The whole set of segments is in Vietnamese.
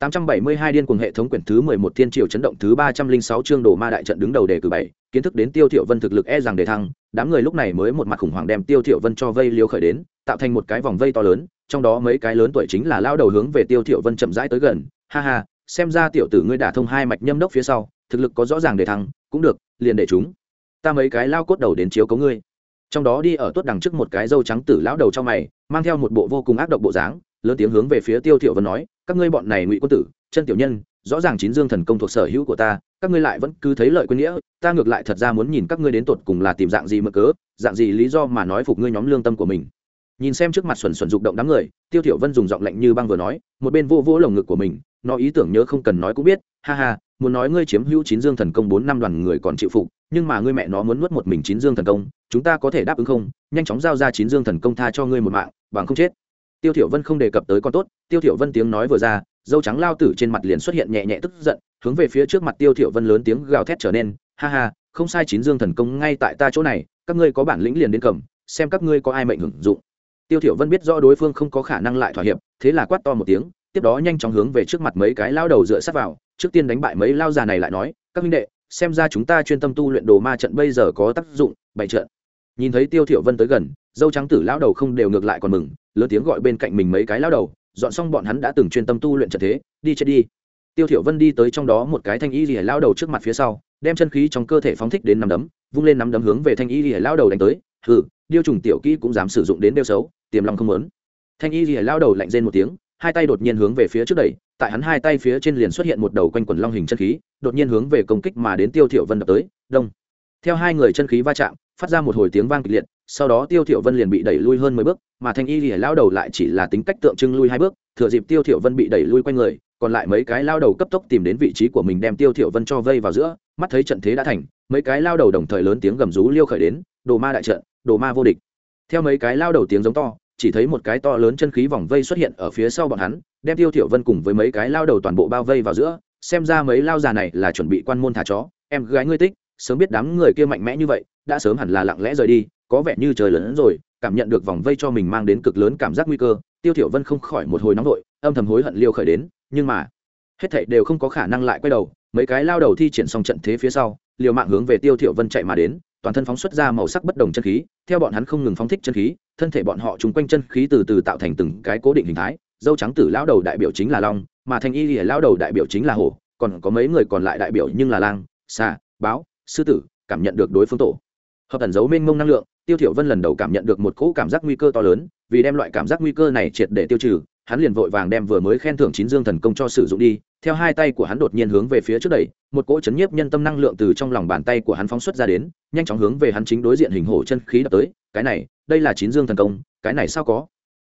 872 điên cuồng hệ thống quyển thứ 11 thiên triều chấn động thứ 306 chương đồ ma đại trận đứng đầu đề cử bảy, kiến thức đến Tiêu Thiệu Vân thực lực e rằng đề thăng, đám người lúc này mới một mặt khủng hoảng đem Tiêu Thiệu Vân cho vây liếu khởi đến, tạo thành một cái vòng vây to lớn, trong đó mấy cái lớn tuổi chính là lao đầu hướng về Tiêu Thiệu Vân chậm rãi tới gần, ha ha, xem ra tiểu tử ngươi đã thông hai mạch nhâm đốc phía sau, thực lực có rõ ràng đề thăng, cũng được, liền để chúng. Ta mấy cái lao cốt đầu đến chiếu cố ngươi. Trong đó đi ở tuốt đằng trước một cái râu trắng tử lão đầu trong mày, mang theo một bộ vô cùng ác độc bộ dáng, lớn tiếng hướng về phía Tiêu Thiệu Vân nói, các ngươi bọn này ngụy quân tử, chân tiểu nhân, rõ ràng chín dương thần công thuộc sở hữu của ta, các ngươi lại vẫn cứ thấy lợi quên nghĩa, ta ngược lại thật ra muốn nhìn các ngươi đến tột cùng là tìm dạng gì mực cớ, dạng gì lý do mà nói phục ngươi nhóm lương tâm của mình. Nhìn xem trước mặt xuẩn xuẩn rụng động đám người, tiêu thiểu vân dùng giọng lạnh như băng vừa nói, một bên vô vỗ lồng ngực của mình, nó ý tưởng nhớ không cần nói cũng biết, ha ha, muốn nói ngươi chiếm hữu chín dương thần công bốn năm đoàn người còn chịu phục, nhưng mà ngươi mẹ nó muốn nuốt một mình chín dương thần công, chúng ta có thể đáp ứng không? Nhanh chóng giao ra chín dương thần công tha cho ngươi một mạng, bằng không chết tiêu thiểu vân không đề cập tới con tốt, tiêu thiểu vân tiếng nói vừa ra, dâu trắng lao tử trên mặt liền xuất hiện nhẹ nhẹ tức giận, hướng về phía trước mặt tiêu thiểu vân lớn tiếng gào thét trở nên, ha ha, không sai chín dương thần công ngay tại ta chỗ này, các ngươi có bản lĩnh liền đến cầm, xem các ngươi có ai mệnh hưởng dụng. Tiêu thiểu vân biết rõ đối phương không có khả năng lại thỏa hiệp, thế là quát to một tiếng, tiếp đó nhanh chóng hướng về trước mặt mấy cái lao đầu dựa sát vào, trước tiên đánh bại mấy lao già này lại nói, các huynh đệ, xem ra chúng ta chuyên tâm tu luyện đồ ma trận bây giờ có tác dụng bảy trận. Nhìn thấy tiêu thiểu vân tới gần, dâu trắng tử lao đầu không đều ngược lại còn mừng lớn tiếng gọi bên cạnh mình mấy cái lao đầu, dọn xong bọn hắn đã từng chuyên tâm tu luyện trận thế, đi chết đi. Tiêu thiểu vân đi tới trong đó một cái thanh y lìa lao đầu trước mặt phía sau, đem chân khí trong cơ thể phóng thích đến nắm đấm, vung lên nắm đấm hướng về thanh y lìa lao đầu đánh tới. Hừ, điêu trùng tiểu kỹ cũng dám sử dụng đến đeo xấu, tiềm lòng không muốn. Thanh y lìa lao đầu lạnh rên một tiếng, hai tay đột nhiên hướng về phía trước đẩy, tại hắn hai tay phía trên liền xuất hiện một đầu quanh quần long hình chân khí, đột nhiên hướng về công kích mà đến tiêu thiểu vân đập tới, đông. Theo hai người chân khí va chạm, phát ra một hồi tiếng vang kịch liệt, sau đó tiêu thiểu vân liền bị đẩy lui hơn mười bước mà thanh y lìa lao đầu lại chỉ là tính cách tượng trưng lui hai bước, thừa dịp tiêu thiểu vân bị đẩy lui quanh người, còn lại mấy cái lao đầu cấp tốc tìm đến vị trí của mình đem tiêu thiểu vân cho vây vào giữa, mắt thấy trận thế đã thành, mấy cái lao đầu đồng thời lớn tiếng gầm rú liêu khởi đến, đồ ma đại trận, đồ ma vô địch. Theo mấy cái lao đầu tiếng giống to, chỉ thấy một cái to lớn chân khí vòng vây xuất hiện ở phía sau bọn hắn, đem tiêu thiểu vân cùng với mấy cái lao đầu toàn bộ bao vây vào giữa, xem ra mấy lao già này là chuẩn bị quan môn thả chó. Em gái ngươi tích, sớm biết đám người kia mạnh mẽ như vậy, đã sớm hẳn là lặng lẽ rời đi, có vẻ như trời lớn rồi cảm nhận được vòng vây cho mình mang đến cực lớn cảm giác nguy cơ tiêu thiểu vân không khỏi một hồi nóng nổi, âm thầm hối hận liêu khởi đến nhưng mà hết thảy đều không có khả năng lại quay đầu mấy cái lao đầu thi triển xong trận thế phía sau liều mạng hướng về tiêu thiểu vân chạy mà đến toàn thân phóng xuất ra màu sắc bất đồng chân khí theo bọn hắn không ngừng phóng thích chân khí thân thể bọn họ trung quanh chân khí từ từ tạo thành từng cái cố định hình thái dâu trắng tử lao đầu đại biểu chính là long mà thanh y lìa lao đầu đại biểu chính là hổ còn có mấy người còn lại đại biểu nhưng là lang xà báo sư tử cảm nhận được đối phương tổ hợp ẩn dấu mênh mông năng lượng, tiêu thiểu vân lần đầu cảm nhận được một cỗ cảm giác nguy cơ to lớn, vì đem loại cảm giác nguy cơ này triệt để tiêu trừ, hắn liền vội vàng đem vừa mới khen thưởng chín dương thần công cho sử dụng đi, theo hai tay của hắn đột nhiên hướng về phía trước đẩy, một cỗ chấn nhiếp nhân tâm năng lượng từ trong lòng bàn tay của hắn phóng xuất ra đến, nhanh chóng hướng về hắn chính đối diện hình hổ chân khí đập tới, cái này, đây là chín dương thần công, cái này sao có?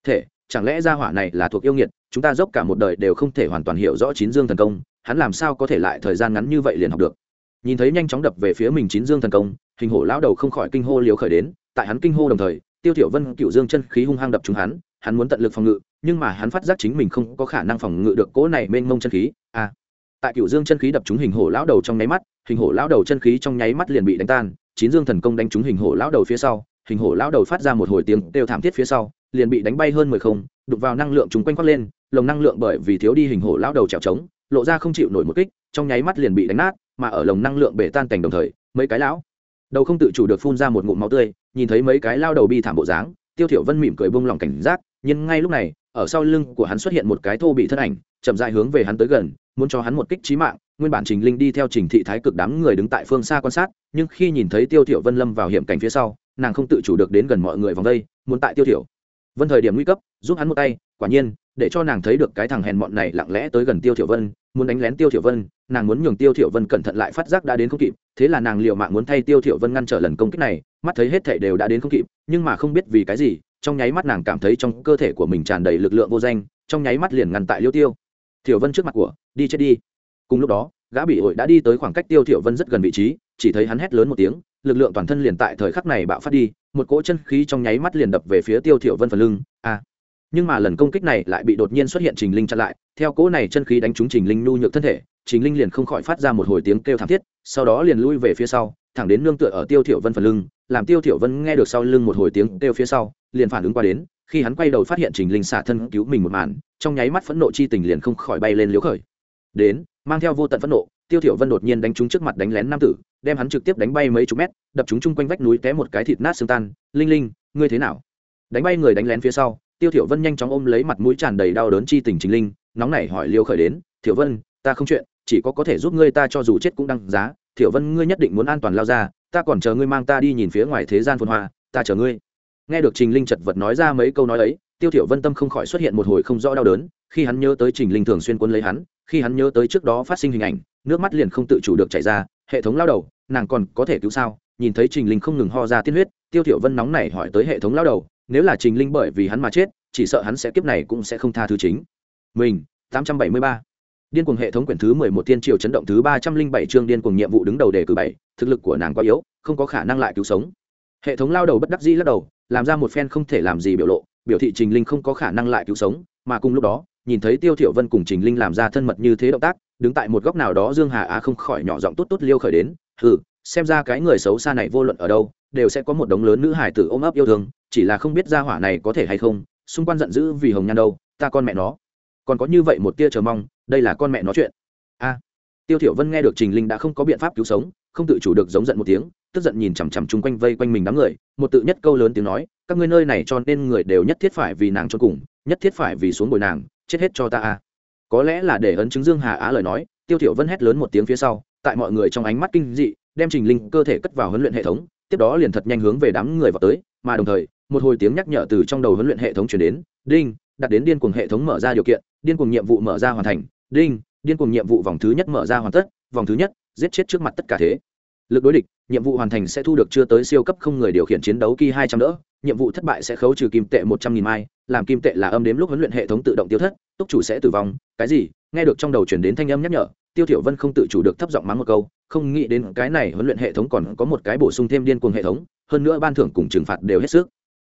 Thể, chẳng lẽ gia hỏa này là thuộc yêu nghiệt, chúng ta dốc cả một đời đều không thể hoàn toàn hiểu rõ chín dương thần công, hắn làm sao có thể lại thời gian ngắn như vậy liền học được? Nhìn thấy nhanh chóng đập về phía mình chín dương thần công hình hổ lão đầu không khỏi kinh hô liều khởi đến tại hắn kinh hô đồng thời tiêu tiểu vân cựu dương chân khí hung hăng đập trúng hắn hắn muốn tận lực phòng ngự nhưng mà hắn phát giác chính mình không có khả năng phòng ngự được cỗ này mênh mông chân khí a à, tại cựu dương chân khí đập trúng hình hổ lão đầu trong nháy mắt hình hổ lão đầu chân khí trong nháy mắt liền bị đánh tan chín dương thần công đánh trúng hình hổ lão đầu phía sau hình hổ lão đầu phát ra một hồi tiếng đều thảm thiết phía sau liền bị đánh bay hơn mười không đục vào năng lượng chúng quanh quát lên lồng năng lượng bởi vì thiếu đi hình hổ lão đầu trèo trống lộ ra không chịu nổi một kích trong nháy mắt liền bị đánh nát mà ở lồng năng lượng bể tan cảnh đồng thời mấy cái lão đầu không tự chủ được phun ra một ngụm máu tươi, nhìn thấy mấy cái lao đầu bi thảm bộ dáng, tiêu thiểu vân mỉm cười buông lòng cảnh giác, nhưng ngay lúc này, ở sau lưng của hắn xuất hiện một cái thô bị thân ảnh, chậm rãi hướng về hắn tới gần, muốn cho hắn một kích chí mạng, nguyên bản trình linh đi theo trình thị thái cực đám người đứng tại phương xa quan sát, nhưng khi nhìn thấy tiêu thiểu vân lâm vào hiểm cảnh phía sau, nàng không tự chủ được đến gần mọi người vòng đây, muốn tại tiêu thiểu vân thời điểm nguy cấp, giúp hắn một tay, quả nhiên, để cho nàng thấy được cái thằng hèn mọn này lặng lẽ tới gần tiêu thiểu vân, muốn đánh lén tiêu thiểu vân nàng muốn nhường tiêu thiểu vân cẩn thận lại phát giác đã đến không kịp, thế là nàng liều mạng muốn thay tiêu thiểu vân ngăn trở lần công kích này, mắt thấy hết thảy đều đã đến không kịp, nhưng mà không biết vì cái gì, trong nháy mắt nàng cảm thấy trong cơ thể của mình tràn đầy lực lượng vô danh, trong nháy mắt liền ngăn tại liêu tiêu. Thiểu vân trước mặt của, đi chết đi. Cùng lúc đó, gã bị ổi đã đi tới khoảng cách tiêu thiểu vân rất gần vị trí, chỉ thấy hắn hét lớn một tiếng, lực lượng toàn thân liền tại thời khắc này bạo phát đi, một cỗ chân khí trong nháy mắt liền đập về phía tiêu thiểu vân phần lưng, a. Nhưng mà lần công kích này lại bị đột nhiên xuất hiện trình linh chặn lại, theo cỗ này chân khí đánh trúng trình linh nhu nhược thân thể trình linh liền không khỏi phát ra một hồi tiếng kêu thảm thiết, sau đó liền lui về phía sau, thẳng đến nương tựa ở tiêu thiểu vân phần lưng, làm tiêu thiểu vân nghe được sau lưng một hồi tiếng kêu phía sau, liền phản ứng qua đến, khi hắn quay đầu phát hiện trình linh xả thân cứu mình một màn, trong nháy mắt phẫn nộ chi tình liền không khỏi bay lên liếu khởi. Đến, mang theo vô tận phẫn nộ, tiêu thiểu vân đột nhiên đánh trúng trước mặt đánh lén nam tử, đem hắn trực tiếp đánh bay mấy chục mét, đập trúng chung quanh vách núi té một cái thịt nát xương tan. Linh linh, ngươi thế nào? Đánh bay người đánh lén phía sau, tiêu thiểu vân nhanh chóng ôm lấy mặt mũi tràn đầy đau đớn chi tình chính linh, nóng nảy hỏi liêu khởi đến, thiểu vân, ta không chuyện chỉ có có thể giúp ngươi ta cho dù chết cũng đăng giá. Thiểu vân, ngươi nhất định muốn an toàn lao ra, ta còn chờ ngươi mang ta đi nhìn phía ngoài thế gian phồn hoa, ta chờ ngươi. Nghe được trình linh chật vật nói ra mấy câu nói ấy, tiêu thiểu vân tâm không khỏi xuất hiện một hồi không rõ đau đớn, khi hắn nhớ tới trình linh thường xuyên quân lấy hắn, khi hắn nhớ tới trước đó phát sinh hình ảnh, nước mắt liền không tự chủ được chảy ra, hệ thống lao đầu, nàng còn có thể cứu sao? Nhìn thấy trình linh không ngừng ho ra tiên huyết, tiêu thiểu vân nóng nảy hỏi tới hệ thống lao đầu, nếu là trình linh bởi vì hắn mà chết, chỉ sợ hắn sẽ kiếp này cũng sẽ không tha thứ chính. Mình 873 điên cuồng hệ thống quyển thứ 11 tiên triều chấn động thứ 307 chương điên cuồng nhiệm vụ đứng đầu đề cử bảy, thực lực của nàng quá yếu, không có khả năng lại cứu sống. Hệ thống lao đầu bất đắc dĩ lắc đầu, làm ra một phen không thể làm gì biểu lộ, biểu thị trình linh không có khả năng lại cứu sống, mà cùng lúc đó, nhìn thấy tiêu thiểu vân cùng trình linh làm ra thân mật như thế động tác, đứng tại một góc nào đó dương hà á không khỏi nhỏ giọng tốt tốt liêu khởi đến, hừ, xem ra cái người xấu xa này vô luận ở đâu, đều sẽ có một đống lớn nữ hải tử ôm ấp yêu thương, chỉ là không biết gia hỏa này có thể hay không, xung quanh giận dữ vì hồng nhan đâu, ta con mẹ nó còn có như vậy một tia chờ mong, đây là con mẹ nó chuyện. A, tiêu thiểu vân nghe được trình linh đã không có biện pháp cứu sống, không tự chủ được giống giận một tiếng, tức giận nhìn chằm chằm chung quanh vây quanh mình đám người, một tự nhất câu lớn tiếng nói, các ngươi nơi này cho nên người đều nhất thiết phải vì nàng cho cùng, nhất thiết phải vì xuống bồi nàng, chết hết cho ta a. Có lẽ là để ấn chứng dương hà á lời nói, tiêu thiểu vân hét lớn một tiếng phía sau, tại mọi người trong ánh mắt kinh dị, đem trình linh cơ thể cất vào huấn luyện hệ thống, tiếp đó liền thật nhanh hướng về đám người vào tới, mà đồng thời, một hồi tiếng nhắc nhở từ trong đầu huấn luyện hệ thống truyền đến, đinh đặt đến điên cuồng hệ thống mở ra điều kiện, điên cuồng nhiệm vụ mở ra hoàn thành, đinh, điên cuồng nhiệm vụ vòng thứ nhất mở ra hoàn tất, vòng thứ nhất, giết chết trước mặt tất cả thế. Lực đối địch, nhiệm vụ hoàn thành sẽ thu được chưa tới siêu cấp không người điều khiển chiến đấu kỳ hai trăm đỡ, nhiệm vụ thất bại sẽ khấu trừ kim tệ một trăm nghìn mai, làm kim tệ là âm đếm lúc huấn luyện hệ thống tự động tiêu thất, túc chủ sẽ tử vong, cái gì? Nghe được trong đầu chuyển đến thanh âm nhắc nhở, tiêu thiểu vân không tự chủ được thấp giọng mắng một câu, không nghĩ đến cái này huấn luyện hệ thống còn có một cái bổ sung thêm điên cuồng hệ thống, hơn nữa ban thưởng cùng trừng phạt đều hết sức.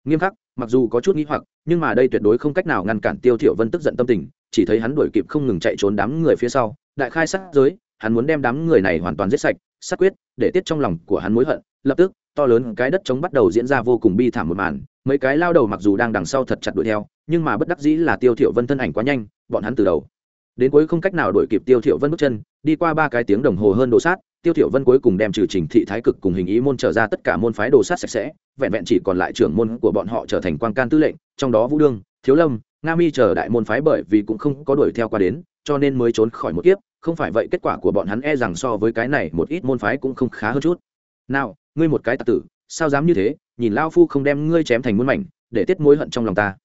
Nghiêm khắc mặc dù có chút nghĩ hoặc, nhưng mà đây tuyệt đối không cách nào ngăn cản tiêu thiểu vân tức giận tâm tình, chỉ thấy hắn đuổi kịp không ngừng chạy trốn đám người phía sau, đại khai sát giới, hắn muốn đem đám người này hoàn toàn giết sạch, sát quyết, để tiết trong lòng của hắn mối hận, lập tức, to lớn cái đất trống bắt đầu diễn ra vô cùng bi thảm một màn, mấy cái lao đầu mặc dù đang đằng sau thật chặt đuổi theo, nhưng mà bất đắc dĩ là tiêu thiểu vân thân ảnh quá nhanh, bọn hắn từ đầu đến cuối không cách nào đuổi kịp tiêu thiểu vân bước chân, đi qua ba cái tiếng đồng hồ hơn đổ sát tiêu thiểu vân cuối cùng đem trừ trình thị thái cực cùng hình ý môn trở ra tất cả môn phái đồ sát sạch sẽ, vẹn vẹn chỉ còn lại trưởng môn của bọn họ trở thành quan can tư lệnh, trong đó vũ đương, thiếu lâm, nga mi chờ đại môn phái bởi vì cũng không có đuổi theo qua đến, cho nên mới trốn khỏi một kiếp, không phải vậy kết quả của bọn hắn e rằng so với cái này một ít môn phái cũng không khá hơn chút. Nào, ngươi một cái tặc tử, sao dám như thế, nhìn lao phu không đem ngươi chém thành muôn mảnh, để tiết mối hận trong lòng ta.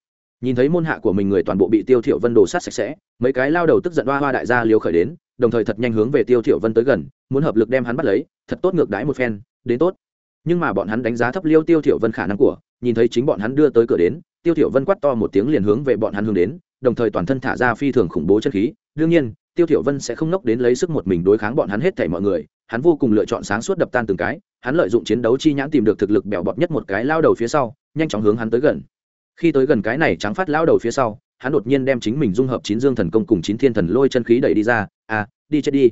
Nhìn thấy môn hạ của mình người toàn bộ bị tiêu thiểu vân đồ sát sạch sẽ, mấy cái lao đầu tức giận hoa hoa đại gia liều khởi đến đồng thời thật nhanh hướng về tiêu thiểu vân tới gần, muốn hợp lực đem hắn bắt lấy, thật tốt ngược đái một phen, đến tốt. Nhưng mà bọn hắn đánh giá thấp liêu tiêu thiểu vân khả năng của, nhìn thấy chính bọn hắn đưa tới cửa đến, tiêu thiểu vân quát to một tiếng liền hướng về bọn hắn hướng đến, đồng thời toàn thân thả ra phi thường khủng bố chân khí. Đương nhiên, tiêu thiểu vân sẽ không nốc đến lấy sức một mình đối kháng bọn hắn hết thảy mọi người, hắn vô cùng lựa chọn sáng suốt đập tan từng cái, hắn lợi dụng chiến đấu chi nhãn tìm được thực lực bẻo bọt nhất một cái lao đầu phía sau, nhanh chóng hướng hắn tới gần. Khi tới gần cái này trắng phát lao đầu phía sau hắn đột nhiên đem chính mình dung hợp chín dương thần công cùng chín thiên thần lôi chân khí đẩy đi ra. À đi chết đi.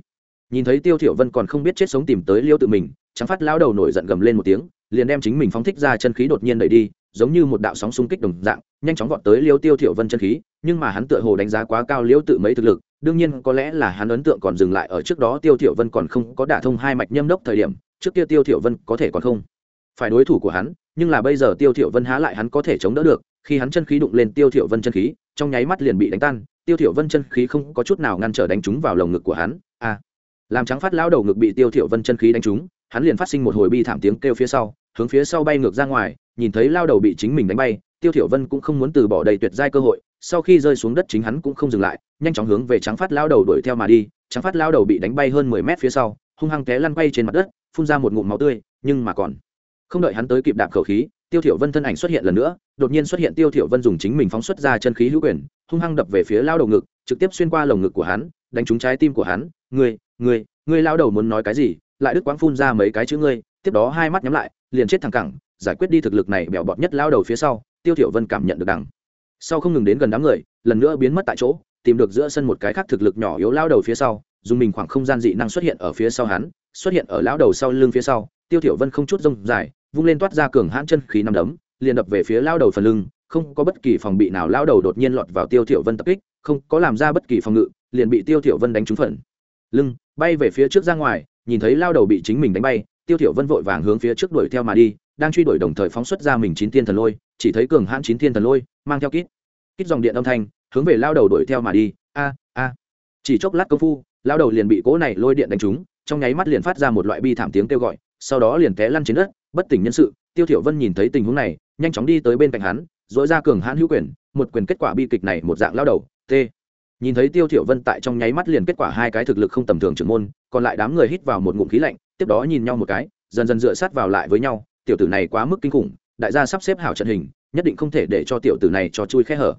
Nhìn thấy tiêu thiểu vân còn không biết chết sống tìm tới liêu tự mình trắng phát lão đầu nổi giận gầm lên một tiếng, liền đem chính mình phóng thích ra chân khí đột nhiên đẩy đi, giống như một đạo sóng xung kích đồng dạng, nhanh chóng vọt tới liêu tiêu thiểu vân chân khí, nhưng mà hắn tựa hồ đánh giá quá cao liêu tự mấy thực lực, đương nhiên có lẽ là hắn ấn tượng còn dừng lại ở trước đó tiêu thiểu vân còn không có đả thông hai mạch nhâm đốc thời điểm, trước kia tiêu thiểu vân có thể còn không? Phải đối thủ của hắn nhưng là bây giờ tiêu thiểu vân há lại hắn có thể chống đỡ được khi hắn chân khí đụng lên tiêu thiểu vân chân khí trong nháy mắt liền bị đánh tan tiêu thiểu vân chân khí không có chút nào ngăn trở đánh trúng vào lồng ngực của hắn. A à, làm trắng phát lão đầu ngực bị tiêu thiểu vân chân khí đánh trúng hắn liền phát sinh một hồi bi thảm tiếng kêu phía sau hướng phía sau bay ngược ra ngoài nhìn thấy lao đầu bị chính mình đánh bay tiêu thiểu vân cũng không muốn từ bỏ đầy tuyệt giai cơ hội sau khi rơi xuống đất chính hắn cũng không dừng lại nhanh chóng hướng về trắng phát lao đầu đuổi theo mà đi trắng phát lao đầu bị đánh bay hơn mười mét phía sau hung hăng té lăn bay trên mặt đất phun ra một ngụm máu tươi nhưng mà còn không đợi hắn tới kịp đạp khẩu khí, tiêu thiểu vân thân ảnh xuất hiện lần nữa, đột nhiên xuất hiện tiêu thiểu vân dùng chính mình phóng xuất ra chân khí hữu quyền, hung hăng đập về phía lao đầu ngực, trực tiếp xuyên qua lồng ngực của hắn, đánh trúng trái tim của hắn. Ngươi ngươi ngươi lao đầu muốn nói cái gì? Lại đứt quãng phun ra mấy cái chữ ngươi. Tiếp đó hai mắt nhắm lại, liền chết thẳng cẳng, giải quyết đi thực lực này bèo bọt nhất lao đầu phía sau, tiêu thiểu vân cảm nhận được đằng. Sau không ngừng đến gần đám người, lần nữa biến mất tại chỗ, tìm được giữa sân một cái khác thực lực nhỏ yếu lao đầu phía sau, dùng mình khoảng không gian dị năng xuất hiện ở phía sau hắn, xuất hiện ở lão đầu sau lưng phía sau, tiêu thiểu vân không chút rông dài vung lên toát ra cường hãn chân khí năm đấm, liền đập về phía lao đầu phần lưng, không có bất kỳ phòng bị nào, lao đầu đột nhiên lọt vào tiêu thiểu vân tập kích, không có làm ra bất kỳ phòng ngự, liền bị tiêu thiểu vân đánh trúng phần lưng, bay về phía trước ra ngoài, nhìn thấy lao đầu bị chính mình đánh bay, tiêu thiểu vân vội vàng hướng phía trước đuổi theo mà đi, đang truy đuổi đồng thời phóng xuất ra mình chín thiên thần lôi, chỉ thấy cường hãn chín thiên thần lôi mang theo kít kít dòng điện âm thanh, hướng về lao đầu đuổi theo mà đi, a a. Chỉ chốc lát công phu, lao đầu liền bị cỗ này lôi điện đánh trúng, trong nháy mắt liền phát ra một loại bi thảm tiếng kêu gọi sau đó liền té lăn trên đất, bất tỉnh nhân sự, tiêu thiểu vân nhìn thấy tình huống này, nhanh chóng đi tới bên cạnh hắn dội ra cường hãn hữu quyền, một quyền kết quả bi kịch này một dạng lao đầu, t. Nhìn thấy tiêu thiểu vân tại trong nháy mắt liền kết quả hai cái thực lực không tầm thường trưởng môn, còn lại đám người hít vào một ngụm khí lạnh, tiếp đó nhìn nhau một cái, dần dần dựa sát vào lại với nhau, tiểu tử này quá mức kinh khủng, đại gia sắp xếp hảo trận hình, nhất định không thể để cho tiểu tử này cho chui khe hở.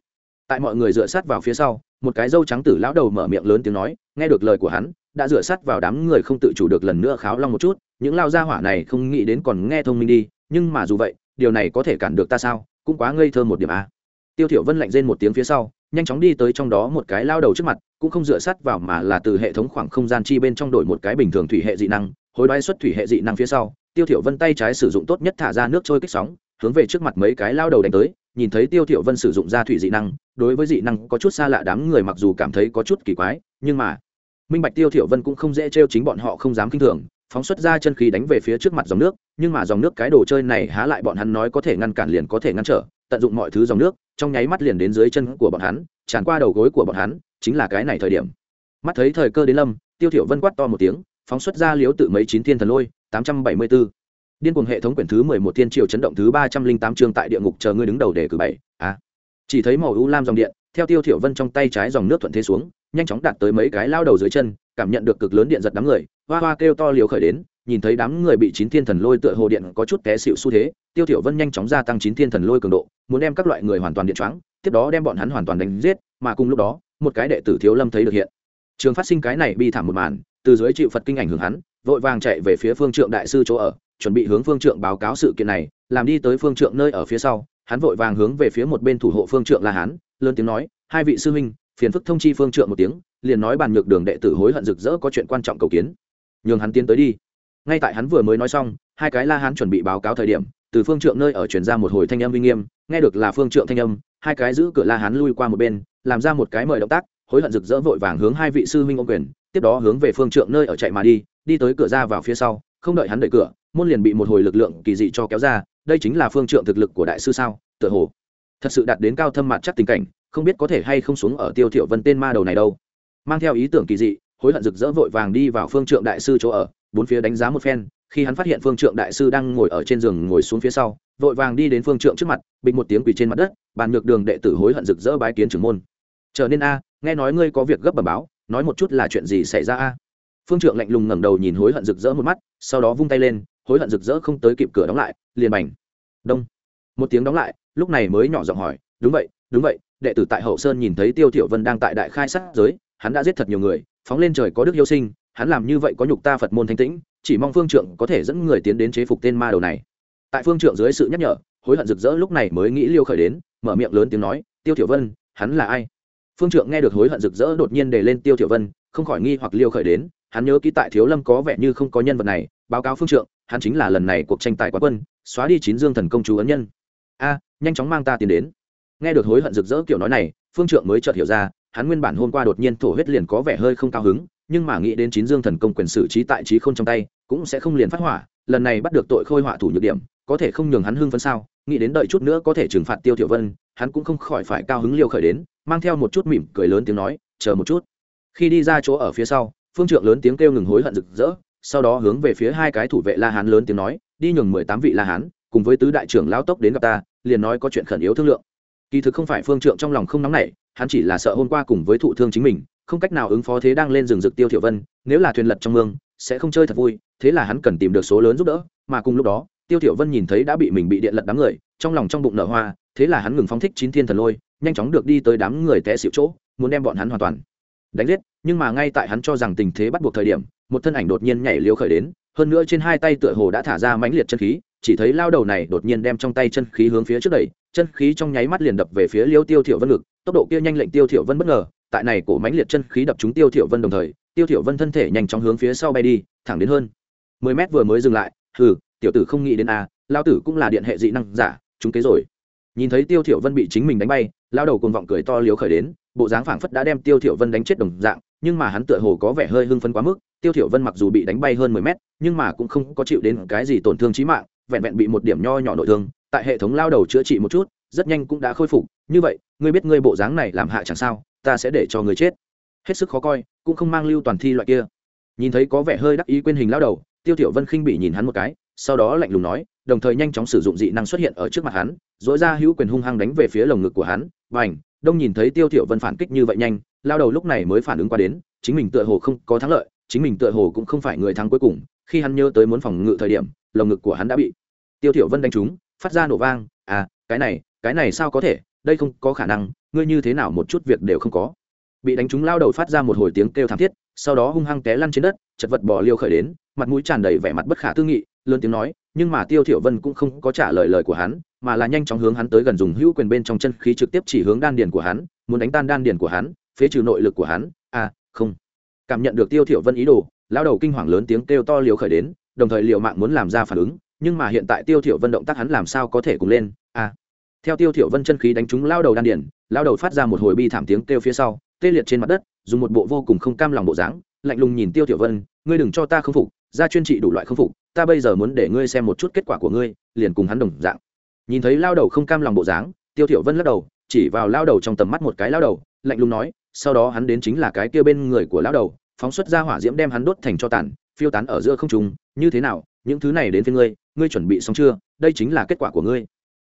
Tại mọi người dựa sát vào phía sau, một cái dâu trắng tử lão đầu mở miệng lớn tiếng nói, nghe được lời của hắn đã rửa sắt vào đám người không tự chủ được lần nữa kháo long một chút, những lao gia hỏa này không nghĩ đến còn nghe thông minh đi, nhưng mà dù vậy, điều này có thể cản được ta sao? Cũng quá ngây thơ một điểm a. Tiêu thiểu vân lạnh rên một tiếng phía sau, nhanh chóng đi tới trong đó một cái lao đầu trước mặt, cũng không dựa sắt vào mà là từ hệ thống khoảng không gian chi bên trong đổi một cái bình thường thủy hệ dị năng, hối đoái xuất thủy hệ dị năng phía sau, tiêu thiểu vân tay trái sử dụng tốt nhất thả ra nước trôi kích sóng, hướng về trước mặt mấy cái lao đầu đánh tới, nhìn thấy tiêu thiểu vân sử dụng ra thủy dị năng, đối với dị năng có chút xa lạ đám người mặc dù cảm thấy có chút kỳ quái, nhưng mà minh bạch tiêu thiểu vân cũng không dễ treo chính bọn họ không dám kinh thường, phóng xuất ra chân khí đánh về phía trước mặt dòng nước, nhưng mà dòng nước cái đồ chơi này há lại bọn hắn nói có thể ngăn cản liền có thể ngăn trở, tận dụng mọi thứ dòng nước, trong nháy mắt liền đến dưới chân của bọn hắn, tràn qua đầu gối của bọn hắn, chính là cái này thời điểm mắt thấy thời cơ đến lâm, tiêu thiểu vân quát to một tiếng, phóng xuất ra liếu tự mấy chín thiên thần lôi 874. điên cuồng hệ thống quyển thứ 11 thiên triều chấn động thứ 308 chương tại địa ngục chờ ngươi đứng đầu để cử bảy à chỉ thấy màu u lam dòng điện theo tiêu thiểu vân trong tay trái dòng nước thuận thế xuống, nhanh chóng đạt tới mấy cái lao đầu dưới chân, cảm nhận được cực lớn điện giật đám người, hoa hoa kêu to liều khởi đến, nhìn thấy đám người bị chín thiên thần lôi tựa hồ điện có chút té xịu xu thế, tiêu thiểu vân nhanh chóng gia tăng chín thiên thần lôi cường độ, muốn đem các loại người hoàn toàn điện choáng, tiếp đó đem bọn hắn hoàn toàn đánh giết, mà cùng lúc đó, một cái đệ tử thiếu lâm thấy được hiện. Trường phát sinh cái này bi thảm một màn, từ dưới chịu phật kinh ảnh hưởng hắn, vội vàng chạy về phía phương trượng đại sư chỗ ở, chuẩn bị hướng phương trượng báo cáo sự kiện này, làm đi tới phương trượng nơi ở phía sau, hắn vội vàng hướng về phía một bên thủ hộ phương trượng la hán lớn tiếng nói, hai vị sư huynh, phiền phức thông chi phương trượng một tiếng, liền nói bàn nhược đường đệ tử hối hận rực rỡ có chuyện quan trọng cầu kiến. Nhường hắn tiến tới đi. Ngay tại hắn vừa mới nói xong, hai cái la hắn chuẩn bị báo cáo thời điểm, từ phương trượng nơi ở truyền ra một hồi thanh âm uy nghiêm, nghe được là phương trượng thanh âm, hai cái giữ cửa la hắn lui qua một bên, làm ra một cái mời động tác, hối hận rực rỡ vội vàng hướng hai vị sư huynh ô quyền, tiếp đó hướng về phương trượng nơi ở chạy mà đi đi tới cửa ra vào phía sau, không đợi hắn đợi cửa, môn liền bị một hồi lực lượng kỳ dị cho kéo ra, đây chính là phương trượng thực lực của đại sư sao? Tựa hồ thật sự đạt đến cao thâm mặt chắc tình cảnh, không biết có thể hay không xuống ở tiêu thiểu vân tên ma đầu này đâu. Mang theo ý tưởng kỳ dị, hối hận rực rỡ vội vàng đi vào phương trượng đại sư chỗ ở, bốn phía đánh giá một phen, khi hắn phát hiện phương trượng đại sư đang ngồi ở trên giường ngồi xuống phía sau, vội vàng đi đến phương trượng trước mặt, bịch một tiếng quỳ trên mặt đất, bàn ngược đường đệ tử hối hận rực rỡ bái kiến trưởng môn. Trở nên a, nghe nói ngươi có việc gấp bẩm báo, nói một chút là chuyện gì xảy ra a? Phương trượng lạnh lùng ngẩng đầu nhìn hối hận rực rỡ một mắt, sau đó vung tay lên, hối hận rực rỡ không tới kịp cửa đóng lại, liền bành. Đông. Một tiếng đóng lại lúc này mới nhỏ giọng hỏi, đúng vậy đúng vậy, đệ tử tại hậu sơn nhìn thấy tiêu thiểu vân đang tại đại khai sát giới, hắn đã giết thật nhiều người, phóng lên trời có đức yêu sinh, hắn làm như vậy có nhục ta phật môn thanh tĩnh, chỉ mong phương trượng có thể dẫn người tiến đến chế phục tên ma đầu này. Tại phương trượng dưới sự nhắc nhở, hối hận rực rỡ lúc này mới nghĩ liêu khởi đến, mở miệng lớn tiếng nói, tiêu thiểu vân, hắn là ai? Phương trượng nghe được hối hận rực rỡ đột nhiên đề lên tiêu thiểu vân, không khỏi nghi hoặc liêu khởi đến, hắn nhớ ký tại thiếu lâm có vẻ như không có nhân vật này, báo cáo phương trượng, hắn chính là lần này cuộc tranh tài quá quân, xóa đi chín dương thần công chú ấn nhân a, nhanh chóng mang ta tiền đến. Nghe được hối hận rực rỡ kiểu nói này, phương trượng mới chợt hiểu ra, hắn nguyên bản hôm qua đột nhiên thổ huyết liền có vẻ hơi không cao hứng, nhưng mà nghĩ đến chín dương thần công quyền xử trí tại trí không trong tay, cũng sẽ không liền phát hỏa, lần này bắt được tội khôi họa thủ nhược điểm, có thể không nhường hắn hưng phấn sao? Nghĩ đến đợi chút nữa có thể trừng phạt tiêu tiểu vân, hắn cũng không khỏi phải cao hứng liêu khởi đến, mang theo một chút mỉm cười lớn tiếng nói, chờ một chút. Khi đi ra chỗ ở phía sau, phương trượng lớn tiếng kêu ngừng hối hận rực rỡ, sau đó hướng về phía hai cái thủ vệ la hán lớn tiếng nói, đi nhường mười tám vị la hán cùng với tứ đại trưởng lao tốc đến gặp ta, liền nói có chuyện khẩn yếu thương lượng. Kỳ thực không phải phương trượng trong lòng không nóng nảy, hắn chỉ là sợ hôm qua cùng với thụ thương chính mình, không cách nào ứng phó thế đang lên rừng rực tiêu thiểu vân, nếu là thuyền lật trong mương, sẽ không chơi thật vui, thế là hắn cần tìm được số lớn giúp đỡ, mà cùng lúc đó, tiêu thiểu vân nhìn thấy đã bị mình bị điện lật đám người, trong lòng trong bụng nở hoa, thế là hắn ngừng phóng thích chín thiên thần lôi, nhanh chóng được đi tới đám người té xỉu chỗ, muốn đem bọn hắn hoàn toàn đánh giết, nhưng mà ngay tại hắn cho rằng tình thế bắt buộc thời điểm, một thân ảnh đột nhiên nhảy liều khởi đến hơn nữa trên hai tay tựa hồ đã thả ra mãnh liệt chân khí chỉ thấy lao đầu này đột nhiên đem trong tay chân khí hướng phía trước đẩy chân khí trong nháy mắt liền đập về phía liêu tiêu thiểu vân ngực tốc độ kia nhanh lệnh tiêu thiểu vân bất ngờ tại này cổ mãnh liệt chân khí đập trúng tiêu thiểu vân đồng thời tiêu thiểu vân thân thể nhanh chóng hướng phía sau bay đi thẳng đến hơn 10 mét vừa mới dừng lại hừ tiểu tử không nghĩ đến a à, lao tử cũng là điện hệ dị năng giả chúng kế rồi. Nhìn thấy tiêu thiểu vân bị chính mình đánh bay lao đầu cuồng vọng cười to liếu khởi đến bộ dáng phảng phất đã đem tiêu thiểu vân đánh chết đồng dạng nhưng mà hắn tựa hồ có vẻ hơi hưng phấn quá mức, tiêu thiểu vân mặc dù bị đánh bay hơn mười mét, nhưng mà cũng không có chịu đến cái gì tổn thương chí mạng, vẹn vẹn bị một điểm nho nhỏ nội thương, tại hệ thống lao đầu chữa trị một chút, rất nhanh cũng đã khôi phục. Như vậy, ngươi biết ngươi bộ dáng này làm hạ chẳng sao, ta sẽ để cho ngươi chết. Hết sức khó coi, cũng không mang lưu toàn thi loại kia. Nhìn thấy có vẻ hơi đắc ý quên hình lao đầu, tiêu thiểu vân khinh bị nhìn hắn một cái, sau đó lạnh lùng nói, đồng thời nhanh chóng sử dụng dị năng xuất hiện ở trước mặt hắn dỗi ra hữu quyền hung hăng đánh về phía lồng ngực của hắn và ảnh đông nhìn thấy tiêu thiểu vân phản kích như vậy nhanh lao đầu lúc này mới phản ứng qua đến, chính mình tựa hồ không có thắng lợi, chính mình tựa hồ cũng không phải người thắng cuối cùng, khi hắn nhớ tới muốn phòng ngự thời điểm, lồng ngực của hắn đã bị tiêu thiểu vân đánh trúng, phát ra nổ vang à cái này cái này sao có thể? Đây không có khả năng, ngươi như thế nào một chút việc đều không có. Bị đánh trúng, lao đầu phát ra một hồi tiếng kêu thảm thiết, sau đó hung hăng té lăn trên đất, chật vật bò liêu khởi đến, mặt mũi tràn đầy vẻ mặt bất khả tư nghị, lớn tiếng nói, nhưng mà tiêu thiểu vân cũng không có trả lời lời của hắn, mà là nhanh chóng hướng hắn tới gần dùng hữu quyền bên trong chân khí trực tiếp chỉ hướng đan điền của hắn, muốn đánh tan đan điền của hắn phế trừ nội lực của hắn à không. Cảm nhận được tiêu thiểu vân ý đồ lão đầu kinh hoàng lớn tiếng kêu to liều khởi đến đồng thời liều mạng muốn làm ra phản ứng nhưng mà hiện tại tiêu thiểu vân động tác hắn làm sao có thể cùng lên à. Theo tiêu thiểu vân chân khí đánh trúng lão đầu đan điển, lão đầu phát ra một hồi bi thảm tiếng kêu phía sau tê liệt trên mặt đất dùng một bộ vô cùng không cam lòng bộ dáng lạnh lùng nhìn tiêu thiểu vân ngươi đừng cho ta không phục ra chuyên trị đủ loại không phục ta bây giờ muốn để ngươi xem một chút kết quả của ngươi liền cùng hắn đồng dạng. Nhìn thấy lão đầu không cam lòng bộ dáng tiêu thiểu vân lắc đầu chỉ vào lão đầu trong tầm mắt một cái lão đầu lạnh lùng nói sau đó hắn đến chính là cái kia bên người của lão đầu, phóng xuất ra hỏa diễm đem hắn đốt thành cho tàn, phiêu tán ở giữa không trung. Như thế nào? Những thứ này đến phía ngươi ngươi chuẩn bị xong chưa? Đây chính là kết quả của ngươi.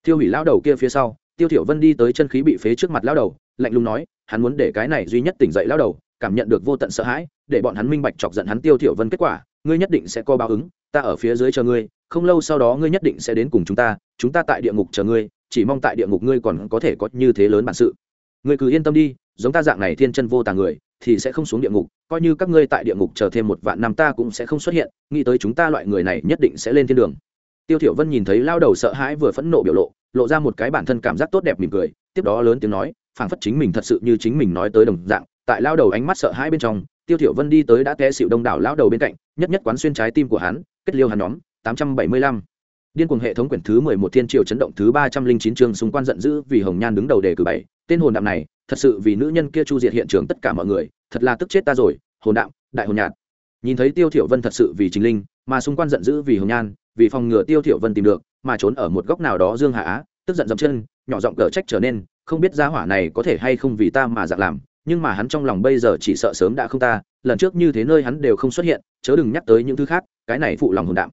Tiêu hủy lão đầu kia phía sau, tiêu thiểu vân đi tới chân khí bị phế trước mặt lão đầu, lạnh lùng nói, hắn muốn để cái này duy nhất tỉnh dậy lão đầu, cảm nhận được vô tận sợ hãi, để bọn hắn minh bạch chọc giận hắn tiêu thiểu vân kết quả, ngươi nhất định sẽ có báo ứng, ta ở phía dưới chờ ngươi, không lâu sau đó ngươi nhất định sẽ đến cùng chúng ta chúng ta tại địa ngục chờ ngươi, chỉ mong tại địa ngục ngươi còn có thể có như thế lớn bản sự. Ngươi cứ yên tâm đi giống ta dạng này thiên chân vô tà người, thì sẽ không xuống địa ngục, coi như các ngươi tại địa ngục chờ thêm một vạn năm ta cũng sẽ không xuất hiện, nghĩ tới chúng ta loại người này nhất định sẽ lên thiên đường. Tiêu thiểu vân nhìn thấy lao đầu sợ hãi vừa phẫn nộ biểu lộ lộ ra một cái bản thân cảm giác tốt đẹp mỉm cười, tiếp đó lớn tiếng nói, phảng phất chính mình thật sự như chính mình nói tới đồng dạng, tại lao đầu ánh mắt sợ hãi bên trong, tiêu thiểu vân đi tới đã té xịu đông đảo lao đầu bên cạnh, nhất nhất quán xuyên trái tim của hắn, kết liêu hắn nhóm 875 điên cuồng hệ thống quyển thứ 11 thiên triều chấn động thứ 309 chương xung quan giận dữ vì hồng nhan đứng đầu đề cử bảy, tên hồn đạm này thật sự vì nữ nhân kia chu diệt hiện trường tất cả mọi người, thật là tức chết ta rồi, hồn đạm, đại hồn nhạt. Nhìn thấy tiêu thiểu vân thật sự vì chính linh, mà xung quanh giận dữ vì hồng nhan, vì phòng ngừa tiêu thiểu vân tìm được, mà trốn ở một góc nào đó dương hạ á, tức giận dậm chân, nhỏ giọng cở trách trở nên, không biết gia hỏa này có thể hay không vì ta mà dạng làm, nhưng mà hắn trong lòng bây giờ chỉ sợ sớm đã không ta, lần trước như thế nơi hắn đều không xuất hiện, chớ đừng nhắc tới những thứ khác, cái này phụ lòng hồn đạm.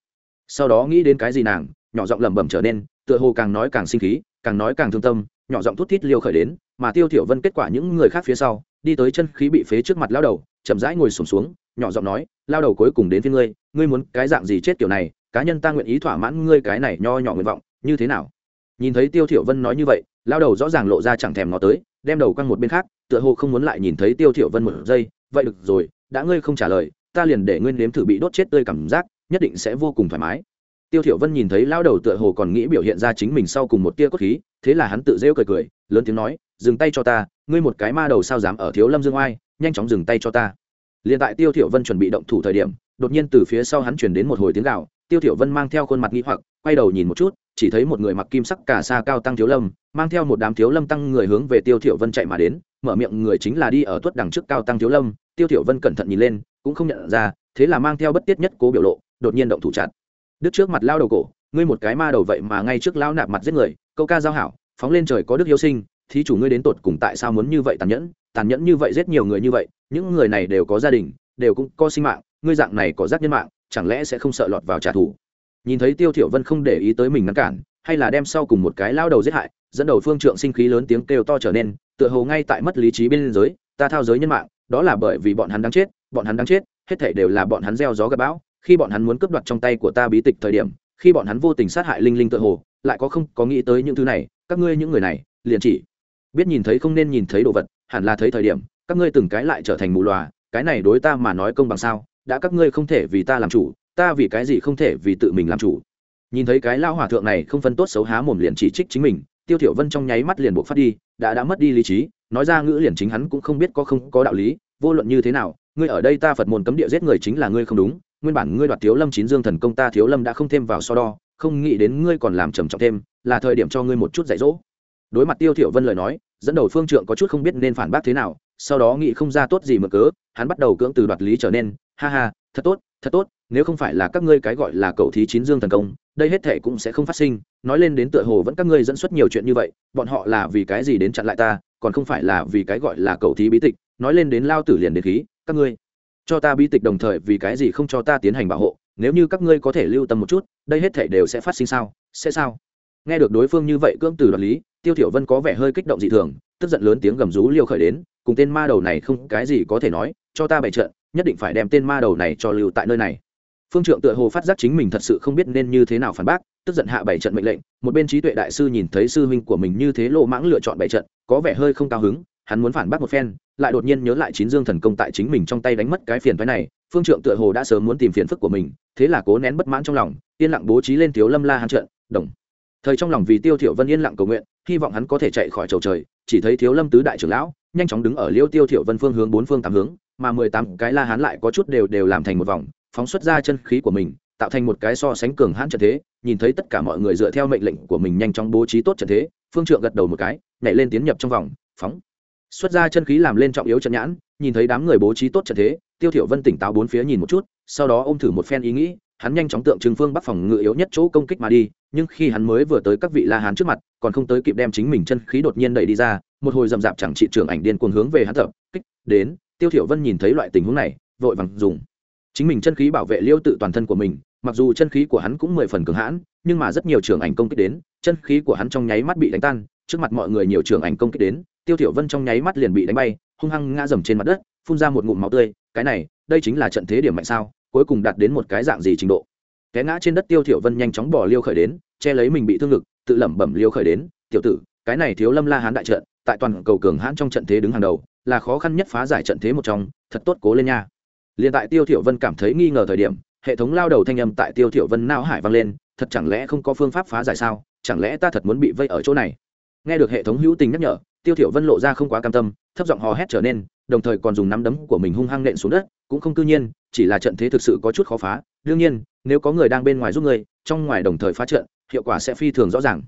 Sau đó nghĩ đến cái gì nàng, nhỏ giọng lẩm bẩm trở nên, tựa hồ càng nói càng sinh khí, càng nói càng thương tâm nhỏ giọng thút thít liêu khởi đến mà tiêu thiểu vân kết quả những người khác phía sau đi tới chân khí bị phế trước mặt lao đầu chậm rãi ngồi sụp xuống, xuống nhỏ giọng nói lao đầu cuối cùng đến phía ngươi ngươi muốn cái dạng gì chết kiểu này cá nhân ta nguyện ý thỏa mãn ngươi cái này nho nhỏ nguyện vọng như thế nào? Nhìn thấy tiêu thiểu vân nói như vậy lao đầu rõ ràng lộ ra chẳng thèm nó tới đem đầu quăng một bên khác tựa hồ không muốn lại nhìn thấy tiêu thiểu vân một giây vậy được rồi đã ngươi không trả lời ta liền để ngươi nếm thử bị đốt chết tươi cảm giác nhất định sẽ vô cùng thoải mái tiêu thiểu vân nhìn thấy lão đầu tựa hồ còn nghĩ biểu hiện ra chính mình sau cùng một tia cốt khí, thế là hắn tự rêu cười cười, lớn tiếng nói, dừng tay cho ta, ngươi một cái ma đầu sao dám ở thiếu lâm dương oai, nhanh chóng dừng tay cho ta. Liền tại tiêu thiểu vân chuẩn bị động thủ thời điểm, đột nhiên từ phía sau hắn truyền đến một hồi tiếng gào, tiêu thiểu vân mang theo khuôn mặt nghi hoặc, quay đầu nhìn một chút, chỉ thấy một người mặc kim sắc cả sa cao tăng thiếu lâm, mang theo một đám thiếu lâm tăng người hướng về tiêu thiểu vân chạy mà đến, mở miệng người chính là đi ở tuất đằng trước cao tăng thiếu lâm, tiêu thiểu vân cẩn thận nhìn lên, cũng không nhận ra, thế là mang theo bất tiết nhất cố biểu lộ, đột nhiên động thủ chặt đứt trước mặt lao đầu cổ, ngươi một cái ma đầu vậy mà ngay trước lao nạp mặt giết người, câu ca giao hảo, phóng lên trời có đức hiếu sinh, thí chủ ngươi đến tột cùng tại sao muốn như vậy tàn nhẫn tàn nhẫn như vậy giết nhiều người như vậy, những người này đều có gia đình, đều cũng có sinh mạng, ngươi dạng này có giác nhân mạng, chẳng lẽ sẽ không sợ lọt vào trả thù? Nhìn thấy tiêu thiểu vân không để ý tới mình ngăn cản, hay là đem sau cùng một cái lao đầu giết hại, dẫn đầu phương trượng sinh khí lớn tiếng kêu to trở nên, tựa hồ ngay tại mất lý trí bên giới, ta thao giới nhân mạng, đó là bởi vì bọn hắn đang chết, bọn hắn đang chết, hết thảy đều là bọn hắn gieo gió gặp bão khi bọn hắn muốn cướp đoạt trong tay của ta bí tịch thời điểm, khi bọn hắn vô tình sát hại linh linh tựa hồ, lại có không có nghĩ tới những thứ này, các ngươi những người này, liền chỉ biết nhìn thấy không nên nhìn thấy đồ vật, hẳn là thấy thời điểm, các ngươi từng cái lại trở thành mù lòa cái này đối ta mà nói công bằng sao, đã các ngươi không thể vì ta làm chủ, ta vì cái gì không thể vì tự mình làm chủ. Nhìn thấy cái lao hòa thượng này không phân tốt xấu há mồm liền chỉ trích chính mình, tiêu thiểu vân trong nháy mắt liền buộc phát đi, đã đã mất đi lý trí, nói ra ngữ liền chính hắn cũng không biết có không có đạo lý, vô luận như thế nào, ngươi ở đây ta phật môn cấm địa giết người chính là ngươi không đúng nguyên bản ngươi đoạt thiếu lâm chín dương thần công ta thiếu lâm đã không thêm vào so đo, không nghĩ đến ngươi còn làm trầm trọng thêm, là thời điểm cho ngươi một chút dạy dỗ. Đối mặt tiêu thiểu vân lời nói, dẫn đầu phương trượng có chút không biết nên phản bác thế nào, sau đó nghĩ không ra tốt gì mà cớ, hắn bắt đầu cưỡng từ đoạt lý trở nên, ha ha, thật tốt thật tốt, nếu không phải là các ngươi cái gọi là cậu thí chín dương thần công, đây hết thể cũng sẽ không phát sinh, nói lên đến tựa hồ vẫn các ngươi dẫn xuất nhiều chuyện như vậy, bọn họ là vì cái gì đến chặn lại ta, còn không phải là vì cái gọi là cậu thí bí tịch, nói lên đến lao tử liền đến khí, các ngươi cho ta bí tịch đồng thời vì cái gì không cho ta tiến hành bảo hộ, nếu như các ngươi có thể lưu tâm một chút, đây hết thể đều sẽ phát sinh sao? Sẽ sao? Nghe được đối phương như vậy cưỡng từ đoạt lý, tiêu thiểu vân có vẻ hơi kích động dị thường, tức giận lớn tiếng gầm rú liêu khởi đến, cùng tên ma đầu này không cái gì có thể nói, cho ta bày trận, nhất định phải đem tên ma đầu này cho lưu tại nơi này. Phương trượng tựa hồ phát giác chính mình thật sự không biết nên như thế nào phản bác, tức giận hạ bảy trận mệnh lệnh, một bên trí tuệ đại sư nhìn thấy sư huynh của mình như thế lộ mãng lựa chọn bảy trận, có vẻ hơi không cao hứng, hắn muốn phản bác một phen lại đột nhiên nhớ lại chín dương thần công tại chính mình trong tay đánh mất cái phiền phái này, phương trượng tựa hồ đã sớm muốn tìm phiền phức của mình, thế là cố nén bất mãn trong lòng, yên lặng bố trí lên thiếu lâm la hàn trận, đồng. Thời trong lòng vì tiêu thiểu vân yên lặng cầu nguyện, hy vọng hắn có thể chạy khỏi chầu trời, chỉ thấy thiếu lâm tứ đại trưởng lão, nhanh chóng đứng ở liêu tiêu thiểu vân phương hướng bốn phương tám hướng, mà mười tám cái la hán lại có chút đều đều làm thành một vòng, phóng xuất ra chân khí của mình, tạo thành một cái so sánh cường hãn trận thế, nhìn thấy tất cả mọi người dựa theo mệnh lệnh của mình nhanh chóng bố trí tốt trận thế, phương trượng gật đầu một cái, nhảy lên tiến nhập trong vòng, phóng xuất ra chân khí làm lên trọng yếu trận nhãn, nhìn thấy đám người bố trí tốt trận thế, tiêu thiểu vân tỉnh táo bốn phía nhìn một chút, sau đó ôm thử một phen ý nghĩ, hắn nhanh chóng tượng trưng phương bắc phòng ngự yếu nhất chỗ công kích mà đi, nhưng khi hắn mới vừa tới các vị la hán trước mặt, còn không tới kịp đem chính mình chân khí đột nhiên đẩy đi ra, một hồi rầm rạp chẳng trị trưởng ảnh điên cuồng hướng về hắn tập, kích, đến, tiêu thiểu vân nhìn thấy loại tình huống này, vội vàng dùng. Chính mình chân khí bảo vệ liêu tự toàn thân của mình, mặc dù chân khí của hắn cũng mười phần cường hãn, nhưng mà rất nhiều trưởng ảnh công kích đến, chân khí của hắn trong nháy mắt bị đánh tan, trước mặt mọi người nhiều trưởng ảnh công kích đến tiêu thiểu vân trong nháy mắt liền bị đánh bay hung hăng ngã dầm trên mặt đất phun ra một ngụm máu tươi cái này đây chính là trận thế điểm mạnh sao cuối cùng đạt đến một cái dạng gì trình độ? Té ngã trên đất tiêu thiểu vân nhanh chóng bỏ liêu khởi đến che lấy mình bị thương lực, tự lẩm bẩm liêu khởi đến tiểu tử cái này thiếu lâm la hán đại trận tại toàn cầu cường hãn trong trận thế đứng hàng đầu là khó khăn nhất phá giải trận thế một trong thật tốt cố lên nha. Liền tại tiêu thiểu vân cảm thấy nghi ngờ thời điểm hệ thống lao đầu thanh âm tại tiêu thiểu vân não hải vang lên thật chẳng lẽ không có phương pháp phá giải sao? Chẳng lẽ ta thật muốn bị vây ở chỗ này? Nghe được hệ thống hữu tình nhắc nhở, tiêu thiểu vân lộ ra không quá cam tâm, thấp giọng hò hét trở nên, đồng thời còn dùng nắm đấm của mình hung hăng nện xuống đất, cũng không cư nhiên, chỉ là trận thế thực sự có chút khó phá. Đương nhiên, nếu có người đang bên ngoài giúp người, trong ngoài đồng thời phá trận, hiệu quả sẽ phi thường rõ ràng.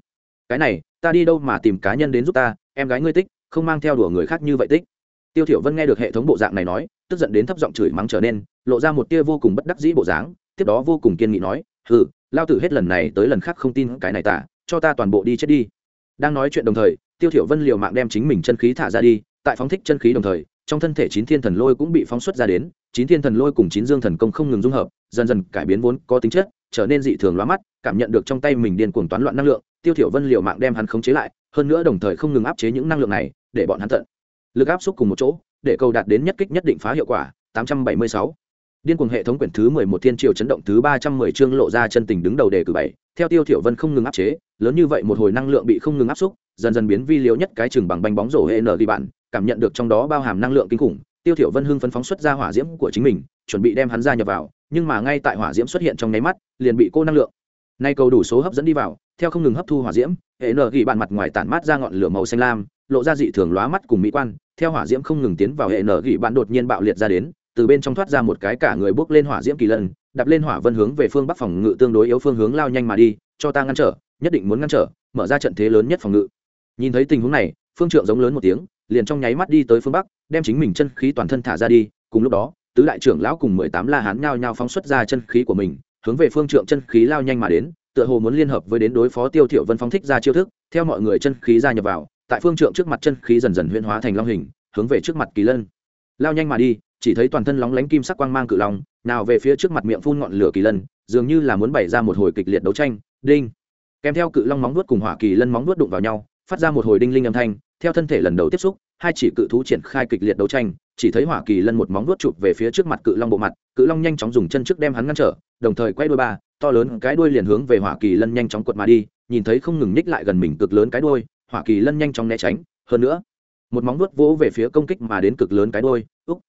Cái này, ta đi đâu mà tìm cá nhân đến giúp ta, em gái ngươi tích, không mang theo đùa người khác như vậy tích. Tiêu thiểu vân nghe được hệ thống bộ dạng này nói, tức giận đến thấp giọng chửi mắng trở nên, lộ ra một tia vô cùng bất đắc dĩ bộ dáng, tiếp đó vô cùng kiên nghị nói, hừ, lao tử hết lần này tới lần khác không tin cái này tả, cho ta toàn bộ đi chết đi đang nói chuyện đồng thời, tiêu thiểu vân liều mạng đem chính mình chân khí thả ra đi, tại phóng thích chân khí đồng thời, trong thân thể chín thiên thần lôi cũng bị phóng xuất ra đến, chín thiên thần lôi cùng chín dương thần công không ngừng dung hợp, dần dần cải biến vốn có tính chất, trở nên dị thường lóa mắt, cảm nhận được trong tay mình điên cuồng toán loạn năng lượng, tiêu thiểu vân liều mạng đem hắn khống chế lại, hơn nữa đồng thời không ngừng áp chế những năng lượng này, để bọn hắn tận lực áp xúc cùng một chỗ, để cầu đạt đến nhất kích nhất định phá hiệu quả 876 điên cuồng hệ thống quyển thứ 11 thiên triều chấn động thứ 310 chương lộ ra chân tình đứng đầu đề cử bảy, theo tiêu thiểu vân không ngừng áp chế lớn như vậy một hồi năng lượng bị không ngừng áp xúc, dần dần biến vi liếu nhất cái chừng bằng bánh bóng rổ hệ nở đi bạn, cảm nhận được trong đó bao hàm năng lượng kinh khủng, tiêu thiểu vân hưng phấn phóng xuất ra hỏa diễm của chính mình, chuẩn bị đem hắn ra nhập vào, nhưng mà ngay tại hỏa diễm xuất hiện trong nháy mắt, liền bị cô năng lượng. Nay cầu đủ số hấp dẫn đi vào, theo không ngừng hấp thu hỏa diễm, hệ nở ghi bạn mặt ngoài tản mát ra ngọn lửa màu xanh lam, lộ ra dị thường lóa mắt cùng mỹ quan, theo hỏa diễm không ngừng tiến vào hệ nở ghi bạn đột nhiên bạo liệt ra đến, từ bên trong thoát ra một cái cả người bước lên hỏa diễm kỳ lân đạp lên hỏa vân hướng về phương bắc phòng ngự tương đối yếu phương hướng lao nhanh mà đi, cho ta ngăn trở nhất định muốn ngăn trở, mở ra trận thế lớn nhất phòng ngự. Nhìn thấy tình huống này, phương trượng giống lớn một tiếng, liền trong nháy mắt đi tới phương bắc, đem chính mình chân khí toàn thân thả ra đi, cùng lúc đó, tứ đại trưởng lão cùng mười tám la hán nhao nhao phóng xuất ra chân khí của mình, hướng về phương trượng chân khí lao nhanh mà đến, tựa hồ muốn liên hợp với đến đối phó tiêu thiểu vân phóng thích ra chiêu thức, theo mọi người chân khí ra nhập vào, tại phương trượng trước mặt chân khí dần dần huyễn hóa thành long hình, hướng về trước mặt kỳ lân. Lao nhanh mà đi, chỉ thấy toàn thân lóng lánh kim sắc quang mang cự long, nào về phía trước mặt miệng phun ngọn lửa kỳ lân, dường như là muốn bày ra một hồi kịch liệt đấu tranh. Đinh! Kèm theo cự long móng vuốt cùng hỏa kỳ lân móng vuốt đụng vào nhau, phát ra một hồi đinh linh âm thanh, theo thân thể lần đầu tiếp xúc, hai chỉ cự thú triển khai kịch liệt đấu tranh, chỉ thấy hỏa kỳ lân một móng vuốt chụp về phía trước mặt cự long bộ mặt, cự long nhanh chóng dùng chân trước đem hắn ngăn trở, đồng thời quay đuôi ba, to lớn cái đuôi liền hướng về hỏa kỳ lân nhanh chóng quật mà đi, nhìn thấy không ngừng nhích lại gần mình cực lớn cái đuôi, hỏa kỳ lân nhanh chóng né tránh, hơn nữa, một móng vuốt vỗ về phía công kích mà đến cực lớn cái đuôi úc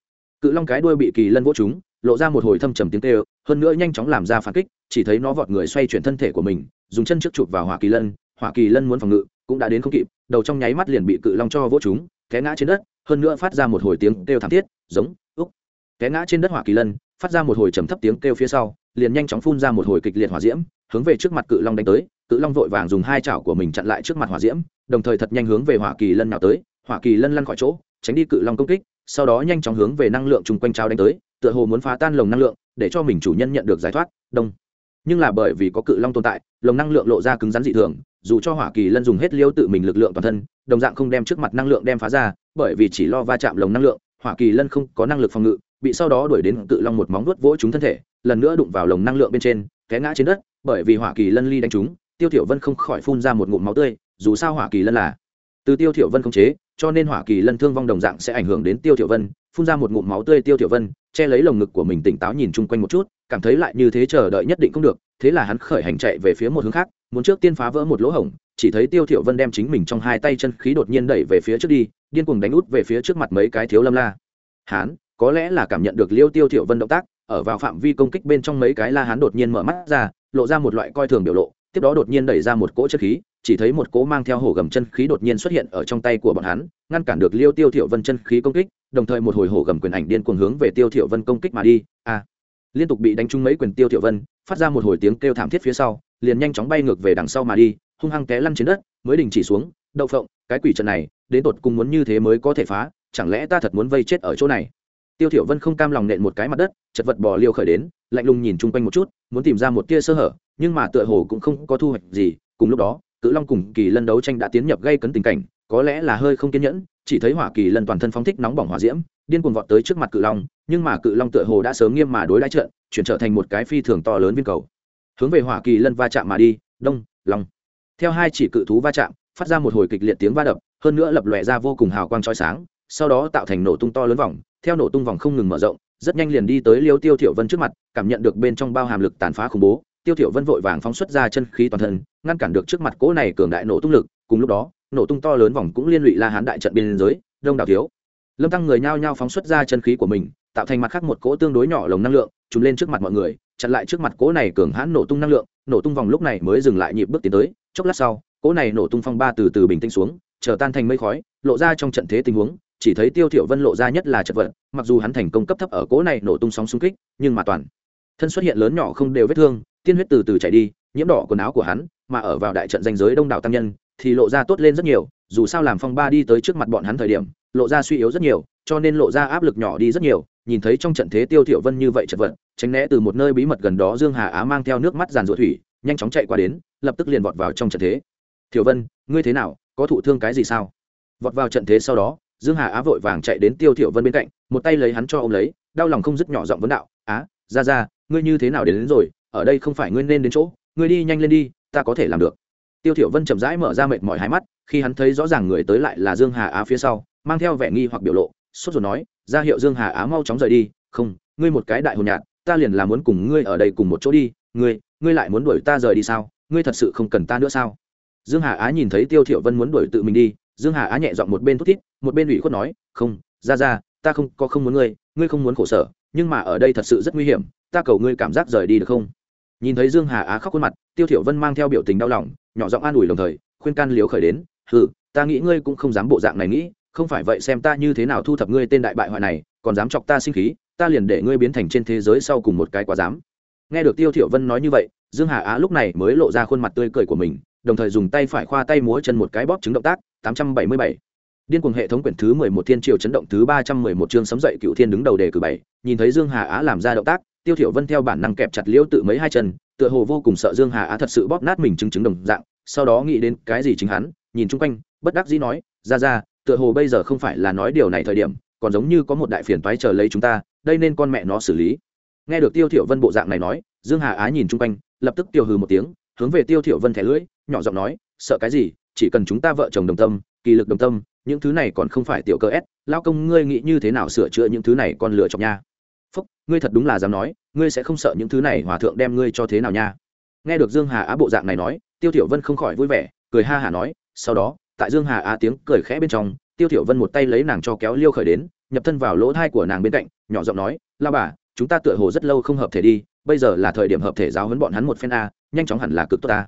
cự long cái đuôi bị kỳ lân vỗ trúng, lộ ra một hồi thâm trầm tiếng tê hơn nữa nhanh chóng làm ra phản kích, chỉ thấy nó vọt người xoay chuyển thân thể của mình dùng chân trước chụp vào hỏa kỳ lân, hỏa kỳ lân muốn phòng ngự, cũng đã đến không kịp, đầu trong nháy mắt liền bị cự long cho vỗ chúng té ngã trên đất, hơn nữa phát ra một hồi tiếng kêu thảm thiết, giống, úc. Té ngã trên đất hỏa kỳ lân, phát ra một hồi trầm thấp tiếng kêu phía sau, liền nhanh chóng phun ra một hồi kịch liệt hỏa diễm, hướng về trước mặt cự long đánh tới, cự long vội vàng dùng hai chảo của mình chặn lại trước mặt hỏa diễm, đồng thời thật nhanh hướng về hỏa kỳ lân nào tới, hỏa kỳ lân lăn khỏi chỗ, tránh đi cự long công kích, sau đó nhanh chóng hướng về năng lượng chung quanh trao đánh tới, tựa hồ muốn phá tan lồng năng lượng, để cho mình chủ nhân nhận được giải thoát, đông nhưng là bởi vì có cự long tồn tại, lồng năng lượng lộ ra cứng rắn dị thường, dù cho hỏa kỳ lân dùng hết liêu tự mình lực lượng toàn thân, đồng dạng không đem trước mặt năng lượng đem phá ra, bởi vì chỉ lo va chạm lồng năng lượng, hỏa kỳ lân không có năng lực phòng ngự, bị sau đó đuổi đến cự long một móng vuốt vỗ chúng thân thể, lần nữa đụng vào lồng năng lượng bên trên, té ngã trên đất, bởi vì hỏa kỳ lân ly đánh chúng tiêu thiểu vân không khỏi phun ra một ngụm máu tươi, dù sao hỏa kỳ lân là từ tiêu thiểu vân không chế, cho nên hỏa kỳ lân thương vong đồng dạng sẽ ảnh hưởng đến tiêu thiểu vân, phun ra một ngụm máu tươi tiêu thiểu vân che lấy lồng ngực của mình tỉnh táo nhìn chung quanh một chút, cảm thấy lại như thế chờ đợi nhất định không được, thế là hắn khởi hành chạy về phía một hướng khác, muốn trước tiên phá vỡ một lỗ hổng, chỉ thấy tiêu thiểu vân đem chính mình trong hai tay chân khí đột nhiên đẩy về phía trước đi, điên cuồng đánh út về phía trước mặt mấy cái thiếu lâm la. Hắn, có lẽ là cảm nhận được liêu tiêu thiểu vân động tác, ở vào phạm vi công kích bên trong mấy cái la hắn đột nhiên mở mắt ra, lộ ra một loại coi thường biểu lộ, tiếp đó đột nhiên đẩy ra một cỗ chân khí, chỉ thấy một cỗ mang theo hổ gầm chân khí đột nhiên xuất hiện ở trong tay của bọn hắn, ngăn cản được liêu tiêu thiểu vân chân khí công kích đồng thời một hồi hổ gầm quyền ảnh điên cuồng hướng về tiêu thiểu vân công kích mà đi. A liên tục bị đánh trúng mấy quyền tiêu thiểu vân, phát ra một hồi tiếng kêu thảm thiết phía sau, liền nhanh chóng bay ngược về đằng sau mà đi, hung hăng té lăn trên đất, mới đình chỉ xuống, đậu phộng, cái quỷ trận này, đến tột cùng muốn như thế mới có thể phá, chẳng lẽ ta thật muốn vây chết ở chỗ này? Tiêu thiểu vân không cam lòng nện một cái mặt đất, chật vật bò liêu khởi đến, lạnh lùng nhìn chung quanh một chút, muốn tìm ra một tia sơ hở, nhưng mà tựa hồ cũng không có thu hoạch gì, cùng lúc đó cự long cùng kỳ lân đấu tranh đã tiến nhập gây cấn tình cảnh, có lẽ là hơi không kiên nhẫn, chỉ thấy hỏa kỳ lân toàn thân phóng thích nóng bỏng hỏa diễm, điên cuồng vọt tới trước mặt cự long, nhưng mà cự long tựa hồ đã sớm nghiêm mà đối đãi trận, chuyển trở thành một cái phi thường to lớn viên cầu. Hướng về hỏa kỳ lân va chạm mà đi, đông, long. Theo hai chỉ cự thú va chạm, phát ra một hồi kịch liệt tiếng va đập, hơn nữa lập lòe ra vô cùng hào quang chói sáng, sau đó tạo thành nổ tung to lớn vòng, theo nổ tung vòng không ngừng mở rộng, rất nhanh liền đi tới liêu tiêu thiểu vân trước mặt, cảm nhận được bên trong bao hàm lực tàn phá khủng bố tiêu thiểu vân vội vàng phóng xuất ra chân khí toàn thân, ngăn cản được trước mặt cỗ này cường đại nổ tung lực, cùng lúc đó, nổ tung to lớn vòng cũng liên lụy la hán đại trận biên giới, đông đảo thiếu. Lâm tăng người nhao nhao phóng xuất ra chân khí của mình, tạo thành mặt khác một cỗ tương đối nhỏ lồng năng lượng trùm lên trước mặt mọi người, chặn lại trước mặt cỗ này cường hãn nổ tung năng lượng, nổ tung vòng lúc này mới dừng lại nhịp bước tiến tới, chốc lát sau, cỗ này nổ tung phong ba từ từ bình tĩnh xuống, chờ tan thành mây khói, lộ ra trong trận thế tình huống, chỉ thấy tiêu thiểu vân lộ ra nhất là chật vật, mặc dù hắn thành công cấp thấp ở cỗ này nổ tung sóng xung kích, nhưng mà toàn thân xuất hiện lớn nhỏ không đều vết thương tiên huyết từ từ chảy đi nhiễm đỏ quần áo của hắn mà ở vào đại trận danh giới đông đảo tăng nhân thì lộ ra tốt lên rất nhiều dù sao làm phong ba đi tới trước mặt bọn hắn thời điểm lộ ra suy yếu rất nhiều cho nên lộ ra áp lực nhỏ đi rất nhiều nhìn thấy trong trận thế tiêu thiểu vân như vậy chật vật tránh né từ một nơi bí mật gần đó dương hà á mang theo nước mắt giàn ruột thủy nhanh chóng chạy qua đến lập tức liền vọt vào trong trận thế. Thiểu vân ngươi thế nào có thụ thương cái gì sao? Vọt vào trận thế sau đó dương hà á vội vàng chạy đến tiêu thiểu vân bên cạnh một tay lấy hắn cho ôm lấy đau lòng không dứt nhỏ giọng vấn đạo á ra ra ngươi như thế nào đến, đến rồi ở đây không phải ngươi nên đến chỗ, ngươi đi nhanh lên đi, ta có thể làm được. Tiêu thiểu vân chậm rãi mở ra mệt mỏi hai mắt, khi hắn thấy rõ ràng người tới lại là dương hà á phía sau, mang theo vẻ nghi hoặc biểu lộ, sốt ruột nói, ra hiệu dương hà á mau chóng rời đi, không, ngươi một cái đại hồn nhạt ta liền là muốn cùng ngươi ở đây cùng một chỗ đi, ngươi ngươi lại muốn đuổi ta rời đi sao? Ngươi thật sự không cần ta nữa sao? Dương hà á nhìn thấy tiêu thiểu vân muốn đuổi tự mình đi, dương hà á nhẹ giọng một bên thút thít, một bên ủy khuất nói, không, ra ra, ta không, có không muốn ngươi ngươi không muốn khổ sở, nhưng mà ở đây thật sự rất nguy hiểm, ta cầu ngươi cảm giác rời đi được không? Nhìn thấy dương hà á khóc khuôn mặt, tiêu thiểu vân mang theo biểu tình đau lòng, nhỏ giọng an ủi đồng thời, khuyên can liếu khởi đến, hừ, ta nghĩ ngươi cũng không dám bộ dạng này nghĩ, không phải vậy xem ta như thế nào thu thập ngươi tên đại bại hoại này, còn dám chọc ta sinh khí, ta liền để ngươi biến thành trên thế giới sau cùng một cái quá dám nghe được tiêu thiểu vân nói như vậy, dương hà á lúc này mới lộ ra khuôn mặt tươi cười của mình, đồng thời dùng tay phải khoa tay múa chân một cái bóp chứng động tác 877 điên cuồng hệ thống quyển thứ 11 thiên triều chấn động thứ 311 chương sấm dậy cựu thiên đứng đầu đề cử bảy, nhìn thấy dương hà á làm ra động tác tiêu thiểu vân theo bản năng kẹp chặt liễu tự mấy hai chân, tựa hồ vô cùng sợ dương hà á thật sự bóp nát mình chứng chứng đồng dạng, sau đó nghĩ đến cái gì chính hắn, nhìn chung quanh, bất đắc dĩ nói, ra ra, tựa hồ bây giờ không phải là nói điều này thời điểm, còn giống như có một đại phiền toái chờ lấy chúng ta, đây nên con mẹ nó xử lý. Nghe được tiêu thiểu vân bộ dạng này nói, dương hà á nhìn chung quanh, lập tức tiêu hừ một tiếng, hướng về tiêu thiểu vân thẻ lưỡi, nhỏ giọng nói, sợ cái gì, chỉ cần chúng ta vợ chồng đồng tâm, kỳ lực đồng tâm, những thứ này còn không phải tiểu cơ ép lao công ngươi nghĩ như thế nào sửa chữa những thứ này còn lựa chọc nha? Phúc, ngươi thật đúng là dám nói, ngươi sẽ không sợ những thứ này hòa thượng đem ngươi cho thế nào nha. Nghe được dương hà á bộ dạng này nói, tiêu thiểu vân không khỏi vui vẻ, cười ha hà nói, sau đó, tại dương hà á tiếng cười khẽ bên trong, tiêu thiểu vân một tay lấy nàng cho kéo liêu khởi đến, nhập thân vào lỗ thai của nàng bên cạnh, nhỏ giọng nói la bà, chúng ta tựa hồ rất lâu không hợp thể đi, bây giờ là thời điểm hợp thể giáo huấn bọn hắn một phen a, nhanh chóng hẳn là cực tốt ta.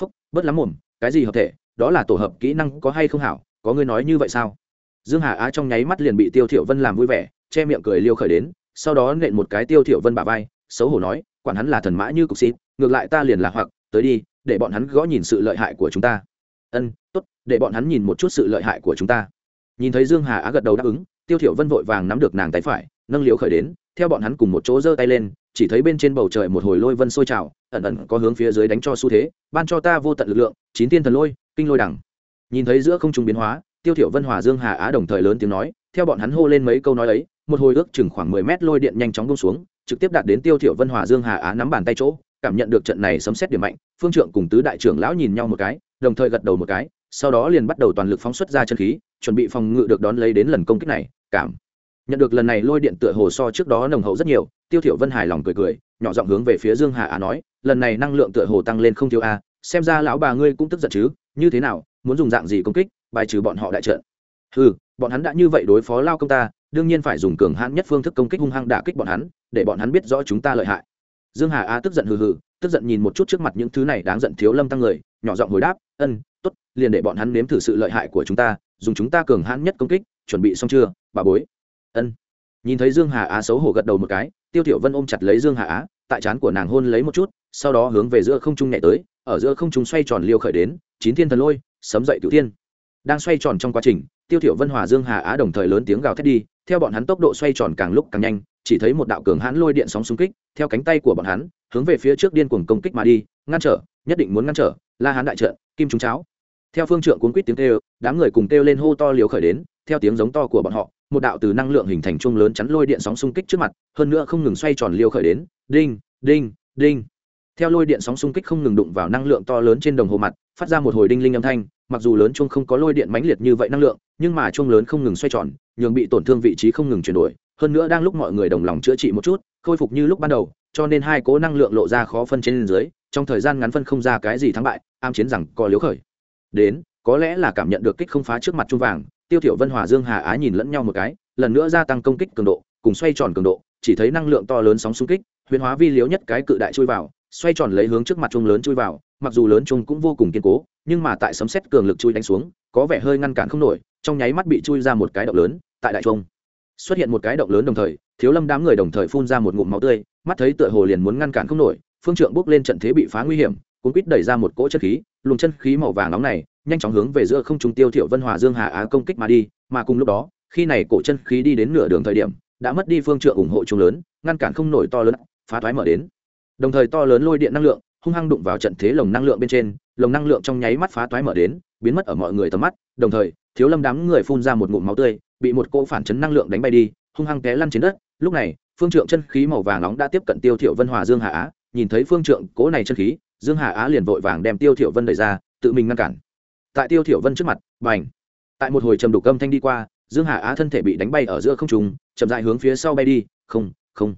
Phúc, bớt lắm mồm, cái gì hợp thể? Đó là tổ hợp, kỹ năng có hay không hảo? Có ngươi nói như vậy sao? Dương hà á trong nháy mắt liền bị tiêu thiểu vân làm vui vẻ, che miệng cười liêu khởi đến sau đó nện một cái tiêu thiểu vân bả vai, xấu hổ nói, quản hắn là thần mã như cục xịt, ngược lại ta liền là hoặc, tới đi, để bọn hắn gõ nhìn sự lợi hại của chúng ta. Ân, tốt, để bọn hắn nhìn một chút sự lợi hại của chúng ta. Nhìn thấy dương hà á gật đầu đáp ứng, tiêu thiểu vân vội vàng nắm được nàng tay phải, nâng liều khởi đến, theo bọn hắn cùng một chỗ giơ tay lên, chỉ thấy bên trên bầu trời một hồi lôi vân sôi trào, ẩn ẩn có hướng phía dưới đánh cho xu thế, ban cho ta vô tận lực lượng, chín tiên thần lôi, kinh lôi đẳng. Nhìn thấy giữa không trung biến hóa tiêu thiểu vân, hòa dương, hà á đồng thời lớn tiếng nói, theo bọn hắn hô lên mấy câu nói ấy, một hồi ước chừng khoảng 10 mét lôi điện nhanh chóng buông xuống, trực tiếp đạt đến tiêu thiểu vân, hòa dương, hà á nắm bàn tay chỗ, cảm nhận được trận này sấm xét điểm mạnh, phương trượng cùng tứ đại trưởng lão nhìn nhau một cái, đồng thời gật đầu một cái, sau đó liền bắt đầu toàn lực phóng xuất ra chân khí, chuẩn bị phòng ngự được đón lấy đến lần công kích này, cảm nhận được lần này lôi điện tựa hồ so trước đó nồng hậu rất nhiều, tiêu thiểu vân hài lòng cười cười, nhỏ giọng hướng về phía dương hà á nói, lần này năng lượng tựa hồ tăng lên không thiếu a, xem ra lão bà ngươi cũng tức giận chứ, như thế nào, muốn dùng dạng gì công kích bài trừ bọn họ đại trận. Hừ, bọn hắn đã như vậy đối phó lao công ta, đương nhiên phải dùng cường hãn nhất phương thức công kích hung hăng đả kích bọn hắn, để bọn hắn biết rõ chúng ta lợi hại. Dương hà á tức giận hừ hừ, tức giận nhìn một chút trước mặt những thứ này đáng giận thiếu lâm tăng người, nhỏ giọng hồi đáp, ân, tốt, liền để bọn hắn nếm thử sự lợi hại của chúng ta, dùng chúng ta cường hãn nhất công kích, chuẩn bị xong chưa, bà bối? Ân. Nhìn thấy dương hà á xấu hổ gật đầu một cái, tiêu tiểu vân ôm chặt lấy dương hà á, tại trán của nàng hôn lấy một chút, sau đó hướng về giữa không trung nhẹ tới, ở giữa không trung xoay tròn liêu khởi đến, chín thiên thần lôi, sấm dậy cửu thiên đang xoay tròn trong quá trình, tiêu thiểu vân, hòa dương, hà á đồng thời lớn tiếng gào thét đi, theo bọn hắn tốc độ xoay tròn càng lúc càng nhanh, chỉ thấy một đạo cường hãn lôi điện sóng xung kích, theo cánh tay của bọn hắn, hướng về phía trước điên cuồng công kích mà đi, ngăn trở, nhất định muốn ngăn trở, la hán đại trận, kim trung cháo. Theo phương trượng cuốn quít tiếng kêu, đám người cùng kêu lên hô to liều khởi đến, theo tiếng giống to của bọn họ, một đạo từ năng lượng hình thành chuông lớn chắn lôi điện sóng xung kích trước mặt, hơn nữa không ngừng xoay tròn liều khởi đến, đinh đinh đinh. Theo lôi điện sóng xung kích không ngừng đụng vào năng lượng to lớn trên đồng hồ mặt, phát ra một hồi đinh linh âm thanh mặc dù lớn chuông không có lôi điện mãnh liệt như vậy năng lượng, nhưng mà chuông lớn không ngừng xoay tròn, nhường bị tổn thương vị trí không ngừng chuyển đổi. Hơn nữa đang lúc mọi người đồng lòng chữa trị một chút, khôi phục như lúc ban đầu, cho nên hai cố năng lượng lộ ra khó phân trên dưới, trong thời gian ngắn phân không ra cái gì thắng bại, am chiến rằng có liếu khởi. Đến, có lẽ là cảm nhận được kích không phá trước mặt trung vàng, tiêu thiểu vân, hòa dương, hà á nhìn lẫn nhau một cái, lần nữa gia tăng công kích cường độ, cùng xoay tròn cường độ, chỉ thấy năng lượng to lớn sóng xung kích, huyền hóa vi liếu nhất cái cự đại chui vào, xoay tròn lấy hướng trước mặt trung lớn chui vào, mặc dù lớn trung cũng vô cùng kiên cố nhưng mà tại sấm xét cường lực chui đánh xuống, có vẻ hơi ngăn cản không nổi, trong nháy mắt bị chui ra một cái động lớn, tại đại trung. Xuất hiện một cái động lớn đồng thời, thiếu lâm đám người đồng thời phun ra một ngụm máu tươi, mắt thấy tựa hồ liền muốn ngăn cản không nổi, phương trượng bước lên trận thế bị phá nguy hiểm, cuốn quýt đẩy ra một cỗ chân khí, luồng chân khí màu vàng nóng này, nhanh chóng hướng về giữa không trung tiêu thiểu vân hòa dương hà á công kích mà đi, mà cùng lúc đó, khi này cổ chân khí đi đến nửa đường thời điểm, đã mất đi phương trượng ủng hộ trung lớn, ngăn cản không nổi to lớn, phá thoái mở đến. Đồng thời to lớn lôi điện năng lượng hung hăng đụng vào trận thế lồng năng lượng bên trên, lồng năng lượng trong nháy mắt phá toái mở đến, biến mất ở mọi người tầm mắt, đồng thời, thiếu lâm đám người phun ra một ngụm máu tươi, bị một cỗ phản chấn năng lượng đánh bay đi, hung hăng té lăn trên đất. Lúc này, phương trượng chân khí màu vàng nóng đã tiếp cận tiêu thiểu vân hòa dương hà á, nhìn thấy phương trượng cỗ này chân khí, dương hà á liền vội vàng đem tiêu thiểu vân đẩy ra, tự mình ngăn cản. Tại tiêu thiểu vân trước mặt, bành! Tại một hồi trầm đục âm thanh đi qua, dương hà á thân thể bị đánh bay ở giữa không trung, chậm rãi hướng phía sau bay đi, không không.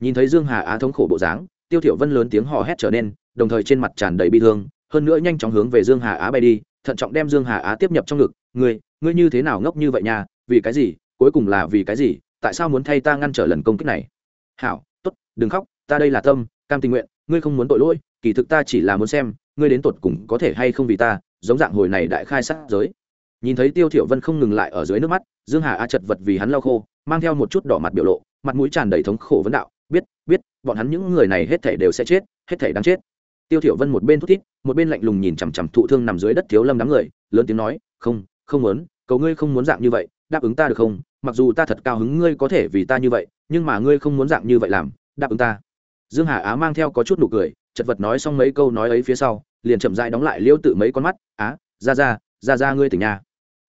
Nhìn thấy dương hà á thống khổ bộ dáng, tiêu thiểu vân lớn tiếng hò hét trở nên đồng thời trên mặt tràn đầy bi thương, hơn nữa nhanh chóng hướng về dương hà á bay đi, thận trọng đem dương hà á tiếp nhập trong ngực. Ngươi ngươi như thế nào ngốc như vậy nha? Vì cái gì? Cuối cùng là vì cái gì? Tại sao muốn thay ta ngăn trở lần công kích này? Hảo, tốt, đừng khóc, ta đây là tâm, cam tình nguyện, ngươi không muốn tội lỗi, kỳ thực ta chỉ là muốn xem, ngươi đến tột cùng có thể hay không vì ta, giống dạng hồi này đại khai sát giới. Nhìn thấy tiêu thiểu vân không ngừng lại ở dưới nước mắt, dương hà a chật vật vì hắn lau khô, mang theo một chút đỏ mặt biểu lộ, mặt mũi tràn đầy thống khổ vấn đạo, biết biết, bọn hắn những người này hết thảy đều sẽ chết, hết thảy đáng chết tiêu thiểu vân một bên thút thít, một bên lạnh lùng nhìn chằm chằm thụ thương nằm dưới đất thiếu lâm đám người, lớn tiếng nói, không không muốn, cầu ngươi không muốn dạng như vậy, đáp ứng ta được không? Mặc dù ta thật cao hứng ngươi có thể vì ta như vậy, nhưng mà ngươi không muốn dạng như vậy làm, đáp ứng ta. Dương hà á mang theo có chút nụ cười, chật vật nói xong mấy câu nói ấy phía sau, liền chậm rãi đóng lại liêu tự mấy con mắt, á, ra ra ra ra ngươi tỉnh nhà.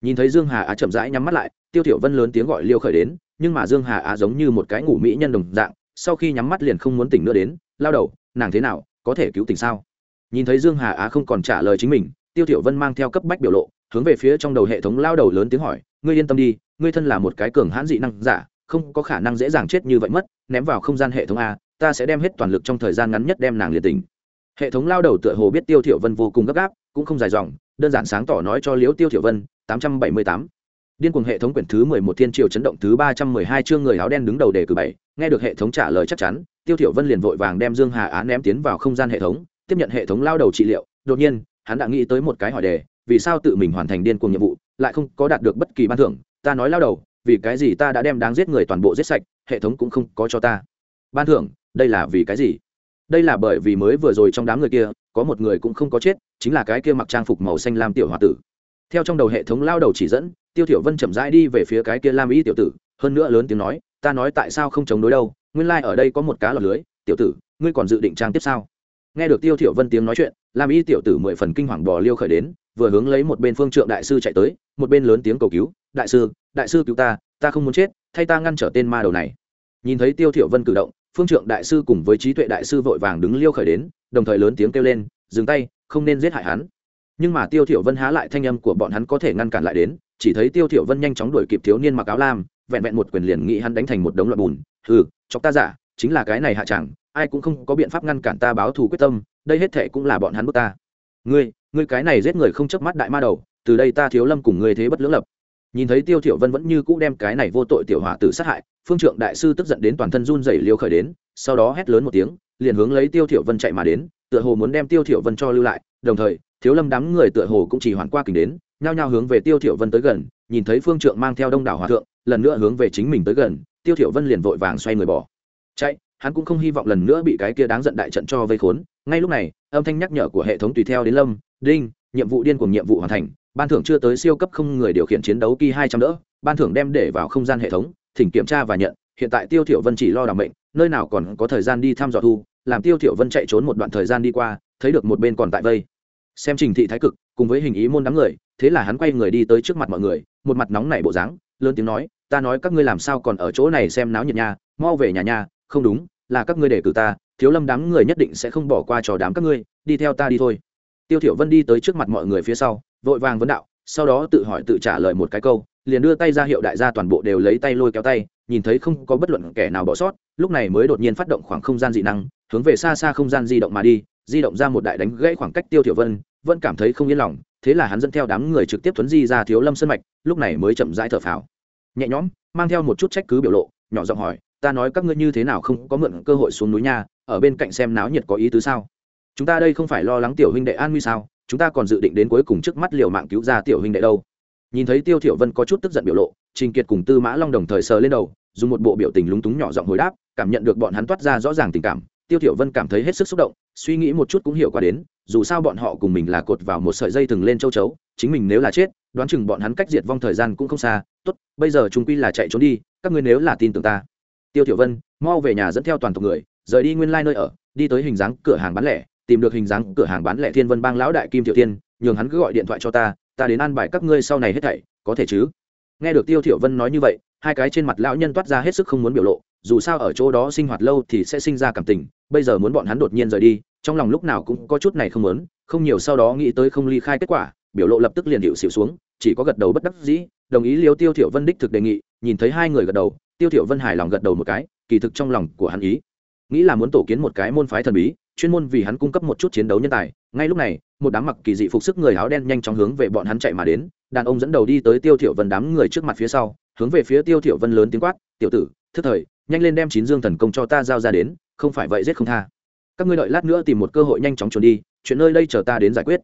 Nhìn thấy dương hà á chậm rãi nhắm mắt lại, tiêu thiểu vân lớn tiếng gọi liêu khởi đến, nhưng mà dương hà á giống như một cái ngủ mỹ nhân đồng dạng, sau khi nhắm mắt liền không muốn tỉnh nữa đến, lao đầu, nàng thế nào? Có thể cứu tỉnh sao nhìn thấy dương hà á không còn trả lời chính mình, tiêu tiểu vân mang theo cấp bách biểu lộ, hướng về phía trong đầu hệ thống lao đầu lớn tiếng hỏi, ngươi yên tâm đi, ngươi thân là một cái cường hãn dị năng giả, không có khả năng dễ dàng chết như vậy mất, ném vào không gian hệ thống a, ta sẽ đem hết toàn lực trong thời gian ngắn nhất đem nàng liệt tỉnh hệ thống lao đầu tựa hồ biết tiêu thiểu vân vô cùng gấp gáp, cũng không dài dòng, đơn giản sáng tỏ nói cho liễu tiêu thiểu vân 878. điên cuồng hệ thống quyển thứ 11 thiên triều chấn động thứ 312 chương người áo đen đứng đầu đề cử bảy, nghe được hệ thống trả lời chắc chắn tiêu thiểu vân liền vội vàng đem dương hà á ném tiến vào không gian hệ thống, tiếp nhận hệ thống lao đầu trị liệu. Đột nhiên, hắn đã nghĩ tới một cái hỏi đề, vì sao tự mình hoàn thành điên cuồng nhiệm vụ, lại không có đạt được bất kỳ ban thưởng? Ta nói lao đầu, vì cái gì ta đã đem đáng giết người toàn bộ giết sạch, hệ thống cũng không có cho ta ban thưởng, đây là vì cái gì? Đây là bởi vì mới vừa rồi trong đám người kia, có một người cũng không có chết, chính là cái kia mặc trang phục màu xanh lam tiểu h o a tử. Theo trong đầu hệ thống lao đầu chỉ dẫn, tiêu thiểu vân chậm rãi đi về phía cái kia lam y tiểu tử, hơn nữa lớn tiếng nói ta nói tại sao không chống đối đâu, nguyên lai like ở đây có một cá lọt lưới, tiểu tử, ngươi còn dự định trang tiếp sao? Nghe được tiêu thiểu vân tiếng nói chuyện, lam y tiểu tử mười phần kinh hoàng bò liêu khởi đến, vừa hướng lấy một bên phương trượng đại sư chạy tới, một bên lớn tiếng cầu cứu, đại sư đại sư cứu ta ta không muốn chết, thay ta ngăn trở tên ma đầu này. Nhìn thấy tiêu thiểu vân cử động, phương trượng đại sư cùng với trí tuệ đại sư vội vàng đứng liêu khởi đến, đồng thời lớn tiếng kêu lên, dừng tay, không nên giết hại hắn. Nhưng mà tiêu thiểu vân há lại thanh âm của bọn hắn có thể ngăn cản lại đến, chỉ thấy tiêu thiểu vân nhanh chóng đuổi kịp thiếu niên mặc áo lam vẹn vẹn một quyền liền nghĩ hắn đánh thành một đống loạn bùn. Hừ, chọc ta giả, chính là cái này hạ chẳng, ai cũng không có biện pháp ngăn cản ta báo thù quyết tâm, đây hết thệ cũng là bọn hắn bức ta. Ngươi ngươi cái này giết người không chớp mắt đại ma đầu, từ đây ta thiếu lâm cùng ngươi thế bất lưỡng lập. Nhìn thấy tiêu thiểu vân vẫn như cũ đem cái này vô tội tiểu hỏa tử sát hại, phương trượng đại sư tức giận đến toàn thân run rẩy liêu khởi đến, sau đó hét lớn một tiếng, liền hướng lấy tiêu thiểu vân chạy mà đến, tựa hồ muốn đem tiêu thiểu vân cho lưu lại, đồng thời, thiếu lâm đám người tựa hồ cũng chỉ hoàn qua kình đến, nhao nhao hướng về tiêu thiểu vân tới gần, nhìn thấy phương trượng mang theo đông đảo hòa thượng lần nữa hướng về chính mình tới gần, tiêu thiểu vân liền vội vàng xoay người bỏ. Chạy, hắn cũng không hy vọng lần nữa bị cái kia đáng giận đại trận cho vây khốn. Ngay lúc này, âm thanh nhắc nhở của hệ thống tùy theo đến lâm, đinh, nhiệm vụ điên cuồng nhiệm vụ hoàn thành. Ban thưởng chưa tới siêu cấp không người điều khiển chiến đấu kỳ hai trăm đỡ. Ban thưởng đem để vào không gian hệ thống, thỉnh kiểm tra và nhận. Hiện tại tiêu thiểu vân chỉ lo đảm mệnh, nơi nào còn có thời gian đi thăm dò thu. Làm tiêu thiểu vân chạy trốn một đoạn thời gian đi qua, thấy được một bên còn tại vây. Xem trình thị thái cực, cùng với hình ý môn đám người, thế là hắn quay người đi tới trước mặt mọi người, một mặt nóng nảy bộ dáng, lớn tiếng nói ta nói các ngươi làm sao còn ở chỗ này xem náo nhiệt nha mau về nhà nha, không đúng là các ngươi để cử ta thiếu lâm đám người nhất định sẽ không bỏ qua trò đám các ngươi đi theo ta đi thôi. Tiêu thiểu vân đi tới trước mặt mọi người phía sau vội vàng vấn đạo sau đó tự hỏi tự trả lời một cái câu liền đưa tay ra hiệu đại gia toàn bộ đều lấy tay lôi kéo tay nhìn thấy không có bất luận kẻ nào bỏ sót lúc này mới đột nhiên phát động khoảng không gian dị năng hướng về xa xa không gian di động mà đi di động ra một đại đánh gãy khoảng cách tiêu thiểu vân vẫn cảm thấy không yên lòng thế là hắn dẫn theo đám người trực tiếp tuấn di ra thiếu lâm sơn mạch lúc này mới chậm rãi thở phào nhẹ nhõm, mang theo một chút trách cứ biểu lộ, nhỏ giọng hỏi, ta nói các ngươi như thế nào không có mượn cơ hội xuống núi nha, ở bên cạnh xem náo nhiệt có ý tứ sao? Chúng ta đây không phải lo lắng tiểu huynh đệ an nguy sao, chúng ta còn dự định đến cuối cùng trước mắt liều mạng cứu ra tiểu huynh đệ đâu. Nhìn thấy tiêu thiểu vân có chút tức giận biểu lộ, trình kiệt cùng tư mã long đồng thời sờ lên đầu, dùng một bộ biểu tình lúng túng nhỏ giọng hồi đáp, cảm nhận được bọn hắn toát ra rõ ràng tình cảm, tiêu thiểu vân cảm thấy hết sức xúc động, suy nghĩ một chút cũng hiểu qua đến, dù sao bọn họ cùng mình là cột vào một sợi dây thừng lên châu chấu, chính mình nếu là chết, đoán chừng bọn hắn cách diệt vong thời gian cũng không xa tốt, bây giờ chúng quy là chạy trốn đi, các ngươi nếu là tin tưởng ta. Tiêu tiểu vân, mau về nhà dẫn theo toàn tộc người, rời đi nguyên lai nơi ở, đi tới hình dáng cửa hàng bán lẻ, tìm được hình dáng cửa hàng bán lẻ thiên vân bang lão đại kim tiểu tiên, nhường hắn cứ gọi điện thoại cho ta ta đến an bài các ngươi sau này hết thảy, có thể chứ? Nghe được tiêu tiểu vân nói như vậy, hai cái trên mặt lão nhân toát ra hết sức không muốn biểu lộ, dù sao ở chỗ đó sinh hoạt lâu thì sẽ sinh ra cảm tình, bây giờ muốn bọn hắn đột nhiên rời đi, trong lòng lúc nào cũng có chút này không muốn, không nhiều sau đó nghĩ tới không ly khai kết quả, biểu lộ lập tức liền hiệu xỉu xuống, chỉ có gật đầu bất đắc dĩ đồng ý liêu tiêu thiểu vân đích thực đề nghị, nhìn thấy hai người gật đầu, tiêu thiểu vân hài lòng gật đầu một cái, kỳ thực trong lòng của hắn ý, nghĩ là muốn tổ kiến một cái môn phái thần bí, chuyên môn vì hắn cung cấp một chút chiến đấu nhân tài. Ngay lúc này, một đám mặc kỳ dị phục sức người áo đen nhanh chóng hướng về bọn hắn chạy mà đến, đàn ông dẫn đầu đi tới tiêu thiểu vân đám người trước mặt phía sau, hướng về phía tiêu thiểu vân lớn tiếng quát, tiểu tử, thức thời, nhanh lên đem chín dương thần công cho ta giao ra đến, không phải vậy giết không tha. Các ngươi đợi lát nữa tìm một cơ hội nhanh chóng trốn đi, chuyện nơi đây chờ ta đến giải quyết.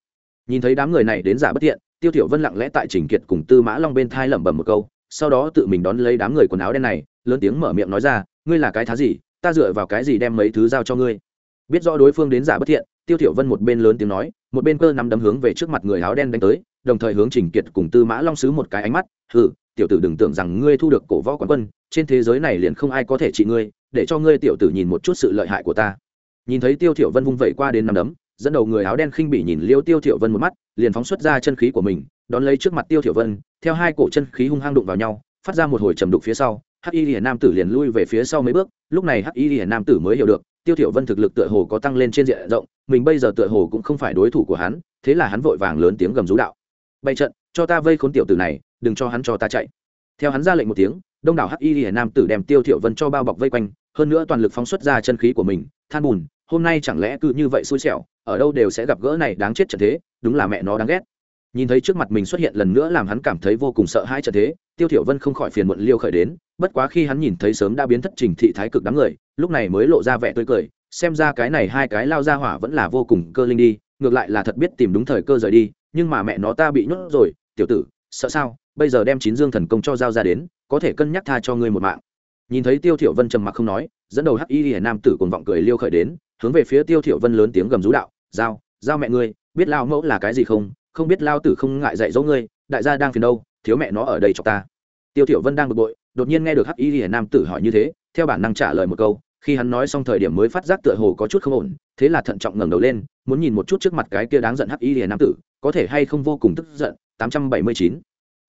Nhìn thấy đám người này đến giả bất tiện tiêu thiểu vân lặng lẽ tại trình kiệt cùng tư mã long bên thai lẩm bẩm một câu, sau đó tự mình đón lấy đám người quần áo đen này, lớn tiếng mở miệng nói ra, ngươi là cái thá gì? Ta dựa vào cái gì đem mấy thứ giao cho ngươi? Biết rõ đối phương đến giả bất thiện, tiêu thiểu vân một bên lớn tiếng nói, một bên cơ nắm đấm hướng về trước mặt người áo đen đánh tới, đồng thời hướng trình kiệt cùng tư mã long sứ một cái ánh mắt, hừ, tiểu tử đừng tưởng rằng ngươi thu được cổ võ quán quân, trên thế giới này liền không ai có thể trị ngươi, để cho ngươi tiểu tử nhìn một chút sự lợi hại của ta. Nhìn thấy tiêu thiểu vân vung vẩy qua đến nắm đấm dẫn đầu người áo đen khinh bỉ nhìn liêu tiêu thiểu vân một mắt, liền phóng xuất ra chân khí của mình, đón lấy trước mặt tiêu thiểu vân, theo hai cổ chân khí hung hăng đụng vào nhau, phát ra một hồi trầm đục phía sau, hắc y liễu nam tử liền lui về phía sau mấy bước, lúc này hắc y liễu nam tử mới hiểu được, tiêu thiểu vân thực lực tựa hồ có tăng lên trên diện rộng, mình bây giờ tựa hồ cũng không phải đối thủ của hắn, thế là hắn vội vàng lớn tiếng gầm rú đạo. Bày trận, cho ta vây khốn tiểu tử này, đừng cho hắn cho ta chạy. Theo hắn ra lệnh một tiếng, đông đảo hắc y liễu nam tử đem tiêu thiểu vân cho bao bọc vây quanh, hơn nữa toàn lực phóng xuất ra chân khí của mình, than buồn hôm nay chẳng lẽ cứ như vậy xui xẻo, ở đâu đều sẽ gặp gỡ này đáng chết trận thế, đúng là mẹ nó đáng ghét. Nhìn thấy trước mặt mình xuất hiện lần nữa làm hắn cảm thấy vô cùng sợ hãi trận thế, tiêu thiểu vân không khỏi phiền muộn liêu khởi đến, bất quá khi hắn nhìn thấy sớm đã biến thất trình thị thái cực đám người, lúc này mới lộ ra vẻ tươi cười, xem ra cái này hai cái lao ra hỏa vẫn là vô cùng cơ linh đi, ngược lại là thật biết tìm đúng thời cơ rời đi, nhưng mà mẹ nó ta bị nhốt rồi, tiểu tử, sợ sao, bây giờ đem chín dương thần công cho giao ra đến, có thể cân nhắc tha cho ngươi một mạng. Nhìn thấy tiêu thiểu vân trầm mặc không nói, dẫn đầu hắc y nam tử cuồng vọng cười liêu khởi đến hướng về phía tiêu thiểu vân lớn tiếng gầm rú đạo, giao giao mẹ ngươi, biết lao mẫu là cái gì không? Không biết lao tử không ngại dạy dỗ ngươi, đại gia đang phiền đâu, thiếu mẹ nó ở đây cho ta. Tiêu tiểu vân đang bực bội, đột nhiên nghe được hắc y lìa nam tử hỏi như thế, theo bản năng trả lời một câu, khi hắn nói xong thời điểm mới phát giác tựa hồ có chút không ổn, thế là thận trọng ngẩng đầu lên, muốn nhìn một chút trước mặt cái kia đáng giận hắc y lìa nam tử, có thể hay không vô cùng tức giận 879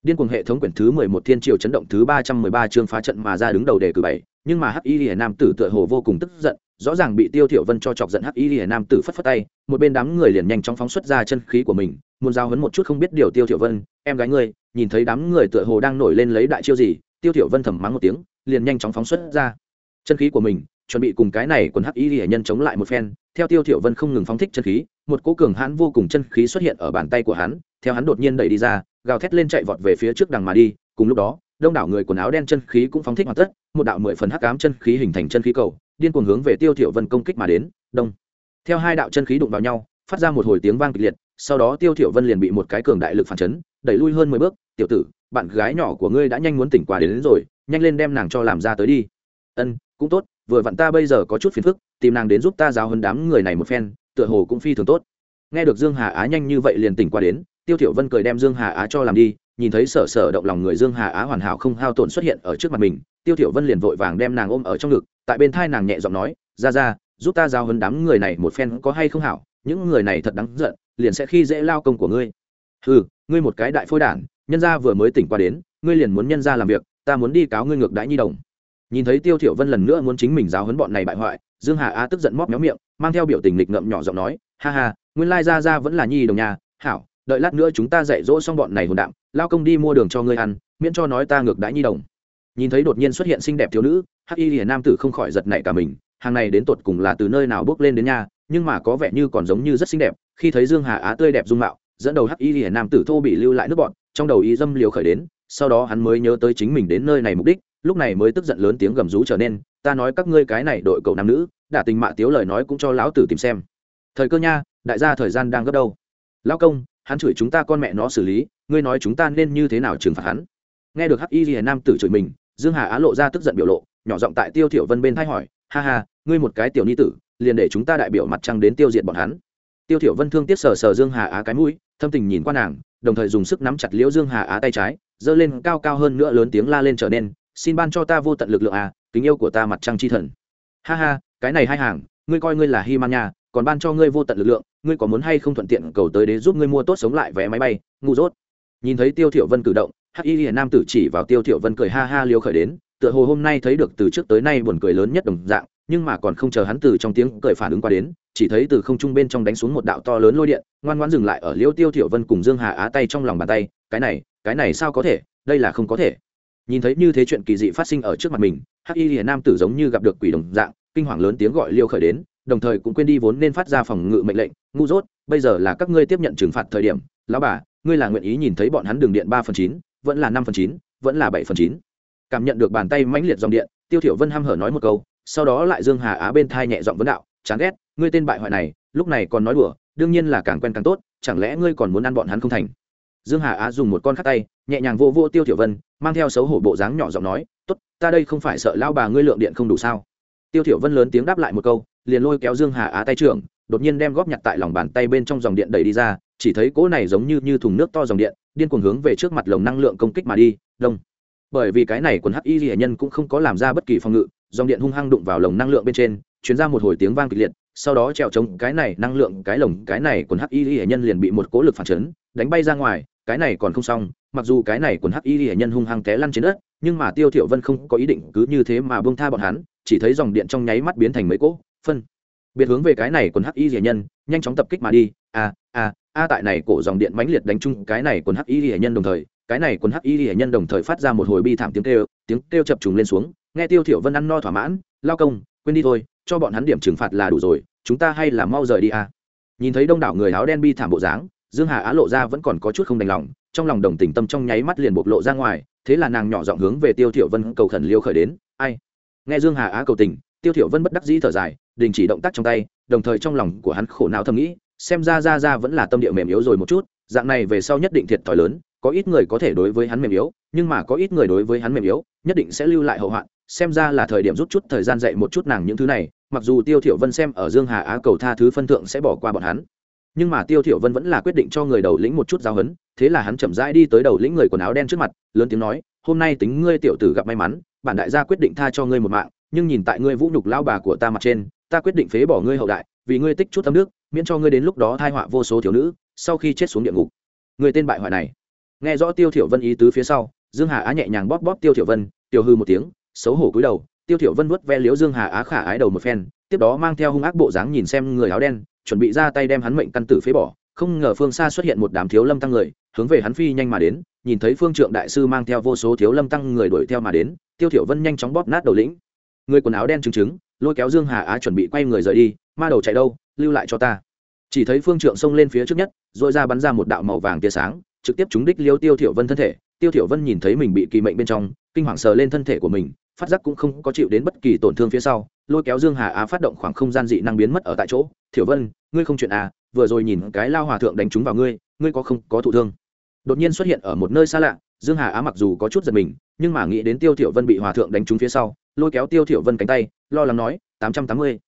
điên cuồng hệ thống quyển thứ 11 thiên triều chấn động thứ 313 chương phá trận mà ra đứng đầu đề cử bảy, nhưng mà hắc y lìa nam tử tựa hồ vô cùng tức giận rõ ràng bị tiêu thiểu vân cho chọc giận hắc y hiển nam tử phất phất tay, một bên đám người liền nhanh chóng phóng xuất ra chân khí của mình, muốn giao hấn một chút không biết điều tiêu thiểu vân, em gái ngươi, nhìn thấy đám người tựa hồ đang nổi lên lấy đại chiêu gì? Tiêu thiểu vân thầm mắng một tiếng, liền nhanh chóng phóng xuất ra. Chân khí của mình, chuẩn bị cùng cái này quần hắc y hiển nhân chống lại một phen, theo tiêu thiểu vân không ngừng phóng thích chân khí, một cỗ cường hãn vô cùng chân khí xuất hiện ở bàn tay của hắn, theo hắn đột nhiên đẩy đi ra, gào thét lên chạy vọt về phía trước đằng mà đi, cùng lúc đó, đông đảo người quần áo đen chân khí cũng phóng thích hoàn tất một đạo mười phần hắc ám chân khí hình thành chân khí cầu điên cuồng hướng về tiêu thiểu vân công kích mà đến đông. Theo hai đạo chân khí đụng vào nhau phát ra một hồi tiếng vang kịch liệt sau đó tiêu thiểu vân liền bị một cái cường đại lực phản chấn đẩy lui hơn mười bước tiểu tử bạn gái nhỏ của ngươi đã nhanh muốn tỉnh qua đến, đến rồi nhanh lên đem nàng cho làm ra tới đi. Ân cũng tốt vừa vặn ta bây giờ có chút phiền phức tìm nàng đến giúp ta giáo hơn đám người này một phen tựa hồ cũng phi thường tốt. Nghe được dương hà á nhanh như vậy liền tỉnh qua đến tiêu thiểu vân cười đem dương hà á cho làm đi nhìn thấy sở sở động lòng người dương hà á hoàn hảo không hao tổn xuất hiện ở trước mặt mình, tiêu thiểu vân liền vội vàng đem nàng ôm ở trong ngực, tại bên thai nàng nhẹ giọng nói, ra ra, giúp ta giao hơn đám người này một phen có hay không hảo, những người này thật đáng giận, liền sẽ khi dễ lao công của ngươi. Hừ, ngươi một cái đại phôi đản, nhân gia vừa mới tỉnh qua đến, ngươi liền muốn nhân gia làm việc, ta muốn đi cáo ngươi ngược đãi nhi đồng. Nhìn thấy tiêu thiểu vân lần nữa muốn chính mình giáo hấn bọn này bại hoại, dương hà á tức giận móc méo miệng, mang theo biểu tình lịch ngậm nhỏ giọng nói, ha ha, nguyên lai Ra Ra vẫn là nhi đồng nhà, hảo đợi lát nữa chúng ta dạy dỗ xong bọn này hồn đạm, lao công đi mua đường cho ngươi ăn, miễn cho nói ta ngược đãi nhi đồng. Nhìn thấy đột nhiên xuất hiện xinh đẹp thiếu nữ, hắc y hiền nam tử không khỏi giật nảy cả mình, hàng này đến tột cùng là từ nơi nào bước lên đến nhà, nhưng mà có vẻ như còn giống như rất xinh đẹp, khi thấy dương hà á tươi đẹp dung mạo, dẫn đầu hắc y hiền nam tử thô bị lưu lại nước bọn, trong đầu ý dâm liều khởi đến, sau đó hắn mới nhớ tới chính mình đến nơi này mục đích, lúc này mới tức giận lớn tiếng gầm rú trở nên, ta nói các ngươi cái này đội cầu nam nữ, đả tình mạ tiếu lời nói cũng cho lão tử tìm xem. Thời cơ nha, đại gia thời gian đang gấp đâu? Lão công hắn chửi chúng ta con mẹ nó xử lý, ngươi nói chúng ta nên như thế nào trừng phạt hắn? Nghe được hắc y ghi nam tử chửi mình, dương hà á lộ ra tức giận biểu lộ, nhỏ giọng tại tiêu thiểu vân bên thay hỏi, ha ha, ngươi một cái tiểu ni tử, liền để chúng ta đại biểu mặt trăng đến tiêu diệt bọn hắn. Tiêu thiểu vân thương tiếc sờ sờ dương hà á cái mũi, thâm tình nhìn qua nàng, đồng thời dùng sức nắm chặt liễu dương hà á tay trái dơ lên cao cao hơn nữa lớn tiếng la lên trở nên, xin ban cho ta vô tận lực lượng à tình yêu của ta mặt trăng chi thần. Ha ha, cái này hai hàng, ngươi coi ngươi là hi man nha, còn ban cho ngươi vô tận lực lượng ngươi có muốn hay không thuận tiện cầu tới để giúp ngươi mua tốt sống lại vé máy bay, ngu dốt. Nhìn thấy tiêu thiểu vân cử động, hắc y nam tử chỉ vào tiêu thiểu vân cười ha ha liêu khởi đến, tựa hồ hôm nay thấy được từ trước tới nay buồn cười lớn nhất đồng dạng, nhưng mà còn không chờ hắn từ trong tiếng cười phản ứng qua đến, chỉ thấy từ không trung bên trong đánh xuống một đạo to lớn lôi điện, ngoan ngoãn dừng lại ở liêu tiêu thiểu vân cùng dương hà á tay trong lòng bàn tay, cái này cái này sao có thể? Đây là không có thể. Nhìn thấy như thế chuyện kỳ dị phát sinh ở trước mặt mình, hắc y nam tử giống như gặp được quỷ đồng dạng, kinh hoàng lớn tiếng gọi liêu khởi đến đồng thời cũng quên đi vốn nên phát ra phòng ngự mệnh lệnh, ngu dốt, bây giờ là các ngươi tiếp nhận trừng phạt thời điểm, lão bà, ngươi là nguyện ý nhìn thấy bọn hắn đường điện ba phần chín, vẫn là năm phần chín, vẫn là bảy phần chín. Cảm nhận được bàn tay mãnh liệt dòng điện, tiêu thiểu vân ham hở nói một câu, sau đó lại dương hà á bên thai nhẹ giọng vấn đạo, chán ghét, ngươi tên bại hoại này, lúc này còn nói đùa, đương nhiên là càng quen càng tốt, chẳng lẽ ngươi còn muốn ăn bọn hắn không thành? Dương hà á dùng một con khắc tay, nhẹ nhàng vô vô tiêu thiểu vân, mang theo xấu hổ bộ dáng nhỏ giọng nói, tốt, ta đây không phải sợ lao bà ngươi lượng điện không đủ sao? Tiêu thiểu vân lớn tiếng đáp lại một câu liền lôi kéo dương hà á tay trưởng, đột nhiên đem góp nhặt tại lòng bàn tay bên trong dòng điện đẩy đi ra, chỉ thấy cỗ này giống như như thùng nước to dòng điện, điên cuồng hướng về trước mặt lồng năng lượng công kích mà đi, đông. Bởi vì cái này quần hắc y ghi nhân cũng không có làm ra bất kỳ phòng ngự, dòng điện hung hăng đụng vào lồng năng lượng bên trên chuyến ra một hồi tiếng vang kịch liệt, sau đó trèo chống cái này năng lượng, cái lồng, cái này quần hắc y ghi nhân liền bị một cỗ lực phản chấn, đánh bay ra ngoài, cái này còn không xong, mặc dù cái này quần hắc y ghi nhân hung hăng té lăn trên đất, nhưng mà tiêu thiểu vân không có ý định cứ như thế mà buông tha bọn hắn, chỉ thấy dòng điện trong nháy mắt biến thành mấy cỗ phân. Biệt hướng về cái này quần hắc y rỉa nhân, nhanh chóng tập kích mà đi. A a a tại này cổ dòng điện mãnh liệt đánh chung cái này quần hắc y rỉa nhân đồng thời, cái này quần hắc y rỉa nhân đồng thời phát ra một hồi bi thảm tiếng kêu tiếng kêu chập trùng lên xuống, nghe tiêu thiểu vân ăn no thỏa mãn, lao công, quên đi thôi, cho bọn hắn điểm trừng phạt là đủ rồi, chúng ta hay là mau rời đi a. Nhìn thấy đông đảo người áo đen bi thảm bộ dáng, dương hà á lộ ra vẫn còn có chút không đành lòng, trong lòng đồng tình tâm trong nháy mắt liền bộc lộ ra ngoài, thế là nàng nhỏ giọng hướng về tiêu thiểu vân cầu khẩn liêu khởi đến, ai? Nghe dương hà á cầu tình, tiêu thiểu vân bất đắc dĩ thở dài đình chỉ động tác trong tay, đồng thời trong lòng của hắn khổ não thầm nghĩ, xem ra ra ra vẫn là tâm địa mềm yếu rồi một chút, dạng này về sau nhất định thiệt thòi lớn, có ít người có thể đối với hắn mềm yếu, nhưng mà có ít người đối với hắn mềm yếu, nhất định sẽ lưu lại hậu hoạn, xem ra là thời điểm rút chút thời gian dạy một chút nàng những thứ này, mặc dù tiêu thiểu vân xem ở dương hà á cầu tha thứ phân thượng sẽ bỏ qua bọn hắn. Nhưng mà tiêu thiểu vân vẫn là quyết định cho người đầu lĩnh một chút giáo huấn, thế là hắn chậm rãi đi tới đầu lĩnh người quần áo đen trước mặt, lớn tiếng nói, hôm nay tính ngươi tiểu tử gặp may mắn, bản đại gia quyết định tha cho ngươi một mạng, nhưng nhìn tại ngươi vũ nhục lao bà của ta mặt trên ta quyết định phế bỏ ngươi hậu đại, vì ngươi tích chút tâm nước, miễn cho ngươi đến lúc đó thai họa vô số thiếu nữ, sau khi chết xuống địa ngục. Người tên bại hoại này. Nghe rõ tiêu thiểu vân ý tứ phía sau, dương hà á nhẹ nhàng bóp bóp tiêu thiểu vân, tiểu hư một tiếng, xấu hổ cúi đầu, tiêu thiểu vân vuốt ve liếu dương hà á khả ái đầu một phen, tiếp đó mang theo hung ác bộ dáng nhìn xem người áo đen, chuẩn bị ra tay đem hắn mệnh căn tử phế bỏ, không ngờ phương xa xuất hiện một đám thiếu lâm tăng người, hướng về hắn phi nhanh mà đến, nhìn thấy phương trượng đại sư mang theo vô số thiếu lâm tăng người đuổi theo mà đến, tiêu thiểu vân nhanh chóng bóp nát đầu lĩnh. Người quần áo đen chứng chứng lôi kéo dương hà á chuẩn bị quay người rời đi, ma đầu chạy đâu, lưu lại cho ta. Chỉ thấy phương trượng xông lên phía trước nhất, rồi ra bắn ra một đạo màu vàng tia sáng, trực tiếp trúng đích liêu tiêu thiểu vân thân thể. Tiêu thiểu vân nhìn thấy mình bị kỳ mệnh bên trong, kinh hoàng sờ lên thân thể của mình, phát giác cũng không có chịu đến bất kỳ tổn thương phía sau, lôi kéo dương hà á phát động khoảng không gian dị năng biến mất ở tại chỗ. Thiểu vân, ngươi không chuyện à vừa rồi nhìn cái lao hòa thượng đánh trúng vào ngươi ngươi có không có thụ thương? Đột nhiên xuất hiện ở một nơi xa lạ dương hà á mặc dù có chút giật mình, nhưng mà nghĩ đến tiêu thiểu vân bị hòa thượng đánh trúng phía sau, lôi kéo tiêu thiểu vân cánh tay, lo lắng nói, tám trăm tám mươi.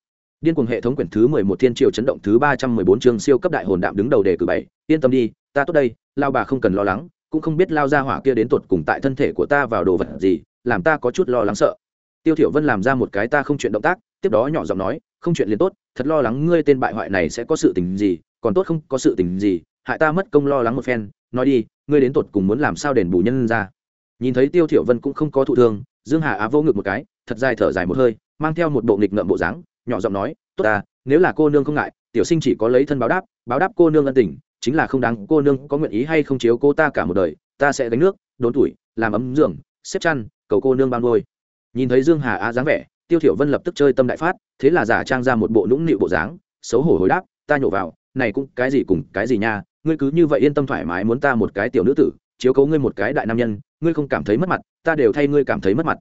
Điên cuồng hệ thống quyển thứ mười một thiên triều chấn động thứ ba trăm mười bốn chương siêu cấp đại hồn đạm đứng đầu đề cử bảy, yên tâm đi, ta tốt đây, lao bà không cần lo lắng, cũng không biết lao ra hỏa kia đến tột cùng tại thân thể của ta vào đồ vật gì, làm ta có chút lo lắng sợ. Tiêu thiểu vân làm ra một cái ta không chuyện động tác, tiếp đó nhỏ giọng nói, không chuyện liền tốt, thật lo lắng ngươi tên bại hoại này sẽ có sự tình gì, còn tốt không có sự tình gì, hại ta mất công lo lắng một phen nói đi, ngươi đến tuột cùng muốn làm sao đền bù nhân ra. Nhìn thấy tiêu thiểu vân cũng không có thụ thương, dương hà á vô ngực một cái, thật dài thở dài một hơi, mang theo một bộ nghịch ngợm bộ dáng, nhỏ giọng nói, tốt ta, nếu là cô nương không ngại, tiểu sinh chỉ có lấy thân báo đáp báo đáp cô nương ân tình, chính là không đáng cô nương có nguyện ý hay không chiếu cô ta cả một đời, ta sẽ gánh nước, đốn tuổi, làm ấm giường, xếp chăn, cầu cô nương ban ngôi nhìn thấy dương hà á dáng vẻ, tiêu thiểu vân lập tức chơi tâm đại phát, thế là giả trang ra một bộ nũng nịu bộ dáng, xấu hổ hồi đáp, ta nhổ vào, này cũng cái gì cùng cái gì nha ngươi cứ như vậy yên tâm thoải mái muốn ta một cái tiểu nữ tử, chiếu cố ngươi một cái đại nam nhân, ngươi không cảm thấy mất mặt, ta đều thay ngươi cảm thấy mất mặt.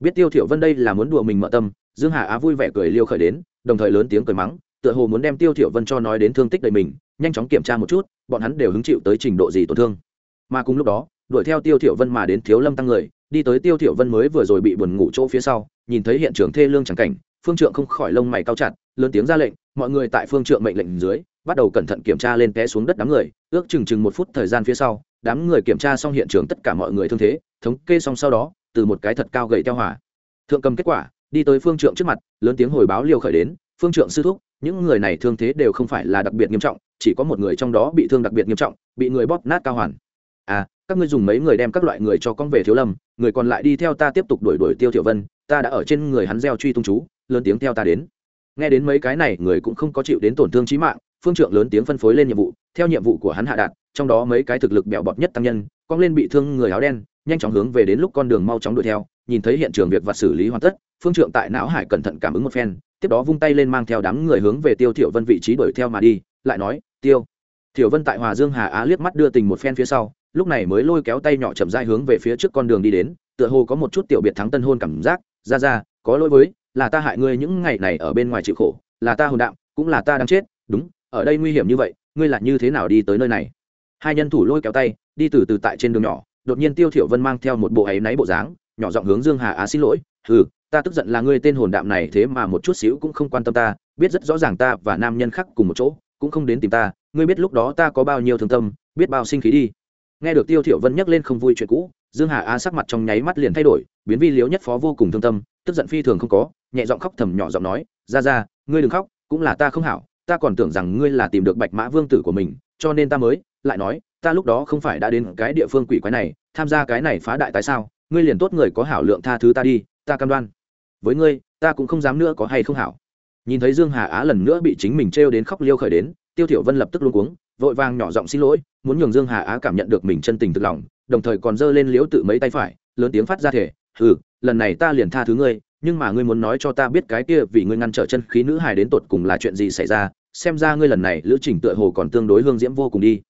Biết tiêu thiểu vân đây là muốn đùa mình mở tâm, dương hà á vui vẻ cười liêu khởi đến, đồng thời lớn tiếng cười mắng, tựa hồ muốn đem tiêu thiểu vân cho nói đến thương tích đầy mình, nhanh chóng kiểm tra một chút, bọn hắn đều hứng chịu tới trình độ gì tổn thương. Mà cùng lúc đó, đuổi theo tiêu thiểu vân mà đến thiếu lâm tăng người, đi tới tiêu thiểu vân mới vừa rồi bị buồn ngủ chỗ phía sau, nhìn thấy hiện trường thê lương chẳng cảnh, phương trượng không khỏi lông mày cao chặt, lớn tiếng ra lệnh, mọi người tại phương trượng mệnh lệnh dưới bắt đầu cẩn thận kiểm tra lên té xuống đất đám người, ước chừng chừng một phút thời gian phía sau, đám người kiểm tra xong hiện trường tất cả mọi người thương thế, thống kê xong sau đó, từ một cái thật cao gậy theo hỏa. Thượng cầm kết quả, đi tới phương trượng trước mặt, lớn tiếng hồi báo liều khởi đến, phương trượng sư thúc, những người này thương thế đều không phải là đặc biệt nghiêm trọng, chỉ có một người trong đó bị thương đặc biệt nghiêm trọng, bị người bóp nát cao hoàn. À các ngươi dùng mấy người đem các loại người cho con về thiếu lâm, người còn lại đi theo ta tiếp tục đuổi đuổi tiêu thiểu vân, ta đã ở trên người hắn gieo truy tung chú, lớn tiếng theo ta đến. Nghe đến mấy cái này, người cũng không có chịu đến tổn thương chí mạng phương trượng lớn tiếng phân phối lên nhiệm vụ, theo nhiệm vụ của hắn hạ đạt, trong đó mấy cái thực lực bẹo bọt nhất tăng nhân, cong lên bị thương người áo đen, nhanh chóng hướng về đến lúc con đường mau chóng đuổi theo, nhìn thấy hiện trường việc vật xử lý hoàn tất, phương trượng tại não hải cẩn thận cảm ứng một phen, tiếp đó vung tay lên mang theo đám người hướng về tiêu thiểu vân vị trí đuổi theo mà đi, lại nói, tiêu. Thiểu vân tại hòa dương hà á liếc mắt đưa tình một phen phía sau, lúc này mới lôi kéo tay nhỏ chậm rãi hướng về phía trước con đường đi đến, tựa hồ có một chút tiểu biệt thắng tân hôn cảm giác, ra ra, có lỗi với, là ta hại ngươi những ngày này ở bên ngoài chịu khổ, là ta hồn đạm cũng là ta đang chết, đúng ở đây nguy hiểm như vậy, ngươi là như thế nào đi tới nơi này? Hai nhân thủ lôi kéo tay, đi từ từ tại trên đường nhỏ, đột nhiên tiêu thiểu vân mang theo một bộ ấy náy bộ dáng, nhỏ giọng hướng dương hà, á, xin lỗi ừ ta tức giận là ngươi tên hồn đạm này thế mà một chút xíu cũng không quan tâm ta, biết rất rõ ràng ta và nam nhân khác cùng một chỗ, cũng không đến tìm ta, ngươi biết lúc đó ta có bao nhiêu thương tâm, biết bao sinh khí đi. Nghe được tiêu thiểu vân nhắc lên không vui chuyện cũ, dương hà, á, sắc mặt trong nháy mắt liền thay đổi, biến vi liếu nhất phó vô cùng thương tâm, tức giận phi thường không có, nhẹ giọng khóc thầm nhỏ giọng nói, ra ra, ngươi đừng khóc, cũng là ta không hảo ta còn tưởng rằng ngươi là tìm được bạch mã vương tử của mình, cho nên ta mới lại nói, ta lúc đó không phải đã đến cái địa phương quỷ quái này, tham gia cái này phá đại tại sao? Ngươi liền tốt người có hảo lượng tha thứ ta đi, ta cam đoan. Với ngươi, ta cũng không dám nữa có hay không hảo. Nhìn thấy dương hà á lần nữa bị chính mình trêu đến khóc liêu khởi đến, tiêu thiểu vân lập tức luống cuống, vội vàng nhỏ giọng xin lỗi, muốn nhường dương hà á cảm nhận được mình chân tình thực lòng, đồng thời còn giơ lên liếu tự mấy tay phải, lớn tiếng phát ra thể ừ lần này ta liền tha thứ ngươi, nhưng mà ngươi muốn nói cho ta biết cái kia vì ngươi ngăn trở chân khí nữ hài đến tột cùng là chuyện gì xảy ra xem ra ngươi lần này lữ trình tựa hồ còn tương đối hương diễm vô cùng đi.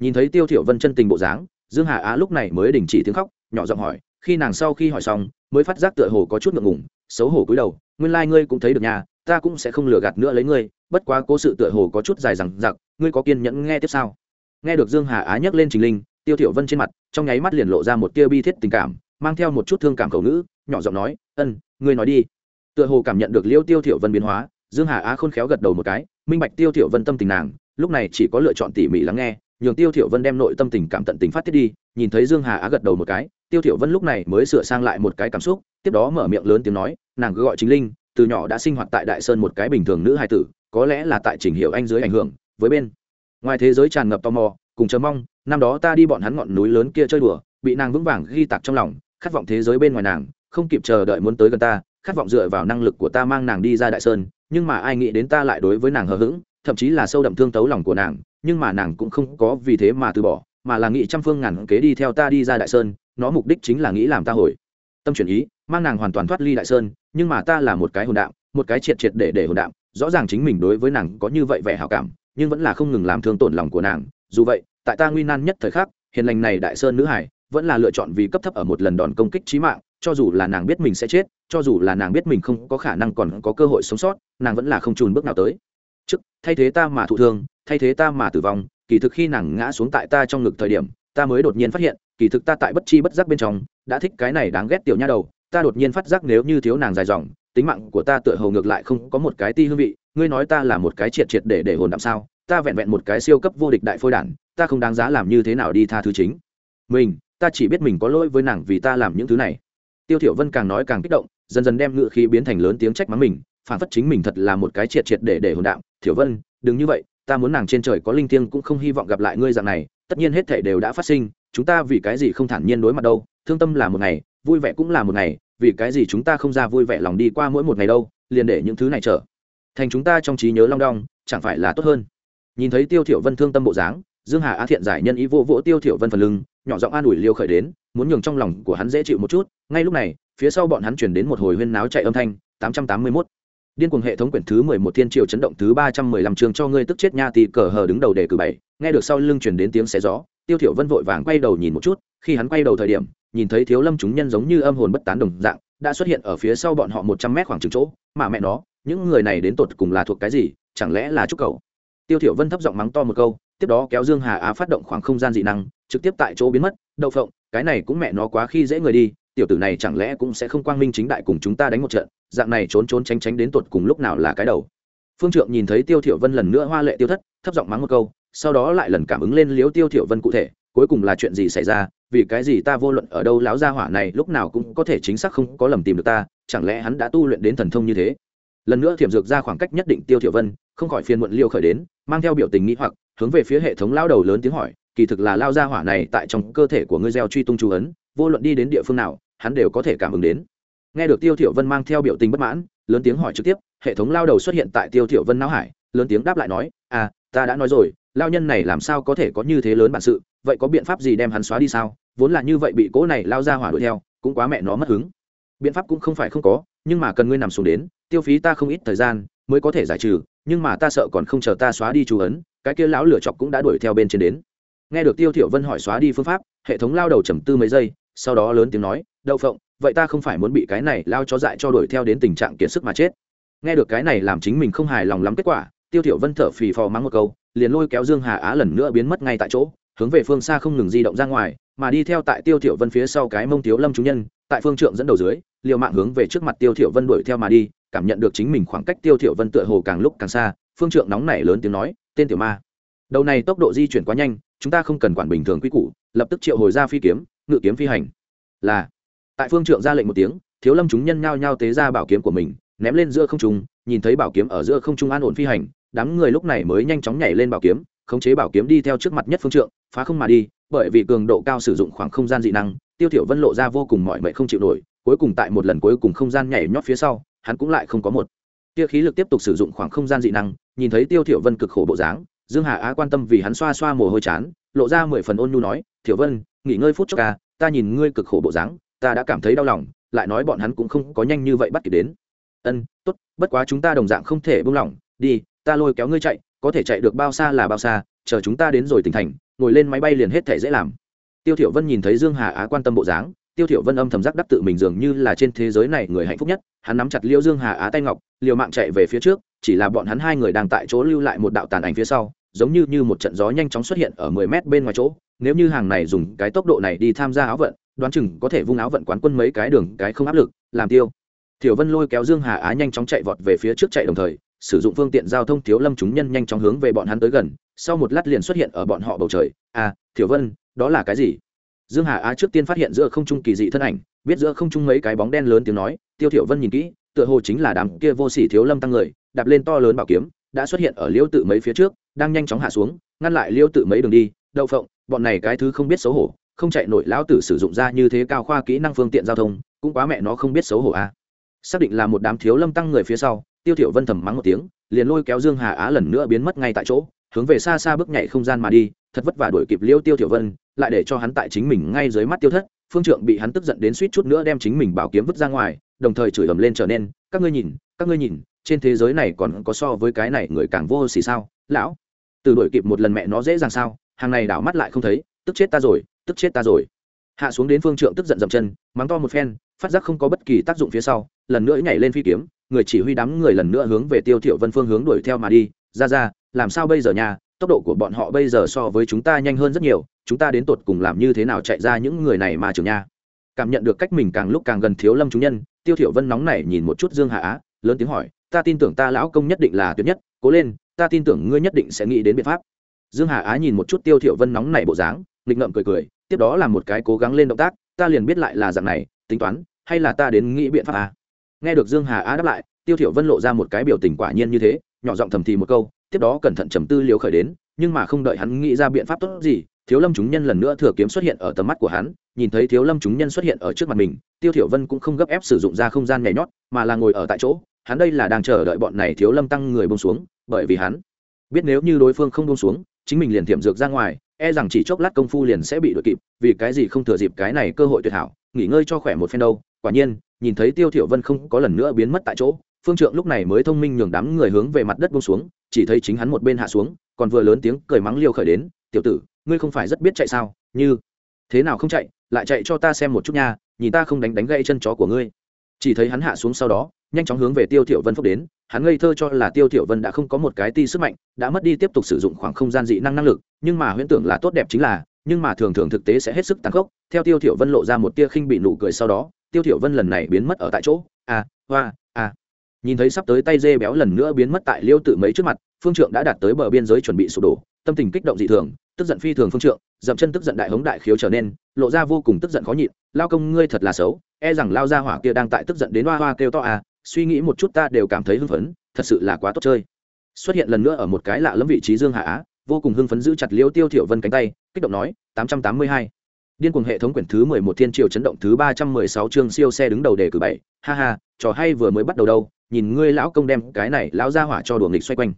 Nhìn thấy tiêu thiểu vân chân tình bộ dáng, dương hà á lúc này mới đình chỉ tiếng khóc, nhỏ giọng hỏi, khi nàng sau khi hỏi xong, mới phát giác tựa hồ có chút ngượng ngùng, xấu hổ cúi đầu, nguyên lai like ngươi cũng thấy được nhà ta cũng sẽ không lừa gạt nữa lấy ngươi, bất quá cố sự tựa hồ có chút dài dằng dặc, ngươi có kiên nhẫn nghe tiếp sao? Nghe được dương hà á nhắc lên trình linh, tiêu thiểu vân trên mặt, trong nháy mắt liền lộ ra một tia bi thiết tình cảm, mang theo một chút thương cảm cầu nữ nhỏ giọng nói, ân, ngươi nói đi. Tựa hồ cảm nhận được liêu tiêu thiểu vân biến hóa, dương hà á khôn khéo gật đầu một cái minh bạch tiêu thiểu vân tâm tình nàng, lúc này chỉ có lựa chọn tỉ mỉ lắng nghe, nhường tiêu thiểu vân đem nội tâm tình cảm tận tình phát tiết đi, nhìn thấy dương hà á gật đầu một cái, tiêu thiểu vân lúc này mới sửa sang lại một cái cảm xúc, tiếp đó mở miệng lớn tiếng nói, nàng cứ gọi chính linh, từ nhỏ đã sinh hoạt tại đại sơn một cái bình thường nữ hài tử, có lẽ là tại trình hiệu anh dưới ảnh hưởng, với bên ngoài thế giới tràn ngập tò mò, cùng chờ mong, năm đó ta đi bọn hắn ngọn núi lớn kia chơi đùa, bị nàng vững vàng ghi tạc trong lòng, khát vọng thế giới bên ngoài nàng, không kịp chờ đợi muốn tới gần ta, khát vọng dựa vào năng lực của ta mang nàng đi ra đại sơn nhưng mà ai nghĩ đến ta lại đối với nàng hờ hững, thậm chí là sâu đậm thương tấu lòng của nàng, nhưng mà nàng cũng không có vì thế mà từ bỏ, mà là nghĩ trăm phương ngàn kế đi theo ta đi ra đại sơn, nó mục đích chính là nghĩ làm ta hồi. Tâm chuyển ý, mang nàng hoàn toàn thoát ly đại sơn, nhưng mà ta là một cái hồn đạo một cái triệt triệt để để hồn đạo rõ ràng chính mình đối với nàng có như vậy vẻ hảo cảm, nhưng vẫn là không ngừng làm thương tổn lòng của nàng. Dù vậy, tại ta nguy nan nhất thời khắc, hiền lành này đại sơn nữ hải, vẫn là lựa chọn vì cấp thấp ở một lần đòn công kích trí mạng cho dù là nàng biết mình sẽ chết, cho dù là nàng biết mình không có khả năng còn có cơ hội sống sót, nàng vẫn là không trùn bước nào tới. Trước, thay thế ta mà thụ thương, thay thế ta mà tử vong, kỳ thực khi nàng ngã xuống tại ta trong ngực thời điểm, ta mới đột nhiên phát hiện, kỳ thực ta tại bất chi bất giác bên trong, đã thích cái này đáng ghét tiểu nha đầu, ta đột nhiên phát giác nếu như thiếu nàng dài dòng, tính mạng của ta tựa hồ ngược lại không có một cái ti hương vị, ngươi nói ta là một cái triệt triệt để để hồn đạm sao, ta vẹn vẹn một cái siêu cấp vô địch đại phôi đản, ta không đáng giá làm như thế nào đi tha thứ chính. Mình, ta chỉ biết mình có lỗi với nàng vì ta làm những thứ này tiêu thiểu vân càng nói càng kích động, dần dần đem ngựa khí biến thành lớn tiếng trách mắng mình, phản phất chính mình thật là một cái triệt triệt để để hồn đạm. Thiểu vân, đừng như vậy, ta muốn nàng trên trời có linh thiêng cũng không hy vọng gặp lại ngươi dạng này, tất nhiên hết thảy đều đã phát sinh, chúng ta vì cái gì không thản nhiên đối mặt đâu, thương tâm là một ngày, vui vẻ cũng là một ngày, vì cái gì chúng ta không ra vui vẻ lòng đi qua mỗi một ngày đâu, liền để những thứ này trở thành chúng ta trong trí nhớ long đong, chẳng phải là tốt hơn. Nhìn thấy tiêu thiểu vân thương tâm bộ dáng, dương hà á thiện giải nhân ý vô vỗ tiêu thiểu vân phần lưng, nhỏ giọng an ủi liêu khởi đến muốn nhường trong lòng của hắn dễ chịu một chút, ngay lúc này, phía sau bọn hắn chuyển đến một hồi huyên náo chạy âm thanh 881. điên cuồng hệ thống quyển thứ 11 thiên triều chấn động thứ 315 chương cho ngươi tức chết nha tì cờ hờ đứng đầu đề cử bảy nghe được sau lưng chuyển đến tiếng xé gió, tiêu thiểu vân vội vàng quay đầu nhìn một chút, khi hắn quay đầu thời điểm, nhìn thấy thiếu lâm chúng nhân giống như âm hồn bất tán đồng dạng, đã xuất hiện ở phía sau bọn họ 100 mét khoảng chừng chỗ, mà mẹ nó, những người này đến tột cùng là thuộc cái gì, chẳng lẽ là trúc cầu tiêu thiểu vân thấp giọng mắng to một câu, tiếp đó kéo dương hà á phát động khoảng không gian dị năng, trực tiếp tại chỗ biến mất, đậu phộng cái này cũng mẹ nó quá khi dễ người đi, tiểu tử này chẳng lẽ cũng sẽ không quang minh chính đại cùng chúng ta đánh một trận, dạng này trốn trốn tránh tránh đến tột cùng lúc nào là cái đầu. Phương trượng nhìn thấy tiêu thiểu vân lần nữa hoa lệ tiêu thất, thấp giọng mắng một câu, sau đó lại lần cảm ứng lên liếu tiêu thiểu vân cụ thể, cuối cùng là chuyện gì xảy ra, vì cái gì ta vô luận ở đâu láo gia hỏa này lúc nào cũng có thể chính xác không có lầm tìm được ta, chẳng lẽ hắn đã tu luyện đến thần thông như thế? Lần nữa thiểm dược ra khoảng cách nhất định tiêu thiểu vân, không khỏi phiền muộn liêu khởi đến, mang theo biểu tình nghĩ hoặc, hướng về phía hệ thống lao đầu lớn tiếng hỏi kỳ thực là lao gia hỏa này tại trong cơ thể của ngươi gieo truy tung chú ấn, vô luận đi đến địa phương nào, hắn đều có thể cảm ứng đến. Nghe được tiêu thiểu vân mang theo biểu tình bất mãn, lớn tiếng hỏi trực tiếp, hệ thống lao đầu xuất hiện tại tiêu thiểu vân não hải, lớn tiếng đáp lại nói à ta đã nói rồi, lao nhân này làm sao có thể có như thế lớn bản sự, vậy có biện pháp gì đem hắn xóa đi sao? Vốn là như vậy bị cố này lao ra hỏa đuổi theo, cũng quá mẹ nó mất hứng. Biện pháp cũng không phải không có, nhưng mà cần ngươi nằm xuống đến, tiêu phí ta không ít thời gian, mới có thể giải trừ, nhưng mà ta sợ còn không chờ ta xóa đi chú ấn, cái kia lão lửa chọc cũng đã đuổi theo bên trên đến nghe được tiêu thiểu vân hỏi xóa đi phương pháp, hệ thống lao đầu trầm tư mấy giây, sau đó lớn tiếng nói, đậu phộng, vậy ta không phải muốn bị cái này lao cho dại cho đuổi theo đến tình trạng kiệt sức mà chết. Nghe được cái này làm chính mình không hài lòng lắm kết quả, tiêu thiểu vân thở phì phò mắng một câu, liền lôi kéo dương hà á lần nữa biến mất ngay tại chỗ, hướng về phương xa không ngừng di động ra ngoài, mà đi theo tại tiêu thiểu vân phía sau cái mông thiếu lâm chúng nhân, tại phương trượng dẫn đầu dưới, liều mạng hướng về trước mặt tiêu thiểu vân đuổi theo mà đi, cảm nhận được chính mình khoảng cách tiêu thiểu vân tựa hồ càng lúc càng xa, phương trượng nóng nảy lớn tiếng nói, tên tiểu ma, đầu này tốc độ di chuyển quá nhanh chúng ta không cần quản bình thường quy củ, lập tức triệu hồi ra phi kiếm, ngự kiếm phi hành. Là, tại phương trượng ra lệnh một tiếng, thiếu lâm chúng nhân nhao nhao tế ra bảo kiếm của mình, ném lên giữa không trung, nhìn thấy bảo kiếm ở giữa không trung an ổn phi hành, đám người lúc này mới nhanh chóng nhảy lên bảo kiếm, khống chế bảo kiếm đi theo trước mặt nhất phương trượng, phá không mà đi, bởi vì cường độ cao sử dụng khoảng không gian dị năng, tiêu thiểu vân lộ ra vô cùng mỏi mệt không chịu nổi, cuối cùng tại một lần cuối cùng không gian nhảy nhót phía sau, hắn cũng lại không có một tia khí lực tiếp tục sử dụng khoảng không gian dị năng, nhìn thấy tiêu thiểu vân cực khổ bộ dáng dương hà á quan tâm vì hắn xoa xoa mồ hôi chán, lộ ra mười phần ôn nhu nói, thiểu vân, nghỉ ngơi phút chốc ca ta nhìn ngươi cực khổ bộ dáng, ta đã cảm thấy đau lòng, lại nói bọn hắn cũng không có nhanh như vậy bắt kịp đến. Ân, tốt, bất quá chúng ta đồng dạng không thể buông lỏng, đi, ta lôi kéo ngươi chạy, có thể chạy được bao xa là bao xa, chờ chúng ta đến rồi tỉnh thành, ngồi lên máy bay liền hết thể dễ làm. Tiêu thiểu vân nhìn thấy dương hà á quan tâm bộ dáng tiêu thiểu vân âm thầm giác đắc tự mình dường như là trên thế giới này người hạnh phúc nhất, hắn nắm chặt liêu dương hà á tay ngọc, liều mạng chạy về phía trước, chỉ là bọn hắn hai người đang tại chỗ lưu lại một đạo tàn ảnh phía sau, giống như như một trận gió nhanh chóng xuất hiện ở 10 mét bên ngoài chỗ. Nếu như hàng này dùng cái tốc độ này đi tham gia áo vận, đoán chừng có thể vung áo vận quán quân mấy cái đường, cái không áp lực, làm tiêu. Thiểu vân lôi kéo dương hà á nhanh chóng chạy vọt về phía trước chạy đồng thời, sử dụng phương tiện giao thông thiếu lâm chúng nhân nhanh chóng hướng về bọn hắn tới gần, sau một lát liền xuất hiện ở bọn họ bầu trời. À thiểu vân, đó là cái gì? Dương hà á trước tiên phát hiện giữa không trung kỳ dị thân ảnh, biết giữa không trung mấy cái bóng đen lớn tiếng nói, tiêu thiểu vân nhìn kỹ, tựa hồ chính là đám kia vô sỉ thiếu lâm tăng người, đạp lên to lớn bảo kiếm, đã xuất hiện ở liêu tự mấy phía trước, đang nhanh chóng hạ xuống, ngăn lại liêu tự mấy đường đi, đậu phộng, bọn này cái thứ không biết xấu hổ, không chạy nổi lão tử sử dụng ra như thế cao khoa kỹ năng phương tiện giao thông, cũng quá mẹ nó không biết xấu hổ a à. xác định là một đám thiếu lâm tăng người phía sau, tiêu thiểu vân thầm mắng một tiếng, liền lôi kéo dương hà á lần nữa biến mất ngay tại chỗ, hướng về xa xa bước nhảy không gian mà đi, thật vất vả đuổi kịp liêu tiêu thiểu vân lại để cho hắn tại chính mình ngay dưới mắt tiêu thất, phương trượng bị hắn tức giận đến suýt chút nữa đem chính mình bảo kiếm vứt ra ngoài, đồng thời chửi ầm lên trở nên, các ngươi nhìn, các ngươi nhìn, trên thế giới này còn có so với cái này người càng vô xỉ sao, lão. Từ đuổi kịp một lần mẹ nó dễ dàng sao, hàng này đảo mắt lại không thấy, tức chết ta rồi, tức chết ta rồi. Hạ xuống đến phương trượng tức giận dậm chân, mắng to một phen, phát giác không có bất kỳ tác dụng phía sau, lần nữa nhảy lên phi kiếm, người chỉ huy đám người lần nữa hướng về tiêu thiệu vân phương hướng đuổi theo mà đi, ra ra, làm sao bây giờ nhà tốc độ của bọn họ bây giờ so với chúng ta nhanh hơn rất nhiều, chúng ta đến tột cùng làm như thế nào chạy ra những người này mà trường nha? Cảm nhận được cách mình càng lúc càng gần thiếu lâm chúng nhân, tiêu thiểu vân nóng nảy nhìn một chút dương hạ á, lớn tiếng hỏi, ta tin tưởng ta lão công nhất định là tuyệt nhất, cố lên, ta tin tưởng ngươi nhất định sẽ nghĩ đến biện pháp. Dương hà á nhìn một chút tiêu thiểu vân nóng nảy bộ dáng, nghịch ngợm cười cười, tiếp đó là một cái cố gắng lên động tác, ta liền biết lại là dạng này, tính toán, hay là ta đến nghĩ biện pháp à? Nghe được dương hà á đáp lại, tiêu thiểu vân lộ ra một cái biểu tình quả nhiên như thế, nhỏ giọng thầm thì một câu tiếp đó cẩn thận trầm tư liều khởi đến, nhưng mà không đợi hắn nghĩ ra biện pháp tốt gì, thiếu lâm chúng nhân lần nữa thừa kiếm xuất hiện ở tầm mắt của hắn, nhìn thấy thiếu lâm chúng nhân xuất hiện ở trước mặt mình, tiêu thiểu vân cũng không gấp ép sử dụng ra không gian nhảy nhót, mà là ngồi ở tại chỗ, hắn đây là đang chờ đợi bọn này thiếu lâm tăng người buông xuống, bởi vì hắn biết nếu như đối phương không buông xuống, chính mình liền tiệm dược ra ngoài e rằng chỉ chốc lát công phu liền sẽ bị đuổi kịp, vì cái gì không thừa dịp cái này cơ hội tuyệt hảo, nghỉ ngơi cho khỏe một phen đâu. Quả nhiên, nhìn thấy tiêu thiểu vân không có lần nữa biến mất tại chỗ, phương trượng lúc này mới thông minh nhường đám người hướng về mặt đất buông xuống chỉ thấy chính hắn một bên hạ xuống, còn vừa lớn tiếng cười mắng liêu khởi đến, tiểu tử, ngươi không phải rất biết chạy sao? Như, thế nào không chạy? Lại chạy cho ta xem một chút nha, nhìn ta không đánh đánh gãy chân chó của ngươi. Chỉ thấy hắn hạ xuống sau đó, nhanh chóng hướng về tiêu thiểu vân phúc đến, hắn ngây thơ cho là tiêu thiểu vân đã không có một cái ti sức mạnh, đã mất đi tiếp tục sử dụng khoảng không gian dị năng năng lực, nhưng mà huyễn tưởng là tốt đẹp chính là, nhưng mà thường thường thực tế sẽ hết sức tàn khốc. Theo tiêu thiểu vân lộ ra một tia khinh bị nụ cười sau đó, tiêu thiểu vân lần này biến mất ở tại chỗ. À hoa à nhìn thấy sắp tới tay dê béo lần nữa biến mất tại liêu tự mấy trước mặt, phương trượng đã đạt tới bờ biên giới chuẩn bị sụp đổ, tâm tình kích động dị thường, tức giận phi thường phương trượng, dậm chân tức giận đại hống đại khiếu trở nên, lộ ra vô cùng tức giận khó nhịn. Lao công, ngươi thật là xấu e rằng lao ra hỏa kia đang tại tức giận đến hoa hoa kêu to à suy nghĩ một chút ta đều cảm thấy hưng phấn, thật sự là quá tốt chơi. Xuất hiện lần nữa ở một cái lạ lẫm vị trí dương hạ á, vô cùng hưng phấn giữ chặt liêu tiêu thiểu vân cánh tay, kích động nói, tám trăm tám mươi hai. Điên cuồng hệ thống quyển thứ mười một thiên triều chấn động thứ ba trăm mười sáu chương siêu xe đứng đầu đề cử bảy. Ha ha, trò hay vừa mới bắt đầu đâu nhìn ngươi lão công đem cái này lão ra hỏa cho đùa nghịch xoay quanh.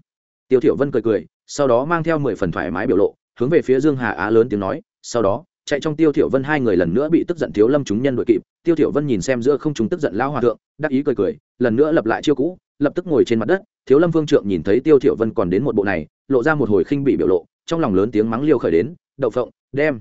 Tiêu thiểu vân cười cười, sau đó mang theo mười phần thoải mái biểu lộ, hướng về phía dương hà á lớn tiếng nói, sau đó, chạy trong tiêu thiểu vân hai người lần nữa bị tức giận thiếu lâm chúng nhân đội kịp. Tiêu thiểu vân nhìn xem giữa không chúng tức giận lão hòa thượng, đắc ý cười cười, lần nữa lập lại chiêu cũ, lập tức ngồi trên mặt đất. Thiếu lâm vương trượng nhìn thấy tiêu thiểu vân còn đến một bộ này, lộ ra một hồi khinh bị biểu lộ, trong lòng lớn tiếng mắng liêu khởi đến, đậu phộng, đem.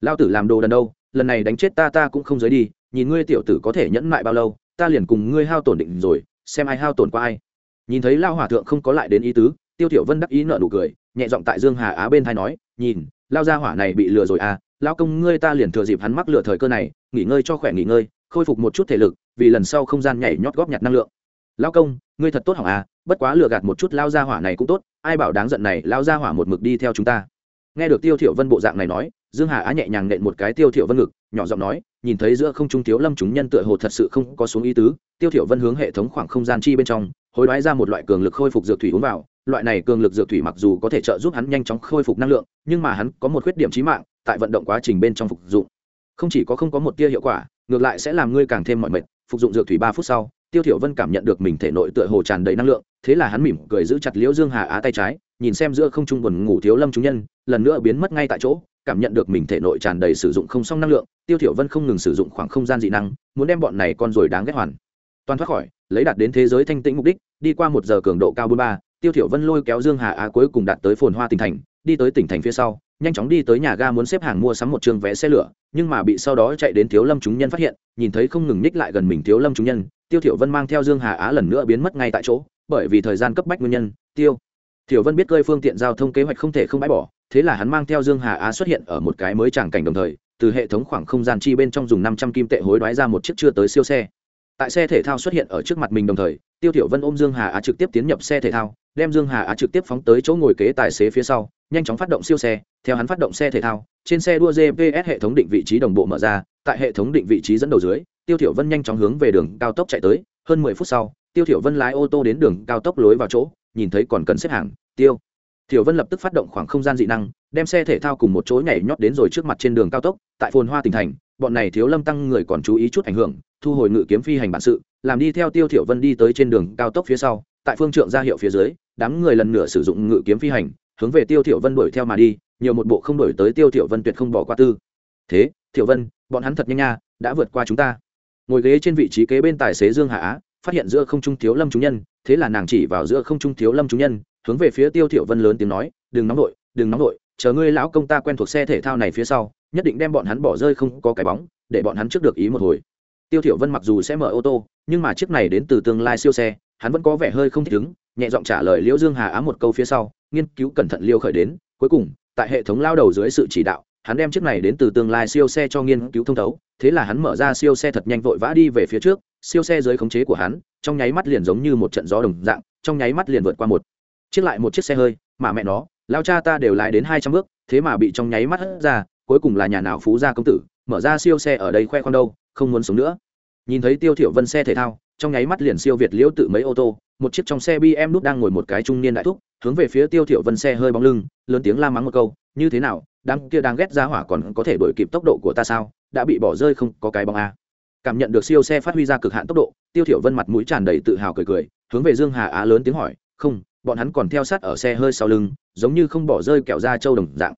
Lao tử làm đồ đần đâu, lần này đánh chết ta ta cũng không giới đi, nhìn ngươi tiểu tử có thể nhẫn lại bao lâu, ta liền cùng ngươi hao tổn định rồi xem ai hao tổn qua ai. Nhìn thấy lao hòa thượng không có lại đến ý tứ, tiêu thiểu vân đắc ý nợ nụ cười, nhẹ giọng tại dương hà á bên thay nói, nhìn, lao gia hỏa này bị lừa rồi à lao công ngươi ta liền thừa dịp hắn mắc lừa thời cơ này, nghỉ ngơi cho khỏe nghỉ ngơi, khôi phục một chút thể lực, vì lần sau không gian nhảy nhót góp nhặt năng lượng. Lao công, ngươi thật tốt hỏng à bất quá lừa gạt một chút lao gia hỏa này cũng tốt, ai bảo đáng giận này lao gia hỏa một mực đi theo chúng ta. Nghe được tiêu thiểu vân bộ dạng này nói, dương hà á nhẹ nhàng nện một cái tiêu thiểu vân ngực nhỏ giọng nói, nhìn thấy giữa không trung thiếu lâm chúng nhân tựa hồ thật sự không có xuống ý tứ, tiêu thiểu vân hướng hệ thống khoảng không gian chi bên trong, hối đoái ra một loại cường lực khôi phục dược thủy uống vào, loại này cường lực dược thủy mặc dù có thể trợ giúp hắn nhanh chóng khôi phục năng lượng, nhưng mà hắn có một khuyết điểm chí mạng, tại vận động quá trình bên trong phục dụng. Không chỉ có không có một tia hiệu quả, ngược lại sẽ làm ngươi càng thêm mỏi mệt, phục dụng dược thủy ba phút sau, tiêu thiểu vân cảm nhận được mình thể nội tựa hồ tràn đầy năng lượng, thế là hắn mỉm cười giữ chặt liễu dương hà á tay trái, nhìn xem giữa không trung buồn ngủ thiếu lâm chúng nhân, lần nữa biến mất ngay tại chỗ cảm nhận được mình thể nội tràn đầy sử dụng không xong năng lượng, tiêu thiểu vân không ngừng sử dụng khoảng không gian dị năng, muốn đem bọn này con rồi đáng ghét hoàn. Toàn thoát khỏi, lấy đạt đến thế giới thanh tĩnh mục đích, đi qua một giờ cường độ cao bốn ba, tiêu thiểu vân lôi kéo dương hà á cuối cùng đạt tới phồn hoa tỉnh thành, đi tới tỉnh thành phía sau, nhanh chóng đi tới nhà ga muốn xếp hàng mua sắm một trường vé xe lửa, nhưng mà bị sau đó chạy đến thiếu lâm chúng nhân phát hiện, nhìn thấy không ngừng ních lại gần mình thiếu lâm chúng nhân, tiêu thiểu vân mang theo dương hà á lần nữa biến mất ngay tại chỗ, bởi vì thời gian cấp bách nguyên nhân, tiêu Tiểu vân biết cơi phương tiện giao thông kế hoạch không thể không bãi bỏ, thế là hắn mang theo dương hà á xuất hiện ở một cái mới tràng cảnh đồng thời, từ hệ thống khoảng không gian chi bên trong dùng năm trăm kim tệ hối đoái ra một chiếc chưa tới siêu xe. Tại xe thể thao xuất hiện ở trước mặt mình đồng thời, tiêu Tiểu vân ôm dương hà á trực tiếp tiến nhập xe thể thao, đem dương hà á trực tiếp phóng tới chỗ ngồi kế tài xế phía sau, nhanh chóng phát động siêu xe. Theo hắn phát động xe thể thao, trên xe đua gps hệ thống định vị trí đồng bộ mở ra, tại hệ thống định vị trí dẫn đầu dưới, tiêu Tiểu vân nhanh chóng hướng về đường cao tốc chạy tới. Hơn mười phút sau, tiêu thiểu vân lái ô tô đến đường cao tốc lối vào chỗ nhìn thấy còn cần xếp hàng, tiêu. Thiểu vân lập tức phát động khoảng không gian dị năng, đem xe thể thao cùng một chỗ nhảy nhót đến rồi trước mặt trên đường cao tốc, tại phồn hoa tỉnh thành, bọn này thiếu lâm tăng người còn chú ý chút ảnh hưởng, thu hồi ngự kiếm phi hành bản sự, làm đi theo tiêu thiểu vân đi tới trên đường cao tốc phía sau, tại phương trượng ra hiệu phía dưới, đám người lần nữa sử dụng ngự kiếm phi hành, hướng về tiêu thiểu vân đuổi theo mà đi, nhiều một bộ không đuổi tới tiêu thiểu vân tuyệt không bỏ qua tư. Thế, thiểu vân, bọn hắn thật nhanh nha, đã vượt qua chúng ta. Ngồi ghế trên vị trí kế bên tài xế dương hạ á phát hiện giữa không trung thiếu lâm chúng nhân, thế là nàng chỉ vào giữa không trung thiếu lâm chúng nhân, hướng về phía tiêu thiểu vân lớn tiếng nói, đừng nóng nổi đừng nóng nổi chờ ngươi lão công ta quen thuộc xe thể thao này phía sau, nhất định đem bọn hắn bỏ rơi không có cái bóng, để bọn hắn trước được ý một hồi. Tiêu thiểu vân mặc dù sẽ mở ô tô, nhưng mà chiếc này đến từ tương lai siêu xe, hắn vẫn có vẻ hơi không thích ứng, nhẹ giọng trả lời liễu dương hà á một câu phía sau, nghiên cứu cẩn thận liêu khởi đến, cuối cùng, tại hệ thống lao đầu dưới sự chỉ đạo, hắn đem chiếc này đến từ tương lai siêu xe cho nghiên cứu thông thấu, thế là hắn mở ra siêu xe thật nhanh vội vã đi về phía trước siêu xe dưới khống chế của hắn, trong nháy mắt liền giống như một trận gió đồng dạng, trong nháy mắt liền vượt qua một. Chiếc lại một chiếc xe hơi, mà mẹ nó, lao cha ta đều lái đến hai trăm bước, thế mà bị trong nháy mắt hất ra, cuối cùng là nhà nào phú gia công tử, mở ra siêu xe ở đây khoe con đâu, không muốn sống nữa. Nhìn thấy tiêu thiểu vân xe thể thao, trong nháy mắt liền siêu việt liễu tự mấy ô tô, một chiếc trong xe bm nút đang ngồi một cái trung niên đại thúc, hướng về phía tiêu thiểu vân xe hơi bóng lưng, lớn tiếng la mắng một câu, như thế nào đang kia đang ghét ra hỏa còn có thể đuổi kịp tốc độ của ta sao? Đã bị bỏ rơi không có cái bóng a cảm nhận được siêu xe phát huy ra cực hạn tốc độ, tiêu thiểu vân mặt mũi tràn đầy tự hào cười cười, hướng về dương hà á lớn tiếng hỏi, không, bọn hắn còn theo sát ở xe hơi sau lưng, giống như không bỏ rơi kẹo ra châu đồng dạng.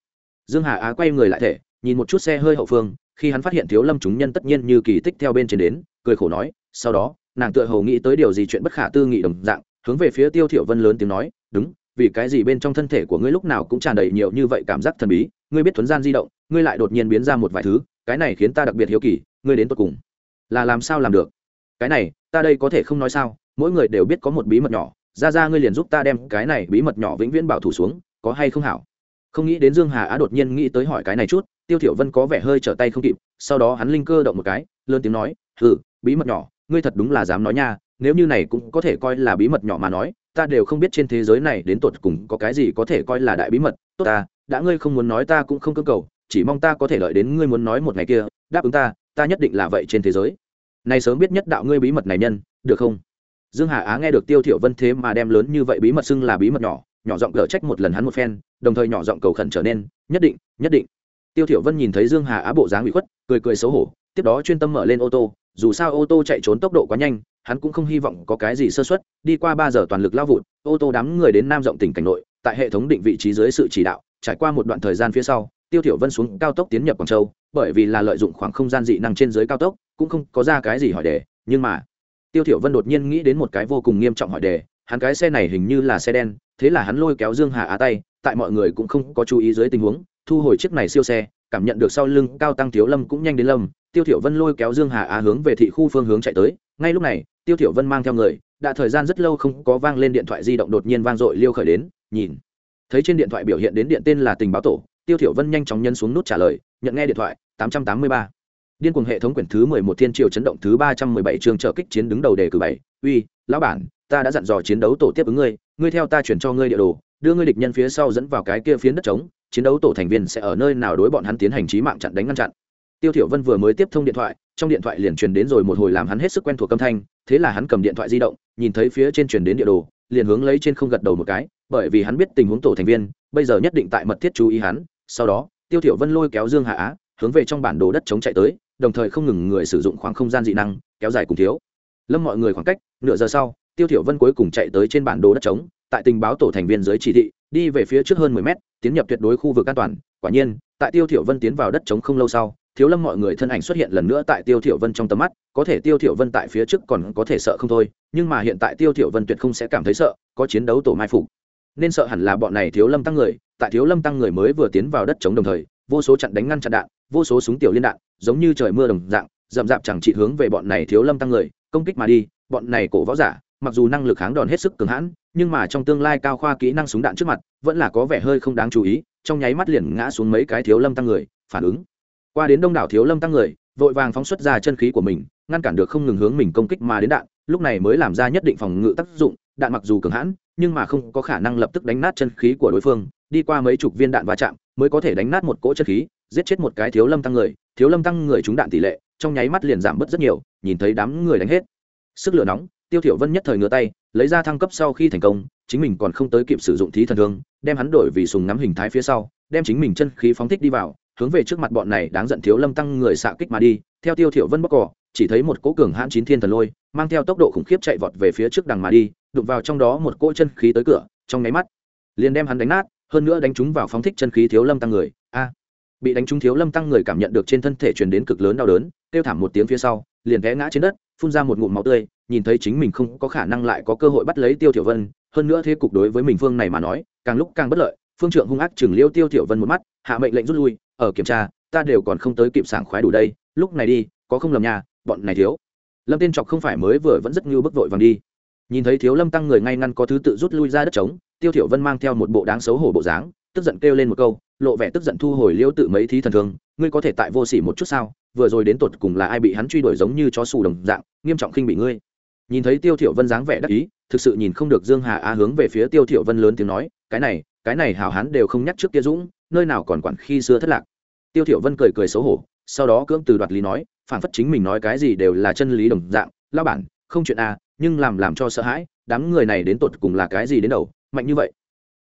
Dương hà á quay người lại thể, nhìn một chút xe hơi hậu phương, khi hắn phát hiện thiếu lâm chúng nhân tất nhiên như kỳ tích theo bên trên đến, cười khổ nói, sau đó, nàng tựa hồ nghĩ tới điều gì chuyện bất khả tư nghị đồng dạng, hướng về phía tiêu thiểu vân lớn tiếng nói, đúng, vì cái gì bên trong thân thể của ngươi lúc nào cũng tràn đầy nhiều như vậy cảm giác thần bí, ngươi biết thuấn gian di động, ngươi lại đột nhiên biến ra một vài thứ, cái này khiến ta đặc biệt hiếu kỳ, ngươi đến tận cùng là làm sao làm được? Cái này, ta đây có thể không nói sao, mỗi người đều biết có một bí mật nhỏ. Ra ra ngươi liền giúp ta đem cái này bí mật nhỏ vĩnh viễn bảo thủ xuống, có hay không hảo? Không nghĩ đến dương hà á đột nhiên nghĩ tới hỏi cái này chút, tiêu thiểu vân có vẻ hơi trở tay không kịp, sau đó hắn linh cơ động một cái, lớn tiếng nói, hừ, bí mật nhỏ, ngươi thật đúng là dám nói nha, nếu như này cũng có thể coi là bí mật nhỏ mà nói, ta đều không biết trên thế giới này đến tột cùng có cái gì có thể coi là đại bí mật. Tốt ta, đã ngươi không muốn nói ta cũng không cơ cầu, chỉ mong ta có thể lợi đến ngươi muốn nói một ngày kia, đáp ứng ta ta nhất định là vậy trên thế giới. Này sớm biết nhất đạo ngươi bí mật này nhân, được không? Dương hà á nghe được tiêu thiểu vân thế mà đem lớn như vậy bí mật xưng là bí mật nhỏ nhỏ giọng gỡ trách một lần hắn một phen, đồng thời nhỏ giọng cầu khẩn trở nên, nhất định nhất định. Tiêu thiểu vân nhìn thấy dương hà á bộ dáng bị khuất, cười cười xấu hổ, tiếp đó chuyên tâm mở lên ô tô, dù sao ô tô chạy trốn tốc độ quá nhanh, hắn cũng không hy vọng có cái gì sơ suất, đi qua ba giờ toàn lực lao vụt, ô tô đám người đến nam rộng tỉnh cảnh nội, tại hệ thống định vị trí dưới sự chỉ đạo, trải qua một đoạn thời gian phía sau, tiêu thiểu vân xuống cao tốc tiến nhập quảng châu bởi vì là lợi dụng khoảng không gian dị năng trên dưới cao tốc, cũng không có ra cái gì hỏi đề, nhưng mà, tiêu thiểu vân đột nhiên nghĩ đến một cái vô cùng nghiêm trọng hỏi đề, hắn cái xe này hình như là xe đen, thế là hắn lôi kéo dương hà á tay, tại mọi người cũng không có chú ý dưới tình huống, thu hồi chiếc này siêu xe, cảm nhận được sau lưng cao tăng thiếu lâm cũng nhanh đến lâm, tiêu thiểu vân lôi kéo dương hà á hướng về thị khu phương hướng chạy tới, ngay lúc này, tiêu thiểu vân mang theo người, đã thời gian rất lâu không có vang lên điện thoại di động đột nhiên vang dội liêu khởi đến, nhìn, thấy trên điện thoại biểu hiện đến điện tên là tình báo tổ, tiêu thiểu vân nhanh chóng nhấn xuống nút trả lời nhận nghe điện thoại 883 điên cuồng hệ thống quyển thứ 11 thiên triều chấn động thứ 317 trường trợ kích chiến đứng đầu đề cử bảy. Uy, lão bản, ta đã dặn dò chiến đấu tổ tiếp ứng ngươi ngươi theo ta chuyển cho ngươi địa đồ, đưa ngươi địch nhân phía sau dẫn vào cái kia phiến đất trống, chiến đấu tổ thành viên sẽ ở nơi nào đối bọn hắn tiến hành trí mạng chặn đánh ngăn chặn. Tiêu thiểu vân vừa mới tiếp thông điện thoại, trong điện thoại liền truyền đến rồi một hồi làm hắn hết sức quen thuộc âm thanh, thế là hắn cầm điện thoại di động, nhìn thấy phía trên truyền đến địa đồ, liền hướng lấy trên không gật đầu một cái, bởi vì hắn biết tình huống tổ thành viên, bây giờ nhất định tại mật thiết chú ý hắn, sau đó tiêu thiểu vân lôi kéo dương hạ á, hướng về trong bản đồ đất chống chạy tới, đồng thời không ngừng người sử dụng khoảng không gian dị năng, kéo dài cùng thiếu. Lâm mọi người khoảng cách, nửa giờ sau, tiêu thiểu vân cuối cùng chạy tới trên bản đồ đất trống tại tình báo tổ thành viên dưới chỉ thị, đi về phía trước hơn 10 mét, tiến nhập tuyệt đối khu vực an toàn. Quả nhiên, tại tiêu thiểu vân tiến vào đất trống không lâu sau, thiếu lâm mọi người thân ảnh xuất hiện lần nữa tại tiêu thiểu vân trong tầm mắt, có thể tiêu thiểu vân tại phía trước còn có thể sợ không thôi, nhưng mà hiện tại tiêu thiểu vân tuyệt không sẽ cảm thấy sợ, có chiến đấu tổ mai phục nên sợ hẳn là bọn này thiếu lâm tăng người, tại thiếu lâm tăng người mới vừa tiến vào đất chống đồng thời, vô số chặn đánh ngăn chặn đạn, vô số súng tiểu liên đạn, giống như trời mưa đồng dạng, rậm rạp chẳng chỉ hướng về bọn này thiếu lâm tăng người, công kích mà đi, bọn này cổ võ giả, mặc dù năng lực kháng đòn hết sức cường hãn, nhưng mà trong tương lai cao khoa kỹ năng súng đạn trước mặt, vẫn là có vẻ hơi không đáng chú ý, trong nháy mắt liền ngã xuống mấy cái thiếu lâm tăng người, phản ứng. Qua đến đông đảo thiếu lâm tăng người, vội vàng phóng xuất ra chân khí của mình, ngăn cản được không ngừng hướng mình công kích mà đến đạn, lúc này mới làm ra nhất định phòng ngự tác dụng đạn mặc dù cường hãn, nhưng mà không có khả năng lập tức đánh nát chân khí của đối phương. Đi qua mấy chục viên đạn va chạm mới có thể đánh nát một cỗ chân khí, giết chết một cái thiếu lâm tăng người. Thiếu lâm tăng người trúng đạn tỷ lệ trong nháy mắt liền giảm bớt rất nhiều, nhìn thấy đám người đánh hết. Sức lửa nóng, tiêu thiểu vân nhất thời ngửa tay, lấy ra thăng cấp sau khi thành công, chính mình còn không tới kịp sử dụng thí thần thương, đem hắn đổi vì sùng nắm hình thái phía sau, đem chính mình chân khí phóng thích đi vào, hướng về trước mặt bọn này đáng giận thiếu lâm tăng người xạ kích mà đi. Theo tiêu thiểu vân bóc cỏ, chỉ thấy một cỗ cường hãn chín thiên thần lôi, mang theo tốc độ khủng khiếp chạy vọt về phía trước đằng mà đi đụng vào trong đó một cỗ chân khí tới cửa, trong nháy mắt, liền đem hắn đánh nát, hơn nữa đánh trúng vào phóng thích chân khí thiếu lâm tăng người. A! Bị đánh trúng thiếu lâm tăng người cảm nhận được trên thân thể truyền đến cực lớn đau đớn, kêu thảm một tiếng phía sau, liền té ngã trên đất, phun ra một ngụm máu tươi, nhìn thấy chính mình không có khả năng lại có cơ hội bắt lấy tiêu tiểu vân, hơn nữa thế cục đối với mình phương này mà nói, càng lúc càng bất lợi, phương trưởng hung ác chừng liêu tiêu tiểu vân một mắt, hạ mệnh lệnh rút lui, ở kiểm tra, ta đều còn không tới kịp sảng khoái đủ đây, lúc này đi, có không lầm nhà bọn này thiếu. Lâm tiên trọc không phải mới vừa vẫn rất như bức vội vàng đi nhìn thấy thiếu lâm tăng người ngay ngăn có thứ tự rút lui ra đất trống, tiêu thiểu vân mang theo một bộ đáng xấu hổ bộ dáng, tức giận kêu lên một câu, lộ vẻ tức giận thu hồi liêu tự mấy thí thần thương ngươi có thể tại vô sỉ một chút sao? Vừa rồi đến tột cùng là ai bị hắn truy đuổi giống như chó sù đồng dạng, nghiêm trọng khinh bị ngươi. Nhìn thấy tiêu thiểu vân dáng vẻ đắc ý, thực sự nhìn không được dương hà á hướng về phía tiêu thiểu vân lớn tiếng nói, cái này cái này hảo hán đều không nhắc trước kia dũng, nơi nào còn quản khi xưa thất lạc. Tiêu thiểu vân cười cười xấu hổ, sau đó cưỡng từ đoạt lý nói, phản phất chính mình nói cái gì đều là chân lý đồng dạng lao bản, không chuyện a nhưng làm làm cho sợ hãi, đám người này đến tột cùng là cái gì đến đầu, mạnh như vậy.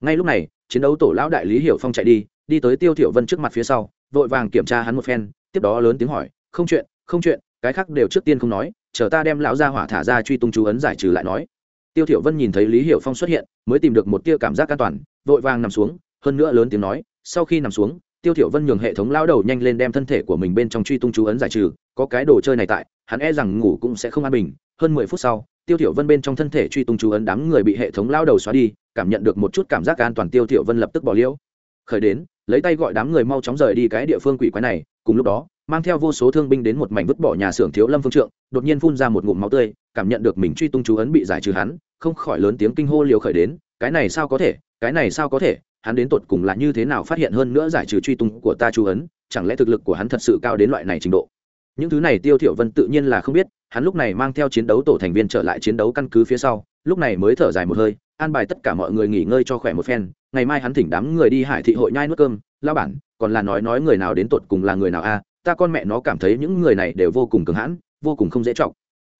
Ngay lúc này, chiến đấu tổ lão đại lý hiểu phong chạy đi đi tới tiêu thiểu vân trước mặt phía sau, vội vàng kiểm tra hắn một phen, tiếp đó lớn tiếng hỏi, không chuyện không chuyện, cái khác đều trước tiên không nói, chờ ta đem lão gia hỏa thả ra truy tung chú ấn giải trừ lại nói. Tiêu thiểu vân nhìn thấy lý hiểu phong xuất hiện, mới tìm được một tia cảm giác an toàn, vội vàng nằm xuống, hơn nữa lớn tiếng nói, sau khi nằm xuống, tiêu thiểu vân nhường hệ thống lao đầu nhanh lên đem thân thể của mình bên trong truy tung chú ấn giải trừ, có cái đồ chơi này tại, hắn e rằng ngủ cũng sẽ không an bình, hơn mười phút sau tiêu thiểu vân bên trong thân thể truy tung chú ấn đám người bị hệ thống lao đầu xóa đi, cảm nhận được một chút cảm giác an toàn tiêu thiểu vân lập tức bỏ liễu. Khởi đến, lấy tay gọi đám người mau chóng rời đi cái địa phương quỷ quái này, cùng lúc đó, mang theo vô số thương binh đến một mảnh vứt bỏ nhà xưởng thiếu lâm phương trượng, đột nhiên phun ra một ngụm máu tươi, cảm nhận được mình truy tung chú ấn bị giải trừ hắn, không khỏi lớn tiếng kinh hô liều khởi đến, cái này sao có thể, cái này sao có thể, hắn đến tột cùng là như thế nào phát hiện hơn nữa giải trừ truy tung của ta chú ấn, chẳng lẽ thực lực của hắn thật sự cao đến loại này trình độ? Những thứ này tiêu thiểu vân tự nhiên là không biết, hắn lúc này mang theo chiến đấu tổ thành viên trở lại chiến đấu căn cứ phía sau, lúc này mới thở dài một hơi, an bài tất cả mọi người nghỉ ngơi cho khỏe một phen. Ngày mai hắn thỉnh đám người đi hải thị hội nhai nuốt cơm. Lao bản, còn là nói nói người nào đến tột cùng là người nào a? Ta con mẹ nó cảm thấy những người này đều vô cùng cứng hãn, vô cùng không dễ trọng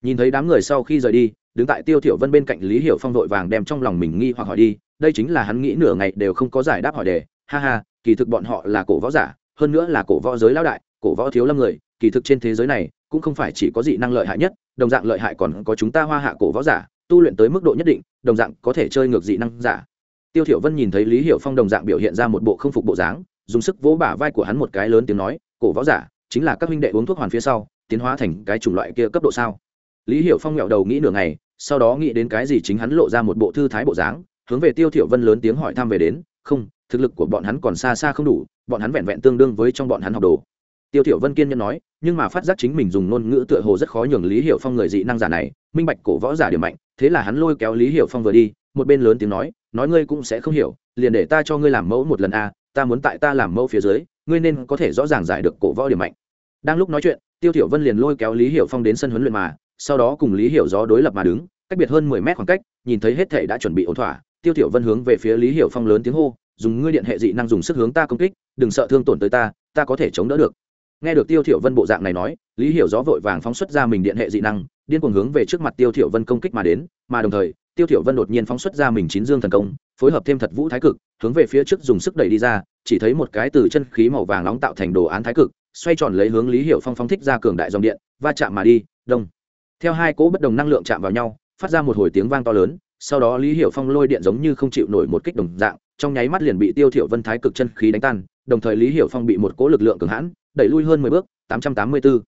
nhìn thấy đám người sau khi rời đi, đứng tại tiêu thiểu vân bên cạnh lý hiểu phong đội vàng đem trong lòng mình nghi hoặc hỏi đi. Đây chính là hắn nghĩ nửa ngày đều không có giải đáp hỏi đề. Ha ha, kỳ thực bọn họ là cổ võ giả, hơn nữa là cổ võ giới lão đại, cổ võ thiếu lâm người kỳ thực trên thế giới này cũng không phải chỉ có dị năng lợi hại nhất, đồng dạng lợi hại còn có chúng ta hoa hạ cổ võ giả, tu luyện tới mức độ nhất định, đồng dạng có thể chơi ngược dị năng giả. Tiêu thiểu vân nhìn thấy lý hiểu phong đồng dạng biểu hiện ra một bộ không phục bộ dáng, dùng sức vỗ bả vai của hắn một cái lớn tiếng nói, cổ võ giả, chính là các huynh đệ uống thuốc hoàn phía sau, tiến hóa thành cái chủng loại kia cấp độ sao? Lý hiểu phong nghẹo đầu nghĩ nửa ngày, sau đó nghĩ đến cái gì chính hắn lộ ra một bộ thư thái bộ dáng, hướng về tiêu thiểu vân lớn tiếng hỏi thăm về đến, không, thực lực của bọn hắn còn xa xa không đủ, bọn hắn vẹn vẹn tương đương với trong bọn hắn học đồ tiêu thiểu vân kiên nhẫn nói, nhưng mà phát giác chính mình dùng ngôn ngữ tựa hồ rất khó nhường lý hiểu phong người dị năng giả này, minh bạch cổ võ giả điểm mạnh, thế là hắn lôi kéo lý hiểu phong vừa đi, một bên lớn tiếng nói nói ngươi cũng sẽ không hiểu, liền để ta cho ngươi làm mẫu một lần a, ta muốn tại ta làm mẫu phía dưới, ngươi nên có thể rõ ràng giải được cổ võ điểm mạnh. Đang lúc nói chuyện, tiêu thiểu vân liền lôi kéo lý hiểu phong đến sân huấn luyện mà, sau đó cùng lý hiểu gió đối lập mà đứng, cách biệt hơn mười mét khoảng cách, nhìn thấy hết thảy đã chuẩn bị ổn thỏa, tiêu thiểu vân hướng về phía lý hiểu phong lớn tiếng hô, dùng ngươi điện hệ dị năng dùng sức hướng ta công kích, đừng sợ thương tổn tới ta ta có thể chống đỡ được nghe được tiêu thiểu vân bộ dạng này nói, lý hiểu rõ vội vàng phóng xuất ra mình điện hệ dị năng, điên cuồng hướng về trước mặt tiêu thiểu vân công kích mà đến, mà đồng thời, tiêu thiểu vân đột nhiên phóng xuất ra mình chín dương thần công, phối hợp thêm thật vũ thái cực, hướng về phía trước dùng sức đẩy đi ra, chỉ thấy một cái từ chân khí màu vàng nóng tạo thành đồ án thái cực, xoay tròn lấy hướng lý hiểu phong phóng thích ra cường đại dòng điện, va chạm mà đi, đông. Theo hai cỗ bất đồng năng lượng chạm vào nhau, phát ra một hồi tiếng vang to lớn, sau đó lý hiểu phong lôi điện giống như không chịu nổi một kích đồng dạng trong nháy mắt liền bị tiêu thiểu vân thái cực chân khí đánh tan, đồng thời lý hiểu phong bị một cỗ lực lượng cường hãn, đẩy lui hơn mười bước, tám trăm tám mươi bốn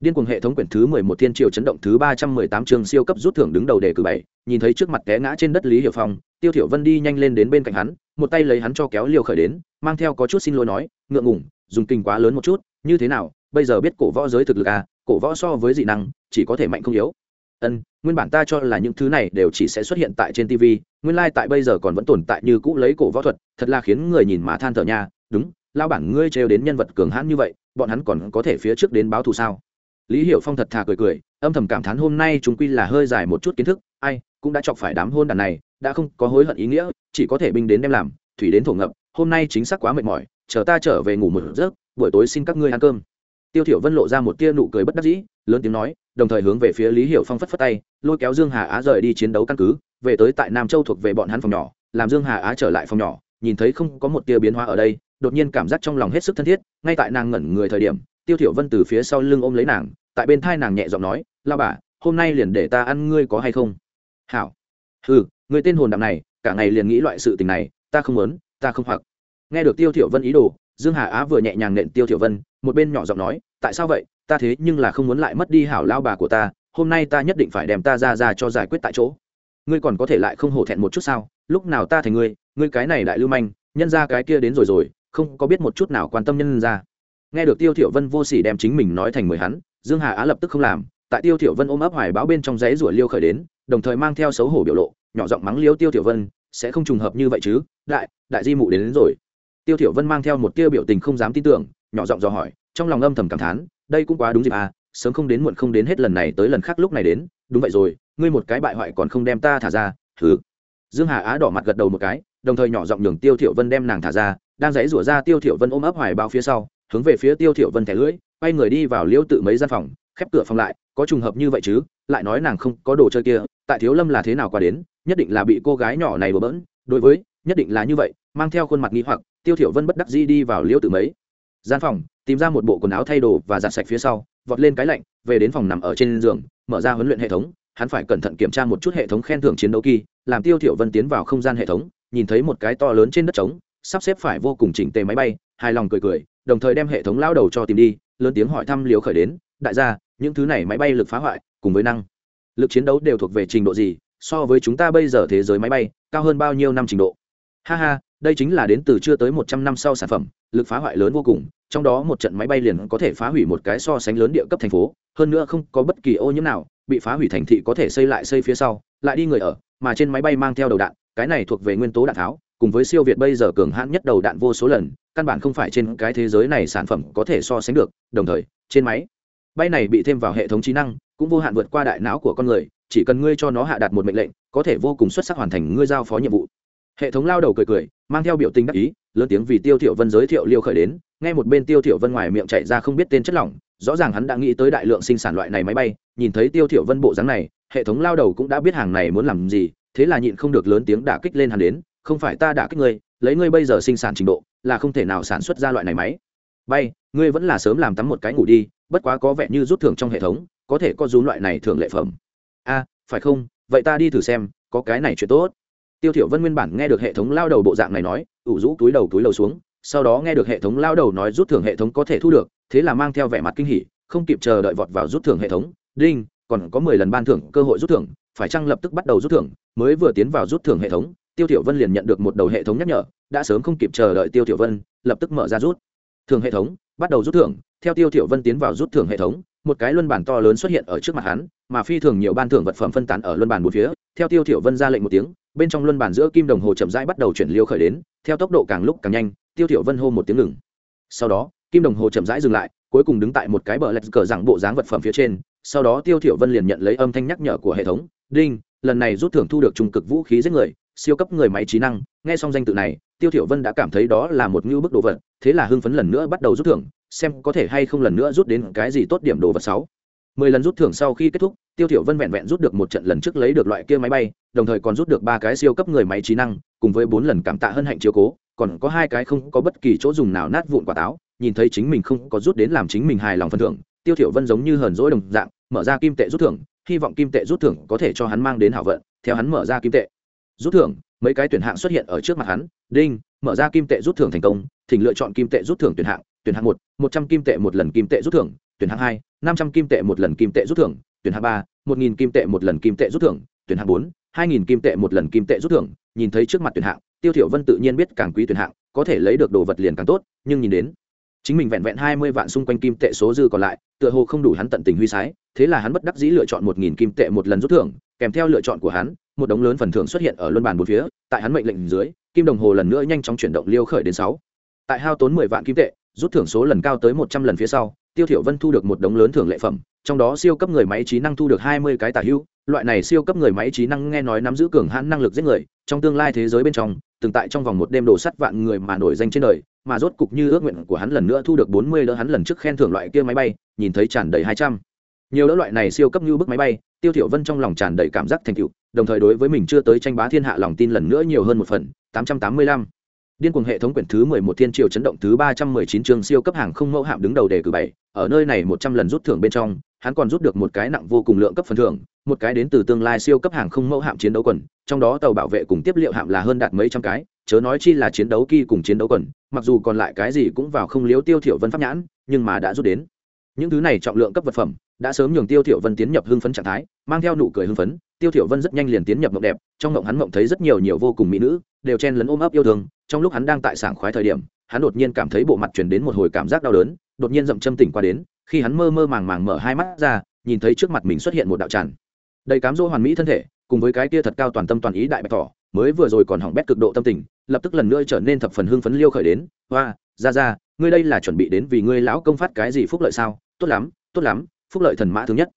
điên cuồng hệ thống quyển thứ mười một thiên triều chấn động thứ ba trăm mười tám trường siêu cấp rút thưởng đứng đầu đề cử bảy, nhìn thấy trước mặt té ngã trên đất lý hiểu phong, tiêu thiểu vân đi nhanh lên đến bên cạnh hắn, một tay lấy hắn cho kéo liều khởi đến, mang theo có chút xin lỗi nói, ngượng ngùng, dùng kinh quá lớn một chút, như thế nào, bây giờ biết cổ võ giới thực lực à cổ võ so với dị năng, chỉ có thể mạnh không yếu ân, nguyên bản ta cho là những thứ này đều chỉ sẽ xuất hiện tại trên tv nguyên lai、like、tại bây giờ còn vẫn tồn tại như cũ lấy cổ võ thuật, thật là khiến người nhìn mà than thở nha. Đúng lao bản ngươi trêu đến nhân vật cường hãn như vậy, bọn hắn còn có thể phía trước đến báo thù sao? Lý hiểu phong thật thà cười cười, âm thầm cảm thán hôm nay chúng quy là hơi dài một chút kiến thức, ai, cũng đã chọc phải đám hôn đàn này, đã không có hối hận ý nghĩa, chỉ có thể binh đến đem làm, thủy đến thổ ngập, hôm nay chính xác quá mệt mỏi, chờ ta trở về ngủ một giấc, buổi tối xin các ngươi ăn cơm tiêu thiểu vân lộ ra một tia nụ cười bất đắc dĩ, lớn tiếng nói, đồng thời hướng về phía lý hiểu phong phất phất tay, lôi kéo dương hà á rời đi chiến đấu căn cứ, về tới tại nam châu thuộc về bọn hắn phòng nhỏ, làm dương hà á trở lại phòng nhỏ, nhìn thấy không có một tia biến hóa ở đây, đột nhiên cảm giác trong lòng hết sức thân thiết, ngay tại nàng ngẩn người thời điểm, tiêu thiểu vân từ phía sau lưng ôm lấy nàng, tại bên thai nàng nhẹ giọng nói lao bà, hôm nay liền để ta ăn ngươi có hay không? Hảo. Ừ người tên hồn đạm này, cả ngày liền nghĩ loại sự tình này, ta không muốn, ta không hoặc. Nghe được tiêu thiểu vân ý đồ dương hà á vừa nhẹ nhàng nện tiêu thiểu vân một bên nhỏ giọng nói tại sao vậy? Ta thế nhưng là không muốn lại mất đi hảo lao bà của ta hôm nay ta nhất định phải đem ta ra ra cho giải quyết tại chỗ. Ngươi còn có thể lại không hổ thẹn một chút sao? Lúc nào ta thành ngươi ngươi cái này đại lưu manh nhân ra cái kia đến rồi rồi không có biết một chút nào quan tâm nhân ra. Nghe được tiêu thiểu vân vô sỉ đem chính mình nói thành mười hắn dương hà á lập tức không làm tại tiêu thiểu vân ôm ấp hoài báo bên trong giấy rủa liêu khởi đến đồng thời mang theo xấu hổ biểu lộ nhỏ giọng mắng liêu tiêu thiểu vân sẽ không trùng hợp như vậy chứ? Đại đại di mụ đến, đến rồi tiêu thiểu vân mang theo một tia biểu tình không dám tin tưởng, nhỏ giọng dò hỏi, trong lòng âm thầm cảm thán, đây cũng quá đúng dịp à sớm không đến muộn không đến hết lần này tới lần khác lúc này đến, đúng vậy rồi, ngươi một cái bại hoại còn không đem ta thả ra thử dương hà á đỏ mặt gật đầu một cái, đồng thời nhỏ giọng nhường tiêu thiểu vân đem nàng thả ra, đang dãy rủa ra tiêu thiểu vân ôm ấp hoài bao phía sau, hướng về phía tiêu thiểu vân thẻ lưỡi, quay người đi vào liễu tự mấy gian phòng, khép cửa phòng lại, có trùng hợp như vậy chứ, lại nói nàng không có đồ chơi kia, tại thiếu lâm là thế nào qua đến, nhất định là bị cô gái nhỏ này bừa bỡn, đối với, nhất định là như vậy, mang theo khuôn mặt nghi hoặc tiêu thiểu vân bất đắc dĩ đi vào liêu tự mấy. Gian phòng, tìm ra một bộ quần áo thay đồ và giặt sạch phía sau, vọt lên cái lạnh, về đến phòng nằm ở trên giường, mở ra huấn luyện hệ thống, hắn phải cẩn thận kiểm tra một chút hệ thống khen thưởng chiến đấu kỳ, làm tiêu thiểu vân tiến vào không gian hệ thống, nhìn thấy một cái to lớn trên đất trống, sắp xếp phải vô cùng chỉnh tề máy bay, hài lòng cười cười, đồng thời đem hệ thống lao đầu cho tìm đi, lớn tiếng hỏi thăm liều khởi đến, đại gia, những thứ này máy bay lực phá hoại, cùng với năng lực chiến đấu đều thuộc về trình độ gì, so với chúng ta bây giờ thế giới máy bay, cao hơn bao nhiêu năm trình độ? Ha ha đây chính là đến từ chưa tới một trăm năm sau sản phẩm, lực phá hoại lớn vô cùng, trong đó một trận máy bay liền có thể phá hủy một cái so sánh lớn địa cấp thành phố, hơn nữa không có bất kỳ ô nhiễm nào, bị phá hủy thành thị có thể xây lại xây phía sau, lại đi người ở, mà trên máy bay mang theo đầu đạn, cái này thuộc về nguyên tố đạn tháo, cùng với siêu việt bây giờ cường hãn nhất đầu đạn vô số lần, căn bản không phải trên cái thế giới này sản phẩm có thể so sánh được, đồng thời, trên máy bay này bị thêm vào hệ thống trí năng, cũng vô hạn vượt qua đại não của con người, chỉ cần ngươi cho nó hạ đặt một mệnh lệnh, có thể vô cùng xuất sắc hoàn thành ngươi giao phó nhiệm vụ hệ thống lao đầu cười cười, mang theo biểu tình đắc ý, lớn tiếng vì tiêu thiểu vân giới thiệu liêu khởi đến, nghe một bên tiêu thiểu vân ngoài miệng chạy ra không biết tên chất lỏng, rõ ràng hắn đã nghĩ tới đại lượng sinh sản loại này máy bay, nhìn thấy tiêu thiểu vân bộ dáng này, hệ thống lao đầu cũng đã biết hàng này muốn làm gì, thế là nhịn không được lớn tiếng đả kích lên hắn đến, không phải ta đả kích ngươi, lấy ngươi bây giờ sinh sản trình độ, là không thể nào sản xuất ra loại này máy. Bay, ngươi vẫn là sớm làm tắm một cái ngủ đi, bất quá có vẻ như rút thưởng trong hệ thống, có thể có rú loại này thưởng lệ phẩm. A, phải không? Vậy ta đi thử xem, có cái này chuyện tốt tiêu thiểu vân nguyên bản nghe được hệ thống lao đầu bộ dạng này nói, ủ rũ túi đầu túi đầu xuống, sau đó nghe được hệ thống lao đầu nói rút thưởng hệ thống có thể thu được, thế là mang theo vẻ mặt kinh hỉ, không kịp chờ đợi vọt vào rút thưởng hệ thống, đinh, còn có mười lần ban thưởng cơ hội rút thưởng, phải chăng lập tức bắt đầu rút thưởng? Mới vừa tiến vào rút thưởng hệ thống, tiêu thiểu vân liền nhận được một đầu hệ thống nhắc nhở, đã sớm không kịp chờ đợi tiêu thiểu vân, lập tức mở ra rút thưởng hệ thống, bắt đầu rút thưởng. Theo tiêu thiểu vân tiến vào rút thưởng hệ thống, một cái luân bản to lớn xuất hiện ở trước mặt hắn, mà phi thường nhiều ban thưởng vật phẩm phân tán ở luân bản bốn phía. Theo tiêu thiểu vân ra lệnh một tiếng bên trong luân bản giữa kim đồng hồ chậm rãi bắt đầu chuyển liêu khởi đến, theo tốc độ càng lúc càng nhanh, tiêu thiểu vân hô một tiếng ngừng. Sau đó, kim đồng hồ chậm rãi dừng lại, cuối cùng đứng tại một cái bờ lạch cờ dạng bộ dáng vật phẩm phía trên, sau đó tiêu thiểu vân liền nhận lấy âm thanh nhắc nhở của hệ thống, đinh, lần này rút thưởng thu được trung cực vũ khí giết người, siêu cấp người máy trí năng. Nghe xong danh tự này, tiêu thiểu vân đã cảm thấy đó là một ngưu bức đồ vật, thế là hưng phấn lần nữa bắt đầu rút thưởng, xem có thể hay không lần nữa rút đến cái gì tốt điểm đồ vật sáu mười lần rút thưởng sau khi kết thúc, tiêu thiểu vân vẹn vẹn rút được một trận lần trước lấy được loại kia máy bay, đồng thời còn rút được ba cái siêu cấp người máy trí năng, cùng với bốn lần cảm tạ hân hạnh chiếu cố, còn có hai cái không có bất kỳ chỗ dùng nào nát vụn quả táo, nhìn thấy chính mình không có rút đến làm chính mình hài lòng phần thưởng, tiêu thiểu vân giống như hờn dỗi đồng dạng, mở ra kim tệ rút thưởng, hy vọng kim tệ rút thưởng có thể cho hắn mang đến hảo vận, theo hắn mở ra kim tệ. Rút thưởng, mấy cái tuyển hạng xuất hiện ở trước mặt hắn, đinh, mở ra kim tệ rút thưởng thành công thỉnh lựa chọn kim tệ rút thưởng tuyển hạng tuyển hạng một một trăm kim tệ một lần kim tệ rút thưởng tuyển hạng hai, năm trăm kim tệ một lần kim tệ rút thưởng, tuyển hạng ba, một nghìn kim tệ một lần kim tệ rút thưởng, tuyển hạng bốn, hai nghìn kim tệ một lần kim tệ rút thưởng. Nhìn thấy trước mặt tuyển hạng, tiêu thiểu vân tự nhiên biết càng quý tuyển hạng, có thể lấy được đồ vật liền càng tốt, nhưng nhìn đến chính mình vẹn vẹn hai mươi vạn xung quanh kim tệ số dư còn lại, tựa hồ không đủ hắn tận tình huy sái, thế là hắn bất đắc dĩ lựa chọn một nghìn kim tệ một lần rút thưởng. Kèm theo lựa chọn của hắn, một đống lớn phần thưởng xuất hiện ở luân bàn một phía, tại hắn mệnh lệnh dưới, kim đồng hồ lần nữa nhanh chóng chuyển động liêu khởi đến sáu. Tại hao tốn mười vạn kim tệ rút thưởng số lần cao tới một trăm lần phía sau, tiêu thiểu vân thu được một đống lớn thưởng lệ phẩm, trong đó siêu cấp người máy trí năng thu được hai mươi cái tả hữu, loại này siêu cấp người máy trí năng nghe nói nắm giữ cường hãn năng lực giết người, trong tương lai thế giới bên trong, từng tại trong vòng một đêm đổ sắt vạn người mà nổi danh trên đời, mà rốt cục như ước nguyện của hắn lần nữa thu được bốn mươi đỡ hắn lần trước khen thưởng loại kia máy bay, nhìn thấy tràn đầy hai trăm. Nhiều đỡ loại này siêu cấp như bức máy bay, tiêu thiểu vân trong lòng tràn đầy cảm giác thành tựu, đồng thời đối với mình chưa tới tranh bá thiên hạ lòng tin lần nữa nhiều hơn một phần, tám trăm tám mươi lăm điên cuồng hệ thống quyển thứ mười một thiên triều chấn động thứ ba trăm mười chín chương siêu cấp hàng không mẫu hạm đứng đầu đề cử bảy, ở nơi này một trăm lần rút thưởng bên trong, hắn còn rút được một cái nặng vô cùng lượng cấp phần thưởng, một cái đến từ tương lai siêu cấp hàng không mẫu hạm chiến đấu quần, trong đó tàu bảo vệ cùng tiếp liệu hạm là hơn đạt mấy trăm cái, chớ nói chi là chiến đấu kỳ cùng chiến đấu quần, mặc dù còn lại cái gì cũng vào không liếu tiêu thiểu vân pháp nhãn, nhưng mà đã rút đến. Những thứ này trọng lượng cấp vật phẩm đã sớm nhường tiêu thiểu vân tiến nhập hưng phấn trạng thái, mang theo nụ cười hưng phấn, tiêu thiểu vân rất nhanh liền tiến nhập mộng đẹp, trong mộng hắn mộng thấy rất nhiều nhiều vô cùng mỹ nữ, đều chen lấn ôm ấp yêu thương, trong lúc hắn đang tại sảng khoái thời điểm, hắn đột nhiên cảm thấy bộ mặt truyền đến một hồi cảm giác đau đớn, đột nhiên dậm châm tỉnh qua đến, khi hắn mơ mơ màng màng mở hai mắt ra, nhìn thấy trước mặt mình xuất hiện một đạo tràn đầy cám dỗ hoàn mỹ thân thể, cùng với cái kia thật cao toàn tâm toàn ý đại bạch thỏ mới vừa rồi còn hỏng bét cực độ tâm tình, lập tức lần nữa trở nên thập phần hưng phấn liêu khởi đến, hoa, ra ra, ngươi đây là chuẩn bị đến vì ngươi lão công phát cái gì phúc lợi sao? Tốt lắm tốt lắm phúc lợi thần mã thứ nhất.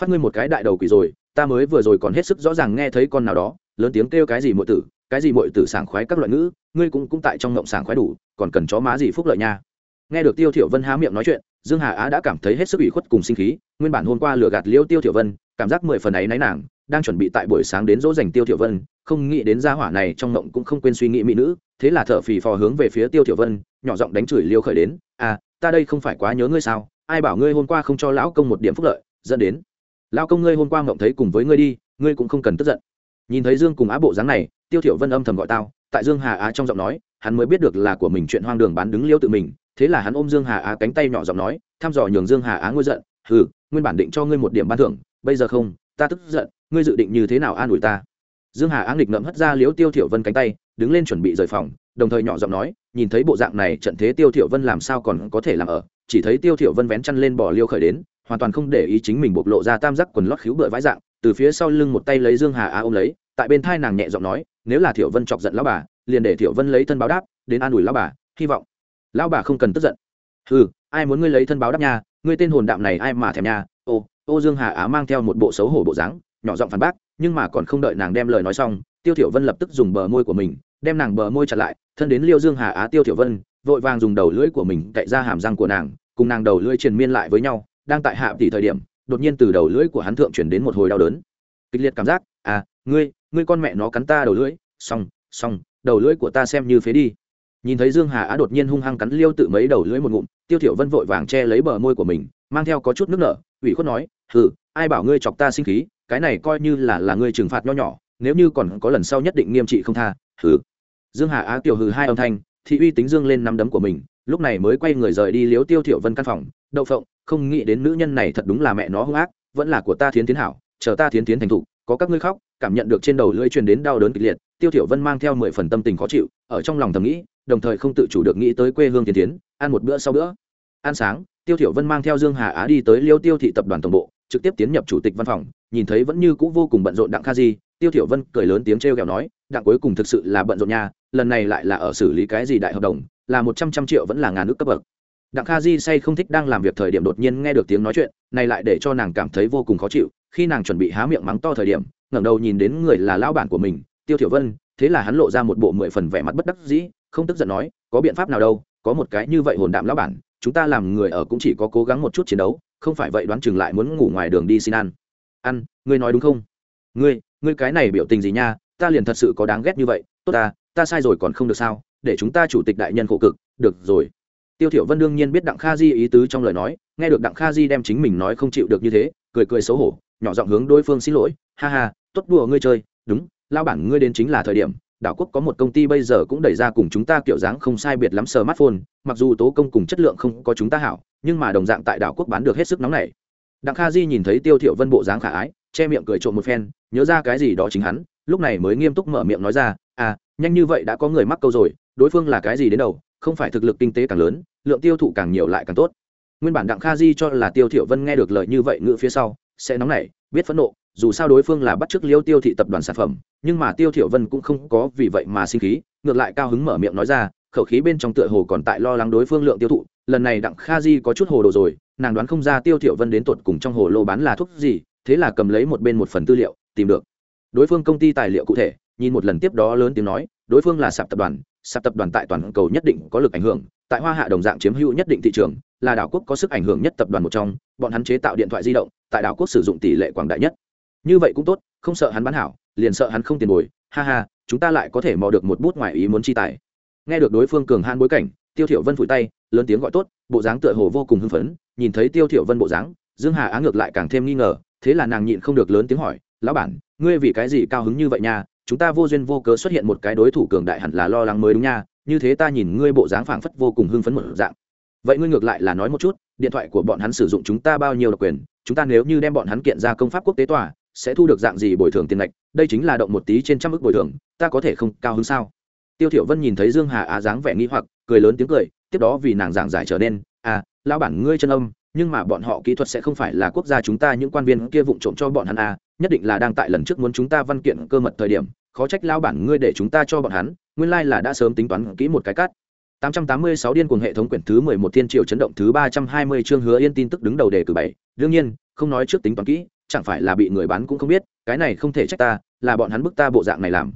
Phát ngươi một cái đại đầu quỷ rồi, ta mới vừa rồi còn hết sức rõ ràng nghe thấy con nào đó, lớn tiếng kêu cái gì mọi tử, cái gì mọi tử sảng khoái các loại ngữ, ngươi cũng cũng tại trong ngộng sảng khoái đủ, còn cần chó má gì phúc lợi nha. Nghe được tiêu thiểu vân há miệng nói chuyện, dương hà á đã cảm thấy hết sức ủy khuất cùng sinh khí, nguyên bản hôm qua lừa gạt liêu tiêu thiểu vân, cảm giác mười phần ấy náy nàng, đang chuẩn bị tại buổi sáng đến dỗ dành tiêu thiểu vân, không nghĩ đến gia hỏa này trong ngộng cũng không quên suy nghĩ mỹ nữ, thế là thở phì phò hướng về phía tiêu thiểu vân, nhỏ giọng đánh chửi liêu khởi đến à ta đây không phải quá nhớ ngươi sao ai bảo ngươi hôm qua không cho lão công một điểm phúc lợi, dẫn đến. Lão công ngươi hôm qua ngộng thấy cùng với ngươi đi, ngươi cũng không cần tức giận. Nhìn thấy dương cùng á bộ dáng này, tiêu thiểu vân âm thầm gọi tao, tại dương hà á trong giọng nói, hắn mới biết được là của mình chuyện hoang đường bán đứng liêu tự mình, thế là hắn ôm dương hà á cánh tay nhỏ giọng nói, thăm dò nhường dương hà á ngôi giận, hừ, nguyên bản định cho ngươi một điểm ban thưởng, bây giờ không, ta tức giận, ngươi dự định như thế nào an ủi ta? Dương hà á nghịch ngậm hất ra liếu tiêu thiểu vân cánh tay, đứng lên chuẩn bị rời phòng, đồng thời nhỏ giọng nói, nhìn thấy bộ dạng này, trận thế tiêu thiểu vân làm sao còn có thể làm ở? Chỉ thấy tiêu thiểu vân vén chăn lên bỏ liêu khởi đến, hoàn toàn không để ý chính mình bộc lộ ra tam giác quần lót khiếu bựa vãi dạng, từ phía sau lưng một tay lấy dương hà á ôm lấy, tại bên thai nàng nhẹ giọng nói, nếu là thiểu vân chọc giận lão bà, liền để thiểu vân lấy thân báo đáp, đến an ủi lão bà, hy vọng. Lão bà không cần tức giận. Ừ ai muốn ngươi lấy thân báo đáp nha, ngươi tên hồn đạm này ai mà thèm nha, ô ô dương hà á mang theo một bộ xấu hổ bộ dáng, nhỏ giọng phản bác, nhưng mà còn không đợi nàng đem lời nói xong, tiêu thiểu vân lập tức dùng bờ môi của mình, đem nàng bờ môi chặt lại, thân đến liêu dương hà á tiêu thiểu vân, vội vàng dùng đầu lưỡi của mình cạy ra hàm răng của nàng cùng nàng đầu lưỡi truyền miên lại với nhau, đang tại hạ tỷ thời điểm, đột nhiên từ đầu lưỡi của hắn thượng chuyển đến một hồi đau đớn. Kịch liệt cảm giác à ngươi ngươi con mẹ nó cắn ta đầu lưỡi, xong xong, đầu lưỡi của ta xem như phế đi. Nhìn thấy dương hà á đột nhiên hung hăng cắn liêu tự mấy đầu lưỡi một ngụm, tiêu thiểu vân vội vàng che lấy bờ môi của mình, mang theo có chút nước nở, ủy khuất nói, hừ, ai bảo ngươi chọc ta sinh khí, cái này coi như là là ngươi trừng phạt nho nhỏ, nếu như còn có lần sau nhất định nghiêm trị không tha, hừ. Dương hà á tiểu hừ hai âm thanh, thị uy tính dương lên năm đấm của mình lúc này mới quay người rời đi liếu tiêu thiểu vân căn phòng. Đậu phộng, không nghĩ đến nữ nhân này thật đúng là mẹ nó hung ác, vẫn là của ta thiến tiến hảo, chờ ta thiến tiến thành thục, có các ngươi khóc, cảm nhận được trên đầu lưỡi truyền đến đau đớn kịch liệt, tiêu thiểu vân mang theo mười phần tâm tình khó chịu, ở trong lòng thầm nghĩ, đồng thời không tự chủ được nghĩ tới quê hương thiến tiến, ăn một bữa sau bữa. Ăn sáng, tiêu thiểu vân mang theo dương hà á đi tới liêu tiêu thị tập đoàn tổng bộ, trực tiếp tiến nhập chủ tịch văn phòng, nhìn thấy vẫn như cũ vô cùng bận rộn đặng kha di, tiêu thiểu vân cười lớn tiếng treo gẹo nói, đặng cuối cùng thực sự là bận rộn nha, lần này lại là ở xử lý cái gì đại hợp đồng là một trăm trăm triệu vẫn là ngàn nước cấp bậc. Đặng kha di say không thích đang làm việc thời điểm đột nhiên nghe được tiếng nói chuyện, này lại để cho nàng cảm thấy vô cùng khó chịu. Khi nàng chuẩn bị há miệng mắng to thời điểm, ngẩng đầu nhìn đến người là lão bản của mình, tiêu thiểu vân, thế là hắn lộ ra một bộ mười phần vẻ mặt bất đắc dĩ, không tức giận nói, có biện pháp nào đâu, có một cái như vậy hồn đạm lão bản, chúng ta làm người ở cũng chỉ có cố gắng một chút chiến đấu, không phải vậy đoán chừng lại muốn ngủ ngoài đường đi xin ăn. Ăn, ngươi nói đúng không? Ngươi ngươi cái này biểu tình gì nha, ta liền thật sự có đáng ghét như vậy, tốt ta ta sai rồi còn không được sao? Để chúng ta chủ tịch đại nhân khổ cực, được rồi. Tiêu thiểu vân đương nhiên biết đặng kha di ý tứ trong lời nói, nghe được đặng kha di đem chính mình nói không chịu được như thế, cười cười xấu hổ, nhỏ giọng hướng đối phương xin lỗi, ha ha, tốt đùa ngươi chơi, đúng lao bản ngươi đến chính là thời điểm, đảo quốc có một công ty bây giờ cũng đẩy ra cùng chúng ta kiểu dáng không sai biệt lắm smartphone, mặc dù tố công cùng chất lượng không có chúng ta hảo, nhưng mà đồng dạng tại đảo quốc bán được hết sức nóng này đặng kha di nhìn thấy tiêu thiểu vân bộ dáng khả ái, che miệng cười trộm một phen, nhớ ra cái gì đó chính hắn, lúc này mới nghiêm túc mở miệng nói ra à nhanh như vậy đã có người mắc câu rồi đối phương là cái gì đến đầu, không phải thực lực kinh tế càng lớn, lượng tiêu thụ càng nhiều lại càng tốt. Nguyên bản đặng kha di cho là tiêu thiểu vân nghe được lời như vậy ngựa phía sau, sẽ nóng nảy, biết phẫn nộ, dù sao đối phương là bắt chước liêu tiêu thị tập đoàn sản phẩm, nhưng mà tiêu thiểu vân cũng không có vì vậy mà sinh khí, ngược lại cao hứng mở miệng nói ra, khẩu khí bên trong tựa hồ còn tại lo lắng đối phương lượng tiêu thụ, lần này đặng kha di có chút hồ đồ rồi, nàng đoán không ra tiêu thiểu vân đến tột cùng trong hồ lô bán là thuốc gì, thế là cầm lấy một bên một phần tư liệu, tìm được. Đối phương công ty tài liệu cụ thể, nhìn một lần tiếp đó lớn tiếng nói, đối phương là sạp tập đoàn sạp tập đoàn tại toàn cầu nhất định có lực ảnh hưởng, tại hoa hạ đồng dạng chiếm hữu nhất định thị trường, là đảo quốc có sức ảnh hưởng nhất tập đoàn một trong, bọn hắn chế tạo điện thoại di động, tại đảo quốc sử dụng tỷ lệ quảng đại nhất. Như vậy cũng tốt, không sợ hắn bán hảo, liền sợ hắn không tiền bồi, ha ha, chúng ta lại có thể mò được một bút ngoài ý muốn chi tài. Nghe được đối phương cường han bối cảnh, tiêu thiểu vân phủi tay, lớn tiếng gọi tốt, bộ dáng tựa hồ vô cùng hưng phấn, nhìn thấy tiêu thiểu vân bộ dáng, dương hà á ngược lại càng thêm nghi ngờ, thế là nàng nhịn không được lớn tiếng hỏi, lão bản, ngươi vì cái gì cao hứng như vậy nha? Chúng ta vô duyên vô cớ xuất hiện một cái đối thủ cường đại hẳn là lo lắng mới đúng nha, như thế ta nhìn ngươi bộ dáng phảng phất vô cùng hưng phấn một dạng. Vậy ngươi ngược lại là nói một chút, điện thoại của bọn hắn sử dụng chúng ta bao nhiêu độc quyền, chúng ta nếu như đem bọn hắn kiện ra công pháp quốc tế tòa, sẽ thu được dạng gì bồi thường tiền lệch, đây chính là động một tí trên trăm ức bồi thường, ta có thể không cao hơn sao? Tiêu thiểu vân nhìn thấy dương hà á dáng vẻ nghi hoặc, cười lớn tiếng cười, tiếp đó vì nàng giảng giải trở nên à lão bản ngươi chân âm, nhưng mà bọn họ kỹ thuật sẽ không phải là quốc gia chúng ta những quan viên kia vụng trộm cho bọn hắn à nhất định là đang tại lần trước muốn chúng ta văn kiện cơ mật thời điểm khó trách lao bản ngươi để chúng ta cho bọn hắn, nguyên lai là đã sớm tính toán kỹ một cái cắt. 886 điên cuồng hệ thống quyển thứ 11 thiên triều chấn động thứ 320 chương hứa yên tin tức đứng đầu đề cử bảy. Đương nhiên, không nói trước tính toán kỹ, chẳng phải là bị người bán cũng không biết, cái này không thể trách ta, là bọn hắn bức ta bộ dạng này làm.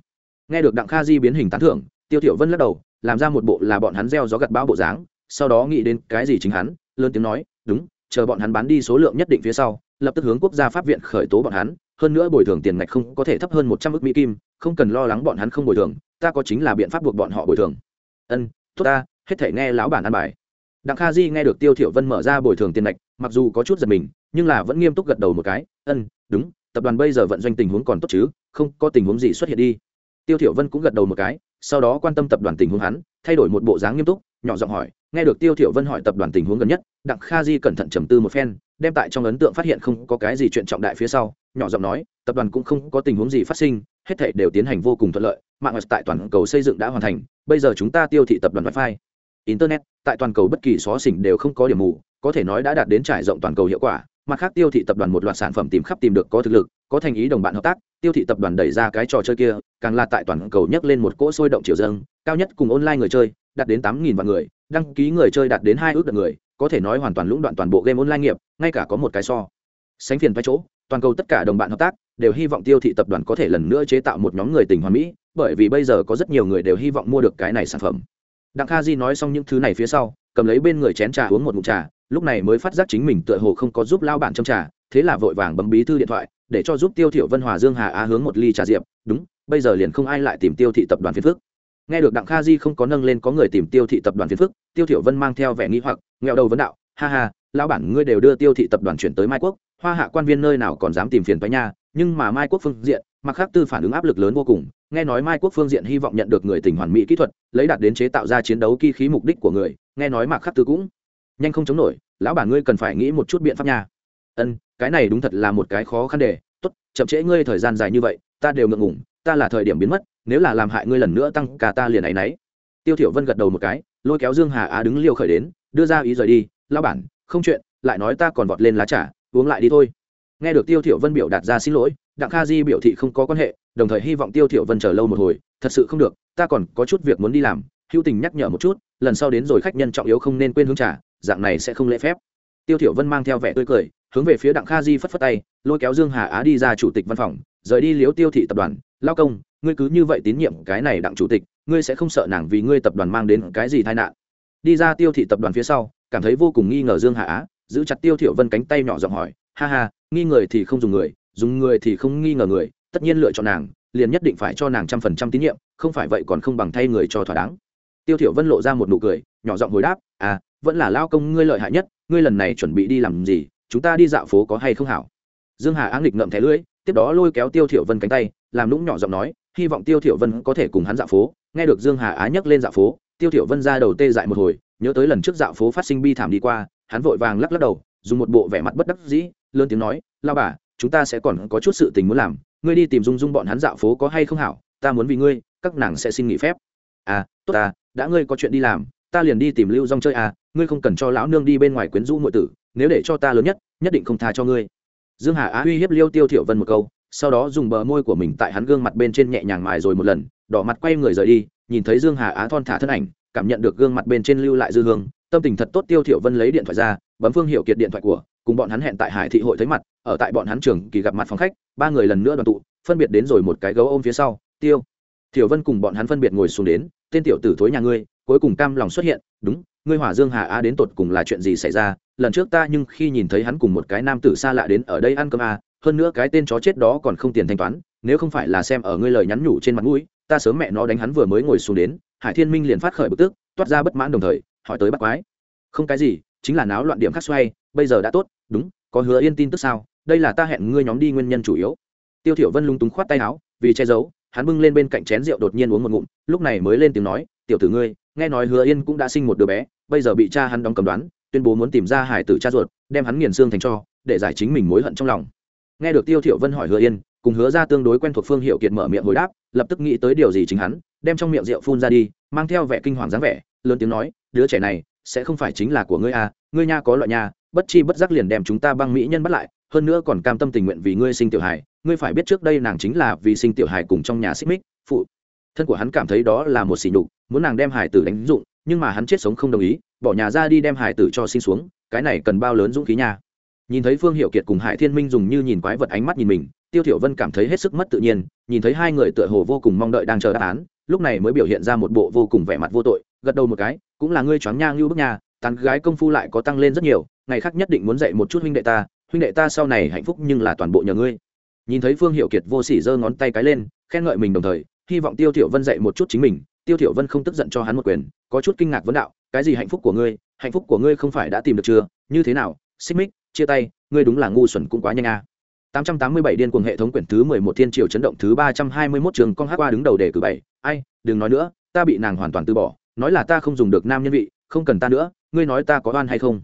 Nghe được đặng kha di biến hình tán thưởng, tiêu tiểu vân lắc đầu, làm ra một bộ là bọn hắn gieo gió gặt bão bộ dáng, sau đó nghĩ đến cái gì chính hắn, lớn tiếng nói, đúng, chờ bọn hắn bán đi số lượng nhất định phía sau, lập tức hướng quốc gia pháp viện khởi tố bọn hắn hơn nữa bồi thường tiền ngạch không có thể thấp hơn một trăm ước mỹ kim, không cần lo lắng bọn hắn không bồi thường, ta có chính là biện pháp buộc bọn họ bồi thường. Ân, tốt ta, hết thể nghe lão bản ăn bài. Đặng kha di nghe được tiêu thiểu vân mở ra bồi thường tiền ngạch, mặc dù có chút giật mình, nhưng là vẫn nghiêm túc gật đầu một cái. Ân, đúng, tập đoàn bây giờ vận doanh tình huống còn tốt chứ, không có tình huống gì xuất hiện đi. Tiêu thiểu vân cũng gật đầu một cái, sau đó quan tâm tập đoàn tình huống hắn, thay đổi một bộ dáng nghiêm túc, nhỏ giọng hỏi nghe được tiêu thiểu vân hỏi tập đoàn tình huống gần nhất, đặng kha di cẩn thận trầm tư một phen, đem tại trong ấn tượng phát hiện không có cái gì chuyện trọng đại phía sau, nhỏ giọng nói, tập đoàn cũng không có tình huống gì phát sinh, hết thảy đều tiến hành vô cùng thuận lợi, mạng tại toàn cầu xây dựng đã hoàn thành, bây giờ chúng ta tiêu thị tập đoàn wifi internet, tại toàn cầu bất kỳ xóa xỉnh đều không có điểm mù, có thể nói đã đạt đến trải rộng toàn cầu hiệu quả, mặt khác tiêu thị tập đoàn một loạt sản phẩm tìm khắp tìm được có thực lực, có thành ý đồng bạn hợp tác, tiêu thị tập đoàn đẩy ra cái trò chơi kia, càng là tại toàn cầu nhấc lên một cỗ sôi động chiều dâng, cao nhất cùng online người chơi, đạt đến tám nghìn vạn người đăng ký người chơi đạt đến hai ước đợt người, có thể nói hoàn toàn lũng đoạn toàn bộ game online nghiệp, ngay cả có một cái so. Sánh phiền vai chỗ, toàn cầu tất cả đồng bạn hợp tác đều hy vọng tiêu thị tập đoàn có thể lần nữa chế tạo một nhóm người tình hoàn mỹ, bởi vì bây giờ có rất nhiều người đều hy vọng mua được cái này sản phẩm. Đặng kha di nói xong những thứ này phía sau, cầm lấy bên người chén trà uống một ngụm trà, lúc này mới phát giác chính mình tựa hồ không có giúp lao bản trong trà, thế là vội vàng bấm bí thư điện thoại, để cho giúp tiêu thiểu vân hòa dương hà á hướng một ly trà diệp, đúng, bây giờ liền không ai lại tìm tiêu thị tập đoàn phiền phức nghe được đặng kha di không có nâng lên có người tìm tiêu thị tập đoàn phiền phức, tiêu thiểu vân mang theo vẻ nghi hoặc nghèo đầu vấn đạo, ha ha, lão bản ngươi đều đưa tiêu thị tập đoàn chuyển tới mai quốc, hoa hạ quan viên nơi nào còn dám tìm phiền toái nha, nhưng mà mai quốc phương diện mặc khác tư phản ứng áp lực lớn vô cùng, nghe nói mai quốc phương diện hy vọng nhận được người tình hoàn mỹ kỹ thuật, lấy đạt đến chế tạo ra chiến đấu kỳ khí mục đích của người, nghe nói mặc khắc tư cũng nhanh không chống nổi, lão bản ngươi cần phải nghĩ một chút biện pháp nha. Ân, cái này đúng thật là một cái khó khăn để tốt, chậm trễ ngươi thời gian dài như vậy, ta đều ngượng ngủng ta là thời điểm biến mất nếu là làm hại ngươi lần nữa tăng cả ta liền ấy nấy tiêu thiểu vân gật đầu một cái, lôi kéo dương hà á đứng liêu khởi đến, đưa ra ý rời đi, lão bản, không chuyện, lại nói ta còn vọt lên lá trà, uống lại đi thôi. Nghe được tiêu thiểu vân biểu đạt ra xin lỗi, đặng kha di biểu thị không có quan hệ, đồng thời hy vọng tiêu thiểu vân chờ lâu một hồi, thật sự không được, ta còn có chút việc muốn đi làm, hữu tình nhắc nhở một chút, lần sau đến rồi khách nhân trọng yếu không nên quên hướng trà, dạng này sẽ không lễ phép. Tiêu thiểu vân mang theo vẻ tươi cười, hướng về phía đặng kha di phất phất tay, lôi kéo dương hà á đi ra chủ tịch văn phòng, rời đi liếu tiêu thị tập đoàn lao công ngươi cứ như vậy tín nhiệm cái này đặng chủ tịch, ngươi sẽ không sợ nàng vì ngươi tập đoàn mang đến cái gì tai nạn. Đi ra tiêu thị tập đoàn phía sau, cảm thấy vô cùng nghi ngờ dương hà á, giữ chặt tiêu thiểu vân cánh tay nhỏ giọng hỏi, ha ha, nghi người thì không dùng người dùng người thì không nghi ngờ người, tất nhiên lựa chọn nàng, liền nhất định phải cho nàng trăm phần trăm tín nhiệm, không phải vậy còn không bằng thay người cho thỏa đáng. Tiêu thiểu vân lộ ra một nụ cười, nhỏ giọng hồi đáp à vẫn là lao công ngươi lợi hại nhất, ngươi lần này chuẩn bị đi làm gì, chúng ta đi dạo phố có hay không hảo? Dương hà áng lịch ngậm thẻ lưỡi, tiếp đó lôi kéo tiêu thiểu vân cánh tay, làm nũng nhỏ giọng nói hy vọng tiêu thiểu vân có thể cùng hắn dạo phố. Nghe được dương hà á nhắc lên dạo phố, tiêu thiểu vân ra đầu tê dại một hồi, nhớ tới lần trước dạo phố phát sinh bi thảm đi qua, hắn vội vàng lắc lắc đầu, dùng một bộ vẻ mặt bất đắc dĩ, lớn tiếng nói lao bà, chúng ta sẽ còn có chút sự tình muốn làm, ngươi đi tìm dung dung bọn hắn dạo phố có hay không hảo, ta muốn vì ngươi, các nàng sẽ xin nghỉ phép. À tốt ta, đã ngươi có chuyện đi làm, ta liền đi tìm lưu dong chơi à ngươi không cần cho lão nương đi bên ngoài quyến rũ nội tử, nếu để cho ta lớn nhất nhất định không tha cho ngươi. Dương hà á uy hiếp liêu tiêu thiểu vân một câu sau đó dùng bờ môi của mình tại hắn gương mặt bên trên nhẹ nhàng mài rồi một lần, đỏ mặt quay người rời đi, nhìn thấy dương hà á thon thả thân ảnh, cảm nhận được gương mặt bên trên lưu lại dư hương, tâm tình thật tốt tiêu thiểu vân lấy điện thoại ra, bấm phương hiệu kiệt điện thoại của, cùng bọn hắn hẹn tại hải thị hội thấy mặt, ở tại bọn hắn trường kỳ gặp mặt phòng khách, ba người lần nữa đoàn tụ, phân biệt đến rồi một cái gấu ôm phía sau, tiêu thiểu vân cùng bọn hắn phân biệt ngồi xuống đến, tên tiểu tử thối nhà ngươi, cuối cùng cam lòng xuất hiện, đúng, ngươi hỏa dương hà Á đến tột cùng là chuyện gì xảy ra lần trước ta nhưng khi nhìn thấy hắn cùng một cái nam tử xa lạ đến ở đây ăn cơm à? Hơn nữa cái tên chó chết đó còn không tiền thanh toán, nếu không phải là xem ở ngươi lời nhắn nhủ trên mặt mũi, ta sớm mẹ nó đánh hắn vừa mới ngồi xuống đến, hải thiên minh liền phát khởi bực tức, toát ra bất mãn đồng thời, hỏi tới bắt quái. Không cái gì, chính là náo loạn điểm khắc xoay, bây giờ đã tốt, đúng, có hứa yên tin tức sao, đây là ta hẹn ngươi nhóm đi nguyên nhân chủ yếu. Tiêu thiểu vân lung túng khoát tay áo, vì che giấu, hắn bưng lên bên cạnh chén rượu đột nhiên uống một ngụm, lúc này mới lên tiếng nói, tiểu tử ngươi, nghe nói hứa yên cũng đã sinh một đứa bé, bây giờ bị cha hắn đóng cầm đoán, tuyên bố muốn tìm ra hải tử cha ruột, đem hắn nghiền xương thành cho, để giải chính mình mối hận trong lòng nghe được tiêu thiểu vân hỏi hứa yên, cùng hứa ra tương đối quen thuộc phương hiệu kiệt mở miệng hồi đáp, lập tức nghĩ tới điều gì chính hắn, đem trong miệng rượu phun ra đi, mang theo vẻ kinh hoàng dáng vẻ, lớn tiếng nói, đứa trẻ này, sẽ không phải chính là của ngươi à ngươi nha có loại nha, bất chi bất giác liền đem chúng ta băng mỹ nhân bắt lại, hơn nữa còn cam tâm tình nguyện vì ngươi sinh tiểu hài, ngươi phải biết trước đây nàng chính là vì sinh tiểu hài cùng trong nhà xích mích, phụ. Thân của hắn cảm thấy đó là một sỉ nhục, muốn nàng đem hải tử đánh dụng, nhưng mà hắn chết sống không đồng ý, bỏ nhà ra đi đem hải tử cho sinh xuống, cái này cần bao lớn dũng khí nha nhìn thấy phương hiệu kiệt cùng hải thiên minh dùng như nhìn quái vật ánh mắt nhìn mình, tiêu thiểu vân cảm thấy hết sức mất tự nhiên, nhìn thấy hai người tựa hồ vô cùng mong đợi đang chờ đáp án, lúc này mới biểu hiện ra một bộ vô cùng vẻ mặt vô tội, gật đầu một cái, cũng là ngươi choáng nha ngưu bức nha, tán gái công phu lại có tăng lên rất nhiều, ngày khác nhất định muốn dạy một chút huynh đệ ta, huynh đệ ta sau này hạnh phúc nhưng là toàn bộ nhờ ngươi. Nhìn thấy phương hiệu kiệt vô sỉ giơ ngón tay cái lên, khen ngợi mình đồng thời, hy vọng tiêu thiểu vân dạy một chút chính mình, tiêu thiểu vân không tức giận cho hắn một quyền, có chút kinh ngạc vấn đạo, cái gì hạnh phúc của ngươi, hạnh phúc của ngươi không phải đã tìm được chưa, như thế nào, xích mích chia tay, ngươi đúng là ngu xuẩn cũng quá nhanh à. 887 điên cuồng hệ thống quyển thứ 11 thiên triều chấn động thứ 321 trường con hắc qua đứng đầu đề cử bảy. Ai, đừng nói nữa, ta bị nàng hoàn toàn từ bỏ, nói là ta không dùng được nam nhân vị, không cần ta nữa, ngươi nói ta có oan hay không?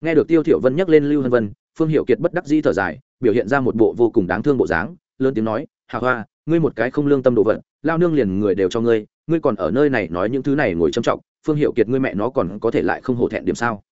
Nghe được tiêu thiểu vân nhắc lên lưu hân vân, phương hiệu kiệt bất đắc dĩ thở dài, biểu hiện ra một bộ vô cùng đáng thương bộ dáng, lớn tiếng nói, hà hoa, ngươi một cái không lương tâm đồ vật, lao nương liền người đều cho ngươi ngươi còn ở nơi này nói những thứ này ngồi trầm trọng phương hiệu kiệt ngươi mẹ nó còn có thể lại không hổ thẹn điểm sao?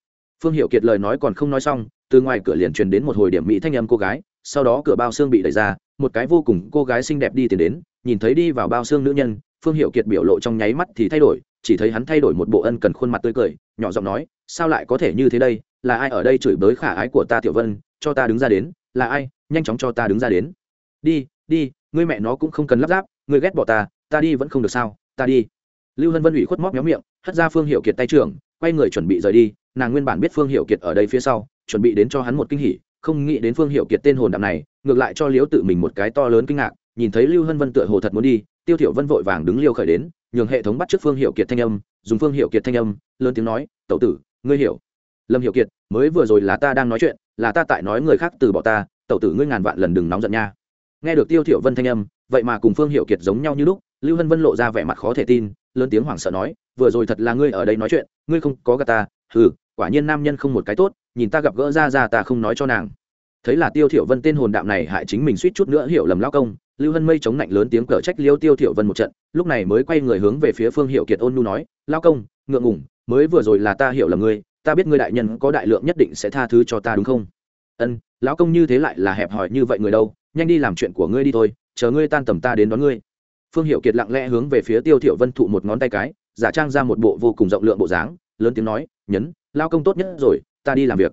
Phương hiệu kiệt lời nói còn không nói xong từ ngoài cửa liền truyền đến một hồi điểm mỹ thanh âm cô gái, sau đó cửa bao xương bị đẩy ra, một cái vô cùng cô gái xinh đẹp đi tiến đến, nhìn thấy đi vào bao xương nữ nhân, phương hiệu kiệt biểu lộ trong nháy mắt thì thay đổi, chỉ thấy hắn thay đổi một bộ ân cần khuôn mặt tươi cười, nhỏ giọng nói, sao lại có thể như thế đây? Là ai ở đây chửi bới khả ái của ta tiểu vân, cho ta đứng ra đến? Là ai? Nhanh chóng cho ta đứng ra đến. Đi đi, ngươi mẹ nó cũng không cần lắp ráp, ngươi ghét bỏ ta ta đi vẫn không được sao, ta đi. Lưu hân vân ủy khuất móc méo miệng, hất ra phương hiệu kiệt tay trưởng, quay người chuẩn bị rời đi, nàng nguyên bản biết phương hiệu kiệt ở đây phía sau chuẩn bị đến cho hắn một kinh hỉ, không nghĩ đến phương hiệu kiệt tên hồn đạm này, ngược lại cho liễu tự mình một cái to lớn kinh ngạc, nhìn thấy lưu hân vân tựa hồ thật muốn đi, tiêu thiểu vân vội vàng đứng liêu khởi đến, nhường hệ thống bắt trước phương hiệu kiệt thanh âm, dùng phương hiệu kiệt thanh âm, lớn tiếng nói, tẩu tử, ngươi hiểu. Lâm hiệu kiệt, mới vừa rồi là ta đang nói chuyện, là ta tại nói người khác từ bỏ ta, tẩu tử ngươi ngàn vạn lần đừng nóng giận nha. Nghe được tiêu thiểu vân thanh âm, vậy mà cùng phương hiệu kiệt giống nhau như lúc, lưu hân vân lộ ra vẻ mặt khó thể tin, lớn tiếng hoảng sợ nói, vừa rồi thật là ngươi ở đây nói chuyện, ngươi không có gạt ta, hừ, quả nhiên nam nhân không một cái tốt nhìn ta gặp gỡ ra ra ta không nói cho nàng. Thấy là tiêu thiểu vân tên hồn đạm này hại chính mình suýt chút nữa hiểu lầm lão công, lưu hân mây chống lạnh lớn tiếng cở trách liêu tiêu thiểu vân một trận, lúc này mới quay người hướng về phía phương hiệu kiệt ôn nu nói, lão công, ngượng ngùng, mới vừa rồi là ta hiểu lầm ngươi, ta biết ngươi đại nhân có đại lượng nhất định sẽ tha thứ cho ta đúng không? Ân, lão công như thế lại là hẹp hòi như vậy người đâu, nhanh đi làm chuyện của ngươi đi thôi, chờ ngươi tan tầm ta đến đón ngươi. Phương hiệu kiệt lặng lẽ hướng về phía tiêu thiểu vân thụ một ngón tay cái, giả trang ra một bộ vô cùng rộng lượng bộ dáng, lớn tiếng nói, nhấn, lão công tốt nhất rồi ta đi làm việc.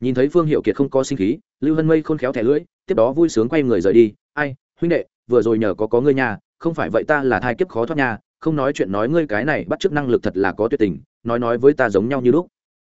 Nhìn thấy phương hiệu kiệt không có sinh khí, lưu hân mây khôn khéo thẻ lưỡi, tiếp đó vui sướng quay người rời đi. Ai, huynh đệ, vừa rồi nhờ có có ngươi nhà, không phải vậy ta là thai kiếp khó thoát nhà, không nói chuyện nói ngươi cái này bắt chước năng lực thật là có tuyệt tình, nói nói với ta giống nhau như lúc.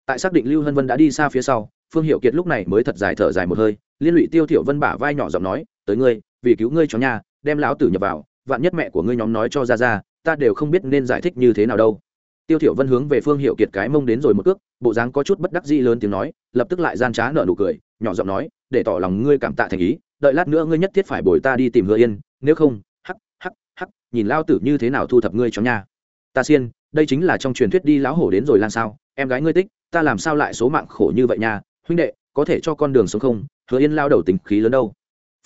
Tại xác định lưu hân vân đã đi xa phía sau, phương hiệu kiệt lúc này mới thật dài thở dài một hơi, liên lụy tiêu thiểu vân bả vai nhỏ giọng nói, tới ngươi, vì cứu ngươi cho nhà, đem lão tử nhập vào, vạn nhất mẹ của ngươi nhóm nói cho ra ra, ta đều không biết nên giải thích như thế nào đâu tiêu thiểu vân hướng về phương hiệu kiệt cái mông đến rồi một cước, bộ dáng có chút bất đắc dĩ lớn tiếng nói, lập tức lại gian trá nở nụ cười, nhỏ giọng nói, để tỏ lòng ngươi cảm tạ thành ý, đợi lát nữa ngươi nhất thiết phải bồi ta đi tìm hứa yên, nếu không, hắc hắc hắc, nhìn lao tử như thế nào thu thập ngươi cho nha. Ta xiên, đây chính là trong truyền thuyết đi lão hổ đến rồi lan sao, em gái ngươi tích, ta làm sao lại số mạng khổ như vậy nha, huynh đệ, có thể cho con đường sống không, hứa yên lao đầu tính khí lớn đâu.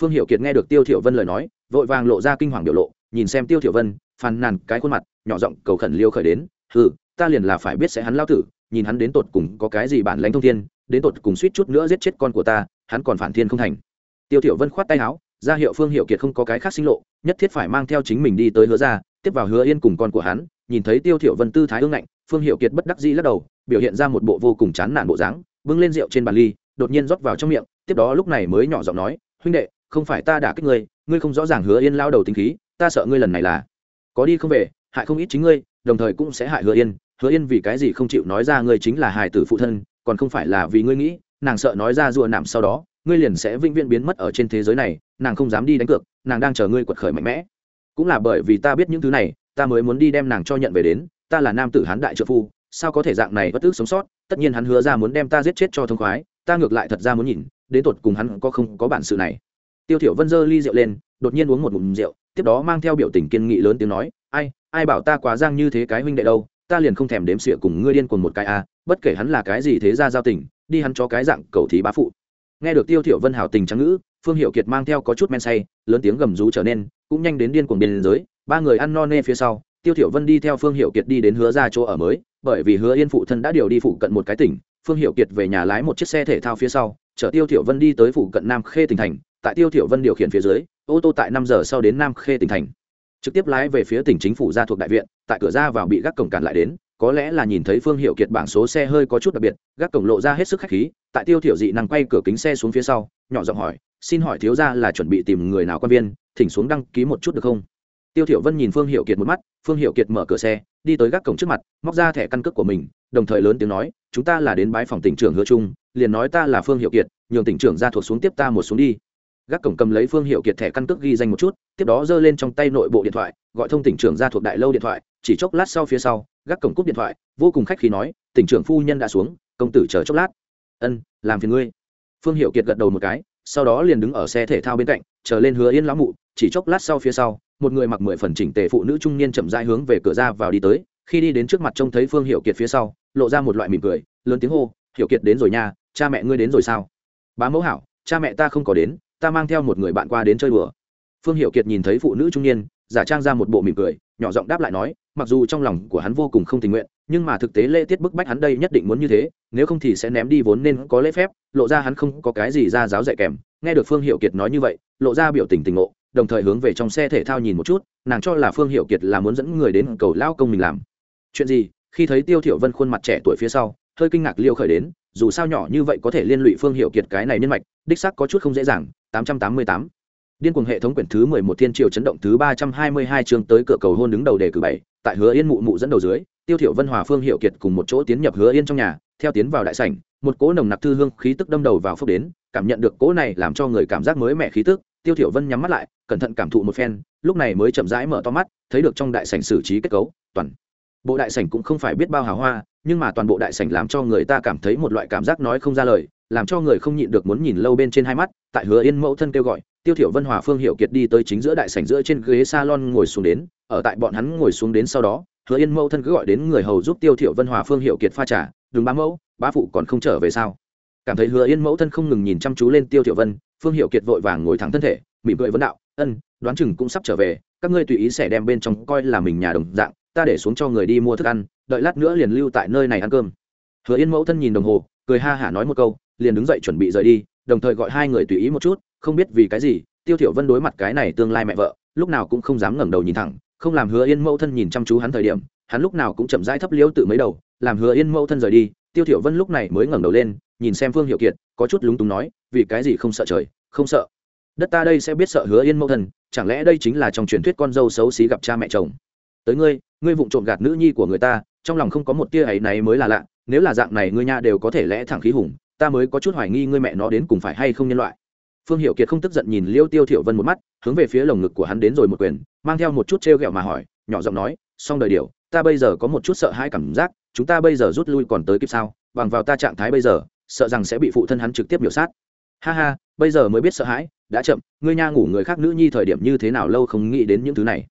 Phương hiệu kiệt nghe được tiêu thiểu vân lời nói, vội vàng lộ ra kinh hoàng biểu lộ, nhìn xem tiêu thiểu vân, phàn nàn cái khuôn mặt, nhỏ giọng cầu khẩn liêu khởi đến hừ, ta liền là phải biết sẽ hắn lao tử, nhìn hắn đến tột cùng có cái gì bản lãnh thông thiên, đến tột cùng suýt chút nữa giết chết con của ta, hắn còn phản thiên không thành. Tiêu tiểu vân khoát tay áo, ra hiệu phương hiệu kiệt không có cái khác sinh lộ, nhất thiết phải mang theo chính mình đi tới hứa ra, tiếp vào hứa yên cùng con của hắn, nhìn thấy tiêu tiểu vân tư thái ương ngạnh, phương hiệu kiệt bất đắc dĩ lắc đầu, biểu hiện ra một bộ vô cùng chán nản bộ dáng, bưng lên rượu trên bàn ly, đột nhiên rót vào trong miệng, tiếp đó lúc này mới nhỏ giọng nói, huynh đệ, không phải ta đả kích ngươi ngươi không rõ ràng hứa yên lao đầu tính khí, ta sợ ngươi lần này là có đi không về hại không ít chính ngươi, đồng thời cũng sẽ hại hứa yên. Hứa yên vì cái gì không chịu nói ra ngươi chính là hài tử phụ thân, còn không phải là vì ngươi nghĩ, nàng sợ nói ra rùa nảm sau đó, ngươi liền sẽ vĩnh viễn biến mất ở trên thế giới này, nàng không dám đi đánh cược, nàng đang chờ ngươi quật khởi mạnh mẽ. Cũng là bởi vì ta biết những thứ này, ta mới muốn đi đem nàng cho nhận về đến, ta là nam tử hán đại trợ phu, sao có thể dạng này bất tức sống sót? Tất nhiên hắn hứa ra muốn đem ta giết chết cho thông khoái, ta ngược lại thật ra muốn nhìn, đến tột cùng hắn có không có bản sự này. Tiêu thiểu vân dơ ly rượu lên, đột nhiên uống một ngụm rượu, tiếp đó mang theo biểu tình kiên nghị lớn tiếng nói, ai ai bảo ta quá giang như thế cái huynh đệ đâu, ta liền không thèm đếm xỉa cùng ngươi điên cuồng một cái a bất kể hắn là cái gì thế ra giao tình, đi hắn cho cái dạng cầu thí bá phụ. Nghe được tiêu thiểu vân hảo tình trắng ngữ, phương hiệu kiệt mang theo có chút men say, lớn tiếng gầm rú trở nên, cũng nhanh đến điên cuồng biên giới, ba người ăn no nê phía sau, tiêu thiểu vân đi theo phương hiệu kiệt đi đến hứa ra chỗ ở mới, bởi vì hứa yên phụ thân đã điều đi phụ cận một cái tỉnh, phương hiệu kiệt về nhà lái một chiếc xe thể thao phía sau, chở tiêu thiểu vân đi tới phụ cận nam khê tỉnh thành, tại tiêu thiểu vân điều khiển phía dưới, ô tô tại năm giờ sau đến nam khê tỉnh thành trực tiếp lái về phía tỉnh chính phủ ra thuộc đại viện, tại cửa ra vào bị gác cổng cản lại đến, có lẽ là nhìn thấy phương hiệu kiệt bảng số xe hơi có chút đặc biệt, gác cổng lộ ra hết sức khách khí, tại tiêu thiểu dị năng quay cửa kính xe xuống phía sau, nhỏ giọng hỏi, xin hỏi thiếu gia là chuẩn bị tìm người nào quan viên, thỉnh xuống đăng ký một chút được không? Tiêu thiểu vân nhìn phương hiệu kiệt một mắt, phương hiệu kiệt mở cửa xe, đi tới gác cổng trước mặt, móc ra thẻ căn cước của mình, đồng thời lớn tiếng nói, chúng ta là đến bái phòng tỉnh trưởng hứa trung, liền nói ta là phương hiệu kiệt, nhường tỉnh trưởng ra thuộc xuống tiếp ta một xuống đi gác cổng cầm lấy phương hiệu kiệt thẻ căn cước ghi danh một chút, tiếp đó giơ lên trong tay nội bộ điện thoại, gọi thông tỉnh trưởng ra thuộc đại lâu điện thoại, chỉ chốc lát sau phía sau, gác cổng cúp điện thoại, vô cùng khách khí nói, tỉnh trưởng phu nhân đã xuống, công tử chờ chốc lát. Ân, làm phiền ngươi. Phương hiệu kiệt gật đầu một cái, sau đó liền đứng ở xe thể thao bên cạnh, chờ lên hứa yên lão mụ, chỉ chốc lát sau phía sau, một người mặc mười phần chỉnh tề phụ nữ trung niên chậm rãi hướng về cửa ra vào đi tới, khi đi đến trước mặt trông thấy phương hiệu kiệt phía sau, lộ ra một loại mỉm cười, lớn tiếng hô hiệu kiệt đến rồi nha, cha mẹ ngươi đến rồi sao? Bá mẫu hảo, cha mẹ ta không có đến ta mang theo một người bạn qua đến chơi đùa. Phương hiệu kiệt nhìn thấy phụ nữ trung niên, giả trang ra một bộ mỉm cười, nhỏ giọng đáp lại nói, mặc dù trong lòng của hắn vô cùng không tình nguyện, nhưng mà thực tế lễ tiết bức bách hắn đây nhất định muốn như thế, nếu không thì sẽ ném đi vốn nên có lễ phép, lộ ra hắn không có cái gì ra giáo dạy kèm. Nghe được phương hiệu kiệt nói như vậy, lộ ra biểu tình tình ngộ, đồng thời hướng về trong xe thể thao nhìn một chút, nàng cho là phương hiệu kiệt là muốn dẫn người đến cầu lao công mình làm. Chuyện gì? Khi thấy tiêu thiểu vân khuôn mặt trẻ tuổi phía sau, hơi kinh ngạc liêu khởi đến dù sao nhỏ như vậy có thể liên lụy phương hiệu kiệt cái này nhân mạch, đích xác có chút không dễ dàng 888 điên cuồng hệ thống quyển thứ 11 thiên triều chấn động thứ 322 chương tới cửa cầu hôn đứng đầu đề cử bảy, tại hứa yên mụ mụ dẫn đầu dưới, tiêu thiểu vân hòa phương hiệu kiệt cùng một chỗ tiến nhập hứa yên trong nhà, theo tiến vào đại sảnh, một cỗ nồng nặc thư hương khí tức đâm đầu vào phúc đến, cảm nhận được cỗ này làm cho người cảm giác mới mẻ khí tức, tiêu thiểu vân nhắm mắt lại, cẩn thận cảm thụ một phen, lúc này mới chậm rãi mở to mắt, thấy được trong đại sảnh xử trí kết cấu, toàn bộ đại sảnh cũng không phải biết bao hào hoa, nhưng mà toàn bộ đại sảnh làm cho người ta cảm thấy một loại cảm giác nói không ra lời, làm cho người không nhịn được muốn nhìn lâu bên trên hai mắt, tại hứa yên mẫu thân kêu gọi, tiêu thiểu vân hòa, phương hiệu kiệt đi tới chính giữa đại sảnh giữa trên ghế salon ngồi xuống đến, ở tại bọn hắn ngồi xuống đến sau đó, hứa yên mẫu thân cứ gọi đến người hầu giúp tiêu thiểu vân hòa, phương hiệu kiệt pha trà, đừng bá mẫu, bá phụ còn không trở về sao? Cảm thấy hứa yên mẫu thân không ngừng nhìn chăm chú lên tiêu thiểu vân, phương hiệu kiệt vội vàng ngồi thẳng thân thể, mỉm cười vấn đạo, ân, đoán chừng cũng sắp trở về, các ngươi tùy ý sẽ đem bên trong coi là mình nhà đồng dạng ta để xuống cho người đi mua thức ăn, đợi lát nữa liền lưu tại nơi này ăn cơm. Hứa yên mẫu thân nhìn đồng hồ, cười ha hả nói một câu, liền đứng dậy chuẩn bị rời đi, đồng thời gọi hai người tùy ý một chút, không biết vì cái gì, tiêu thiểu vân đối mặt cái này tương lai mẹ vợ, lúc nào cũng không dám ngẩng đầu nhìn thẳng, không làm hứa yên mẫu thân nhìn chăm chú hắn thời điểm, hắn lúc nào cũng chậm rãi thấp liếu tự mấy đầu, làm hứa yên mẫu thân rời đi, tiêu thiểu vân lúc này mới ngẩng đầu lên, nhìn xem phương hiệu kiệt, có chút lúng túng nói, vì cái gì không sợ trời? Không sợ. Đất ta đây sẽ biết sợ hứa yên mẫu thân, chẳng lẽ đây chính là trong truyền thuyết con dâu xấu xí gặp cha mẹ chồng? Tới ngươi ngươi vụng trộm gạt nữ nhi của người ta, trong lòng không có một tia ấy này mới là lạ, nếu là dạng này ngươi nha đều có thể lẽ thẳng khí hùng, ta mới có chút hoài nghi ngươi mẹ nó đến cùng phải hay không nhân loại. Phương hiệu kiệt không tức giận nhìn liêu tiêu thiểu vân một mắt, hướng về phía lồng ngực của hắn đến rồi một quyền, mang theo một chút treo gẹo mà hỏi, nhỏ giọng nói, xong đời điều, ta bây giờ có một chút sợ hãi cảm giác, chúng ta bây giờ rút lui còn tới kịp sao? Bằng vào ta trạng thái bây giờ, sợ rằng sẽ bị phụ thân hắn trực tiếp biểu sát. Ha ha, bây giờ mới biết sợ hãi, đã chậm, ngươi nha ngủ người khác nữ nhi thời điểm như thế nào lâu không nghĩ đến những thứ này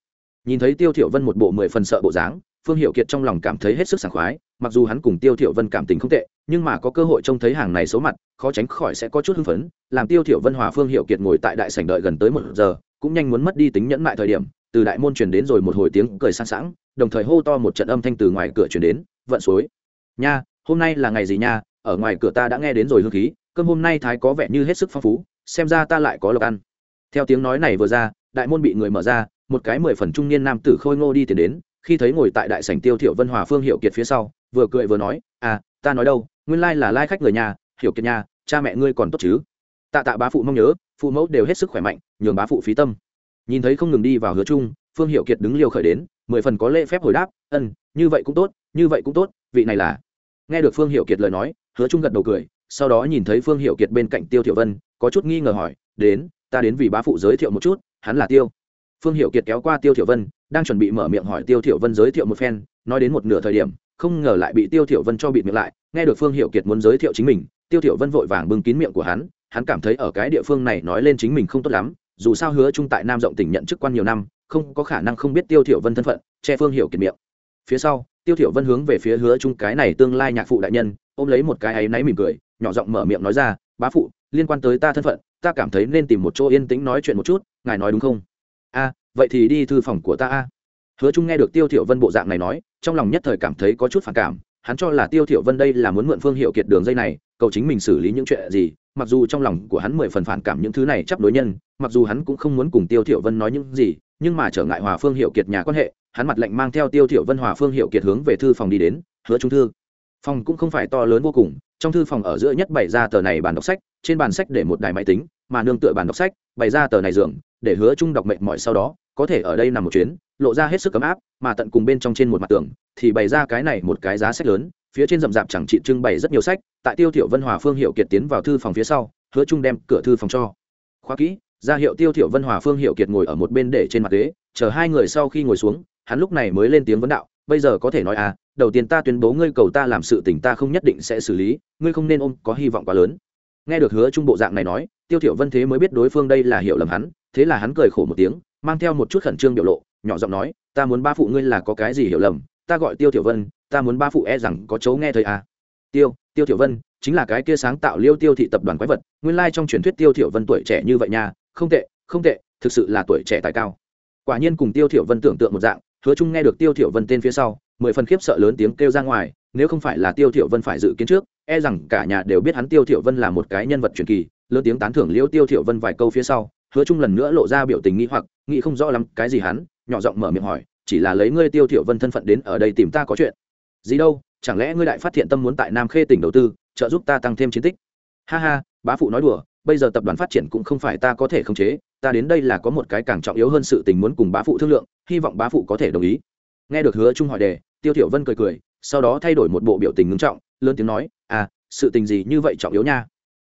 nhìn thấy tiêu thiểu vân một bộ mười phần sợ bộ dáng, phương hiệu kiệt trong lòng cảm thấy hết sức sảng khoái, mặc dù hắn cùng tiêu thiểu vân cảm tình không tệ, nhưng mà có cơ hội trông thấy hàng này xấu mặt, khó tránh khỏi sẽ có chút hưng phấn, làm tiêu thiểu vân hòa phương hiệu kiệt ngồi tại đại sảnh đợi gần tới một giờ, cũng nhanh muốn mất đi tính nhẫn mại thời điểm, từ đại môn truyền đến rồi một hồi tiếng cười sang sảng đồng thời hô to một trận âm thanh từ ngoài cửa truyền đến, vận suối nha, hôm nay là ngày gì nha? Ở ngoài cửa ta đã nghe đến rồi hương khí, cơm hôm nay thái có vẻ như hết sức phong phú, xem ra ta lại có lộc ăn. Theo tiếng nói này vừa ra, đại môn bị người mở ra một cái mười phần trung niên nam tử khôi ngô đi tiền đến, khi thấy ngồi tại đại sảnh tiêu thiểu vân hòa phương hiệu kiệt phía sau, vừa cười vừa nói à ta nói đâu, nguyên lai là lai khách người nhà, hiểu kiệt nhà, cha mẹ ngươi còn tốt chứ? Tạ tạ bá phụ mong nhớ, phụ mẫu đều hết sức khỏe mạnh, nhường bá phụ phí tâm. Nhìn thấy không ngừng đi vào hứa chung, phương hiệu kiệt đứng liều khởi đến, mười phần có lễ phép hồi đáp, ân, như vậy cũng tốt, như vậy cũng tốt, vị này là nghe được phương hiệu kiệt lời nói, hứa trung gật đầu cười, sau đó nhìn thấy phương hiệu kiệt bên cạnh tiêu thiểu vân, có chút nghi ngờ hỏi, đến, ta đến vì bá phụ giới thiệu một chút, hắn là tiêu phương hiệu kiệt kéo qua tiêu thiểu vân, đang chuẩn bị mở miệng hỏi tiêu thiểu vân giới thiệu một phen, nói đến một nửa thời điểm, không ngờ lại bị tiêu thiểu vân cho bịt miệng lại, nghe được phương hiệu kiệt muốn giới thiệu chính mình, tiêu thiểu vân vội vàng bưng kín miệng của hắn hắn cảm thấy ở cái địa phương này nói lên chính mình không tốt lắm, dù sao hứa trung tại nam rộng tỉnh nhận chức quan nhiều năm, không có khả năng không biết tiêu thiểu vân thân phận, che phương hiệu kiệt miệng. Phía sau, tiêu thiểu vân hướng về phía hứa trung cái này tương lai nhạc phụ đại nhân, ôm lấy một cái ấy náy mỉm cười, nhỏ giọng mở miệng nói ra, bá phụ, liên quan tới ta thân phận, ta cảm thấy nên tìm một chỗ yên tĩnh nói chuyện một chút, ngài nói đúng không? Vậy thì đi thư phòng của ta a. Hứa trung nghe được tiêu thiểu vân bộ dạng này nói, trong lòng nhất thời cảm thấy có chút phản cảm, hắn cho là tiêu thiểu vân đây là muốn mượn phương hiệu kiệt đường dây này, cầu chính mình xử lý những chuyện gì, mặc dù trong lòng của hắn mười phần phản cảm những thứ này chấp đối nhân, mặc dù hắn cũng không muốn cùng tiêu thiểu vân nói những gì, nhưng mà trở ngại hòa phương hiệu kiệt nhà quan hệ, hắn mặt lạnh mang theo tiêu thiểu vân hòa phương hiệu kiệt hướng về thư phòng đi đến, hứa trung thư, phòng cũng không phải to lớn vô cùng, trong thư phòng ở giữa nhất bày ra tờ này bàn đọc sách, trên bàn sách để một đài máy tính, mà nương tựa bàn đọc sách, bày ra tờ này giường để hứa trung đọc mệt mỏi sau đó, có thể ở đây nằm một chuyến, lộ ra hết sức ấm áp, mà tận cùng bên trong trên một mặt tường, thì bày ra cái này một cái giá sách lớn, phía trên rậm rạp chẳng trị trưng bày rất nhiều sách, tại tiêu thiểu vân hòa phương hiệu kiệt tiến vào thư phòng phía sau, hứa trung đem cửa thư phòng cho. Khóa kỹ, ra hiệu tiêu thiểu vân hòa phương hiệu kiệt ngồi ở một bên để trên mặt ghế, chờ hai người sau khi ngồi xuống, hắn lúc này mới lên tiếng vấn đạo, bây giờ có thể nói à đầu tiên ta tuyên bố ngươi cầu ta làm sự tình ta không nhất định sẽ xử lý, ngươi không nên ôm có hy vọng quá lớn. Nghe được hứa trung bộ dạng này nói, tiêu thiểu vân thế mới biết đối phương đây là hiểu lầm hắn thế là hắn cười khổ một tiếng, mang theo một chút khẩn trương biểu lộ, nhỏ giọng nói, ta muốn ba phụ ngươi là có cái gì hiểu lầm, ta gọi tiêu tiểu vân, ta muốn ba phụ e rằng có chấu nghe thầy à. Tiêu tiêu tiểu vân, chính là cái kia sáng tạo liêu tiêu thị tập đoàn quái vật, nguyên lai like trong truyền thuyết tiêu tiểu vân tuổi trẻ như vậy nha, không tệ không tệ, thực sự là tuổi trẻ tài cao. Quả nhiên cùng tiêu tiểu vân tưởng tượng một dạng, hứa trung nghe được tiêu tiểu vân tên phía sau, mười phần khiếp sợ lớn tiếng kêu ra ngoài, nếu không phải là tiêu tiểu vân phải dự kiến trước e rằng cả nhà đều biết hắn tiêu tiểu vân là một cái nhân vật truyền kỳ. Lớn tiếng tán thưởng liêu tiêu tiểu vân vài câu phía sau hứa trung lần nữa lộ ra biểu tình nghi hoặc, nghĩ không rõ lắm cái gì hắn, nhỏ giọng mở miệng hỏi, chỉ là lấy ngươi tiêu thiểu vân thân phận đến ở đây tìm ta có chuyện. Gì đâu, chẳng lẽ ngươi đại phát hiện tâm muốn tại nam khê tỉnh đầu tư, trợ giúp ta tăng thêm chiến tích? Ha ha, bá phụ nói đùa, bây giờ tập đoàn phát triển cũng không phải ta có thể khống chế, ta đến đây là có một cái càng trọng yếu hơn sự tình muốn cùng bá phụ thương lượng, hy vọng bá phụ có thể đồng ý. Nghe được hứa trung hỏi đề, tiêu thiểu vân cười cười, sau đó thay đổi một bộ biểu tình ngưng trọng, lớn tiếng nói à sự tình gì như vậy trọng yếu nha?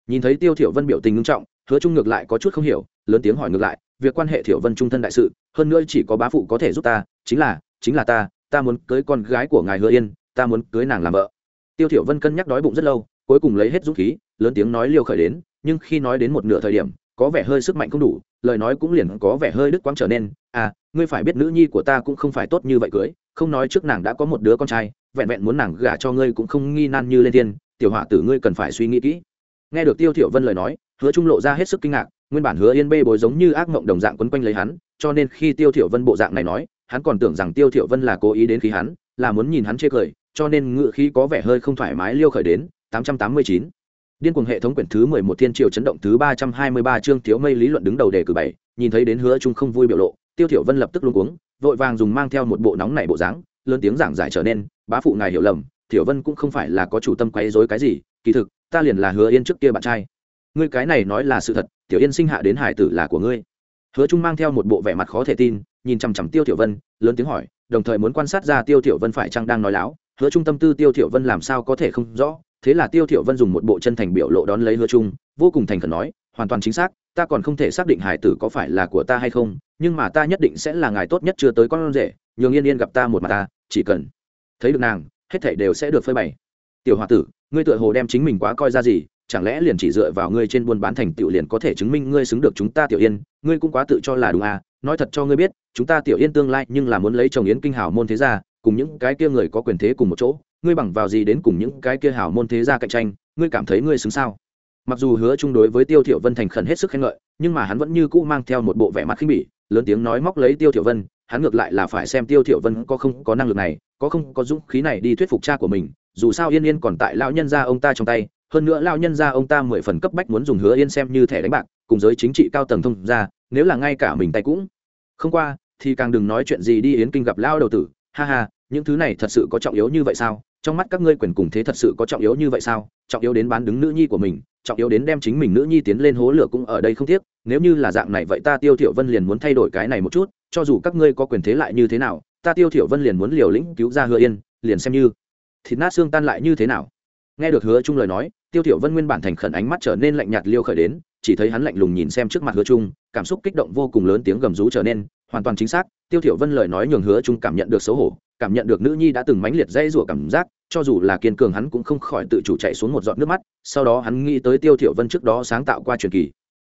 Nhìn thấy tiêu thiểu vân biểu tình ngưng trọng hứa trung ngược lại có chút không hiểu, lớn tiếng hỏi ngược lại, việc quan hệ thiểu vân trung thân đại sự, hơn nữa chỉ có bá phụ có thể giúp ta, chính là chính là ta ta muốn cưới con gái của ngài hứa yên, ta muốn cưới nàng làm vợ. Tiêu thiểu vân cân nhắc đói bụng rất lâu, cuối cùng lấy hết dũng khí, lớn tiếng nói liều khởi đến, nhưng khi nói đến một nửa thời điểm, có vẻ hơi sức mạnh không đủ, lời nói cũng liền có vẻ hơi đứt quãng trở nên à ngươi phải biết nữ nhi của ta cũng không phải tốt như vậy cưới, không nói trước nàng đã có một đứa con trai, vẹn vẹn muốn nàng gả cho ngươi cũng không nghi nan như lên thiên, tiểu họa tử ngươi cần phải suy nghĩ kỹ. Nghe được tiêu thiểu vân lời nói hứa trung lộ ra hết sức kinh ngạc, nguyên bản hứa yên bê bối giống như ác mộng đồng dạng quấn quanh lấy hắn, cho nên khi tiêu thiểu vân bộ dạng này nói, hắn còn tưởng rằng tiêu thiểu vân là cố ý đến khí hắn, là muốn nhìn hắn chê cười, cho nên ngựa khí có vẻ hơi không thoải mái liêu khởi đến 889 điên cuồng hệ thống quyển thứ 11 thiên triều chấn động thứ 323 chương thiếu mây lý luận đứng đầu đề cử bảy, nhìn thấy đến hứa trung không vui biểu lộ, tiêu thiểu vân lập tức luống cuống, vội vàng dùng mang theo một bộ nóng nảy bộ dáng, lớn tiếng giảng giải trở nên, bá phụ ngài hiểu lầm, thiểu vân cũng không phải là có chủ tâm quấy rối cái gì, kỳ thực, ta liền là hứa yên trước kia bạn trai ngươi cái này nói là sự thật, tiểu yên sinh hạ đến hải tử là của ngươi. Hứa trung mang theo một bộ vẻ mặt khó thể tin, nhìn chằm chằm tiêu tiểu vân, lớn tiếng hỏi, đồng thời muốn quan sát ra tiêu tiểu vân phải chăng đang nói láo. Hứa trung tâm tư tiêu tiểu vân làm sao có thể không rõ, thế là tiêu tiểu vân dùng một bộ chân thành biểu lộ đón lấy hứa trung, vô cùng thành khẩn nói, hoàn toàn chính xác, ta còn không thể xác định hải tử có phải là của ta hay không, nhưng mà ta nhất định sẽ là ngài tốt nhất chưa tới con rể, nhường yên yên gặp ta một mặt ta, chỉ cần thấy được nàng, hết thảy đều sẽ được phơi bày. Tiểu hòa tử, ngươi tựa hồ đem chính mình quá coi ra gì chẳng lẽ liền chỉ dựa vào ngươi trên buôn bán thành tiểu liền có thể chứng minh ngươi xứng được chúng ta tiểu yên? Ngươi cũng quá tự cho là đúng à? Nói thật cho ngươi biết, chúng ta tiểu yên tương lai nhưng là muốn lấy chồng yến kinh hào môn thế gia, cùng những cái kia người có quyền thế cùng một chỗ. Ngươi bằng vào gì đến cùng những cái kia hào môn thế gia cạnh tranh? Ngươi cảm thấy ngươi xứng sao? Mặc dù hứa chung đối với tiêu thiểu vân thành khẩn hết sức khen ngợi, nhưng mà hắn vẫn như cũ mang theo một bộ vẻ mặt khinh bỉ, lớn tiếng nói móc lấy tiêu thiểu vân, hắn ngược lại là phải xem tiêu thiểu vân có không có năng lực này, có không có dũng khí này đi thuyết phục cha của mình, dù sao yên yên còn tại lão nhân gia ông ta trong tay hơn nữa lão nhân gia ông ta mười phần cấp bách muốn dùng hứa yên xem như thẻ đánh bạc, cùng giới chính trị cao tầng thông ra nếu là ngay cả mình tay cũng không qua, thì càng đừng nói chuyện gì đi yến kinh gặp lão đầu tử. Ha ha, những thứ này thật sự có trọng yếu như vậy sao? Trong mắt các ngươi quyền cùng thế thật sự có trọng yếu như vậy sao? Trọng yếu đến bán đứng nữ nhi của mình, trọng yếu đến đem chính mình nữ nhi tiến lên hố lửa cũng ở đây không tiếc. Nếu như là dạng này vậy ta tiêu thiểu vân liền muốn thay đổi cái này một chút, cho dù các ngươi có quyền thế lại như thế nào, ta tiêu thiểu vân liền muốn liều lĩnh cứu ra hứa yên, liền xem như thịt nát xương tan lại như thế nào. Nghe được hứa trung lời nói tiêu thiểu vân nguyên bản thành khẩn ánh mắt trở nên lạnh nhạt liêu khởi đến, chỉ thấy hắn lạnh lùng nhìn xem trước mặt hứa trung, cảm xúc kích động vô cùng lớn tiếng gầm rú trở nên, hoàn toàn chính xác, tiêu thiểu vân lời nói nhường hứa trung cảm nhận được xấu hổ, cảm nhận được nữ nhi đã từng mãnh liệt dây rủa cảm giác, cho dù là kiên cường hắn cũng không khỏi tự chủ chạy xuống một giọt nước mắt, sau đó hắn nghĩ tới tiêu thiểu vân trước đó sáng tạo qua truyền kỳ.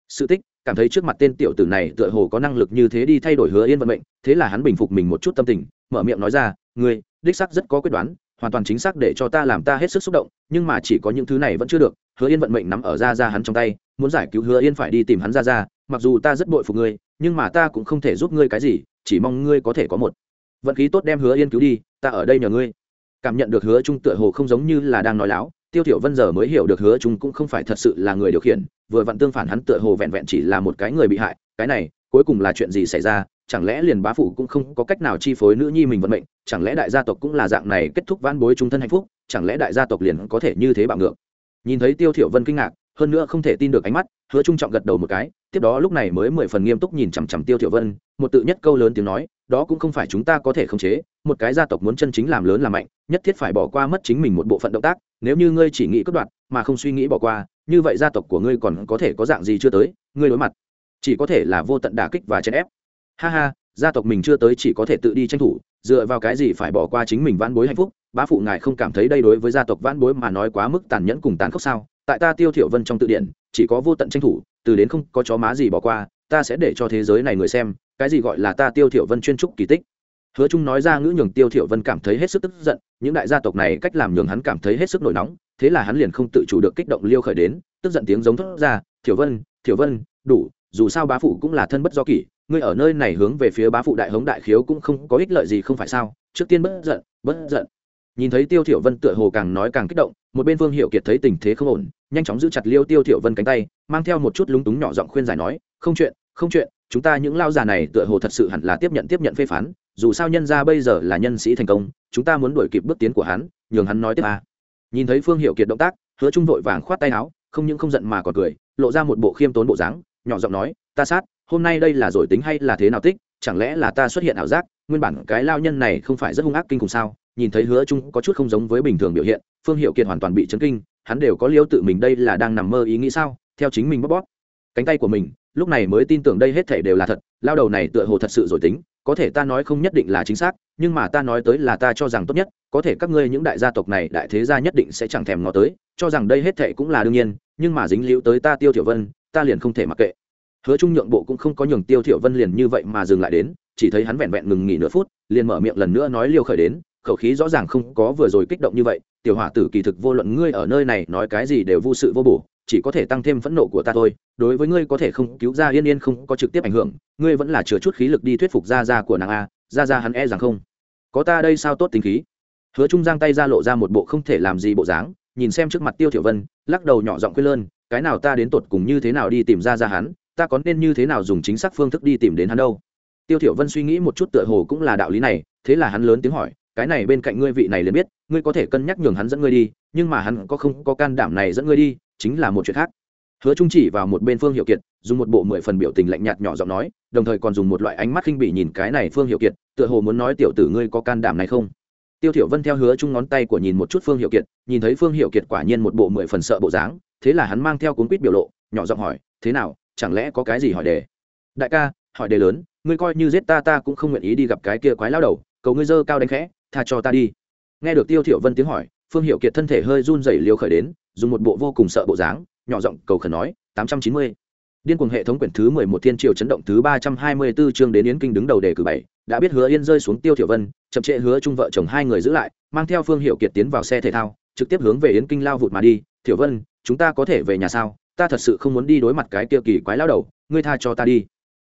Sự tích, cảm thấy trước mặt tên tiểu tử này tựa hồ có năng lực như thế đi thay đổi hứa yên vận mệnh, thế là hắn bình phục mình một chút tâm tình, mở miệng nói ra, ngươi, đích xác rất có quyết đoán hoàn toàn chính xác để cho ta làm ta hết sức xúc động, nhưng mà chỉ có những thứ này vẫn chưa được, hứa yên vận mệnh nắm ở ra ra hắn trong tay, muốn giải cứu hứa yên phải đi tìm hắn ra ra, mặc dù ta rất bội phục ngươi, nhưng mà ta cũng không thể giúp ngươi cái gì, chỉ mong ngươi có thể có một vận khí tốt đem hứa yên cứu đi, ta ở đây nhờ ngươi. Cảm nhận được hứa trung tựa hồ không giống như là đang nói láo, tiêu thiểu vân giờ mới hiểu được hứa trung cũng không phải thật sự là người điều khiển, vừa vặn tương phản hắn tựa hồ vẹn vẹn chỉ là một cái người bị hại, cái này, cuối cùng là chuyện gì xảy ra chẳng lẽ liền bá phụ cũng không có cách nào chi phối nữ nhi mình vận mệnh, chẳng lẽ đại gia tộc cũng là dạng này kết thúc vãn bối trung thân hạnh phúc, chẳng lẽ đại gia tộc liền có thể như thế bạo ngược? Nhìn thấy tiêu thiểu vân kinh ngạc, hơn nữa không thể tin được ánh mắt, hứa trung trọng gật đầu một cái, tiếp đó lúc này mới mười phần nghiêm túc nhìn chằm chằm tiêu thiểu vân, một tự nhất câu lớn tiếng nói, đó cũng không phải chúng ta có thể khống chế, một cái gia tộc muốn chân chính làm lớn làm mạnh, nhất thiết phải bỏ qua mất chính mình một bộ phận động tác, nếu như ngươi chỉ nghĩ cất đoạt, mà không suy nghĩ bỏ qua, như vậy gia tộc của ngươi còn có thể có dạng gì chưa tới, ngươi đối mặt, chỉ có thể là vô tận đả kích và chèn ép ha ha, gia tộc mình chưa tới chỉ có thể tự đi tranh thủ, dựa vào cái gì phải bỏ qua chính mình vãn bối hạnh phúc? Bá phụ ngài không cảm thấy đây đối với gia tộc vãn bối mà nói quá mức tàn nhẫn cùng tàn khốc sao? Tại ta tiêu thiểu vân trong tự điển chỉ có vô tận tranh thủ, từ đến không có chó má gì bỏ qua, ta sẽ để cho thế giới này người xem, cái gì gọi là ta tiêu thiểu vân chuyên trúc kỳ tích. Hứa trung nói ra ngữ nhường tiêu thiểu vân cảm thấy hết sức tức giận, những đại gia tộc này cách làm nhường hắn cảm thấy hết sức nổi nóng, thế là hắn liền không tự chủ được kích động liêu khởi đến, tức giận tiếng giống thốt ra, thiểu vân thiểu vân, đủ, dù sao bá phụ cũng là thân bất do kỷ ngươi ở nơi này hướng về phía bá phụ đại hống đại khiếu cũng không có ích lợi gì không phải sao trước tiên bất giận bất giận nhìn thấy tiêu thiểu vân tựa hồ càng nói càng kích động, một bên vương hiệu kiệt thấy tình thế không ổn, nhanh chóng giữ chặt liêu tiêu thiểu vân cánh tay, mang theo một chút lúng túng nhỏ giọng khuyên giải nói, không chuyện không chuyện, chúng ta những lao già này tựa hồ thật sự hẳn là tiếp nhận tiếp nhận phê phán, dù sao nhân gia bây giờ là nhân sĩ thành công, chúng ta muốn đuổi kịp bước tiến của hắn, nhường hắn nói tiếp à? nhìn thấy phương hiệu kiệt động tác, hứa trung vội vàng khoát tay áo, không những không giận mà còn cười, lộ ra một bộ khiêm tốn bộ dáng, nhỏ giọng nói, ta sát hôm nay đây là rồi tính hay là thế nào tích, chẳng lẽ là ta xuất hiện ảo giác, nguyên bản cái lao nhân này không phải rất hung ác kinh khủng sao? Nhìn thấy hứa trung có chút không giống với bình thường biểu hiện, phương hiệu kiệt hoàn toàn bị chấn kinh, hắn đều có liêu tự mình đây là đang nằm mơ ý nghĩ sao? Theo chính mình bóp bóp. Cánh tay của mình, lúc này mới tin tưởng đây hết thể đều là thật, lao đầu này tựa hồ thật sự rồi tính, có thể ta nói không nhất định là chính xác, nhưng mà ta nói tới là ta cho rằng tốt nhất, có thể các ngươi những đại gia tộc này, đại thế gia nhất định sẽ chẳng thèm ngó tới, cho rằng đây hết thệ cũng là đương nhiên, nhưng mà dính liễu tới ta tiêu Tiểu vân, ta liền không thể mặc kệ hứa trung nhượng bộ cũng không có nhường tiêu thiểu vân liền như vậy mà dừng lại đến, chỉ thấy hắn vẹn vẹn ngừng nghỉ nửa phút, liền mở miệng lần nữa nói liêu khởi đến, khẩu khí rõ ràng không có vừa rồi kích động như vậy, tiểu hỏa tử, kỳ thực vô luận ngươi ở nơi này nói cái gì đều vô sự vô bổ, chỉ có thể tăng thêm phẫn nộ của ta thôi, đối với ngươi có thể không cứu ra yên yên không có trực tiếp ảnh hưởng, ngươi vẫn là chứa chút khí lực đi thuyết phục gia gia của nàng a, gia gia hắn e rằng không có ta đây sao tốt tính khí. Hứa trung giang tay ra lộ ra một bộ không thể làm gì bộ dáng, nhìn xem trước mặt tiêu thiểu vân, lắc đầu nhỏ giọng khuyên lơn, cái nào ta đến tột cùng như thế nào đi tìm ra gia hắn ta có nên như thế nào dùng chính xác phương thức đi tìm đến hắn đâu? Tiêu thiểu vân suy nghĩ một chút tựa hồ cũng là đạo lý này, thế là hắn lớn tiếng hỏi, cái này bên cạnh ngươi vị này liền biết, ngươi có thể cân nhắc nhường hắn dẫn ngươi đi, nhưng mà hắn có không có can đảm này dẫn ngươi đi, chính là một chuyện khác. Hứa trung chỉ vào một bên phương hiệu kiệt, dùng một bộ mười phần biểu tình lạnh nhạt nhỏ giọng nói, đồng thời còn dùng một loại ánh mắt khinh bỉ nhìn cái này phương hiệu kiệt, tựa hồ muốn nói tiểu tử ngươi có can đảm này không? Tiêu thiểu vân theo hứa trung ngón tay của nhìn một chút phương hiệu kiệt, nhìn thấy phương hiệu kiệt quả nhiên một bộ mười phần sợ bộ dáng, thế là hắn mang theo cuốn quýt biểu lộ, nhỏ giọng hỏi, thế nào chẳng lẽ có cái gì hỏi đề? Đại ca, hỏi đề lớn, ngươi coi như giết ta ta cũng không nguyện ý đi gặp cái kia quái lao đầu, cầu ngươi dơ cao đánh khẽ, tha cho ta đi. Nghe được tiêu thiểu vân tiếng hỏi, phương hiệu kiệt thân thể hơi run rẩy liều khởi đến, dùng một bộ vô cùng sợ bộ dáng, nhỏ giọng cầu khẩn nói, tám trăm chín mươi. Điên cuồng hệ thống quyển thứ mười một thiên triều chấn động thứ ba trăm hai mươi 324 chương đến yến kinh đứng đầu đề cử bảy, đã biết hứa yên rơi xuống tiêu thiểu vân, chậm trễ hứa chung vợ chồng hai người giữ lại, mang theo phương hiệu kiệt tiến vào xe thể thao, trực tiếp hướng về yến kinh lao vụt mà đi, thiểu vân, chúng ta có thể về nhà sao? Ta thật sự không muốn đi đối mặt cái kia kỳ quái lao đầu, ngươi tha cho ta đi.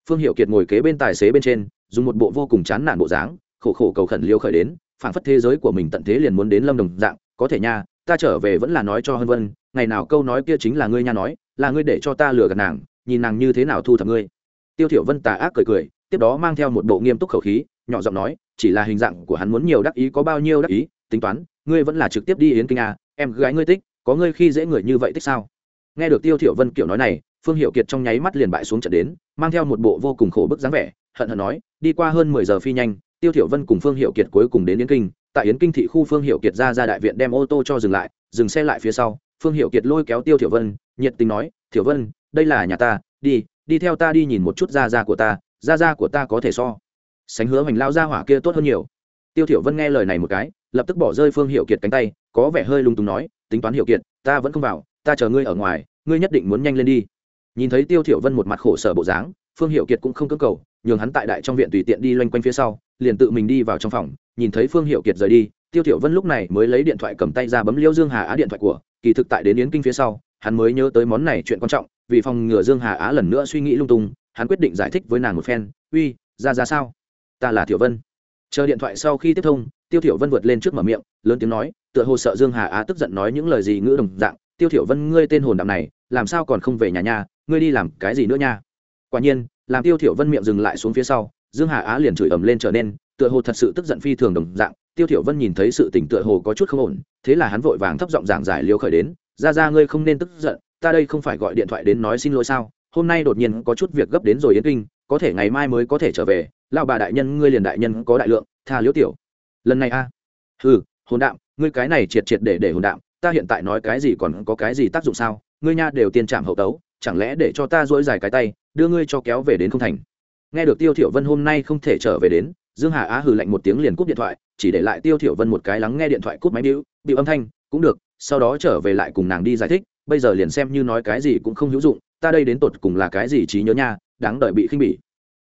Phương hiệu kiệt ngồi kế bên tài xế bên trên, dùng một bộ vô cùng chán nản bộ dáng, khổ khổ cầu khẩn liêu khởi đến, phảng phất thế giới của mình tận thế liền muốn đến lâm đồng dạng, có thể nha, ta trở về vẫn là nói cho hân vân, ngày nào câu nói kia chính là ngươi nha nói, là ngươi để cho ta lừa gạt nàng, nhìn nàng như thế nào thu thập ngươi. Tiêu thiểu vân tà ác cười cười, tiếp đó mang theo một bộ nghiêm túc khẩu khí, nhỏ giọng nói, chỉ là hình dạng của hắn muốn nhiều đắc ý có bao nhiêu đắc ý, tính toán, ngươi vẫn là trực tiếp đi yến kinh a em gái ngươi tích có ngươi khi dễ người như vậy tích sao? Nghe được tiêu thiểu vân kiểu nói này, phương hiệu kiệt trong nháy mắt liền bại xuống trận đến, mang theo một bộ vô cùng khổ bức dáng vẻ, hận hận nói, đi qua hơn mười giờ phi nhanh, tiêu thiểu vân cùng phương hiệu kiệt cuối cùng đến yến kinh. Tại yến kinh thị khu phương hiệu kiệt ra ra đại viện đem ô tô cho dừng lại, dừng xe lại phía sau, phương hiệu kiệt lôi kéo tiêu thiểu vân, nhiệt tình nói, thiểu vân, đây là nhà ta, đi đi theo ta đi nhìn một chút gia gia của ta gia gia của ta có thể so. Sánh hứa hoành lao gia hỏa kia tốt hơn nhiều. Tiêu thiểu vân nghe lời này một cái, lập tức bỏ rơi phương hiệu kiệt cánh tay, có vẻ hơi lung tung nói, tính toán hiệu kiệt, ta vẫn không vào ta chờ ngươi ở ngoài, ngươi nhất định muốn nhanh lên đi. Nhìn thấy tiêu thiểu vân một mặt khổ sở bộ dáng, phương hiệu kiệt cũng không cưỡng cầu, nhường hắn tại đại trong viện tùy tiện đi loanh quanh phía sau, liền tự mình đi vào trong phòng, nhìn thấy phương hiệu kiệt rời đi, tiêu thiểu vân lúc này mới lấy điện thoại cầm tay ra bấm liêu dương hà á điện thoại của, kỳ thực tại đến yến kinh phía sau, hắn mới nhớ tới món này chuyện quan trọng, vì phòng ngừa dương hà á lần nữa suy nghĩ lung tung, hắn quyết định giải thích với nàng một phen, uy, ra ra sao? Ta là thiểu vân. Chờ điện thoại sau khi tiếp thông, tiêu thiểu vân vượt lên trước mở miệng, lớn tiếng nói, tựa hồ sợ dương hà á tức giận nói những lời gì ngữ đồng dạng tiêu thiểu vân, ngươi tên hồn đạm này, làm sao còn không về nhà nha, ngươi đi làm cái gì nữa nha? Quả nhiên, làm tiêu thiểu vân miệng dừng lại xuống phía sau, dương hà á liền chửi ầm lên trở nên, tựa hồ thật sự tức giận phi thường đồng dạng. Tiêu thiểu vân nhìn thấy sự tình tựa hồ có chút không ổn, thế là hắn vội vàng thấp giọng giảng giải liêu khởi đến, ra ra, ngươi không nên tức giận, ta đây không phải gọi điện thoại đến nói xin lỗi sao? Hôm nay đột nhiên có chút việc gấp đến rồi yến kinh, có thể ngày mai mới có thể trở về. Lão bà đại nhân, ngươi liền đại nhân có đại lượng, tha liễu tiểu. Lần này a? À. hồn đạm, ngươi cái này triệt triệt để để hồn đạm ta hiện tại nói cái gì còn có cái gì tác dụng sao? Ngươi nha đều tiên trạm hậu tấu, chẳng lẽ để cho ta dỗi dài cái tay, đưa ngươi cho kéo về đến không thành? Nghe được tiêu thiểu vân hôm nay không thể trở về đến, dương hà á hừ lạnh một tiếng liền cúp điện thoại, chỉ để lại tiêu thiểu vân một cái lắng nghe điện thoại cúp máy biểu bị âm thanh, cũng được, sau đó trở về lại cùng nàng đi giải thích, bây giờ liền xem như nói cái gì cũng không hữu dụng, ta đây đến tột cùng là cái gì trí nhớ nha, đáng đợi bị khinh bỉ.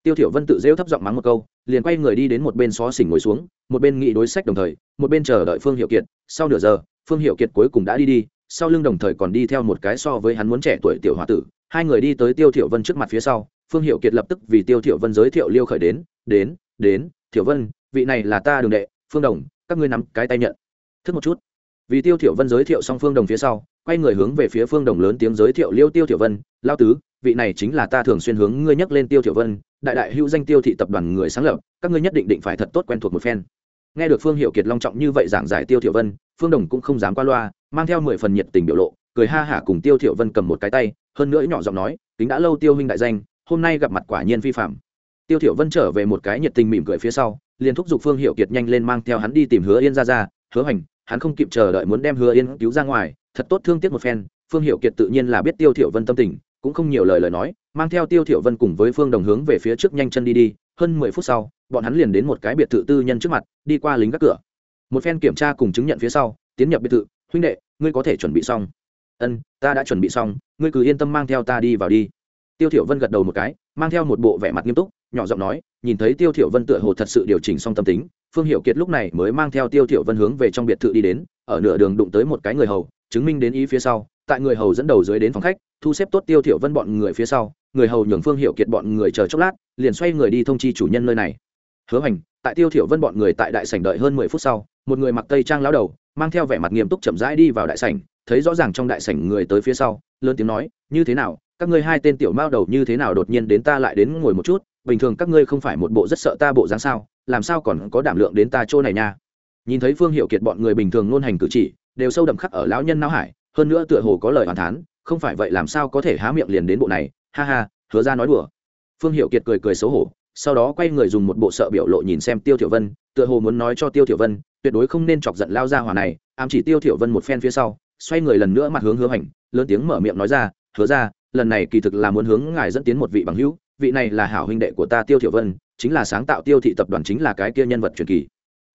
Tiêu thiểu vân tự rêu thấp giọng mắng một câu, liền quay người đi đến một bên xó xỉnh ngồi xuống, một bên nghị đối sách đồng thời, một bên chờ đợi phương hiệu kiệt, sau nửa giờ phương hiệu kiệt cuối cùng đã đi đi, sau lưng đồng thời còn đi theo một cái so với hắn muốn trẻ tuổi tiểu hòa tử, hai người đi tới tiêu thiểu vân trước mặt phía sau, phương hiệu kiệt lập tức vì tiêu thiểu vân giới thiệu liêu khởi đến đến đến, thiểu vân, vị này là ta đường đệ, phương đồng, các ngươi nắm cái tay nhận. Thức một chút. Vì tiêu thiểu vân giới thiệu xong phương đồng phía sau, quay người hướng về phía phương đồng lớn tiếng giới thiệu liêu tiêu thiểu vân, lao tứ, vị này chính là ta thường xuyên hướng ngươi nhắc lên tiêu thiểu vân, đại đại hữu danh tiêu thị tập đoàn người sáng lập, các ngươi nhất định định phải thật tốt quen thuộc một phen. Nghe được phương hiệu kiệt long trọng như vậy giảng giải tiêu thiểu vân phương đồng cũng không dám qua loa, mang theo mười phần nhiệt tình biểu lộ, cười ha hả cùng tiêu thiểu vân cầm một cái tay, hơn nữa nhỏ giọng nói tính đã lâu tiêu huynh đại danh, hôm nay gặp mặt quả nhiên vi phạm tiêu thiểu vân trở về một cái nhiệt tình mỉm cười phía sau, liền thúc giục phương hiệu kiệt nhanh lên mang theo hắn đi tìm hứa yên ra ra, hứa hành hắn không kịp chờ đợi muốn đem hứa yên cứu ra ngoài, thật tốt thương tiếc một phen. Phương hiệu kiệt tự nhiên là biết tiêu thiểu vân tâm tình, cũng không nhiều lời lời nói, mang theo tiêu thiểu vân cùng với phương đồng hướng về phía trước nhanh chân đi đi, hơn mười phút sau, bọn hắn liền đến một cái biệt thự tư nhân trước mặt, đi qua lính gác cửa một phen kiểm tra cùng chứng nhận phía sau, tiến nhập biệt thự, huynh đệ, ngươi có thể chuẩn bị xong. Ân, ta đã chuẩn bị xong, ngươi cứ yên tâm mang theo ta đi vào đi. Tiêu thiểu vân gật đầu một cái, mang theo một bộ vẻ mặt nghiêm túc, nhỏ giọng nói, nhìn thấy tiêu thiểu vân tựa hồ thật sự điều chỉnh xong tâm tính, phương hiểu kiệt lúc này mới mang theo tiêu thiểu vân hướng về trong biệt thự đi đến, ở nửa đường đụng tới một cái người hầu, chứng minh đến ý phía sau, tại người hầu dẫn đầu dưới đến phòng khách, thu xếp tốt tiêu thiểu vân bọn người phía sau, người hầu nhường phương hiểu kiệt bọn người chờ chốc lát, liền xoay người đi thông chi chủ nhân nơi này. Hứa hành tại tiêu thiểu vân bọn người tại đại sảnh đợi hơn mười phút sau, một người mặc tây trang lão đầu, mang theo vẻ mặt nghiêm túc chậm rãi đi vào đại sảnh, thấy rõ ràng trong đại sảnh người tới phía sau, lớn tiếng nói, như thế nào, các ngươi hai tên tiểu mao đầu như thế nào đột nhiên đến ta lại đến ngồi một chút, bình thường các ngươi không phải một bộ rất sợ ta bộ dáng sao, làm sao còn có đảm lượng đến ta chỗ này nha? Nhìn thấy phương hiệu kiệt bọn người bình thường ngôn hành cử chỉ, đều sâu đậm khắc ở lão nhân não hải, hơn nữa tựa hồ có lời hoàn thán, không phải vậy làm sao có thể há miệng liền đến bộ này, ha ha, hứa ra nói đùa. Phương hiệu kiệt cười cười xấu hổ sau đó quay người dùng một bộ sợ biểu lộ nhìn xem tiêu thiểu vân, tựa hồ muốn nói cho tiêu thiểu vân, tuyệt đối không nên chọc giận lao ra hỏa này, ám chỉ tiêu thiểu vân một phen phía sau, xoay người lần nữa mặt hướng hứa hành, lớn tiếng mở miệng nói ra, hứa ra lần này kỳ thực là muốn hướng ngài dẫn tiến một vị bằng hữu, vị này là hảo huynh đệ của ta tiêu thiểu vân, chính là sáng tạo tiêu thị tập đoàn chính là cái kia nhân vật truyền kỳ.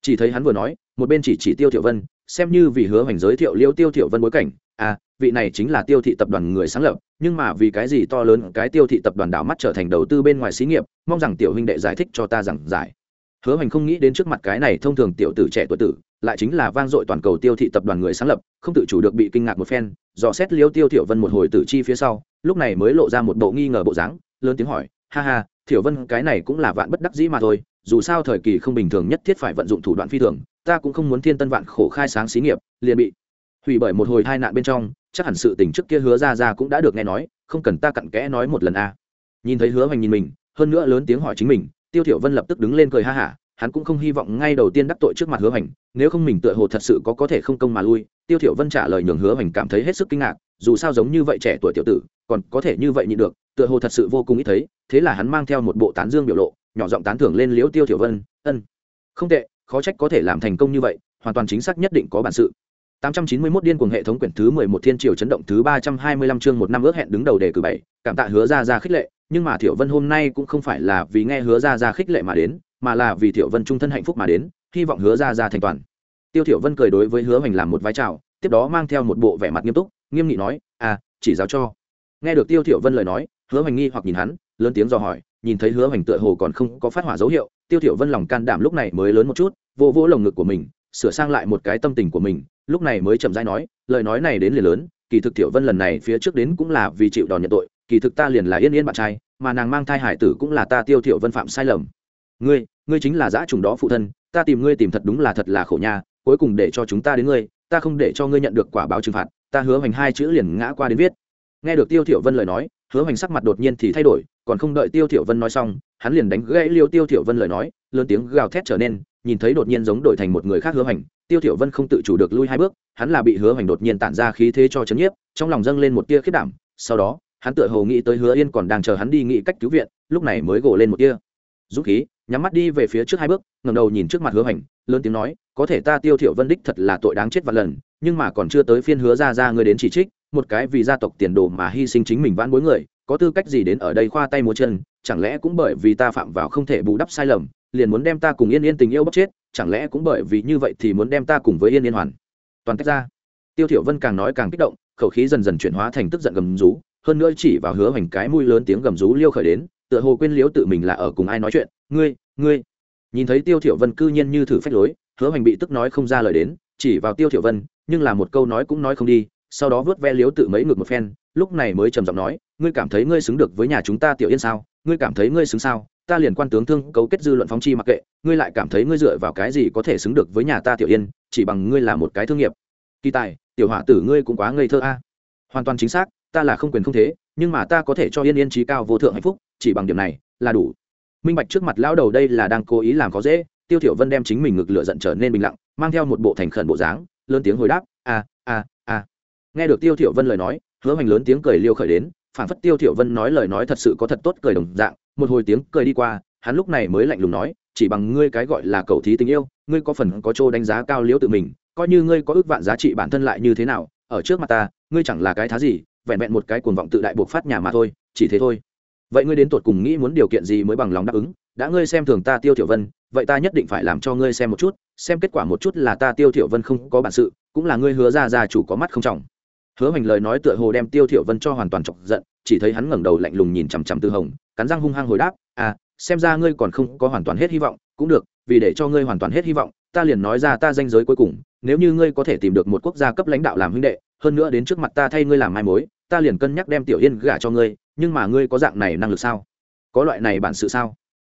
Chỉ thấy hắn vừa nói, một bên chỉ chỉ tiêu thiểu vân, xem như vì hứa hành giới thiệu liêu tiêu thiểu vân bối cảnh à vị này chính là tiêu thị tập đoàn người sáng lập nhưng mà vì cái gì to lớn, cái tiêu thị tập đoàn đảo mắt trở thành đầu tư bên ngoài xí nghiệp, mong rằng tiểu huynh đệ giải thích cho ta rằng giải. Hứa hành không nghĩ đến trước mặt cái này thông thường tiểu tử trẻ tuổi tử, lại chính là vang dội toàn cầu tiêu thị tập đoàn người sáng lập, không tự chủ được bị kinh ngạc một phen, dò xét liêu tiêu thiểu vân một hồi tử chi phía sau, lúc này mới lộ ra một bộ nghi ngờ bộ dáng, lớn tiếng hỏi, ha ha, thiểu vân, cái này cũng là vạn bất đắc dĩ mà thôi, dù sao thời kỳ không bình thường nhất thiết phải vận dụng thủ đoạn phi thường, ta cũng không muốn thiên tân vạn khổ khai sáng xí nghiệp, liền bị hủy bởi một hồi tai nạn bên trong chắc hẳn sự tình trước kia hứa ra ra cũng đã được nghe nói, không cần ta cặn kẽ nói một lần a. Nhìn thấy hứa hoành nhìn mình, hơn nữa lớn tiếng hỏi chính mình, tiêu thiểu vân lập tức đứng lên cười ha hả, hắn cũng không hy vọng ngay đầu tiên đắc tội trước mặt hứa hoành, nếu không mình tựa hồ thật sự có có thể không công mà lui, tiêu thiểu vân trả lời nhường hứa hoành cảm thấy hết sức kinh ngạc, dù sao giống như vậy trẻ tuổi tiểu tử, còn có thể như vậy nhịn được, tựa hồ thật sự vô cùng ít thấy, thế là hắn mang theo một bộ tán dương biểu lộ, nhỏ giọng tán thưởng lên liễu tiêu thiểu vân, ân, không tệ, khó trách có thể làm thành công như vậy, hoàn toàn chính xác nhất định có bản sự. 891 điên cuồng hệ thống quyển thứ 11 thiên triều chấn động thứ 325 chương một năm ước hẹn đứng đầu đề cử bảy, cảm tạ hứa ra ra khích lệ, nhưng mà Thiệu Vân hôm nay cũng không phải là vì nghe hứa ra ra khích lệ mà đến, mà là vì Thiệu Vân trung thân hạnh phúc mà đến, hy vọng hứa ra ra thành toàn. Tiêu Thiệu Vân cười đối với Hứa Hoành làm một vai chào, tiếp đó mang theo một bộ vẻ mặt nghiêm túc, nghiêm nghị nói, "À, chỉ giáo cho." Nghe được Tiêu Thiệu Vân lời nói, Hứa Hoành nghi hoặc nhìn hắn, lớn tiếng dò hỏi, nhìn thấy Hứa Hoành tựa hồ còn không có phát hỏa dấu hiệu, Tiêu Thiệu Vân lòng can đảm lúc này mới lớn một chút, vỗ vỗ lồng ngực của mình, sửa sang lại một cái tâm tình của mình, lúc này mới chậm rãi nói, lời nói này đến liền lớn, kỳ thực tiểu vân lần này phía trước đến cũng là vì chịu đòn nhận tội, kỳ thực ta liền là yên yên bạn trai, mà nàng mang thai hải tử cũng là ta tiêu tiểu vân phạm sai lầm. Ngươi ngươi chính là dã trùng đó phụ thân, ta tìm ngươi tìm thật đúng là thật là khổ nha, cuối cùng để cho chúng ta đến ngươi, ta không để cho ngươi nhận được quả báo trừng phạt, ta hứa hoành hai chữ liền ngã qua đến viết. Nghe được tiêu tiểu vân lời nói, hứa hoành sắc mặt đột nhiên thì thay đổi, còn không đợi tiêu tiểu vân nói xong, hắn liền đánh gãy liêu tiêu tiểu vân lời nói, lớn tiếng gào thét trở nên nhìn thấy đột nhiên giống đổi thành một người khác hứa hoành, tiêu thiểu vân không tự chủ được lui hai bước, hắn là bị hứa hoành đột nhiên tản ra khí thế cho chấn nhiếp, trong lòng dâng lên một tia khiếp đảm, sau đó, hắn tựa hồ nghĩ tới hứa yên còn đang chờ hắn đi nghĩ cách cứu viện, lúc này mới gồ lên một tia. Dũng khí, nhắm mắt đi về phía trước hai bước, ngẩng đầu nhìn trước mặt hứa hoành, lớn tiếng nói, có thể ta tiêu thiểu vân đích thật là tội đáng chết vạn lần, nhưng mà còn chưa tới phiên hứa ra ra người đến chỉ trích, một cái vì gia tộc tiền đồ mà hy sinh chính mình vãn bối người, có tư cách gì đến ở đây khoa tay múa chân, chẳng lẽ cũng bởi vì ta phạm vào không thể bù đắp sai lầm liền muốn đem ta cùng yên yên tình yêu bóc chết, chẳng lẽ cũng bởi vì như vậy thì muốn đem ta cùng với yên yên hoàn? Toàn tách ra. Tiêu thiểu vân càng nói càng kích động, khẩu khí dần dần chuyển hóa thành tức giận gầm rú, hơn nữa chỉ vào hứa hoành cái mũi lớn tiếng gầm rú liêu khởi đến, tựa hồ quên liếu tự mình là ở cùng ai nói chuyện. Ngươi ngươi. Nhìn thấy tiêu thiểu vân cư nhiên như thử phách lối, hứa hoành bị tức nói không ra lời đến, chỉ vào tiêu thiểu vân, nhưng là một câu nói cũng nói không đi, sau đó vớt ve liếu tự mấy ngược một phen, lúc này mới trầm giọng nói, ngươi cảm thấy ngươi xứng được với nhà chúng ta tiểu yên sao? Ngươi cảm thấy ngươi xứng sao? Ta liền quan tướng thương cấu kết dư luận phóng chi mặc kệ, ngươi lại cảm thấy ngươi dựa vào cái gì có thể xứng được với nhà ta tiểu yên, chỉ bằng ngươi là một cái thương nghiệp. Kỳ tài, tiểu hỏa tử ngươi cũng quá ngây thơ a. Hoàn toàn chính xác, ta là không quyền không thế, nhưng mà ta có thể cho yên yên trí cao vô thượng hạnh phúc, chỉ bằng điểm này là đủ. Minh bạch trước mặt lão đầu đây là đang cố ý làm khó dễ, tiêu thiểu vân đem chính mình ngực lửa giận trở nên bình lặng, mang theo một bộ thành khẩn bộ dáng, lớn tiếng hồi đáp, a a a. Nghe được tiêu thiểu vân lời nói, hứa hoành lớn tiếng cười liêu khởi đến phản phất tiêu thiểu vân nói lời nói thật sự có thật tốt cười đồng dạng một hồi tiếng cười đi qua, hắn lúc này mới lạnh lùng nói, chỉ bằng ngươi cái gọi là cầu thí tình yêu, ngươi có phần có chỗ đánh giá cao liễu tự mình, coi như ngươi có ước vạn giá trị bản thân lại như thế nào, ở trước mặt ta, ngươi chẳng là cái thá gì, vẹn vẹn một cái cuồng vọng tự đại buộc phát nhà mà thôi, chỉ thế thôi. Vậy ngươi đến tột cùng nghĩ muốn điều kiện gì mới bằng lòng đáp ứng, đã ngươi xem thường ta tiêu tiểu vân, vậy ta nhất định phải làm cho ngươi xem một chút, xem kết quả một chút là ta tiêu tiểu vân không có bản sự, cũng là ngươi hứa ra ra chủ có mắt không trọng. Hứa hoành lời nói tựa hồ đem tiêu tiểu vân cho hoàn toàn chọc giận chỉ thấy hắn ngẩng đầu lạnh lùng nhìn chằm chằm tư hồng, cắn răng hung hăng hồi đáp à xem ra ngươi còn không có hoàn toàn hết hy vọng, cũng được, vì để cho ngươi hoàn toàn hết hy vọng, ta liền nói ra ta danh giới cuối cùng, nếu như ngươi có thể tìm được một quốc gia cấp lãnh đạo làm huynh đệ, hơn nữa đến trước mặt ta thay ngươi làm mai mối, ta liền cân nhắc đem tiểu yên gả cho ngươi, nhưng mà ngươi có dạng này năng lực sao? Có loại này bản sự sao?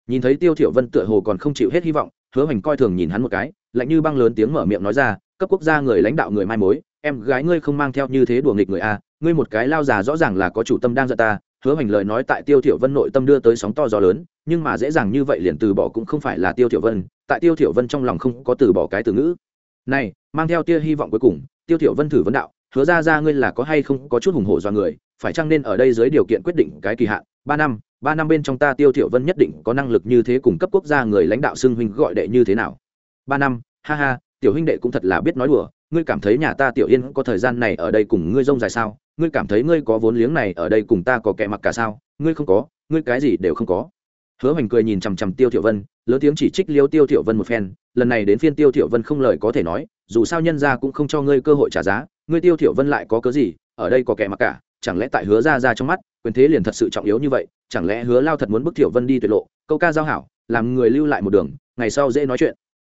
Nhìn thấy tiêu thiểu vân tựa hồ còn không chịu hết hy vọng, hứa hoành coi thường nhìn hắn một cái, lạnh như băng lớn tiếng mở miệng nói ra, cấp quốc gia người lãnh đạo người mai mối, em gái ngươi không mang theo như thế đùa nghịch người a ngươi một cái lao già rõ ràng là có chủ tâm đang giận ta, hứa hoành lời nói tại tiêu thiểu vân nội tâm đưa tới sóng to gió lớn, nhưng mà dễ dàng như vậy liền từ bỏ cũng không phải là tiêu thiểu vân, tại tiêu thiểu vân trong lòng không có từ bỏ cái từ ngữ. Này, mang theo tia hy vọng cuối cùng, tiêu thiểu vân thử vấn đạo, hứa ra ra ngươi là có hay không có chút hùng hổ do người, phải chăng nên ở đây dưới điều kiện quyết định cái kỳ hạn? Ba năm ba năm bên trong ta tiêu thiểu vân nhất định có năng lực như thế cùng cấp quốc gia người lãnh đạo xưng huynh gọi đệ như thế nào? Ba năm, ha ha, tiểu huynh đệ cũng thật là biết nói đùa ngươi cảm thấy nhà ta tiểu yên có thời gian này ở đây cùng ngươi rông dài sao? Ngươi cảm thấy ngươi có vốn liếng này ở đây cùng ta có kẻ mặc cả sao? Ngươi không có, ngươi cái gì đều không có. Hứa hoành cười nhìn chằm chằm tiêu thiểu vân, lớn tiếng chỉ trích liêu tiêu thiểu vân một phen, lần này đến phiên tiêu thiểu vân không lời có thể nói, dù sao nhân gia cũng không cho ngươi cơ hội trả giá, ngươi tiêu thiểu vân lại có cớ gì, ở đây có kẻ mặc cả, chẳng lẽ tại hứa ra ra trong mắt, quyền thế liền thật sự trọng yếu như vậy, chẳng lẽ hứa lao thật muốn bức thiểu vân đi tuyệt lộ, câu ca giao hảo, làm người lưu lại một đường, ngày sau dễ nói chuyện.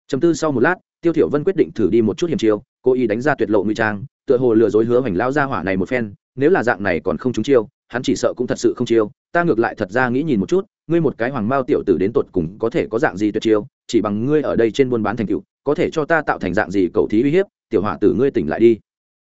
Chấm tư sau một lát tiêu thiểu vân quyết định thử đi một chút hiểm chiêu cố ý đánh ra tuyệt lộ nguy trang tựa hồ lừa dối hứa hoành lao ra hỏa này một phen nếu là dạng này còn không trúng chiêu hắn chỉ sợ cũng thật sự không chiêu ta ngược lại thật ra nghĩ nhìn một chút ngươi một cái hoàng mao tiểu tử đến tột cùng có thể có dạng gì tuyệt chiêu chỉ bằng ngươi ở đây trên buôn bán thành cựu, có thể cho ta tạo thành dạng gì cầu thí uy hiếp tiểu hỏa tử ngươi tỉnh lại đi.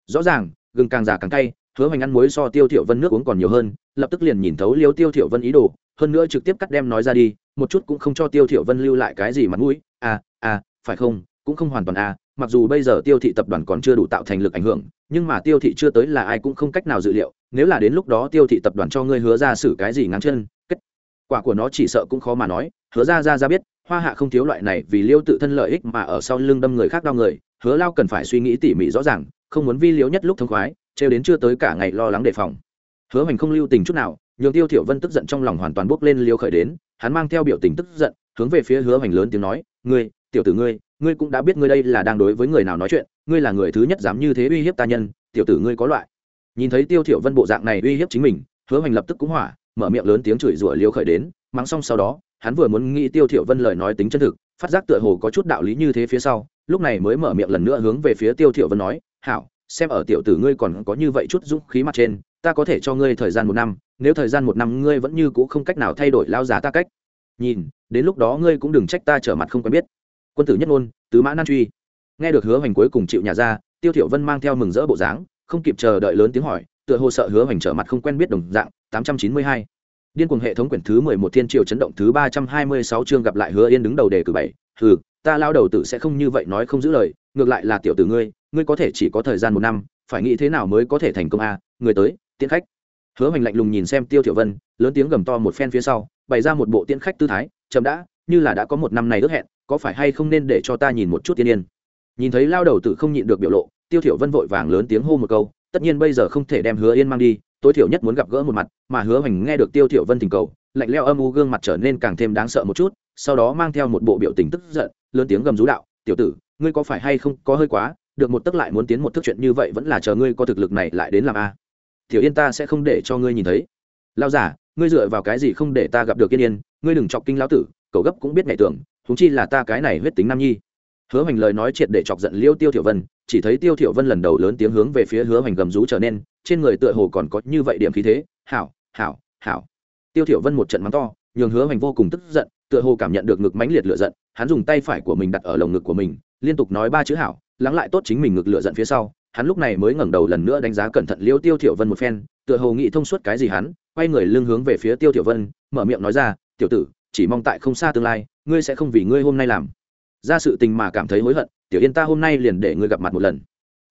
Rõ ràng gừng càng già càng cay hứa hoành ăn muối so tiêu thiểu vân nước uống còn nhiều hơn lập tức liền nhìn thấu liêu tiêu thiểu vân ý đồ hơn nữa trực tiếp cắt đem nói ra đi một chút cũng không cho tiêu thiểu vân lưu lại cái gì mặt mũi À, à phải không cũng không hoàn toàn à mặc dù bây giờ tiêu thị tập đoàn còn chưa đủ tạo thành lực ảnh hưởng, nhưng mà tiêu thị chưa tới là ai cũng không cách nào dự liệu, nếu là đến lúc đó tiêu thị tập đoàn cho ngươi hứa ra xử cái gì ngắn chân, kết quả của nó chỉ sợ cũng khó mà nói, hứa ra ra ra biết, hoa hạ không thiếu loại này vì liêu tự thân lợi ích mà ở sau lưng đâm người khác đau người, hứa lao cần phải suy nghĩ tỉ mỉ rõ ràng, không muốn vi liếu nhất lúc thông khoái, trêu đến chưa tới cả ngày lo lắng đề phòng. Hứa hoành không lưu tình chút nào, nhường tiêu thiểu vân tức giận trong lòng hoàn toàn bốc lên liêu khởi đến, hắn mang theo biểu tình tức giận, hướng về phía hứa hoành lớn tiếng nói, ngươi, tiểu tử ngươi ngươi cũng đã biết ngươi đây là đang đối với người nào nói chuyện, ngươi là người thứ nhất dám như thế uy hiếp ta nhân, tiểu tử ngươi có loại. Nhìn thấy tiêu thiểu vân bộ dạng này uy hiếp chính mình, hứa hoành lập tức cũng hỏa, mở miệng lớn tiếng chửi rủa liêu khởi đến, mắng xong sau đó, hắn vừa muốn nghĩ tiêu thiểu vân lời nói tính chân thực, phát giác tựa hồ có chút đạo lý như thế phía sau, lúc này mới mở miệng lần nữa hướng về phía tiêu thiểu vân nói, hảo, xem ở tiểu tử ngươi còn có như vậy chút dũng khí mặt trên, ta có thể cho ngươi thời gian một năm, nếu thời gian một năm ngươi vẫn như cũ không cách nào thay đổi lao giá ta cách. Nhìn, đến lúc đó ngươi cũng đừng trách ta trở mặt không quen biết quân tử nhất ngôn, tứ mã nan truy. Nghe được hứa hoành cuối cùng chịu nhà ra, tiêu thiểu vân mang theo mừng rỡ bộ dáng, không kịp chờ đợi lớn tiếng hỏi, tựa hồ sợ hứa hoành trở mặt không quen biết đồng dạng 892 điên cuồng hệ thống quyển thứ 11 thiên triều chấn động thứ 326 chương gặp lại hứa yên đứng đầu đề cử bảy. Hừ, ta lao đầu tử sẽ không như vậy nói không giữ lời, ngược lại là tiểu tử ngươi ngươi có thể chỉ có thời gian một năm, phải nghĩ thế nào mới có thể thành công a? Người tới, tiễn khách. Hứa hoành lạnh lùng nhìn xem tiêu thiểu vân, lớn tiếng gầm to một phen phía sau, bày ra một bộ tiễn khách tư thái, chậm đã như là đã có một năm này ước hẹn, có phải hay không nên để cho ta nhìn một chút tiên yên? Nhìn thấy lao đầu tử không nhịn được biểu lộ, tiêu thiểu vân vội vàng lớn tiếng hô một câu, tất nhiên bây giờ không thể đem hứa yên mang đi, tối thiểu nhất muốn gặp gỡ một mặt, mà hứa hoành nghe được tiêu thiểu vân thỉnh cầu, lạnh lẽo âm u gương mặt trở nên càng thêm đáng sợ một chút, sau đó mang theo một bộ biểu tình tức giận, lớn tiếng gầm rú đạo, tiểu tử, ngươi có phải hay không có hơi quá, được một tức lại muốn tiến một thước chuyện như vậy vẫn là chờ ngươi có thực lực này lại đến làm a. Tiểu yên ta sẽ không để cho ngươi nhìn thấy. Lao giả ngươi dựa vào cái gì không để ta gặp được yên yên? Ngươi đừng chọc kinh lão tử cậu gấp cũng biết ngày tưởng thúng chi là ta cái này huyết tính nam nhi. Hứa hoành lời nói triệt để chọc giận liêu tiêu thiểu vân, chỉ thấy tiêu thiểu vân lần đầu lớn tiếng hướng về phía hứa hoành gầm rú trở nên, trên người tựa hồ còn có như vậy điểm khí thế, hảo hảo hảo. Tiêu thiểu vân một trận mắng to, nhường hứa hoành vô cùng tức giận, tựa hồ cảm nhận được ngực mãnh liệt lửa giận, hắn dùng tay phải của mình đặt ở lồng ngực của mình, liên tục nói ba chữ hảo lắng lại tốt chính mình ngực lửa giận phía sau, hắn lúc này mới ngẩng đầu lần nữa đánh giá cẩn thận liêu tiêu thiểu vân một phen, tựa hồ nghĩ thông suốt cái gì hắn, quay người lưng hướng về phía tiêu thiểu vân, mở miệng nói ra, tiểu tử chỉ mong tại không xa tương lai, ngươi sẽ không vì ngươi hôm nay làm. Ra sự tình mà cảm thấy hối hận, tiểu yên ta hôm nay liền để ngươi gặp mặt một lần.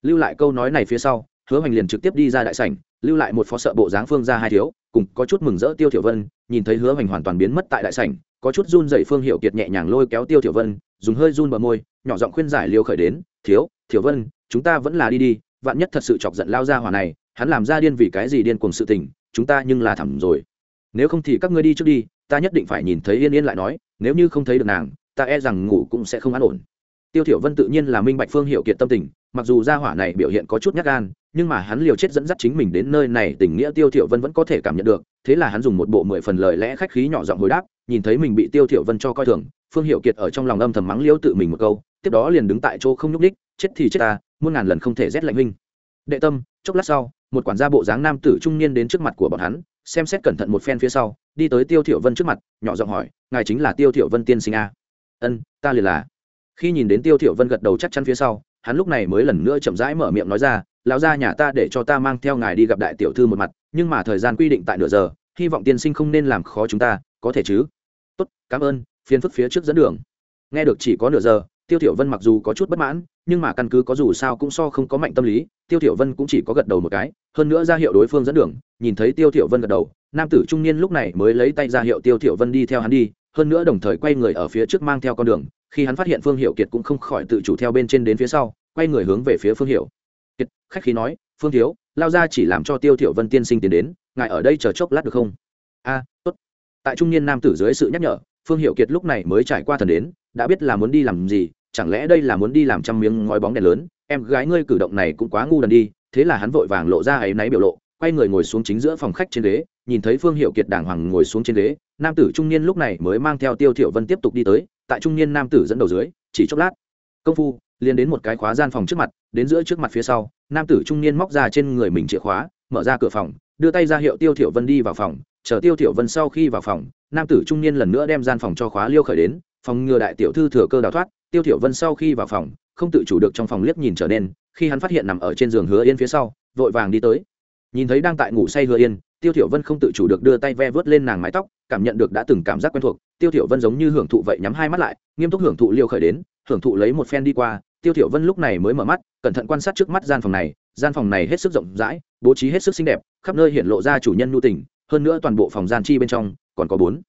Lưu lại câu nói này phía sau, hứa hoành liền trực tiếp đi ra đại sảnh, lưu lại một phó sợ bộ dáng phương ra hai thiếu, cùng có chút mừng rỡ tiêu thiểu vân, nhìn thấy hứa hoành hoàn toàn biến mất tại đại sảnh, có chút run rẩy phương hiệu kiệt nhẹ nhàng lôi kéo tiêu thiểu vân, dùng hơi run bờ môi, nhỏ giọng khuyên giải liêu khởi đến, thiếu, thiểu vân, chúng ta vẫn là đi đi, vạn nhất thật sự chọc giận lao ra hỏa này, hắn làm ra điên vì cái gì điên cuồng sự tình, chúng ta nhưng là thầm rồi. Nếu không thì các ngươi đi trước đi ta nhất định phải nhìn thấy yên yên lại nói, nếu như không thấy được nàng, ta e rằng ngủ cũng sẽ không an ổn. Tiêu thiểu vân tự nhiên là minh bạch phương hiệu kiệt tâm tình, mặc dù gia hỏa này biểu hiện có chút nhát gan, nhưng mà hắn liều chết dẫn dắt chính mình đến nơi này tình nghĩa tiêu thiểu vân vẫn có thể cảm nhận được, thế là hắn dùng một bộ mười phần lời lẽ khách khí nhỏ giọng hồi đáp, nhìn thấy mình bị tiêu thiểu vân cho coi thường, phương hiệu kiệt ở trong lòng âm thầm mắng liêu tự mình một câu, tiếp đó liền đứng tại chỗ không nhúc đích chết thì chết ta, muôn ngàn lần không thể rét lạnh huynh. Đệ tâm, chốc lát sau, một quản gia bộ dáng nam tử trung niên đến trước mặt của bọn hắn, xem xét cẩn thận một phen phía sau đi tới tiêu thiểu vân trước mặt, nhỏ giọng hỏi, ngài chính là tiêu thiểu vân tiên sinh a? Ân, ta liền là. Khi nhìn đến tiêu thiểu vân gật đầu chắc chắn phía sau, hắn lúc này mới lần nữa chậm rãi mở miệng nói ra, lão gia nhà ta để cho ta mang theo ngài đi gặp đại tiểu thư một mặt, nhưng mà thời gian quy định tại nửa giờ, hy vọng tiên sinh không nên làm khó chúng ta, có thể chứ? Tốt, cảm ơn, phiền phức phía trước dẫn đường. Nghe được chỉ có nửa giờ, tiêu thiểu vân mặc dù có chút bất mãn, nhưng mà căn cứ có dù sao cũng so không có mạnh tâm lý, tiêu thiểu vân cũng chỉ có gật đầu một cái, hơn nữa ra hiệu đối phương dẫn đường, nhìn thấy tiêu thiểu vân gật đầu nam tử trung niên lúc này mới lấy tay ra hiệu tiêu thiểu vân đi theo hắn đi, hơn nữa đồng thời quay người ở phía trước mang theo con đường, khi hắn phát hiện phương hiệu kiệt cũng không khỏi tự chủ theo bên trên đến phía sau, quay người hướng về phía phương hiệu kiệt. Khách khí nói, phương thiếu, lao ra chỉ làm cho tiêu thiểu vân tiên sinh tiến đến, ngài ở đây chờ chốc lát được không? A, tốt. Tại trung niên nam tử dưới sự nhắc nhở, phương hiệu kiệt lúc này mới trải qua thần đến, đã biết là muốn đi làm gì, chẳng lẽ đây là muốn đi làm trăm miếng ngói bóng đèn lớn, em gái ngươi cử động này cũng quá ngu đần đi. Thế là hắn vội vàng lộ ra ấy náy biểu lộ, quay người ngồi xuống chính giữa phòng khách trên ghế nhìn thấy phương hiệu kiệt đàng hoàng ngồi xuống trên ghế, nam tử trung niên lúc này mới mang theo tiêu thiểu vân tiếp tục đi tới, tại trung niên nam tử dẫn đầu dưới, chỉ chốc lát. Công phu, liền đến một cái khóa gian phòng trước mặt, đến giữa trước mặt phía sau, nam tử trung niên móc ra trên người mình chìa khóa, mở ra cửa phòng, đưa tay ra hiệu tiêu thiểu vân đi vào phòng, chờ tiêu thiểu vân sau khi vào phòng, nam tử trung niên lần nữa đem gian phòng cho khóa liêu khởi đến, phòng ngừa đại tiểu thư thừa cơ đào thoát, tiêu thiểu vân sau khi vào phòng, không tự chủ được trong phòng liếc nhìn trở nên, khi hắn phát hiện nằm ở trên giường hứa yên phía sau, vội vàng đi tới. Nhìn thấy đang tại ngủ say hứa yên tiêu thiểu vân không tự chủ được đưa tay ve vớt lên nàng mái tóc, cảm nhận được đã từng cảm giác quen thuộc. Tiêu thiểu vân giống như hưởng thụ vậy nhắm hai mắt lại, nghiêm túc hưởng thụ liêu khởi đến, hưởng thụ lấy một phen đi qua. Tiêu thiểu vân lúc này mới mở mắt, cẩn thận quan sát trước mắt gian phòng này. Gian phòng này hết sức rộng rãi, bố trí hết sức xinh đẹp, khắp nơi hiện lộ ra chủ nhân nhu tình, hơn nữa toàn bộ phòng gian chi bên trong còn có bốn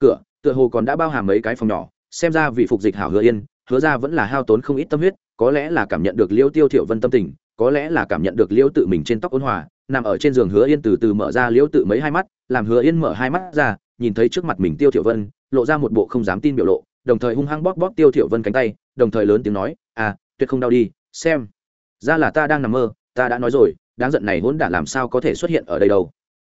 cửa, tựa hồ còn đã bao hàm mấy cái phòng nhỏ. Xem ra vị phục dịch hảo hứa yên, hứa ra vẫn là hao tốn không ít tâm huyết, có lẽ là cảm nhận được liêu tiêu thiểu vân tâm tình, có lẽ là cảm nhận được liêu tự mình trên tóc ôn hòa nằm ở trên giường hứa yên từ từ mở ra liêu tự mấy hai mắt, làm hứa yên mở hai mắt ra, nhìn thấy trước mặt mình tiêu thiểu vân, lộ ra một bộ không dám tin biểu lộ, đồng thời hung hăng bóp bóp tiêu thiểu vân cánh tay, đồng thời lớn tiếng nói à tuyệt không đau đi, xem. Ra là ta đang nằm mơ, ta đã nói rồi, đáng giận này hỗn đản làm sao có thể xuất hiện ở đây đâu.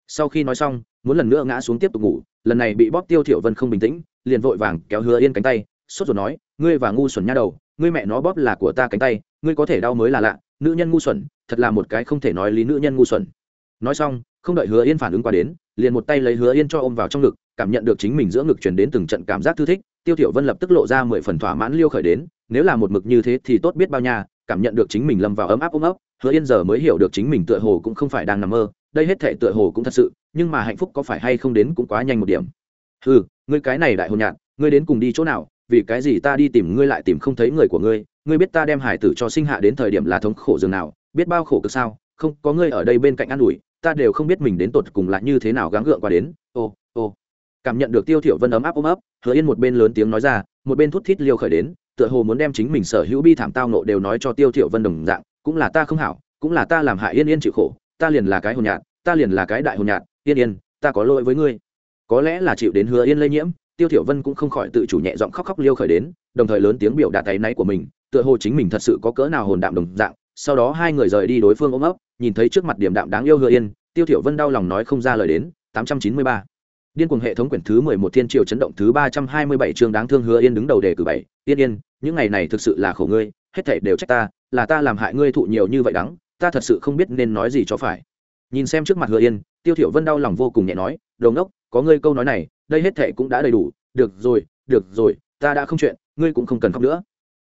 Sau khi nói xong, muốn lần nữa ngã xuống tiếp tục ngủ, lần này bị bóp tiêu thiểu vân không bình tĩnh, liền vội vàng kéo hứa yên cánh tay, sốt rồi nói, ngươi và ngu xuẩn nha đầu, ngươi mẹ nó bóp là của ta cánh tay ngươi có thể đau mới là lạ, nữ nhân ngu xuẩn, thật là một cái không thể nói lý nữ nhân ngu xuẩn. Nói xong, không đợi hứa yên phản ứng qua đến, liền một tay lấy hứa yên cho ôm vào trong ngực, cảm nhận được chính mình giữa ngực truyền đến từng trận cảm giác thư thích, tiêu thiểu vân lập tức lộ ra mười phần thỏa mãn liêu khởi đến, nếu là một mực như thế thì tốt biết bao nha, cảm nhận được chính mình lâm vào ấm áp ôm ấp, hứa yên giờ mới hiểu được chính mình tựa hồ cũng không phải đang nằm mơ, đây hết thể tựa hồ cũng thật sự, nhưng mà hạnh phúc có phải hay không đến cũng quá nhanh một điểm. Ừ ngươi cái này đại hồn nhạn, ngươi đến cùng đi chỗ nào, vì cái gì ta đi tìm ngươi lại tìm không thấy người của ngươi ngươi biết ta đem hải tử cho sinh hạ đến thời điểm là thống khổ dường nào, biết bao khổ cực sao? Không, có ngươi ở đây bên cạnh an ủi, ta đều không biết mình đến tột cùng là như thế nào gắng gượng qua đến. Ô ô. Cảm nhận được tiêu thiểu vân ấm áp ôm ấp, hứa yên một bên lớn tiếng nói ra, một bên thút thít liêu khởi đến, tựa hồ muốn đem chính mình sở hữu bi thảm tao nộ đều nói cho tiêu thiểu vân đồng dạng, cũng là ta không hảo, cũng là ta làm hại yên yên chịu khổ, ta liền là cái hồn nhạt ta liền là cái đại hồn nhạt yên yên, ta có lỗi với ngươi. Có lẽ là chịu đến hứa yên lây nhiễm, tiêu thiểu vân cũng không khỏi tự chủ nhẹ giọng khóc khóc liêu khởi đến, đồng thời lớn tiếng biểu đạt tay náy của mình tựa hồ chính mình thật sự có cỡ nào hồn đạm đồng dạng, sau đó hai người rời đi đối phương ôm ấp, nhìn thấy trước mặt điểm đạm đáng yêu hứa yên, tiêu thiểu vân đau lòng nói không ra lời đến 893 điên cuồng hệ thống quyển thứ 11 thiên triều chấn động thứ 327 chương đáng thương hứa yên đứng đầu đề cử bảy, yên yên, những ngày này thực sự là khổ ngươi, hết thảy đều trách ta, là ta làm hại ngươi thụ nhiều như vậy đắng, ta thật sự không biết nên nói gì cho phải. Nhìn xem trước mặt hứa yên, tiêu thiểu vân đau lòng vô cùng nhẹ nói đồng đốc có ngươi câu nói này, đây hết thảy cũng đã đầy đủ, được rồi được rồi, ta đã không chuyện, ngươi cũng không cần khóc nữa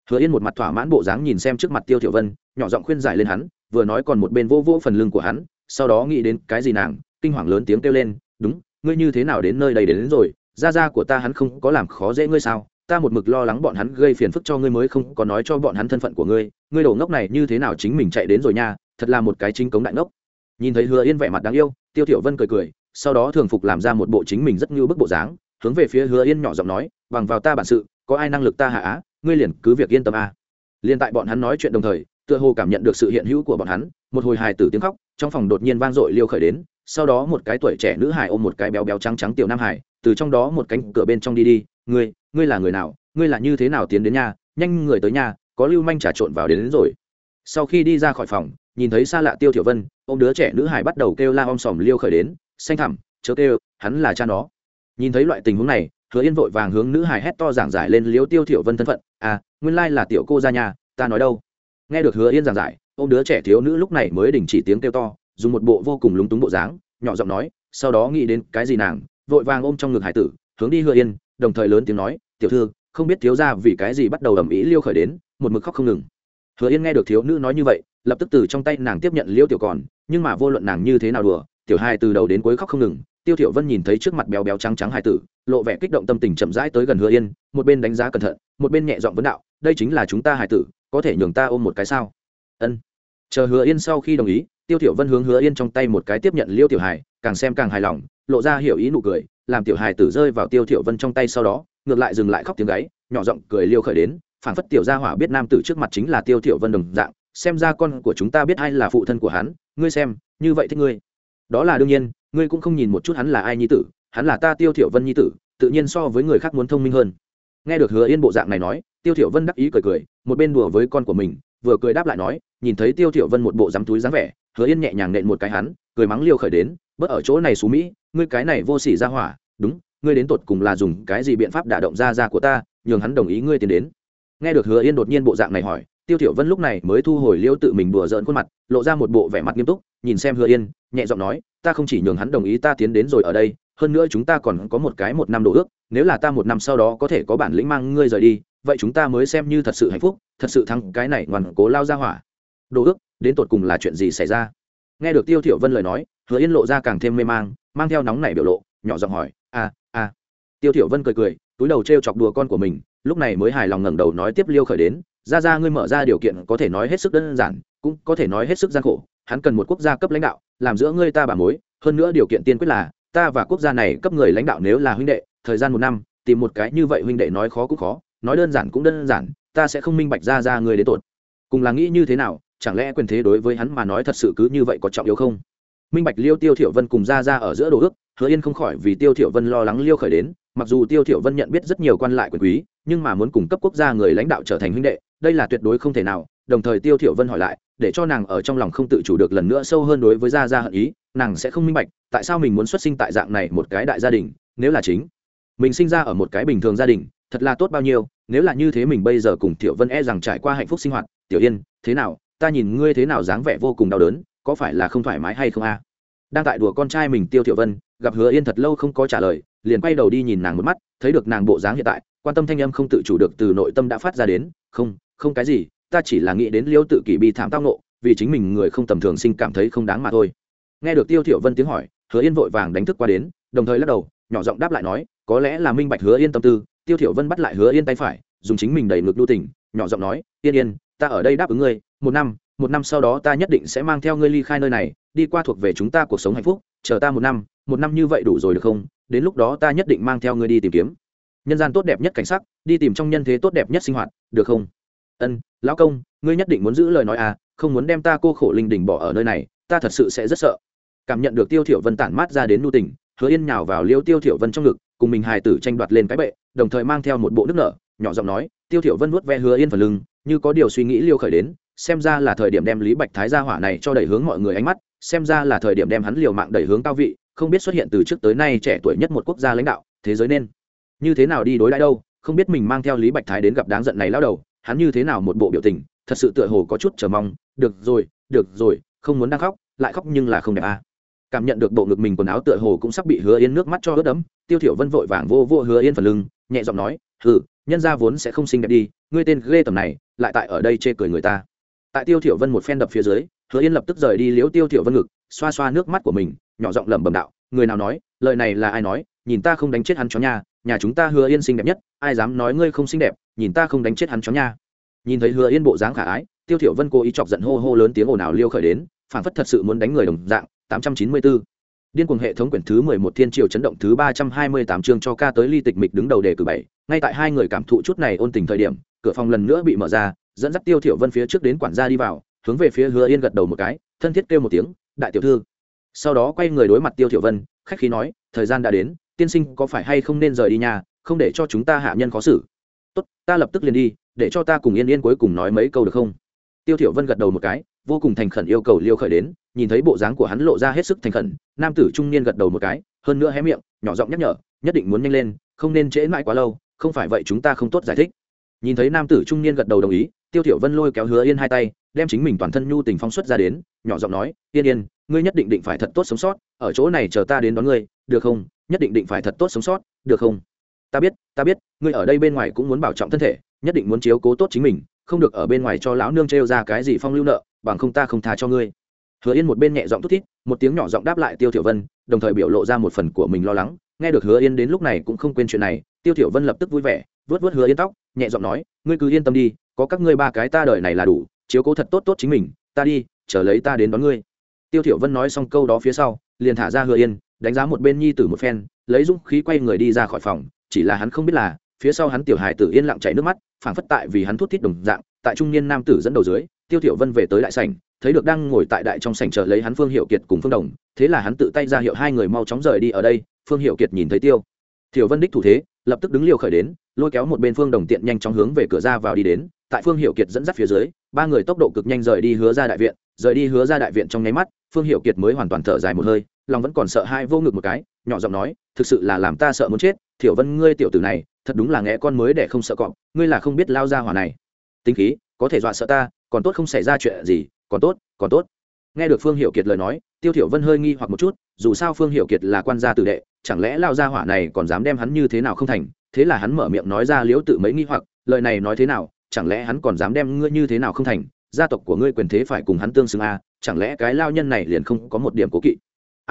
hứa yên một mặt thỏa mãn bộ dáng nhìn xem trước mặt tiêu thiểu vân nhỏ giọng khuyên giải lên hắn vừa nói còn một bên vô vô phần lưng của hắn sau đó nghĩ đến cái gì nàng kinh hoàng lớn tiếng kêu lên đúng ngươi như thế nào đến nơi đây đến, đến rồi? Gia gia của ta hắn không có làm khó dễ ngươi sao? Ta một mực lo lắng bọn hắn gây phiền phức cho ngươi mới không có nói cho bọn hắn thân phận của ngươi. Ngươi đồ ngốc này như thế nào chính mình chạy đến rồi nha? Thật là một cái chính cống đại ngốc. Nhìn thấy hứa yên vẻ mặt đáng yêu tiêu thiểu vân cười cười sau đó thường phục làm ra một bộ chính mình rất như bức bộ dáng hướng về phía hứa yên nhỏ giọng nói bằng vào ta bản sự có ai năng lực ta hạ á? Ngươi liền cứ việc yên tâm a. À. liền tại bọn hắn nói chuyện đồng thời tựa hồ cảm nhận được sự hiện hữu của bọn hắn một hồi hài tử tiếng khóc trong phòng đột nhiên vang dội liêu khởi đến sau đó một cái tuổi trẻ nữ hải ôm một cái béo béo trắng trắng tiểu nam hải từ trong đó một cánh cửa bên trong đi đi ngươi ngươi là người nào? Ngươi là như thế nào tiến đến nhà? Nhanh người tới nhà có lưu manh trà trộn vào đến, đến rồi. Sau khi đi ra khỏi phòng nhìn thấy xa lạ tiêu thiểu vân ô m đứa trẻ nữ hải bắt đầu kêu la om sòm liêu khởi đến xanh thẳm chớ kêu hắn là cha nó. Nhìn thấy loại tình huống này hứa yên vội vàng hướng nữ hài hét to giảng giải lên liếu tiêu thiểu vân thân phận. À nguyên lai là tiểu cô gia nhà, ta nói đâu? Nghe được hứa yên giảng giải ô đứa trẻ thiếu nữ lúc này mới đình chỉ tiếng kêu to, dùng một bộ vô cùng lúng túng bộ dáng, nhỏ giọng nói, sau đó nghĩ đến cái gì nàng, vội vàng ôm trong ngực hải tử, hướng đi hứa yên, đồng thời lớn tiếng nói, tiểu thư, không biết thiếu gia vì cái gì bắt đầu ầm ĩ liêu khởi đến, một mực khóc không ngừng. Hứa yên nghe được thiếu nữ nói như vậy, lập tức từ trong tay nàng tiếp nhận liêu tiểu còn, nhưng mà vô luận nàng như thế nào đùa tiểu hai từ đầu đến cuối khóc không ngừng, tiêu thiểu vân nhìn thấy trước mặt béo béo trắng trắng hải tử, lộ vẻ kích động tâm tình chậm rãi tới gần hứa yên, một bên đánh giá cẩn thận, một bên nhẹ giọng vấn đạo, đây chính là chúng ta hải tử, có thể nhường ta ôm một cái sao? Ân. Chờ hứa yên sau khi đồng ý, tiêu thiểu vân hướng hứa yên trong tay một cái tiếp nhận liêu tiểu hải, càng xem càng hài lòng, lộ ra hiểu ý nụ cười, làm tiểu hải tử rơi vào tiêu thiểu vân trong tay sau đó, ngược lại dừng lại khóc tiếng gáy, nhỏ giọng cười liêu khởi đến, phảng phất tiểu gia hỏa biết nam tử trước mặt chính là tiêu thiểu vân đồng dạng, xem ra con của chúng ta biết ai là phụ thân của hắn, ngươi xem, như vậy thích ngươi đó là đương nhiên, ngươi cũng không nhìn một chút hắn là ai nhi tử, hắn là ta tiêu thiểu vân nhi tử, tự nhiên so với người khác muốn thông minh hơn. Nghe được hứa yên bộ dạng này nói, tiêu thiểu vân đắc ý cười cười, một bên đùa với con của mình, vừa cười đáp lại nói, nhìn thấy tiêu thiểu vân một bộ dám túi dáng vẻ, hứa yên nhẹ nhàng nện một cái hắn, cười mắng liêu khởi đến, bớt ở chỗ này xú mỹ, ngươi cái này vô sỉ ra hỏa, đúng, ngươi đến tột cùng là dùng cái gì biện pháp đả động ra ra của ta, nhường hắn đồng ý ngươi tiến đến. Nghe được hứa yên đột nhiên bộ dạng này hỏi, tiêu thiểu vân lúc này mới thu hồi liêu tự mình đùa giỡn khuôn mặt, lộ ra một bộ vẻ mặt nghiêm túc nhìn xem hứa yên, nhẹ giọng nói, ta không chỉ nhường hắn đồng ý ta tiến đến rồi ở đây, hơn nữa chúng ta còn có một cái một năm đồ ước, nếu là ta một năm sau đó có thể có bản lĩnh mang ngươi rời đi, vậy chúng ta mới xem như thật sự hạnh phúc, thật sự thắng cái này ngoan cố lao ra hỏa. Đồ ước, đến tột cùng là chuyện gì xảy ra? Nghe được tiêu thiểu vân lời nói, hứa yên lộ ra càng thêm mê mang mang theo nóng nảy biểu lộ, nhỏ giọng hỏi, a a. Tiêu thiểu vân cười cười, túi đầu treo chọc đùa con của mình, lúc này mới hài lòng ngẩng đầu nói tiếp liêu khởi đến, ra ra ngươi mở ra điều kiện có thể nói hết sức đơn giản cũng có thể nói hết sức gian khổ, hắn cần một quốc gia cấp lãnh đạo, làm giữa ngươi ta bà mối, hơn nữa điều kiện tiên quyết là, ta và quốc gia này cấp người lãnh đạo nếu là huynh đệ, thời gian một năm, tìm một cái như vậy huynh đệ nói khó cũng khó, nói đơn giản cũng đơn giản, ta sẽ không minh bạch ra ra người đến tột. Cùng là nghĩ như thế nào, chẳng lẽ quyền thế đối với hắn mà nói thật sự cứ như vậy có trọng yếu không? Minh bạch liêu tiêu thiểu vân cùng ra ra ở giữa đồ ước, hứa yên không khỏi vì tiêu thiểu vân lo lắng liêu khởi đến, mặc dù tiêu thiểu vân nhận biết rất nhiều quan lại quyền quý, nhưng mà muốn cùng cấp quốc gia người lãnh đạo trở thành huynh đệ, đây là tuyệt đối không thể nào. Đồng thời tiêu thiểu vân hỏi lại để cho nàng ở trong lòng không tự chủ được lần nữa sâu hơn đối với gia gia hận ý, nàng sẽ không minh bạch, tại sao mình muốn xuất sinh tại dạng này một cái đại gia đình, nếu là chính mình sinh ra ở một cái bình thường gia đình, thật là tốt bao nhiêu, nếu là như thế mình bây giờ cùng tiểu vân e rằng trải qua hạnh phúc sinh hoạt, tiểu yên, thế nào? Ta nhìn ngươi thế nào dáng vẻ vô cùng đau đớn, có phải là không thoải mái hay không a? Đang tại đùa con trai mình tiêu tiểu vân, gặp hứa yên thật lâu không có trả lời, liền quay đầu đi nhìn nàng một mắt, thấy được nàng bộ dáng hiện tại, quan tâm thanh âm không tự chủ được từ nội tâm đã phát ra đến, không không cái gì ta chỉ là nghĩ đến liêu tự kỷ bi thảm tao nộ vì chính mình người không tầm thường sinh cảm thấy không đáng mà thôi. Nghe được tiêu thiểu vân tiếng hỏi, hứa yên vội vàng đánh thức qua đến, đồng thời lắc đầu, nhỏ giọng đáp lại nói, có lẽ là minh bạch hứa yên tâm tư. Tiêu thiểu vân bắt lại hứa yên tay phải, dùng chính mình đẩy ngực đu tỉnh nhỏ giọng nói, yên yên, ta ở đây đáp ứng ngươi, một năm một năm sau đó ta nhất định sẽ mang theo ngươi ly khai nơi này, đi qua thuộc về chúng ta cuộc sống hạnh phúc, chờ ta một năm một năm như vậy đủ rồi được không? Đến lúc đó ta nhất định mang theo ngươi đi tìm kiếm. Nhân gian tốt đẹp nhất cảnh sắc, đi tìm trong nhân thế tốt đẹp nhất sinh hoạt, được không? Ân, lão công, ngươi nhất định muốn giữ lời nói à không muốn đem ta cô khổ linh đình bỏ ở nơi này, ta thật sự sẽ rất sợ. Cảm nhận được tiêu thiểu vân tản mát ra đến nu tình, hứa yên nhào vào liêu tiêu thiểu vân trong ngực, cùng mình hài tử tranh đoạt lên cái bệ, đồng thời mang theo một bộ nước nở, nhỏ giọng nói, tiêu thiểu vân nuốt ve hứa yên phần lưng, như có điều suy nghĩ liêu khởi đến, xem ra là thời điểm đem lý bạch thái gia hỏa này cho đẩy hướng mọi người ánh mắt, xem ra là thời điểm đem hắn liều mạng đẩy hướng cao vị, không biết xuất hiện từ trước tới nay trẻ tuổi nhất một quốc gia lãnh đạo, thế giới nên như thế nào đi đối đãi đâu, không biết mình mang theo lý bạch thái đến gặp đáng giận này lao đầu hắn như thế nào một bộ biểu tình, thật sự tựa hồ có chút chờ mong, được rồi được rồi, không muốn đang khóc, lại khóc nhưng là không đẹp à. cảm nhận được bộ ngực mình quần áo tựa hồ cũng sắp bị hứa yên nước mắt cho ướt đẫm, tiêu thiểu vân vội vàng vô vô hứa yên phần lưng, nhẹ giọng nói, hừ, nhân gia vốn sẽ không xinh đẹp đi, ngươi tên ghê tầm này, lại tại ở đây chê cười người ta tại tiêu thiểu vân một phen đập phía dưới, hứa yên lập tức rời đi liếu tiêu thiểu vân ngực, xoa xoa nước mắt của mình, nhỏ giọng lẩm bẩm đạo, người nào nói, lời này là ai nói nhìn ta không đánh chết hắn chó nha, nhà chúng ta hứa yên xinh đẹp nhất, ai dám nói ngươi không xinh đẹp, nhìn ta không đánh chết hắn chó nha. Nhìn thấy hứa yên bộ dáng khả ái, tiêu thiểu vân cố ý chọc giận hô hô lớn tiếng ồn ào liêu khởi đến, phản phất thật sự muốn đánh người đồng dạng 894 điên cuồng hệ thống quyển thứ 11 thiên triều chấn động thứ 328 chương cho ca tới ly tịch mịch đứng đầu đề cử bảy. Ngay tại hai người cảm thụ chút này ôn tình thời điểm, cửa phòng lần nữa bị mở ra, dẫn dắt tiêu thiểu vân phía trước đến quản gia đi vào, hướng về phía hứa yên gật đầu một cái, thân thiết kêu một tiếng, đại tiểu thư. Sau đó quay người đối mặt tiêu thiểu vân, khách khí nói, thời gian đã đến tiên sinh có phải hay không nên rời đi nhà, không để cho chúng ta hạ nhân khó xử? Tốt, ta lập tức liền đi, để cho ta cùng yên yên cuối cùng nói mấy câu được không? Tiêu thiểu vân gật đầu một cái, vô cùng thành khẩn yêu cầu liêu khởi đến, nhìn thấy bộ dáng của hắn lộ ra hết sức thành khẩn, nam tử trung niên gật đầu một cái, hơn nữa hé miệng, nhỏ giọng nhắc nhở, nhất định muốn nhanh lên, không nên trễ mãi quá lâu, không phải vậy chúng ta không tốt giải thích. Nhìn thấy nam tử trung niên gật đầu đồng ý, tiêu thiểu vân lôi kéo hứa yên hai tay, đem chính mình toàn thân nhu tình phong xuất ra đến, nhỏ giọng nói, yên yên, ngươi nhất định định phải thật tốt sống sót, ở chỗ này chờ ta đến đón ngươi, được không? Nhất định định phải thật tốt sống sót, được không? Ta biết ta biết, ngươi ở đây bên ngoài cũng muốn bảo trọng thân thể, nhất định muốn chiếu cố tốt chính mình, không được ở bên ngoài cho lão nương trêu ra cái gì phong lưu nợ, bằng không ta không tha cho ngươi. Hứa yên một bên nhẹ giọng thút thít, một tiếng nhỏ giọng đáp lại tiêu thiểu vân, đồng thời biểu lộ ra một phần của mình lo lắng. Nghe được hứa yên đến lúc này cũng không quên chuyện này, tiêu thiểu vân lập tức vui vẻ vớt vớt hứa yên tóc, nhẹ giọng nói, ngươi cứ yên tâm đi, có các ngươi ba cái ta đời này là đủ, chiếu cố thật tốt tốt chính mình, ta đi, chờ lấy ta đến đón ngươi. Tiêu thiểu vân nói xong câu đó phía sau, liền thả ra hứa yên đánh giá một bên nhi tử một phen, lấy dũng khí quay người đi ra khỏi phòng, chỉ là hắn không biết là, phía sau hắn tiểu hài tử yên lặng chảy nước mắt, phảng phất tại vì hắn thút thít đồng dạng, tại trung niên nam tử dẫn đầu dưới, tiêu thiểu vân về tới đại sảnh, thấy được đang ngồi tại đại trong sảnh chờ lấy hắn phương hiệu kiệt cùng phương đồng, thế là hắn tự tay ra hiệu hai người mau chóng rời đi ở đây, phương hiệu kiệt nhìn thấy tiêu thiểu vân đích thủ thế, lập tức đứng liều khởi đến, lôi kéo một bên phương đồng tiện nhanh chóng hướng về cửa ra vào đi đến, tại phương hiệu kiệt dẫn dắt phía dưới, ba người tốc độ cực nhanh rời đi hứa ra đại viện, rời đi hứa ra đại viện trong nháy mắt, phương hiệu kiệt mới hoàn toàn thở dài một hơi lòng vẫn còn sợ hai vô ngực một cái nhỏ giọng nói thực sự là làm ta sợ muốn chết thiểu vân ngươi tiểu tử này thật đúng là nghe con mới để không sợ cọp ngươi là không biết lao ra hỏa này. Tính khí có thể dọa sợ ta còn tốt không xảy ra chuyện gì còn tốt còn tốt. Nghe được phương hiệu kiệt lời nói tiêu thiểu vân hơi nghi hoặc một chút dù sao phương hiệu kiệt là quan gia tử đệ chẳng lẽ lao gia hỏa này còn dám đem hắn như thế nào không thành thế là hắn mở miệng nói ra liễu tự mấy nghi hoặc lời này nói thế nào chẳng lẽ hắn còn dám đem ngươi như thế nào không thành gia tộc của ngươi quyền thế phải cùng hắn tương xứng à, chẳng lẽ cái lao nhân này liền không có một điểm cố kỵ?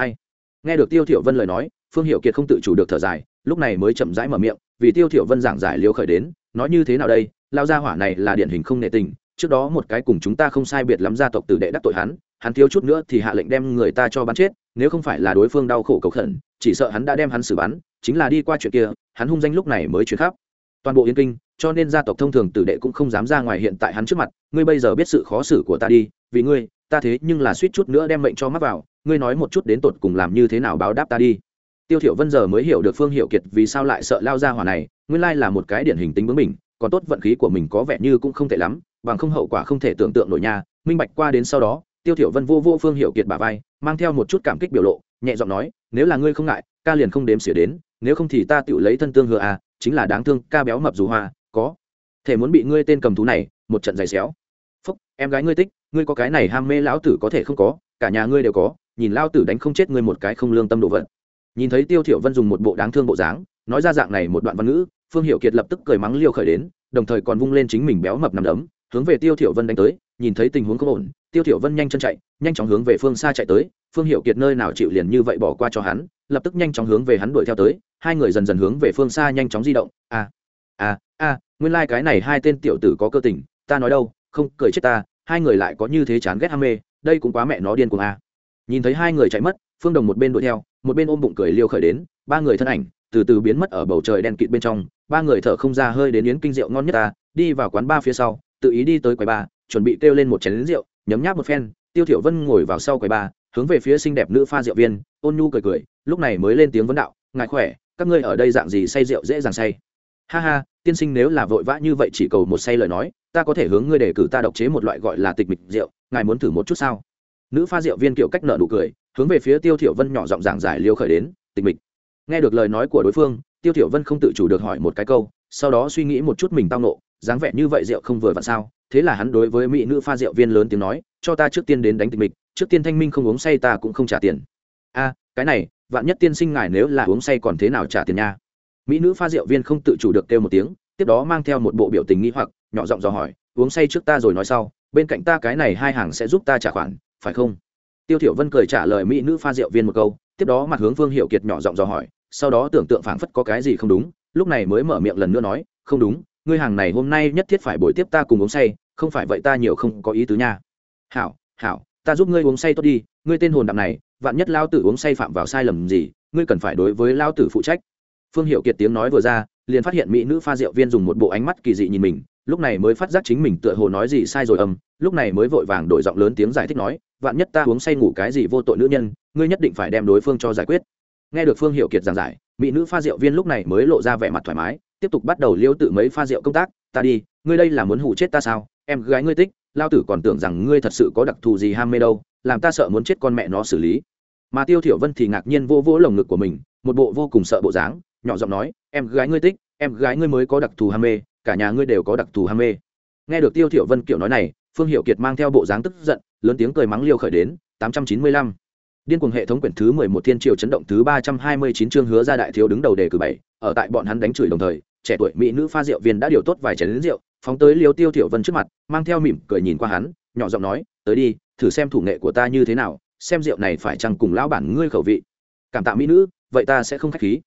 Ai? Nghe được tiêu thiểu vân lời nói, phương hiệu kiệt không tự chủ được thở dài, lúc này mới chậm rãi mở miệng, vì tiêu thiểu vân giảng giải liêu khởi đến, nói như thế nào đây lao gia hỏa này là điển hình không nệ tình, trước đó một cái cùng chúng ta không sai biệt lắm gia tộc tử đệ đắc tội hắn hắn thiếu chút nữa thì hạ lệnh đem người ta cho bắn chết, nếu không phải là đối phương đau khổ cầu khẩn, chỉ sợ hắn đã đem hắn xử bắn, chính là đi qua chuyện kia, hắn hung danh lúc này mới chuyển khắp. Toàn bộ yên kinh, cho nên gia tộc thông thường tử đệ cũng không dám ra ngoài hiện tại hắn trước mặt, ngươi bây giờ biết sự khó xử của ta đi, vì ngươi ta thế nhưng là suýt chút nữa đem mệnh cho mắc vào, ngươi nói một chút đến tột cùng làm như thế nào báo đáp ta đi. Tiêu thiểu vân giờ mới hiểu được phương hiệu kiệt vì sao lại sợ lao ra hỏa này, nguyên lai là một cái điển hình tính bướng mình còn tốt vận khí của mình có vẻ như cũng không tệ lắm, bằng không hậu quả không thể tưởng tượng nổi nha. Minh bạch qua đến sau đó, tiêu thiểu vân vô vô phương hiệu kiệt bả vai, mang theo một chút cảm kích biểu lộ, nhẹ giọng nói, nếu là ngươi không ngại, ca liền không đếm xỉa đến, nếu không thì ta tự lấy thân tương hứa à chính là đáng thương, ca béo mập dù hoa, có thể muốn bị ngươi tên cầm thú này, một trận giày xéo. Phúc, em gái ngươi tích ngươi có cái này ham mê lão tử có thể không có cả nhà ngươi đều có nhìn lao tử đánh không chết ngươi một cái không lương tâm độ vận nhìn thấy tiêu thiểu vân dùng một bộ đáng thương bộ dáng nói ra dạng này một đoạn văn ngữ phương Hiểu kiệt lập tức cười mắng liêu khởi đến đồng thời còn vung lên chính mình béo mập nằm đấm hướng về tiêu thiểu vân đánh tới nhìn thấy tình huống không ổn tiêu thiểu vân nhanh chân chạy nhanh chóng hướng về phương xa chạy tới phương Hiểu kiệt nơi nào chịu liền như vậy bỏ qua cho hắn lập tức nhanh chóng hướng về hắn đuổi theo tới hai người dần dần hướng về phương xa nhanh chóng di động a à, a à, a à, nguyên lai like cái này hai tên tiểu tử có cơ tình ta nói đâu không cười chết ta hai người lại có như thế chán ghét ham mê, đây cũng quá mẹ nó điên cuồng a. Nhìn thấy hai người chạy mất, phương đồng một bên đuổi theo, một bên ôm bụng cười liêu khởi đến, ba người thân ảnh từ từ biến mất ở bầu trời đen kịt bên trong, ba người thở không ra hơi đến yến kinh rượu ngon nhất ta, đi vào quán ba phía sau, tự ý đi tới quầy ba, chuẩn bị kêu lên một chén rượu, nhấm nháp một phen, tiêu thiểu vân ngồi vào sau quầy ba, hướng về phía xinh đẹp nữ pha rượu viên, ôn nhu cười cười, lúc này mới lên tiếng vấn đạo, ngài khỏe, các ngươi ở đây dạng gì say rượu dễ dàng say? Ha ha, tiên sinh nếu là vội vã như vậy chỉ cầu một say lời nói, ta có thể hướng ngươi để cử ta độc chế một loại gọi là tịch mịch rượu, ngài muốn thử một chút sao? Nữ pha rượu viên kiểu cách nợ nụ cười, hướng về phía tiêu thiểu vân nhỏ giọng giảng giải liêu khởi đến, tịch mịch. Nghe được lời nói của đối phương, tiêu thiểu vân không tự chủ được hỏi một cái câu, sau đó suy nghĩ một chút mình tao nộ dáng vẻ như vậy rượu không vừa vặn sao? Thế là hắn đối với mỹ nữ pha rượu viên lớn tiếng nói, cho ta trước tiên đến đánh tịch mịch, trước tiên thanh minh không uống say ta cũng không trả tiền. A, cái này, vạn nhất tiên sinh ngài nếu là uống say còn thế nào trả tiền nha? Mỹ nữ pha rượu viên không tự chủ được kêu một tiếng, tiếp đó mang theo một bộ biểu tình nghi hoặc, nhỏ giọng dò hỏi, uống say trước ta rồi nói sau, bên cạnh ta cái này hai hàng sẽ giúp ta trả khoản, phải không? Tiêu thiểu vân cười trả lời mỹ nữ pha rượu viên một câu, tiếp đó mặt hướng Vương hiệu kiệt nhỏ giọng dò hỏi, sau đó tưởng tượng phảng phất có cái gì không đúng, lúc này mới mở miệng lần nữa nói, không đúng, ngươi hàng này hôm nay nhất thiết phải buổi tiếp ta cùng uống say, không phải vậy ta nhiều không có ý tứ nha. Hảo hảo, ta giúp ngươi uống say tốt đi, ngươi tên hồn đạm này, vạn nhất lao tử uống say phạm vào sai lầm gì, ngươi cần phải đối với lao tử phụ trách phương hiệu kiệt tiếng nói vừa ra, liền phát hiện mỹ nữ pha rượu viên dùng một bộ ánh mắt kỳ dị nhìn mình, lúc này mới phát giác chính mình tựa hồ nói gì sai rồi âm, lúc này mới vội vàng đổi giọng lớn tiếng giải thích nói, vạn nhất ta uống say ngủ cái gì vô tội nữ nhân, ngươi nhất định phải đem đối phương cho giải quyết. Nghe được phương hiệu kiệt giảng giải, mỹ nữ pha rượu viên lúc này mới lộ ra vẻ mặt thoải mái, tiếp tục bắt đầu liêu tự mấy pha rượu công tác, ta đi, ngươi đây là muốn hủ chết ta sao? Em gái ngươi tích lao tử còn tưởng rằng ngươi thật sự có đặc thù gì ham mê đâu, làm ta sợ muốn chết con mẹ nó xử lý. Mà tiêu thiểu vân thì ngạc nhiên vô vỗ lồng ngực của mình, một bộ vô cùng sợ bộ dáng nhỏ giọng nói, em gái ngươi tích em gái ngươi mới có đặc thù ham mê, cả nhà ngươi đều có đặc thù ham mê. Nghe được tiêu thiểu vân kiểu nói này, phương hiệu kiệt mang theo bộ dáng tức giận, lớn tiếng cười mắng liêu khởi đến 895 điên cuồng hệ thống quyển thứ 11 thiên triều chấn động thứ 329 chương hứa ra đại thiếu đứng đầu đề cử bảy, ở tại bọn hắn đánh chửi đồng thời, trẻ tuổi mỹ nữ pha rượu viên đã điều tốt vài chén lớn rượu, phóng tới liêu tiêu thiểu vân trước mặt, mang theo mỉm cười nhìn qua hắn, nhỏ giọng nói, tới đi, thử xem thủ nghệ của ta như thế nào, xem rượu này phải chăng cùng lão bản ngươi khẩu vị. Cảm tạ mỹ nữ, vậy ta sẽ không khách khí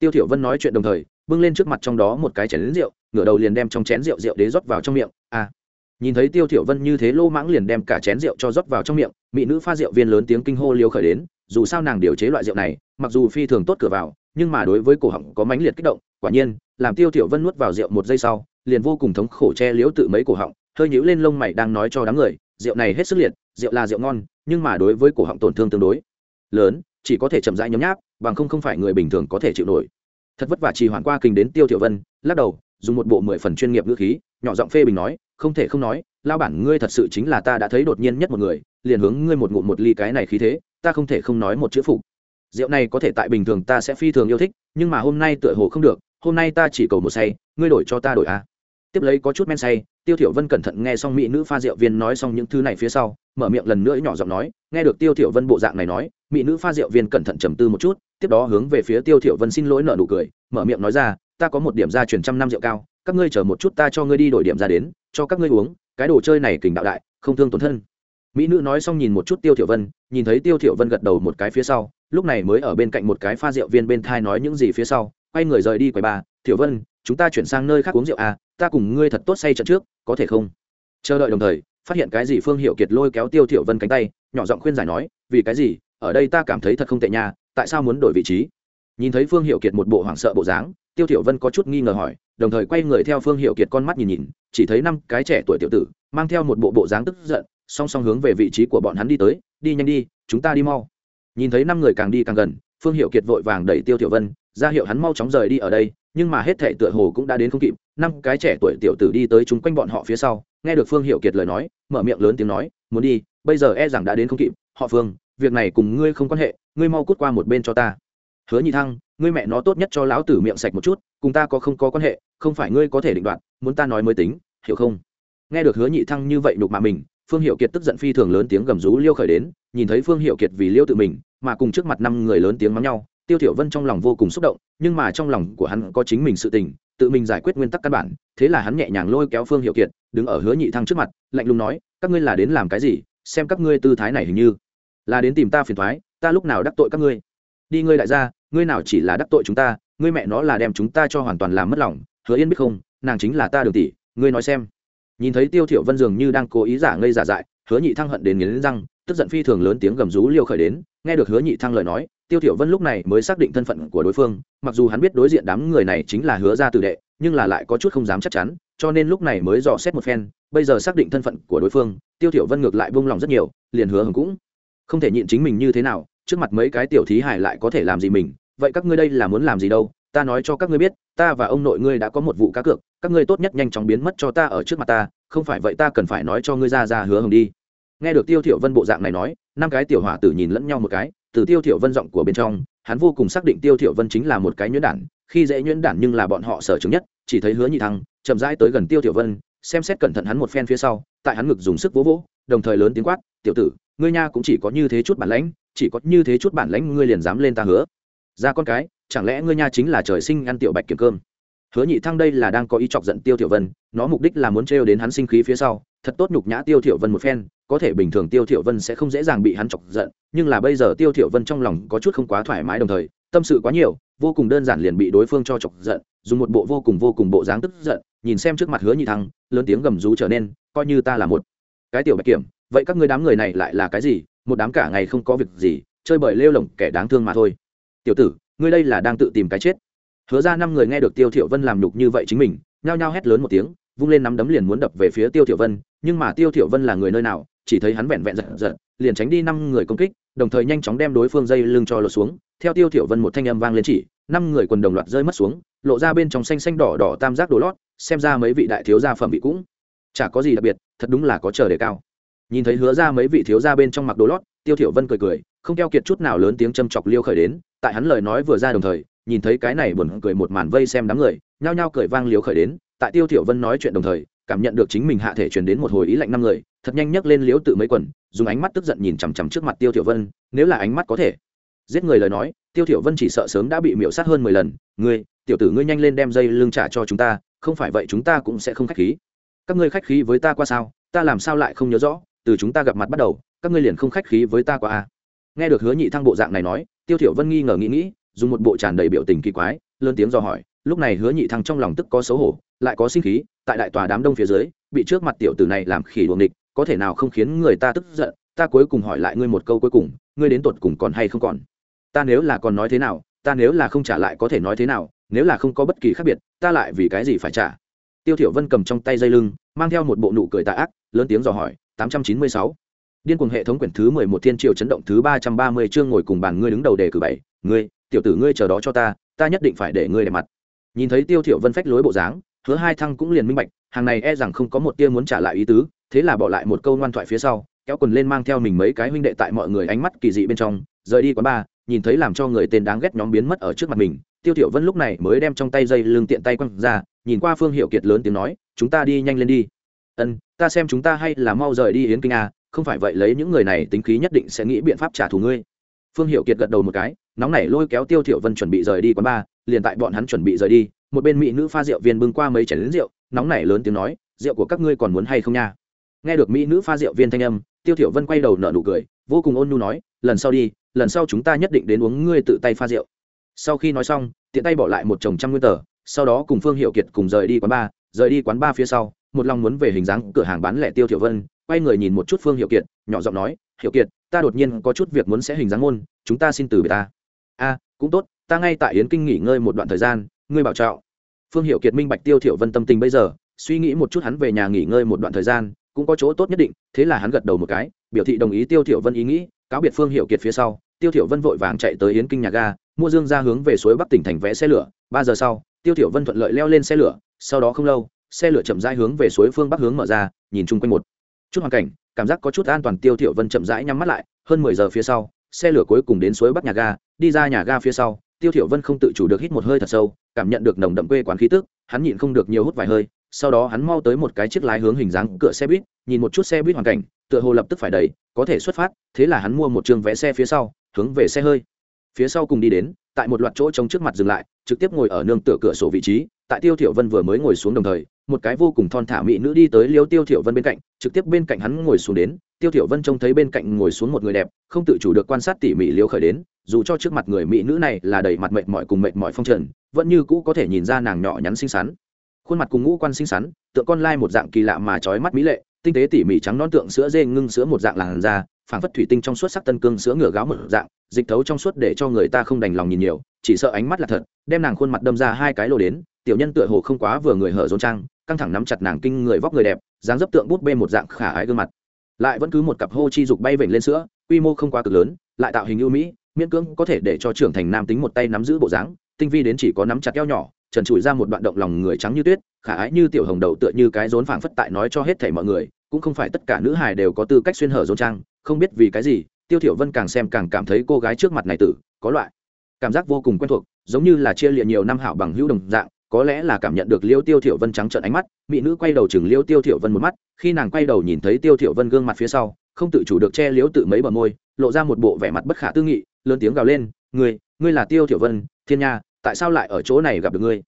tiêu thiểu vân nói chuyện đồng thời, bưng lên trước mặt trong đó một cái chén lính rượu, ngửa đầu liền đem trong chén rượu rượu đế rót vào trong miệng. À nhìn thấy tiêu thiểu vân như thế lô mãng liền đem cả chén rượu cho rót vào trong miệng, mỹ nữ pha rượu viên lớn tiếng kinh hô liêu khởi đến, dù sao nàng điều chế loại rượu này, mặc dù phi thường tốt cửa vào, nhưng mà đối với cổ họng có mãnh liệt kích động, quả nhiên, làm tiêu thiểu vân nuốt vào rượu một giây sau, liền vô cùng thống khổ che liếu tự mấy cổ họng, hơi nhíu lên lông mày đang nói cho đám người, rượu này hết sức liệt, rượu là rượu ngon, nhưng mà đối với cổ họng tổn thương tương đối lớn, chỉ có thể chậm rãi nhấm nháp bằng không không phải người bình thường có thể chịu nổi thật vất vả trì hoãn qua kinh đến tiêu tiểu vân, lắc đầu, dùng một bộ mười phần chuyên nghiệp ngữ khí, nhỏ giọng phê bình nói, không thể không nói lao bản ngươi thật sự chính là ta đã thấy đột nhiên nhất một người, liền hướng ngươi một ngụm một ly cái này khí thế, ta không thể không nói một chữ phục rượu này có thể tại bình thường ta sẽ phi thường yêu thích, nhưng mà hôm nay tựa hồ không được, hôm nay ta chỉ cầu một say, ngươi đổi cho ta đổi a à. tiếp lấy có chút men say tiêu thiểu vân cẩn thận nghe xong mỹ nữ pha rượu viên nói xong những thứ này phía sau, mở miệng lần nữa nhỏ giọng nói, nghe được tiêu thiểu vân bộ dạng này nói, mỹ nữ pha rượu viên cẩn thận trầm tư một chút, tiếp đó hướng về phía tiêu thiểu vân xin lỗi nở nụ cười, mở miệng nói ra, ta có một điểm gia truyền trăm năm rượu cao, các ngươi chờ một chút ta cho ngươi đi đổi điểm ra đến, cho các ngươi uống, cái đồ chơi này kình đạo đại, không thương tổn thân. Mỹ nữ nói xong nhìn một chút tiêu thiểu vân, nhìn thấy tiêu thiểu vân gật đầu một cái phía sau, lúc này mới ở bên cạnh một cái pha rượu viên bên thai nói những gì phía sau, quay người rời đi quầy ba thiểu vân, chúng ta chuyển sang nơi khác uống rượu à ta cùng ngươi thật tốt say trận trước, có thể không? Chờ đợi đồng thời, phát hiện cái gì phương hiệu kiệt lôi kéo tiêu thiểu vân cánh tay, nhỏ giọng khuyên giải nói, vì cái gì? Ở đây ta cảm thấy thật không tệ nha, tại sao muốn đổi vị trí? Nhìn thấy phương hiệu kiệt một bộ hoảng sợ bộ dáng, tiêu thiểu vân có chút nghi ngờ hỏi, đồng thời quay người theo phương hiệu kiệt con mắt nhìn nhìn, chỉ thấy năm cái trẻ tuổi tiểu tử, mang theo một bộ bộ dáng tức giận, song song hướng về vị trí của bọn hắn đi tới, đi nhanh đi, chúng ta đi mau. Nhìn thấy năm người càng đi càng gần, phương hiệu kiệt vội vàng đẩy tiêu Thiểu vân ra hiệu hắn mau chóng rời đi ở đây, nhưng mà hết thể tựa hồ cũng đã đến không kịp. Năm cái trẻ tuổi tiểu tử đi tới chúng quanh bọn họ phía sau, nghe được phương hiệu kiệt lời nói, mở miệng lớn tiếng nói, muốn đi, bây giờ e rằng đã đến không kịp. Họ phương, việc này cùng ngươi không quan hệ, ngươi mau cút qua một bên cho ta. Hứa nhị thăng, ngươi mẹ nó tốt nhất cho lão tử miệng sạch một chút, cùng ta có không có quan hệ, không phải ngươi có thể định đoạt, muốn ta nói mới tính, hiểu không? Nghe được hứa nhị thăng như vậy nhục mạ mình, phương hiệu kiệt tức giận phi thường lớn tiếng gầm rú liêu khởi đến, nhìn thấy phương hiệu kiệt vì liêu tự mình, mà cùng trước mặt năm người lớn tiếng mắng nhau tiêu thiểu vân trong lòng vô cùng xúc động, nhưng mà trong lòng của hắn có chính mình sự tình, tự mình giải quyết nguyên tắc căn bản, thế là hắn nhẹ nhàng lôi kéo phương hiệu kiệt, đứng ở hứa nhị thăng trước mặt, lạnh lùng nói, các ngươi là đến làm cái gì? Xem các ngươi tư thái này hình như là đến tìm ta phiền toái, ta lúc nào đắc tội các ngươi? Đi ngươi đại gia, ngươi nào chỉ là đắc tội chúng ta, ngươi mẹ nó là đem chúng ta cho hoàn toàn làm mất lòng, hứa yên biết không, nàng chính là ta đường tỷ, ngươi nói xem. Nhìn thấy tiêu thiểu vân dường như đang cố ý giả ngây giả dại, hứa nhị thăng hận đến nghiến răng, tức giận phi thường lớn tiếng gầm rú liều khởi đến, nghe được hứa nhị thăng lời nói tiêu thiểu vân lúc này mới xác định thân phận của đối phương, mặc dù hắn biết đối diện đám người này chính là hứa gia tử đệ, nhưng là lại có chút không dám chắc chắn, cho nên lúc này mới dò xét một phen, bây giờ xác định thân phận của đối phương, tiêu thiểu vân ngược lại buông lòng rất nhiều, liền hứa hừng cũng. Không thể nhịn chính mình như thế nào, trước mặt mấy cái tiểu thí hải lại có thể làm gì mình, vậy các ngươi đây là muốn làm gì đâu, ta nói cho các ngươi biết, ta và ông nội ngươi đã có một vụ cá cược, các ngươi tốt nhất nhanh chóng biến mất cho ta ở trước mặt ta, không phải vậy ta cần phải nói cho ngươi ra ra hứa hừng đi. Nghe được tiêu thiểu vân bộ dạng này nói, năm cái tiểu hỏa tử nhìn lẫn nhau một cái từ tiêu thiểu vân giọng của bên trong, hắn vô cùng xác định tiêu thiểu vân chính là một cái nhuyễn đản, khi dễ nhuyễn đản nhưng là bọn họ sở chứng nhất, chỉ thấy hứa nhị thăng chậm rãi tới gần tiêu thiểu vân, xem xét cẩn thận hắn một phen phía sau, tại hắn ngực dùng sức vỗ vỗ, đồng thời lớn tiếng quát, tiểu tử, ngươi nha cũng chỉ có như thế chút bản lãnh, chỉ có như thế chút bản lãnh ngươi liền dám lên ta hứa. Ra con cái, chẳng lẽ ngươi nha chính là trời sinh ăn tiểu bạch kiếm cơm? Hứa nhị thăng đây là đang có ý chọc giận tiêu tiểu vân, nó mục đích là muốn trêu đến hắn sinh khí phía sau, thật tốt nhục nhã tiêu tiểu vân một phen, có thể bình thường tiêu tiểu vân sẽ không dễ dàng bị hắn chọc giận, nhưng là bây giờ tiêu tiểu vân trong lòng có chút không quá thoải mái đồng thời, tâm sự quá nhiều, vô cùng đơn giản liền bị đối phương cho chọc giận, dùng một bộ vô cùng vô cùng bộ dáng tức giận, nhìn xem trước mặt hứa nhị thăng, lớn tiếng gầm rú trở nên, coi như ta là một cái tiểu bạch kiểm, vậy các ngươi đám người này lại là cái gì, một đám cả ngày không có việc gì, chơi bời lêu lỏng kẻ đáng thương mà thôi. Tiểu tử, ngươi đây là đang tự tìm cái chết hứa ra năm người nghe được tiêu thiểu vân làm nhục như vậy chính mình, nhao nhao hét lớn một tiếng, vung lên nắm đấm liền muốn đập về phía tiêu thiểu vân, nhưng mà tiêu thiểu vân là người nơi nào, chỉ thấy hắn vẹn vẹn giật giật, liền tránh đi năm người công kích, đồng thời nhanh chóng đem đối phương dây lưng cho lột xuống. Theo tiêu thiểu vân một thanh âm vang lên chỉ, năm người quần đồng loạt rơi mất xuống, lộ ra bên trong xanh xanh đỏ đỏ tam giác đồ lót, xem ra mấy vị đại thiếu gia phẩm vị cũng chả có gì đặc biệt, thật đúng là có chờ đề cao. Nhìn thấy hứa ra mấy vị thiếu gia bên trong mặc đồ lót, tiêu thiểu vân cười cười, không keo kiệt chút nào lớn tiếng châm chọc liêu khởi đến, tại hắn lời nói vừa ra đồng thời nhìn thấy cái này buồn cười một màn vây xem đám người, nhao nhao cười vang liếu khởi đến, tại tiêu thiểu vân nói chuyện đồng thời, cảm nhận được chính mình hạ thể truyền đến một hồi ý lạnh năm người, thật nhanh nhấc lên liếu tự mấy quần, dùng ánh mắt tức giận nhìn chằm chằm trước mặt tiêu thiểu vân, nếu là ánh mắt có thể giết người lời nói, tiêu thiểu vân chỉ sợ sớm đã bị miểu sát hơn mười lần, ngươi, tiểu tử ngươi nhanh lên đem dây lưng trả cho chúng ta, không phải vậy chúng ta cũng sẽ không khách khí. Các ngươi khách khí với ta qua sao? Ta làm sao lại không nhớ rõ? Từ chúng ta gặp mặt bắt đầu, các ngươi liền không khách khí với ta qua à? Nghe được hứa nhị thăng bộ dạng này nói, tiêu thiểu vân nghi ngờ nghĩ nghĩ dùng một bộ tràn đầy biểu tình kỳ quái, lớn tiếng dò hỏi, lúc này hứa nhị thăng trong lòng tức có xấu hổ, lại có sinh khí, tại đại tòa đám đông phía dưới, bị trước mặt tiểu tử này làm khỉ đuồng địch có thể nào không khiến người ta tức giận, ta cuối cùng hỏi lại ngươi một câu cuối cùng, ngươi đến tột cùng còn hay không còn? Ta nếu là còn nói thế nào, ta nếu là không trả lại có thể nói thế nào, nếu là không có bất kỳ khác biệt, ta lại vì cái gì phải trả? Tiêu thiểu vân cầm trong tay dây lưng, mang theo một bộ nụ cười tà ác, lớn tiếng dò hỏi 896 điên cuồng hệ thống quyển thứ 11 thiên triều chấn động thứ 330 chương ngồi cùng bàn ngươi đứng đầu đề cử bảy, ngươi tiểu tử ngươi chờ đó cho ta ta nhất định phải để ngươi đẹp mặt. Nhìn thấy tiêu thiểu vân phách lối bộ dáng, hứa hai thăng cũng liền minh bạch, hàng này e rằng không có một tia muốn trả lại ý tứ, thế là bỏ lại một câu ngoan thoại phía sau, kéo quần lên mang theo mình mấy cái huynh đệ tại mọi người ánh mắt kỳ dị bên trong, rời đi quán ba nhìn thấy làm cho người tên đáng ghét nhóm biến mất ở trước mặt mình, tiêu thiểu vân lúc này mới đem trong tay dây lưng tiện tay quăng ra, nhìn qua phương hiệu kiệt lớn tiếng nói, chúng ta đi nhanh lên đi. Ân, ta xem chúng ta hay là mau rời đi yến kinh a không phải vậy lấy những người này tính khí nhất định sẽ nghĩ biện pháp trả thù ngươi. Phương hiệu kiệt gật đầu một cái nóng nảy lôi kéo tiêu thiểu vân chuẩn bị rời đi quán bar, liền tại bọn hắn chuẩn bị rời đi, một bên mỹ nữ pha rượu viên bưng qua mấy chén lớn rượu, nóng nảy lớn tiếng nói, rượu của các ngươi còn muốn hay không nha? Nghe được mỹ nữ pha rượu viên thanh âm, tiêu thiểu vân quay đầu nở nụ cười, vô cùng ôn nhu nói, lần sau đi, lần sau chúng ta nhất định đến uống ngươi tự tay pha rượu. Sau khi nói xong, tiện tay bỏ lại một chồng trăm nguyên tờ, sau đó cùng phương hiệu kiệt cùng rời đi quán bar, rời đi quán ba phía sau, một lòng muốn về hình dáng cửa hàng bán lẻ tiêu thiểu vân, quay người nhìn một chút phương hiệu kiệt, nhỏ giọng nói hiệu kiệt, ta đột nhiên có chút việc muốn sẽ hình dáng môn, chúng ta xin từ biệt ta a, cũng tốt, ta ngay tại yến kinh nghỉ ngơi một đoạn thời gian, ngươi bảo trạo phương hiệu kiệt minh bạch tiêu thiểu vân tâm tình bây giờ, suy nghĩ một chút hắn về nhà nghỉ ngơi một đoạn thời gian, cũng có chỗ tốt nhất định, thế là hắn gật đầu một cái, biểu thị đồng ý tiêu thiểu vân ý nghĩ, cáo biệt phương hiệu kiệt phía sau, tiêu thiểu vân vội vàng chạy tới yến kinh nhà ga, mua dương ra hướng về suối bắc tỉnh thành vẽ xe lửa, ba giờ sau, tiêu thiểu vân thuận lợi leo lên xe lửa, sau đó không lâu, xe lửa chậm rãi hướng về suối phương bắc hướng mở ra, nhìn chung quanh một chút hoàn cảnh, cảm giác có chút an toàn tiêu thiểu vân chậm rãi nhắm mắt lại, hơn mười giờ phía sau xe lửa cuối cùng đến suối bắc nhà ga, đi ra nhà ga phía sau, tiêu thiểu vân không tự chủ được hít một hơi thật sâu, cảm nhận được nồng đậm quê quán khí tức, hắn nhịn không được nhiều hút vài hơi, sau đó hắn mau tới một cái chiếc lái hướng hình dáng cửa xe buýt, nhìn một chút xe buýt hoàn cảnh, tựa hồ lập tức phải đầy có thể xuất phát, thế là hắn mua một trường vé xe phía sau, hướng về xe hơi. Phía sau cùng đi đến, tại một loạt chỗ trống trước mặt dừng lại, trực tiếp ngồi ở nương tựa cửa sổ vị trí, tại tiêu thiểu vân vừa mới ngồi xuống đồng thời, một cái vô cùng thon thả mỹ nữ đi tới liêu tiêu thiểu vân bên cạnh, trực tiếp bên cạnh hắn ngồi xuống đến tiêu thiểu vân trông thấy bên cạnh ngồi xuống một người đẹp, không tự chủ được quan sát tỉ mỉ liêu khởi đến, dù cho trước mặt người mỹ nữ này là đầy mặt mệt mỏi cùng mệt mỏi phong trần, vẫn như cũ có thể nhìn ra nàng nhỏ nhắn xinh xắn. Khuôn mặt cùng ngũ quan xinh xắn tượng con lai một dạng kỳ lạ mà chói mắt mỹ lệ, tinh tế tỉ mỉ trắng non tượng sữa dê ngưng sữa một dạng làn da, phảng phất thủy tinh trong suốt sắc tân cương sữa ngửa gáo một dạng, dịch thấu trong suốt để cho người ta không đành lòng nhìn nhiều, chỉ sợ ánh mắt là thật, đem nàng khuôn mặt đâm ra hai cái lô đến, tiểu nhân tựa hồ không quá vừa người hở rốn trang, căng thẳng nắm chặt nàng kinh người vóc người đẹp, dáng dấp tượng bút bê một dạng khả ái gương mặt lại vẫn cứ một cặp hô chi dục bay vểnh lên sữa, quy mô không quá cực lớn, lại tạo hình ưu mỹ, miễn cưỡng có thể để cho trưởng thành nam tính một tay nắm giữ bộ dáng, tinh vi đến chỉ có nắm chặt eo nhỏ, trần trụi ra một đoạn động lòng người trắng như tuyết, khả ái như tiểu hồng đầu tựa như cái rốn phảng phất tại nói cho hết thảy mọi người, cũng không phải tất cả nữ hài đều có tư cách xuyên hở rốn trang, không biết vì cái gì, tiêu thiểu vân càng xem càng cảm thấy cô gái trước mặt này tử, có loại cảm giác vô cùng quen thuộc, giống như là chia liệt nhiều năm hảo bằng hữu đồng dạng có lẽ là cảm nhận được liêu tiêu thiểu vân trắng trợn ánh mắt, mỹ nữ quay đầu chừng liêu tiêu thiểu vân một mắt, khi nàng quay đầu nhìn thấy tiêu thiểu vân gương mặt phía sau, không tự chủ được che liếu tự mấy bờ môi, lộ ra một bộ vẻ mặt bất khả tư nghị, lớn tiếng gào lên, ngươi ngươi là tiêu thiểu vân, thiên nha, tại sao lại ở chỗ này gặp được ngươi?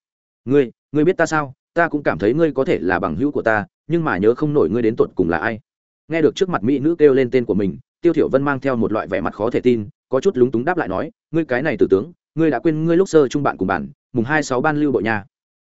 Ngươi ngươi biết ta sao? Ta cũng cảm thấy ngươi có thể là bằng hữu của ta, nhưng mà nhớ không nổi ngươi đến tuột cùng là ai. Nghe được trước mặt mỹ nữ kêu lên tên của mình, tiêu thiểu vân mang theo một loại vẻ mặt khó thể tin, có chút lúng túng đáp lại nói, ngươi cái này tử tướng, ngươi đã quên ngươi lúc sơ trung bạn cùng bạn, mùng hai sáu ban lưu bộ nhà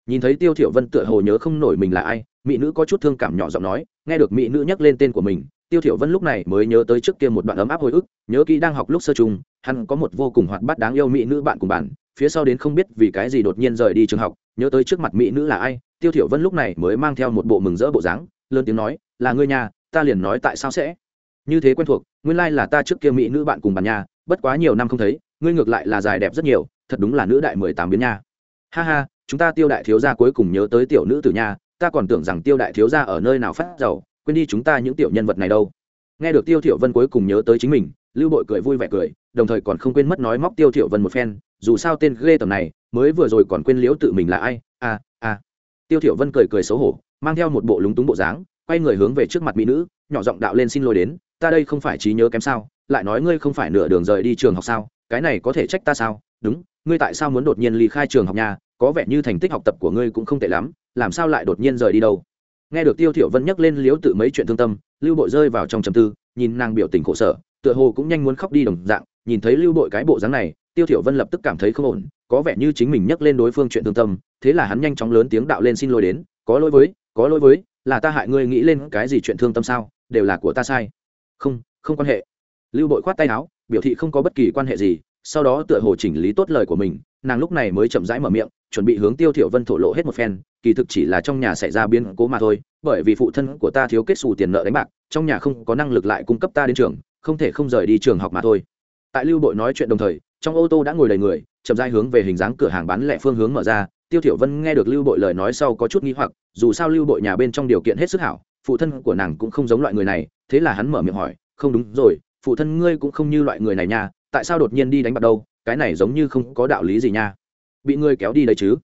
nhìn thấy tiêu thiểu vân tựa hồ nhớ không nổi mình là ai, mỹ nữ có chút thương cảm nhỏ giọng nói, nghe được mỹ nữ nhắc lên tên của mình, tiêu thiểu vân lúc này mới nhớ tới trước kia một đoạn ấm áp hồi ức, nhớ kỹ đang học lúc sơ trung, hắn có một vô cùng hoạt bát đáng yêu mỹ nữ bạn cùng bạn, phía sau đến không biết vì cái gì đột nhiên rời đi trường học, nhớ tới trước mặt mỹ nữ là ai, tiêu thiểu vân lúc này mới mang theo một bộ mừng rỡ bộ dáng, lớn tiếng nói, là ngươi nhà ta liền nói tại sao sẽ? Như thế quen thuộc, nguyên lai like là ta trước kia mỹ nữ bạn cùng bàn nhà bất quá nhiều năm không thấy, ngươi ngược lại là dài đẹp rất nhiều, thật đúng là nữ đại mười tám biến nha. Ha ha chúng ta tiêu đại thiếu gia cuối cùng nhớ tới tiểu nữ tử nha ta còn tưởng rằng tiêu đại thiếu gia ở nơi nào phát giàu quên đi chúng ta những tiểu nhân vật này đâu nghe được tiêu thiểu vân cuối cùng nhớ tới chính mình lưu bội cười vui vẻ cười đồng thời còn không quên mất nói móc tiêu thiểu vân một phen dù sao tên ghê tầm này mới vừa rồi còn quên liếu tự mình là ai a à, a à. tiêu thiểu vân cười cười xấu hổ mang theo một bộ lúng túng bộ dáng quay người hướng về trước mặt mỹ nữ nhỏ giọng đạo lên xin lỗi đến ta đây không phải trí nhớ kém sao lại nói ngươi không phải nửa đường rời đi trường học sao cái này có thể trách ta sao đúng ngươi tại sao muốn đột nhiên ly khai trường học nhà có vẻ như thành tích học tập của ngươi cũng không tệ lắm, làm sao lại đột nhiên rời đi đâu? Nghe được tiêu thiểu vân nhắc lên liếu tự mấy chuyện thương tâm, lưu bội rơi vào trong trầm tư, nhìn nàng biểu tình khổ sở, tựa hồ cũng nhanh muốn khóc đi đồng dạng, nhìn thấy lưu bội cái bộ dáng này, tiêu thiểu vân lập tức cảm thấy không ổn, có vẻ như chính mình nhắc lên đối phương chuyện thương tâm, thế là hắn nhanh chóng lớn tiếng đạo lên xin lỗi đến, có lỗi với, có lỗi với, là ta hại ngươi nghĩ lên cái gì chuyện thương tâm sao, đều là của ta sai. Không không quan hệ. Lưu bội khoát tay áo, biểu thị không có bất kỳ quan hệ gì, sau đó tựa hồ chỉnh lý tốt lời của mình nàng lúc này mới chậm rãi mở miệng, chuẩn bị hướng tiêu thiểu vân thổ lộ hết một phen, kỳ thực chỉ là trong nhà xảy ra biến cố mà thôi, bởi vì phụ thân của ta thiếu kết xù tiền nợ đánh bạc, trong nhà không có năng lực lại cung cấp ta đến trường, không thể không rời đi trường học mà thôi. Tại lưu bội nói chuyện đồng thời, trong ô tô đã ngồi đầy người, chậm rãi hướng về hình dáng cửa hàng bán lẻ phương hướng mở ra, tiêu thiểu vân nghe được lưu bội lời nói sau có chút nghi hoặc, dù sao lưu bội nhà bên trong điều kiện hết sức hảo, phụ thân của nàng cũng không giống loại người này, thế là hắn mở miệng hỏi, không đúng rồi, phụ thân ngươi cũng không như loại người này nha, tại sao đột nhiên đi đánh bạc đâu? Cái này giống như không có đạo lý gì nha. Bị ngươi kéo đi đấy chứ?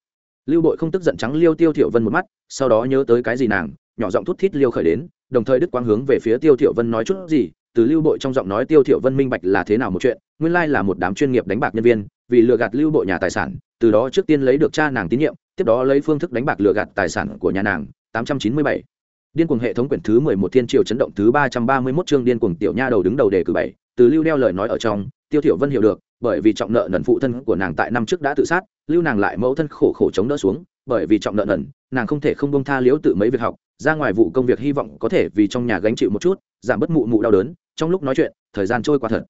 Lưu bội không tức giận trắng liêu tiêu thiểu vân một mắt, sau đó nhớ tới cái gì nàng, nhỏ giọng thút thít liêu khởi đến, đồng thời đức quang hướng về phía tiêu thiểu vân nói chút gì, từ lưu bội trong giọng nói tiêu thiểu vân minh bạch là thế nào một chuyện, nguyên lai là một đám chuyên nghiệp đánh bạc nhân viên, vì lừa gạt lưu bội nhà tài sản, từ đó trước tiên lấy được cha nàng tín nhiệm, tiếp đó lấy phương thức đánh bạc lừa gạt tài sản của nhà nàng 897 điên cuồng hệ thống quyển thứ 11 thiên triều chấn động thứ 331 chương điên cuồng tiểu nha đầu đứng đầu đề cử bảy từ lưu đeo lời nói ở trong, tiêu thiểu vân hiểu được, bởi vì trọng nợ nần phụ thân của nàng tại năm trước đã tự sát, lưu nàng lại mẫu thân khổ khổ chống đỡ xuống, bởi vì trọng nợ nần, nàng không thể không bông tha liễu tự mấy việc học, ra ngoài vụ công việc hy vọng có thể vì trong nhà gánh chịu một chút, giảm bớt mụ mụ đau đớn, trong lúc nói chuyện, thời gian trôi qua thật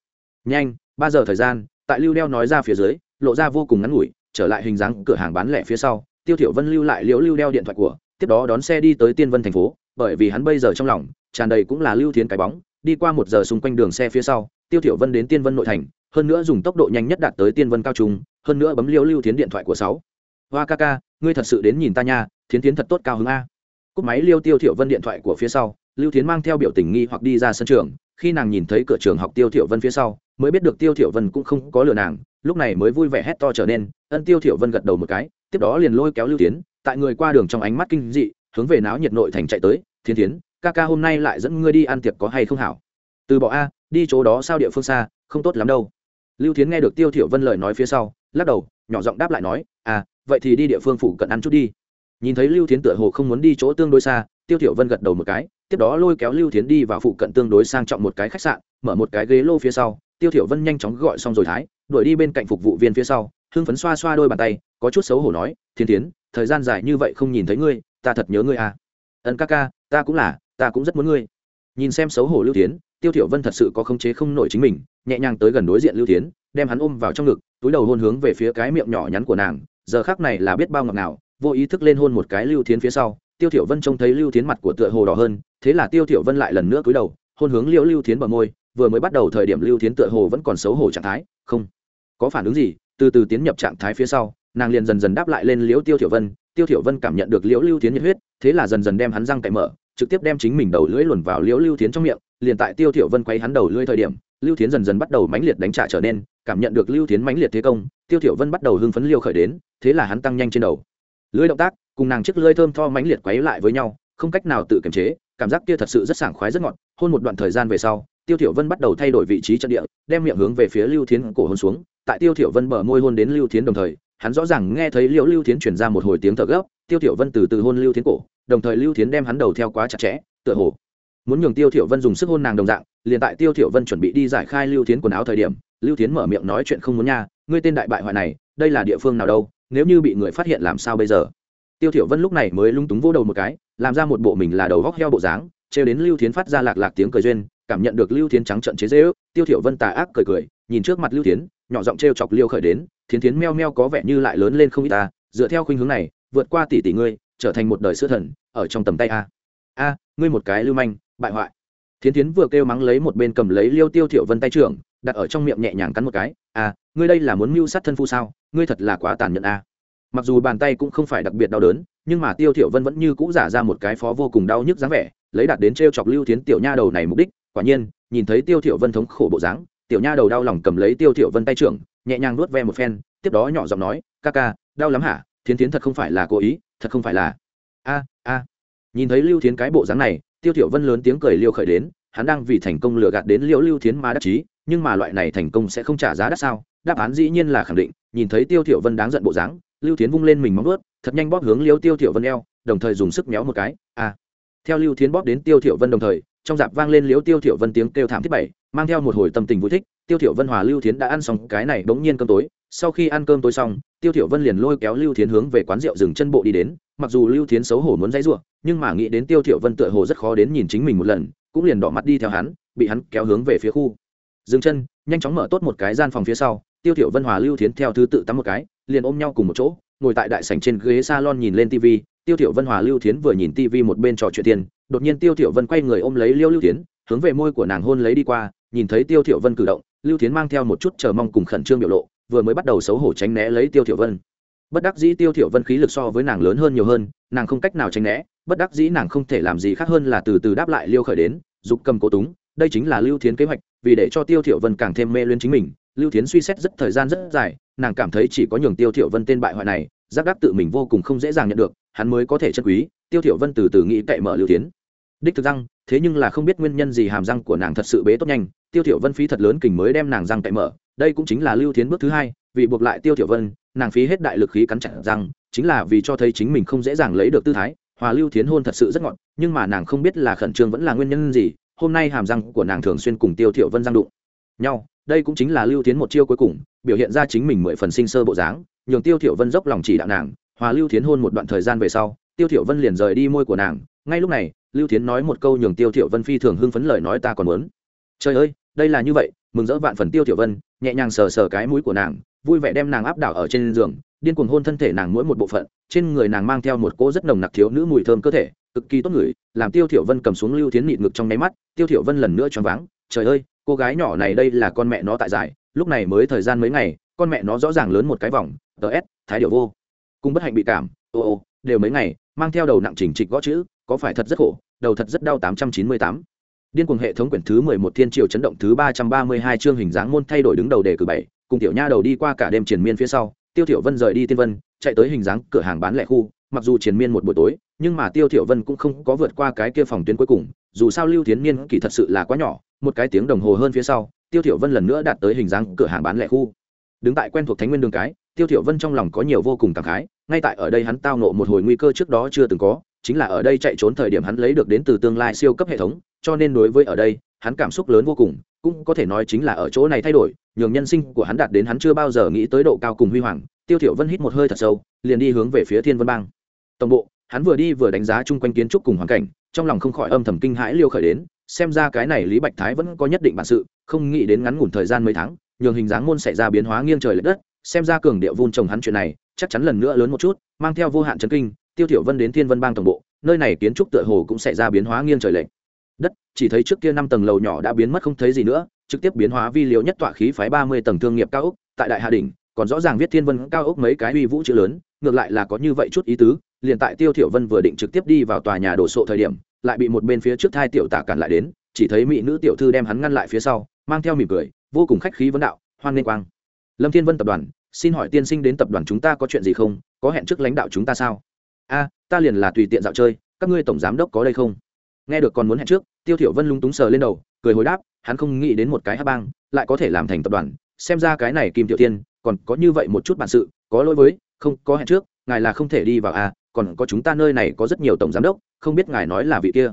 nhanh, ba giờ thời gian, tại lưu đeo nói ra phía dưới, lộ ra vô cùng ngắn ngủi, trở lại hình dáng cửa hàng bán lẻ phía sau, tiêu thiểu vân lưu lại liễu lưu đeo điện thoại của, tiếp đó đón xe đi tới tiên vân thành phố, bởi vì hắn bây giờ trong lòng tràn đầy cũng là lưu thiến cái bóng, đi qua một giờ xung quanh đường xe phía sau tiêu thiểu vân đến tiên vân nội thành, hơn nữa dùng tốc độ nhanh nhất đạt tới tiên vân cao trung, hơn nữa bấm liêu lưu thiến điện thoại của sáu. Hoa ca ca, ngươi thật sự đến nhìn ta nha, thiến thiến thật tốt cao hứng a. Cúp máy liêu tiêu thiểu vân điện thoại của phía sau, lưu thiến mang theo biểu tình nghi hoặc đi ra sân trường, khi nàng nhìn thấy cửa trường học tiêu thiểu vân phía sau, mới biết được tiêu thiểu vân cũng không có lừa nàng, lúc này mới vui vẻ hét to trở nên, ân tiêu thiểu vân gật đầu một cái, tiếp đó liền lôi kéo lưu thiến, tại người qua đường trong ánh mắt kinh dị, hướng về náo nhiệt nội thành chạy tới thiên thiến, ca ca hôm nay lại dẫn ngươi đi ăn tiệc có hay không hảo? Từ bỏ a đi chỗ đó sao địa phương xa, không tốt lắm đâu. Lưu thiến nghe được tiêu thiểu vân lời nói phía sau, lắc đầu, nhỏ giọng đáp lại nói à vậy thì đi địa phương phụ cận ăn chút đi. Nhìn thấy lưu thiến tựa hồ không muốn đi chỗ tương đối xa, tiêu thiểu vân gật đầu một cái, tiếp đó lôi kéo lưu thiến đi vào phụ cận tương đối sang trọng một cái khách sạn, mở một cái ghế lô phía sau, tiêu thiểu vân nhanh chóng gọi xong rồi thái, đuổi đi bên cạnh phục vụ viên phía sau, hưng phấn xoa xoa đôi bàn tay, có chút xấu hổ nói thiên thiến, thời gian dài như vậy không nhìn thấy ngươi, ta thật nhớ ngươi à. Ân ca ca, ta cũng là, ta cũng rất muốn ngươi. Nhìn xem xấu hổ lưu thiến tiêu thiểu vân thật sự có khống chế không nổi chính mình, nhẹ nhàng tới gần đối diện lưu thiến, đem hắn ôm vào trong ngực, túi đầu hôn hướng về phía cái miệng nhỏ nhắn của nàng, giờ khắc này là biết bao ngọt ngào, vô ý thức lên hôn một cái lưu thiến phía sau, tiêu thiểu vân trông thấy lưu thiến mặt của tựa hồ đỏ hơn, thế là tiêu thiểu vân lại lần nữa cúi đầu, hôn hướng liễu lưu thiến bờ môi, vừa mới bắt đầu thời điểm lưu thiến tựa hồ vẫn còn xấu hổ trạng thái, không, có phản ứng gì? Từ từ tiến nhập trạng thái phía sau, nàng liền dần dần đáp lại lên liễu tiêu thiểu vân, tiêu thiểu vân cảm nhận được liễu lưu thiến nhiệt huyết, thế là dần dần đem hắn răng cậy mở, trực tiếp đem chính mình đầu lưỡi luồn vào liễu lưu thiến trong miệng liền tại tiêu thiểu vân quấy hắn đầu lưỡi thời điểm, lưu thiến dần dần bắt đầu mãnh liệt đánh trả trở nên, cảm nhận được lưu thiến mãnh liệt thế công, tiêu thiểu vân bắt đầu hưng phấn liêu khởi đến, thế là hắn tăng nhanh trên đầu. Lưỡi động tác, cùng nàng chiếc lưỡi thơm tho mãnh liệt quấy lại với nhau, không cách nào tự kiềm chế, cảm giác kia thật sự rất sảng khoái rất ngọt. Hôn một đoạn thời gian về sau, tiêu thiểu vân bắt đầu thay đổi vị trí trận địa, đem miệng hướng về phía lưu thiến cổ hôn xuống. Tại tiêu thiểu vân bờ môi hôn đến lưu thiến đồng thời, hắn rõ ràng nghe thấy liễu lưu thiến truyền ra một hồi tiếng thở gấp. Tiêu thiểu vân từ từ hôn lưu thiến cổ, đồng thời lưu thiến đem hắn đầu theo quá chặt chẽ, tựa hồ muốn nhường tiêu thiểu vân dùng sức hôn nàng đồng dạng, liền tại tiêu thiểu vân chuẩn bị đi giải khai lưu thiến quần áo thời điểm, lưu thiến mở miệng nói chuyện không muốn nha, ngươi tên đại bại hoại này, đây là địa phương nào đâu, nếu như bị người phát hiện làm sao bây giờ? Tiêu thiểu vân lúc này mới lung túng vô đầu một cái, làm ra một bộ mình là đầu góc heo bộ dáng treo đến lưu thiến phát ra lạc lạc tiếng cười duyên, cảm nhận được lưu thiến trắng trợn chế dễ tiêu thiểu vân tà ác cười cười, nhìn trước mặt lưu thiến, nhỏ giọng treo chọc liêu khởi đến, thiến thiến meo meo có vẻ như lại lớn lên không ít ta, dựa theo khuynh hướng này, vượt qua tỷ tỷ ngươi, trở thành một đời sữa thần, ở trong tầm tay a. A, ngươi một cái lưu manh bại hoại. Thiến thiến vừa kêu mắng lấy một bên cầm lấy liêu tiêu thiểu vân tay trưởng đặt ở trong miệng nhẹ nhàng cắn một cái À, ngươi đây là muốn mưu sát thân phu sao? Ngươi thật là quá tàn nhẫn à! mặc dù bàn tay cũng không phải đặc biệt đau đớn nhưng mà tiêu thiểu vân vẫn như cũ giả ra một cái phó vô cùng đau nhức dáng vẻ lấy đạt đến treo chọc lưu thiến tiểu nha đầu này mục đích quả nhiên nhìn thấy tiêu thiểu vân thống khổ bộ dáng tiểu nha đầu đau lòng cầm lấy tiêu thiểu vân tay trưởng nhẹ nhàng nuốt ve một phen tiếp đó nhỏ giọng nói ca ca đau lắm hả? Thiến thiến thật không phải là cố ý thật không phải là. A a nhìn thấy lưu thiến cái bộ dáng này, tiêu thiểu vân lớn tiếng cười liêu khởi đến, hắn đang vì thành công lừa gạt đến liễu lưu thiến mà đắc chí, nhưng mà loại này thành công sẽ không trả giá đắt sao? Đáp án dĩ nhiên là khẳng định, nhìn thấy tiêu thiểu vân đáng giận bộ dáng, lưu thiến vung lên mình móng vuốt, thật nhanh bóp hướng liêu tiêu thiểu vân eo, đồng thời dùng sức méo một cái a theo lưu thiến bóp đến tiêu thiểu vân đồng thời, trong dạp vang lên liễu tiêu thiểu vân tiếng kêu thảm thiết bảy, mang theo một hồi tâm tình vui thích, tiêu thiểu vân hòa lưu thiến đã ăn xong cái này đống nhiên cơm tối, sau khi ăn cơm tối xong tiêu thiểu vân liền lôi kéo lưu thiến hướng về quán rượu dừng chân bộ đi đến, mặc dù lưu thiến xấu hổ muốn dãy rủa, nhưng mà nghĩ đến tiêu thiểu vân tựa hồ rất khó đến nhìn chính mình một lần, cũng liền đỏ mặt đi theo hắn, bị hắn kéo hướng về phía khu. Dừng chân, nhanh chóng mở tốt một cái gian phòng phía sau, tiêu thiểu vân hòa lưu thiến theo thứ tự tắm một cái, liền ôm nhau cùng một chỗ, ngồi tại đại sảnh trên ghế salon nhìn lên tv tiêu thiểu vân hòa lưu thiến vừa nhìn tv một bên trò chuyện tiền, đột nhiên tiêu thiểu vân quay người ôm lấy liêu lưu thiến, hướng về môi của nàng hôn lấy đi qua, nhìn thấy tiêu thiểu vân cử động, lưu thiến mang theo một chút chờ mong cùng khẩn trương biểu lộ vừa mới bắt đầu xấu hổ tránh né lấy tiêu thiểu vân. Bất đắc dĩ tiêu thiểu vân khí lực so với nàng lớn hơn nhiều hơn, nàng không cách nào tránh né, bất đắc dĩ nàng không thể làm gì khác hơn là từ từ đáp lại liêu khởi đến, dục cầm cố túng, đây chính là lưu thiến kế hoạch, vì để cho tiêu thiểu vân càng thêm mê luyến chính mình. Lưu thiến suy xét rất thời gian rất dài, nàng cảm thấy chỉ có nhường tiêu thiểu vân tên bại hoại này, giác đắc tự mình vô cùng không dễ dàng nhận được, hắn mới có thể chân quý, tiêu thiểu vân từ từ nghĩ cậy mở lưu thiến. Đích thực răng, thế nhưng là không biết nguyên nhân gì hàm răng của nàng thật sự bế tốt nhanh, tiêu thiểu vân phí thật lớn kình mới đem nàng răng cậy mở đây cũng chính là lưu thiến bước thứ hai, vì buộc lại tiêu thiểu vân, nàng phí hết đại lực khí cắn chặt răng, chính là vì cho thấy chính mình không dễ dàng lấy được tư thái. Hòa lưu thiến hôn thật sự rất ngọt, nhưng mà nàng không biết là khẩn trương vẫn là nguyên nhân gì, hôm nay hàm răng của nàng thường xuyên cùng tiêu thiểu vân răng đụng nhau. Đây cũng chính là lưu thiến một chiêu cuối cùng, biểu hiện ra chính mình mười phần sinh sơ bộ dáng, nhường tiêu thiểu vân dốc lòng chỉ đạo nàng. Hòa lưu thiến hôn một đoạn thời gian về sau, tiêu thiểu vân liền rời đi môi của nàng. Ngay lúc này, lưu thiến nói một câu nhường tiêu thiểu vân phi thường hưng phấn lời nói ta còn muốn. Trời ơi, đây là như vậy mừng rỡ vạn phần tiêu tiểu vân, nhẹ nhàng sờ sờ cái mũi của nàng, vui vẻ đem nàng áp đảo ở trên giường, điên cuồng hôn thân thể nàng mỗi một bộ phận, trên người nàng mang theo một cỗ rất nồng nặc thiếu nữ mùi thơm cơ thể, cực kỳ tốt người làm tiêu thiểu vân cầm xuống lưu thiến nịt ngực trong nháy mắt, tiêu thiểu vân lần nữa choáng váng, trời ơi, cô gái nhỏ này đây là con mẹ nó tại giải, lúc này mới thời gian mấy ngày, con mẹ nó rõ ràng lớn một cái vòng ts thái điều vô, cùng bất hạnh bị cảm, ô ô, đều mấy ngày, mang theo đầu nặng chỉnh trịch gõ chữ, có phải thật rất khổ, đầu thật rất đau 898 điên cuồng hệ thống quyển thứ 11 thiên triều chấn động thứ 332 chương hình dáng môn thay đổi đứng đầu đề cử bảy, cùng tiểu nha đầu đi qua cả đêm triền miên phía sau, tiêu thiểu vân rời đi tiên vân, chạy tới hình dáng cửa hàng bán lẻ khu, mặc dù triền miên một buổi tối, nhưng mà tiêu thiểu vân cũng không có vượt qua cái kia phòng tuyến cuối cùng, dù sao lưu thiến niên kỳ thật sự là quá nhỏ, một cái tiếng đồng hồ hơn phía sau, tiêu thiểu vân lần nữa đạt tới hình dáng cửa hàng bán lẻ khu. Đứng tại quen thuộc thánh nguyên đường cái, tiêu thiểu vân trong lòng có nhiều vô cùng cảm khái, ngay tại ở đây hắn tao nộ một hồi nguy cơ trước đó chưa từng có, chính là ở đây chạy trốn thời điểm hắn lấy được đến từ tương lai siêu cấp hệ thống cho nên đối với ở đây, hắn cảm xúc lớn vô cùng, cũng có thể nói chính là ở chỗ này thay đổi, nhường nhân sinh của hắn đạt đến hắn chưa bao giờ nghĩ tới độ cao cùng huy hoàng. Tiêu thiểu vân hít một hơi thật sâu, liền đi hướng về phía thiên vân bang. Tổng bộ, hắn vừa đi vừa đánh giá chung quanh kiến trúc cùng hoàn cảnh, trong lòng không khỏi âm thầm kinh hãi liêu khởi đến, xem ra cái này lý bạch thái vẫn có nhất định bản sự, không nghĩ đến ngắn ngủn thời gian mấy tháng, nhường hình dáng môn xảy ra biến hóa nghiêng trời lệch đất, xem ra cường địa vun trồng hắn chuyện này, chắc chắn lần nữa lớn một chút, mang theo vô hạn chấn kinh, tiêu thiểu vân đến thiên vân bang tổng bộ, nơi này kiến trúc tựa hồ cũng xảy ra biến hóa nghiêng trời lệch đất, chỉ thấy trước kia năm tầng lầu nhỏ đã biến mất không thấy gì nữa, trực tiếp biến hóa vi liều nhất tọa khí phái ba mươi tầng thương nghiệp cao ốc, tại đại hạ đỉnh, còn rõ ràng viết thiên vân cao ốc mấy cái uy vũ chữ lớn, ngược lại là có như vậy chút ý tứ, liền tại tiêu thiểu vân vừa định trực tiếp đi vào tòa nhà đổ sộ thời điểm, lại bị một bên phía trước thai tiểu tả cản lại đến, chỉ thấy mỹ nữ tiểu thư đem hắn ngăn lại phía sau, mang theo mỉm cười, vô cùng khách khí vấn đạo, hoan nghênh quang, lâm thiên vân tập đoàn, xin hỏi tiên sinh đến tập đoàn chúng ta có chuyện gì không? Có hẹn trước lãnh đạo chúng ta sao? A, ta liền là tùy tiện dạo chơi, các ngươi tổng giám đốc có đây không? Nghe được còn muốn hẹn trước, tiêu thiểu vân lúng túng sờ lên đầu, cười hồi đáp, hắn không nghĩ đến một cái hắc bang, lại có thể làm thành tập đoàn, xem ra cái này kim tiểu tiên, còn có như vậy một chút bản sự, có lỗi với, không, có hẹn trước, ngài là không thể đi vào à còn có chúng ta nơi này có rất nhiều tổng giám đốc, không biết ngài nói là vị kia.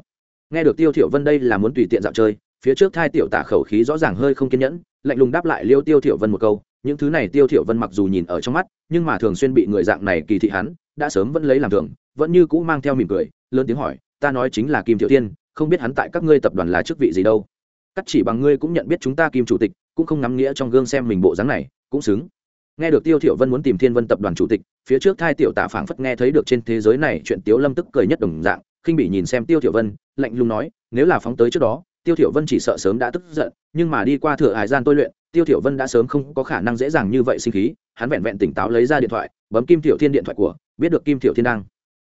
Nghe được tiêu thiểu vân đây là muốn tùy tiện dạo chơi, phía trước thai tiểu tả khẩu khí rõ ràng hơi không kiên nhẫn, lạnh lùng đáp lại liêu tiêu thiểu vân một câu, những thứ này tiêu thiểu vân mặc dù nhìn ở trong mắt, nhưng mà thường xuyên bị người dạng này kỳ thị hắn, đã sớm vẫn lấy làm thường, vẫn như cũ mang theo mỉm cười, lớn tiếng hỏi ta nói chính là kim tiểu tiên không biết hắn tại các ngươi tập đoàn là chức vị gì đâu. Cắt chỉ bằng ngươi cũng nhận biết chúng ta kim chủ tịch, cũng không ngắm nghĩa trong gương xem mình bộ dáng này, cũng xứng. Nghe được tiêu thiểu vân muốn tìm thiên vân tập đoàn chủ tịch, phía trước thai tiểu tạ phảng phất nghe thấy được trên thế giới này chuyện tiếu lâm tức cười nhất đồng dạng, khinh bị nhìn xem tiêu thiểu vân, lạnh lùng nói, nếu là phóng tới trước đó, tiêu thiểu vân chỉ sợ sớm đã tức giận, nhưng mà đi qua thừa hải gian tôi luyện, tiêu thiểu vân đã sớm không có khả năng dễ dàng như vậy sinh khí, hắn vẹn vẹn tỉnh táo lấy ra điện thoại, bấm kim tiểu thiên điện thoại của, biết được kim tiểu thiên đang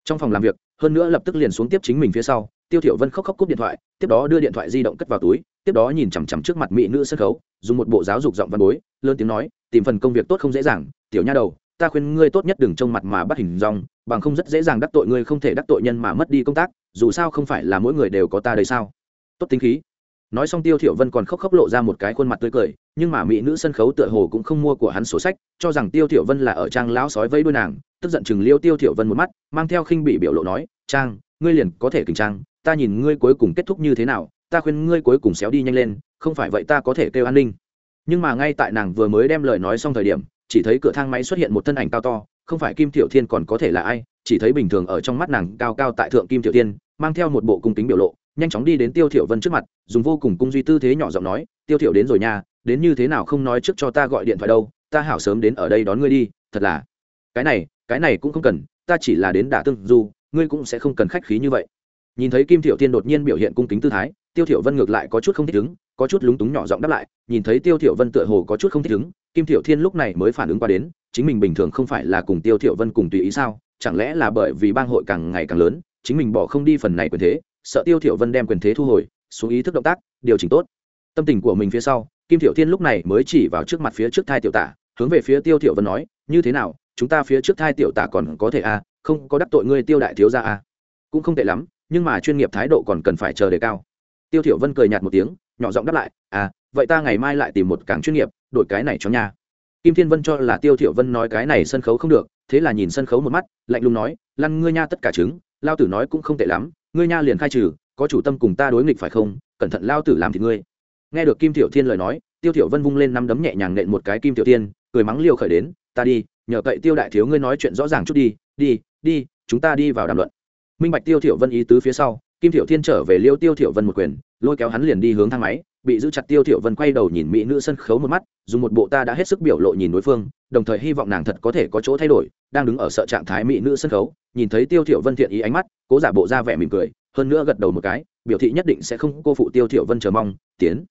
trong phòng làm việc hơn nữa lập tức liền xuống tiếp chính mình phía sau, tiêu thiểu vân khóc khóc cúp điện thoại, tiếp đó đưa điện thoại di động cất vào túi, tiếp đó nhìn chằm chằm trước mặt mỹ nữ sân khấu, dùng một bộ giáo dục giọng văn bối, lớn tiếng nói, tìm phần công việc tốt không dễ dàng, tiểu nha đầu, ta khuyên ngươi tốt nhất đừng trông mặt mà bắt hình dong, bằng không rất dễ dàng đắc tội ngươi không thể đắc tội nhân mà mất đi công tác, dù sao không phải là mỗi người đều có ta đây sao? Tốt tính khí nói xong tiêu thiểu vân còn khóc khóc lộ ra một cái khuôn mặt tươi cười, nhưng mà mỹ nữ sân khấu tựa hồ cũng không mua của hắn sổ sách, cho rằng tiêu thiểu vân là ở trang lão sói vây đuôi nàng, tức giận chừng liêu tiêu thiểu vân một mắt, mang theo khinh bị biểu lộ nói, trang, ngươi liền có thể kình trang, ta nhìn ngươi cuối cùng kết thúc như thế nào, ta khuyên ngươi cuối cùng xéo đi nhanh lên, không phải vậy ta có thể kêu an ninh. Nhưng mà ngay tại nàng vừa mới đem lời nói xong thời điểm, chỉ thấy cửa thang máy xuất hiện một thân ảnh cao to, không phải kim tiểu thiên còn có thể là ai, chỉ thấy bình thường ở trong mắt nàng cao cao tại thượng kim tiểu thiên, mang theo một bộ cung kính biểu lộ nhanh chóng đi đến tiêu thiểu vân trước mặt, dùng vô cùng cung duy tư thế nhỏ giọng nói, tiêu thiểu đến rồi nha, đến như thế nào không nói trước cho ta gọi điện thoại đâu, ta hảo sớm đến ở đây đón ngươi đi, thật là. Cái này cái này cũng không cần, ta chỉ là đến đả tương du, ngươi cũng sẽ không cần khách khí như vậy. Nhìn thấy kim thiểu thiên đột nhiên biểu hiện cung kính tư thái, tiêu thiểu vân ngược lại có chút không thích ứng, có chút lúng túng nhỏ giọng đáp lại, nhìn thấy tiêu thiểu vân tựa hồ có chút không thích ứng, kim thiểu thiên lúc này mới phản ứng qua đến, chính mình bình thường không phải là cùng tiêu thiểu vân cùng tùy ý sao, chẳng lẽ là bởi vì bang hội càng ngày càng lớn, chính mình bỏ không đi phần này quyền thế sợ tiêu thiểu vân đem quyền thế thu hồi xuống ý thức động tác điều chỉnh tốt. Tâm tình của mình phía sau kim thiểu thiên lúc này mới chỉ vào trước mặt phía trước thai tiểu tả hướng về phía tiêu thiểu vân nói như thế nào chúng ta phía trước thai tiểu tả còn có thể a à, không có đắc tội ngươi tiêu đại thiếu gia a à. cũng không tệ lắm nhưng mà chuyên nghiệp thái độ còn cần phải chờ đề cao. Tiêu thiểu vân cười nhạt một tiếng nhỏ giọng đáp lại à vậy ta ngày mai lại tìm một cảng chuyên nghiệp đổi cái này cho nha. Kim thiên vân cho là tiêu thiểu vân nói cái này sân khấu không được thế là nhìn sân khấu một mắt lạnh lùng nói lăn ngươi nha tất cả trứng lao tử nói cũng không tệ lắm ngươi nha liền khai trừ, có chủ tâm cùng ta đối nghịch phải không? Cẩn thận lao tử làm thì ngươi. Nghe được kim tiểu thiên lời nói, tiêu Tiểu vân vung lên năm đấm nhẹ nhàng nện một cái kim tiểu thiên, cười mắng liều khởi đến, ta đi, nhờ cậy tiêu đại thiếu ngươi nói chuyện rõ ràng chút đi đi đi, chúng ta đi vào đàm luận. Minh bạch tiêu Tiểu vân ý tứ phía sau, kim Tiểu thiên trở về liêu tiêu Tiểu vân một quyền lôi kéo hắn liền đi hướng thang máy, bị giữ chặt tiêu thiểu vân quay đầu nhìn mỹ nữ sân khấu một mắt, dùng một bộ ta đã hết sức biểu lộ nhìn đối phương, đồng thời hy vọng nàng thật có thể có chỗ thay đổi, đang đứng ở sợ trạng thái mỹ nữ sân khấu, nhìn thấy tiêu thiểu vân thiện ý ánh mắt, cố giả bộ ra vẻ mỉm cười, hơn nữa gật đầu một cái, biểu thị nhất định sẽ không cô phụ tiêu thiểu vân chờ mong, tiến.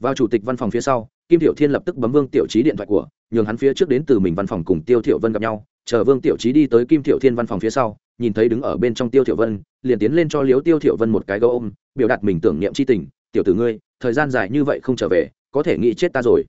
Vào chủ tịch văn phòng phía sau, kim tiểu thiên lập tức bấm vương tiểu trí điện thoại của, nhường hắn phía trước đến từ mình văn phòng cùng tiêu thiểu vân gặp nhau, chờ vương tiểu trí đi tới kim tiểu thiên văn phòng phía sau, nhìn thấy đứng ở bên trong tiêu thiểu vân liền tiến lên cho liếu tiêu thiểu vân một cái gấu ôm, biểu đạt mình tưởng niệm chi tình, tiểu tử ngươi, thời gian dài như vậy không trở về, có thể nghĩ chết ta rồi.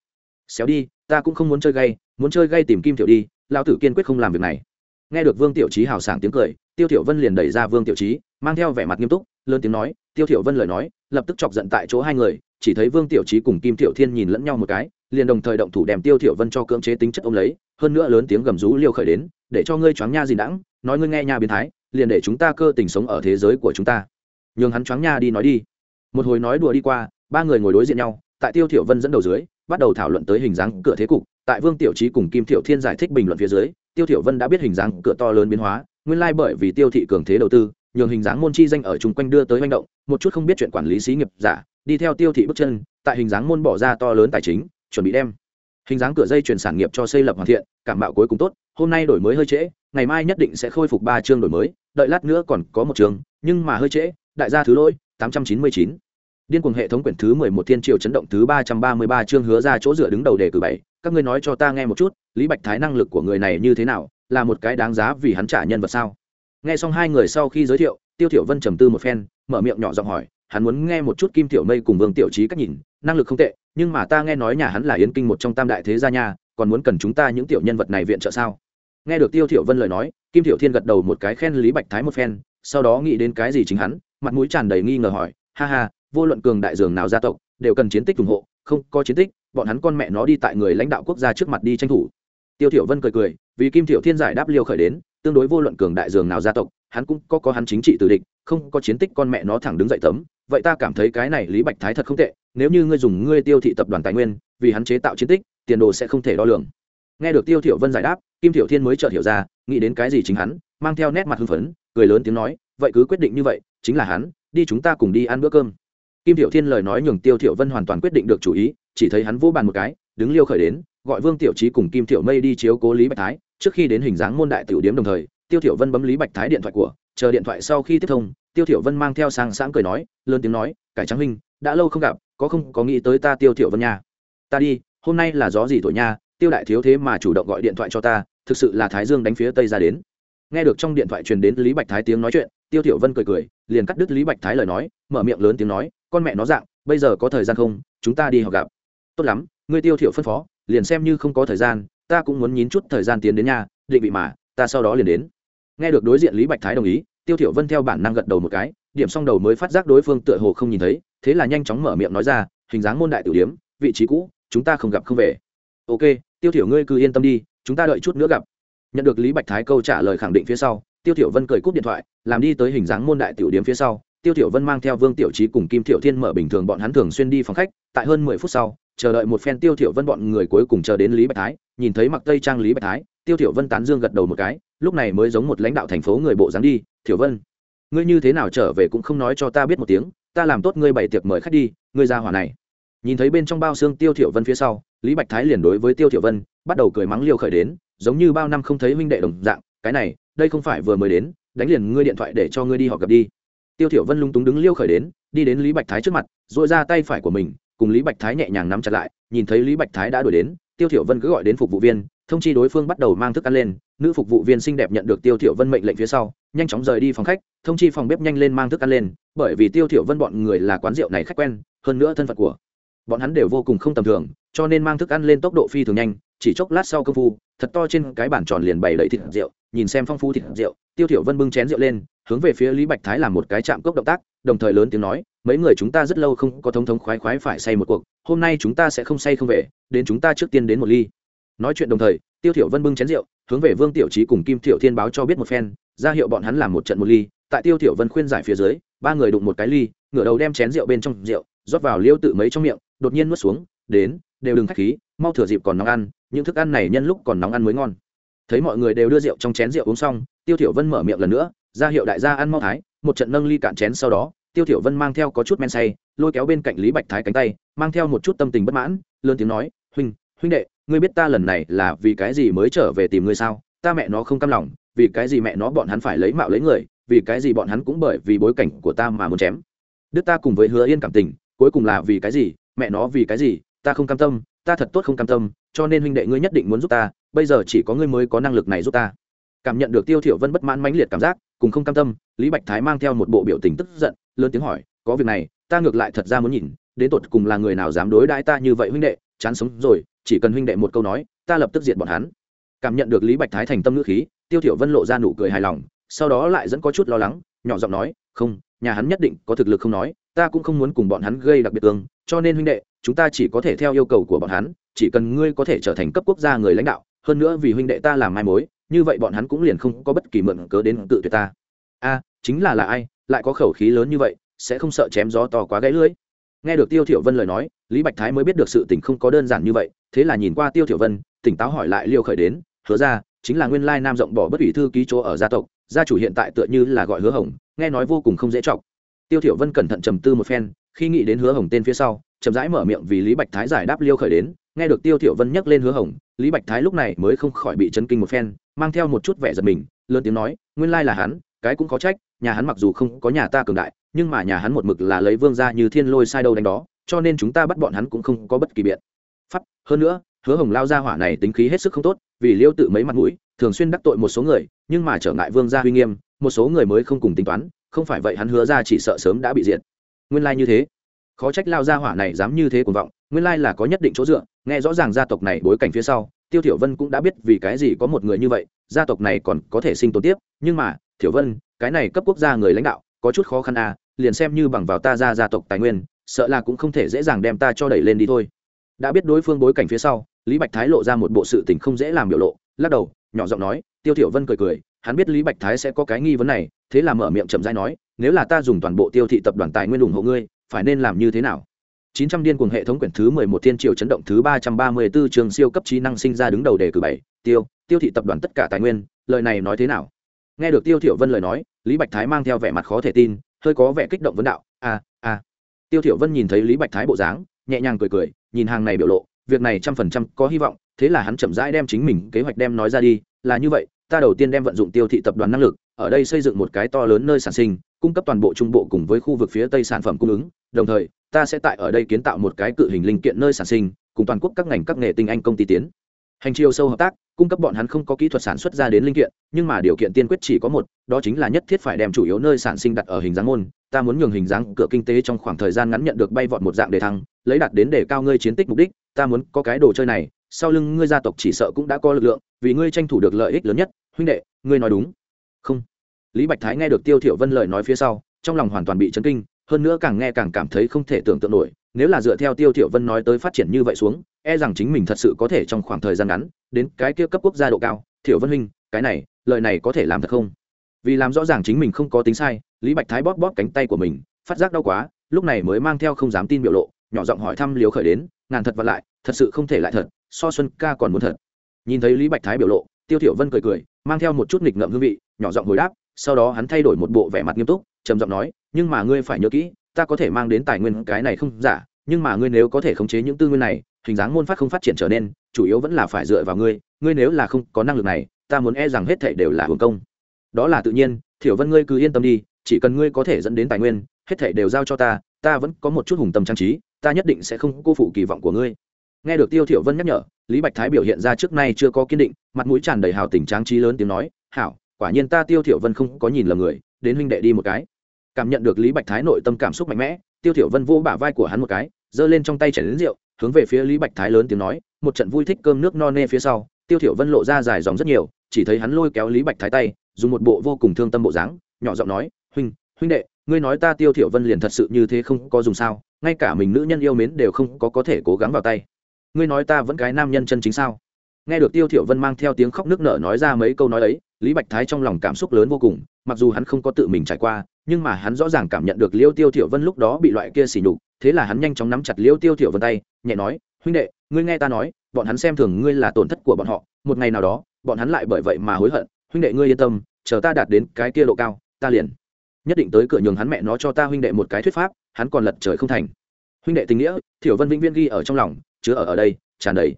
Xéo đi, ta cũng không muốn chơi gay, muốn chơi gay tìm kim Tiểu đi, lão tử kiên quyết không làm việc này. Nghe được vương tiểu trí hào sảng tiếng cười, tiêu thiểu vân liền đẩy ra vương tiểu trí mang theo vẻ mặt nghiêm túc, lớn tiếng nói, tiêu thiểu vân lời nói, lập tức chọc giận tại chỗ hai người, chỉ thấy vương tiểu trí cùng kim tiểu thiên nhìn lẫn nhau một cái, liền đồng thời động thủ đem tiêu thiểu vân cho cưỡng chế tính chất ôm lấy, hơn nữa lớn tiếng gầm rú liêu khởi đến, để cho ngươi choáng nha gì đãng nói ngươi nghe nha biến thái liền để chúng ta cơ tình sống ở thế giới của chúng ta. Nhường hắn choáng nha đi nói đi. Một hồi nói đùa đi qua, ba người ngồi đối diện nhau, tại tiêu thiểu vân dẫn đầu dưới, bắt đầu thảo luận tới hình dáng cửa thế cục. Tại vương tiểu trí cùng kim tiểu thiên giải thích bình luận phía dưới, tiêu thiểu vân đã biết hình dáng cửa to lớn biến hóa, nguyên lai like bởi vì tiêu thị cường thế đầu tư, nhường hình dáng môn chi danh ở chung quanh đưa tới manh động, một chút không biết chuyện quản lý xí nghiệp giả, đi theo tiêu thị bước chân, tại hình dáng môn bỏ ra to lớn tài chính, chuẩn bị đem hình dáng cửa dây chuyển sản nghiệp cho xây lập hoàn thiện, cảm mạo cuối cùng tốt, hôm nay đổi mới hơi trễ, ngày mai nhất định sẽ khôi phục ba chương đổi mới đợi lát nữa còn có một trường, nhưng mà hơi trễ, đại gia thứ lỗi, tám trăm chín mươi chín. Điên cuồng hệ thống quyển thứ mười một thiên triều chấn động thứ ba trăm ba mươi ba chương hứa ra chỗ dựa đứng đầu đề cử bảy, các ngươi nói cho ta nghe một chút, lý bạch thái năng lực của người này như thế nào, là một cái đáng giá vì hắn trả nhân vật sao? Nghe xong hai người sau khi giới thiệu, tiêu thiểu vân trầm tư một phen, mở miệng nhỏ giọng hỏi, hắn muốn nghe một chút kim tiểu mây cùng vương tiểu trí cách nhìn, năng lực không tệ, nhưng mà ta nghe nói nhà hắn là yến kinh một trong tam đại thế gia nha, còn muốn cần chúng ta những tiểu nhân vật này viện trợ sao? Nghe được tiêu thiểu vân lời nói, kim tiểu thiên gật đầu một cái khen lý bạch thái một phen, sau đó nghĩ đến cái gì chính hắn, mặt mũi tràn đầy nghi ngờ hỏi, ha ha, vô luận cường đại dường nào gia tộc, đều cần chiến tích ủng hộ, không có chiến tích, bọn hắn con mẹ nó đi tại người lãnh đạo quốc gia trước mặt đi tranh thủ. Tiêu thiểu vân cười cười, vì kim tiểu thiên giải đáp liêu khởi đến, tương đối vô luận cường đại dường nào gia tộc, hắn cũng có có hắn chính trị từ địch, không có chiến tích con mẹ nó thẳng đứng dậy tấm. Vậy ta cảm thấy cái này lý bạch thái thật không tệ, nếu như ngươi dùng ngươi tiêu thị tập đoàn tài nguyên, vì hắn chế tạo chiến tích, tiền đồ sẽ không thể đo lường. Nghe được tiêu thiểu vân giải đáp kim thiểu thiên mới chợt hiểu ra, nghĩ đến cái gì chính hắn, mang theo nét mặt hưng phấn, cười lớn tiếng nói, vậy cứ quyết định như vậy, chính là hắn, đi chúng ta cùng đi ăn bữa cơm. Kim thiểu thiên lời nói nhường tiêu thiểu vân hoàn toàn quyết định được chủ ý, chỉ thấy hắn vỗ bàn một cái, đứng liêu khởi đến, gọi vương tiểu trí cùng kim thiểu mây đi chiếu cố lý bạch thái, trước khi đến hình dáng môn đại tiểu điếm đồng thời, tiêu thiểu vân bấm lý bạch thái điện thoại của, chờ điện thoại sau khi tiếp thông, tiêu thiểu vân mang theo sang sáng cười nói, lớn tiếng nói, cải trắng huynh đã lâu không gặp, có không, có nghĩ tới ta tiêu thiểu vân nha? Ta đi, hôm nay là gió gì tuổi nha? Tiêu đại thiếu thế mà chủ động gọi điện thoại cho ta thực sự là thái dương đánh phía tây ra đến. Nghe được trong điện thoại truyền đến lý bạch thái tiếng nói chuyện, tiêu thiểu vân cười cười, liền cắt đứt lý bạch thái lời nói, mở miệng lớn tiếng nói, con mẹ nó dạng, bây giờ có thời gian không? Chúng ta đi học gặp. Tốt lắm, ngươi tiêu thiểu phân phó, liền xem như không có thời gian, ta cũng muốn nhín chút thời gian tiến đến nhà định vị mà, ta sau đó liền đến. Nghe được đối diện lý bạch thái đồng ý, tiêu thiểu vân theo bản năng gật đầu một cái, điểm xong đầu mới phát giác đối phương tựa hồ không nhìn thấy, thế là nhanh chóng mở miệng nói ra, hình dáng môn đại tiểu điểm vị trí cũ, chúng ta không gặp không về. Ok, tiêu thiểu ngươi cứ yên tâm đi chúng ta đợi chút nữa gặp. Nhận được lý bạch thái câu trả lời khẳng định phía sau, tiêu thiểu vân cười cúp điện thoại, làm đi tới hình dáng môn đại tiểu điếm phía sau. Tiêu thiểu vân mang theo vương tiểu trí cùng kim Tiểu thiên mở bình thường bọn hắn thường xuyên đi phòng khách, tại hơn mười phút sau, chờ đợi một phen tiêu thiểu vân bọn người cuối cùng chờ đến lý bạch thái, nhìn thấy mặc tây trang lý bạch thái, tiêu thiểu vân tán dương gật đầu một cái, lúc này mới giống một lãnh đạo thành phố người bộ dáng đi, Tiểu vân, ngươi như thế nào trở về cũng không nói cho ta biết một tiếng, ta làm tốt ngươi bày tiệc mời khách đi, ngươi ra hỏa này nhìn thấy bên trong bao xương tiêu thiểu vân phía sau, lý bạch thái liền đối với tiêu thiểu vân bắt đầu cười mắng liêu khởi đến, giống như bao năm không thấy huynh đệ đồng dạng, cái này, đây không phải vừa mới đến, đánh liền ngươi điện thoại để cho ngươi đi họ gặp đi. Tiêu thiểu vân lung túng đứng liêu khởi đến, đi đến lý bạch thái trước mặt duỗi ra tay phải của mình, cùng lý bạch thái nhẹ nhàng nắm chặt lại, nhìn thấy lý bạch thái đã đuổi đến, tiêu thiểu vân cứ gọi đến phục vụ viên, thông chi đối phương bắt đầu mang thức ăn lên, nữ phục vụ viên xinh đẹp nhận được tiêu thiểu vân mệnh lệnh phía sau, nhanh chóng rời đi phòng khách, thông chi phòng bếp nhanh lên mang thức ăn lên, bởi vì tiêu thiểu vân bọn người là quán rượu này khách quen, hơn nữa thân phận của bọn hắn đều vô cùng không tầm thường, cho nên mang thức ăn lên tốc độ phi thường nhanh, chỉ chốc lát sau công phu, thật to trên cái bàn tròn liền bày đầy thịt rượu, nhìn xem phong phú thịt rượu, tiêu thiểu vân bưng chén rượu lên, hướng về phía lý bạch thái làm một cái chạm cốc động tác, đồng thời lớn tiếng nói, mấy người chúng ta rất lâu không có thống thống khoái khoái phải say một cuộc, hôm nay chúng ta sẽ không say không về, đến chúng ta trước tiên đến một ly. Nói chuyện đồng thời, tiêu thiểu vân bưng chén rượu, hướng về vương tiểu trí cùng kim thiểu thiên báo cho biết một phen, ra hiệu bọn hắn làm một trận một ly, tại tiêu thiểu vân khuyên giải phía dưới, ba người đụng một cái ly, ngửa đầu đem chén rượu bên trong rượu, rót vào liêu tự mấy trong miệng đột nhiên nuốt xuống, đến, đều đừng khách khí, mau thừa dịp còn nóng ăn, những thức ăn này nhân lúc còn nóng ăn mới ngon. Thấy mọi người đều đưa rượu trong chén rượu uống xong, tiêu thiểu vân mở miệng lần nữa, ra hiệu đại gia ăn mau thái, một trận nâng ly cạn chén sau đó, tiêu thiểu vân mang theo có chút men say, lôi kéo bên cạnh lý bạch thái cánh tay, mang theo một chút tâm tình bất mãn, lớn tiếng nói, huynh huynh đệ, ngươi biết ta lần này là vì cái gì mới trở về tìm ngươi sao? Ta mẹ nó không cam lòng, vì cái gì mẹ nó bọn hắn phải lấy mạo lấy người, vì cái gì bọn hắn cũng bởi vì bối cảnh của ta mà muốn chém. Đức ta cùng với hứa yên cảm tình, cuối cùng là vì cái gì? Mẹ nó vì cái gì, ta không cam tâm, ta thật tốt không cam tâm, cho nên huynh đệ ngươi nhất định muốn giúp ta, bây giờ chỉ có ngươi mới có năng lực này giúp ta. Cảm nhận được tiêu thiểu vân bất mãn mãnh liệt cảm giác, cùng không cam tâm, lý bạch thái mang theo một bộ biểu tình tức giận, lớn tiếng hỏi, có việc này, ta ngược lại thật ra muốn nhìn, đến tột cùng là người nào dám đối đãi ta như vậy huynh đệ, chán sống rồi, chỉ cần huynh đệ một câu nói, ta lập tức diệt bọn hắn. Cảm nhận được lý bạch thái thành tâm ngữ khí, tiêu thiểu vân lộ ra nụ cười hài lòng, sau đó lại dẫn có chút lo lắng, nhỏ giọng nói, không nhà hắn nhất định có thực lực không nói, ta cũng không muốn cùng bọn hắn gây đặc biệt tương cho nên huynh đệ, chúng ta chỉ có thể theo yêu cầu của bọn hắn, chỉ cần ngươi có thể trở thành cấp quốc gia người lãnh đạo, hơn nữa vì huynh đệ ta làm mai mối, như vậy bọn hắn cũng liền không có bất kỳ mượn cớ đến tự tuyệt ta. A, chính là là ai, lại có khẩu khí lớn như vậy, sẽ không sợ chém gió to quá gãy lưỡi. Nghe được tiêu thiểu vân lời nói, lý bạch thái mới biết được sự tình không có đơn giản như vậy, thế là nhìn qua tiêu thiểu vân, tỉnh táo hỏi lại liêu khởi đến, hứa ra chính là nguyên lai nam rộng bỏ bất ủy thư ký chỗ ở gia tộc gia chủ hiện tại tựa như là gọi hứa hồng, nghe nói vô cùng không dễ chọc. Tiêu thiểu vân cẩn thận trầm tư một phen, khi nghĩ đến hứa hồng tên phía sau, chậm rãi mở miệng vì lý bạch thái giải đáp liêu khởi đến, nghe được tiêu thiểu vân nhắc lên hứa hồng, lý bạch thái lúc này mới không khỏi bị chấn kinh một phen, mang theo một chút vẻ giật mình, lớn tiếng nói, nguyên lai là hắn, cái cũng có trách, nhà hắn mặc dù không có nhà ta cường đại, nhưng mà nhà hắn một mực là lấy vương gia như thiên lôi sai đâu đánh đó, cho nên chúng ta bắt bọn hắn cũng không có bất kỳ biện. Pháp hơn nữa, hứa hồng lao ra hỏa này tính khí hết sức không tốt, vì liêu tự mấy mặt mũi thường xuyên đắc tội một số người, nhưng mà trở ngại vương gia uy nghiêm, một số người mới không cùng tính toán, không phải vậy hắn hứa ra chỉ sợ sớm đã bị diệt. Nguyên lai như thế. Khó trách lao gia hỏa này dám như thế cuồng vọng, nguyên lai là có nhất định chỗ dựa, nghe rõ ràng gia tộc này bối cảnh phía sau, tiêu thiểu vân cũng đã biết vì cái gì có một người như vậy, gia tộc này còn có thể sinh tồn tiếp, nhưng mà, thiểu vân, cái này cấp quốc gia người lãnh đạo, có chút khó khăn à liền xem như bằng vào ta ra gia tộc tài nguyên, sợ là cũng không thể dễ dàng đem ta cho đẩy lên đi thôi. Đã biết đối phương bối cảnh phía sau, lý bạch thái lộ ra một bộ sự tình không dễ làm biểu lộ, lắc đầu nhỏ giọng nói tiêu thiểu vân cười cười hắn biết lý bạch thái sẽ có cái nghi vấn này thế là mở miệng chậm rãi nói nếu là ta dùng toàn bộ tiêu thị tập đoàn tài nguyên ủng hộ ngươi phải nên làm như thế nào 900 điên cuồng hệ thống quyển thứ 11 thiên triều chấn động thứ 334 trường siêu cấp trí năng sinh ra đứng đầu đề cử 7, tiêu, tiêu thị tập đoàn tất cả tài nguyên, lời này nói thế nào? Nghe được Tiêu Thiểu Vân lời nói, Lý Bạch Thái mang theo vẻ mặt khó thể tin, hơi có vẻ kích động vấn đạo, "A, à, a." À. Tiêu Thiểu Vân nhìn thấy Lý Bạch Thái bộ dáng, nhẹ nhàng cười cười, nhìn hàng này biểu lộ, việc này trăm phần trăm có hy vọng, thế là hắn chậm rãi đem chính mình kế hoạch đem nói ra đi, là như vậy, ta đầu tiên đem vận dụng Tiêu thị tập đoàn năng lực, ở đây xây dựng một cái to lớn nơi sản sinh, cung cấp toàn bộ trung bộ cùng với khu vực phía tây sản phẩm cung ứng, đồng thời, ta sẽ tại ở đây kiến tạo một cái cự hình linh kiện nơi sản sinh cùng toàn quốc các ngành các nghề tinh anh công ty tiến. Hành chiều sâu hợp tác cung cấp bọn hắn không có kỹ thuật sản xuất ra đến linh kiện nhưng mà điều kiện tiên quyết chỉ có một đó chính là nhất thiết phải đem chủ yếu nơi sản sinh đặt ở hình dáng môn. Ta muốn nhường hình dáng cửa kinh tế trong khoảng thời gian ngắn nhận được bay vọt một dạng đề thăng lấy đặt đến để cao ngươi chiến tích mục đích ta muốn có cái đồ chơi này, sau lưng ngươi gia tộc chỉ sợ cũng đã có lực lượng, vì ngươi tranh thủ được lợi ích lớn nhất, huynh đệ, ngươi nói đúng. Không. Lý bạch thái nghe được tiêu thiểu vân lời nói phía sau, trong lòng hoàn toàn bị chấn kinh, hơn nữa càng nghe càng cảm thấy không thể tưởng tượng nổi, nếu là dựa theo tiêu thiểu vân nói tới phát triển như vậy xuống e rằng chính mình thật sự có thể trong khoảng thời gian ngắn, đến cái kia cấp quốc gia độ cao, thiểu vân huynh, cái này, lời này có thể làm thật không? Vì làm rõ ràng chính mình không có tính sai, lý bạch thái bóp bóp cánh tay của mình, phát giác đau quá, lúc này mới mang theo không dám tin biểu lộ, nhỏ giọng hỏi thăm liều khởi đến ngàn thật và lại, thật sự không thể lại thật, so xuân ca còn muốn thật. Nhìn thấy lý bạch thái biểu lộ, tiêu thiểu vân cười cười, mang theo một chút nghịch ngợm hương vị, nhỏ giọng hồi đáp, sau đó hắn thay đổi một bộ vẻ mặt nghiêm túc, trầm giọng nói, nhưng mà ngươi phải nhớ kỹ, ta có thể mang đến tài nguyên cái này không giả, nhưng mà ngươi nếu có thể khống chế những tư nguyên này, hình dáng môn phát không phát triển trở nên, chủ yếu vẫn là phải dựa vào ngươi ngươi nếu là không có năng lực này, ta muốn e rằng hết thảy đều là hưởng công. Đó là tự nhiên, thiểu vân ngươi cứ yên tâm đi, chỉ cần ngươi có thể dẫn đến tài nguyên, hết thảy đều giao cho ta ta vẫn có một chút hùng tâm trang trí ta nhất định sẽ không cô phụ kỳ vọng của ngươi. Nghe được tiêu thiểu vân nhắc nhở, lý bạch thái biểu hiện ra trước nay chưa có kiên định, mặt mũi tràn đầy hào tình tráng trí lớn tiếng nói, hảo, quả nhiên ta tiêu thiểu vân không có nhìn lầm người, đến huynh đệ đi một cái. Cảm nhận được lý bạch thái nội tâm cảm xúc mạnh mẽ, tiêu thiểu vân vỗ bả vai của hắn một cái, giơ lên trong tay chảy đến rượu, hướng về phía lý bạch thái lớn tiếng nói, một trận vui thích cơm nước no nê phía sau. Tiêu thiểu vân lộ ra dài dòng rất nhiều, chỉ thấy hắn lôi kéo lý bạch thái tay, dùng một bộ vô cùng thương tâm bộ dáng, nhỏ giọng nói, huynh huynh đệ, ngươi nói ta tiêu thiểu vân liền thật sự như thế không có dùng sao ngay cả mình nữ nhân yêu mến đều không có có thể cố gắng vào tay. Ngươi nói ta vẫn cái nam nhân chân chính sao? Nghe được tiêu thiểu vân mang theo tiếng khóc nước nở nói ra mấy câu nói ấy, lý bạch thái trong lòng cảm xúc lớn vô cùng, mặc dù hắn không có tự mình trải qua, nhưng mà hắn rõ ràng cảm nhận được liêu tiêu thiểu vân lúc đó bị loại kia xỉ nhục, thế là hắn nhanh chóng nắm chặt liêu tiêu thiểu vân tay, nhẹ nói, huynh đệ, ngươi nghe ta nói, bọn hắn xem thường ngươi là tổn thất của bọn họ, một ngày nào đó, bọn hắn lại bởi vậy mà hối hận. Huynh đệ ngươi yên tâm, chờ ta đạt đến cái kia độ cao, ta liền nhất định tới cửa nhường hắn mẹ nó cho ta huynh đệ một cái thuyết pháp hắn còn lật trời không thành. Huynh đệ tình nghĩa, thiểu vân vĩnh viên ghi ở trong lòng, chứa ở ở đây, tràn đầy.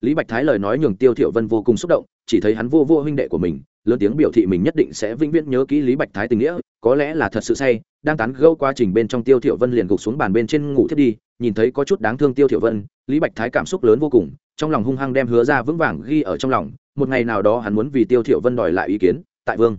Lý bạch thái lời nói nhường tiêu thiểu vân vô cùng xúc động, chỉ thấy hắn vô vô huynh đệ của mình, lớn tiếng biểu thị mình nhất định sẽ vĩnh viễn nhớ kỹ lý bạch thái tình nghĩa, có lẽ là thật sự say, đang tán gẫu quá trình bên trong tiêu thiểu vân liền gục xuống bàn bên trên ngủ thiết đi, nhìn thấy có chút đáng thương tiêu thiểu vân, lý bạch thái cảm xúc lớn vô cùng, trong lòng hung hăng đem hứa ra vững vàng ghi ở trong lòng, một ngày nào đó hắn muốn vì tiêu thiểu vân đòi lại ý kiến, tại vương.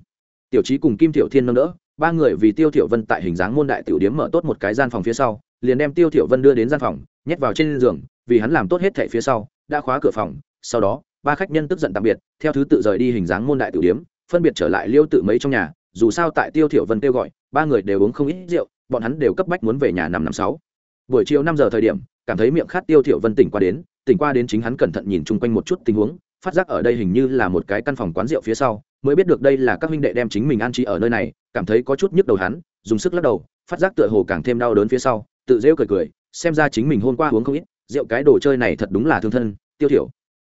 Tiểu trí cùng kim tiểu thiên nâng đỡ ba người vì tiêu thiểu vân tại hình dáng môn đại tiểu điếm mở tốt một cái gian phòng phía sau, liền đem tiêu thiểu vân đưa đến gian phòng, nhét vào trên giường, vì hắn làm tốt hết thảy phía sau, đã khóa cửa phòng. Sau đó, ba khách nhân tức giận tạm biệt, theo thứ tự rời đi hình dáng môn đại tiểu điếm, phân biệt trở lại liêu tự mấy trong nhà. Dù sao tại tiêu thiểu vân kêu gọi, ba người đều uống không ít rượu, bọn hắn đều cấp bách muốn về nhà nằm năm sáu. Buổi chiều năm giờ thời điểm, cảm thấy miệng khát tiêu thiểu vân tỉnh qua đến, tỉnh qua đến chính hắn cẩn thận nhìn chung quanh một chút tình huống, phát giác ở đây hình như là một cái căn phòng quán rượu phía sau mới biết được đây là các huynh đệ đem chính mình an trí ở nơi này, cảm thấy có chút nhức đầu hắn, dùng sức lắc đầu, phát giác tựa hồ càng thêm đau đớn phía sau, tự rêu cười cười, xem ra chính mình hôm qua uống không ít, rượu cái đồ chơi này thật đúng là thương thân, tiêu thiểu.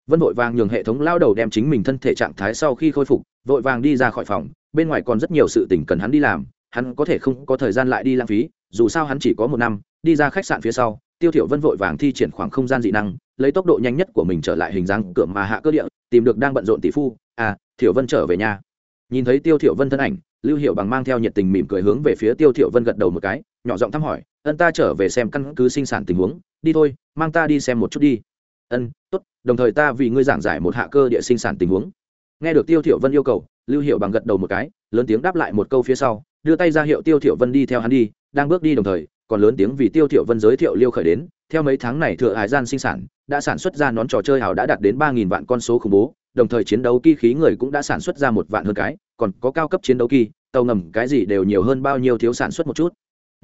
Vân vội vàng nhường hệ thống lao đầu đem chính mình thân thể trạng thái sau khi khôi phục, vội vàng đi ra khỏi phòng, bên ngoài còn rất nhiều sự tình cần hắn đi làm, hắn có thể không có thời gian lại đi lãng phí, dù sao hắn chỉ có một năm, đi ra khách sạn phía sau, tiêu thiểu vân vội vàng thi triển khoảng không gian dị năng, lấy tốc độ nhanh nhất của mình trở lại hình dáng cửa mà hạ cơ địa, tìm được đang bận rộn tỷ phu à thiểu vân trở về nhà. Nhìn thấy tiêu thiểu vân thân ảnh, lưu hiệu bằng mang theo nhiệt tình mỉm cười hướng về phía tiêu thiểu vân gật đầu một cái, nhỏ giọng thăm hỏi, ân ta trở về xem căn cứ sinh sản tình huống, đi thôi, mang ta đi xem một chút đi. Ân, tốt, đồng thời ta vì ngươi giảng giải một hạ cơ địa sinh sản tình huống. Nghe được tiêu thiểu vân yêu cầu, lưu hiệu bằng gật đầu một cái, lớn tiếng đáp lại một câu phía sau, đưa tay ra hiệu tiêu thiểu vân đi theo hắn đi, đang bước đi đồng thời, còn lớn tiếng vì tiêu thiểu vân giới thiệu liêu khởi đến, theo mấy tháng này thừa hải gian sinh sản, đã sản xuất ra nón trò chơi hào đã đạt đến ba nghìn vạn con số khủng bố đồng thời chiến đấu kỳ khí người cũng đã sản xuất ra một vạn hơn cái, còn có cao cấp chiến đấu kỳ tàu ngầm cái gì đều nhiều hơn bao nhiêu thiếu sản xuất một chút.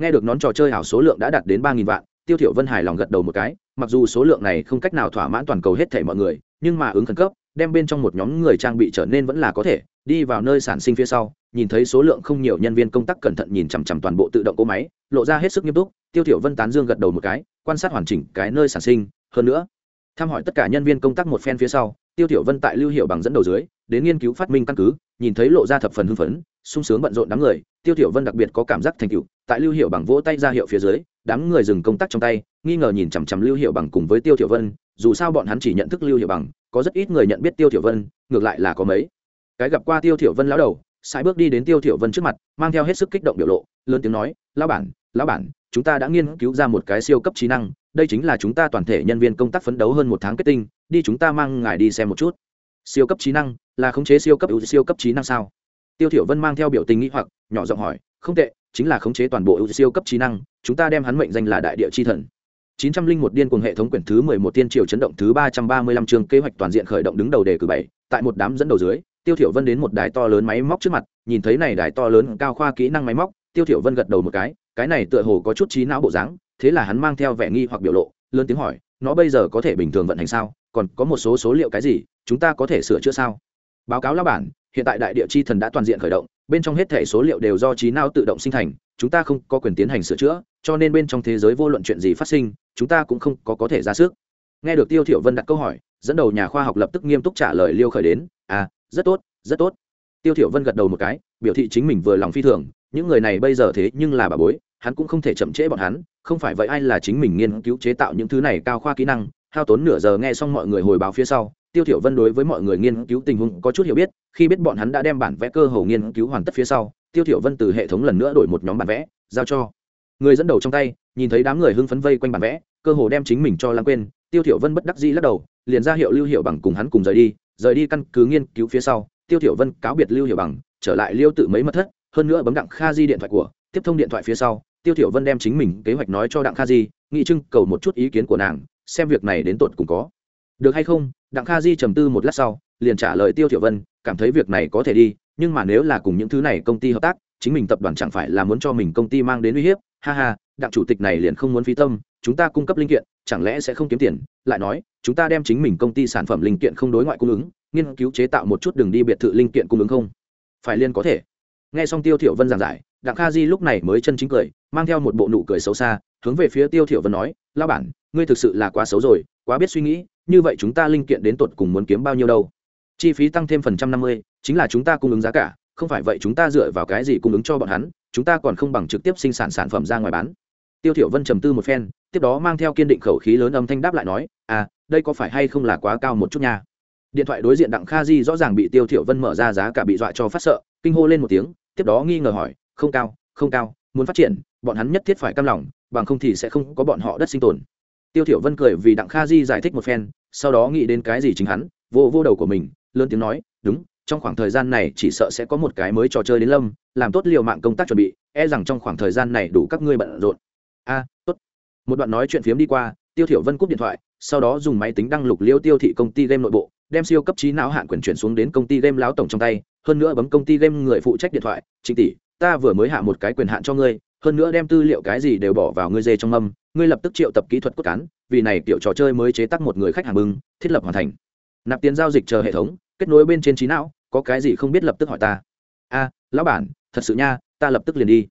Nghe được nón trò chơi hảo số lượng đã đạt đến ba nghìn vạn, tiêu thiểu vân hài lòng gật đầu một cái, mặc dù số lượng này không cách nào thỏa mãn toàn cầu hết thảy mọi người, nhưng mà ứng khẩn cấp, đem bên trong một nhóm người trang bị trở nên vẫn là có thể, đi vào nơi sản sinh phía sau, nhìn thấy số lượng không nhiều nhân viên công tác cẩn thận nhìn chằm chằm toàn bộ tự động cỗ máy, lộ ra hết sức nghiêm túc, tiêu thiểu vân tán dương gật đầu một cái, quan sát hoàn chỉnh cái nơi sản sinh, hơn nữa, thăm hỏi tất cả nhân viên công tác một phen phía sau tiêu tiểu vân tại lưu hiệu bằng dẫn đầu dưới, đến nghiên cứu phát minh căn cứ, nhìn thấy lộ ra thập phần hưng phấn, sung sướng bận rộn đám người, tiêu tiểu vân đặc biệt có cảm giác thành tựu, tại lưu hiệu bằng vỗ tay ra hiệu phía dưới, đám người dừng công tác trong tay, nghi ngờ nhìn chằm chằm lưu hiệu bằng cùng với tiêu tiểu vân, dù sao bọn hắn chỉ nhận thức lưu hiệu bằng, có rất ít người nhận biết tiêu tiểu vân, ngược lại là có mấy. Cái gặp qua tiêu tiểu vân lão đầu, sải bước đi đến tiêu tiểu vân trước mặt, mang theo hết sức kích động biểu lộ, lớn tiếng nói, lão bản lão bản, chúng ta đã nghiên cứu ra một cái siêu cấp trí năng, đây chính là chúng ta toàn thể nhân viên công tác phấn đấu hơn một tháng kết tinh đi chúng ta mang ngài đi xem một chút. Siêu cấp trí năng, là khống chế siêu cấp ưu siêu cấp trí năng sao? Tiêu thiểu vân mang theo biểu tình nghĩ hoặc, nhỏ giọng hỏi, không tệ, chính là khống chế toàn bộ ưu siêu cấp trí năng, chúng ta đem hắn mệnh danh là đại địa chi thần. 901 điên cuồng hệ thống quyển thứ 11 tiên triều chấn động thứ 335 chương kế hoạch toàn diện khởi động đứng đầu đề cử bảy, tại một đám dẫn đầu dưới, tiêu thiểu vân đến một đài to lớn máy móc trước mặt, nhìn thấy này đài to lớn cao khoa kỹ năng máy móc, tiêu thiểu vân gật đầu một cái cái này tựa hồ có chút trí não bộ dáng, thế là hắn mang theo vẻ nghi hoặc biểu lộ, lớn tiếng hỏi nó bây giờ có thể bình thường vận hành sao? Còn có một số số liệu cái gì? Chúng ta có thể sửa chữa sao? Báo cáo lao bản, hiện tại đại địa chi thần đã toàn diện khởi động, bên trong hết thể số liệu đều do trí não tự động sinh thành, chúng ta không có quyền tiến hành sửa chữa, cho nên bên trong thế giới vô luận chuyện gì phát sinh, chúng ta cũng không có có thể ra sức. Nghe được tiêu thiểu vân đặt câu hỏi, dẫn đầu nhà khoa học lập tức nghiêm túc trả lời liêu khởi đến à rất tốt rất tốt. Tiêu thiểu vân gật đầu một cái, biểu thị chính mình vừa lòng phi thường, những người này bây giờ thế nhưng là bà bối, hắn cũng không thể chậm trễ bọn hắn không phải vậy ai là chính mình nghiên cứu chế tạo những thứ này cao khoa kỹ năng, hao tốn nửa giờ nghe xong mọi người hồi báo phía sau, tiêu thiểu vân đối với mọi người nghiên cứu tình huống có chút hiểu biết, khi biết bọn hắn đã đem bản vẽ cơ hồ nghiên cứu hoàn tất phía sau, tiêu thiểu vân từ hệ thống lần nữa đổi một nhóm bản vẽ, giao cho. Người dẫn đầu trong tay, nhìn thấy đám người hưng phấn vây quanh bản vẽ, cơ hồ đem chính mình cho lãng quên, tiêu thiểu vân bất đắc dĩ lắc đầu, liền ra hiệu lưu hiệu bằng cùng hắn cùng rời đi rời đi căn cứ nghiên cứu phía sau, tiêu thiểu vân cáo biệt lưu hiệu bằng, trở lại liêu tự mấy mất thất, hơn nữa bấm đặng kha di điện thoại của, tiếp thông điện thoại phía sau tiêu thiểu vân đem chính mình kế hoạch nói cho đặng kha di nghị trưng cầu một chút ý kiến của nàng, xem việc này đến tận cùng có. Được hay không? Đặng kha di trầm tư một lát sau, liền trả lời tiêu thiểu vân, cảm thấy việc này có thể đi, nhưng mà nếu là cùng những thứ này công ty hợp tác, chính mình tập đoàn chẳng phải là muốn cho mình công ty mang đến uy hiếp? Ha ha, đặng chủ tịch này liền không muốn phí tâm, chúng ta cung cấp linh kiện, chẳng lẽ sẽ không kiếm tiền? Lại nói, chúng ta đem chính mình công ty sản phẩm linh kiện không đối ngoại cung ứng, nghiên cứu chế tạo một chút đường đi biệt thự linh kiện cung ứng không? Phải liên có thể. Nghe xong tiêu thiểu vân giảng giải, đặng kha di lúc này mới chân chính cười mang theo một bộ nụ cười xấu xa, hướng về phía tiêu thiểu vân nói lao bản, ngươi thực sự là quá xấu rồi, quá biết suy nghĩ, như vậy chúng ta linh kiện đến tột cùng muốn kiếm bao nhiêu đâu? Chi phí tăng thêm phần trăm năm mươi, chính là chúng ta cung ứng giá cả, không phải vậy chúng ta dựa vào cái gì cung ứng cho bọn hắn, chúng ta còn không bằng trực tiếp sinh sản sản phẩm ra ngoài bán. Tiêu thiểu vân trầm tư một phen, tiếp đó mang theo kiên định khẩu khí lớn âm thanh đáp lại nói à đây có phải hay không là quá cao một chút nha? Điện thoại đối diện đặng kha di rõ ràng bị tiêu thiểu vân mở ra giá cả bị dọa cho phát sợ, kinh hô lên một tiếng, tiếp đó nghi ngờ hỏi, không cao không cao, muốn phát triển bọn hắn nhất thiết phải cam lòng, bằng không thì sẽ không có bọn họ đất sinh tồn. Tiêu thiểu vân cười vì đặng kha di giải thích một phen, sau đó nghĩ đến cái gì chính hắn, vô vô đầu của mình, lớn tiếng nói, đúng, trong khoảng thời gian này chỉ sợ sẽ có một cái mới trò chơi đến lâm, làm tốt liều mạng công tác chuẩn bị e rằng trong khoảng thời gian này đủ các ngươi bận rộn. A, tốt. Một đoạn nói chuyện phiếm đi qua, tiêu thiểu vân cúp điện thoại, sau đó dùng máy tính đăng lục liêu tiêu thị công ty game nội bộ, đem siêu cấp trí não hạn quyền chuyển xuống đến công ty game láo tổng trong tay, hơn nữa bấm công ty game người phụ trách điện thoại, trịnh tỷ, ta vừa mới hạ một cái quyền hạn cho ngươi hơn nữa đem tư liệu cái gì đều bỏ vào ngươi dê trong mâm, ngươi lập tức triệu tập kỹ thuật cốt cán, vì này kiểu trò chơi mới chế tác một người khách hàng mừng, thiết lập hoàn thành. Nạp tiền giao dịch chờ hệ thống, kết nối bên trên trí não, có cái gì không biết lập tức hỏi ta. A, lão bản, thật sự nha, ta lập tức liền đi.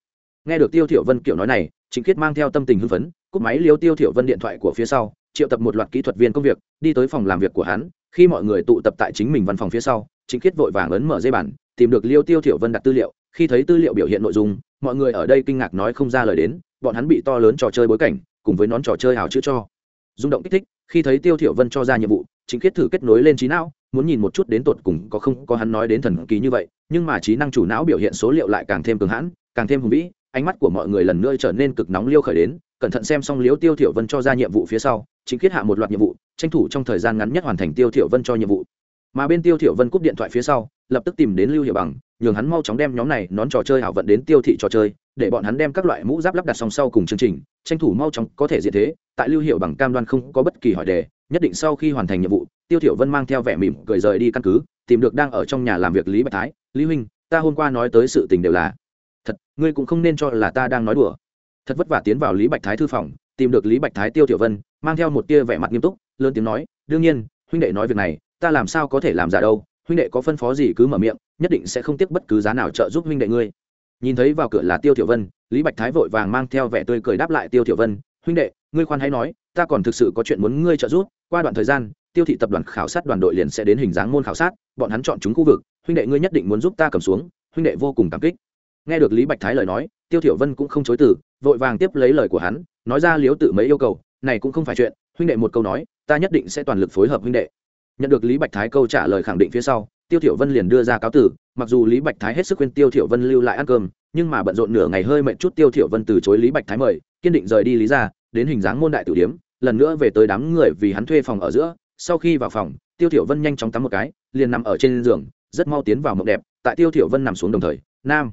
Nghe được tiêu thiểu vân kiểu nói này chính khiết mang theo tâm tình hưng phấn, cúp máy liếu tiêu thiểu vân điện thoại của phía sau, triệu tập một loạt kỹ thuật viên công việc, đi tới phòng làm việc của hắn. Khi mọi người tụ tập tại chính mình văn phòng phía sau chính khiết vội vàng ấn mở dây bản, tìm được liêu tiêu thiểu vân đặt tư liệu khi thấy tư liệu biểu hiện nội dung, mọi người ở đây kinh ngạc nói không ra lời đến, bọn hắn bị to lớn trò chơi bối cảnh, cùng với nón trò chơi hào chữ cho. Rung động kích thích, khi thấy tiêu thiểu vân cho ra nhiệm vụ chính khiết thử kết nối lên trí não, muốn nhìn một chút đến tột cùng có không có hắn nói đến thần kỳ như vậy, nhưng mà trí năng chủ não biểu hiện số liệu lại càng thêm cường hãn, càng thêm hùng vĩ, ánh mắt của mọi người lần nữa trở nên cực nóng liêu khởi đến, cẩn thận xem xong liếu tiêu thiểu vân cho ra nhiệm vụ phía sau chính khiết hạ một loạt nhiệm vụ, tranh thủ trong thời gian ngắn nhất hoàn thành tiêu thiểu vân cho nhiệm vụ mà bên tiêu thiểu vân cúp điện thoại phía sau, lập tức tìm đến lưu hiệu bằng, nhường hắn mau chóng đem nhóm này nón trò chơi hảo vận đến tiêu thị trò chơi, để bọn hắn đem các loại mũ giáp lắp đặt song sau cùng chương trình, tranh thủ mau chóng có thể diện thế. Tại lưu hiệu bằng cam đoan không có bất kỳ hỏi đề, nhất định sau khi hoàn thành nhiệm vụ, tiêu thiểu vân mang theo vẻ mỉm cười rời đi căn cứ, tìm được đang ở trong nhà làm việc lý bạch thái. Lý huynh, ta hôm qua nói tới sự tình đều là thật ngươi cũng không nên cho là ta đang nói đùa. Thật vất vả tiến vào lý bạch thái thư phòng, tìm được lý bạch thái tiêu tiểu vân, mang theo một tia vẻ mặt nghiêm túc, lớn tiếng nói, đương nhiên, huynh đệ nói việc này ta làm sao có thể làm giả đâu, huynh đệ có phân phó gì cứ mở miệng, nhất định sẽ không tiếc bất cứ giá nào trợ giúp huynh đệ ngươi. Nhìn thấy vào cửa là tiêu tiểu vân, lý bạch thái vội vàng mang theo vẻ tươi cười đáp lại tiêu tiểu vân, huynh đệ, ngươi khoan hãy nói, ta còn thực sự có chuyện muốn ngươi trợ giúp, qua đoạn thời gian, tiêu thị tập đoàn khảo sát đoàn đội liền sẽ đến hình dáng môn khảo sát, bọn hắn chọn chúng khu vực, huynh đệ ngươi nhất định muốn giúp ta cầm xuống, huynh đệ vô cùng cảm kích. Nghe được lý bạch thái lời nói, tiêu tiểu vân cũng không chối từ, vội vàng tiếp lấy lời của hắn, nói ra liếu tự mấy yêu cầu, này cũng không phải chuyện, huynh đệ một câu nói, ta nhất định sẽ toàn lực phối hợp huynh đệ nhận được lý bạch thái câu trả lời khẳng định phía sau tiêu thiểu vân liền đưa ra cáo tử mặc dù lý bạch thái hết sức khuyên tiêu thiểu vân lưu lại ăn cơm nhưng mà bận rộn nửa ngày hơi mệt chút tiêu thiểu vân từ chối lý bạch thái mời kiên định rời đi lý gia, đến hình dáng môn đại tử điếm lần nữa về tới đám người vì hắn thuê phòng ở giữa. Sau khi vào phòng tiêu thiểu vân nhanh chóng tắm một cái liền nằm ở trên giường rất mau tiến vào mộng đẹp tại tiêu thiểu vân nằm xuống đồng thời nam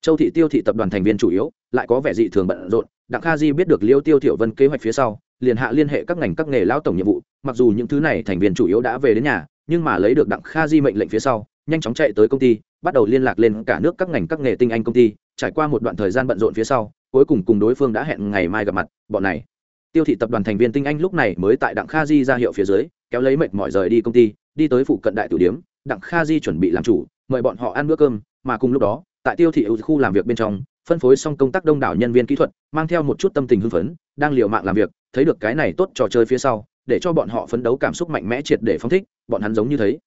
châu thị tiêu thị tập đoàn thành viên chủ yếu lại có vẻ dị thường bận rộn đặng kha di biết được liêu tiêu thiểu vân kế hoạch phía sau liền hạ liên hệ các ngành các nghề lao tổng nhiệm vụ, mặc dù những thứ này thành viên chủ yếu đã về đến nhà, nhưng mà lấy được đặng kha di mệnh lệnh phía sau, nhanh chóng chạy tới công ty, bắt đầu liên lạc lên cả nước các ngành các nghề tinh anh công ty, trải qua một đoạn thời gian bận rộn phía sau, cuối cùng cùng đối phương đã hẹn ngày mai gặp mặt, bọn này. Tiêu thị tập đoàn thành viên tinh anh lúc này mới tại đặng kha di ra hiệu phía dưới, kéo lấy mệnh mọi rời đi công ty, đi tới phụ cận đại tử điếm, đặng kha di chuẩn bị làm chủ, mời bọn họ ăn bữa cơm, mà cùng lúc đó, tại tiêu thị ưu khu làm việc bên trong, phân phối xong công tác đông đảo nhân viên kỹ thuật, mang theo một chút tâm tình hưng phấn, đang liều mạng làm việc thấy được cái này tốt trò chơi phía sau để cho bọn họ phấn đấu cảm xúc mạnh mẽ triệt để phong thích bọn hắn giống như thấy.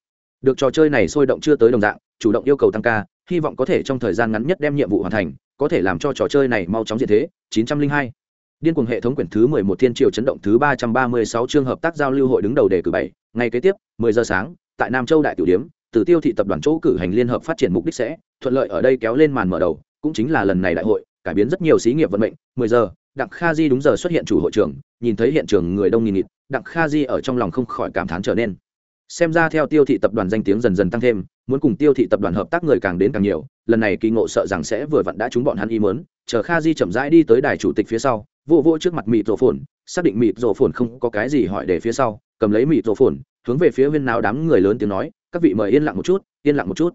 Được trò chơi này sôi động chưa tới đồng dạng chủ động yêu cầu tăng ca hy vọng có thể trong thời gian ngắn nhất đem nhiệm vụ hoàn thành có thể làm cho trò chơi này mau chóng diện thế. 902 điên cuồng hệ thống quyển thứ 11 thiên triều chấn động thứ 336 chương hợp tác giao lưu hội đứng đầu đề cử 7, ngày kế tiếp 10 giờ sáng tại Nam Châu đại tiểu điếm từ tiêu thị tập đoàn chỗ cử hành liên hợp phát triển mục đích sẽ thuận lợi ở đây kéo lên màn mở đầu cũng chính là lần này đại hội cải biến rất nhiều xí nghiệp vận mệnh. 10 giờ đặng kha di đúng giờ xuất hiện chủ hội trưởng nhìn thấy hiện trường người đông nghìn nghịt, đặng kha di ở trong lòng không khỏi cảm thán trở nên. Xem ra theo tiêu thị tập đoàn danh tiếng dần dần tăng thêm, muốn cùng tiêu thị tập đoàn hợp tác người càng đến càng nhiều, lần này kỳ ngộ sợ rằng sẽ vừa vặn đã trúng bọn hắn ý mớn chờ kha di chậm rãi đi tới đài chủ tịch phía sau, vô vô trước mặt mịt rổ phồn xác định mịt rổ phồn không có cái gì hỏi để phía sau, cầm lấy mịt rổ phồn hướng về phía viên nào đám người lớn tiếng nói, các vị mời yên lặng một chút, yên lặng một chút.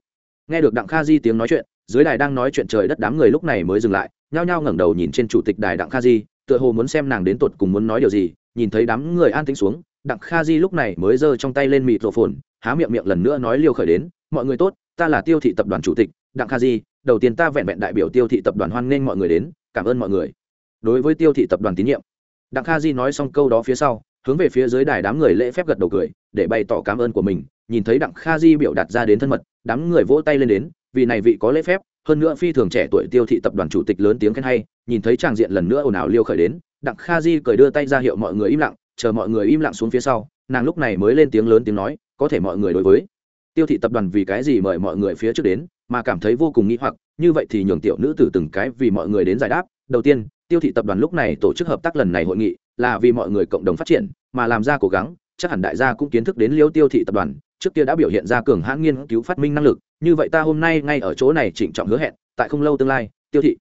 Nghe được đặng kha di tiếng nói chuyện, dưới đài đang nói chuyện trời đất đám người lúc này mới dừng lại nhao nhao ngẩng đầu nhìn trên chủ tịch đài đặng kha di, tựa hồ muốn xem nàng đến tột cùng muốn nói điều gì, nhìn thấy đám người an tĩnh xuống, đặng kha di lúc này mới giơ trong tay lên mịt rộ phồn, há miệng miệng lần nữa nói liêu khởi đến, mọi người tốt, ta là tiêu thị tập đoàn chủ tịch, đặng kha di, đầu tiên ta vẹn vẹn đại biểu tiêu thị tập đoàn hoan nghênh mọi người đến, cảm ơn mọi người. Đối với tiêu thị tập đoàn tín nhiệm, đặng kha di nói xong câu đó phía sau, hướng về phía dưới đài đám người lễ phép gật đầu cười, để bày tỏ cảm ơn của mình, nhìn thấy đặng kha di biểu đạt ra đến thân mật, đám người vỗ tay lên đến, vì này vị có lễ phép hơn nữa phi thường trẻ tuổi tiêu thị tập đoàn chủ tịch lớn tiếng khen hay, nhìn thấy tràng diện lần nữa ồn ào liêu khởi đến, đặng kha di cười đưa tay ra hiệu mọi người im lặng, chờ mọi người im lặng xuống phía sau, nàng lúc này mới lên tiếng lớn tiếng nói, có thể mọi người đối với tiêu thị tập đoàn vì cái gì mời mọi người phía trước đến, mà cảm thấy vô cùng nghĩ hoặc, như vậy thì nhường tiểu nữ tử từng cái vì mọi người đến giải đáp, đầu tiên, tiêu thị tập đoàn lúc này tổ chức hợp tác lần này hội nghị, là vì mọi người cộng đồng phát triển, mà làm ra cố gắng, chắc hẳn đại gia cũng kiến thức đến liêu tiêu thị tập đoàn trước kia đã biểu hiện ra cường hãn nghiên cứu phát minh năng lực, như vậy ta hôm nay ngay ở chỗ này trịnh trọng hứa hẹn, tại không lâu tương lai, tiêu thị,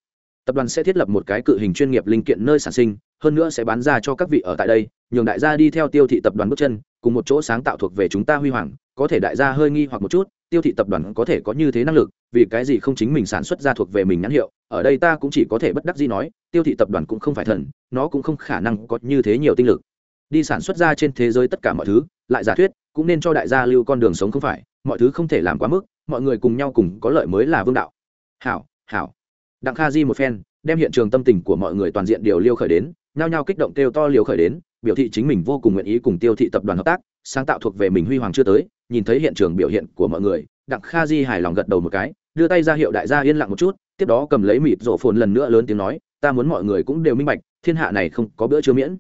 tập đoàn sẽ thiết lập một cái cự hình chuyên nghiệp linh kiện nơi sản sinh, hơn nữa sẽ bán ra cho các vị ở tại đây, nhường đại gia đi theo tiêu thị tập đoàn bước chân, cùng một chỗ sáng tạo thuộc về chúng ta huy hoàng, có thể đại gia hơi nghi hoặc một chút, tiêu thị tập đoàn có thể có như thế năng lực, vì cái gì không chính mình sản xuất ra thuộc về mình nhãn hiệu, ở đây ta cũng chỉ có thể bất đắc gì nói, tiêu thị tập đoàn cũng không phải thần, nó cũng không khả năng có như thế nhiều tinh lực. Đi sản xuất ra trên thế giới tất cả mọi thứ lại giả thuyết, cũng nên cho đại gia lưu con đường sống không phải, mọi thứ không thể làm quá mức, mọi người cùng nhau cùng có lợi mới là vương đạo. Hảo hảo. Đặng kha di một phen, đem hiện trường tâm tình của mọi người toàn diện điều liêu khởi đến, nhao nhao kích động kêu to liều khởi đến, biểu thị chính mình vô cùng nguyện ý cùng tiêu thị tập đoàn hợp tác, sáng tạo thuộc về mình huy hoàng chưa tới, nhìn thấy hiện trường biểu hiện của mọi người, đặng kha di hài lòng gật đầu một cái, đưa tay ra hiệu đại gia yên lặng một chút, tiếp đó cầm lấy mịt rổ phồn lần nữa lớn tiếng nói, ta muốn mọi người cũng đều minh bạch, thiên hạ này không có bữa chưa miễn.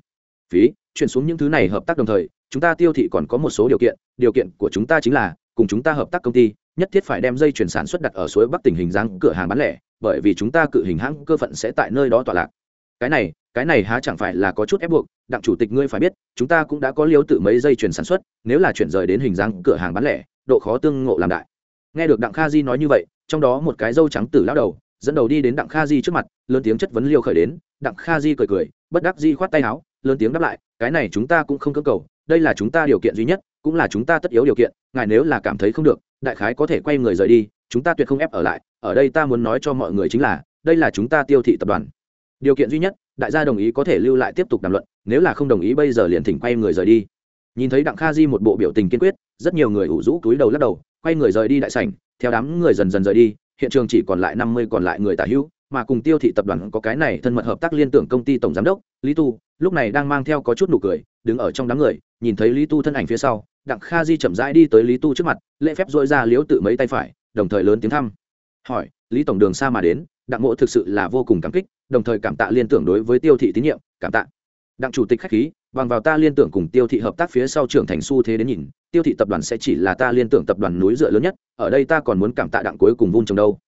Phí, chuyển xuống những thứ này hợp tác đồng thời chúng ta tiêu thị còn có một số điều kiện điều kiện của chúng ta chính là, cùng chúng ta hợp tác công ty, nhất thiết phải đem dây chuyển sản xuất đặt ở suối bắc tỉnh hình dáng cửa hàng bán lẻ, bởi vì chúng ta cự hình hãng cơ phận sẽ tại nơi đó tọa lạc. Cái này cái này há chẳng phải là có chút ép buộc, đặng chủ tịch ngươi phải biết, chúng ta cũng đã có liêu tự mấy dây chuyển sản xuất, nếu là chuyển rời đến hình dáng cửa hàng bán lẻ, độ khó tương ngộ làm đại. Nghe được đặng kha di nói như vậy, trong đó một cái dâu trắng tử lao đầu, dẫn đầu đi đến đặng kha di trước mặt, lớn tiếng chất vấn liêu khởi đến. Đặng kha di cười cười, bất đắc di khoát tay áo, lớn tiếng đáp lại, cái này chúng ta cũng không cơ cầu đây là chúng ta điều kiện duy nhất, cũng là chúng ta tất yếu điều kiện, ngài nếu là cảm thấy không được, đại khái có thể quay người rời đi, chúng ta tuyệt không ép ở lại, ở đây ta muốn nói cho mọi người chính là, đây là chúng ta tiêu thị tập đoàn. Điều kiện duy nhất, đại gia đồng ý có thể lưu lại tiếp tục đàm luận, nếu là không đồng ý bây giờ liền thỉnh quay người rời đi. Nhìn thấy đặng kha di một bộ biểu tình kiên quyết, rất nhiều người ủ rũ túi đầu lắc đầu, quay người rời đi đại sảnh, theo đám người dần dần rời đi, hiện trường chỉ còn lại năm mươi còn lại người tả hữu mà cùng tiêu thị tập đoàn có cái này thân mật hợp tác liên tưởng công ty tổng giám đốc, lý tu, lúc này đang mang theo có chút nụ cười, đứng ở trong đám người, nhìn thấy lý tu thân ảnh phía sau, đặng kha di chậm rãi đi tới lý tu trước mặt, lễ phép dội ra liếu tự mấy tay phải, đồng thời lớn tiếng thăm. Hỏi, lý tổng đường xa mà đến, đặng mộ thực sự là vô cùng cảm kích, đồng thời cảm tạ liên tưởng đối với tiêu thị tín nhiệm, cảm tạ. Đặng chủ tịch khách khí, bằng vào ta liên tưởng cùng tiêu thị hợp tác phía sau trưởng thành xu thế đến nhìn, tiêu thị tập đoàn sẽ chỉ là ta liên tưởng tập đoàn núi dựa lớn nhất, ở đây ta còn muốn cảm tạ đặng cuối cùng vun trồng đâu.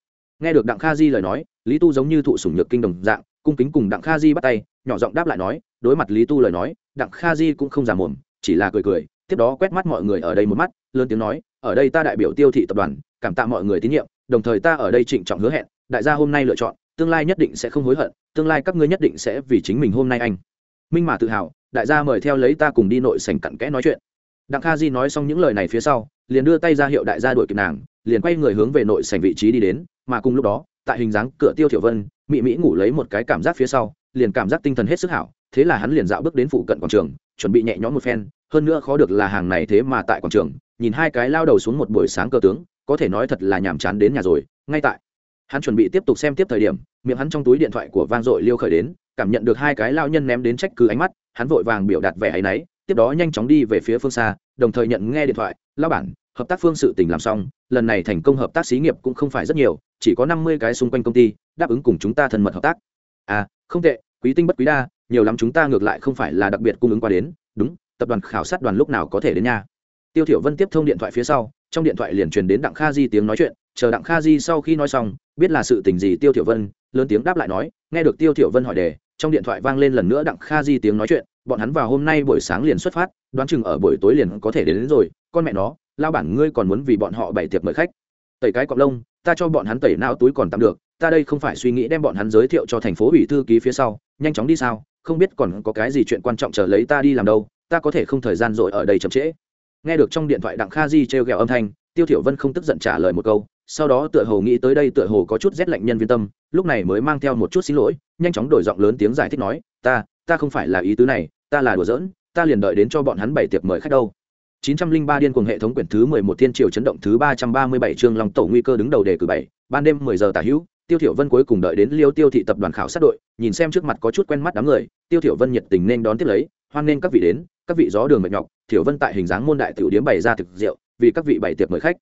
Nghe được đặng kha di lời nói lý tu giống như thụ sủng nhược kinh đồng dạng, cung kính cùng đặng kha di bắt tay, nhỏ giọng đáp lại nói, đối mặt lý tu lời nói, đặng kha di cũng không giả mồm, chỉ là cười cười, tiếp đó quét mắt mọi người ở đây một mắt, lớn tiếng nói, ở đây ta đại biểu tiêu thị tập đoàn, cảm tạ mọi người tín nhiệm, đồng thời ta ở đây trịnh trọng hứa hẹn, đại gia hôm nay lựa chọn, tương lai nhất định sẽ không hối hận, tương lai các ngươi nhất định sẽ vì chính mình hôm nay anh. Minh mà tự hào, đại gia mời theo lấy ta cùng đi nội sảnh cặn kẽ nói chuyện. Đặng kha di nói xong những lời này phía sau, liền đưa tay ra hiệu đại gia đuổi kịp nàng, liền quay người hướng về nội sảnh vị trí đi đến mà cùng lúc đó, tại hình dáng cửa tiêu thiểu vân, mị mỹ ngủ lấy một cái cảm giác phía sau, liền cảm giác tinh thần hết sức hảo, thế là hắn liền dạo bước đến phụ cận quảng trường, chuẩn bị nhẹ nhõm một phen, hơn nữa khó được là hàng này thế mà tại quảng trường, nhìn hai cái lao đầu xuống một buổi sáng cơ tướng, có thể nói thật là nhàm chán đến nhà rồi, ngay tại. Hắn chuẩn bị tiếp tục xem tiếp thời điểm, miệng hắn trong túi điện thoại của vang dội liêu khởi đến, cảm nhận được hai cái lao nhân ném đến trách cứ ánh mắt, hắn vội vàng biểu đạt vẻ ấy náy tiếp đó nhanh chóng đi về phía phương xa, đồng thời nhận nghe điện thoại lao bản hợp tác phương sự tình làm xong lần này thành công hợp tác xí nghiệp cũng không phải rất nhiều chỉ có năm mươi cái xung quanh công ty đáp ứng cùng chúng ta thân mật hợp tác. À không tệ quý tinh bất quý đa nhiều lắm chúng ta ngược lại không phải là đặc biệt cung ứng qua đến. Đúng tập đoàn khảo sát đoàn lúc nào có thể đến nha. Tiêu thiểu vân tiếp thông điện thoại phía sau trong điện thoại liền truyền đến đặng kha di tiếng nói chuyện. Chờ đặng kha di sau khi nói xong biết là sự tình gì tiêu thiểu vân lớn tiếng đáp lại nói nghe được tiêu thiểu vân hỏi đề trong điện thoại vang lên lần nữa đặng kha di tiếng nói chuyện. Bọn hắn vào hôm nay buổi sáng liền xuất phát đoán chừng ở buổi tối liền có thể đến, đến rồi. Con mẹ nó lao bản ngươi còn muốn vì bọn họ bày tiệc mời khách. Tẩy cái cọp lông, ta cho bọn hắn tẩy não túi còn tạm được, ta đây không phải suy nghĩ đem bọn hắn giới thiệu cho thành phố ủy thư ký phía sau, nhanh chóng đi sao, không biết còn có cái gì chuyện quan trọng chờ lấy ta đi làm đâu, ta có thể không thời gian rồi ở đây chậm trễ. Nghe được trong điện thoại đặng kha di treo ghẹo âm thanh, tiêu thiểu vân không tức giận trả lời một câu, sau đó tựa hồ nghĩ tới đây tựa hồ có chút rét lạnh nhân viên tâm, lúc này mới mang theo một chút xin lỗi, nhanh chóng đổi giọng lớn tiếng giải thích nói, ta ta không phải là ý tứ này, ta là đùa giỡn, ta liền đợi đến cho bọn hắn bảy tiệc mời khách đâu. 903 điên cuồng hệ thống quyển thứ 11 thiên triều chấn động thứ 337 chương Long tổ nguy cơ đứng đầu đề cử 7, ban đêm 10 giờ tả hữu, Tiêu Thiểu Vân cuối cùng đợi đến Liêu Tiêu thị tập đoàn khảo sát đội, nhìn xem trước mặt có chút quen mắt đám người, Tiêu Thiểu Vân nhiệt tình nên đón tiếp lấy, hoan nên các vị đến, các vị gió đường mệt nhọc, Thiểu Vân tại hình dáng môn đại tiểu điếm bày ra thực rượu, vì các vị bày tiệc mời khách.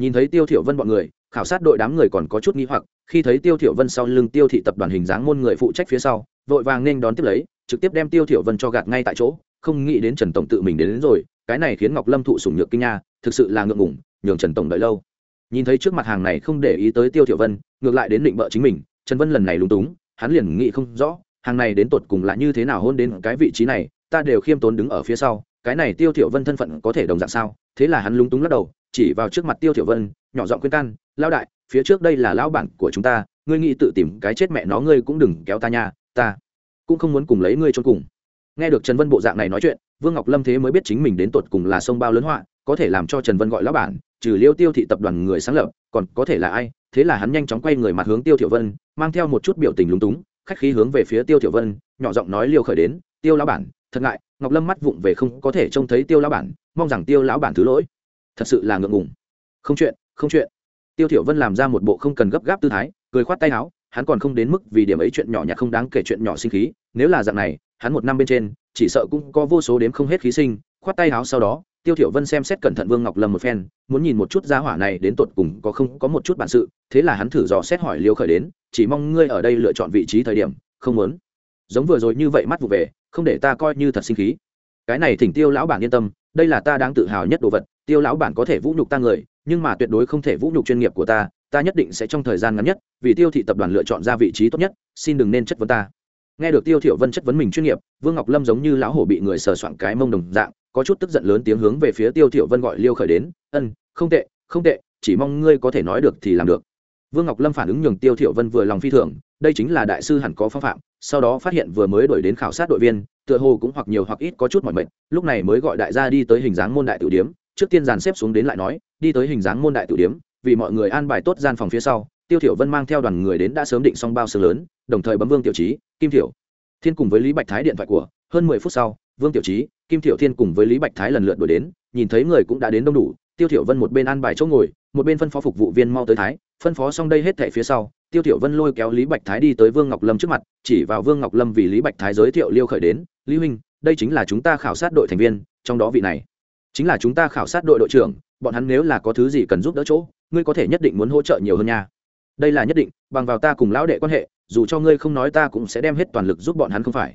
Nhìn thấy Tiêu Thiểu Vân bọn người, khảo sát đội đám người còn có chút nghi hoặc khi thấy tiêu thiểu vân sau lưng tiêu thị tập đoàn hình dáng môn người phụ trách phía sau vội vàng nên đón tiếp lấy trực tiếp đem tiêu thiểu vân cho gạt ngay tại chỗ không nghĩ đến trần tổng tự mình đến, đến rồi cái này khiến ngọc lâm thụ sủng nhược kinh nha, thực sự là ngượng ngùng, nhường trần tổng đợi lâu. Nhìn thấy trước mặt hàng này không để ý tới tiêu thiểu vân, ngược lại đến định bợ chính mình, trần vân lần này lúng túng, hắn liền nghĩ không rõ, hàng này đến tột cùng là như thế nào hôn đến cái vị trí này, ta đều khiêm tốn đứng ở phía sau, cái này tiêu thiểu vân thân phận có thể đồng dạng sao? Thế là hắn lúng túng lắc đầu, chỉ vào trước mặt tiêu thiểu vân, nhỏ giọng khuyên can lao đại, phía trước đây là lão bản của chúng ta, ngươi nghĩ tự tìm cái chết mẹ nó ngươi cũng đừng kéo ta nha, ta cũng không muốn cùng lấy ngươi cho cùng. Nghe được trần vân bộ dạng này nói chuyện vương ngọc lâm thế mới biết chính mình đến tột cùng là sông bao lớn họa, có thể làm cho trần vân gọi lão bản, trừ liêu tiêu thị tập đoàn người sáng lập, còn có thể là ai? Thế là hắn nhanh chóng quay người mặt hướng tiêu thiểu vân, mang theo một chút biểu tình lúng túng, khách khí hướng về phía tiêu thiểu vân, nhỏ giọng nói liêu khởi đến, tiêu lão bản, thật ngại. Ngọc lâm mắt vụng về không có thể trông thấy tiêu lão bản, mong rằng tiêu lão bản thứ lỗi. Thật sự là ngượng ngùng. Không chuyện không chuyện. Tiêu thiểu vân làm ra một bộ không cần gấp gáp tư thái, cười khoát tay áo, hắn còn không đến mức vì điểm ấy chuyện nhỏ nhặt không đáng kể chuyện nhỏ sinh khí, nếu là dạng này hắn một năm bên trên, chỉ sợ cũng có vô số đếm không hết khí sinh, khoát tay áo sau đó, tiêu thiểu vân xem xét cẩn thận vương ngọc lâm một phen, muốn nhìn một chút gia hỏa này đến tột cùng có không có một chút bản sự, thế là hắn thử dò xét hỏi liêu khởi đến, chỉ mong ngươi ở đây lựa chọn vị trí thời điểm, không muốn? Giống vừa rồi như vậy mắt vụ về, không để ta coi như thật sinh khí. Cái này thỉnh tiêu lão bản yên tâm, đây là ta đang tự hào nhất đồ vật, tiêu lão bản có thể vũ nhục ta người, nhưng mà tuyệt đối không thể vũ nhục chuyên nghiệp của ta ta nhất định sẽ trong thời gian ngắn nhất, vì tiêu thị tập đoàn lựa chọn ra vị trí tốt nhất, xin đừng nên chất vấn ta nghe được tiêu thiểu vân chất vấn mình chuyên nghiệp, vương ngọc lâm giống như lão hổ bị người sờ soạn cái mông đồng dạng, có chút tức giận lớn tiếng hướng về phía tiêu thiểu vân gọi liêu khởi đến, ân, không tệ không tệ, chỉ mong ngươi có thể nói được thì làm được. Vương ngọc lâm phản ứng nhường tiêu thiểu vân vừa lòng phi thường, đây chính là đại sư hẳn có phong phạm, sau đó phát hiện vừa mới đổi đến khảo sát đội viên, tựa hồ cũng hoặc nhiều hoặc ít có chút mỏi mệt, lúc này mới gọi đại gia đi tới hình dáng môn đại tiểu điếm, trước tiên dàn xếp xuống đến lại nói, đi tới hình dáng môn đại tiểu điếm, vì mọi người an bài tốt gian phòng phía sau tiêu thiểu vân mang theo đoàn người đến đã sớm định xong bao xương lớn, đồng thời bấm vương tiểu trí kim thiểu. Thiên cùng với lý bạch thái điện thoại của, hơn mười phút sau, vương tiểu trí kim thiểu thiên cùng với lý bạch thái lần lượt đuổi đến, nhìn thấy người cũng đã đến đông đủ, tiêu thiểu vân một bên an bài chỗ ngồi, một bên phân phó phục vụ viên mau tới thái, phân phó xong đây hết thảy phía sau, tiêu thiểu vân lôi kéo lý bạch thái đi tới vương ngọc lâm trước mặt, chỉ vào vương ngọc lâm vì lý bạch thái giới thiệu liêu khởi đến, lý huynh, đây chính là chúng ta khảo sát đội thành viên, trong đó vị này chính là chúng ta khảo sát đội đội trưởng, bọn hắn nếu là có thứ gì cần giúp đỡ chỗ, ngươi có thể nhất định muốn hỗ trợ nhiều hơn nha đây là nhất định, bằng vào ta cùng lão đệ quan hệ, dù cho ngươi không nói ta cũng sẽ đem hết toàn lực giúp bọn hắn không phải.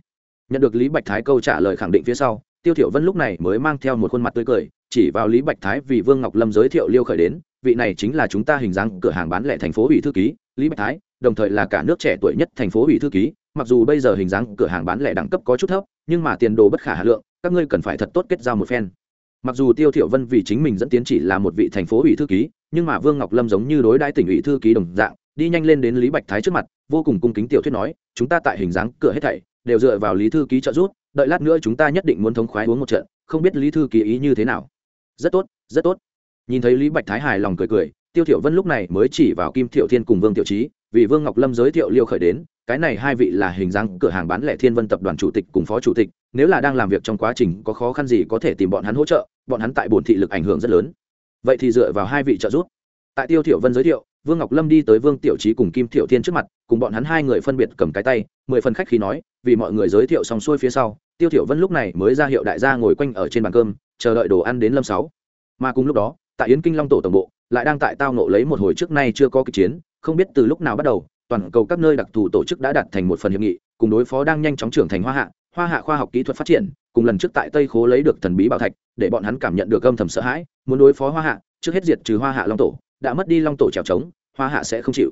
Nhận được lý bạch thái câu trả lời khẳng định phía sau, tiêu thiểu vân lúc này mới mang theo một khuôn mặt tươi cười, chỉ vào lý bạch thái vì vương ngọc lâm giới thiệu liêu khởi đến, vị này chính là chúng ta hình dáng cửa hàng bán lẻ thành phố ủy thư ký, lý bạch thái, đồng thời là cả nước trẻ tuổi nhất thành phố ủy thư ký, mặc dù bây giờ hình dáng cửa hàng bán lẻ đẳng cấp có chút thấp, nhưng mà tiền đồ bất khả hà lượng, các ngươi cần phải thật tốt kết giao một phen mặc dù tiêu thiểu vân vì chính mình dẫn tiến chỉ là một vị thành phố ủy thư ký, nhưng mà vương ngọc lâm giống như đối đãi tỉnh ủy thư ký đồng dạng, đi nhanh lên đến lý bạch thái trước mặt, vô cùng cung kính tiểu thuyết nói, chúng ta tại hình dáng, cửa hết thảy, đều dựa vào lý thư ký trợ giúp, đợi lát nữa chúng ta nhất định muốn thống khoái uống một trận, không biết lý thư ký ý như thế nào. Rất tốt rất tốt. Nhìn thấy lý bạch thái hài lòng cười cười tiêu thiểu vân lúc này mới chỉ vào kim thiệu thiên cùng vương tiểu trí vì vương ngọc lâm giới thiệu liêu khởi đến, cái này hai vị là hình dáng cửa hàng bán lẻ thiên vân tập đoàn chủ tịch cùng phó chủ tịch, nếu là đang làm việc trong quá trình có khó khăn gì có thể tìm bọn hắn hỗ trợ, bọn hắn tại bổn thị lực ảnh hưởng rất lớn. Vậy thì dựa vào hai vị trợ giúp. Tại tiêu thiểu vân giới thiệu, vương ngọc lâm đi tới vương tiểu trí cùng kim thiệu thiên trước mặt, cùng bọn hắn hai người phân biệt cầm cái tay, mười phần khách khí nói, vì mọi người giới thiệu xong xuôi phía sau, tiêu thiểu vân lúc này mới ra hiệu đại gia ngồi quanh ở trên bàn cơm, chờ đợi đồ ăn đến lâm sáu. Mà cùng lúc đó tại yến kinh long tổ tổng bộ, lại đang tại tao nộ lấy một hồi trước nay chưa có kịch chiến, không biết từ lúc nào bắt đầu, toàn cầu các nơi đặc thù tổ chức đã đặt thành một phần hiệp nghị, cùng đối phó đang nhanh chóng trưởng thành hoa hạ hoa hạ khoa học kỹ thuật phát triển, cùng lần trước tại tây khố lấy được thần bí bảo thạch, để bọn hắn cảm nhận được âm thầm sợ hãi, muốn đối phó hoa hạ, trước hết diệt trừ hoa hạ long tổ, đã mất đi long tổ trèo trống, hoa hạ sẽ không chịu.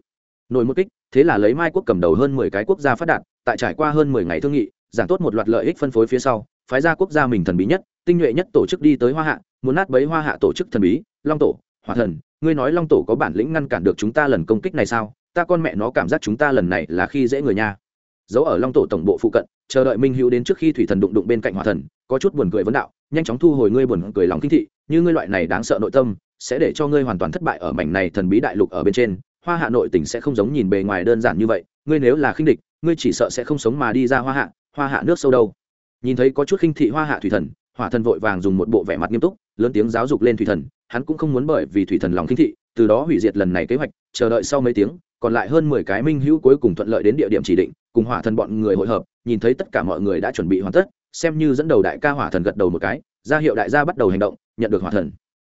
Nổi một kích, thế là lấy mai quốc cầm đầu hơn mười cái quốc gia phát đạt, tại trải qua hơn mười ngày thương nghị, giảng tốt một loạt lợi ích phân phối phía sau, phái ra quốc gia mình thần bí nhất, tinh nhuệ nhất tổ chức đi tới hoa hạ, muốn nát bấy hoa hạ tổ chức thần bí long tổ hòa thần, ngươi nói long tổ có bản lĩnh ngăn cản được chúng ta lần công kích này sao? Ta con mẹ nó cảm giác chúng ta lần này là khi dễ người nha. Giấu ở long tổ tổng bộ phụ cận, chờ đợi minh hữu đến trước khi thủy thần đụng đụng bên cạnh hòa thần, có chút buồn cười vấn đạo, nhanh chóng thu hồi ngươi buồn cười lòng kinh thị, như ngươi loại này đáng sợ nội tâm, sẽ để cho ngươi hoàn toàn thất bại ở mảnh này thần bí đại lục ở bên trên. Hoa hạ nội tỉnh sẽ không giống nhìn bề ngoài đơn giản như vậy, ngươi nếu là khinh địch, ngươi chỉ sợ sẽ không sống mà đi ra hoa hạ hoa hạ nước sâu đâu. Nhìn thấy có chút khinh thị hoa hạ thủy thần, hỏa thần vội vàng dùng một bộ vẻ mặt nghiêm túc, lớn tiếng giáo dục lên thủy thần hắn cũng không muốn bởi vì thủy thần lòng khinh thị, từ đó hủy diệt lần này kế hoạch, chờ đợi sau mấy tiếng, còn lại hơn mười cái minh hữu cuối cùng thuận lợi đến địa điểm chỉ định, cùng hỏa thần bọn người hội hợp, nhìn thấy tất cả mọi người đã chuẩn bị hoàn tất, xem như dẫn đầu đại ca hỏa thần gật đầu một cái, ra hiệu đại gia bắt đầu hành động, nhận được hỏa thần.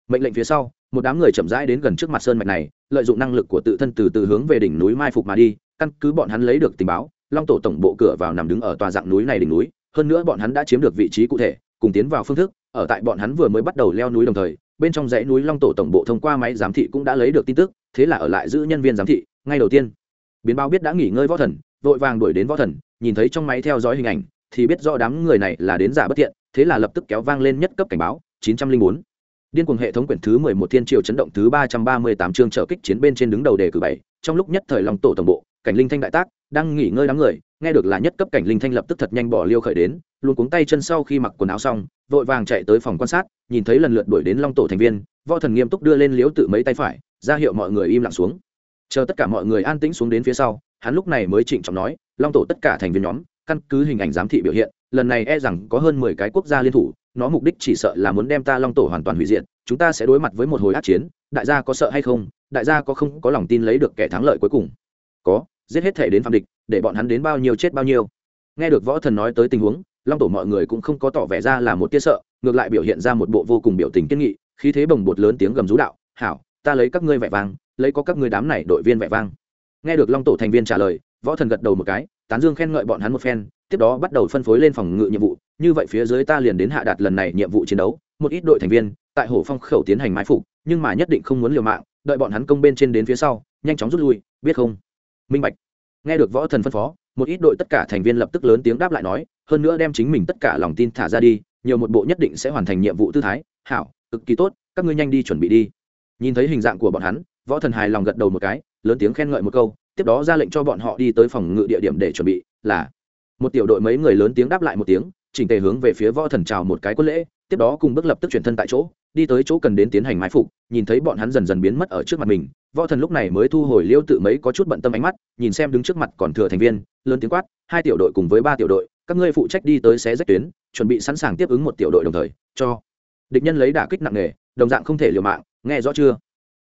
Mệnh lệnh phía sau, một đám người chậm rãi đến gần trước mặt sơn mạch này, lợi dụng năng lực của tự thân từ từ hướng về đỉnh núi mai phục mà đi, căn cứ bọn hắn lấy được tình báo, long tổ tổng bộ cửa vào nằm đứng ở tòa dạng núi này đỉnh núi, hơn nữa bọn hắn đã chiếm được vị trí cụ thể, cùng tiến vào phương thức, ở tại bọn hắn vừa mới bắt đầu leo núi đồng thời bên trong dãy núi long tổ tổng bộ thông qua máy giám thị cũng đã lấy được tin tức, thế là ở lại giữ nhân viên giám thị, ngay đầu tiên biến báo biết đã nghỉ ngơi võ thần, vội vàng đuổi đến võ thần, nhìn thấy trong máy theo dõi hình ảnh, thì biết rõ đám người này là đến giả bất thiện, thế là lập tức kéo vang lên nhất cấp cảnh báo 904. điên cuồng hệ thống quyển thứ 11 thiên triều chấn động thứ 338 chương trở kích chiến bên trên đứng đầu đề cử bảy, trong lúc nhất thời long tổ tổng bộ, cảnh linh thanh đại tác đang nghỉ ngơi đám người, nghe được là nhất cấp cảnh linh thanh lập tức thật nhanh bỏ liêu khởi đến, luôn cuống tay chân sau khi mặc quần áo xong, vội vàng chạy tới phòng quan sát, nhìn thấy lần lượt đuổi đến long tổ thành viên, võ thần nghiêm túc đưa lên liếu tự mấy tay phải, ra hiệu mọi người im lặng xuống. Chờ tất cả mọi người an tĩnh xuống đến phía sau, hắn lúc này mới trịnh trọng nói, long tổ tất cả thành viên nhóm, căn cứ hình ảnh giám thị biểu hiện, lần này e rằng có hơn mười cái quốc gia liên thủ, nó mục đích chỉ sợ là muốn đem ta long tổ hoàn toàn hủy diệt, chúng ta sẽ đối mặt với một hồi át chiến, đại gia có sợ hay không, đại gia có không có lòng tin lấy được kẻ thắng lợi cuối cùng? Có giết hết thể đến phạm địch, để bọn hắn đến bao nhiêu chết bao nhiêu. Nghe được võ thần nói tới tình huống, long tổ mọi người cũng không có tỏ vẻ ra là một tia sợ, ngược lại biểu hiện ra một bộ vô cùng biểu tình kiên nghị, khí thế bồng bột lớn tiếng gầm rú đạo, hảo, ta lấy các ngươi vẻ vang, lấy có các ngươi đám này đội viên vẻ vang. Nghe được long tổ thành viên trả lời, võ thần gật đầu một cái, tán dương khen ngợi bọn hắn một phen, tiếp đó bắt đầu phân phối lên phòng ngự nhiệm vụ, như vậy phía dưới ta liền đến hạ đạt lần này nhiệm vụ chiến đấu, một ít đội thành viên, tại hồ phong khẩu tiến hành mai phục, nhưng mà nhất định không muốn liều mạng, đợi bọn hắn công bên trên đến phía sau, nhanh chóng rút lui, biết không? Minh bạch nghe được võ thần phân phó, một ít đội tất cả thành viên lập tức lớn tiếng đáp lại nói, hơn nữa đem chính mình tất cả lòng tin thả ra đi, nhiều một bộ nhất định sẽ hoàn thành nhiệm vụ tư thái, hảo, cực kỳ tốt, các ngươi nhanh đi chuẩn bị đi. Nhìn thấy hình dạng của bọn hắn, võ thần hài lòng gật đầu một cái, lớn tiếng khen ngợi một câu, tiếp đó ra lệnh cho bọn họ đi tới phòng ngự địa điểm để chuẩn bị, là một tiểu đội mấy người lớn tiếng đáp lại một tiếng, chỉnh tề hướng về phía võ thần chào một cái quân lễ, tiếp đó cùng bước lập tức chuyển thân tại chỗ, đi tới chỗ cần đến tiến hành mai phục, nhìn thấy bọn hắn dần dần biến mất ở trước mặt mình võ thần lúc này mới thu hồi liêu tự mấy có chút bận tâm ánh mắt, nhìn xem đứng trước mặt còn thừa thành viên, lớn tiếng quát, hai tiểu đội cùng với ba tiểu đội, các ngươi phụ trách đi tới xé rách tuyến, chuẩn bị sẵn sàng tiếp ứng một tiểu đội đồng thời, cho. Địch nhân lấy đả kích nặng nề, đồng dạng không thể liều mạng, nghe rõ chưa?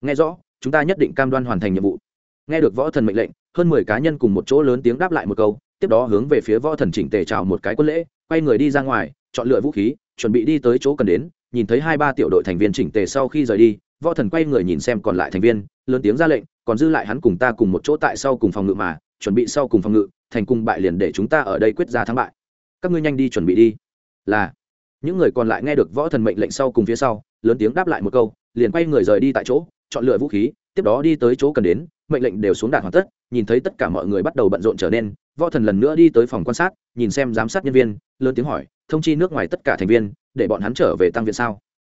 Nghe rõ, chúng ta nhất định cam đoan hoàn thành nhiệm vụ. Nghe được võ thần mệnh lệnh, hơn mười cá nhân cùng một chỗ lớn tiếng đáp lại một câu, tiếp đó hướng về phía võ thần chỉnh tề chào một cái quân lễ, quay người đi ra ngoài, chọn lựa vũ khí, chuẩn bị đi tới chỗ cần đến, nhìn thấy hai ba tiểu đội thành viên chỉnh tề sau khi rời đi, võ thần quay người nhìn xem còn lại thành viên lớn tiếng ra lệnh, còn dư lại hắn cùng ta cùng một chỗ tại sau cùng phòng ngự mà, chuẩn bị sau cùng phòng ngự, thành cung bại liền để chúng ta ở đây quyết ra thắng bại. Các ngươi nhanh đi chuẩn bị đi. Là. Những người còn lại nghe được võ thần mệnh lệnh sau cùng phía sau, lớn tiếng đáp lại một câu, liền quay người rời đi tại chỗ, chọn lựa vũ khí, tiếp đó đi tới chỗ cần đến, mệnh lệnh đều xuống đạt hoàn tất, nhìn thấy tất cả mọi người bắt đầu bận rộn trở nên, võ thần lần nữa đi tới phòng quan sát, nhìn xem giám sát nhân viên, lớn tiếng hỏi, thông chi nước ngoài tất cả thành viên, để bọn hắn trở về tăng viện sao?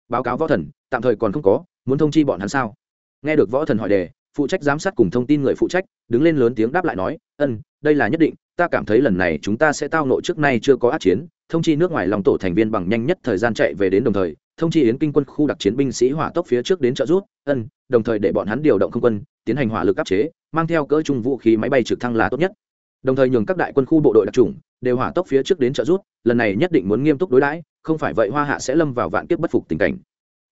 Báo cáo võ thần, tạm thời còn không có, muốn thông chi bọn hắn sao? Nghe được võ thần hỏi đề, phụ trách giám sát cùng thông tin người phụ trách, đứng lên lớn tiếng đáp lại nói, ân, đây là nhất định, ta cảm thấy lần này chúng ta sẽ tao nộ trước nay chưa có át chiến, thông chi nước ngoài lòng tổ thành viên bằng nhanh nhất thời gian chạy về đến đồng thời, thông chi yến kinh quân khu đặc chiến binh sĩ hỏa tốc phía trước đến trợ rút ân, đồng thời để bọn hắn điều động không quân, tiến hành hỏa lực áp chế, mang theo cỡ chung vũ khí máy bay trực thăng là tốt nhất. Đồng thời nhường các đại quân khu bộ đội đặc trùng đều hỏa tốc phía trước đến trợ rút lần này nhất định muốn nghiêm túc đối đãi, không phải vậy hoa hạ sẽ lâm vào vạn kiếp bất phục tình cảnh.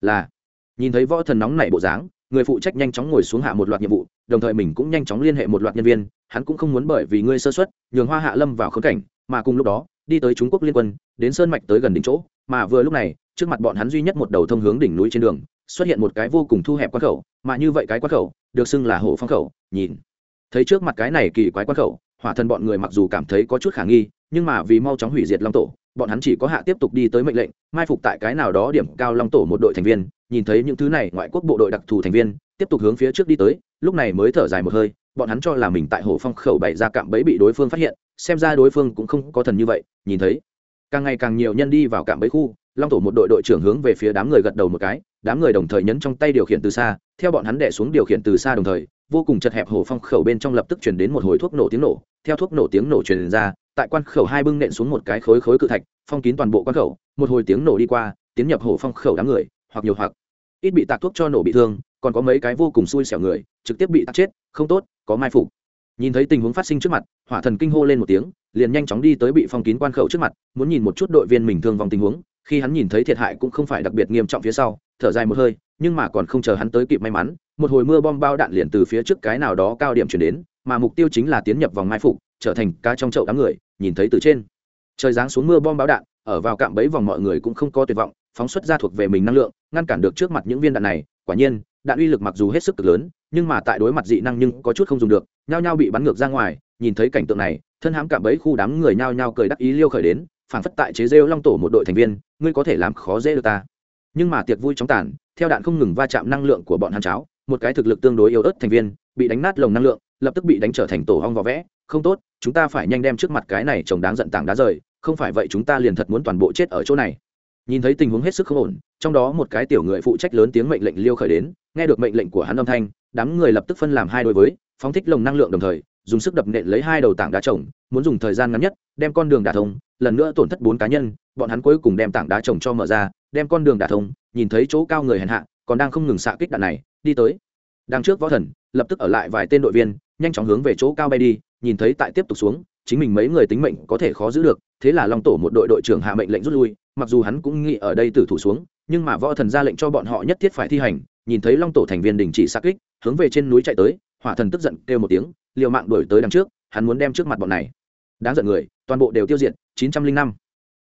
Là, nhìn thấy võ thần nóng nảy bộ dáng người phụ trách nhanh chóng ngồi xuống hạ một loạt nhiệm vụ, đồng thời mình cũng nhanh chóng liên hệ một loạt nhân viên, hắn cũng không muốn bởi vì ngươi sơ xuất nhường hoa hạ lâm vào khớp cảnh, mà cùng lúc đó, đi tới trung quốc liên quân, đến sơn mạch tới gần đỉnh chỗ, mà vừa lúc này, trước mặt bọn hắn duy nhất một đầu thông hướng đỉnh núi trên đường, xuất hiện một cái vô cùng thu hẹp quan khẩu, mà như vậy cái quan khẩu, được xưng là hổ phong khẩu, nhìn. Thấy trước mặt cái này kỳ quái quan khẩu, hỏa thần bọn người mặc dù cảm thấy có chút khả nghi, nhưng mà vì mau chóng hủy diệt long tổ bọn hắn chỉ có hạ tiếp tục đi tới mệnh lệnh, mai phục tại cái nào đó điểm cao long tổ một đội thành viên, nhìn thấy những thứ này ngoại quốc bộ đội đặc thù thành viên, tiếp tục hướng phía trước đi tới, lúc này mới thở dài một hơi, bọn hắn cho là mình tại hồ phong khẩu bày ra cạm bẫy bị đối phương phát hiện, xem ra đối phương cũng không có thần như vậy, nhìn thấy, càng ngày càng nhiều nhân đi vào cạm bẫy khu, long tổ một đội đội trưởng hướng về phía đám người gật đầu một cái, đám người đồng thời nhấn trong tay điều khiển từ xa, theo bọn hắn đẻ xuống điều khiển từ xa đồng thời vô cùng chật hẹp hồ phong khẩu bên trong lập tức chuyển đến một hồi thuốc nổ tiếng nổ, theo thuốc nổ tiếng nổ truyền ra, tại quan khẩu hai bưng nện xuống một cái khối khối cự thạch, phong kín toàn bộ quan khẩu, một hồi tiếng nổ đi qua, tiến nhập hồ phong khẩu đám người, hoặc nhiều hoặc ít bị tạc thuốc cho nổ bị thương, còn có mấy cái vô cùng xui xẻo người, trực tiếp bị tạc chết, không tốt, có mai phục. Nhìn thấy tình huống phát sinh trước mặt, hỏa thần kinh hô lên một tiếng, liền nhanh chóng đi tới bị phong kín quan khẩu trước mặt, muốn nhìn một chút đội viên mình thương vòng tình huống, khi hắn nhìn thấy thiệt hại cũng không phải đặc biệt nghiêm trọng phía sau, thở dài một hơi, nhưng mà còn không chờ hắn tới kịp may mắn một hồi mưa bom bao đạn liền từ phía trước cái nào đó cao điểm chuyển đến, mà mục tiêu chính là tiến nhập vòng mai phục, trở thành ca trong chậu đám người, nhìn thấy từ trên. Trời giáng xuống mưa bom bao đạn, ở vào cạm bẫy vòng mọi người cũng không có tuyệt vọng, phóng xuất ra thuộc về mình năng lượng, ngăn cản được trước mặt những viên đạn này, quả nhiên, đạn uy lực mặc dù hết sức cực lớn, nhưng mà tại đối mặt dị năng nhưng có chút không dùng được, nhao nhao bị bắn ngược ra ngoài, nhìn thấy cảnh tượng này, thân hãm cạm bẫy khu đám người nhao nhao cười đắc ý liêu khởi đến phản phất tại chế rêu long tổ một đội thành viên, ngươi có thể làm khó dễ được ta. Nhưng mà tiệc vui chóng tàn, theo đạn không ngừng va chạm năng lượng của bọn hắn cháo một cái thực lực tương đối yếu ớt thành viên, bị đánh nát lồng năng lượng, lập tức bị đánh trở thành tổ hong vỏ vẽ. Không tốt, chúng ta phải nhanh đem trước mặt cái này chồng đáng giận tảng đá rời, không phải vậy chúng ta liền thật muốn toàn bộ chết ở chỗ này. Nhìn thấy tình huống hết sức không ổn, trong đó một cái tiểu người phụ trách lớn tiếng mệnh lệnh liêu khởi đến, nghe được mệnh lệnh của hắn âm thanh, đám người lập tức phân làm hai đôi với, phóng thích lồng năng lượng đồng thời, dùng sức đập nện lấy hai đầu tảng đá trồng muốn dùng thời gian ngắn nhất, đem con đường đả thông, lần nữa tổn thất bốn cá nhân, bọn hắn cuối cùng đem tảng đá trồng cho mở ra, đem con đường đả thông, nhìn thấy chỗ cao người hèn hạ, còn đang không ngừng xạ kích đạn này đi tới. Đằng trước võ thần, lập tức ở lại vài tên đội viên, nhanh chóng hướng về chỗ cao bay đi, nhìn thấy tại tiếp tục xuống, chính mình mấy người tính mệnh có thể khó giữ được, thế là long tổ một đội đội trưởng hạ mệnh lệnh rút lui, mặc dù hắn cũng nghĩ ở đây tử thủ xuống, nhưng mà võ thần ra lệnh cho bọn họ nhất thiết phải thi hành, nhìn thấy long tổ thành viên đình chỉ xa kích, hướng về trên núi chạy tới, hỏa thần tức giận kêu một tiếng, liều mạng đuổi tới đằng trước, hắn muốn đem trước mặt bọn này. Đáng giận người, toàn bộ đều tiêu diệt, chín trăm linh năm.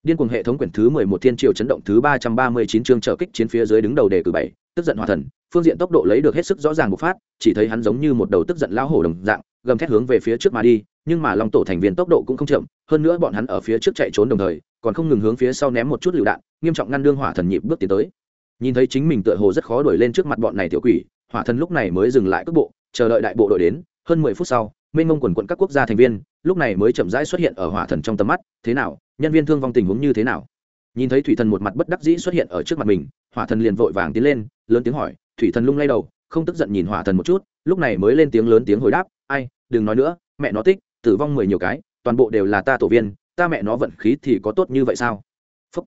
Điên cuồng hệ thống quyển thứ mười một thiên triều chấn động thứ ba trăm ba mươi chín chương trở kích chiến phía dưới đứng đầu đề cử bảy, tức giận hỏa thần phương diện tốc độ lấy được hết sức rõ ràng bộc phát, chỉ thấy hắn giống như một đầu tức giận lão hổ đồng dạng, gầm thét hướng về phía trước mà đi, nhưng mà long tổ thành viên tốc độ cũng không chậm, hơn nữa bọn hắn ở phía trước chạy trốn đồng thời, còn không ngừng hướng phía sau ném một chút lựu đạn, nghiêm trọng ngăn đương hỏa thần nhịp bước tiến tới. Nhìn thấy chính mình tựa hồ rất khó đuổi lên trước mặt bọn này tiểu quỷ, hỏa thần lúc này mới dừng lại cước bộ, chờ đợi đại bộ đội đến, hơn mười phút sau, mênh mông quần quận các quốc gia thành viên, lúc này mới chậm rãi xuất hiện ở hỏa thần trong tầm mắt, thế nào? Nhân viên thương vong tình huống như thế nào? Nhìn thấy thủy thần một mặt bất đắc dĩ xuất hiện ở trước mặt mình, hỏa thần liền vội vàng tiến lên, lớn tiếng hỏi thủy thần lung lay đầu không tức giận nhìn hỏa thần một chút lúc này mới lên tiếng lớn tiếng hồi đáp ai đừng nói nữa mẹ nó tích tử vong mười nhiều cái toàn bộ đều là ta tổ viên ta mẹ nó vận khí thì có tốt như vậy sao Phúc.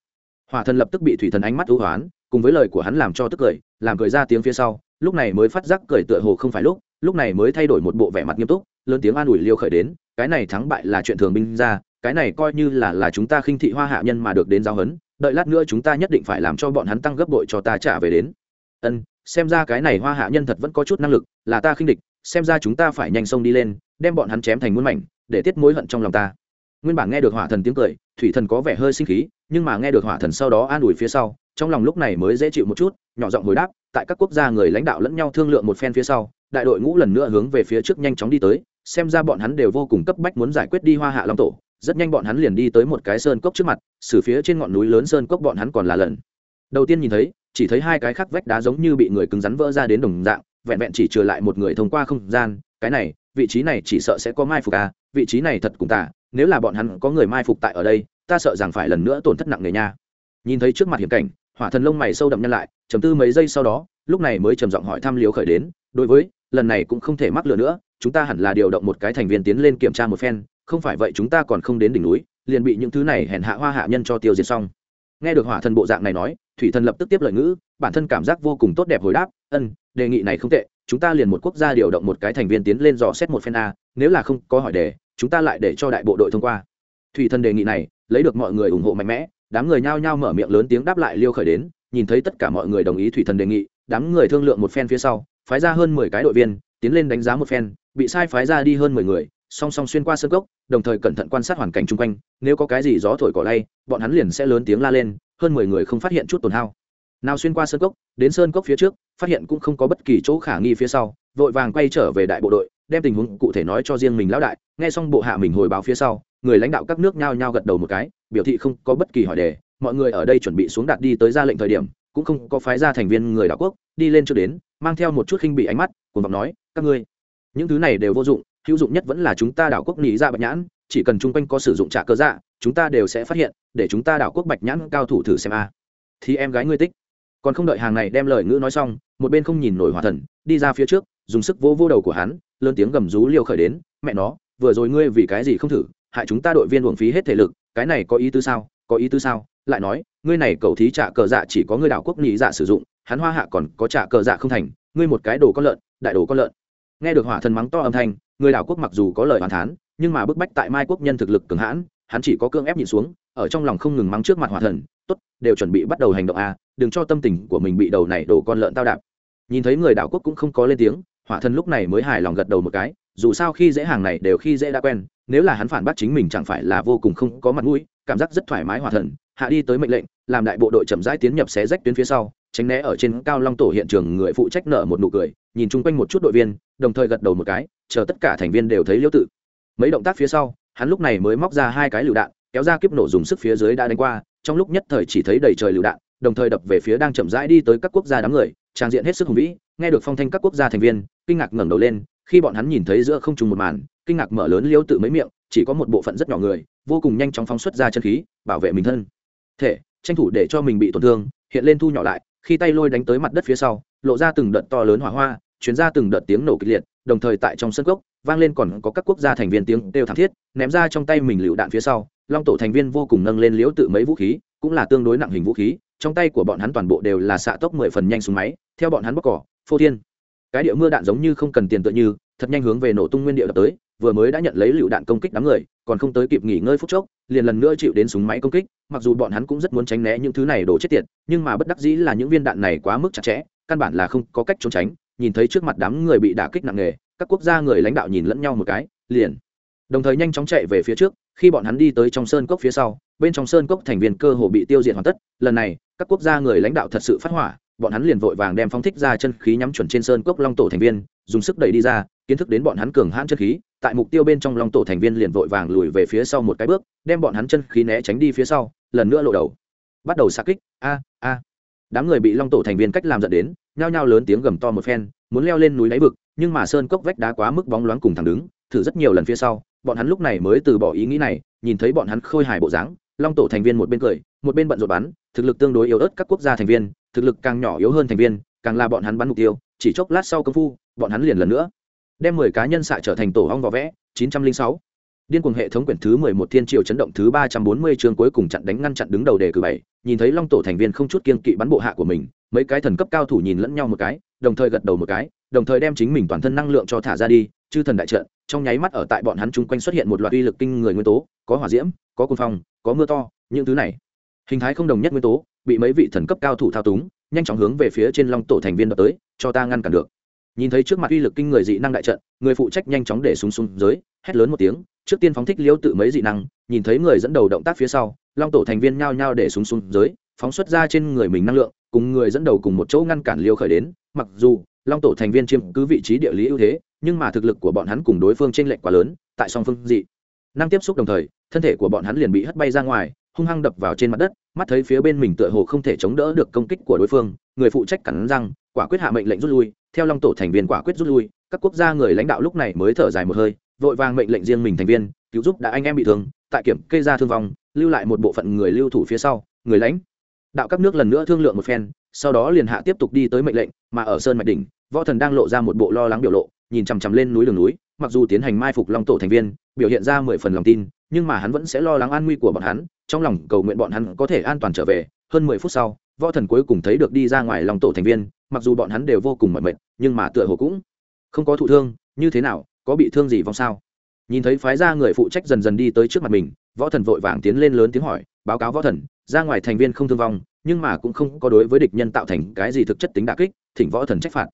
hỏa thần lập tức bị thủy thần ánh mắt ưu hoán cùng với lời của hắn làm cho tức cười làm cười ra tiếng phía sau lúc này mới phát giác cười tựa hồ không phải lúc lúc này mới thay đổi một bộ vẻ mặt nghiêm túc lớn tiếng an ủi liêu khởi đến cái này thắng bại là chuyện thường binh ra cái này coi như là là chúng ta khinh thị hoa hạ nhân mà được đến giao hấn, đợi lát nữa chúng ta nhất định phải làm cho bọn hắn tăng gấp bội cho ta trả về đến ân xem ra cái này hoa hạ nhân thật vẫn có chút năng lực, là ta khinh địch, xem ra chúng ta phải nhanh sông đi lên, đem bọn hắn chém thành muôn mảnh, để tiết mối hận trong lòng ta. Nguyên bản nghe được hỏa thần tiếng cười, thủy thần có vẻ hơi sinh khí, nhưng mà nghe được hỏa thần sau đó an ủi phía sau, trong lòng lúc này mới dễ chịu một chút, nhỏ giọng hồi đáp, tại các quốc gia người lãnh đạo lẫn nhau thương lượng một phen phía sau, đại đội ngũ lần nữa hướng về phía trước nhanh chóng đi tới, xem ra bọn hắn đều vô cùng cấp bách muốn giải quyết đi hoa hạ long tổ, rất nhanh bọn hắn liền đi tới một cái sơn cốc trước mặt, xử phía trên ngọn núi lớn sơn cốc bọn hắn còn là lần. Đầu tiên nhìn thấy chỉ thấy hai cái khắc vách đá giống như bị người cứng rắn vỡ ra đến đồng dạng, vẹn vẹn chỉ trừ lại một người thông qua không gian, cái này, vị trí này chỉ sợ sẽ có mai phục à vị trí này thật cùng tả nếu là bọn hắn có người mai phục tại ở đây, ta sợ rằng phải lần nữa tổn thất nặng nề nha. Nhìn thấy trước mặt hiểm cảnh, hỏa thần lông mày sâu đậm nhân lại chầm tư mấy giây sau đó, lúc này mới trầm giọng hỏi thăm liếu khởi đến, đối với, lần này cũng không thể mắc lừa nữa, chúng ta hẳn là điều động một cái thành viên tiến lên kiểm tra một phen, không phải vậy chúng ta còn không đến đỉnh núi, liền bị những thứ này hèn hạ hoa hạ nhân cho tiêu diệt xong. Nghe được hỏa thần bộ dạng này nói thủy thần lập tức tiếp lời ngữ, bản thân cảm giác vô cùng tốt đẹp hồi đáp, ân, đề nghị này không tệ, chúng ta liền một quốc gia điều động một cái thành viên tiến lên dò xét một phen a, nếu là không có hỏi đề, chúng ta lại để cho đại bộ đội thông qua. Thủy thần đề nghị này, lấy được mọi người ủng hộ mạnh mẽ, đám người nhao nhao mở miệng lớn tiếng đáp lại liêu khởi đến, nhìn thấy tất cả mọi người đồng ý thủy thần đề nghị, đám người thương lượng một phen phía sau, phái ra hơn mười cái đội viên, tiến lên đánh giá một phen, bị sai phái ra đi hơn mười người song song xuyên qua sân cốc, đồng thời cẩn thận quan sát hoàn cảnh chung quanh, nếu có cái gì gió thổi cỏ lay, bọn hắn liền sẽ lớn tiếng la lên, hơn mười người không phát hiện chút tổn hao. Nào xuyên qua sơn cốc, đến sơn cốc phía trước, phát hiện cũng không có bất kỳ chỗ khả nghi phía sau, vội vàng quay trở về đại bộ đội, đem tình huống cụ thể nói cho riêng mình lão đại, nghe xong bộ hạ mình hồi báo phía sau, người lãnh đạo các nước nhao nhao gật đầu một cái, biểu thị không có bất kỳ hỏi đề, mọi người ở đây chuẩn bị xuống đạt đi tới ra lệnh thời điểm, cũng không có phái ra thành viên người đảo quốc, đi lên trước đến, mang theo một chút khinh bị ánh mắt cùng vọng nói, các ngươi, những thứ này đều vô dụng hữu dụng nhất vẫn là chúng ta đảo quốc nghĩ ra bạch nhãn, chỉ cần chung quanh có sử dụng trả cơ dạ chúng ta đều sẽ phát hiện, để chúng ta đảo quốc bạch nhãn cao thủ thử xem a. Thì em gái ngươi tích. Còn không đợi hàng này đem lời ngữ nói xong, một bên không nhìn nổi hòa thần, đi ra phía trước, dùng sức vỗ vô đầu của hắn, lớn tiếng gầm rú liều khởi đến, mẹ nó, vừa rồi ngươi vì cái gì không thử, hại chúng ta đội viên uổng phí hết thể lực, cái này có ý tứ sao, có ý tứ sao? Lại nói, ngươi này cầu thí trả cờ dạ chỉ có ngươi đảo quốc nhị dạ sử dụng, hắn hoa hạ còn có trả cờ dạ không thành, ngươi một cái đồ con lợn, đại đồ con lợn. Nghe được hỏa thần mắng to âm thanh người đảo quốc mặc dù có lời hoàn thán, nhưng mà bức bách tại mai quốc nhân thực lực cường hãn, hắn chỉ có cương ép nhìn xuống, ở trong lòng không ngừng mắng trước mặt hỏa thần, tốt, đều chuẩn bị bắt đầu hành động a đừng cho tâm tình của mình bị đầu này đổ con lợn tao đạp. Nhìn thấy người đảo quốc cũng không có lên tiếng, hỏa thần lúc này mới hài lòng gật đầu một cái, dù sao khi dễ hàng này đều khi dễ đã quen, nếu là hắn phản bác chính mình chẳng phải là vô cùng không có mặt mũi, cảm giác rất thoải mái hỏa thần, hạ đi tới mệnh lệnh, làm đại bộ đội chậm rãi tiến nhập xé rách tuyến phía sau, tránh né ở trên cao long tổ hiện trường người phụ trách nợ một nụ cười, nhìn chung quanh một chút đội viên, đồng thời gật đầu một cái chờ tất cả thành viên đều thấy liễu tự. Mấy động tác phía sau, hắn lúc này mới móc ra hai cái lựu đạn, kéo ra kiếp nổ dùng sức phía dưới đã đánh qua, trong lúc nhất thời chỉ thấy đầy trời lựu đạn, đồng thời đập về phía đang chậm rãi đi tới các quốc gia đám người, trang diện hết sức hùng vĩ, nghe được phong thanh các quốc gia thành viên, kinh ngạc ngẩng đầu lên, khi bọn hắn nhìn thấy giữa không trùng một màn, kinh ngạc mở lớn liêu tự mấy miệng, chỉ có một bộ phận rất nhỏ người, vô cùng nhanh chóng phóng xuất ra chân khí, bảo vệ mình thân. Thể, tranh thủ để cho mình bị tổn thương, hiện lên thu nhỏ lại, khi tay lôi đánh tới mặt đất phía sau, lộ ra từng đợt to lớn hỏa hoa chuyến ra từng đợt tiếng nổ kịch liệt đồng thời tại trong sân gốc vang lên còn có các quốc gia thành viên tiếng đều thảm thiết, ném ra trong tay mình lựu đạn phía sau, long tổ thành viên vô cùng nâng lên liễu tự mấy vũ khí, cũng là tương đối nặng hình vũ khí, trong tay của bọn hắn toàn bộ đều là xạ tốc mười phần nhanh súng máy, theo bọn hắn bóc cỏ, phô thiên. Cái địa mưa đạn giống như không cần tiền tựa như, thật nhanh hướng về nổ tung nguyên địa đập tới, vừa mới đã nhận lấy lựu đạn công kích đám người, còn không tới kịp nghỉ ngơi phút chốc, liền lần nữa chịu đến súng máy công kích, mặc dù bọn hắn cũng rất muốn tránh né những thứ này đổ chết tiệt, nhưng mà bất đắc dĩ là những viên đạn này quá mức chặt chẽ, căn bản là không có cách trốn tránh nhìn thấy trước mặt đám người bị đả kích nặng nề, các quốc gia người lãnh đạo nhìn lẫn nhau một cái, liền. Đồng thời nhanh chóng chạy về phía trước, khi bọn hắn đi tới trong sơn cốc phía sau, bên trong sơn cốc thành viên cơ hồ bị tiêu diệt hoàn tất. Lần này, các quốc gia người lãnh đạo thật sự phát hỏa, bọn hắn liền vội vàng đem phóng thích ra chân khí nhắm chuẩn trên sơn cốc long tổ thành viên, dùng sức đẩy đi ra, kiến thức đến bọn hắn cường hãn chân khí. Tại mục tiêu bên trong long tổ thành viên liền vội vàng lùi về phía sau một cái bước, đem bọn hắn chân khí né tránh đi phía sau, lần nữa lộ đầu. Bắt đầu xa kích. A a. Đám người bị long tổ thành viên cách làm dẫn đến nhao nhao lớn tiếng gầm to một phen, muốn leo lên núi đáy vực, nhưng mà sơn cốc vách đá quá mức bóng loáng cùng thẳng đứng, thử rất nhiều lần phía sau, bọn hắn lúc này mới từ bỏ ý nghĩ này, nhìn thấy bọn hắn khôi hài bộ dáng, long tổ thành viên một bên cười, một bên bận rộn bắn, thực lực tương đối yếu ớt các quốc gia thành viên, thực lực càng nhỏ yếu hơn thành viên, càng là bọn hắn bắn mục tiêu, chỉ chốc lát sau công phu, bọn hắn liền lần nữa đem mười cá nhân xạ trở thành tổ hong vỏ vẽ, chín trăm linh sáu điên cuồng hệ thống quyển thứ mười một thiên triều chấn động thứ ba trăm bốn mươi chương cuối cùng chặn đánh ngăn chặn đứng đầu đề cử bảy, nhìn thấy long tổ thành viên không chút kiên kỵ bắn bộ hạ của mình, mấy cái thần cấp cao thủ nhìn lẫn nhau một cái, đồng thời gật đầu một cái, đồng thời đem chính mình toàn thân năng lượng cho thả ra đi, chư thần đại trận, trong nháy mắt ở tại bọn hắn chung quanh xuất hiện một loạt uy lực kinh người nguyên tố, có hỏa diễm, có cung phong, có mưa to, những thứ này. Hình thái không đồng nhất nguyên tố, bị mấy vị thần cấp cao thủ thao túng, nhanh chóng hướng về phía trên long tổ thành viên đập tới, cho ta ngăn cản được nhìn thấy trước mặt uy lực kinh người dị năng đại trận, người phụ trách nhanh chóng để súng súng dưới, hét lớn một tiếng, trước tiên phóng thích liêu tự mấy dị năng, nhìn thấy người dẫn đầu động tác phía sau, long tổ thành viên nhao nhao để súng súng dưới, phóng xuất ra trên người mình năng lượng, cùng người dẫn đầu cùng một chỗ ngăn cản liêu khởi đến. Mặc dù long tổ thành viên chiếm cứ vị trí địa lý ưu thế, nhưng mà thực lực của bọn hắn cùng đối phương trên lệch quá lớn, tại song phương dị năng tiếp xúc đồng thời, thân thể của bọn hắn liền bị hất bay ra ngoài, hung hăng đập vào trên mặt đất mắt thấy phía bên mình tựa hồ không thể chống đỡ được công kích của đối phương, người phụ trách cắn răng, quả quyết hạ mệnh lệnh rút lui. Theo long tổ thành viên quả quyết rút lui, các quốc gia người lãnh đạo lúc này mới thở dài một hơi, vội vàng mệnh lệnh riêng mình thành viên, cứu giúp đã anh em bị thương, tại kiểm kê ra thương vong, lưu lại một bộ phận người lưu thủ phía sau, người lãnh. Đạo các nước lần nữa thương lượng một phen, sau đó liền hạ tiếp tục đi tới mệnh lệnh, mà ở sơn mạch đỉnh, võ thần đang lộ ra một bộ lo lắng biểu lộ, nhìn chằm chằm lên núi đường núi, mặc dù tiến hành mai phục long tổ thành viên, biểu hiện ra mười phần lòng tin nhưng mà hắn vẫn sẽ lo lắng an nguy của bọn hắn, trong lòng cầu nguyện bọn hắn có thể an toàn trở về. Hơn mười phút sau, võ thần cuối cùng thấy được đi ra ngoài lòng tổ thành viên, mặc dù bọn hắn đều vô cùng mỏi mệt, nhưng mà tựa hồ cũng không có thụ thương. Như thế nào, có bị thương gì vong sao? Nhìn thấy phái ra người phụ trách dần dần đi tới trước mặt mình, võ thần vội vàng tiến lên lớn tiếng hỏi, báo cáo võ thần, ra ngoài thành viên không thương vong, nhưng mà cũng không có đối với địch nhân tạo thành cái gì thực chất tính đà kích, thỉnh võ thần trách phạt.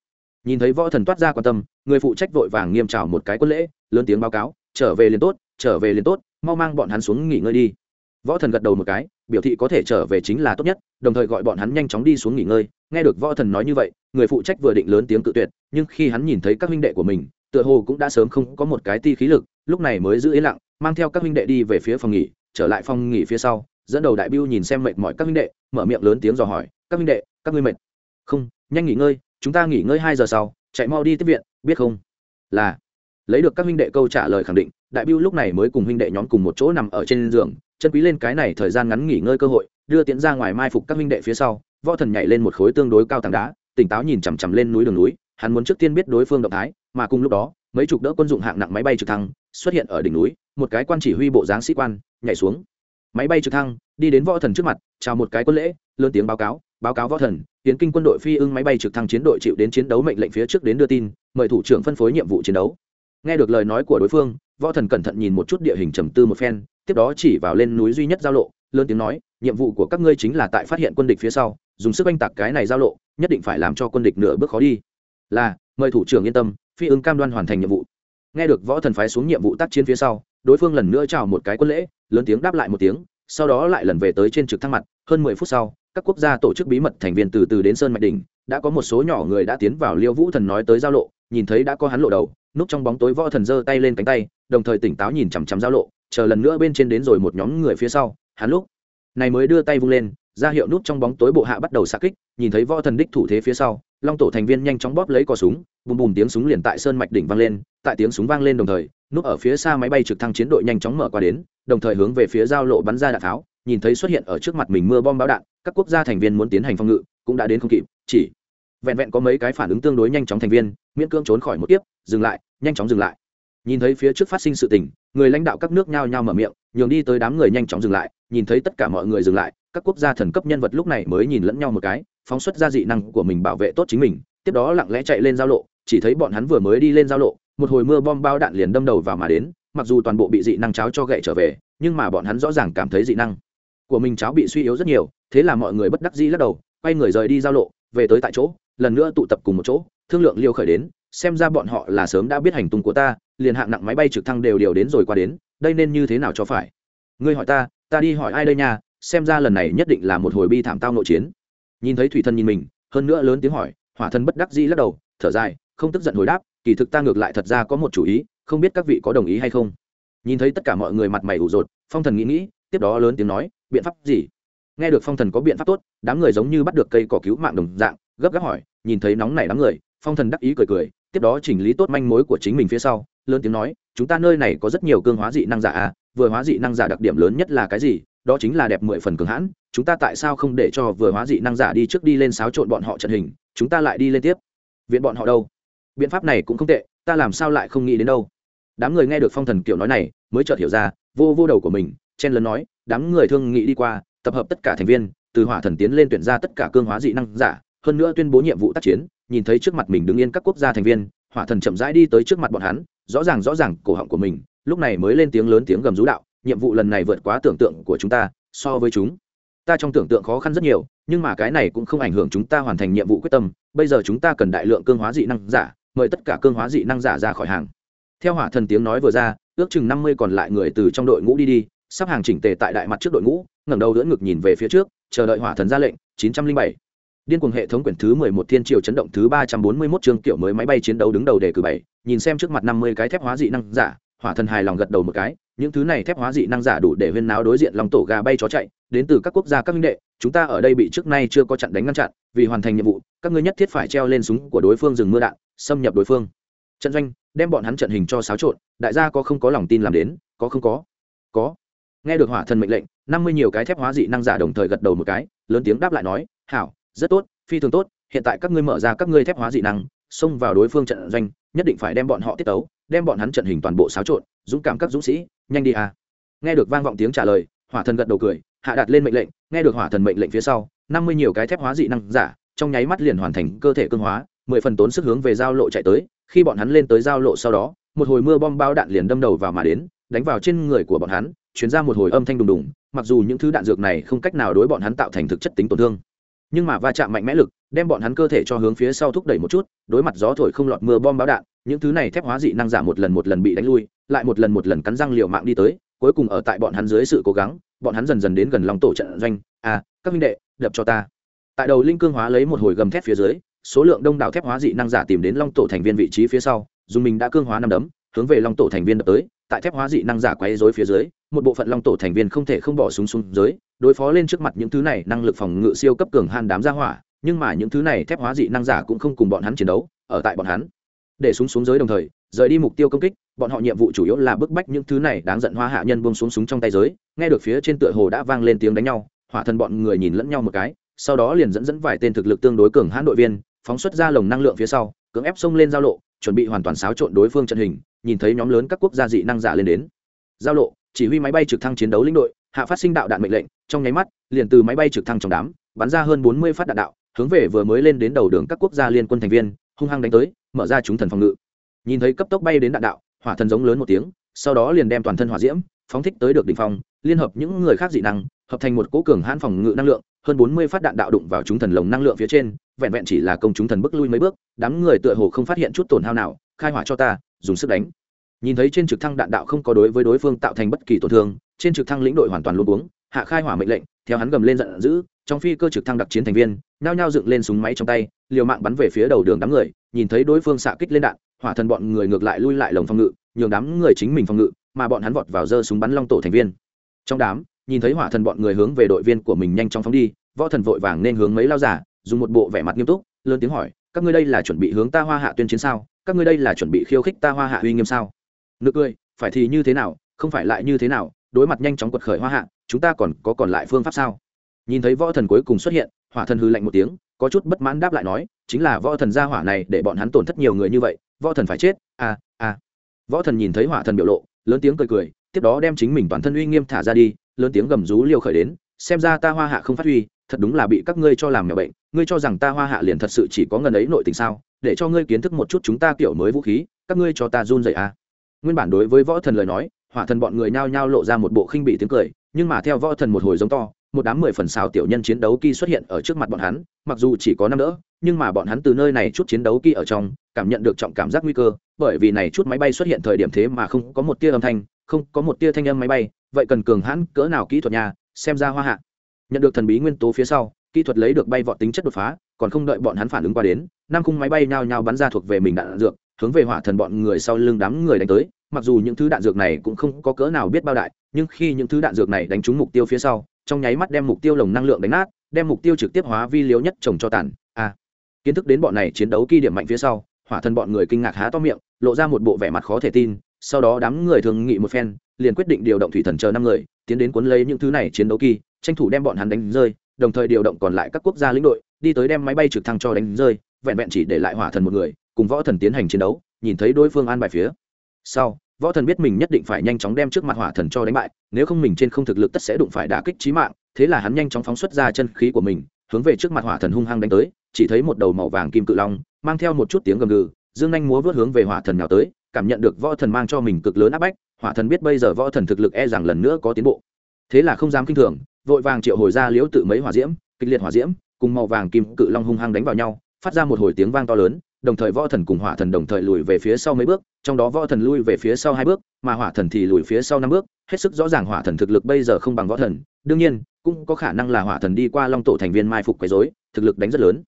Nhìn thấy võ thần toát ra quan tâm, người phụ trách vội vàng nghiêm trào một cái quân lễ, lớn tiếng báo cáo, trở về liền tốt, trở về liền tốt mau mang bọn hắn xuống nghỉ ngơi đi. Võ thần gật đầu một cái, biểu thị có thể trở về chính là tốt nhất, đồng thời gọi bọn hắn nhanh chóng đi xuống nghỉ ngơi. Nghe được võ thần nói như vậy, người phụ trách vừa định lớn tiếng cự tuyệt, nhưng khi hắn nhìn thấy các huynh đệ của mình, tựa hồ cũng đã sớm không có một cái ti khí lực, lúc này mới giữ yên lặng, mang theo các huynh đệ đi về phía phòng nghỉ, trở lại phòng nghỉ phía sau, dẫn đầu đại biêu nhìn xem mệt mỏi các huynh đệ, mở miệng lớn tiếng dò hỏi, các huynh đệ, các ngươi mệt? Không, nhanh nghỉ ngơi, chúng ta nghỉ ngơi hai giờ sau, chạy mau đi tiếp viện, biết không? Là lấy được các huynh đệ câu trả lời khẳng định, đại biêu lúc này mới cùng huynh đệ nhóm cùng một chỗ nằm ở trên giường, chân quý lên cái này thời gian ngắn nghỉ ngơi cơ hội, đưa tiễn ra ngoài mai phục các huynh đệ phía sau, võ thần nhảy lên một khối tương đối cao tảng đá, tỉnh táo nhìn chằm chằm lên núi đường núi, hắn muốn trước tiên biết đối phương động thái, mà cùng lúc đó, mấy chục đỡ quân dụng hạng nặng máy bay trực thăng xuất hiện ở đỉnh núi, một cái quan chỉ huy bộ dáng sĩ quan nhảy xuống. Máy bay trực thăng đi đến võ thần trước mặt, chào một cái quân lễ, lớn tiếng báo cáo báo cáo võ thần, tiến kinh quân đội phi ưng máy bay trực thăng chiến đội chịu đến chiến đấu mệnh lệnh phía trước đến đưa tin, mời thủ trưởng phân phối nhiệm vụ chiến đấu nghe được lời nói của đối phương, võ thần cẩn thận nhìn một chút địa hình trầm tư một phen, tiếp đó chỉ vào lên núi duy nhất giao lộ, lớn tiếng nói, nhiệm vụ của các ngươi chính là tại phát hiện quân địch phía sau, dùng sức oanh tạc cái này giao lộ, nhất định phải làm cho quân địch nửa bước khó đi. Là, mời thủ trưởng yên tâm, phi ứng cam đoan hoàn thành nhiệm vụ. Nghe được võ thần phái xuống nhiệm vụ tác chiến phía sau, đối phương lần nữa chào một cái quân lễ, lớn tiếng đáp lại một tiếng, sau đó lại lần về tới trên trực thăng mặt, hơn mười phút sau, các quốc gia tổ chức bí mật thành viên từ từ đến sơn mạch đỉnh, đã có một số nhỏ người đã tiến vào liêu vũ thần nói tới giao lộ, nhìn thấy đã có hắn lộ đầu núp trong bóng tối võ thần giơ tay lên cánh tay, đồng thời tỉnh táo nhìn chằm chằm giao lộ, chờ lần nữa bên trên đến rồi một nhóm người phía sau, hắn lúc này mới đưa tay vung lên, ra hiệu nút trong bóng tối bộ hạ bắt đầu xa kích, nhìn thấy võ thần đích thủ thế phía sau, long tổ thành viên nhanh chóng bóp lấy cò súng, bùm bùm tiếng súng liền tại sơn mạch đỉnh vang lên, tại tiếng súng vang lên đồng thời, núp ở phía xa máy bay trực thăng chiến đội nhanh chóng mở qua đến, đồng thời hướng về phía giao lộ bắn ra đạn tháo, nhìn thấy xuất hiện ở trước mặt mình mưa bom báo đạn, các quốc gia thành viên muốn tiến hành phòng ngự, cũng đã đến không kịp, chỉ vẹn vẹn có mấy cái phản ứng tương đối nhanh chóng thành viên, miễn cưỡng trốn khỏi một tiếp dừng lại, nhanh chóng dừng lại. Nhìn thấy phía trước phát sinh sự tình, người lãnh đạo các nước nhao nhao mở miệng, nhường đi tới đám người nhanh chóng dừng lại, nhìn thấy tất cả mọi người dừng lại, các quốc gia thần cấp nhân vật lúc này mới nhìn lẫn nhau một cái, phóng xuất ra dị năng của mình bảo vệ tốt chính mình, tiếp đó lặng lẽ chạy lên giao lộ, chỉ thấy bọn hắn vừa mới đi lên giao lộ, một hồi mưa bom bao đạn liền đâm đầu vào mà đến, mặc dù toàn bộ bị dị năng cháo cho gậy trở về, nhưng mà bọn hắn rõ ràng cảm thấy dị năng của mình cháo bị suy yếu rất nhiều, thế là mọi người bất đắc dĩ lắc đầu, quay người rời đi giao lộ về tới tại chỗ, lần nữa tụ tập cùng một chỗ, thương lượng liêu khởi đến, xem ra bọn họ là sớm đã biết hành tung của ta, liền hạng nặng máy bay trực thăng đều đều đến rồi qua đến, đây nên như thế nào cho phải? Ngươi hỏi ta ta đi hỏi ai đây nha, xem ra lần này nhất định là một hồi bi thảm tao nội chiến. Nhìn thấy thủy thân nhìn mình, hơn nữa lớn tiếng hỏi, hỏa thân bất đắc dĩ lắc đầu, thở dài, không tức giận hồi đáp, kỳ thực ta ngược lại thật ra có một chủ ý, không biết các vị có đồng ý hay không. Nhìn thấy tất cả mọi người mặt mày ủ rột, phong thần nghĩ nghĩ, tiếp đó lớn tiếng nói, biện pháp gì? Nghe được phong thần có biện pháp tốt, đám người giống như bắt được cây cỏ cứu mạng đồng dạng, gấp gáp hỏi, nhìn thấy nóng nảy đám người, phong thần đắc ý cười cười, tiếp đó chỉnh lý tốt manh mối của chính mình phía sau, lớn tiếng nói, chúng ta nơi này có rất nhiều cương hóa dị năng giả à vừa hóa dị năng giả đặc điểm lớn nhất là cái gì? Đó chính là đẹp mười phần cường hãn, chúng ta tại sao không để cho vừa hóa dị năng giả đi trước đi lên xáo trộn bọn họ trận hình, chúng ta lại đi lên tiếp? Viện bọn họ đâu? Biện pháp này cũng không tệ, ta làm sao lại không nghĩ đến đâu? Đám người nghe được phong thần kiểu nói này, mới chợt hiểu ra, vô vô đầu của mình, chen lấn nói, đám người thương nghị đi qua tập hợp tất cả thành viên, từ hỏa thần tiến lên tuyển ra tất cả cương hóa dị năng giả, hơn nữa tuyên bố nhiệm vụ tác chiến, nhìn thấy trước mặt mình đứng yên các quốc gia thành viên, hỏa thần chậm rãi đi tới trước mặt bọn hắn, rõ ràng rõ ràng cổ họng của mình, lúc này mới lên tiếng lớn tiếng gầm rú đạo, nhiệm vụ lần này vượt quá tưởng tượng của chúng ta, so với chúng. Ta trong tưởng tượng khó khăn rất nhiều, nhưng mà cái này cũng không ảnh hưởng chúng ta hoàn thành nhiệm vụ quyết tâm, bây giờ chúng ta cần đại lượng cương hóa dị năng giả, mời tất cả cương hóa dị năng giả ra khỏi hàng. Theo hỏa thần tiếng nói vừa ra, ước chừng năm mươi còn lại người từ trong đội ngũ đi đi sắp hàng chỉnh tề tại đại mặt trước đội ngũ, ngẩng đầu đỡ ngực nhìn về phía trước, chờ đợi hỏa thần ra lệnh, chín trăm linh bảy. Điên cuồng hệ thống quyển thứ mười một thiên triều chấn động thứ ba trăm bốn mươi 341 chương kiểu mới máy bay chiến đấu đứng đầu đề cử bảy, nhìn xem trước mặt năm mươi cái thép hóa dị năng giả, hỏa thần hài lòng gật đầu một cái, những thứ này thép hóa dị năng giả đủ để huyên náo đối diện lòng tổ gà bay chó chạy, đến từ các quốc gia các minh đệ, chúng ta ở đây bị trước nay chưa có chặn đánh ngăn chặn, vì hoàn thành nhiệm vụ, các ngươi nhất thiết phải treo lên súng của đối phương dừng mưa đạn, xâm nhập đối phương. Trận doanh, đem bọn hắn trận hình cho xáo trộn, đại gia có không có lòng tin làm đến? Có không có. Có nghe được hỏa thần mệnh lệnh, năm mươi nhiều cái thép hóa dị năng giả đồng thời gật đầu một cái, lớn tiếng đáp lại nói, hảo, rất tốt, phi thường tốt, hiện tại các ngươi mở ra các ngươi thép hóa dị năng, xông vào đối phương trận doanh, nhất định phải đem bọn họ tiết tấu, đem bọn hắn trận hình toàn bộ xáo trộn, dũng cảm các dũng sĩ, nhanh đi à. Nghe được vang vọng tiếng trả lời, hỏa thần gật đầu cười, hạ đặt lên mệnh lệnh, nghe được hỏa thần mệnh lệnh phía sau, năm mươi nhiều cái thép hóa dị năng giả, trong nháy mắt liền hoàn thành cơ thể cương hóa, mười phần tốn sức hướng về giao lộ chạy tới, khi bọn hắn lên tới giao lộ sau đó, một hồi mưa bom bao đạn liền đâm đầu vào mà đến, đánh vào trên người của bọn hắn chuyển ra một hồi âm thanh đùng đùng, mặc dù những thứ đạn dược này không cách nào đối bọn hắn tạo thành thực chất tính tổn thương, nhưng mà va chạm mạnh mẽ lực, đem bọn hắn cơ thể cho hướng phía sau thúc đẩy một chút, đối mặt gió thổi không lọt mưa bom báo đạn, những thứ này thép hóa dị năng giả một lần một lần bị đánh lui, lại một lần một lần cắn răng liều mạng đi tới, cuối cùng ở tại bọn hắn dưới sự cố gắng, bọn hắn dần dần đến gần lòng tổ trận doanh. À các minh đệ, đập cho ta. Tại đầu linh cương hóa lấy một hồi gầm thép phía dưới, số lượng đông đảo thép hóa dị năng giả tìm đến long tổ thành viên vị trí phía sau, dùng mình đã cương hóa năm đấm hướng về long tổ thành viên đập tới, tại thép hóa dị năng giả quấy dối phía dưới, một bộ phận long tổ thành viên không thể không bỏ súng xuống dưới, đối phó lên trước mặt những thứ này năng lực phòng ngự siêu cấp cường han đám ra hỏa, nhưng mà những thứ này thép hóa dị năng giả cũng không cùng bọn hắn chiến đấu, ở tại bọn hắn. Để súng xuống dưới đồng thời, rời đi mục tiêu công kích, bọn họ nhiệm vụ chủ yếu là bức bách những thứ này đáng giận hoa hạ nhân buông xuống súng trong tay giới, nghe được phía trên tựa hồ đã vang lên tiếng đánh nhau, hỏa thân bọn người nhìn lẫn nhau một cái, sau đó liền dẫn dẫn vài tên thực lực tương đối cường hãn đội viên, phóng xuất ra lồng năng lượng phía sau, cưỡng ép xông lên giao lộ, chuẩn bị hoàn toàn xáo trộn đối phương trận hình nhìn thấy nhóm lớn các quốc gia dị năng giả lên đến. Giao lộ, chỉ huy máy bay trực thăng chiến đấu lĩnh đội, hạ phát sinh đạo đạn mệnh lệnh, trong nháy mắt, liền từ máy bay trực thăng trong đám, bắn ra hơn bốn mươi phát đạn đạo, hướng về vừa mới lên đến đầu đường các quốc gia liên quân thành viên, hung hăng đánh tới, mở ra chúng thần phòng ngự. Nhìn thấy cấp tốc bay đến đạn đạo, hỏa thần giống lớn một tiếng, sau đó liền đem toàn thân hỏa diễm, phóng thích tới được đỉnh phong, liên hợp những người khác dị năng, hợp thành một cố cường hãn phòng ngự năng lượng, hơn bốn mươi phát đạn đạo đụng vào chúng thần lồng năng lượng phía trên, vẹn vẹn chỉ là công chúng thần bước lui mấy bước, đám người tựa hồ không phát hiện chút tổn hao nào, khai hỏa cho ta dùng sức đánh. Nhìn thấy trên trực thăng đạn đạo không có đối với đối phương tạo thành bất kỳ tổn thương, trên trực thăng lĩnh đội hoàn toàn luôn uống hạ khai hỏa mệnh lệnh, theo hắn gầm lên giận dữ, trong phi cơ trực thăng đặc chiến thành viên nao nhao dựng lên súng máy trong tay, liều mạng bắn về phía đầu đường đám người, nhìn thấy đối phương xạ kích lên đạn, hỏa thần bọn người ngược lại lui lại lồng phòng ngự, nhường đám người chính mình phòng ngự, mà bọn hắn vọt vào giơ súng bắn long tổ thành viên. Trong đám, nhìn thấy hỏa thần bọn người hướng về đội viên của mình nhanh chóng phóng đi, võ thần vội vàng nên hướng mấy lao giả, dùng một bộ vẻ mặt nghiêm túc, lớn tiếng hỏi, các ngươi đây là chuẩn bị hướng ta hoa hạ tuyên chiến sao? Các ngươi đây là chuẩn bị khiêu khích ta hoa hạ uy nghiêm sao? Nực cười, phải thì như thế nào, không phải lại như thế nào, đối mặt nhanh chóng quật khởi hoa hạ, chúng ta còn có còn lại phương pháp sao? Nhìn thấy võ thần cuối cùng xuất hiện, hỏa thần hư lạnh một tiếng, có chút bất mãn đáp lại nói, chính là võ thần gia hỏa này để bọn hắn tổn thất nhiều người như vậy, võ thần phải chết à à. Võ thần nhìn thấy hỏa thần biểu lộ, lớn tiếng cười cười, tiếp đó đem chính mình toàn thân uy nghiêm thả ra đi, lớn tiếng gầm rú liều khởi đến, xem ra ta hoa hạ không phát huy, thật đúng là bị các ngươi cho làm nhỏ bệnh, ngươi cho rằng ta hoa hạ liền thật sự chỉ có ngần ấy nội tình sao? Để cho ngươi kiến thức một chút chúng ta kiểu mới vũ khí, các ngươi cho ta run dậy à. Nguyên bản đối với võ thần lời nói, hỏa thần bọn người nhao nhao lộ ra một bộ khinh bị tiếng cười, nhưng mà theo võ thần một hồi giống to, một đám mười phần xào tiểu nhân chiến đấu kỳ xuất hiện ở trước mặt bọn hắn, mặc dù chỉ có năm đỡ, nhưng mà bọn hắn từ nơi này chút chiến đấu kỳ ở trong, cảm nhận được trọng cảm giác nguy cơ, bởi vì này chút máy bay xuất hiện thời điểm thế mà không có một tia âm thanh, không có một tia thanh âm máy bay, vậy cần cường hãn cỡ nào kỹ thuật nhà xem ra hoa hạ. Nhận được thần bí nguyên tố phía sau, kỹ thuật lấy được bay vọt tính chất đột phá, còn không đợi bọn hắn phản ứng qua đến năm khung máy bay nhao nhao bắn ra thuộc về mình đạn dược, hướng về hỏa thần bọn người sau lưng đám người đánh tới. Mặc dù những thứ đạn dược này cũng không có cỡ nào biết bao đại, nhưng khi những thứ đạn dược này đánh trúng mục tiêu phía sau, trong nháy mắt đem mục tiêu lồng năng lượng đánh nát, đem mục tiêu trực tiếp hóa vi liếu nhất trồng cho tàn. A kiến thức đến bọn này chiến đấu kỳ điểm mạnh phía sau, hỏa thần bọn người kinh ngạc há to miệng, lộ ra một bộ vẻ mặt khó thể tin. Sau đó đám người thường nghị một phen, liền quyết định điều động thủy thần chờ năm người, tiến đến cuốn lấy những thứ này chiến đấu kỳ, tranh thủ đem bọn hắn đánh rơi, đồng thời điều động còn lại các quốc gia lĩnh đội, đi tới đem máy bay trực thăng cho đánh rơi vẹn vẹn chỉ để lại hỏa thần một người, cùng võ thần tiến hành chiến đấu, nhìn thấy đối phương an bài phía sau, võ thần biết mình nhất định phải nhanh chóng đem trước mặt hỏa thần cho đánh bại, nếu không mình trên không thực lực tất sẽ đụng phải đả kích trí mạng, thế là hắn nhanh chóng phóng xuất ra chân khí của mình, hướng về trước mặt hỏa thần hung hăng đánh tới, chỉ thấy một đầu màu vàng kim cự long, mang theo một chút tiếng gầm gừ, dương anh múa vớt hướng về hỏa thần nào tới, cảm nhận được võ thần mang cho mình cực lớn áp bách, hỏa thần biết bây giờ võ thần thực lực e rằng lần nữa có tiến bộ. Thế là không dám kinh thường, vội vàng triệu hồi ra liễu tự mấy hỏa diễm, kịch liệt hỏa diễm, cùng màu vàng kim cự long hung hăng đánh vào nhau phát ra một hồi tiếng vang to lớn, đồng thời võ thần cùng hỏa thần đồng thời lùi về phía sau mấy bước, trong đó võ thần lui về phía sau hai bước, mà hỏa thần thì lùi phía sau năm bước, hết sức rõ ràng hỏa thần thực lực bây giờ không bằng võ thần, đương nhiên, cũng có khả năng là hỏa thần đi qua long tổ thành viên mai phục quấy dối thực lực đánh rất lớn.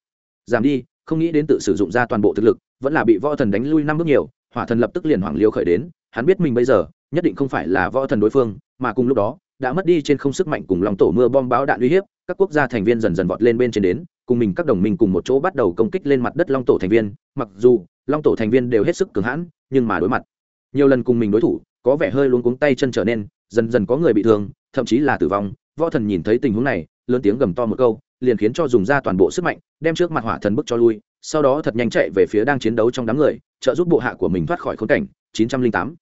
Giảm đi, không nghĩ đến tự sử dụng ra toàn bộ thực lực, vẫn là bị võ thần đánh lui năm bước nhiều, hỏa thần lập tức liền hoảng liêu khởi đến, hắn biết mình bây giờ, nhất định không phải là võ thần đối phương, mà cùng lúc đó, đã mất đi trên không sức mạnh cùng lòng tổ mưa bom báo đạn uy hiếp, các quốc gia thành viên dần dần vọt lên bên trên đến cùng mình các đồng minh cùng một chỗ bắt đầu công kích lên mặt đất long tổ thành viên. Mặc dù long tổ thành viên đều hết sức cường hãn, nhưng mà đối mặt. Nhiều lần cùng mình đối thủ, có vẻ hơi luôn cuống tay chân trở nên, dần dần có người bị thương, thậm chí là tử vong. Võ thần nhìn thấy tình huống này, lớn tiếng gầm to một câu, liền khiến cho dùng ra toàn bộ sức mạnh, đem trước mặt hỏa thần bức cho lui, sau đó thật nhanh chạy về phía đang chiến đấu trong đám người, trợ giúp bộ hạ của mình thoát khỏi khốn cảnh. 908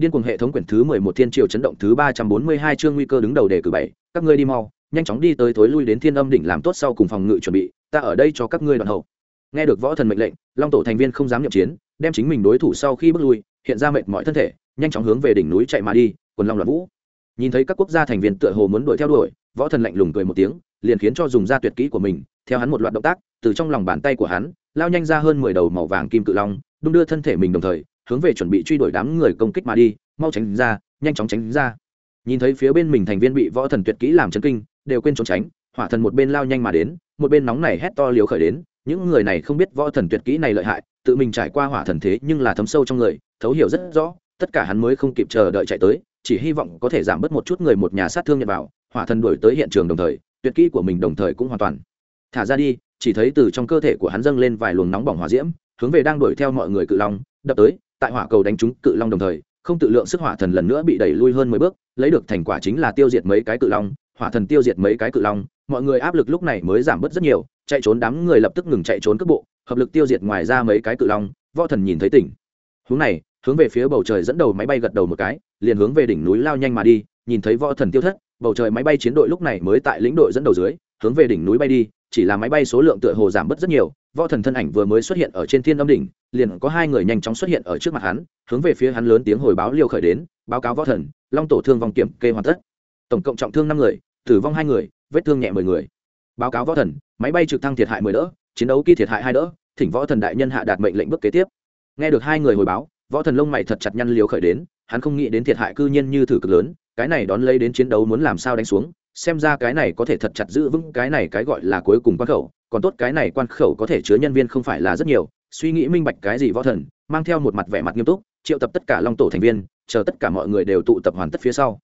điên cuồng hệ thống quyển thứ 11 thiên triều chấn động thứ 342 chương nguy cơ đứng đầu đề cử bảy. Các ngươi đi mau nhanh chóng đi tới thối lui đến thiên âm đỉnh làm tốt sau cùng phòng ngự chuẩn bị, ta ở đây cho các ngươi đoạn hậu. Nghe được võ thần mệnh lệnh, long tổ thành viên không dám nhậm chiến, đem chính mình đối thủ sau khi bước lui, hiện ra mệt mọi thân thể, nhanh chóng hướng về đỉnh núi chạy mà đi, quần long loạn vũ. Nhìn thấy các quốc gia thành viên tựa hồ muốn đuổi theo đuổi, võ thần lạnh lùng cười một tiếng, liền khiến cho dùng ra tuyệt kỹ của mình, theo hắn một loạt động tác, từ trong lòng bàn tay của hắn, lao nhanh ra hơn mười đầu màu vàng kim cự long, đung đưa thân thể mình đồng thời, hướng về chuẩn bị truy đuổi đám người công kích mà đi, mau tránh ra, nhanh chóng tránh ra. Nhìn thấy phía bên mình thành viên bị võ thần tuyệt kỹ làm chấn kinh đều quên trốn tránh, hỏa thần một bên lao nhanh mà đến, một bên nóng này hét to liều khởi đến, những người này không biết võ thần tuyệt kỹ này lợi hại, tự mình trải qua hỏa thần thế nhưng là thấm sâu trong người, thấu hiểu rất rõ, tất cả hắn mới không kịp chờ đợi chạy tới, chỉ hy vọng có thể giảm bớt một chút người một nhà sát thương nhận vào, hỏa thần đuổi tới hiện trường đồng thời, tuyệt kỹ của mình đồng thời cũng hoàn toàn. Thả ra đi, chỉ thấy từ trong cơ thể của hắn dâng lên vài luồng nóng bỏng hỏa diễm, hướng về đang đuổi theo mọi người cự long, đập tới, tại hỏa cầu đánh trúng cự long đồng thời, không tự lượng sức hỏa thần lần nữa bị đẩy lui hơn mười bước, lấy được thành quả chính là tiêu diệt mấy cái cự long hỏa thần tiêu diệt mấy cái cự long, mọi người áp lực lúc này mới giảm bớt rất nhiều, chạy trốn đám người lập tức ngừng chạy trốn cước bộ, hợp lực tiêu diệt ngoài ra mấy cái cự long, võ thần nhìn thấy tỉnh. Hướng này, hướng về phía bầu trời dẫn đầu máy bay gật đầu một cái, liền hướng về đỉnh núi lao nhanh mà đi, nhìn thấy võ thần tiêu thất, bầu trời máy bay chiến đội lúc này mới tại lĩnh đội dẫn đầu dưới, hướng về đỉnh núi bay đi, chỉ là máy bay số lượng tựa hồ giảm bớt rất nhiều, võ thần thân ảnh vừa mới xuất hiện ở trên thiên âm đỉnh, liền có hai người nhanh chóng xuất hiện ở trước mặt hắn, hướng về phía hắn lớn tiếng hồi báo liều khởi đến, báo cáo võ thần, long tổ thương vong kiểm kê hoàn tất tổng cộng trọng thương năm người, tử vong hai người, vết thương nhẹ mười người. Báo cáo võ thần, máy bay trực thăng thiệt hại mười đỡ, chiến đấu kia thiệt hại hai đỡ, thỉnh võ thần đại nhân hạ đạt mệnh lệnh bước kế tiếp. Nghe được hai người hồi báo, võ thần lông mày thật chặt nhăn liều khởi đến, hắn không nghĩ đến thiệt hại cư nhiên như thử cực lớn, cái này đón lấy đến chiến đấu muốn làm sao đánh xuống, xem ra cái này có thể thật chặt giữ vững cái này cái gọi là cuối cùng quan khẩu, còn tốt cái này quan khẩu có thể chứa nhân viên không phải là rất nhiều, suy nghĩ minh bạch cái gì võ thần, mang theo một mặt vẻ mặt nghiêm túc, triệu tập tất cả long tổ thành viên, chờ tất cả mọi người đều tụ tập hoàn tất phía sau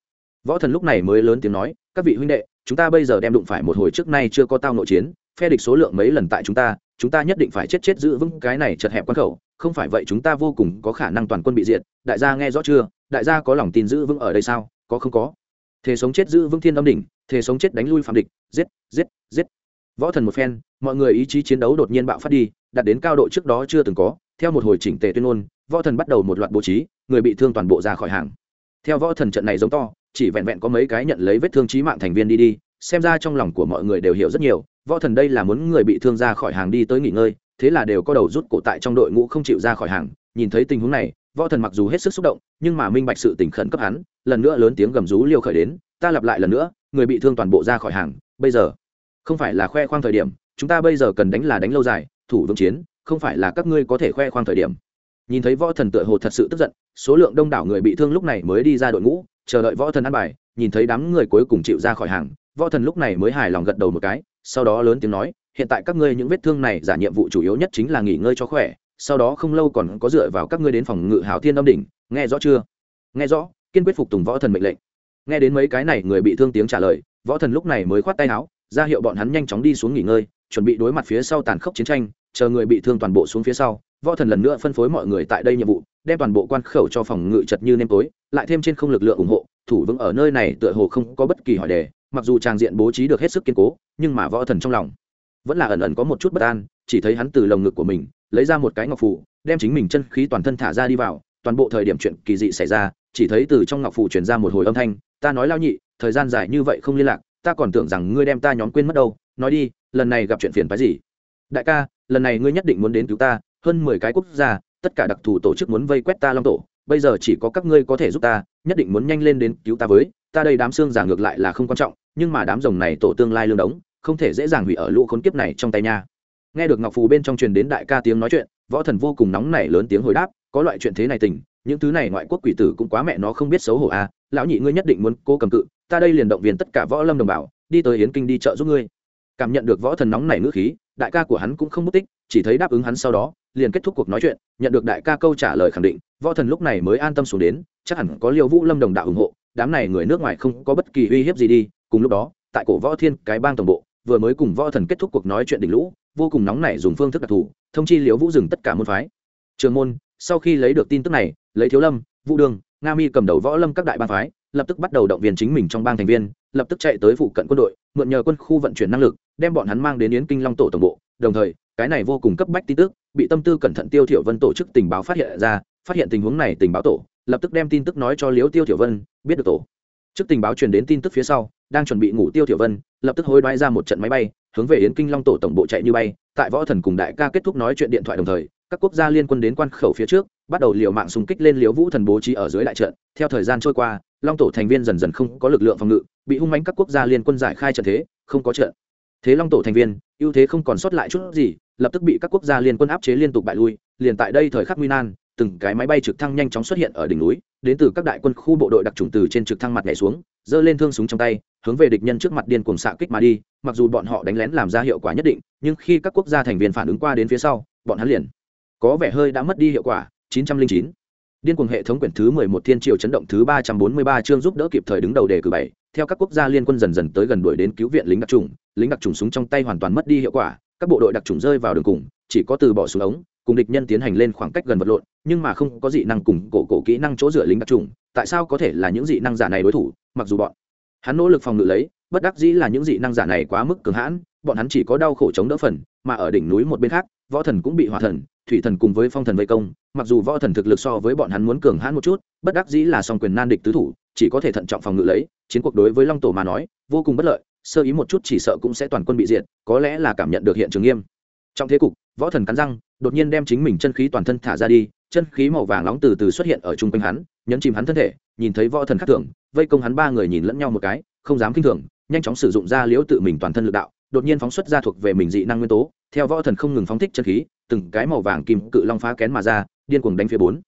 võ thần lúc này mới lớn tiếng nói, các vị huynh đệ, chúng ta bây giờ đem đụng phải một hồi trước nay chưa có tao nội chiến, phe địch số lượng mấy lần tại chúng ta chúng ta nhất định phải chết chết giữ vững cái này chật hẹp quan khẩu, không phải vậy chúng ta vô cùng có khả năng toàn quân bị diệt, đại gia nghe rõ chưa? Đại gia có lòng tin giữ vững ở đây sao? Có không có? Thể sống chết giữ vững thiên âm đỉnh thể sống chết đánh lui phạm địch, giết giết giết. Võ thần một phen, mọi người ý chí chiến đấu đột nhiên bạo phát đi, đạt đến cao độ trước đó chưa từng có. Theo một hồi chỉnh tề tuyên ngôn, võ thần bắt đầu một loạt bố trí, người bị thương toàn bộ ra khỏi hàng. Theo võ thần trận này giống to chỉ vẹn vẹn có mấy cái nhận lấy vết thương trí mạng thành viên đi đi, xem ra trong lòng của mọi người đều hiểu rất nhiều, võ thần đây là muốn người bị thương ra khỏi hàng đi tới nghỉ ngơi, thế là đều có đầu rút cổ tại trong đội ngũ không chịu ra khỏi hàng, nhìn thấy tình huống này, võ thần mặc dù hết sức xúc động, nhưng mà minh bạch sự tình khẩn cấp hắn, lần nữa lớn tiếng gầm rú liêu khởi đến, ta lặp lại lần nữa, người bị thương toàn bộ ra khỏi hàng, bây giờ không phải là khoe khoang thời điểm, chúng ta bây giờ cần đánh là đánh lâu dài, thủ vững chiến, không phải là các ngươi có thể khoe khoang thời điểm. Nhìn thấy võ thần tựa hồ thật sự tức giận, số lượng đông đảo người bị thương lúc này mới đi ra đội ngũ chờ đợi võ thần ăn bài, nhìn thấy đám người cuối cùng chịu ra khỏi hàng, võ thần lúc này mới hài lòng gật đầu một cái, sau đó lớn tiếng nói, hiện tại các ngươi những vết thương này giả nhiệm vụ chủ yếu nhất chính là nghỉ ngơi cho khỏe, sau đó không lâu còn có dựa vào các ngươi đến phòng ngự hảo thiên âm đỉnh, nghe rõ chưa? Nghe rõ, kiên quyết phục tùng võ thần mệnh lệnh. Nghe đến mấy cái này người bị thương tiếng trả lời, võ thần lúc này mới khoát tay áo, ra hiệu bọn hắn nhanh chóng đi xuống nghỉ ngơi, chuẩn bị đối mặt phía sau tàn khốc chiến tranh, chờ người bị thương toàn bộ xuống phía sau, võ thần lần nữa phân phối mọi người tại đây nhiệm vụ đem toàn bộ quan khẩu cho phòng ngự chật như nêm tối, lại thêm trên không lực lượng ủng hộ, thủ vững ở nơi này tựa hồ không có bất kỳ hỏi đề, mặc dù tràng diện bố trí được hết sức kiên cố, nhưng mà võ thần trong lòng vẫn là ẩn ẩn có một chút bất an, chỉ thấy hắn từ lồng ngực của mình lấy ra một cái ngọc phủ đem chính mình chân khí toàn thân thả ra đi vào, toàn bộ thời điểm chuyện kỳ dị xảy ra, chỉ thấy từ trong ngọc phủ truyền ra một hồi âm thanh, ta nói lao nhị, thời gian dài như vậy không liên lạc, ta còn tưởng rằng ngươi đem ta nhóm quên mất đâu, nói đi, lần này gặp chuyện phiền phái gì? Đại ca, lần này ngươi nhất định muốn đến cứu ta, hơn mười cái quốc gia tất cả đặc thù tổ chức muốn vây quét ta long tổ, bây giờ chỉ có các ngươi có thể giúp ta, nhất định muốn nhanh lên đến cứu ta với, ta đây đám xương giả ngược lại là không quan trọng, nhưng mà đám rồng này tổ tương lai lương đống, không thể dễ dàng hủy ở lũ khốn kiếp này trong tay nha. Nghe được ngọc phù bên trong truyền đến đại ca tiếng nói chuyện, võ thần vô cùng nóng nảy lớn tiếng hồi đáp, có loại chuyện thế này tình, những thứ này ngoại quốc quỷ tử cũng quá mẹ nó không biết xấu hổ à lão nhị ngươi nhất định muốn cố cầm cự, ta đây liền động viên tất cả võ lâm đồng bào, đi tới hiến kinh đi chợ giúp ngươi. Cảm nhận được võ thần nóng nảy ngữ khí, đại ca của hắn cũng không mất tích chỉ thấy đáp ứng hắn sau đó, liền kết thúc cuộc nói chuyện, nhận được đại ca câu trả lời khẳng định, võ thần lúc này mới an tâm xuống đến, chắc hẳn có liêu vũ lâm đồng đạo ủng hộ, đám này người nước ngoài không có bất kỳ uy hiếp gì đi, cùng lúc đó, tại cổ võ thiên cái bang tổng bộ, vừa mới cùng võ thần kết thúc cuộc nói chuyện đỉnh lũ, vô cùng nóng nảy dùng phương thức đặc thù, thông chi liễu vũ dừng tất cả môn phái. Trường môn, sau khi lấy được tin tức này, lấy thiếu lâm, vũ đường, nga mi cầm đầu võ lâm các đại bang phái, lập tức bắt đầu động viên chính mình trong bang thành viên, lập tức chạy tới phụ cận quân đội, mượn nhờ quân khu vận chuyển năng lực đem bọn hắn mang đến yến kinh long tổ tổng bộ. Đồng thời, cái này vô cùng cấp bách tin tức, bị tâm tư cẩn thận tiêu thiểu vân tổ chức tình báo phát hiện ra, phát hiện tình huống này tình báo tổ, lập tức đem tin tức nói cho liễu tiêu thiểu vân, biết được tổ. Trước tình báo truyền đến tin tức phía sau, đang chuẩn bị ngủ tiêu thiểu vân, lập tức hối đoái ra một trận máy bay, hướng về yến kinh long tổ tổng bộ chạy như bay. Tại võ thần cùng đại ca kết thúc nói chuyện điện thoại đồng thời, các quốc gia liên quân đến quan khẩu phía trước, bắt đầu liều mạng xung kích lên Liễu vũ thần bố trí ở dưới đại trận. Theo thời gian trôi qua, long tổ thành viên dần dần không có lực lượng phòng ngự, bị hung mãnh các quốc gia liên quân giải khai trận thế, không có trận thế long tổ thành viên, ưu thế không còn sót lại chút gì, lập tức bị các quốc gia liên quân áp chế liên tục bại lui, liền tại đây thời khắc nguy nan, từng cái máy bay trực thăng nhanh chóng xuất hiện ở đỉnh núi, đến từ các đại quân khu bộ đội đặc trùng từ trên trực thăng mặt nhảy xuống, giơ lên thương súng trong tay, hướng về địch nhân trước mặt điên cuồng xạ kích mà đi, mặc dù bọn họ đánh lén làm ra hiệu quả nhất định, nhưng khi các quốc gia thành viên phản ứng qua đến phía sau, bọn hắn liền có vẻ hơi đã mất đi hiệu quả 909. Điên cuồng hệ thống quyển thứ 11 thiên triều chấn động thứ 343 chương giúp đỡ kịp thời đứng đầu đề cử 7, theo các quốc gia liên quân dần dần tới gần đuổi đến cứu viện lính đặc trùng, lính đặc trùng súng trong tay hoàn toàn mất đi hiệu quả, các bộ đội đặc trùng rơi vào đường cùng, chỉ có từ bỏ súng ống, cùng địch nhân tiến hành lên khoảng cách gần vật lộn, nhưng mà không có dị năng cùng cổ cổ kỹ năng chỗ dựa lính đặc trùng, tại sao có thể là những dị năng giả này đối thủ, mặc dù bọn hắn nỗ lực phòng ngự lấy, bất đắc dĩ là những dị năng giả này quá mức cường hãn, bọn hắn chỉ có đau khổ chống đỡ phần, mà ở đỉnh núi một bên khác, võ thần cũng bị hỏa thần, thủy thần cùng với phong thần vây công mặc dù võ thần thực lực so với bọn hắn muốn cường hãn một chút bất đắc dĩ là song quyền nan địch tứ thủ chỉ có thể thận trọng phòng ngự lấy chiến cuộc đối với long tổ mà nói vô cùng bất lợi sơ ý một chút chỉ sợ cũng sẽ toàn quân bị diệt có lẽ là cảm nhận được hiện trường nghiêm. Trong thế cục võ thần cắn răng đột nhiên đem chính mình chân khí toàn thân thả ra đi chân khí màu vàng nóng từ từ xuất hiện ở trung quanh hắn nhấn chìm hắn thân thể nhìn thấy võ thần khắc thường vây công hắn ba người nhìn lẫn nhau một cái không dám kinh thường nhanh chóng sử dụng ra liễu tự mình toàn thân lực đạo đột nhiên phóng xuất ra thuộc về mình dị năng nguyên tố theo võ thần không ngừng phóng thích chân khí, từng cái màu vàng kim cự long phá kén mà ra, điên cuồng đánh phía bốn.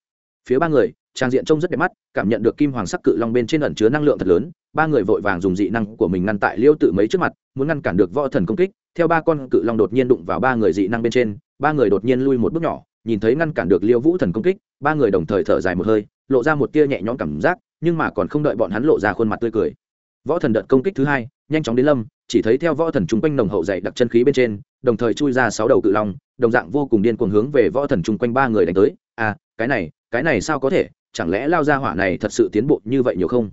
Phía ba người, trang diện trông rất đẹp mắt, cảm nhận được kim hoàng sắc cự long bên trên ẩn chứa năng lượng thật lớn, ba người vội vàng dùng dị năng của mình ngăn tại liêu tự mấy trước mặt, muốn ngăn cản được võ thần công kích, theo ba con cự long đột nhiên đụng vào ba người dị năng bên trên, ba người đột nhiên lui một bước nhỏ, nhìn thấy ngăn cản được liêu vũ thần công kích, ba người đồng thời thở dài một hơi, lộ ra một tia nhẹ nhõm cảm giác, nhưng mà còn không đợi bọn hắn lộ ra khuôn mặt tươi cười. Võ thần đợt công kích thứ hai, nhanh chóng đến lâm, chỉ thấy theo võ thần chung quanh nồng hậu dày đặc chân khí bên trên đồng thời chui ra sáu đầu cự long, đồng dạng vô cùng điên cuồng hướng về võ thần chung quanh ba người đánh tới. À cái này cái này sao có thể? Chẳng lẽ lao ra hỏa này thật sự tiến bộ như vậy nhiều không?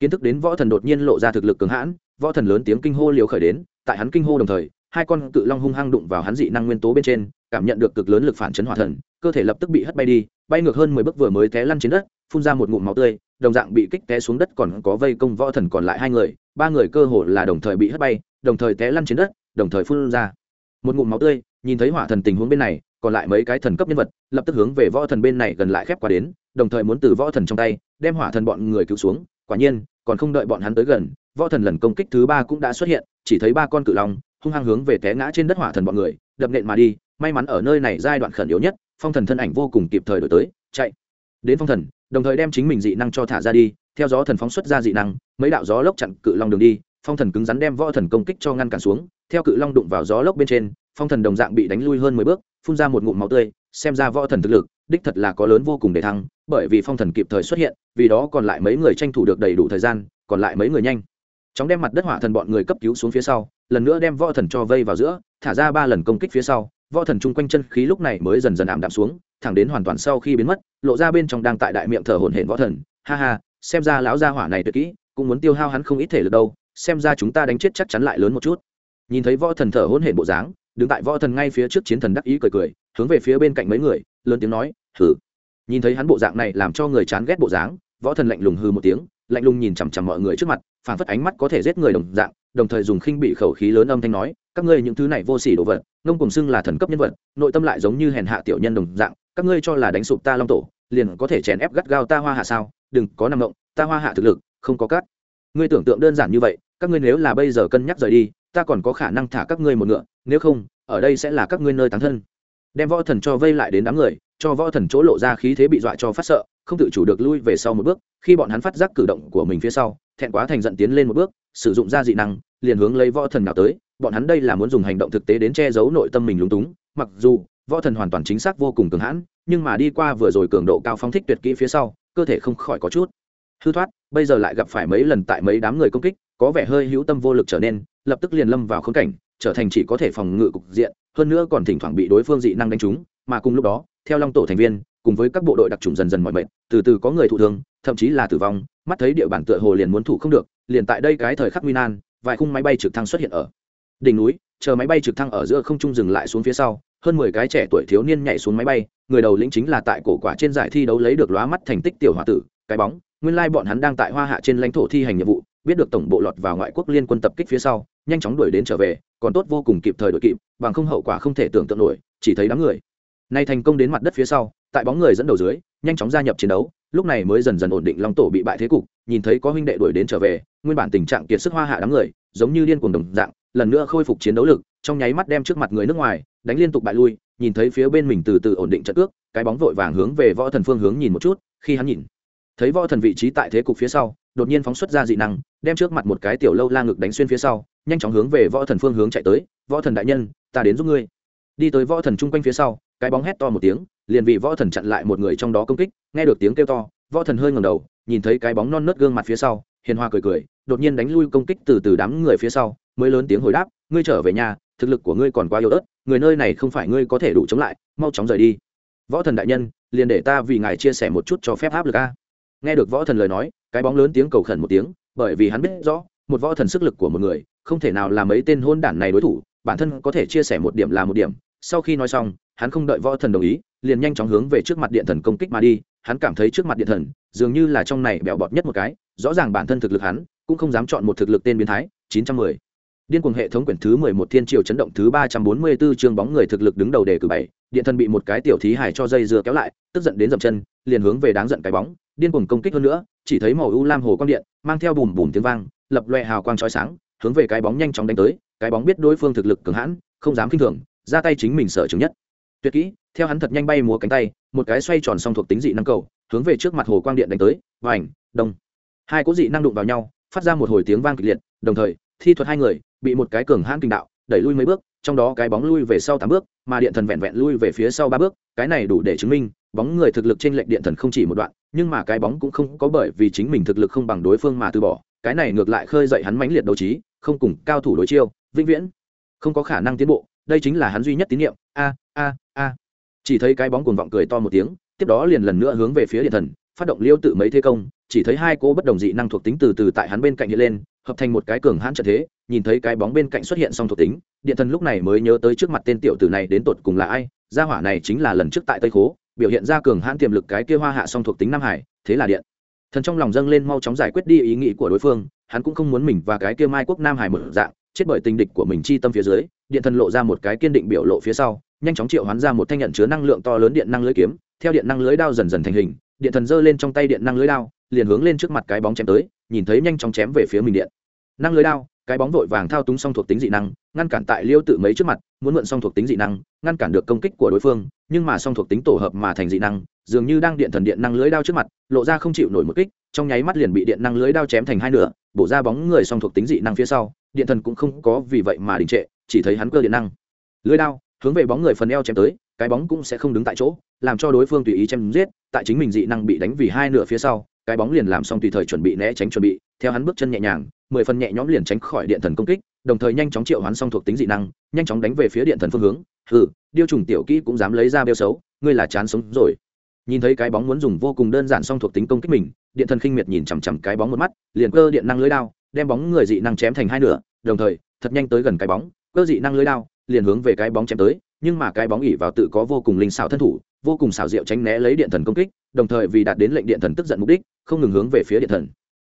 Kiến thức đến võ thần đột nhiên lộ ra thực lực cường hãn, võ thần lớn tiếng kinh hô liều khởi đến, tại hắn kinh hô đồng thời, hai con cự long hung hăng đụng vào hắn dị năng nguyên tố bên trên, cảm nhận được cực lớn lực phản chấn hỏa thần, cơ thể lập tức bị hất bay đi, bay ngược hơn mười bước vừa mới té lăn trên đất, phun ra một ngụm máu tươi, đồng dạng bị kích té xuống đất còn có vây công võ thần còn lại hai người, ba người cơ hồ là đồng thời bị hất bay, đồng thời té lăn trên đất, đồng thời phun ra một ngụm máu tươi, nhìn thấy hỏa thần tình huống bên này, còn lại mấy cái thần cấp nhân vật, lập tức hướng về võ thần bên này gần lại khép qua đến, đồng thời muốn từ võ thần trong tay, đem hỏa thần bọn người cứu xuống. Quả nhiên, còn không đợi bọn hắn tới gần, võ thần lần công kích thứ ba cũng đã xuất hiện, chỉ thấy ba con cự long, hung hăng hướng về té ngã trên đất hỏa thần bọn người, đập nện mà đi, may mắn ở nơi này giai đoạn khẩn yếu nhất, phong thần thân ảnh vô cùng kịp thời đổi tới, chạy. Đến phong thần, đồng thời đem chính mình dị năng cho thả ra đi, theo gió thần phóng xuất ra dị năng, mấy đạo gió lốc chặn cự long đường đi, phong thần cứng rắn đem võ thần công kích cho ngăn cản xuống theo cự long đụng vào gió lốc bên trên, phong thần đồng dạng bị đánh lui hơn mười bước, phun ra một ngụm máu tươi, xem ra võ thần thực lực, đích thật là có lớn vô cùng để thăng, bởi vì phong thần kịp thời xuất hiện, vì đó còn lại mấy người tranh thủ được đầy đủ thời gian, còn lại mấy người nhanh. Chóng đem mặt đất hỏa thần bọn người cấp cứu xuống phía sau, lần nữa đem võ thần cho vây vào giữa, thả ra ba lần công kích phía sau, võ thần chung quanh chân khí lúc này mới dần dần ảm đạm xuống, thẳng đến hoàn toàn sau khi biến mất, lộ ra bên trong đang tại đại miệng thở hổn hển võ thần. Ha ha, xem ra lão gia hỏa này tuyệt kỹ, cũng muốn tiêu hao hắn không ít thể lực đâu, xem ra chúng ta đánh chết chắc chắn lại lớn một chút nhìn thấy võ thần thở hôn hển bộ dáng, đứng tại võ thần ngay phía trước chiến thần đắc ý cười cười, hướng về phía bên cạnh mấy người, lớn tiếng nói, hừ. Nhìn thấy hắn bộ dạng này làm cho người chán ghét bộ dáng, võ thần lạnh lùng hư một tiếng, lạnh lùng nhìn chằm chằm mọi người trước mặt, phảng phất ánh mắt có thể giết người đồng dạng, đồng thời dùng khinh bị khẩu khí lớn âm thanh nói, các ngươi những thứ này vô sỉ đồ vật, ngông cùng xưng là thần cấp nhân vật, nội tâm lại giống như hèn hạ tiểu nhân đồng dạng, các ngươi cho là đánh sụp ta long tổ, liền có thể chèn ép gắt gao ta hoa hạ sao? Đừng có nằm động, ta hoa hạ thực lực, không có cắt ngươi tưởng tượng đơn giản như vậy, các ngươi nếu là bây giờ cân nhắc rời đi, ta còn có khả năng thả các ngươi một ngựa, nếu không, ở đây sẽ là các ngươi nơi tán thân. Đem võ thần cho vây lại đến đám người, cho võ thần chỗ lộ ra khí thế bị dọa cho phát sợ, không tự chủ được lui về sau một bước, khi bọn hắn phát giác cử động của mình phía sau, thẹn quá thành giận tiến lên một bước, sử dụng ra dị năng, liền hướng lấy võ thần nào tới, bọn hắn đây là muốn dùng hành động thực tế đến che giấu nội tâm mình lúng túng, mặc dù, võ thần hoàn toàn chính xác vô cùng cường hãn, nhưng mà đi qua vừa rồi cường độ cao phóng thích tuyệt kỹ phía sau, cơ thể không khỏi có chút hư thoát bây giờ lại gặp phải mấy lần tại mấy đám người công kích, có vẻ hơi hữu tâm vô lực trở nên, lập tức liền lâm vào khống cảnh, trở thành chỉ có thể phòng ngự cục diện, hơn nữa còn thỉnh thoảng bị đối phương dị năng đánh trúng, mà cùng lúc đó, theo long tổ thành viên, cùng với các bộ đội đặc trùng dần dần mọi mệnh từ từ có người thụ thương, thậm chí là tử vong, mắt thấy địa bản tựa hồ liền muốn thủ không được, liền tại đây cái thời khắc nguy nan, vài khung máy bay trực thăng xuất hiện ở đỉnh núi, chờ máy bay trực thăng ở giữa không trung dừng lại xuống phía sau, hơn mười cái trẻ tuổi thiếu niên nhảy xuống máy bay, người đầu lĩnh chính là tại cổ quả trên giải thi đấu lấy được lóa mắt thành tích tiểu h tử, cái bóng nguyên lai bọn hắn đang tại hoa hạ trên lãnh thổ thi hành nhiệm vụ, biết được tổng bộ lọt vào ngoại quốc liên quân tập kích phía sau, nhanh chóng đuổi đến trở về, còn tốt vô cùng kịp thời đội kịp, bằng không hậu quả không thể tưởng tượng nổi, chỉ thấy đám người. Nay thành công đến mặt đất phía sau, tại bóng người dẫn đầu dưới, nhanh chóng gia nhập chiến đấu, lúc này mới dần dần ổn định long tổ bị bại thế cục, nhìn thấy có huynh đệ đuổi đến trở về, nguyên bản tình trạng kiệt sức hoa hạ đám người, giống như điên cuồng đồng dạng, lần nữa khôi phục chiến đấu lực, trong nháy mắt đem trước mặt người nước ngoài, đánh liên tục bại lui, nhìn thấy phía bên mình từ từ ổn định trận ước, cái bóng vội vàng hướng về võ thần phương hướng nhìn một chút, khi hắn nhìn thấy võ thần vị trí tại thế cục phía sau, đột nhiên phóng xuất ra dị năng, đem trước mặt một cái tiểu lâu la ngực đánh xuyên phía sau, nhanh chóng hướng về võ thần phương hướng chạy tới, võ thần đại nhân, ta đến giúp ngươi. Đi tới võ thần chung quanh phía sau, cái bóng hét to một tiếng, liền bị võ thần chặn lại một người trong đó công kích, nghe được tiếng kêu to, võ thần hơi ngầm đầu, nhìn thấy cái bóng non nớt gương mặt phía sau, hiền hoa cười cười, đột nhiên đánh lui công kích từ từ đám người phía sau, mới lớn tiếng hồi đáp, ngươi trở về nhà, thực lực của ngươi còn quá yếu ớt, người nơi này không phải ngươi có thể đủ chống lại, mau chóng rời đi. Võ thần đại nhân, liền để ta vì ngài chia sẻ một chút cho phép áp lực a nghe được võ thần lời nói, cái bóng lớn tiếng cầu khẩn một tiếng, bởi vì hắn biết rõ, một võ thần sức lực của một người, không thể nào làm mấy tên hôn đản này đối thủ, bản thân có thể chia sẻ một điểm là một điểm sau khi nói xong, hắn không đợi võ thần đồng ý, liền nhanh chóng hướng về trước mặt điện thần công kích mà đi hắn cảm thấy trước mặt điện thần, dường như là trong này bẹo bọt nhất một cái, rõ ràng bản thân thực lực hắn, cũng không dám chọn một thực lực tên biến thái 910. Điên cuồng hệ thống quyển thứ 11 thiên triều chấn động thứ 344 chương bóng người thực lực đứng đầu đề cử bảy, điện thần bị một cái tiểu thí hải cho dây dưa kéo lại, tức giận đến dậm chân, liền hướng về đáng giận cái bóng, điên cuồng công kích hơn nữa, chỉ thấy màu u lam hồ quang điện, mang theo bùm bùm tiếng vang, lập loè hào quang chói sáng, hướng về cái bóng nhanh chóng đánh tới, cái bóng biết đối phương thực lực cường hãn, không dám khinh thường, ra tay chính mình sợ chứng nhất. Tuyệt kỹ, theo hắn thật nhanh bay múa cánh tay, một cái xoay tròn song thuộc tính dị năng cầu, hướng về trước mặt hồ quang điện đánh tới và ảnh đông hai cố dị năng đụng vào nhau phát ra một hồi tiếng vang kịch liệt đồng thời thi thuật hai người bị một cái cường hãn kinh đạo, đẩy lui mấy bước, trong đó cái bóng lui về sau tám bước, mà điện thần vẹn vẹn lui về phía sau ba bước, cái này đủ để chứng minh, bóng người thực lực trên lệnh điện thần không chỉ một đoạn, nhưng mà cái bóng cũng không có bởi vì chính mình thực lực không bằng đối phương mà từ bỏ, cái này ngược lại khơi dậy hắn mãnh liệt đấu trí, không cùng cao thủ đối chiêu, vĩnh viễn không có khả năng tiến bộ, đây chính là hắn duy nhất tín nhiệm a a a. Chỉ thấy cái bóng cuồng vọng cười to một tiếng, tiếp đó liền lần nữa hướng về phía điện thần, phát động liêu tự mấy thế công, chỉ thấy hai cô bất đồng dị năng thuộc tính từ từ tại hắn bên cạnh hiện lên hợp thành một cái cường hãn trận thế, nhìn thấy cái bóng bên cạnh xuất hiện song thuộc tính, điện thần lúc này mới nhớ tới trước mặt tên tiểu tử này đến tột cùng là ai, gia hỏa này chính là lần trước tại tây khố, biểu hiện ra cường hãn tiềm lực cái kia hoa hạ song thuộc tính nam hải, thế là điện. Thần trong lòng dâng lên mau chóng giải quyết đi ý nghĩ của đối phương, hắn cũng không muốn mình và cái kia mai quốc nam hải một dạng, chết bởi tình địch của mình chi tâm phía dưới, điện thần lộ ra một cái kiên định biểu lộ phía sau, nhanh chóng triệu hoán ra một thanh nhận chứa năng lượng to lớn điện năng lưới kiếm, theo điện năng lưới đao dần dần thành hình, điện thần giơ lên trong tay điện năng lưới đao liền hướng lên trước mặt cái bóng chém tới, nhìn thấy nhanh chóng chém về phía mình điện. Năng lưới đao, cái bóng vội vàng thao túng song thuộc tính dị năng, ngăn cản tại liêu tự mấy trước mặt, muốn mượn song thuộc tính dị năng, ngăn cản được công kích của đối phương, nhưng mà song thuộc tính tổ hợp mà thành dị năng, dường như đang điện thần điện năng lưới đao trước mặt, lộ ra không chịu nổi một kích, trong nháy mắt liền bị điện năng lưới đao chém thành hai nửa, bổ ra bóng người song thuộc tính dị năng phía sau, điện thần cũng không có vì vậy mà đình trệ, chỉ thấy hắn cơ điện năng. Lưới đao, hướng về bóng người phần eo chém tới, cái bóng cũng sẽ không đứng tại chỗ, làm cho đối phương tùy ý chém giết, tại chính mình dị năng bị đánh vì hai nửa phía sau cái bóng liền làm xong tùy thời chuẩn bị né tránh chuẩn bị, theo hắn bước chân nhẹ nhàng, mười phần nhẹ nhõm liền tránh khỏi điện thần công kích, đồng thời nhanh chóng triệu hoán xong thuộc tính dị năng, nhanh chóng đánh về phía điện thần phương hướng. Hừ, điêu trùng tiểu kỹ cũng dám lấy ra bêu xấu, ngươi là chán sống rồi. Nhìn thấy cái bóng muốn dùng vô cùng đơn giản song thuộc tính công kích mình, điện thần khinh miệt nhìn chằm chằm cái bóng một mắt, liền cơ điện năng lưới đao, đem bóng người dị năng chém thành hai nửa, đồng thời, thật nhanh tới gần cái bóng, cơ dị năng lưới đao, liền hướng về cái bóng chém tới nhưng mà cái bóng ỉ vào tự có vô cùng linh xảo thân thủ, vô cùng xảo diệu tránh né lấy điện thần công kích, đồng thời vì đạt đến lệnh điện thần tức giận mục đích, không ngừng hướng về phía điện thần.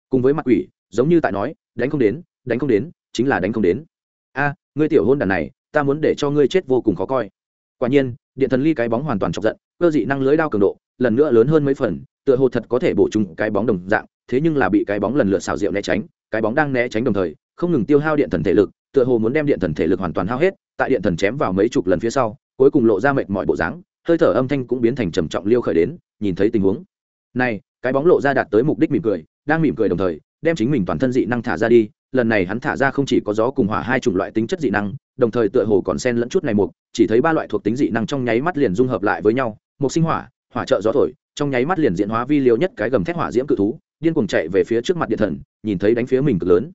Cùng với mặt quỷ, giống như tại nói, đánh không đến, đánh không đến, chính là đánh không đến. A, ngươi tiểu hôn đàn này, ta muốn để cho ngươi chết vô cùng khó coi. Quả nhiên, điện thần ly cái bóng hoàn toàn chọc giận, cơ dị năng lưới đao cường độ, lần nữa lớn hơn mấy phần, tựa hồ thật có thể bổ trùng cái bóng đồng dạng, thế nhưng là bị cái bóng lần lượt xảo diệu né tránh, cái bóng đang né tránh đồng thời, không ngừng tiêu hao điện thần thể lực, tựa hồ muốn đem điện thần thể lực hoàn toàn hao hết tại điện thần chém vào mấy chục lần phía sau, cuối cùng lộ ra mệt mọi bộ dáng, hơi thở âm thanh cũng biến thành trầm trọng liêu khởi đến, nhìn thấy tình huống. Này, cái bóng lộ ra đạt tới mục đích mỉm cười, đang mỉm cười đồng thời, đem chính mình toàn thân dị năng thả ra đi, lần này hắn thả ra không chỉ có gió cùng hỏa hai chủng loại tính chất dị năng, đồng thời tựa hồ còn xen lẫn chút này mục, chỉ thấy ba loại thuộc tính dị năng trong nháy mắt liền dung hợp lại với nhau một sinh hỏa hỏa trợ gió thổi, trong nháy mắt liền diễn hóa vi liều nhất cái gầm thét hỏa diễm cự thú, điên cuồng chạy về phía trước mặt điện thần, nhìn thấy đánh phía mình cực lớn.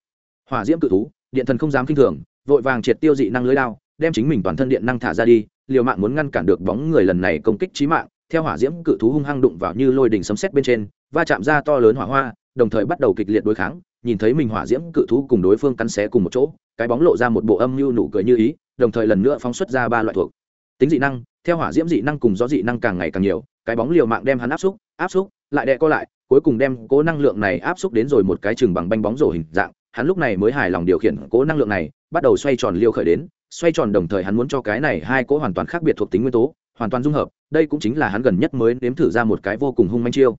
Hỏa diễm cự thú, điện thần không dám kinh thường, vội vàng triệt tiêu dị năng lưới đao đem chính mình toàn thân điện năng thả ra đi, liều mạng muốn ngăn cản được bóng người lần này công kích trí mạng, theo hỏa diễm cự thú hung hăng đụng vào như lôi đỉnh sấm sét bên trên, va chạm ra to lớn hỏa hoa, đồng thời bắt đầu kịch liệt đối kháng, nhìn thấy mình hỏa diễm cự thú cùng đối phương cắn xé cùng một chỗ, cái bóng lộ ra một bộ âm mưu nụ cười như ý, đồng thời lần nữa phóng xuất ra ba loại thuộc. Tính dị năng, theo hỏa diễm dị năng cùng gió dị năng càng ngày càng nhiều, cái bóng liều mạng đem hắn áp xúc áp xúc, lại đè co lại, cuối cùng đem cố năng lượng này áp xúc đến rồi một cái chừng bằng banh bóng rổ hình dạng, hắn lúc này mới hài lòng điều khiển cố năng lượng này, bắt đầu xoay tròn liêu khởi đến xoay tròn đồng thời hắn muốn cho cái này hai cỗ hoàn toàn khác biệt thuộc tính nguyên tố, hoàn toàn dung hợp, đây cũng chính là hắn gần nhất mới nếm thử ra một cái vô cùng hung manh chiêu.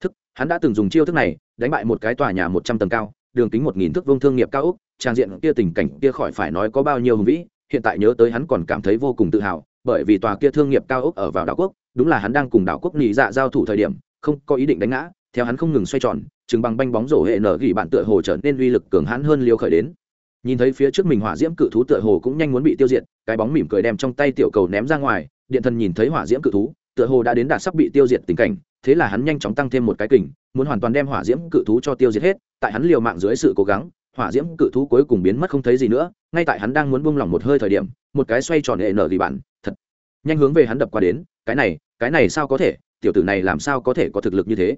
Thức, hắn đã từng dùng chiêu thức này, đánh bại một cái tòa nhà một trăm tầng cao, đường kính một nghìn thước vương thương nghiệp cao úc trang diện kia tình cảnh kia khỏi phải nói có bao nhiêu hùng vĩ, hiện tại nhớ tới hắn còn cảm thấy vô cùng tự hào, bởi vì tòa kia thương nghiệp cao úc ở vào đảo quốc, đúng là hắn đang cùng đảo quốc nhị dạ giao thủ thời điểm, không có ý định đánh ngã, theo hắn không ngừng xoay tròn, chừng bằng banh bóng rổ hệ nở gỉ bạn tựa hồ trở nên uy lực cường hãn hơn liêu khởi đến nhìn thấy phía trước mình hỏa diễm cự thú tựa hồ cũng nhanh muốn bị tiêu diệt, cái bóng mỉm cười đem trong tay tiểu cầu ném ra ngoài, điện thần nhìn thấy hỏa diễm cự thú, tựa hồ đã đến đạt sắp bị tiêu diệt tình cảnh, thế là hắn nhanh chóng tăng thêm một cái kình, muốn hoàn toàn đem hỏa diễm cự thú cho tiêu diệt hết, tại hắn liều mạng dưới sự cố gắng, hỏa diễm cự thú cuối cùng biến mất không thấy gì nữa, ngay tại hắn đang muốn buông lỏng một hơi thời điểm, một cái xoay tròn hệ nở gì bạn, thật nhanh hướng về hắn đập qua đến, cái này cái này sao có thể, tiểu tử này làm sao có thể có thực lực như thế?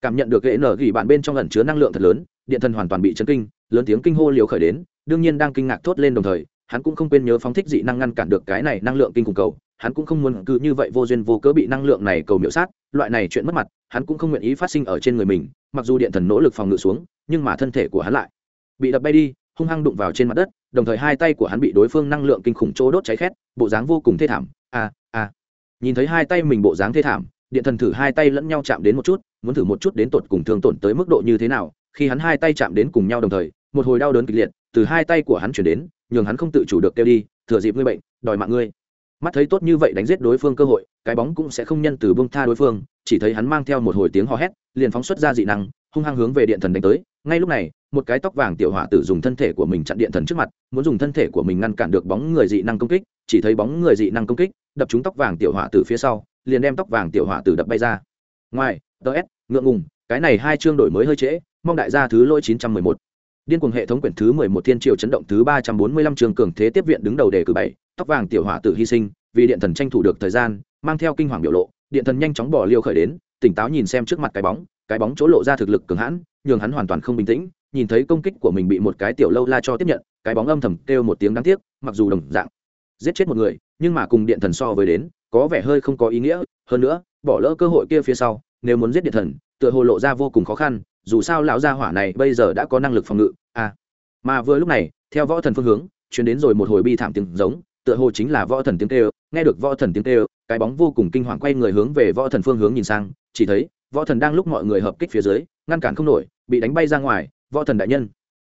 Cảm nhận được hệ nở gỉ bạn bên trong ẩn chứa năng lượng thật lớn, điện thần hoàn toàn bị chấn kinh, lớn tiếng kinh hô liều khởi đến đương nhiên đang kinh ngạc thốt lên đồng thời, hắn cũng không quên nhớ phóng thích dị năng ngăn cản được cái này năng lượng kinh khủng cầu. Hắn cũng không muốn cứ như vậy vô duyên vô cớ bị năng lượng này cầu miễu sát, loại này chuyện mất mặt, hắn cũng không nguyện ý phát sinh ở trên người mình, mặc dù điện thần nỗ lực phòng ngự xuống, nhưng mà thân thể của hắn lại bị đập bay đi, hung hăng đụng vào trên mặt đất, đồng thời hai tay của hắn bị đối phương năng lượng kinh khủng chỗ đốt cháy khét, bộ dáng vô cùng thê thảm. A a nhìn thấy hai tay mình bộ dáng thê thảm, điện thần thử hai tay lẫn nhau chạm đến một chút, muốn thử một chút đến tột cùng thương tổn tới mức độ như thế nào, khi hắn hai tay chạm đến cùng nhau đồng thời, một hồi đau đớn kịch liệt từ hai tay của hắn chuyển đến, nhường hắn không tự chủ được kêu đi, thừa dịp ngươi bệnh, đòi mạng ngươi. Mắt thấy tốt như vậy đánh giết đối phương cơ hội, cái bóng cũng sẽ không nhân từ bông tha đối phương, chỉ thấy hắn mang theo một hồi tiếng hò hét, liền phóng xuất ra dị năng, hung hăng hướng về điện thần đánh tới. Ngay lúc này, một cái tóc vàng tiểu hỏa tử dùng thân thể của mình chặn điện thần trước mặt, muốn dùng thân thể của mình ngăn cản được bóng người dị năng công kích, chỉ thấy bóng người dị năng công kích, đập trúng tóc vàng tiểu hỏa tử phía sau, liền đem tóc vàng tiểu hỏa tử đập bay ra. Ngoài ts ngượng ngùng, cái này hai chương đổi mới hơi trễ, mong đại gia thứ lỗi chín trăm mười một điên cuồng hệ thống quyển thứ mười một thiên triều chấn động thứ ba trăm bốn mươi lăm trường cường thế tiếp viện đứng đầu đề cử bảy, tóc vàng tiểu hỏa tử hy sinh, vì điện thần tranh thủ được thời gian, mang theo kinh hoàng biểu lộ, điện thần nhanh chóng bỏ liêu khởi đến, tỉnh táo nhìn xem trước mặt cái bóng cái bóng chỗ lộ ra thực lực cường hãn, nhường hắn hoàn toàn không bình tĩnh, nhìn thấy công kích của mình bị một cái tiểu lâu la cho tiếp nhận, cái bóng âm thầm kêu một tiếng đáng tiếc, mặc dù đồng dạng giết chết một người, nhưng mà cùng điện thần so với đến, có vẻ hơi không có ý nghĩa, hơn nữa, bỏ lỡ cơ hội kia phía sau, nếu muốn giết điện thần, tựa hồ lộ ra vô cùng khó khăn dù sao lão gia hỏa này bây giờ đã có năng lực phòng ngự à. Mà vừa lúc này, theo võ thần phương hướng chuyển đến rồi một hồi bi thảm tiếng giống, tựa hồ chính là võ thần tiếng kêu, nghe được võ thần tiếng kêu, cái bóng vô cùng kinh hoàng quay người hướng về võ thần phương hướng nhìn sang, chỉ thấy, võ thần đang lúc mọi người hợp kích phía dưới, ngăn cản không nổi, bị đánh bay ra ngoài, võ thần đại nhân.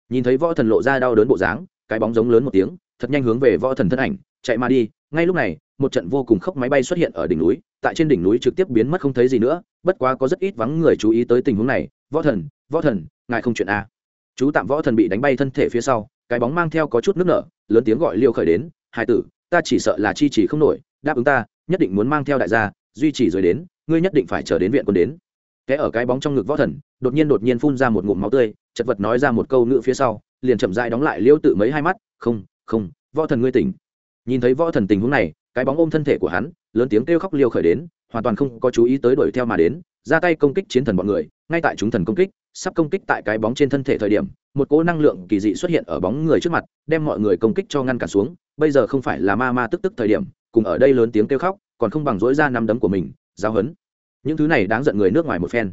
Nhìn thấy võ thần lộ ra đau đớn bộ dáng, cái bóng giống lớn một tiếng, thật nhanh hướng về võ thần thân ảnh, chạy mà đi, ngay lúc này, một trận vô cùng khốc máy bay xuất hiện ở đỉnh núi, tại trên đỉnh núi trực tiếp biến mất không thấy gì nữa, bất quá có rất ít vắng người chú ý tới tình huống này võ thần võ thần, ngài không chuyện a chú tạm võ thần bị đánh bay thân thể phía sau, cái bóng mang theo có chút nước nở, lớn tiếng gọi liêu khởi đến hai tử, ta chỉ sợ là chi chỉ không nổi, đáp ứng ta, nhất định muốn mang theo đại gia, duy trì rồi đến, ngươi nhất định phải chờ đến viện quân đến. Té ở cái bóng trong ngực võ thần, đột nhiên đột nhiên phun ra một ngụm máu tươi, chật vật nói ra một câu ngữ phía sau, liền chậm dại đóng lại liêu tự mấy hai mắt, không không, võ thần ngươi tỉnh. Nhìn thấy võ thần tình huống này, cái bóng ôm thân thể của hắn, lớn tiếng kêu khóc liêu khởi đến, hoàn toàn không có chú ý tới đuổi theo mà đến ra tay công kích chiến thần bọn người, ngay tại chúng thần công kích, sắp công kích tại cái bóng trên thân thể thời điểm, một cỗ năng lượng kỳ dị xuất hiện ở bóng người trước mặt, đem mọi người công kích cho ngăn cản xuống. Bây giờ không phải là ma ma tức tức thời điểm, cùng ở đây lớn tiếng kêu khóc, còn không bằng dỗi ra năm đấm của mình, giáo hấn những thứ này đáng giận người nước ngoài một phen.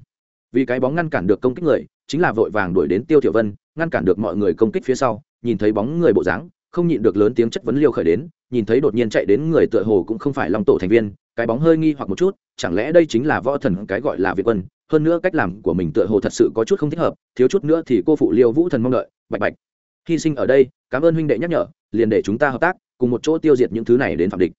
Vì cái bóng ngăn cản được công kích người, chính là vội vàng đuổi đến tiêu thiểu vân, ngăn cản được mọi người công kích phía sau, nhìn thấy bóng người bộ dáng, không nhịn được lớn tiếng chất vấn liêu khởi đến, nhìn thấy đột nhiên chạy đến người tựa hồ cũng không phải long tổ thành viên cái bóng hơi nghi hoặc một chút, chẳng lẽ đây chính là võ thần cái gọi là việt quân, hơn nữa cách làm của mình tựa hồ thật sự có chút không thích hợp, thiếu chút nữa thì cô phụ liêu vũ thần mong đợi, bạch bạch. Hy sinh ở đây, cảm ơn huynh đệ nhắc nhở, liền để chúng ta hợp tác, cùng một chỗ tiêu diệt những thứ này đến phạm địch.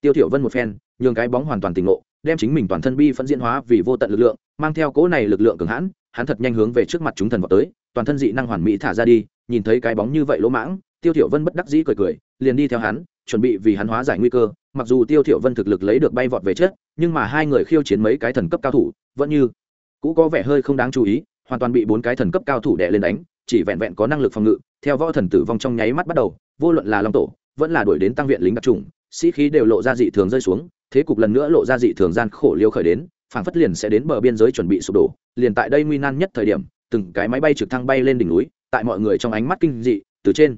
Tiêu thiểu vân một phen, nhường cái bóng hoàn toàn tỉnh ngộ, đem chính mình toàn thân bi phẫn diễn hóa vì vô tận lực lượng, mang theo cỗ này lực lượng cường hãn, hắn thật nhanh hướng về trước mặt chúng thần vọt tới, toàn thân dị năng hoàn mỹ thả ra đi, nhìn thấy cái bóng như vậy lỗ mãng, tiêu thiểu vân bất đắc dĩ cười cười, liền đi theo hắn, chuẩn bị vì hắn hóa giải nguy cơ mặc dù tiêu thiểu vân thực lực lấy được bay vọt về chết, nhưng mà hai người khiêu chiến mấy cái thần cấp cao thủ, vẫn như cũ có vẻ hơi không đáng chú ý, hoàn toàn bị bốn cái thần cấp cao thủ đè lên đánh, chỉ vẹn vẹn có năng lực phòng ngự, theo võ thần tử vong trong nháy mắt bắt đầu, vô luận là long tổ, vẫn là đuổi đến tăng viện lính đặc trùng sĩ khí đều lộ ra dị thường rơi xuống, thế cục lần nữa lộ ra dị thường gian khổ liêu khởi đến, phảng phất liền sẽ đến bờ biên giới chuẩn bị sụp đổ, liền tại đây nguy nan nhất thời điểm, từng cái máy bay trực thăng bay lên đỉnh núi, tại mọi người trong ánh mắt kinh dị, từ trên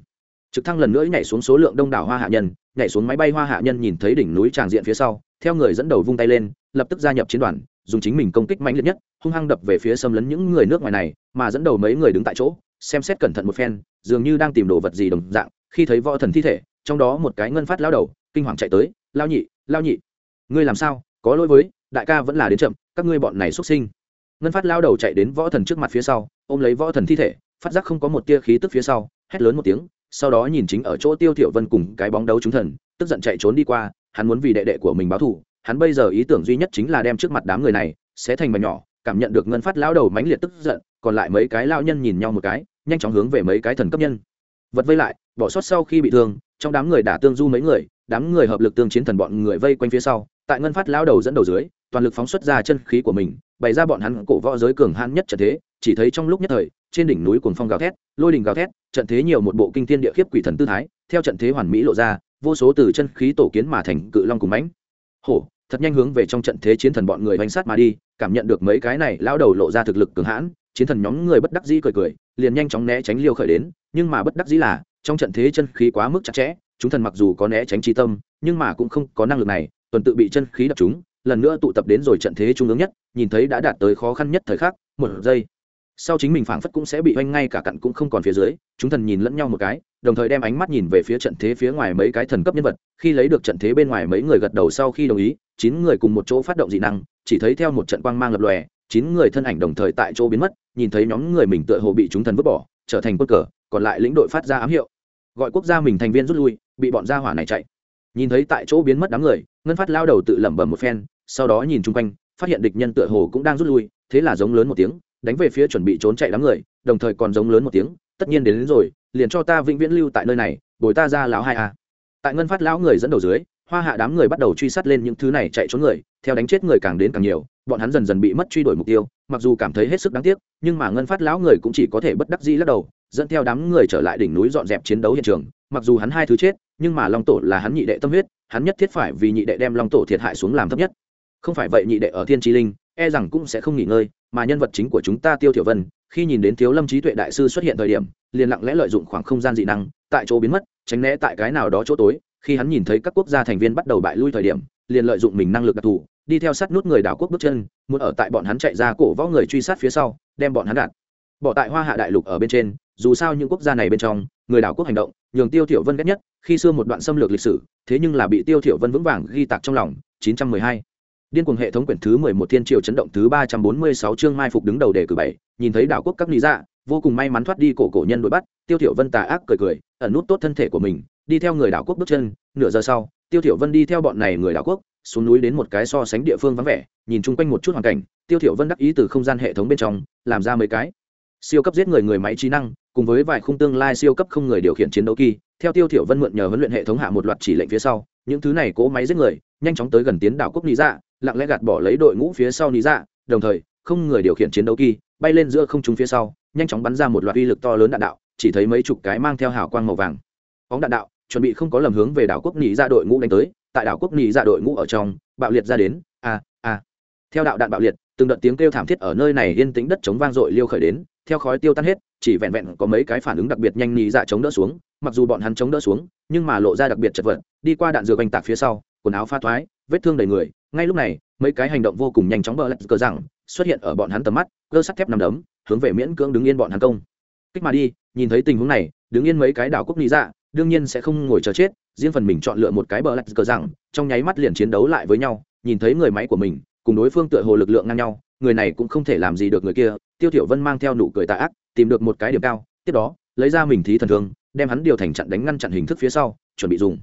trực thăng lần nữa nhảy xuống số lượng đông đảo hoa hạ nhân, nhảy xuống máy bay hoa hạ nhân nhìn thấy đỉnh núi tràng diện phía sau, theo người dẫn đầu vung tay lên, lập tức gia nhập chiến đoàn, dùng chính mình công kích mạnh liệt nhất, hung hăng đập về phía xâm lấn những người nước ngoài này, mà dẫn đầu mấy người đứng tại chỗ, xem xét cẩn thận một phen, dường như đang tìm đồ vật gì đồng dạng, khi thấy võ thần thi thể, trong đó một cái ngân phát lao đầu, kinh hoàng chạy tới, lao nhị lao nhị, ngươi làm sao? Có lỗi với, đại ca vẫn là đến chậm, các ngươi bọn này xuất sinh. Ngân phát lao đầu chạy đến võ thần trước mặt phía sau, ôm lấy võ thần thi thể, phát giác không có một tia khí tức phía sau, hét lớn một tiếng sau đó nhìn chính ở chỗ tiêu thiểu vân cùng cái bóng đấu chúng thần, tức giận chạy trốn đi qua, hắn muốn vì đệ đệ của mình báo thù, hắn bây giờ ý tưởng duy nhất chính là đem trước mặt đám người này sẽ thành mảnh nhỏ, cảm nhận được ngân phát lão đầu mãnh liệt tức giận, còn lại mấy cái lão nhân nhìn nhau một cái, nhanh chóng hướng về mấy cái thần cấp nhân. Vật vây lại, bỏ sót sau khi bị thương, trong đám người đả tương du mấy người, đám người hợp lực tương chiến thần bọn người vây quanh phía sau, tại ngân phát lão đầu dẫn đầu dưới, toàn lực phóng xuất ra chân khí của mình bày ra bọn hắn cổ võ giới cường hãn nhất trận thế, chỉ thấy trong lúc nhất thời, trên đỉnh núi cuồng phong gào thét, lôi đình gào thét, trận thế nhiều một bộ kinh thiên địa khiếp quỷ thần tư thái, theo trận thế hoàn mỹ lộ ra, vô số từ chân khí tổ kiến mà thành cự long cùng mãnh. Hổ, thật nhanh hướng về trong trận thế chiến thần bọn người bánh sát mà đi, cảm nhận được mấy cái này lao đầu lộ ra thực lực cường hãn, chiến thần nhóm người bất đắc dĩ cười cười, liền nhanh chóng né tránh liêu khởi đến, nhưng mà bất đắc dĩ là, trong trận thế chân khí quá mức chặt chẽ, chúng thần mặc dù có né tránh trí tâm, nhưng mà cũng không có năng lực này, tuần tự bị chân khí đập chúng lần nữa tụ tập đến rồi trận thế trung ương nhất, nhìn thấy đã đạt tới khó khăn nhất thời khắc, một giây. Sau chính mình phảng phất cũng sẽ bị oanh ngay cả cặn cũng không còn phía dưới, chúng thần nhìn lẫn nhau một cái, đồng thời đem ánh mắt nhìn về phía trận thế phía ngoài mấy cái thần cấp nhân vật, khi lấy được trận thế bên ngoài mấy người gật đầu sau khi đồng ý, chín người cùng một chỗ phát động dị năng, chỉ thấy theo một trận quang mang lập lòe, chín người thân ảnh đồng thời tại chỗ biến mất, nhìn thấy nhóm người mình tựa hồ bị chúng thần vứt bỏ, trở thành quân cờ, còn lại lĩnh đội phát ra ám hiệu. Gọi quốc gia mình thành viên rút lui, bị bọn gia hỏa này chạy. Nhìn thấy tại chỗ biến mất đám người ngân phát lao đầu tự lẩm bẩm một phen sau đó nhìn chung quanh phát hiện địch nhân tựa hồ cũng đang rút lui thế là giống lớn một tiếng đánh về phía chuẩn bị trốn chạy đám người đồng thời còn giống lớn một tiếng tất nhiên đến, đến rồi liền cho ta vĩnh viễn lưu tại nơi này bồi ta ra lão hai a. Tại ngân phát lão người dẫn đầu dưới hoa hạ đám người bắt đầu truy sát lên những thứ này chạy trốn người theo đánh chết người càng đến càng nhiều bọn hắn dần dần bị mất truy đuổi mục tiêu mặc dù cảm thấy hết sức đáng tiếc nhưng mà ngân phát lão người cũng chỉ có thể bất đắc dĩ lắc đầu dẫn theo đám người trở lại đỉnh núi dọn dẹp chiến đấu hiện trường mặc dù hắn hai thứ chết nhưng mà long tổ là hắn nhị đệ tâm huyết, hắn nhất thiết phải vì nhị đệ đem long tổ thiệt hại xuống làm thấp nhất. Không phải vậy nhị đệ ở thiên tri linh e rằng cũng sẽ không nghỉ ngơi, mà nhân vật chính của chúng ta tiêu thiểu vân, khi nhìn đến thiếu lâm trí tuệ đại sư xuất hiện thời điểm, liền lặng lẽ lợi dụng khoảng không gian dị năng, tại chỗ biến mất, tránh né tại cái nào đó chỗ tối. Khi hắn nhìn thấy các quốc gia thành viên bắt đầu bại lui thời điểm, liền lợi dụng mình năng lực đặc thù, đi theo sát nút người đảo quốc bước chân, muốn ở tại bọn hắn chạy ra cổ võ người truy sát phía sau, đem bọn hắn gạt. Bỏ tại hoa hạ đại lục ở bên trên, dù sao những quốc gia này bên trong, người đảo quốc hành động nhường tiêu thiểu vân ghét nhất, khi xưa một đoạn xâm lược lịch sử, thế nhưng là bị tiêu thiểu vân vững vàng ghi tạc trong lòng 912 điên cuồng hệ thống quyển thứ 11 thiên triều chấn động thứ 346 chương mai phục đứng đầu đề cử bảy, nhìn thấy đảo quốc các lý dạ vô cùng may mắn thoát đi cổ cổ nhân đuổi bắt, tiêu thiểu vân tà ác cười cười, ẩn nút tốt thân thể của mình, đi theo người đảo quốc bước chân, nửa giờ sau, tiêu thiểu vân đi theo bọn này người đảo quốc, xuống núi đến một cái so sánh địa phương vắng vẻ, nhìn chung quanh một chút hoàn cảnh, tiêu thiểu vân đắc ý từ không gian hệ thống bên trong, làm ra mấy cái. Siêu cấp giết người người máy trí năng cùng với vài khung tương lai siêu cấp không người điều khiển chiến đấu kỳ, theo tiêu thiểu vân mượn nhờ huấn luyện hệ thống hạ một loạt chỉ lệnh phía sau, những thứ này cố máy giết người, nhanh chóng tới gần tiến đảo quốc lý dạ lặng lẽ gạt bỏ lấy đội ngũ phía sau lý dạ đồng thời, không người điều khiển chiến đấu kỳ, bay lên giữa không trung phía sau, nhanh chóng bắn ra một loạt uy lực to lớn đạn đạo, chỉ thấy mấy chục cái mang theo hào quang màu vàng. Bóng đạn đạo, chuẩn bị không có lầm hướng về đảo quốc nỉ dạ đội ngũ đánh tới, tại đảo quốc nỉ dạ đội ngũ ở trong, bạo liệt ra đến, a a. Theo đạo đạn bạo liệt, từng đợt tiếng kêu thảm thiết ở nơi này yên tĩnh đất chống vang dội liêu khởi đến theo khói tiêu tan hết, chỉ vẹn vẹn có mấy cái phản ứng đặc biệt nhanh nhì dạ chống đỡ xuống, mặc dù bọn hắn chống đỡ xuống, nhưng mà lộ ra đặc biệt chật vật, đi qua đạn dược oanh tạc phía sau, quần áo pha thoái, vết thương đầy người, ngay lúc này, mấy cái hành động vô cùng nhanh chóng bờ lạch cờ rằng, xuất hiện ở bọn hắn tầm mắt, cơ sắt thép nằm đấm, hướng về miễn cưỡng đứng yên bọn hắn công. Kích mà đi, nhìn thấy tình huống này, đứng yên mấy cái đảo quốc lý dạ đương nhiên sẽ không ngồi chờ chết, riêng phần mình chọn lựa một cái bờ lạch cờ rằng, trong nháy mắt liền chiến đấu lại với nhau, nhìn thấy người máy của mình, cùng đối phương tựa hồ lực lượng ngang nhau, người này cũng không thể làm gì được người kia tiêu tiểu vân mang theo nụ cười tà ác, tìm được một cái điểm cao, tiếp đó, lấy ra mình thí thần thương, đem hắn điều thành chặn đánh ngăn chặn hình thức phía sau, chuẩn bị dùng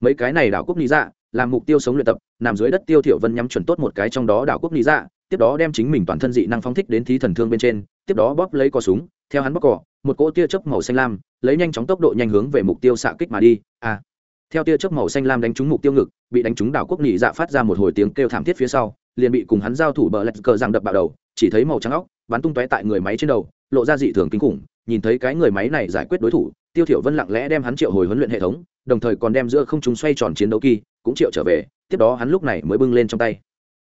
mấy cái này đảo quốc lý dạ làm mục tiêu sống luyện tập, nằm dưới đất tiêu tiểu vân nhắm chuẩn tốt một cái trong đó đảo quốc lý dạ tiếp đó đem chính mình toàn thân dị năng phóng thích đến thí thần thương bên trên, tiếp đó bóp lấy cò súng, theo hắn bóp cò, một cỗ tia chớp màu xanh lam, lấy nhanh chóng tốc độ nhanh hướng về mục tiêu xạ kích mà đi a à. theo tia chớp màu xanh lam đánh trúng mục tiêu ngực, bị đánh trúng đảo quốc nhị dạ phát ra một hồi tiếng kêu thảm thiết phía sau, liền bị cùng hắn giao thủ bờ lạch cờ giằng đập bạo đầu, chỉ thấy màu trắng óc bắn tung tóe tại người máy trên đầu, lộ ra dị thường kinh khủng, nhìn thấy cái người máy này giải quyết đối thủ, tiêu thiểu vân lặng lẽ đem hắn triệu hồi huấn luyện hệ thống, đồng thời còn đem giữa không trung xoay tròn chiến đấu kỳ, cũng triệu trở về, tiếp đó hắn lúc này mới bưng lên trong tay.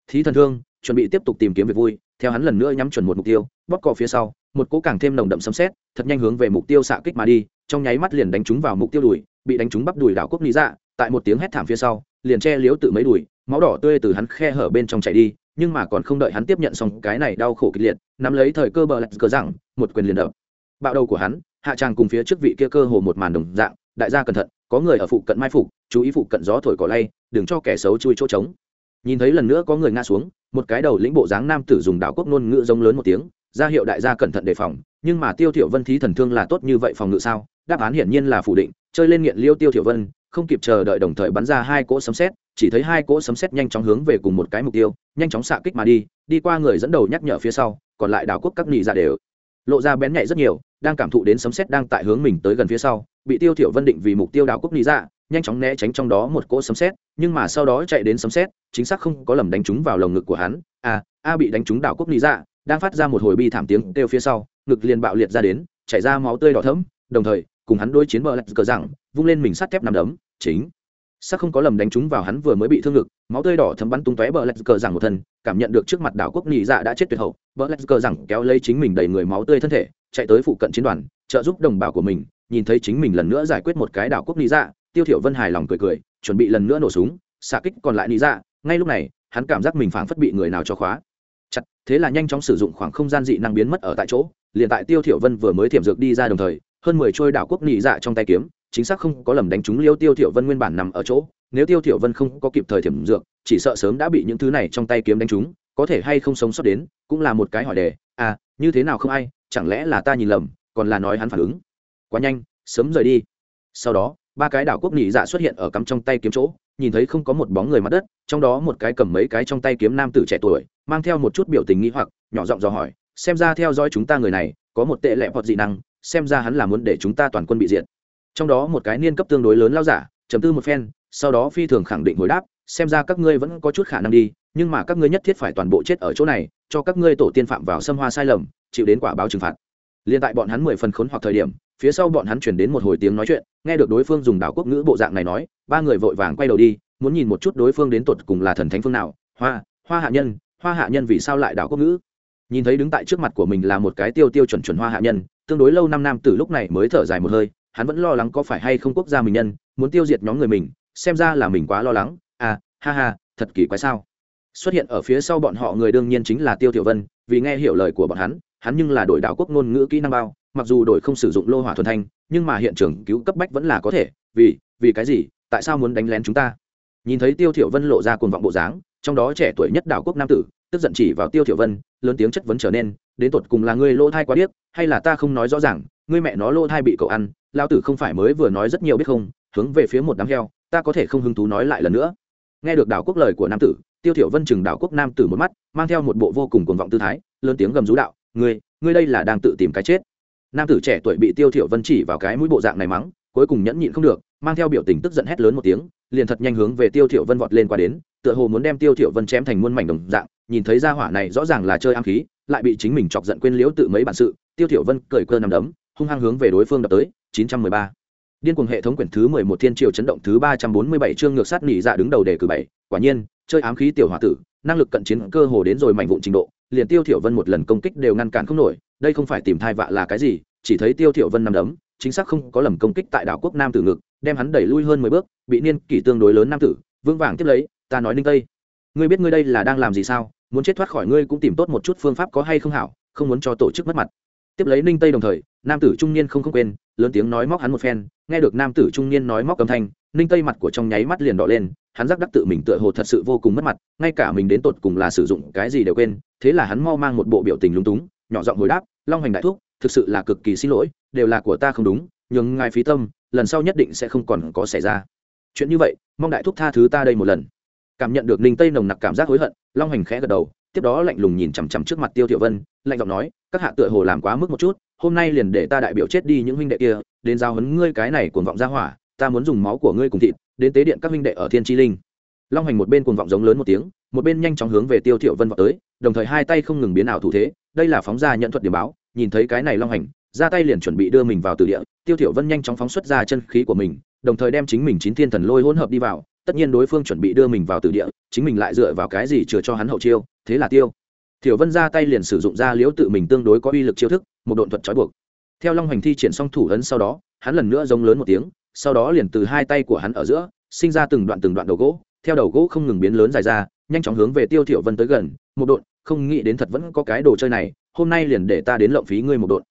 Thí thần thương, chuẩn bị tiếp tục tìm kiếm việc vui, theo hắn lần nữa nhắm chuẩn một mục tiêu, bóp cò phía sau, một cỗ càng thêm nồng đậm sấm xét thật nhanh hướng về mục tiêu xạ kích mà đi, trong nháy mắt liền đánh trúng vào mục tiêu đùi, bị đánh trúng bắp đùi đảo quốc lý dạ tại một tiếng hét thảm phía sau, liền che liếu tự mấy đùi, máu đỏ tươi từ hắn khe hở bên trong chảy đi nhưng mà còn không đợi hắn tiếp nhận xong cái này đau khổ kịch liệt, nắm lấy thời cơ bờ lạch cờ rằng, một quyền liền đập. Bạo đầu của hắn, hạ tràng cùng phía trước vị kia cơ hồ một màn đồng dạng, đại gia cẩn thận, có người ở phụ cận mai phục, chú ý phụ cận gió thổi cỏ lay, đừng cho kẻ xấu chui chỗ trống. Nhìn thấy lần nữa có người ngã xuống, một cái đầu lĩnh bộ dáng nam tử dùng đảo quốc ngôn ngữ giống lớn một tiếng, ra hiệu đại gia cẩn thận đề phòng, nhưng mà tiêu thiểu vân thí thần thương là tốt như vậy phòng ngự sao? Đáp án hiển nhiên là phủ định, chơi lên nghiện liêu tiêu thiểu vân không kịp chờ đợi đồng thời bắn ra hai cỗ sấm sét, chỉ thấy hai cỗ sấm sét nhanh chóng hướng về cùng một cái mục tiêu, nhanh chóng xạ kích mà đi đi qua người dẫn đầu nhắc nhở phía sau, còn lại đảo quốc các nị ra đều. Lộ ra bén nhạy rất nhiều, đang cảm thụ đến sấm sét đang tại hướng mình tới gần phía sau, bị tiêu thiểu vân định vì mục tiêu đảo quốc nị ra nhanh chóng né tránh trong đó một cỗ sấm sét, nhưng mà sau đó chạy đến sấm sét, chính xác không có lầm đánh trúng vào lồng ngực của hắn. A a bị đánh trúng đảo quốc nị ra đang phát ra một hồi bi thảm tiếng kêu phía sau, ngực liền bạo liệt ra đến, chảy ra máu tươi đỏ thẫm, đồng thời, cùng hắn đối chiến bờ lạch cờ rằng vung lên mình sắt thép nằm đấm, chính. Sắc không có lầm đánh trúng vào hắn vừa mới bị thương ngực, máu tươi đỏ thấm bắn tung tóe bờ lạch cờ rằng một thân, cảm nhận được trước mặt đảo quốc nhị dạ đã chết tuyệt hậu. Bờ lạch cờ rằng kéo lấy chính mình đầy người máu tươi thân thể, chạy tới phụ cận chiến đoàn, trợ giúp đồng bào của mình, nhìn thấy chính mình lần nữa giải quyết một cái đảo quốc nhị dạ tiêu thiểu vân hài lòng cười cười, chuẩn bị lần nữa nổ súng, xạ kích còn lại nhị dạ. Ngay lúc này, hắn cảm giác mình phảng phất bị người nào cho khóa. Chặt, thế là nhanh chóng sử dụng khoảng không gian dị năng biến mất ở tại chỗ. Liền tại tiêu thiểu vân vừa mới thiểm dược đi ra đồng thời, hơn mười trôi đảo quốc nhị dạ trong tay kiếm chính xác không có lầm đánh trúng liêu tiêu thiểu vân nguyên bản nằm ở chỗ, nếu tiêu thiểu vân không có kịp thời thiểm dược, chỉ sợ sớm đã bị những thứ này trong tay kiếm đánh trúng, có thể hay không sống sót đến, cũng là một cái hỏi đề à như thế nào không ai, chẳng lẽ là ta nhìn lầm, còn là nói hắn phản ứng. Quá nhanh, sớm rời đi. Sau đó, ba cái đảo quốc nhị dạ xuất hiện ở cắm trong tay kiếm chỗ, nhìn thấy không có một bóng người mặt đất, trong đó một cái cầm mấy cái trong tay kiếm nam tử trẻ tuổi, mang theo một chút biểu tình nghĩ hoặc, nhỏ giọng dò hỏi, xem ra theo dõi chúng ta người này, có một tệ lệ hoặc dị năng, xem ra hắn là muốn để chúng ta toàn quân bị diệt trong đó một cái niên cấp tương đối lớn lao giả chấm tư một phen, sau đó phi thường khẳng định hồi đáp, xem ra các ngươi vẫn có chút khả năng đi, nhưng mà các ngươi nhất thiết phải toàn bộ chết ở chỗ này, cho các ngươi tổ tiên phạm vào xâm hoa sai lầm, chịu đến quả báo trừng phạt. Liên tại bọn hắn mười phần khốn hoặc thời điểm, phía sau bọn hắn chuyển đến một hồi tiếng nói chuyện, nghe được đối phương dùng đảo quốc ngữ bộ dạng này nói, ba người vội vàng quay đầu đi, muốn nhìn một chút đối phương đến tột cùng là thần thánh phương nào, hoa hoa hạ nhân, hoa hạ nhân vì sao lại đảo quốc ngữ? Nhìn thấy đứng tại trước mặt của mình là một cái tiêu tiêu chuẩn chuẩn hoa hạ nhân, tương đối lâu năm nam từ lúc này mới thở dài một hơi hắn vẫn lo lắng có phải hay không quốc gia mình nhân, muốn tiêu diệt nhóm người mình, xem ra là mình quá lo lắng. À ha ha, thật kỳ quái sao? Xuất hiện ở phía sau bọn họ người đương nhiên chính là tiêu tiểu vân, vì nghe hiểu lời của bọn hắn hắn nhưng là đội đảo quốc ngôn ngữ kỹ năng bao, mặc dù đội không sử dụng lô hỏa thuần thanh, nhưng mà hiện trường cứu cấp bách vẫn là có thể, vì vì cái gì, tại sao muốn đánh lén chúng ta? Nhìn thấy tiêu thiểu vân lộ ra cuồng vọng bộ dáng, trong đó trẻ tuổi nhất đảo quốc nam tử, tức giận chỉ vào tiêu thiểu vân, lớn tiếng chất vấn trở nên, đến tột cùng là ngươi lô thai quá điếc, hay là ta không nói rõ ràng ngươi mẹ nó lô thai bị cậu ăn lao tử không phải mới vừa nói rất nhiều biết không, hướng về phía một đám heo, ta có thể không hứng thú nói lại lần nữa. Nghe được đảo quốc lời của nam tử, tiêu thiểu vân chừng đảo quốc nam tử một mắt, mang theo một bộ vô cùng cuồng vọng tư thái, lớn tiếng gầm rú đạo, ngươi ngươi đây là đang tự tìm cái chết. Nam tử trẻ tuổi bị tiêu thiểu vân chỉ vào cái mũi bộ dạng này mắng, cuối cùng nhẫn nhịn không được, mang theo biểu tình tức giận hét lớn một tiếng, liền thật nhanh hướng về tiêu thiểu vân vọt lên qua đến, tựa hồ muốn đem tiêu thiểu vân chém thành muôn mảnh đồng dạng, nhìn thấy gia hỏa này rõ ràng là chơi ám khí, lại bị chính mình chọc giận quên liếu tự mấy bản sự, tiêu thiểu vân cười cơ nằm đấm hung hăng hướng về đối phương đập tới 913 điên cuồng hệ thống quyển thứ 11 thiên triều chấn động thứ 347 chương ngược sát nỉ dạ đứng đầu đề cử bảy, quả nhiên, chơi ám khí tiểu hỏa tử, năng lực cận chiến cơ hồ đến rồi mạnh vụn trình độ, liền tiêu thiểu vân một lần công kích đều ngăn cản không nổi, đây không phải tìm thai vạ là cái gì, chỉ thấy tiêu thiểu vân nằm đấm, chính xác không có lầm công kích tại đảo quốc nam tử ngực, đem hắn đẩy lui hơn mười bước, bị niên kỷ tương đối lớn nam tử vương vàng tiếp lấy, ta nói ninh tây, ngươi biết ngươi đây là đang làm gì sao? Muốn chết thoát khỏi ngươi cũng tìm tốt một chút phương pháp có hay không hảo, không muốn cho tổ chức mất mặt tiếp lấy ninh tây đồng thời, nam tử trung niên không không quên, lớn tiếng nói móc hắn một phen, nghe được nam tử trung niên nói móc âm thanh, ninh tây mặt của trong nháy mắt liền đỏ lên, hắn giác đắc tự mình tựa hồ thật sự vô cùng mất mặt, ngay cả mình đến tột cùng là sử dụng cái gì đều quên, thế là hắn mau mang một bộ biểu tình lúng túng, nhỏ giọng hồi đáp, long hành đại thúc, thực sự là cực kỳ xin lỗi, đều là của ta không đúng nhưng ngài phí tâm, lần sau nhất định sẽ không còn có xảy ra. Chuyện như vậy, mong đại thúc tha thứ ta đây một lần. Cảm nhận được ninh tây nồng nặc cảm giác hối hận, long hành khẽ gật đầu, tiếp đó lạnh lùng nhìn chằm chằm trước mặt tiêu thiệu vân, lạnh giọng nói các hạ tựa hồ làm quá mức một chút, hôm nay liền để ta đại biểu chết đi những huynh đệ kia, đến giao hấn ngươi cái này cuồng vọng ra hỏa, ta muốn dùng máu của ngươi cùng thịt, đến tế điện các huynh đệ ở thiên chi linh. Long hành một bên cuồng vọng giống lớn một tiếng, một bên nhanh chóng hướng về tiêu thiểu vân vọt tới, đồng thời hai tay không ngừng biến ảo thủ thế, đây là phóng ra nhận thuật điểm báo, nhìn thấy cái này long hành ra tay liền chuẩn bị đưa mình vào từ địa, tiêu thiểu vân nhanh chóng phóng xuất ra chân khí của mình, đồng thời đem chính mình chín thiên thần lôi hỗn hợp đi vào, tất nhiên đối phương chuẩn bị đưa mình vào từ địa, chính mình lại dựa vào cái gì chừa cho hắn hậu chiêu, thế là tiêu thiểu vân ra tay liền sử dụng ra liễu tự mình tương đối có uy lực chiêu thức, một độn thuật trói buộc. Theo long hành thi triển xong thủ ấn sau đó, hắn lần nữa giống lớn một tiếng, sau đó liền từ hai tay của hắn ở giữa, sinh ra từng đoạn từng đoạn đầu gỗ, theo đầu gỗ không ngừng biến lớn dài ra, nhanh chóng hướng về tiêu thiểu vân tới gần, một độn, không nghĩ đến thật vẫn có cái đồ chơi này, hôm nay liền để ta đến lộng phí ngươi một độn.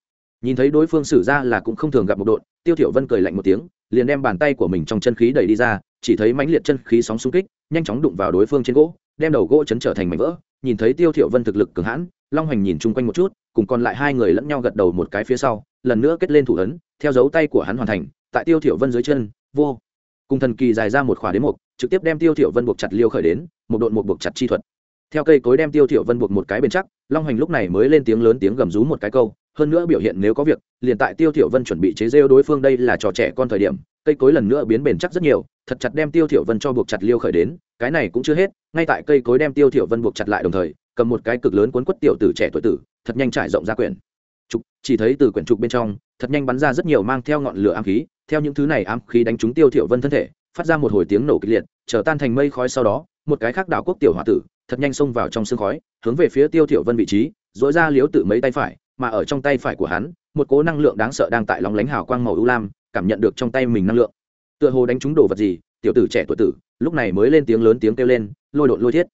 Nhìn thấy đối phương xử ra là cũng không thường gặp một độn, tiêu thiểu vân cười lạnh một tiếng, liền đem bàn tay của mình trong chân khí đẩy đi ra, chỉ thấy mãnh liệt chân khí sóng xung kích, nhanh chóng đụng vào đối phương trên gỗ, đem đầu gỗ chấn trở thành mảnh vỡ nhìn thấy tiêu thiểu vân thực lực cường hãn, long hành nhìn chung quanh một chút, cùng còn lại hai người lẫn nhau gật đầu một cái phía sau, lần nữa kết lên thủ ấn, theo dấu tay của hắn hoàn thành, tại tiêu thiểu vân dưới chân, vô. Cùng thần kỳ dài ra một khỏa đến một trực tiếp đem tiêu thiểu vân buộc chặt liêu khởi đến, một độn một buộc chặt chi thuật. Theo cây cối đem tiêu thiểu vân buộc một cái bên chắc, long hành lúc này mới lên tiếng lớn tiếng gầm rú một cái câu, hơn nữa biểu hiện nếu có việc, liền tại tiêu thiểu vân chuẩn bị chế rêu đối phương đây là trò trẻ con thời điểm cây cối lần nữa biến bền chắc rất nhiều, thật chặt đem tiêu thiểu vân cho buộc chặt liêu khởi đến, cái này cũng chưa hết, ngay tại cây cối đem tiêu thiểu vân buộc chặt lại đồng thời, cầm một cái cực lớn cuốn quất tiểu tử trẻ tuổi tử, thật nhanh trải rộng ra quyển trục, chỉ thấy từ quyển trục bên trong, thật nhanh bắn ra rất nhiều mang theo ngọn lửa ám khí, theo những thứ này ám khí đánh trúng tiêu thiểu vân thân thể, phát ra một hồi tiếng nổ kịch liệt trở tan thành mây khói sau đó, một cái khác đảo quốc tiểu hỏa tử, thật nhanh xông vào trong sương khói, hướng về phía tiêu thiểu vân vị trí dỗi ra liếu tự mấy tay phải, mà ở trong tay phải của hắn, một cỗ năng lượng đáng sợ đang tại lóng lánh hào quang màu ưu lam cảm nhận được trong tay mình năng lượng. Tựa hồ đánh trúng đồ vật gì, tiểu tử trẻ tuổi tử, lúc này mới lên tiếng lớn tiếng kêu lên, lôi đột lôi thiết.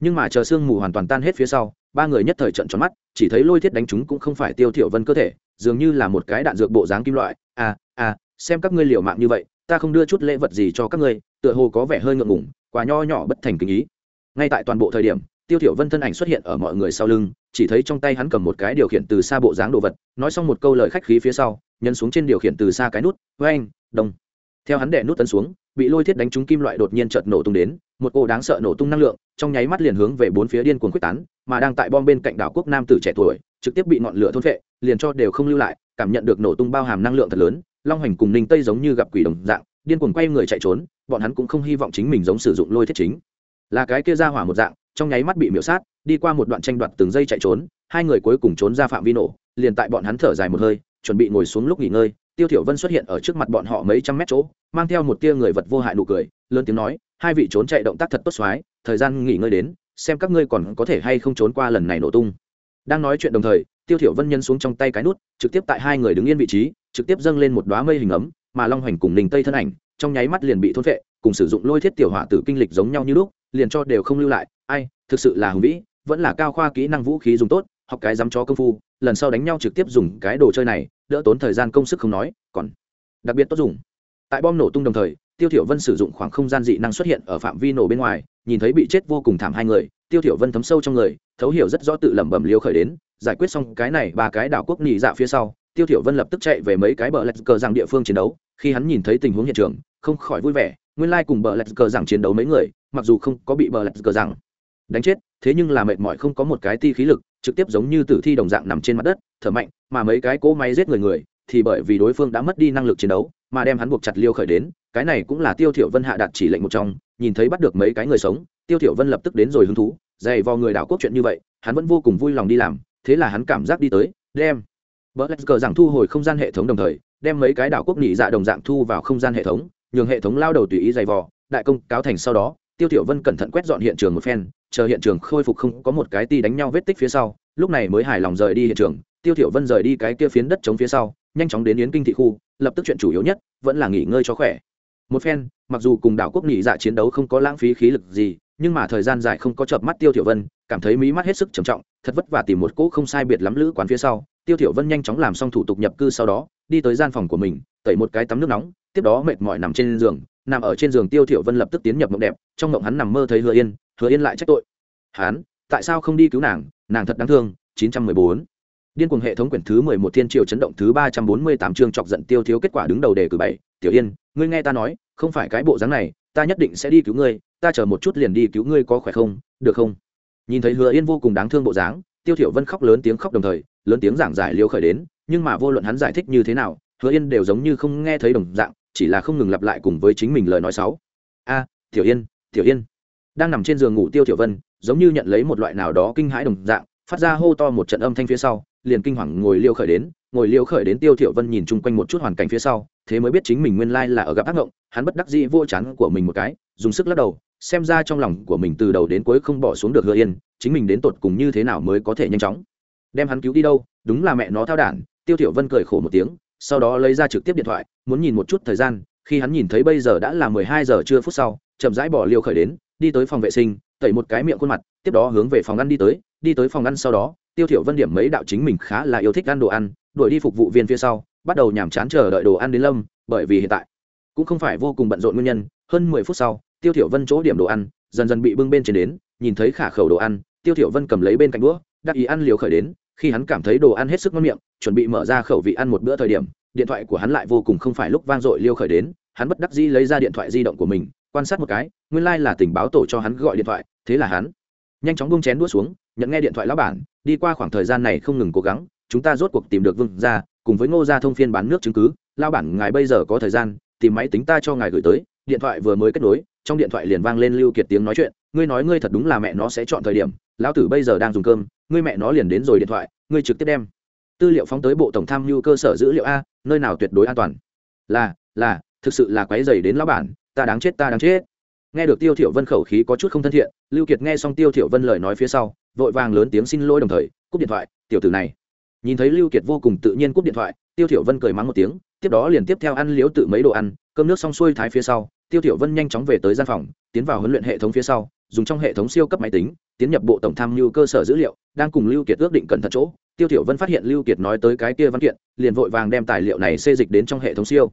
Nhưng mà chờ sương mù hoàn toàn tan hết phía sau, ba người nhất thời trận tròn mắt, chỉ thấy lôi thiết đánh trúng cũng không phải tiêu thiểu vân cơ thể, dường như là một cái đạn dược bộ dáng kim loại. À à xem các ngươi liều mạng như vậy, ta không đưa chút lễ vật gì cho các ngươi, tựa hồ có vẻ hơi ngượng ngùng, quả nho nhỏ bất thành kính ý. Ngay tại toàn bộ thời điểm tiêu thiểu vân thân ảnh xuất hiện ở mọi người sau lưng chỉ thấy trong tay hắn cầm một cái điều khiển từ xa bộ dáng đồ vật nói xong một câu lời khách khí phía sau nhấn xuống trên điều khiển từ xa cái nút với anh đông theo hắn đè nút tấn xuống bị lôi thiết đánh trúng kim loại đột nhiên chợt nổ tung đến một cô đáng sợ nổ tung năng lượng trong nháy mắt liền hướng về bốn phía điên cuồng quyết tán mà đang tại bom bên cạnh đảo quốc nam tử trẻ tuổi trực tiếp bị ngọn lửa thôn phệ, liền cho đều không lưu lại cảm nhận được nổ tung bao hàm năng lượng thật lớn long hành cùng ninh tây giống như gặp quỷ đồng dạng điên cuồng quay người chạy trốn bọn hắn cũng không hy vọng chính mình giống sử dụng lôi thiết chính. Là cái kia ra hỏa một dạng trong nháy mắt bị miễu sát, đi qua một đoạn tranh đoạt từng giây chạy trốn, hai người cuối cùng trốn ra phạm vi nổ, liền tại bọn hắn thở dài một hơi, chuẩn bị ngồi xuống lúc nghỉ ngơi, tiêu thiểu vân xuất hiện ở trước mặt bọn họ mấy trăm mét chỗ, mang theo một tia người vật vô hại nụ cười, lớn tiếng nói, hai vị trốn chạy động tác thật tốt xoái thời gian nghỉ ngơi đến, xem các ngươi còn có thể hay không trốn qua lần này nổ tung. Đang nói chuyện đồng thời, tiêu thiểu vân nhân xuống trong tay cái nút, trực tiếp tại hai người đứng yên vị trí, trực tiếp dâng lên một đóa mây hình ấm, mà long hoành cùng ninh tây thân ảnh, trong nháy mắt liền bị thôn phệ, cùng sử dụng lôi thiết tiểu hỏa tử kinh lịch giống nhau như lúc, liền cho đều không lưu lại ai, thực sự là hùng vĩ, vẫn là cao khoa kỹ năng vũ khí dùng tốt, học cái dám cho công phu, lần sau đánh nhau trực tiếp dùng cái đồ chơi này, đỡ tốn thời gian công sức không nói, còn đặc biệt tốt dùng. Tại bom nổ tung đồng thời, tiêu thiểu vân sử dụng khoảng không gian dị năng xuất hiện ở phạm vi nổ bên ngoài, nhìn thấy bị chết vô cùng thảm hai người, tiêu thiểu vân thấm sâu trong người, thấu hiểu rất rõ tự lẩm bẩm liều khởi đến, giải quyết xong cái này ba cái đảo quốc nhị dạ phía sau, tiêu thiểu vân lập tức chạy về mấy cái bờ lạch cờ rằng địa phương chiến đấu, khi hắn nhìn thấy tình huống hiện trường, không khỏi vui vẻ, nguyên lai like cùng bờ lạch cờ rằng chiến đấu mấy người, mặc dù không có bị bờ lạch cờ rằng đánh chết, thế nhưng là mệt mỏi không có một cái ti khí lực, trực tiếp giống như tử thi đồng dạng nằm trên mặt đất, thở mạnh, mà mấy cái cỗ máy giết người người, thì bởi vì đối phương đã mất đi năng lực chiến đấu, mà đem hắn buộc chặt liêu khởi đến, cái này cũng là tiêu thiểu vân hạ đạt chỉ lệnh một trong, nhìn thấy bắt được mấy cái người sống, tiêu thiểu vân lập tức đến rồi hứng thú, dày vò người đảo quốc chuyện như vậy, hắn vẫn vô cùng vui lòng đi làm, thế là hắn cảm giác đi tới, đem bờ lạch cờ rằng thu hồi không gian hệ thống đồng thời, đem mấy cái đảo quốc nhị dạ đồng dạng thu vào không gian hệ thống, nhường hệ thống lao đầu tùy ý dày vò, đại công cáo thành sau đó, tiêu thiểu vân cẩn thận quét dọn hiện trường một phen chờ hiện trường khôi phục không có một cái ti đánh nhau vết tích phía sau, lúc này mới hài lòng rời đi hiện trường, tiêu thiểu vân rời đi cái kia phiến đất chống phía sau, nhanh chóng đến yến kinh thị khu, lập tức chuyện chủ yếu nhất, vẫn là nghỉ ngơi cho khỏe. Một phen, mặc dù cùng đảo quốc nghỉ dạ chiến đấu không có lãng phí khí lực gì, nhưng mà thời gian dài không có chợp mắt tiêu thiểu vân, cảm thấy mí mắt hết sức trầm trọng, thật vất vả tìm một cỗ không sai biệt lắm lữ quán phía sau, tiêu thiểu vân nhanh chóng làm xong thủ tục nhập cư sau đó, đi tới gian phòng của mình, tẩy một cái tắm nước nóng, tiếp đó mệt mỏi nằm trên giường nằm ở trên giường tiêu thiểu vân lập tức tiến nhập mộng đẹp, trong mộng hắn nằm mơ thấy hứa yên hứa yên lại trách tội. Hắn, tại sao không đi cứu nàng? Nàng thật đáng thương 914 điên cuồng hệ thống quyển thứ 11 thiên triều chấn động thứ 348 chương chọc giận tiêu thiếu kết quả đứng đầu đề cử bảy, tiểu yên, ngươi nghe ta nói, không phải cái bộ dáng này, ta nhất định sẽ đi cứu ngươi, ta chờ một chút liền đi cứu ngươi có khỏe không, được không? Nhìn thấy hứa yên vô cùng đáng thương bộ dáng, tiêu thiểu vân khóc lớn tiếng khóc đồng thời, lớn tiếng giảng giải liêu khởi đến, nhưng mà vô luận hắn giải thích như thế nào, hứa yên đều giống như không nghe thấy đồng dạng chỉ là không ngừng lặp lại cùng với chính mình lời nói xấu. A, tiểu yên tiểu yên. Đang nằm trên giường ngủ tiêu tiểu vân, giống như nhận lấy một loại nào đó kinh hãi đồng dạng, phát ra hô to một trận âm thanh phía sau, liền kinh hoàng ngồi liêu khởi đến, ngồi liêu khởi đến tiêu tiểu vân nhìn chung quanh một chút hoàn cảnh phía sau, thế mới biết chính mình nguyên lai là ở gặp ác ngộng, hắn bất đắc dĩ vô chán của mình một cái, dùng sức lắc đầu, xem ra trong lòng của mình từ đầu đến cuối không bỏ xuống được hứa yên, chính mình đến tột cùng như thế nào mới có thể nhanh chóng. Đem hắn cứu đi đâu, đúng là mẹ nó thao đản, tiêu tiểu vân cười khổ một tiếng sau đó lấy ra trực tiếp điện thoại, muốn nhìn một chút thời gian, khi hắn nhìn thấy bây giờ đã là mười hai giờ trưa phút sau, chậm rãi bỏ liều khởi đến, đi tới phòng vệ sinh, tẩy một cái miệng khuôn mặt, tiếp đó hướng về phòng ăn đi tới đi tới phòng ăn sau đó, tiêu thiểu vân điểm mấy đạo chính mình khá là yêu thích ăn đồ ăn, đuổi đi phục vụ viên phía sau, bắt đầu nhàm chán chờ đợi đồ ăn đến lâm, bởi vì hiện tại cũng không phải vô cùng bận rộn nguyên nhân, hơn mười phút sau, tiêu thiểu vân chỗ điểm đồ ăn, dần dần bị bưng bên trên đến, nhìn thấy khả khẩu đồ ăn, tiêu thiểu vân cầm lấy bên cạnh đũa, đắc ý ăn liều khởi đến khi hắn cảm thấy đồ ăn hết sức ngon miệng, chuẩn bị mở ra khẩu vị ăn một bữa thời điểm, điện thoại của hắn lại vô cùng không phải lúc vang dội liêu khởi đến, hắn bất đắc dĩ lấy ra điện thoại di động của mình, quan sát một cái, nguyên lai、like、là tình báo tổ cho hắn gọi điện thoại, thế là hắn nhanh chóng bông chén đũa xuống, nhận nghe điện thoại lão bản, đi qua khoảng thời gian này không ngừng cố gắng, chúng ta rốt cuộc tìm được vương ra cùng với ngô gia thông phiên bán nước chứng cứ lao bản ngài bây giờ có thời gian, tìm máy tính ta cho ngài gửi tới, điện thoại vừa mới kết nối, trong điện thoại liền vang lên lưu kiệt tiếng nói chuyện, ngươi nói ngươi thật đúng là mẹ nó sẽ chọn thời điểm lão tử bây giờ đang dùng cơm, ngươi mẹ nó liền đến rồi điện thoại, ngươi trực tiếp đem tư liệu phóng tới bộ tổng tham mưu cơ sở dữ liệu a, nơi nào tuyệt đối an toàn. Là là, thực sự là quái dày đến lão bản, ta đáng chết, ta đáng chết. Nghe được tiêu thiểu vân khẩu khí có chút không thân thiện, lưu kiệt nghe xong tiêu thiểu vân lời nói phía sau, vội vàng lớn tiếng xin lỗi đồng thời, cúp điện thoại, tiểu tử này. Nhìn thấy lưu kiệt vô cùng tự nhiên cúp điện thoại, tiêu thiểu vân cười mắng một tiếng, tiếp đó liền tiếp theo ăn liếu tự mấy đồ ăn, cơm nước xong xuôi thái phía sau, tiêu thiểu vân nhanh chóng về tới gian phòng, tiến vào huấn luyện hệ thống phía sau, dùng trong hệ thống siêu cấp máy tính tiến nhập bộ tổng tham mưu cơ sở dữ liệu, đang cùng lưu kiệt ước định cẩn thận chỗ. Tiêu thiểu vân phát hiện lưu kiệt nói tới cái kia văn kiện, liền vội vàng đem tài liệu này xê dịch đến trong hệ thống siêu.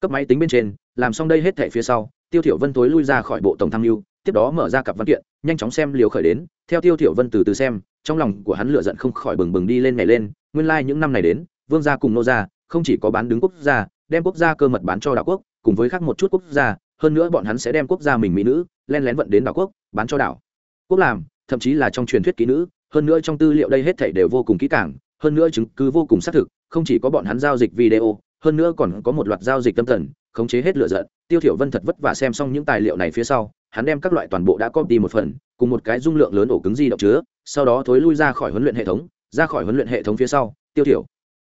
Cấp máy tính bên trên, làm xong đây hết thảy phía sau, tiêu thiểu vân tối lui ra khỏi bộ tổng tham mưu, tiếp đó mở ra cặp văn kiện, nhanh chóng xem liều khởi đến. Theo tiêu thiểu vân từ từ xem, trong lòng của hắn lửa giận không khỏi bừng bừng đi lên nhảy lên. Nguyên lai like những năm này đến, vương gia cùng nô gia, không chỉ có bán đứng quốc gia, đem quốc gia cơ mật bán cho đảo quốc, cùng với khác một chút quốc gia, hơn nữa bọn hắn sẽ đem quốc gia mình mỹ nữ, len lén vận đến đảo quốc, bán cho đảo. Quốc làm thậm chí là trong truyền thuyết kỹ nữ, hơn nữa trong tư liệu đây hết thảy đều vô cùng kỹ càng, hơn nữa chứng cứ vô cùng xác thực, không chỉ có bọn hắn giao dịch video, hơn nữa còn có một loạt giao dịch tâm thần, khống chế hết lựa giận tiêu thiểu vân thật vất vả xem xong những tài liệu này phía sau, hắn đem các loại toàn bộ đã copy một phần, cùng một cái dung lượng lớn ổ cứng di động chứa, sau đó thối lui ra khỏi huấn luyện hệ thống, ra khỏi huấn luyện hệ thống phía sau, tiêu thiểu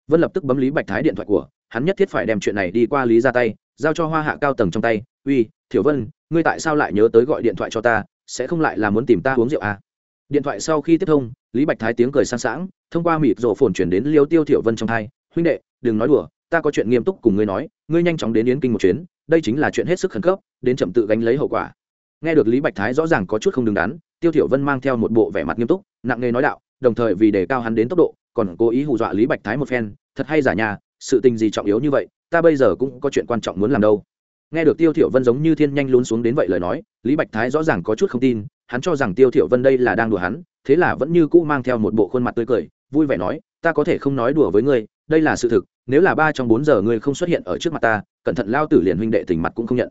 vân lập tức bấm lý bạch thái điện thoại của, hắn nhất thiết phải đem chuyện này đi qua lý ra tay, giao cho hoa hạ cao tầng trong tay uy, thiểu vân, ngươi tại sao lại nhớ tới gọi điện thoại cho ta, sẽ không lại là muốn tìm ta uống rượu à? Điện thoại sau khi tiếp thông, lý bạch thái tiếng cười sang sảng, thông qua mịt rổ phồn chuyển đến liêu tiêu thiểu vân trong hai, huynh đệ, đừng nói đùa, ta có chuyện nghiêm túc cùng ngươi nói, ngươi nhanh chóng đến yến kinh một chuyến, đây chính là chuyện hết sức khẩn cấp, đến chậm tự gánh lấy hậu quả. Nghe được lý bạch thái rõ ràng có chút không đứng đắn, tiêu thiểu vân mang theo một bộ vẻ mặt nghiêm túc, nặng nề nói đạo, đồng thời vì đề cao hắn đến tốc độ, còn cố ý hù dọa lý bạch thái một phen, thật hay giả nhà, sự tình gì trọng yếu như vậy, ta bây giờ cũng có chuyện quan trọng muốn làm đâu. Nghe được tiêu thiểu vân giống như thiên nhanh lún xuống đến vậy lời nói, lý bạch thái rõ ràng có chút không tin hắn cho rằng tiêu thiểu vân đây là đang đùa hắn, thế là vẫn như cũ mang theo một bộ khuôn mặt tươi cười, vui vẻ nói, ta có thể không nói đùa với ngươi, đây là sự thực, nếu là ba trong bốn giờ ngươi không xuất hiện ở trước mặt ta, cẩn thận lao tử liền huynh đệ tình mặt cũng không nhận.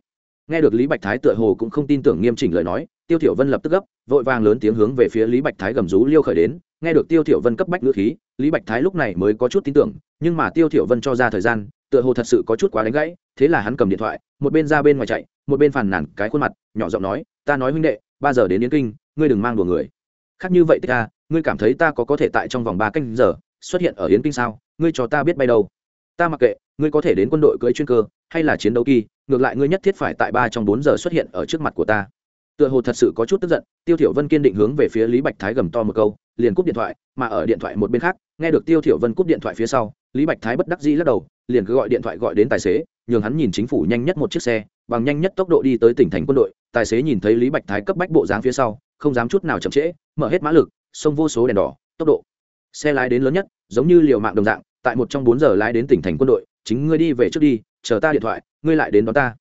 Nghe được lý bạch thái tựa hồ cũng không tin tưởng nghiêm chỉnh lời nói, tiêu thiểu vân lập tức gấp, vội vàng lớn tiếng hướng về phía lý bạch thái gầm rú liêu khởi đến. Nghe được tiêu thiểu vân cấp bách ngữ khí, lý bạch thái lúc này mới có chút tin tưởng, nhưng mà tiêu thiểu vân cho ra thời gian, tựa hồ thật sự có chút quá đánh gãy, thế là hắn cầm điện thoại, một bên ra bên ngoài chạy, một bên phàn nàn cái khuôn mặt, nhỏ giọng nói, ta nói huynh đệ ba giờ đến yến kinh, ngươi đừng mang đùa người. Khác như vậy tích ta ngươi cảm thấy ta có có thể tại trong vòng ba canh giờ xuất hiện ở yến kinh sao? Ngươi cho ta biết bay đâu. Ta mặc kệ, ngươi có thể đến quân đội cưỡi chuyên cơ hay là chiến đấu kỳ, ngược lại ngươi nhất thiết phải tại ba trong bốn giờ xuất hiện ở trước mặt của ta. Tựa hồ thật sự có chút tức giận, tiêu thiểu vân kiên định hướng về phía lý bạch thái gầm to một câu, liền cúp điện thoại, mà ở điện thoại một bên khác, nghe được tiêu thiểu vân cúp điện thoại phía sau, lý bạch thái bất đắc dĩ lắc đầu, liền cứ gọi điện thoại gọi đến tài xế, nhường hắn nhìn chính phủ nhanh nhất một chiếc xe, bằng nhanh nhất tốc độ đi tới tỉnh thành quân đội tài xế nhìn thấy lý bạch thái cấp bách bộ dáng phía sau, không dám chút nào chậm trễ, mở hết mã lực xông vô số đèn đỏ, tốc độ. Xe lái đến lớn nhất, giống như liều mạng đồng dạng, tại một trong bốn giờ lái đến tỉnh thành quân đội, chính ngươi đi về trước đi, chờ ta điện thoại, ngươi lại đến đó ta.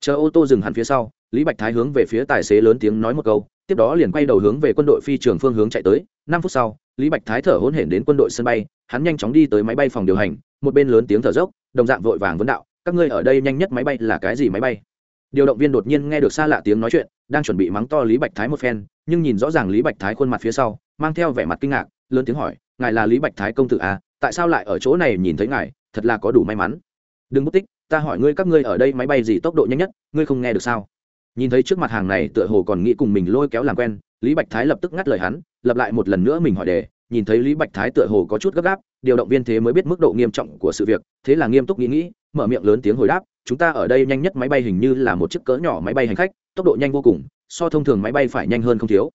Chờ ô tô dừng hẳn phía sau, lý bạch thái hướng về phía tài xế lớn tiếng nói một câu, tiếp đó liền quay đầu hướng về quân đội phi trường phương hướng chạy tới. Năm phút sau, lý bạch thái thở hôn hển đến quân đội sân bay, hắn nhanh chóng đi tới máy bay phòng điều hành, một bên lớn tiếng thở dốc, đồng dạng vội vàng vấn đạo, các ngươi ở đây nhanh nhất máy bay là cái gì máy bay? Điều động viên đột nhiên nghe được xa lạ tiếng nói chuyện, đang chuẩn bị mắng to lý bạch thái một phen, nhưng nhìn rõ ràng lý bạch thái khuôn mặt phía sau, mang theo vẻ mặt kinh ngạc, lớn tiếng hỏi, ngài là lý bạch thái công tử à? Tại sao lại ở chỗ này nhìn thấy ngài? Thật là có đủ may mắn. Đừng mất tích, ta hỏi ngươi các ngươi ở đây máy bay gì tốc độ nhanh nhất, ngươi không nghe được sao? Nhìn thấy trước mặt hàng này tựa hồ còn nghĩ cùng mình lôi kéo làm quen, lý bạch thái lập tức ngắt lời hắn lập lại một lần nữa mình hỏi đề, nhìn thấy lý bạch thái tựa hồ có chút gấp gáp, điều động viên thế mới biết mức độ nghiêm trọng của sự việc, thế là nghiêm túc nghĩ nghĩ, mở miệng lớn tiếng hồi đáp chúng ta ở đây nhanh nhất máy bay hình như là một chiếc cỡ nhỏ máy bay hành khách tốc độ nhanh vô cùng so thông thường máy bay phải nhanh hơn không thiếu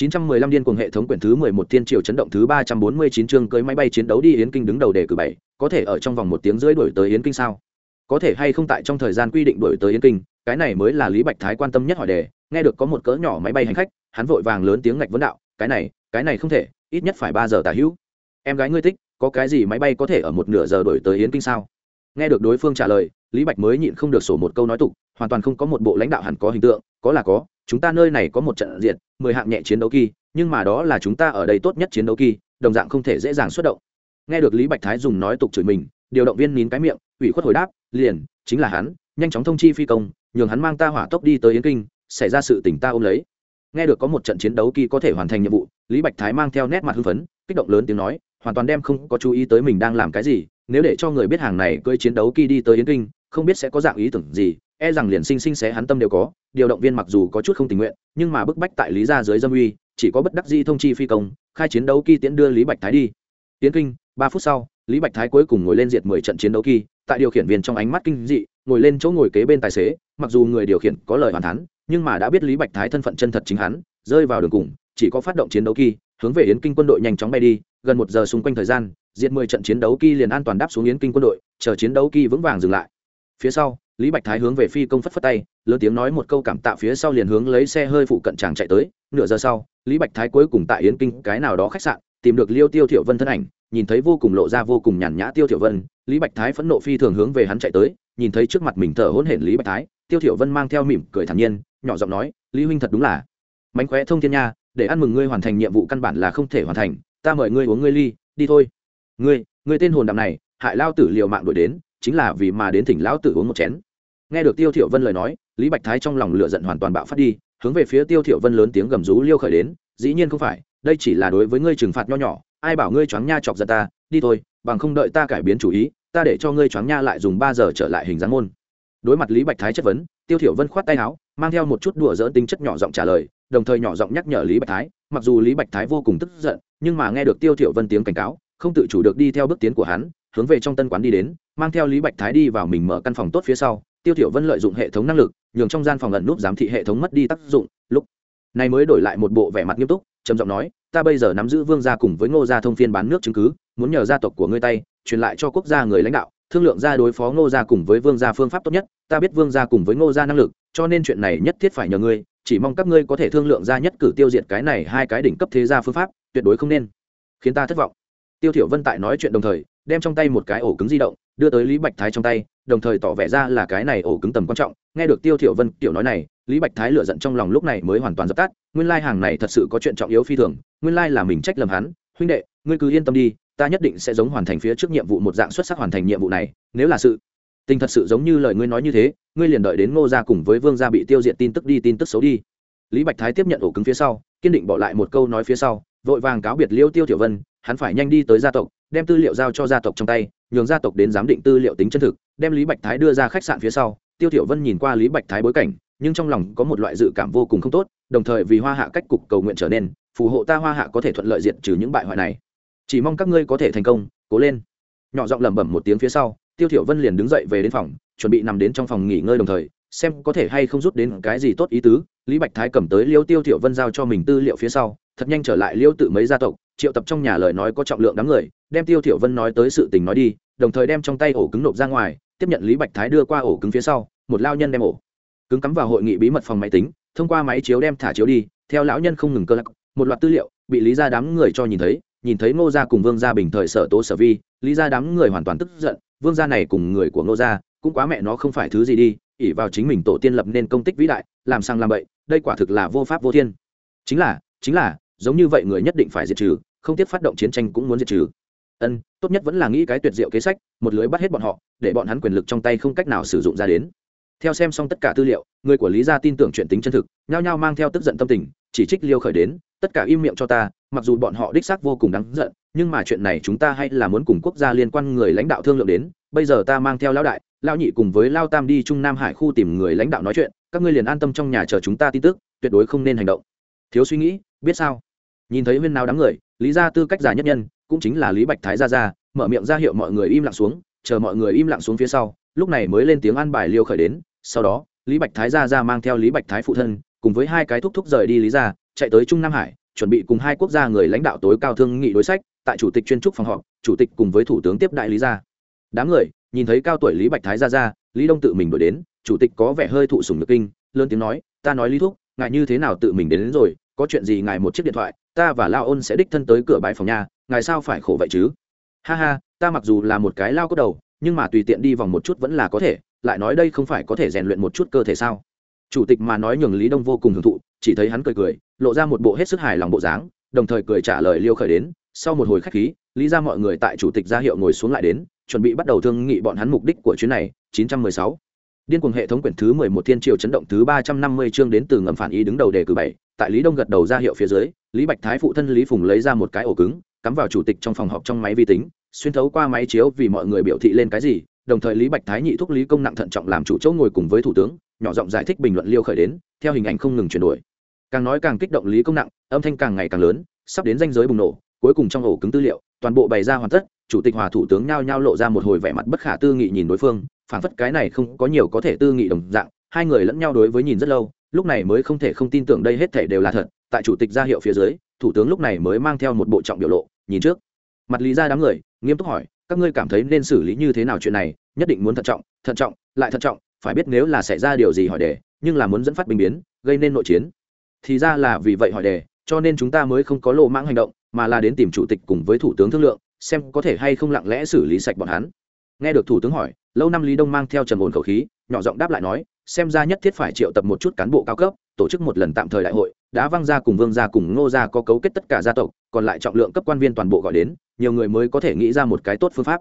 915 điên cuồng hệ thống quyển thứ 11 tiên triều chấn động thứ 349 chương cưới máy bay chiến đấu đi yến kinh đứng đầu đề cử bảy, có thể ở trong vòng một tiếng rưỡi đuổi tới yến kinh sao? Có thể hay không tại trong thời gian quy định đuổi tới yến kinh, cái này mới là Lý Bạch Thái quan tâm nhất hỏi đề, nghe được có một cỡ nhỏ máy bay hành khách, hắn vội vàng lớn tiếng ngạch vấn đạo, cái này, cái này không thể, ít nhất phải 3 giờ tả hữu. Em gái ngươi thích, có cái gì máy bay có thể ở một nửa giờ đuổi tới yến kinh sao? Nghe được đối phương trả lời, Lý Bạch mới nhịn không được sổ một câu nói tục, hoàn toàn không có một bộ lãnh đạo hẳn có hình tượng, có là có, chúng ta nơi này có một trận diện, 10 hạng nhẹ chiến đấu kỳ, nhưng mà đó là chúng ta ở đây tốt nhất chiến đấu kỳ đồng dạng không thể dễ dàng xuất động. Nghe được lý bạch thái dùng nói tục chửi mình điều động viên nín cái miệng ủy khuất hồi đáp liền chính là hắn nhanh chóng thông chi phi công nhường hắn mang ta hỏa tốc đi tới yến kinh xảy ra sự tỉnh ta ôm lấy. Nghe được có một trận chiến đấu kỳ có thể hoàn thành nhiệm vụ lý bạch thái mang theo nét mặt hưng phấn kích động lớn tiếng nói hoàn toàn đem không có chú ý tới mình đang làm cái gì nếu để cho người biết hàng này cưỡi chiến đấu kỳ đi tới yến kinh không biết sẽ có dạng ý tưởng gì e rằng liền sinh sinh xé hắn tâm đều có, điều động viên mặc dù có chút không tình nguyện, nhưng mà bức bách tại lý ra dưới dâm uy, chỉ có bất đắc di thông chi phi công, khai chiến đấu kỳ tiễn đưa lý bạch thái đi. Tiến kinh, ba phút sau, lý bạch thái cuối cùng ngồi lên diệt mười trận chiến đấu kỳ, tại điều khiển viên trong ánh mắt kinh dị, ngồi lên chỗ ngồi kế bên tài xế, mặc dù người điều khiển có lời hoàn thắn nhưng mà đã biết lý bạch thái thân phận chân thật chính hắn, rơi vào đường cùng, chỉ có phát động chiến đấu kỳ, hướng về yến kinh quân đội nhanh chóng bay đi, gần một giờ xung quanh thời gian, diệt mười trận chiến đấu kỳ liền an toàn đáp xuống yến kinh quân đội, chờ chiến đấu kỳ vững vàng dừng lại phía sau, lý bạch thái hướng về phi công phất phất tay, lớn tiếng nói một câu cảm tạ phía sau liền hướng lấy xe hơi phụ cận chàng chạy tới. Nửa giờ sau, lý bạch thái cuối cùng tại yến kinh, cái nào đó khách sạn, tìm được liêu tiêu thiểu vân thân ảnh, nhìn thấy vô cùng lộ ra vô cùng nhàn nhã tiêu thiểu vân, lý bạch thái phẫn nộ phi thường hướng về hắn chạy tới, nhìn thấy trước mặt mình thở hổn hển lý bạch thái, tiêu thiểu vân mang theo mỉm cười thản nhiên, nhỏ giọng nói, lý huynh thật đúng là mánh khóe thông thiên nha, để ăn mừng ngươi hoàn thành nhiệm vụ căn bản là không thể hoàn thành, ta mời ngươi uống ngươi ly, đi thôi. Ngươi ngươi tên hồn đạm này, hại lao tử liều mạng đuổi đến chính là vì mà đến thỉnh lão tử uống một chén. Nghe được tiêu thiểu vân lời nói, lý bạch thái trong lòng lửa giận hoàn toàn bạo phát đi, hướng về phía tiêu thiểu vân lớn tiếng gầm rú liêu khởi đến, dĩ nhiên không phải, đây chỉ là đối với ngươi trừng phạt nho nhỏ, ai bảo ngươi choáng nha chọc giận ta, đi thôi, bằng không đợi ta cải biến chủ ý, ta để cho ngươi choáng nha lại dùng ba giờ trở lại hình dáng môn. Đối mặt lý bạch thái chất vấn, tiêu thiểu vân khoát tay áo, mang theo một chút đùa dỡn tính chất nhỏ giọng trả lời, đồng thời nhỏ giọng nhắc nhở lý bạch thái, mặc dù lý bạch thái vô cùng tức giận, nhưng mà nghe được tiêu thiểu vân tiếng cảnh cáo, không tự chủ được đi theo bước tiến của hắn hướng về trong tân quán đi đến, mang theo lý bạch thái đi vào mình mở căn phòng tốt phía sau, tiêu thiểu vân lợi dụng hệ thống năng lực, nhường trong gian phòng ẩn núp giám thị hệ thống mất đi tác dụng, lúc này mới đổi lại một bộ vẻ mặt nghiêm túc, trầm giọng nói, ta bây giờ nắm giữ vương gia cùng với ngô gia thông phiên bán nước chứng cứ, muốn nhờ gia tộc của ngươi tay, truyền lại cho quốc gia người lãnh đạo, thương lượng ra đối phó ngô gia cùng với vương gia phương pháp tốt nhất, ta biết vương gia cùng với ngô gia năng lực, cho nên chuyện này nhất thiết phải nhờ ngươi, chỉ mong các ngươi có thể thương lượng ra nhất cử tiêu diệt cái này hai cái đỉnh cấp thế gia phương pháp, tuyệt đối không nên khiến ta thất vọng. Tiêu thiểu vân tại nói chuyện đồng thời đem trong tay một cái ổ cứng di động, đưa tới lý bạch thái trong tay, đồng thời tỏ vẻ ra là cái này ổ cứng tầm quan trọng. Nghe được tiêu thiểu vân tiểu nói này, lý bạch thái lửa giận trong lòng lúc này mới hoàn toàn dập tắt. Nguyên lai hàng này thật sự có chuyện trọng yếu phi thường, nguyên lai là mình trách lầm hắn. Huynh đệ, ngươi cứ yên tâm đi, ta nhất định sẽ giống hoàn thành phía trước nhiệm vụ một dạng xuất sắc hoàn thành nhiệm vụ này, nếu là sự tình thật sự giống như lời ngươi nói như thế, ngươi liền đợi đến ngô gia cùng với vương gia bị tiêu diệt tin tức đi, tin tức xấu đi. Lý bạch thái tiếp nhận ổ cứng phía sau, kiên định bỏ lại một câu nói phía sau, vội vàng cáo biệt liêu tiêu tiểu vân, hắn phải nhanh đi tới gia tộc đem tư liệu giao cho gia tộc trong tay, nhường gia tộc đến giám định tư liệu tính chân thực, đem lý bạch thái đưa ra khách sạn phía sau, tiêu thiểu vân nhìn qua lý bạch thái bối cảnh, nhưng trong lòng có một loại dự cảm vô cùng không tốt, đồng thời vì hoa hạ cách cục cầu nguyện trở nên, phù hộ ta hoa hạ có thể thuận lợi diện trừ những bại hoại này. Chỉ mong các ngươi có thể thành công, cố lên. Nhỏ giọng lẩm bẩm một tiếng phía sau, tiêu thiểu vân liền đứng dậy về đến phòng, chuẩn bị nằm đến trong phòng nghỉ ngơi đồng thời, xem có thể hay không rút đến cái gì tốt ý tứ. Lý bạch thái cầm tới liêu tiêu thiểu vân giao cho mình tư liệu phía sau, thật nhanh trở lại liêu tự mấy gia tộc triệu tập trong nhà lời nói có trọng lượng đám người, đem tiêu thiểu vân nói tới sự tình nói đi, đồng thời đem trong tay ổ cứng nộp ra ngoài, tiếp nhận lý bạch thái đưa qua ổ cứng phía sau, một lao nhân đem ổ cứng cắm vào hội nghị bí mật phòng máy tính, thông qua máy chiếu đem thả chiếu đi, theo lão nhân không ngừng cơ lắc, một loạt tư liệu bị lý gia đám người cho nhìn thấy nhìn thấy ngô gia cùng vương gia bình thời sở tố sở vi, lý gia đám người hoàn toàn tức giận, vương gia này cùng người của ngô gia, cũng quá mẹ nó không phải thứ gì đi ỉ vào chính mình tổ tiên lập nên công tích vĩ đại, làm sang làm bậy, đây quả thực là vô pháp vô thiên. Chính là chính là giống như vậy người nhất định phải diệt trừ, không tiếc phát động chiến tranh cũng muốn diệt trừ. Ân, tốt nhất vẫn là nghĩ cái tuyệt diệu kế sách, một lưới bắt hết bọn họ, để bọn hắn quyền lực trong tay không cách nào sử dụng ra đến. Theo xem xong tất cả tư liệu, người của lý gia tin tưởng chuyện tính chân thực, nhao nhao mang theo tức giận tâm tình, chỉ trích liêu khởi đến, tất cả im miệng cho ta, mặc dù bọn họ đích xác vô cùng đáng giận, nhưng mà chuyện này chúng ta hay là muốn cùng quốc gia liên quan người lãnh đạo thương lượng đến, bây giờ ta mang theo lão đại, lão nhị cùng với lao tam đi trung nam hải khu tìm người lãnh đạo nói chuyện, các ngươi liền an tâm trong nhà chờ chúng ta tin tức, tuyệt đối không nên hành động. Thiếu suy nghĩ, biết sao? Nhìn thấy huyên nào đám người lý gia tư cách giả nhất nhân cũng chính là lý bạch thái gia gia mở miệng ra hiệu mọi người im lặng xuống chờ mọi người im lặng xuống phía sau lúc này mới lên tiếng an bài liêu khởi đến. Sau đó lý bạch thái gia gia mang theo lý bạch thái phụ thân cùng với hai cái thúc thúc rời đi lý gia chạy tới trung nam hải chuẩn bị cùng hai quốc gia người lãnh đạo tối cao thương nghị đối sách tại chủ tịch chuyên trúc phòng họp chủ tịch cùng với thủ tướng tiếp đại lý gia. Đám người nhìn thấy cao tuổi lý bạch thái gia gia lý đông tự mình đổi đến chủ tịch có vẻ hơi thụ sùng nhược kinh lớn tiếng nói ta nói lý thúc ngài như thế nào tự mình đến, đến rồi có chuyện gì ngài một chiếc điện thoại ta và lao ôn sẽ đích thân tới cửa bãi phòng nhà ngài sao phải khổ vậy chứ? Ha ha, ta mặc dù là một cái lao cốt đầu, nhưng mà tùy tiện đi vòng một chút vẫn là có thể, lại nói đây không phải có thể rèn luyện một chút cơ thể sao? Chủ tịch mà nói nhường lý đông vô cùng hưởng thụ, chỉ thấy hắn cười cười, lộ ra một bộ hết sức hài lòng bộ dáng, đồng thời cười trả lời liêu khởi đến, sau một hồi khách khí, lý ra mọi người tại chủ tịch ra hiệu ngồi xuống lại đến, chuẩn bị bắt đầu thương nghị bọn hắn mục đích của chuyến này 916. điên cuồng hệ thống quyển thứ 11 thiên triều chấn động thứ 350 chương đến từ ngầm phản ý đứng đầu đề cử bảy tại lý đông gật đầu ra hiệu phía dưới, lý bạch thái phụ thân lý phùng lấy ra một cái ổ cứng, cắm vào chủ tịch trong phòng họp trong máy vi tính, xuyên thấu qua máy chiếu vì mọi người biểu thị lên cái gì, đồng thời lý bạch thái nhị thúc lý công nặng thận trọng làm chủ chỗ ngồi cùng với thủ tướng, nhỏ giọng giải thích bình luận liêu khởi đến, theo hình ảnh không ngừng chuyển đổi. Càng nói càng kích động lý công nặng, âm thanh càng ngày càng lớn, sắp đến danh giới bùng nổ, cuối cùng trong ổ cứng tư liệu, toàn bộ bày ra hoàn tất, chủ tịch hòa thủ tướng nhao nhao lộ ra một hồi vẻ mặt bất khả tư nghị nhìn đối phương phản phất cái này không có nhiều có thể tư nghị đồng dạng, hai người lẫn nhau đối với nhìn rất lâu lúc này mới không thể không tin tưởng đây hết thể đều là thật, tại chủ tịch ra hiệu phía dưới, thủ tướng lúc này mới mang theo một bộ trọng biểu lộ, nhìn trước. Mặt lý ra đám người, nghiêm túc hỏi, các ngươi cảm thấy nên xử lý như thế nào chuyện này, nhất định muốn thận trọng thận trọng, lại thận trọng, phải biết nếu là xảy ra điều gì hỏi đề, nhưng là muốn dẫn phát bình biến, gây nên nội chiến. Thì ra là vì vậy hỏi đề, cho nên chúng ta mới không có lộ mãng hành động, mà là đến tìm chủ tịch cùng với thủ tướng thương lượng, xem có thể hay không lặng lẽ xử lý sạch bọn hắn. Nghe được thủ tướng hỏi, lâu năm lý đông mang theo trầm ổn khẩu khí, nhỏ giọng đáp lại nói xem ra nhất thiết phải triệu tập một chút cán bộ cao cấp tổ chức một lần tạm thời đại hội đã văng ra cùng vương gia cùng ngô gia có cấu kết tất cả gia tộc còn lại trọng lượng cấp quan viên toàn bộ gọi đến nhiều người mới có thể nghĩ ra một cái tốt phương pháp.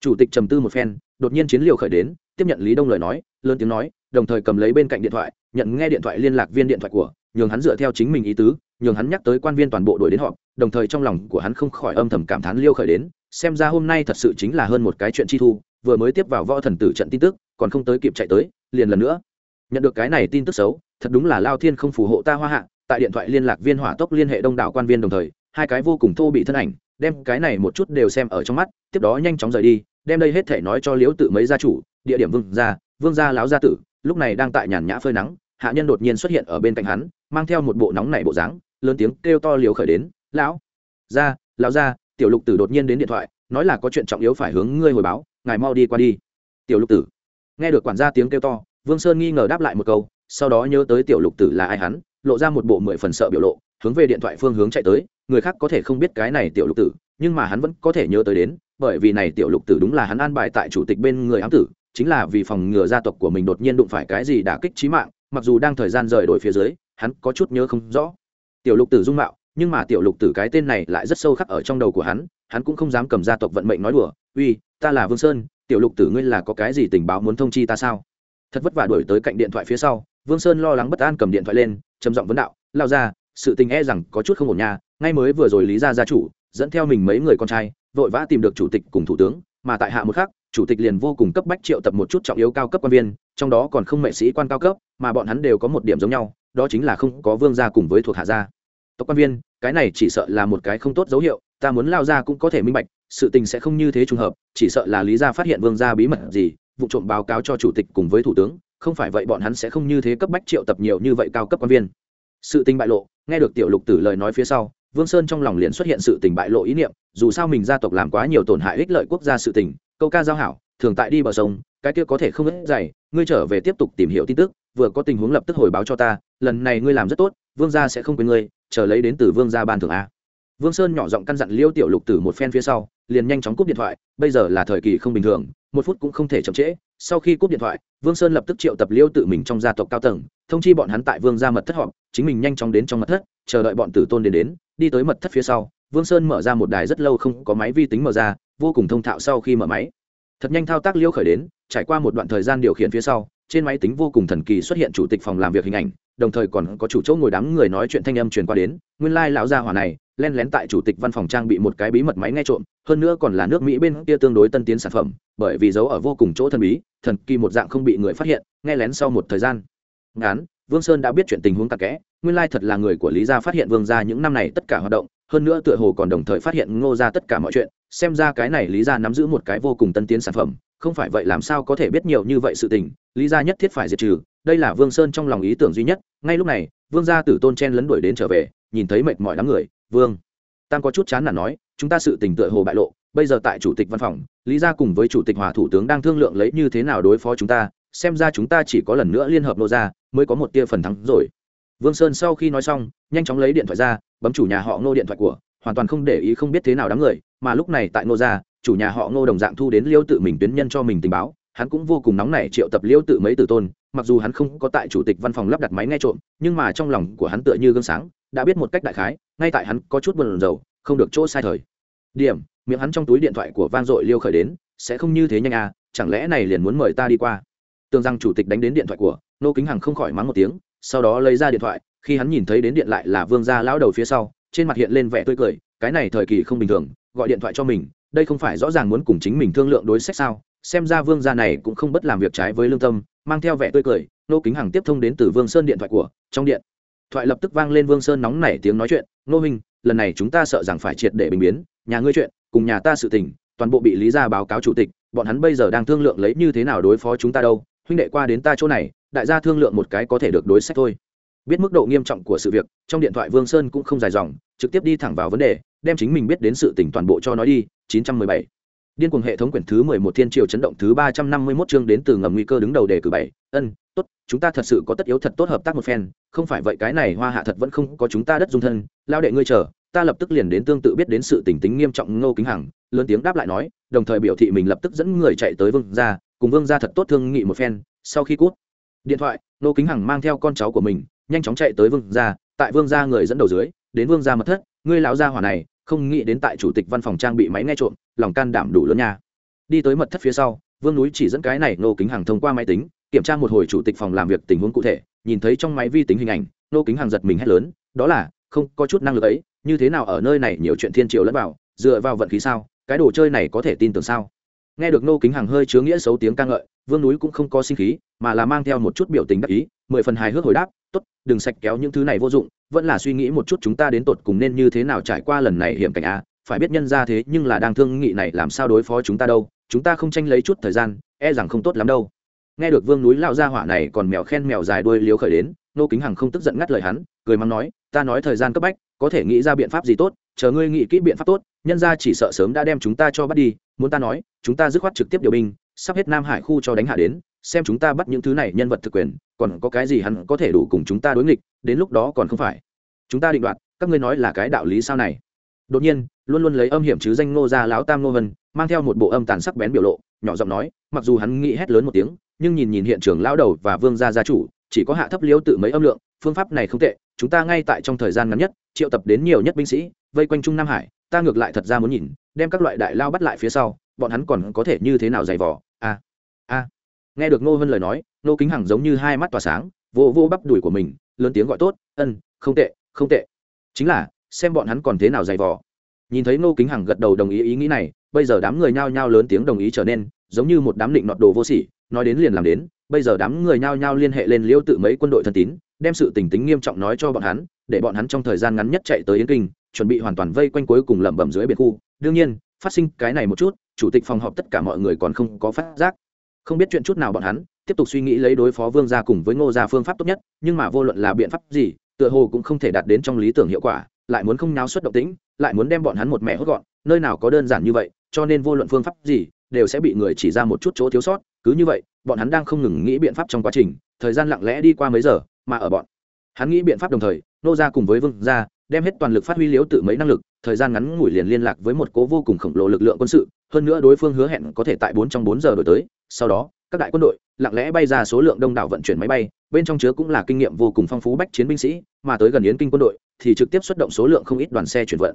Chủ tịch trầm tư một phen đột nhiên chiến liều khởi đến tiếp nhận lý đông lời nói lớn tiếng nói đồng thời cầm lấy bên cạnh điện thoại nhận nghe điện thoại liên lạc viên điện thoại của nhường hắn dựa theo chính mình ý tứ nhường hắn nhắc tới quan viên toàn bộ đuổi đến họ, đồng thời trong lòng của hắn không khỏi âm thầm cảm thán liêu khởi đến xem ra hôm nay thật sự chính là hơn một cái chuyện chi thu vừa mới tiếp vào võ thần tử trận tin tức còn không tới kịp chạy tới liền lần nữa nhận được cái này tin tức xấu, thật đúng là lao thiên không phù hộ ta hoa hạ, tại điện thoại liên lạc viên hỏa tốc liên hệ đông đảo quan viên đồng thời, hai cái vô cùng thô bị thân ảnh, đem cái này một chút đều xem ở trong mắt, tiếp đó nhanh chóng rời đi, đem đây hết thể nói cho liễu tự mấy gia chủ, địa điểm vương gia vương gia láo gia tử, lúc này đang tại nhàn nhã phơi nắng, hạ nhân đột nhiên xuất hiện ở bên cạnh hắn, mang theo một bộ nóng nảy bộ dáng, lớn tiếng kêu to liều khởi đến, lão, gia lão gia, tiểu lục tử đột nhiên đến điện thoại, nói là có chuyện trọng yếu phải hướng ngươi hồi báo, ngài mau đi qua đi. Tiểu lục tử? Nghe được quản gia tiếng kêu to vương sơn nghi ngờ đáp lại một câu, sau đó nhớ tới tiểu lục tử là ai hắn, lộ ra một bộ mười phần sợ biểu lộ, hướng về điện thoại phương hướng chạy tới, người khác có thể không biết cái này tiểu lục tử, nhưng mà hắn vẫn có thể nhớ tới đến, bởi vì này tiểu lục tử đúng là hắn an bài tại chủ tịch bên người ám tử, chính là vì phòng ngừa gia tộc của mình đột nhiên đụng phải cái gì đã kích trí mạng, mặc dù đang thời gian rời đổi phía dưới, hắn có chút nhớ không rõ. Tiểu lục tử dung mạo, nhưng mà tiểu lục tử cái tên này lại rất sâu khắc ở trong đầu của hắn hắn cũng không dám cầm gia tộc vận mệnh nói đùa, uy, ta là vương sơn, tiểu lục tử ngươi là có cái gì tình báo muốn thông chi ta sao? Thật vất vả đuổi tới cạnh điện thoại phía sau vương sơn lo lắng bất an cầm điện thoại lên trầm giọng vấn đạo lao ra sự tình e rằng có chút không ổn nhà ngay mới vừa rồi lý ra gia chủ dẫn theo mình mấy người con trai vội vã tìm được chủ tịch cùng thủ tướng mà tại hạ một khác, chủ tịch liền vô cùng cấp bách triệu tập một chút trọng yếu cao cấp quan viên trong đó còn không mệ sĩ quan cao cấp mà bọn hắn đều có một điểm giống nhau đó chính là không có vương gia cùng với thuộc hạ gia. Tộc quan viên cái này chỉ sợ là một cái không tốt dấu hiệu ta muốn lao ra cũng có thể minh bạch sự tình sẽ không như thế trùng hợp chỉ sợ là lý gia phát hiện vương gia bí mật gì vụ trộm báo cáo cho chủ tịch cùng với thủ tướng, không phải vậy bọn hắn sẽ không như thế cấp bách triệu tập nhiều như vậy cao cấp quan viên. Sự tình bại lộ, nghe được tiểu lục tử lời nói phía sau, vương sơn trong lòng liền xuất hiện sự tình bại lộ ý niệm, dù sao mình gia tộc làm quá nhiều tổn hại ích lợi quốc gia sự tình, câu ca giao hảo, thường tại đi bờ sông, cái kia có thể không ít dày, ngươi trở về tiếp tục tìm hiểu tin tức, vừa có tình huống lập tức hồi báo cho ta, lần này ngươi làm rất tốt, vương gia sẽ không quên ngươi, chờ lấy đến từ vương gia ban thưởng a. Vương sơn nhỏ giọng căn dặn liêu tiểu lục tử một phen phía sau liền nhanh chóng cúp điện thoại, bây giờ là thời kỳ không bình thường, một phút cũng không thể chậm trễ. Sau khi cúp điện thoại, vương sơn lập tức triệu tập liêu tự mình trong gia tộc cao tầng, thông chi bọn hắn tại vương gia mật thất họp, chính mình nhanh chóng đến trong mật thất, chờ đợi bọn tử tôn đến đến, đi tới mật thất phía sau. Vương sơn mở ra một đài rất lâu không có máy vi tính mở ra, vô cùng thông thạo sau khi mở máy. Thật nhanh thao tác liêu khởi đến, trải qua một đoạn thời gian điều khiển phía sau, trên máy tính vô cùng thần kỳ xuất hiện chủ tịch phòng làm việc hình ảnh, đồng thời còn có chủ chỗ ngồi đám người nói chuyện thanh âm truyền qua đến. Nguyên lai lão gia hỏa này len lén tại chủ tịch văn phòng trang bị một cái bí mật máy nghe trộm hơn nữa còn là nước mỹ bên kia tương đối tân tiến sản phẩm bởi vì giấu ở vô cùng chỗ thần bí thần kỳ một dạng không bị người phát hiện nghe lén sau một thời gian. Ngán, vương sơn đã biết chuyện tình huống tạc kẽ nguyên lai thật là người của lý gia phát hiện vương gia những năm này tất cả hoạt động hơn nữa tựa hồ còn đồng thời phát hiện ngô gia tất cả mọi chuyện xem ra cái này lý gia nắm giữ một cái vô cùng tân tiến sản phẩm không phải vậy làm sao có thể biết nhiều như vậy sự tình lý gia nhất thiết phải diệt trừ đây là vương sơn trong lòng ý tưởng duy nhất ngay lúc này vương gia tử tôn chen lấn đuổi đến trở về nhìn thấy mệt mỏi đám người vương, tam có chút chán là nói, chúng ta sự tình tựa hồ bại lộ, bây giờ tại chủ tịch văn phòng, lý gia cùng với chủ tịch hòa thủ tướng đang thương lượng lấy như thế nào đối phó chúng ta, xem ra chúng ta chỉ có lần nữa liên hợp nô ra mới có một tia phần thắng rồi. Vương sơn sau khi nói xong, nhanh chóng lấy điện thoại ra, bấm chủ nhà họ ngô điện thoại của, hoàn toàn không để ý không biết thế nào đám người, mà lúc này tại ngô gia, chủ nhà họ ngô đồng dạng thu đến liêu tự mình tuyến nhân cho mình tình báo hắn cũng vô cùng nóng nảy triệu tập liêu tự mấy tử tôn, mặc dù hắn không có tại chủ tịch văn phòng lắp đặt máy nghe trộm, nhưng mà trong lòng của hắn tựa như gương sáng, đã biết một cách đại khái, ngay tại hắn có chút buồn rầu, không được chỗ sai thời. Điểm, miệng hắn trong túi điện thoại của vang dội liêu khởi đến, sẽ không như thế nhanh à chẳng lẽ này liền muốn mời ta đi qua? Tưởng rằng chủ tịch đánh đến điện thoại của nô kính hằng không khỏi mắng một tiếng, sau đó lấy ra điện thoại, khi hắn nhìn thấy đến điện lại là vương gia lão đầu phía sau, trên mặt hiện lên vẻ tươi cười, cái này thời kỳ không bình thường, gọi điện thoại cho mình, đây không phải rõ ràng muốn cùng chính mình thương lượng đối sách sao? Xem ra vương gia này cũng không bất làm việc trái với lương tâm, mang theo vẻ tươi cười, nô kính hằng tiếp thông đến từ vương sơn điện thoại của, trong điện thoại lập tức vang lên vương sơn nóng nảy tiếng nói chuyện, nô hình lần này chúng ta sợ rằng phải triệt để bình biến, nhà ngươi chuyện, cùng nhà ta sự tình, toàn bộ bị lý gia báo cáo chủ tịch, bọn hắn bây giờ đang thương lượng lấy như thế nào đối phó chúng ta đâu, huynh đệ qua đến ta chỗ này, đại gia thương lượng một cái có thể được đối sách thôi biết mức độ nghiêm trọng của sự việc, trong điện thoại vương sơn cũng không dài dòng, trực tiếp đi thẳng vào vấn đề, đem chính mình biết đến sự tình toàn bộ cho nói đi 917 điên cuồng hệ thống quyển thứ 11 thiên triều chấn động thứ 351 chương đến từ ngầm nguy cơ đứng đầu đề cử bảy. Ân, tốt, chúng ta thật sự có tất yếu thật tốt hợp tác một phen. Không phải vậy cái này hoa hạ thật vẫn không có chúng ta đất dung thân. Lao đệ ngươi chờ, ta lập tức liền đến tương tự biết đến sự tình tính nghiêm trọng ngô kính hằng, lớn tiếng đáp lại nói, đồng thời biểu thị mình lập tức dẫn người chạy tới vương gia, cùng vương gia thật tốt thương nghị một phen. Sau khi cút, điện thoại, ngô kính hằng mang theo con cháu của mình, nhanh chóng chạy tới vương gia. Tại vương gia người dẫn đầu dưới, đến vương gia mật thất, ngươi lão gia hỏa này không nghĩ đến tại chủ tịch văn phòng trang bị máy nghe trộm, lòng can đảm đủ lớn nha. Đi tới mật thất phía sau, vương núi chỉ dẫn cái này nô kính hàng thông qua máy tính, kiểm tra một hồi chủ tịch phòng làm việc tình huống cụ thể, nhìn thấy trong máy vi tính hình ảnh nô kính hàng giật mình hét lớn, đó là, không có chút năng lực ấy, như thế nào ở nơi này nhiều chuyện thiên triều lẫn vào, dựa vào vận khí sao? Cái đồ chơi này có thể tin tưởng sao? Nghe được nô kính hàng hơi chứa nghĩa xấu tiếng ca ngợi, vương núi cũng không có sinh khí, mà là mang theo một chút biểu tình đắc ý, mười phần hài hước hồi đáp, tốt, đừng sạch kéo những thứ này vô dụng, vẫn là suy nghĩ một chút chúng ta đến tột cùng nên như thế nào trải qua lần này hiểm cảnh a. Phải biết nhân ra thế nhưng là đang thương nghị này, làm sao đối phó chúng ta đâu, chúng ta không tranh lấy chút thời gian e rằng không tốt lắm đâu. Nghe được vương núi lao ra hỏa này còn mèo khen mèo dài đuôi liếu khởi đến nô kính hằng không tức giận ngắt lời hắn, cười mắng nói, ta nói thời gian cấp bách, có thể nghĩ ra biện pháp gì tốt, chờ ngươi nghĩ kỹ biện pháp tốt nhân ra chỉ sợ sớm đã đem chúng ta cho bắt đi, muốn ta nói, chúng ta dứt khoát trực tiếp điều binh, sắp hết nam hải khu cho đánh hạ đến, xem chúng ta bắt những thứ này nhân vật thực quyền, còn có cái gì hắn có thể đủ cùng chúng ta đối nghịch, đến lúc đó còn không phải. Chúng ta định đoạt, các ngươi nói là cái đạo lý sao này? Đột nhiên, luôn luôn lấy âm hiểm chứ danh ngô ra lão tam ngô vân, mang theo một bộ âm tàn sắc bén biểu lộ, nhỏ giọng nói, mặc dù hắn nghĩ hét lớn một tiếng, nhưng nhìn nhìn hiện trường lão đầu và vương gia gia chủ, chỉ có hạ thấp liêu tự mấy âm lượng, phương pháp này không tệ, chúng ta ngay tại trong thời gian ngắn nhất, triệu tập đến nhiều nhất binh sĩ, vây quanh trung nam hải ta ngược lại thật ra muốn nhìn, đem các loại đại lao bắt lại phía sau, bọn hắn còn có thể như thế nào dày vỏ a a. Nghe được ngô vân lời nói nô kính hằng giống như hai mắt tỏa sáng, vô vô bắp đùi của mình, lớn tiếng gọi tốt, ân, không tệ không tệ. Chính là, xem bọn hắn còn thế nào dày vỏ nhìn thấy nô kính hằng gật đầu đồng ý ý nghĩ này, bây giờ đám người nhao nhao lớn tiếng đồng ý trở nên, giống như một đám định nọt đồ vô sỉ, nói đến liền làm đến, bây giờ đám người nhao nhao liên hệ lên liêu tự mấy quân đội thân tín, đem sự tình tính nghiêm trọng nói cho bọn hắn, để bọn hắn trong thời gian ngắn nhất chạy tới yến kinh chuẩn bị hoàn toàn vây quanh cuối cùng lẩm bẩm dưới biệt khu. Đương nhiên, phát sinh cái này một chút, chủ tịch phòng họp tất cả mọi người còn không có phát giác. Không biết chuyện chút nào bọn hắn, tiếp tục suy nghĩ lấy đối phó vương gia cùng với ngô gia phương pháp tốt nhất, nhưng mà vô luận là biện pháp gì, tựa hồ cũng không thể đạt đến trong lý tưởng hiệu quả, lại muốn không náo xuất động tĩnh, lại muốn đem bọn hắn một mẹ hốt gọn, nơi nào có đơn giản như vậy, cho nên vô luận phương pháp gì, đều sẽ bị người chỉ ra một chút chỗ thiếu sót, cứ như vậy, bọn hắn đang không ngừng nghĩ biện pháp trong quá trình, thời gian lặng lẽ đi qua mấy giờ, mà ở bọn, hắn nghĩ biện pháp đồng thời nô gia cùng với vương gia đem hết toàn lực phát huy liếu tự mấy năng lực, thời gian ngắn ngủi liền liên lạc với một cố vô cùng khổng lồ lực lượng quân sự, hơn nữa đối phương hứa hẹn có thể tại bốn trong bốn giờ đổi tới. Sau đó, các đại quân đội lặng lẽ bay ra số lượng đông đảo vận chuyển máy bay, bên trong chứa cũng là kinh nghiệm vô cùng phong phú bách chiến binh sĩ, mà tới gần yến kinh quân đội thì trực tiếp xuất động số lượng không ít đoàn xe chuyển vận.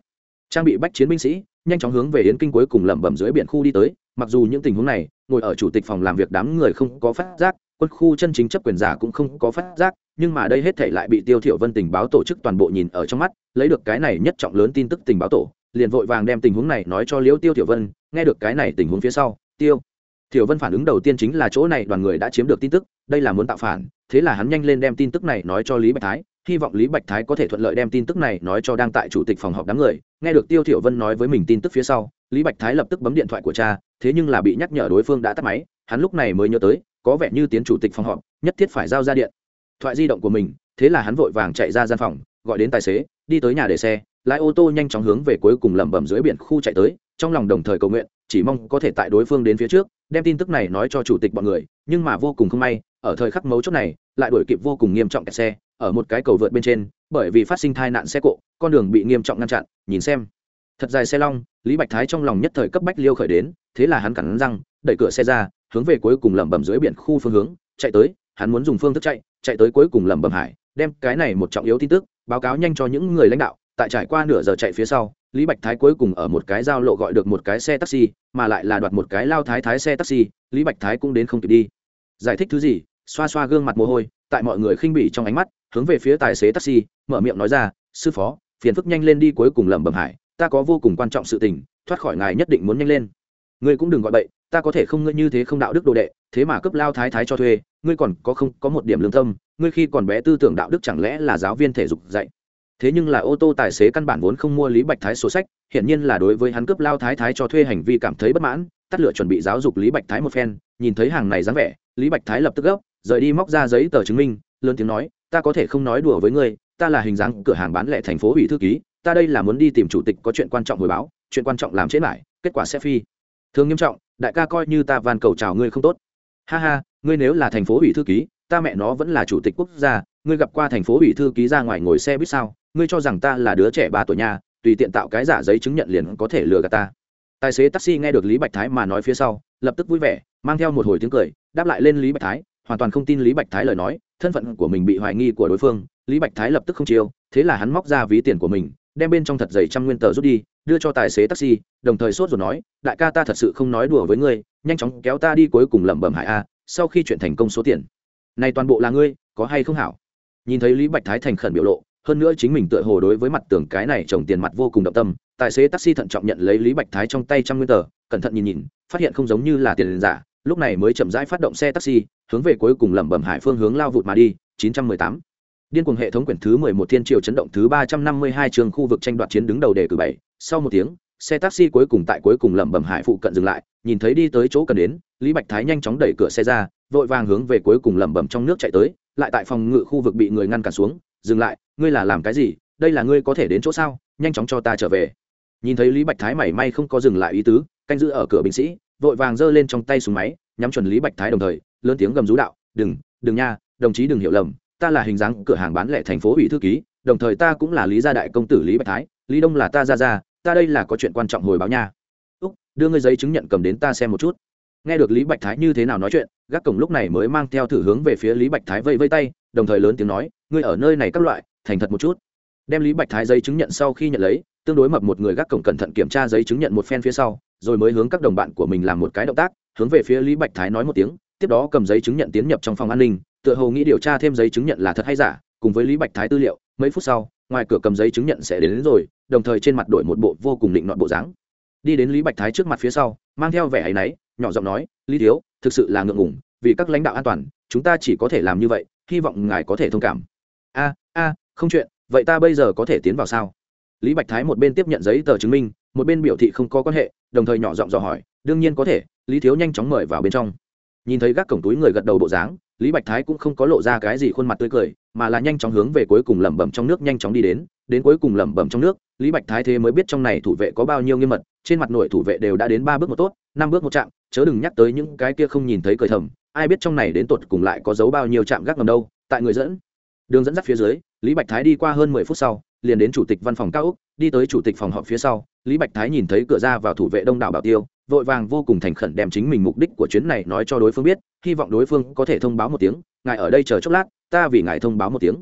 Trang bị bách chiến binh sĩ nhanh chóng hướng về yến kinh cuối cùng lẩm bẩm dưới biển khu đi tới, mặc dù những tình huống này, ngồi ở chủ tịch phòng làm việc đám người không có phát giác quân khu chân chính chấp quyền giả cũng không có phát giác, nhưng mà đây hết thể lại bị tiêu thiểu vân tình báo tổ chức toàn bộ nhìn ở trong mắt, lấy được cái này nhất trọng lớn tin tức tình báo tổ, liền vội vàng đem tình huống này nói cho liễu tiêu thiểu vân, nghe được cái này tình huống phía sau, tiêu thiểu vân phản ứng đầu tiên chính là chỗ này đoàn người đã chiếm được tin tức, đây là muốn tạo phản, thế là hắn nhanh lên đem tin tức này nói cho lý bạch thái, hy vọng lý bạch thái có thể thuận lợi đem tin tức này nói cho đang tại chủ tịch phòng họp đám người. Nghe được tiêu thiểu vân nói với mình tin tức phía sau, lý bạch thái lập tức bấm điện thoại của cha, thế nhưng là bị nhắc nhở đối phương đã tắt máy, hắn lúc này mới nhớ tới có vẻ như tiến chủ tịch phòng họp, nhất thiết phải giao ra điện. Thoại di động của mình, thế là hắn vội vàng chạy ra gian phòng, gọi đến tài xế, đi tới nhà để xe, lái ô tô nhanh chóng hướng về cuối cùng lẩm bẩm dưới biển khu chạy tới, trong lòng đồng thời cầu nguyện, chỉ mong có thể tại đối phương đến phía trước, đem tin tức này nói cho chủ tịch bọn người, nhưng mà vô cùng không may, ở thời khắc mấu chốt này, lại đuổi kịp vô cùng nghiêm trọng kẹt xe, ở một cái cầu vượt bên trên, bởi vì phát sinh tai nạn xe cộ, con đường bị nghiêm trọng ngăn chặn, nhìn xem. Thật dài xe long, lý bạch thái trong lòng nhất thời cấp bách liêu khởi đến, thế là hắn cắn răng, đẩy cửa xe ra hướng về cuối cùng lẩm bẩm dưới biển khu phương hướng, chạy tới, hắn muốn dùng phương thức chạy chạy tới cuối cùng lẩm bẩm hải, đem cái này một trọng yếu tin tức báo cáo nhanh cho những người lãnh đạo, tại trải qua nửa giờ chạy phía sau, lý bạch thái cuối cùng ở một cái giao lộ gọi được một cái xe taxi, mà lại là đoạt một cái lao thái thái xe taxi, lý bạch thái cũng đến không kịp đi. Giải thích thứ gì? Xoa xoa gương mặt mồ hôi, tại mọi người khinh bỉ trong ánh mắt, hướng về phía tài xế taxi, mở miệng nói ra, sư phó, phiền phức nhanh lên đi cuối cùng lẩm bẩm hải, ta có vô cùng quan trọng sự tình, thoát khỏi ngài nhất định muốn nhanh lên ngươi cũng đừng gọi bậy, ta có thể không ngươi như thế không đạo đức đồ đệ, thế mà cấp lao thái thái cho thuê, ngươi còn có không, có một điểm lương tâm, ngươi khi còn bé tư tưởng đạo đức chẳng lẽ là giáo viên thể dục dạy? Thế nhưng là ô tô tài xế căn bản vốn không mua lý bạch thái sổ sách, hiển nhiên là đối với hắn cướp lao thái thái cho thuê hành vi cảm thấy bất mãn, tắt lửa chuẩn bị giáo dục lý bạch thái một phen, nhìn thấy hàng này dáng vẻ, lý bạch thái lập tức gấp, rời đi móc ra giấy tờ chứng minh, lớn tiếng nói, ta có thể không nói đùa với ngươi, ta là hình dáng cửa hàng bán lẻ thành phố ủy thư ký, ta đây là muốn đi tìm chủ tịch có chuyện quan trọng hồi báo, chuyện quan trọng làm chết lại, kết quả sẽ phi thường nghiêm trọng, đại ca coi như ta van cầu chào ngươi không tốt. Ha ha, ngươi nếu là thành phố ủy thư ký, ta mẹ nó vẫn là chủ tịch quốc gia, ngươi gặp qua thành phố ủy thư ký ra ngoài ngồi xe buýt sao? Ngươi cho rằng ta là đứa trẻ ba tuổi nhà, tùy tiện tạo cái giả giấy chứng nhận liền có thể lừa gạt ta. Tài xế taxi nghe được lý bạch thái mà nói phía sau, lập tức vui vẻ, mang theo một hồi tiếng cười, đáp lại lên lý bạch thái, hoàn toàn không tin lý bạch thái lời nói, thân phận của mình bị hoài nghi của đối phương, lý bạch thái lập tức không chiêu, thế là hắn móc ra ví tiền của mình, đem bên trong thật giày trăm nguyên tờ rút đi đưa cho tài xế taxi, đồng thời sốt rồi nói, đại ca ta thật sự không nói đùa với ngươi, nhanh chóng kéo ta đi cuối cùng lẩm bẩm hải a, sau khi chuyện thành công số tiền này toàn bộ là ngươi, có hay không hảo nhìn thấy lý bạch thái thành khẩn biểu lộ, hơn nữa chính mình tựa hồ đối với mặt tường cái này trồng tiền mặt vô cùng động tâm, tài xế taxi thận trọng nhận lấy lý bạch thái trong tay trăm nguyên tờ, cẩn thận nhìn nhìn, phát hiện không giống như là tiền giả, lúc này mới chậm rãi phát động xe taxi, hướng về cuối cùng lẩm bẩm hải phương hướng lao vụt mà đi 918. điên cuồng hệ thống quyển thứ 11 thiên triều chấn động thứ 352 trường khu vực tranh đoạt chiến đứng đầu đề cử bảy sau một tiếng, xe taxi cuối cùng tại cuối cùng lẩm bẩm hải phụ cận dừng lại, nhìn thấy đi tới chỗ cần đến, lý bạch thái nhanh chóng đẩy cửa xe ra, vội vàng hướng về cuối cùng lẩm bẩm trong nước chạy tới, lại tại phòng ngự khu vực bị người ngăn cản xuống, dừng lại, ngươi là làm cái gì? Đây là ngươi có thể đến chỗ sao? Nhanh chóng cho ta trở về. Nhìn thấy lý bạch thái mảy may không có dừng lại ý tứ, canh giữ ở cửa binh sĩ, vội vàng giơ lên trong tay súng máy, nhắm chuẩn lý bạch thái đồng thời, lớn tiếng gầm rú đạo, đừng đừng nha, đồng chí đừng hiểu lầm, ta là hình dáng cửa hàng bán lẻ thành phố ủy thư ký, đồng thời ta cũng là lý gia đại công tử lý bạch thái, lý đông là ta ra ra ta đây là có chuyện quan trọng hồi báo nha. Úc đưa ngươi giấy chứng nhận cầm đến ta xem một chút. Nghe được lý bạch thái như thế nào nói chuyện gác cổng lúc này mới mang theo thử hướng về phía lý bạch thái vây vây tay đồng thời lớn tiếng nói ngươi ở nơi này các loại thành thật một chút. Đem lý bạch thái giấy chứng nhận sau khi nhận lấy tương đối mập một người gác cổng cẩn thận kiểm tra giấy chứng nhận một phen phía sau rồi mới hướng các đồng bạn của mình làm một cái động tác hướng về phía lý bạch thái nói một tiếng tiếp đó cầm giấy chứng nhận tiến nhập trong phòng an ninh tựa hồ nghĩ điều tra thêm giấy chứng nhận là thật hay giả cùng với lý bạch thái tư liệu mấy phút sau ngoài cửa cầm giấy chứng nhận sẽ đến, đến rồi đồng thời trên mặt đổi một bộ vô cùng định nọn bộ dáng. Đi đến lý bạch thái trước mặt phía sau, mang theo vẻ hay náy, nhỏ giọng nói, lý thiếu, thực sự là ngượng ngủng vì các lãnh đạo an toàn, chúng ta chỉ có thể làm như vậy, hy vọng ngài có thể thông cảm. A a, không chuyện, vậy ta bây giờ có thể tiến vào sao? Lý bạch thái một bên tiếp nhận giấy tờ chứng minh, một bên biểu thị không có quan hệ, đồng thời nhỏ giọng dò hỏi, đương nhiên có thể, lý thiếu nhanh chóng mời vào bên trong. Nhìn thấy gác cổng túi người gật đầu bộ dáng, lý bạch thái cũng không có lộ ra cái gì khuôn mặt tươi cười mà là nhanh chóng hướng về cuối cùng lẩm bẩm trong nước nhanh chóng đi đến đến cuối cùng lẩm bẩm trong nước, lý bạch thái thế mới biết trong này thủ vệ có bao nhiêu nghiêm mật, trên mặt nội thủ vệ đều đã đến ba bước một tốt, năm bước một chạm, chớ đừng nhắc tới những cái kia không nhìn thấy cởi thầm, ai biết trong này đến tột cùng lại có dấu bao nhiêu chạm gác ngầm đâu, tại người dẫn. Đường dẫn dắt phía dưới, lý bạch thái đi qua hơn mười phút sau, liền đến chủ tịch văn phòng cao úc đi tới chủ tịch phòng họp phía sau, lý bạch thái nhìn thấy cửa ra vào thủ vệ đông đảo bảo tiêu, vội vàng vô cùng thành khẩn đem chính mình mục đích của chuyến này nói cho đối phương biết hy vọng đối phương có thể thông báo một tiếng, ngài ở đây chờ chốc lát, ta vì ngài thông báo một tiếng.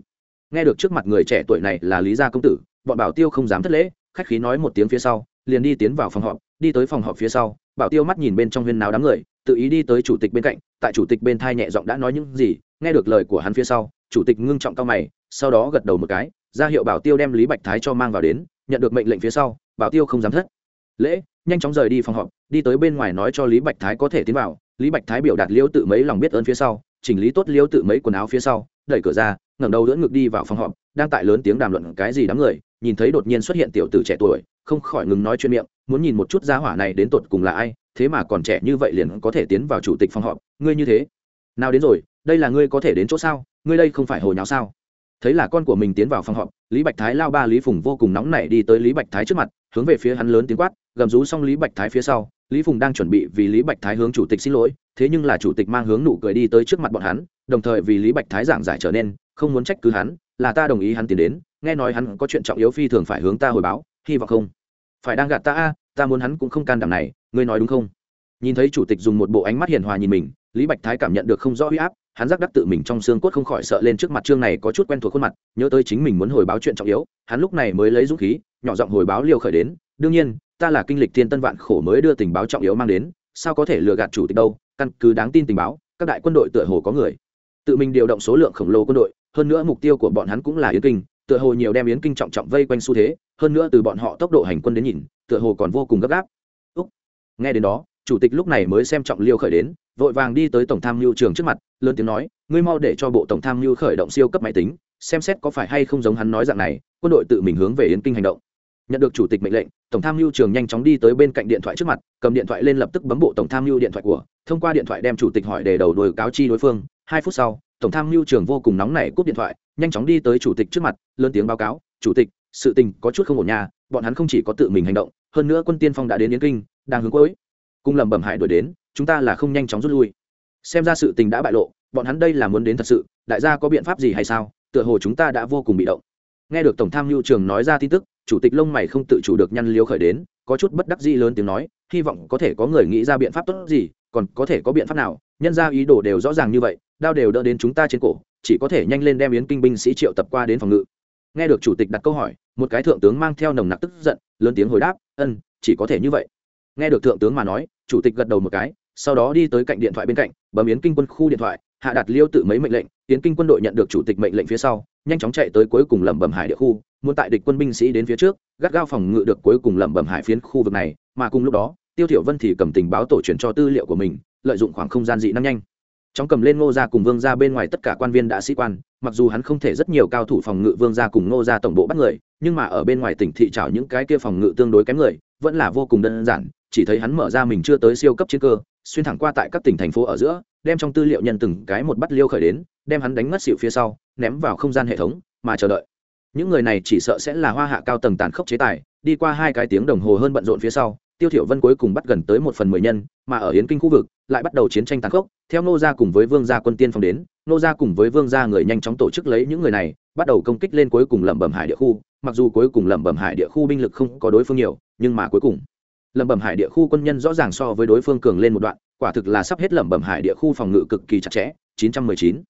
Nghe được trước mặt người trẻ tuổi này là lý gia công tử, bọn bảo tiêu không dám thất lễ, khách khí nói một tiếng phía sau, liền đi tiến vào phòng họp, đi tới phòng họp phía sau, bảo tiêu mắt nhìn bên trong huyên náo đám người, tự ý đi tới chủ tịch bên cạnh, tại chủ tịch bên thai nhẹ giọng đã nói những gì, nghe được lời của hắn phía sau, chủ tịch ngưng trọng cao mày, sau đó gật đầu một cái, ra hiệu bảo tiêu đem lý bạch thái cho mang vào đến, nhận được mệnh lệnh phía sau, bảo tiêu không dám thất lễ, nhanh chóng rời đi phòng họp, đi tới bên ngoài nói cho lý bạch thái có thể tiến vào lý bạch thái biểu đạt liêu tự mấy lòng biết ơn phía sau, chỉnh lý tốt liêu tự mấy quần áo phía sau, đẩy cửa ra, ngẩng đầu đỡ ngực đi vào phòng họp, đang tại lớn tiếng đàm luận cái gì đám người, nhìn thấy đột nhiên xuất hiện tiểu tử trẻ tuổi, không khỏi ngừng nói chuyện miệng, muốn nhìn một chút giá hỏa này đến tột cùng là ai, thế mà còn trẻ như vậy liền có thể tiến vào chủ tịch phòng họp, ngươi như thế. Nào đến rồi, đây là ngươi có thể đến chỗ sao? Ngươi đây không phải hồi nháo sao? Thấy là con của mình tiến vào phòng họp, lý bạch thái lao ba lý phùng vô cùng nóng nảy đi tới lý bạch thái trước mặt, hướng về phía hắn lớn tiếng quát gầm rú xong lý bạch thái phía sau, lý phùng đang chuẩn bị vì lý bạch thái hướng chủ tịch xin lỗi, thế nhưng là chủ tịch mang hướng nụ cười đi tới trước mặt bọn hắn, đồng thời vì lý bạch thái giảng giải trở nên, không muốn trách cứ hắn, là ta đồng ý hắn tiến đến, nghe nói hắn có chuyện trọng yếu phi thường phải hướng ta hồi báo, hy vọng không phải đang gạt ta a, ta muốn hắn cũng không can đảm này, ngươi nói đúng không? Nhìn thấy chủ tịch dùng một bộ ánh mắt hiền hòa nhìn mình, lý bạch thái cảm nhận được không rõ huy áp hắn giác đắc tự mình trong xương cốt không khỏi sợ lên trước mặt trương này có chút quen thuộc khuôn mặt, nhớ tới chính mình muốn hồi báo chuyện trọng yếu, hắn lúc này mới lấy dũng khí, nhỏ giọng hồi báo liều khởi đến, đương nhiên, ta là kinh lịch thiên tân vạn khổ mới đưa tình báo trọng yếu mang đến, sao có thể lừa gạt chủ tịch đâu, căn cứ đáng tin tình báo, các đại quân đội tựa hồ có người tự mình điều động số lượng khổng lồ quân đội, hơn nữa mục tiêu của bọn hắn cũng là yến kinh, tựa hồ nhiều đem yến kinh trọng trọng vây quanh xu thế, hơn nữa từ bọn họ tốc độ hành quân đến nhìn, tựa hồ còn vô cùng gấp gáp Úc. nghe đến đó, chủ tịch lúc này mới xem trọng liêu khởi đến vội vàng đi tới tổng tham mưu trường trước mặt, lớn tiếng nói, ngươi mau để cho bộ tổng tham mưu khởi động siêu cấp máy tính, xem xét có phải hay không giống hắn nói dạng này, quân đội tự mình hướng về yến kinh hành động. Nhận được chủ tịch mệnh lệnh, tổng tham mưu trường nhanh chóng đi tới bên cạnh điện thoại trước mặt, cầm điện thoại lên lập tức bấm bộ tổng tham mưu điện thoại của, thông qua điện thoại đem chủ tịch hỏi để đầu đuổi cáo chi đối phương. Hai phút sau, tổng tham mưu trường vô cùng nóng nảy cúp điện thoại, nhanh chóng đi tới chủ tịch trước mặt, lớn tiếng báo cáo, chủ tịch, sự tình có chút không ổn nhà bọn hắn không chỉ có tự mình hành động, hơn nữa quân tiên phong đã đến yến kinh, đang hướng cuối. Cung lầm bẩm hại đuổi đến chúng ta là không nhanh chóng rút lui. Xem ra sự tình đã bại lộ, bọn hắn đây là muốn đến thật sự, đại gia có biện pháp gì hay sao? Tựa hồ chúng ta đã vô cùng bị động. Nghe được tổng tham mưu trường nói ra tin tức, chủ tịch lông mày không tự chủ được nhăn liếu khởi đến, có chút bất đắc dĩ lớn tiếng nói, hy vọng có thể có người nghĩ ra biện pháp tốt gì, còn có thể có biện pháp nào? Nhân ra ý đồ đều rõ ràng như vậy, đao đều đỡ đến chúng ta trên cổ, chỉ có thể nhanh lên đem yến kinh binh sĩ triệu tập qua đến phòng ngự. Nghe được chủ tịch đặt câu hỏi, một cái thượng tướng mang theo nồng nặc tức giận, lớn tiếng hồi đáp, ân, chỉ có thể như vậy. Nghe được thượng tướng mà nói, chủ tịch gật đầu một cái sau đó đi tới cạnh điện thoại bên cạnh, bấm yến kinh quân khu điện thoại, hạ đặt liêu tự mấy mệnh lệnh, yến kinh quân đội nhận được chủ tịch mệnh lệnh phía sau, nhanh chóng chạy tới cuối cùng lẩm bẩm hải địa khu, muốn tại địch quân binh sĩ đến phía trước, gắt gao phòng ngự được cuối cùng lẩm bẩm hải phiến khu vực này, mà cùng lúc đó, tiêu thiểu vân thì cầm tình báo tổ truyền cho tư liệu của mình, lợi dụng khoảng không gian dị năng nhanh. Chóng cầm lên ngô gia cùng vương gia bên ngoài tất cả quan viên đã sĩ quan, mặc dù hắn không thể rất nhiều cao thủ phòng ngự vương gia cùng ngô gia tổng bộ bắt người, nhưng mà ở bên ngoài tỉnh thị trảo những cái kia phòng ngự tương đối kém người, vẫn là vô cùng đơn giản chỉ thấy hắn mở ra mình chưa tới siêu cấp chiến cơ, xuyên thẳng qua tại các tỉnh thành phố ở giữa, đem trong tư liệu nhân từng cái một bắt liêu khởi đến, đem hắn đánh ngất xịu phía sau, ném vào không gian hệ thống, mà chờ đợi. Những người này chỉ sợ sẽ là hoa hạ cao tầng tàn khốc chế tài, đi qua hai cái tiếng đồng hồ hơn bận rộn phía sau, tiêu thiểu vân cuối cùng bắt gần tới một phần mười nhân, mà ở yến kinh khu vực, lại bắt đầu chiến tranh tàn khốc, theo nô gia cùng với vương gia quân tiên phong đến, nô gia cùng với vương gia người nhanh chóng tổ chức lấy những người này, bắt đầu công kích lên cuối cùng lẩm bẩm hải địa khu, mặc dù cuối cùng lẩm bẩm hải địa khu binh lực không có đối phương nhiều, nhưng mà cuối cùng lẩm bẩm hải địa khu quân nhân rõ ràng so với đối phương cường lên một đoạn, quả thực là sắp hết lẩm bẩm hải địa khu phòng ngự cực kỳ chặt chẽ 919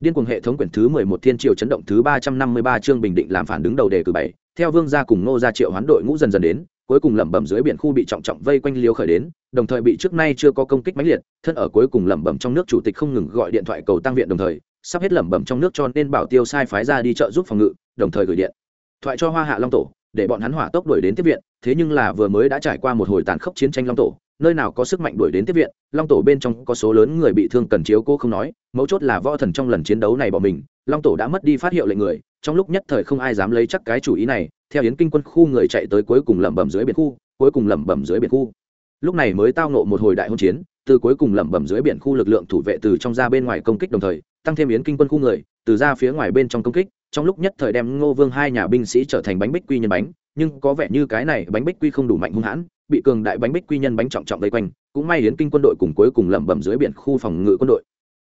điên cuồng hệ thống quyển thứ 11 thiên triều chấn động thứ 353 chương bình định làm phản đứng đầu đề cử bảy. Theo vương gia cùng nô gia triệu hoán đội ngũ dần dần đến, cuối cùng lẩm bẩm dưới biển khu bị trọng trọng vây quanh liêu khởi đến, đồng thời bị trước nay chưa có công kích mãnh liệt, thân ở cuối cùng lẩm bẩm trong nước chủ tịch không ngừng gọi điện thoại cầu tăng viện đồng thời, sắp hết lẩm bẩm trong nước cho nên bảo tiêu sai phái ra đi trợ giúp phòng ngự, đồng thời gửi điện. Thoại cho hoa hạ long tổ để bọn hắn hỏa tốc đuổi đến tiếp viện, thế nhưng là vừa mới đã trải qua một hồi tàn khốc chiến tranh long tổ, nơi nào có sức mạnh đuổi đến tiếp viện, long tổ bên trong có số lớn người bị thương cần chiếu cô không nói, mấu chốt là võ thần trong lần chiến đấu này bỏ mình, long tổ đã mất đi phát hiệu lệnh người, trong lúc nhất thời không ai dám lấy chắc cái chủ ý này, theo yến kinh quân khu người chạy tới cuối cùng lẩm bẩm dưới biển khu, cuối cùng lẩm bẩm dưới biển khu. Lúc này mới tao nộ một hồi đại hôn chiến, từ cuối cùng lẩm bẩm dưới biển khu lực lượng thủ vệ từ trong ra bên ngoài công kích đồng thời, tăng thêm yến kinh quân khu người, từ ra phía ngoài bên trong công kích trong lúc nhất thời đem ngô vương hai nhà binh sĩ trở thành bánh bích quy nhân bánh, nhưng có vẻ như cái này bánh bích quy không đủ mạnh hung hãn, bị cường đại bánh bích quy nhân bánh trọng trọng vây quanh, cũng may yến kinh quân đội cùng cuối cùng lẩm bẩm dưới biển khu phòng ngự quân đội.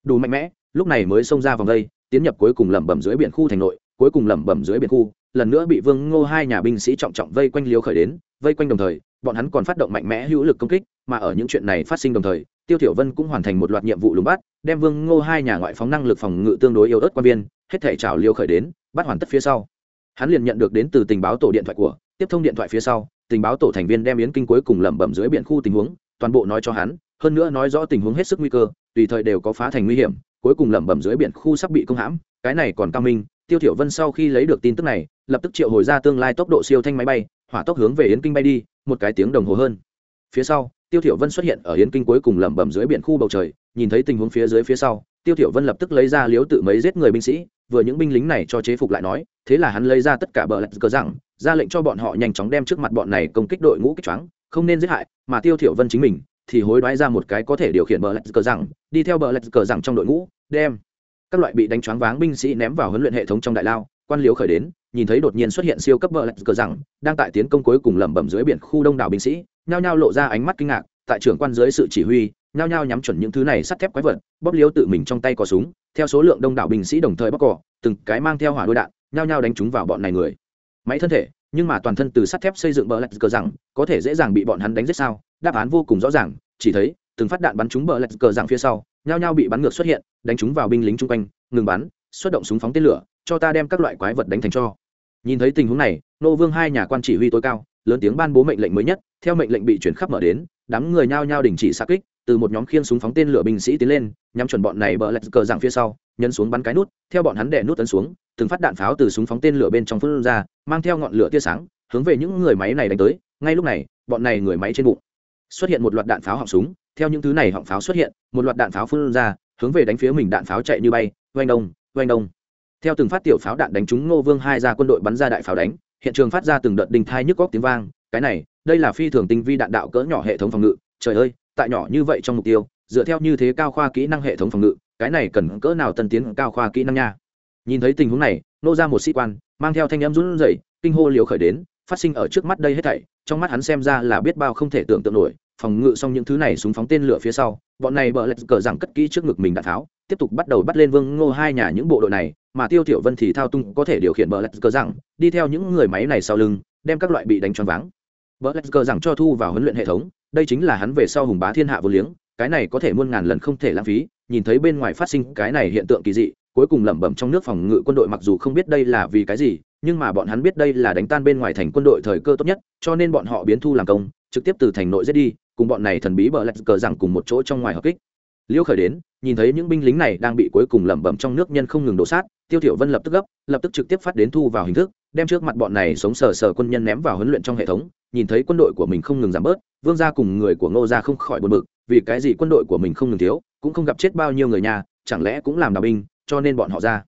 Đủ mạnh mẽ, lúc này mới xông ra vòng đây, tiến nhập cuối cùng lẩm bẩm dưới biển khu thành nội, cuối cùng lẩm bẩm dưới biển khu, lần nữa bị vương ngô hai nhà binh sĩ trọng trọng vây quanh liều khởi đến, vây quanh đồng thời, bọn hắn còn phát động mạnh mẽ hữu lực công kích, mà ở những chuyện này phát sinh đồng thời, tiêu thiểu vân cũng hoàn thành một loạt nhiệm vụ lùng bắt, đem vương ngô hai nhà ngoại phóng năng lực phòng ngự tương đối yếu ớt quan viên hết thể trào liêu khởi đến, bắt hoàn tất phía sau. Hắn liền nhận được đến từ tình báo tổ điện thoại của, tiếp thông điện thoại phía sau, tình báo tổ thành viên đem yến kinh cuối cùng lẩm bẩm dưới biển khu tình huống, toàn bộ nói cho hắn, hơn nữa nói rõ tình huống hết sức nguy cơ, tùy thời đều có phá thành nguy hiểm, cuối cùng lẩm bẩm dưới biển khu sắp bị công hãm, cái này còn cao minh, tiêu thiểu vân sau khi lấy được tin tức này, lập tức triệu hồi ra tương lai tốc độ siêu thanh máy bay, hỏa tốc hướng về yến kinh bay đi, một cái tiếng đồng hồ hơn. Phía sau, tiêu thiểu vân xuất hiện ở yến kinh cuối cùng lẩm bẩm dưới biển khu bầu trời, nhìn thấy tình huống phía dưới phía sau tiêu thiểu vân lập tức lấy ra liếu tự mấy giết người binh sĩ, vừa những binh lính này cho chế phục lại nói, thế là hắn lấy ra tất cả bờ lạch cờ rằng ra lệnh cho bọn họ nhanh chóng đem trước mặt bọn này công kích đội ngũ kích choáng, không nên giết hại, mà tiêu thiểu vân chính mình, thì hối đoái ra một cái có thể điều khiển bờ lạch cờ rằng đi theo bờ lạch cờ rằng trong đội ngũ, đem các loại bị đánh choáng váng binh sĩ ném vào huấn luyện hệ thống trong đại lao. Quan liếu khởi đến, nhìn thấy đột nhiên xuất hiện siêu cấp bờ lạch cờ rằng đang tại tiến công cuối cùng lẩm bẩm dưới biển khu đông đảo binh sĩ, nhao nhao lộ ra ánh mắt kinh ngạc, tại trưởng quan dưới sự chỉ huy nhao nhao nhắm chuẩn những thứ này sắt thép quái vật, bóp liếu tự mình trong tay có súng, theo số lượng đông đảo binh sĩ đồng thời bóc cỏ từng cái mang theo hỏa đôi đạn, nhao nhao đánh chúng vào bọn này người. Máy thân thể, nhưng mà toàn thân từ sắt thép xây dựng bờ lạch cờ rằng, có thể dễ dàng bị bọn hắn đánh giết sao? Đáp án vô cùng rõ ràng, chỉ thấy, từng phát đạn bắn trúng bờ lạch cờ rằng phía sau, nhao nhao bị bắn ngược xuất hiện, đánh chúng vào binh lính chung quanh, ngừng bắn, xuất động súng phóng tên lửa, cho ta đem các loại quái vật đánh thành cho. Nhìn thấy tình huống này, nô vương hai nhà quan chỉ huy tối cao, lớn tiếng ban bố mệnh lệnh mới nhất, theo mệnh lệnh bị chuyển khắp mở đến, đám người nhao nhao đình chỉ xa kích từ một nhóm khiên súng phóng tên lửa binh sĩ tiến lên, nhắm chuẩn bọn này bờ lạch cờ dạng phía sau, nhấn xuống bắn cái nút, theo bọn hắn đẻ nút tấn xuống, từng phát đạn pháo từ súng phóng tên lửa bên trong phun ra, mang theo ngọn lửa tia sáng, hướng về những người máy này đánh tới. Ngay lúc này, bọn này người máy trên bụng xuất hiện một loạt đạn pháo họng súng, theo những thứ này họng pháo xuất hiện, một loạt đạn pháo phun ra, hướng về đánh phía mình đạn pháo chạy như bay, oanh đông oanh đông. Theo từng phát tiểu pháo đạn đánh trúng ngô vương hai ra quân đội bắn ra đại pháo đánh, hiện trường phát ra từng đợt đình thai nhức góc tiếng vang. Cái này, đây là phi thường tinh vi đạn đạo cỡ nhỏ hệ thống phòng ngự. Trời ơi tại nhỏ như vậy trong mục tiêu, dựa theo như thế cao khoa kỹ năng hệ thống phòng ngự, cái này cần cỡ nào tân tiến cao khoa kỹ năng nha? Nhìn thấy tình huống này, nô ra một sĩ quan, mang theo thanh âm run rẩy, kinh hô liều khởi đến, phát sinh ở trước mắt đây hết thảy, trong mắt hắn xem ra là biết bao không thể tưởng tượng nổi, phòng ngự xong những thứ này súng phóng tên lửa phía sau, bọn này bờ lệch cờ rằng cất kỹ trước ngực mình đạn tháo, tiếp tục bắt đầu bắt lên vương ngô hai nhà những bộ đội này, mà tiêu tiểu vân thì thao tung có thể điều khiển bờ lệch cờ rằng đi theo những người máy này sau lưng, đem các loại bị đánh choáng váng. Bờ lệch cờ rằng cho thu vào huấn luyện hệ thống đây chính là hắn về sau hùng bá thiên hạ vô liếng, cái này có thể muôn ngàn lần không thể lãng phí, nhìn thấy bên ngoài phát sinh cái này hiện tượng kỳ dị, cuối cùng lẩm bẩm trong nước phòng ngự quân đội mặc dù không biết đây là vì cái gì, nhưng mà bọn hắn biết đây là đánh tan bên ngoài thành quân đội thời cơ tốt nhất, cho nên bọn họ biến thu làm công, trực tiếp từ thành nội giết đi, cùng bọn này thần bí bờ lạch cờ rằng cùng một chỗ trong ngoài hợp kích. Liễu khởi đến, nhìn thấy những binh lính này đang bị cuối cùng lẩm bẩm trong nước nhân không ngừng đổ sát, tiêu thiểu vân lập tức gấp, lập tức trực tiếp phát đến thu vào hình thức, đem trước mặt bọn này sống sờ sờ quân nhân ném vào huấn luyện trong hệ thống nhìn thấy quân đội của mình không ngừng giảm bớt, vương gia cùng người của ngô gia không khỏi buồn bực, vì cái gì quân đội của mình không ngừng thiếu, cũng không gặp chết bao nhiêu người nhà, chẳng lẽ cũng làm đào binh, cho nên bọn họ ra.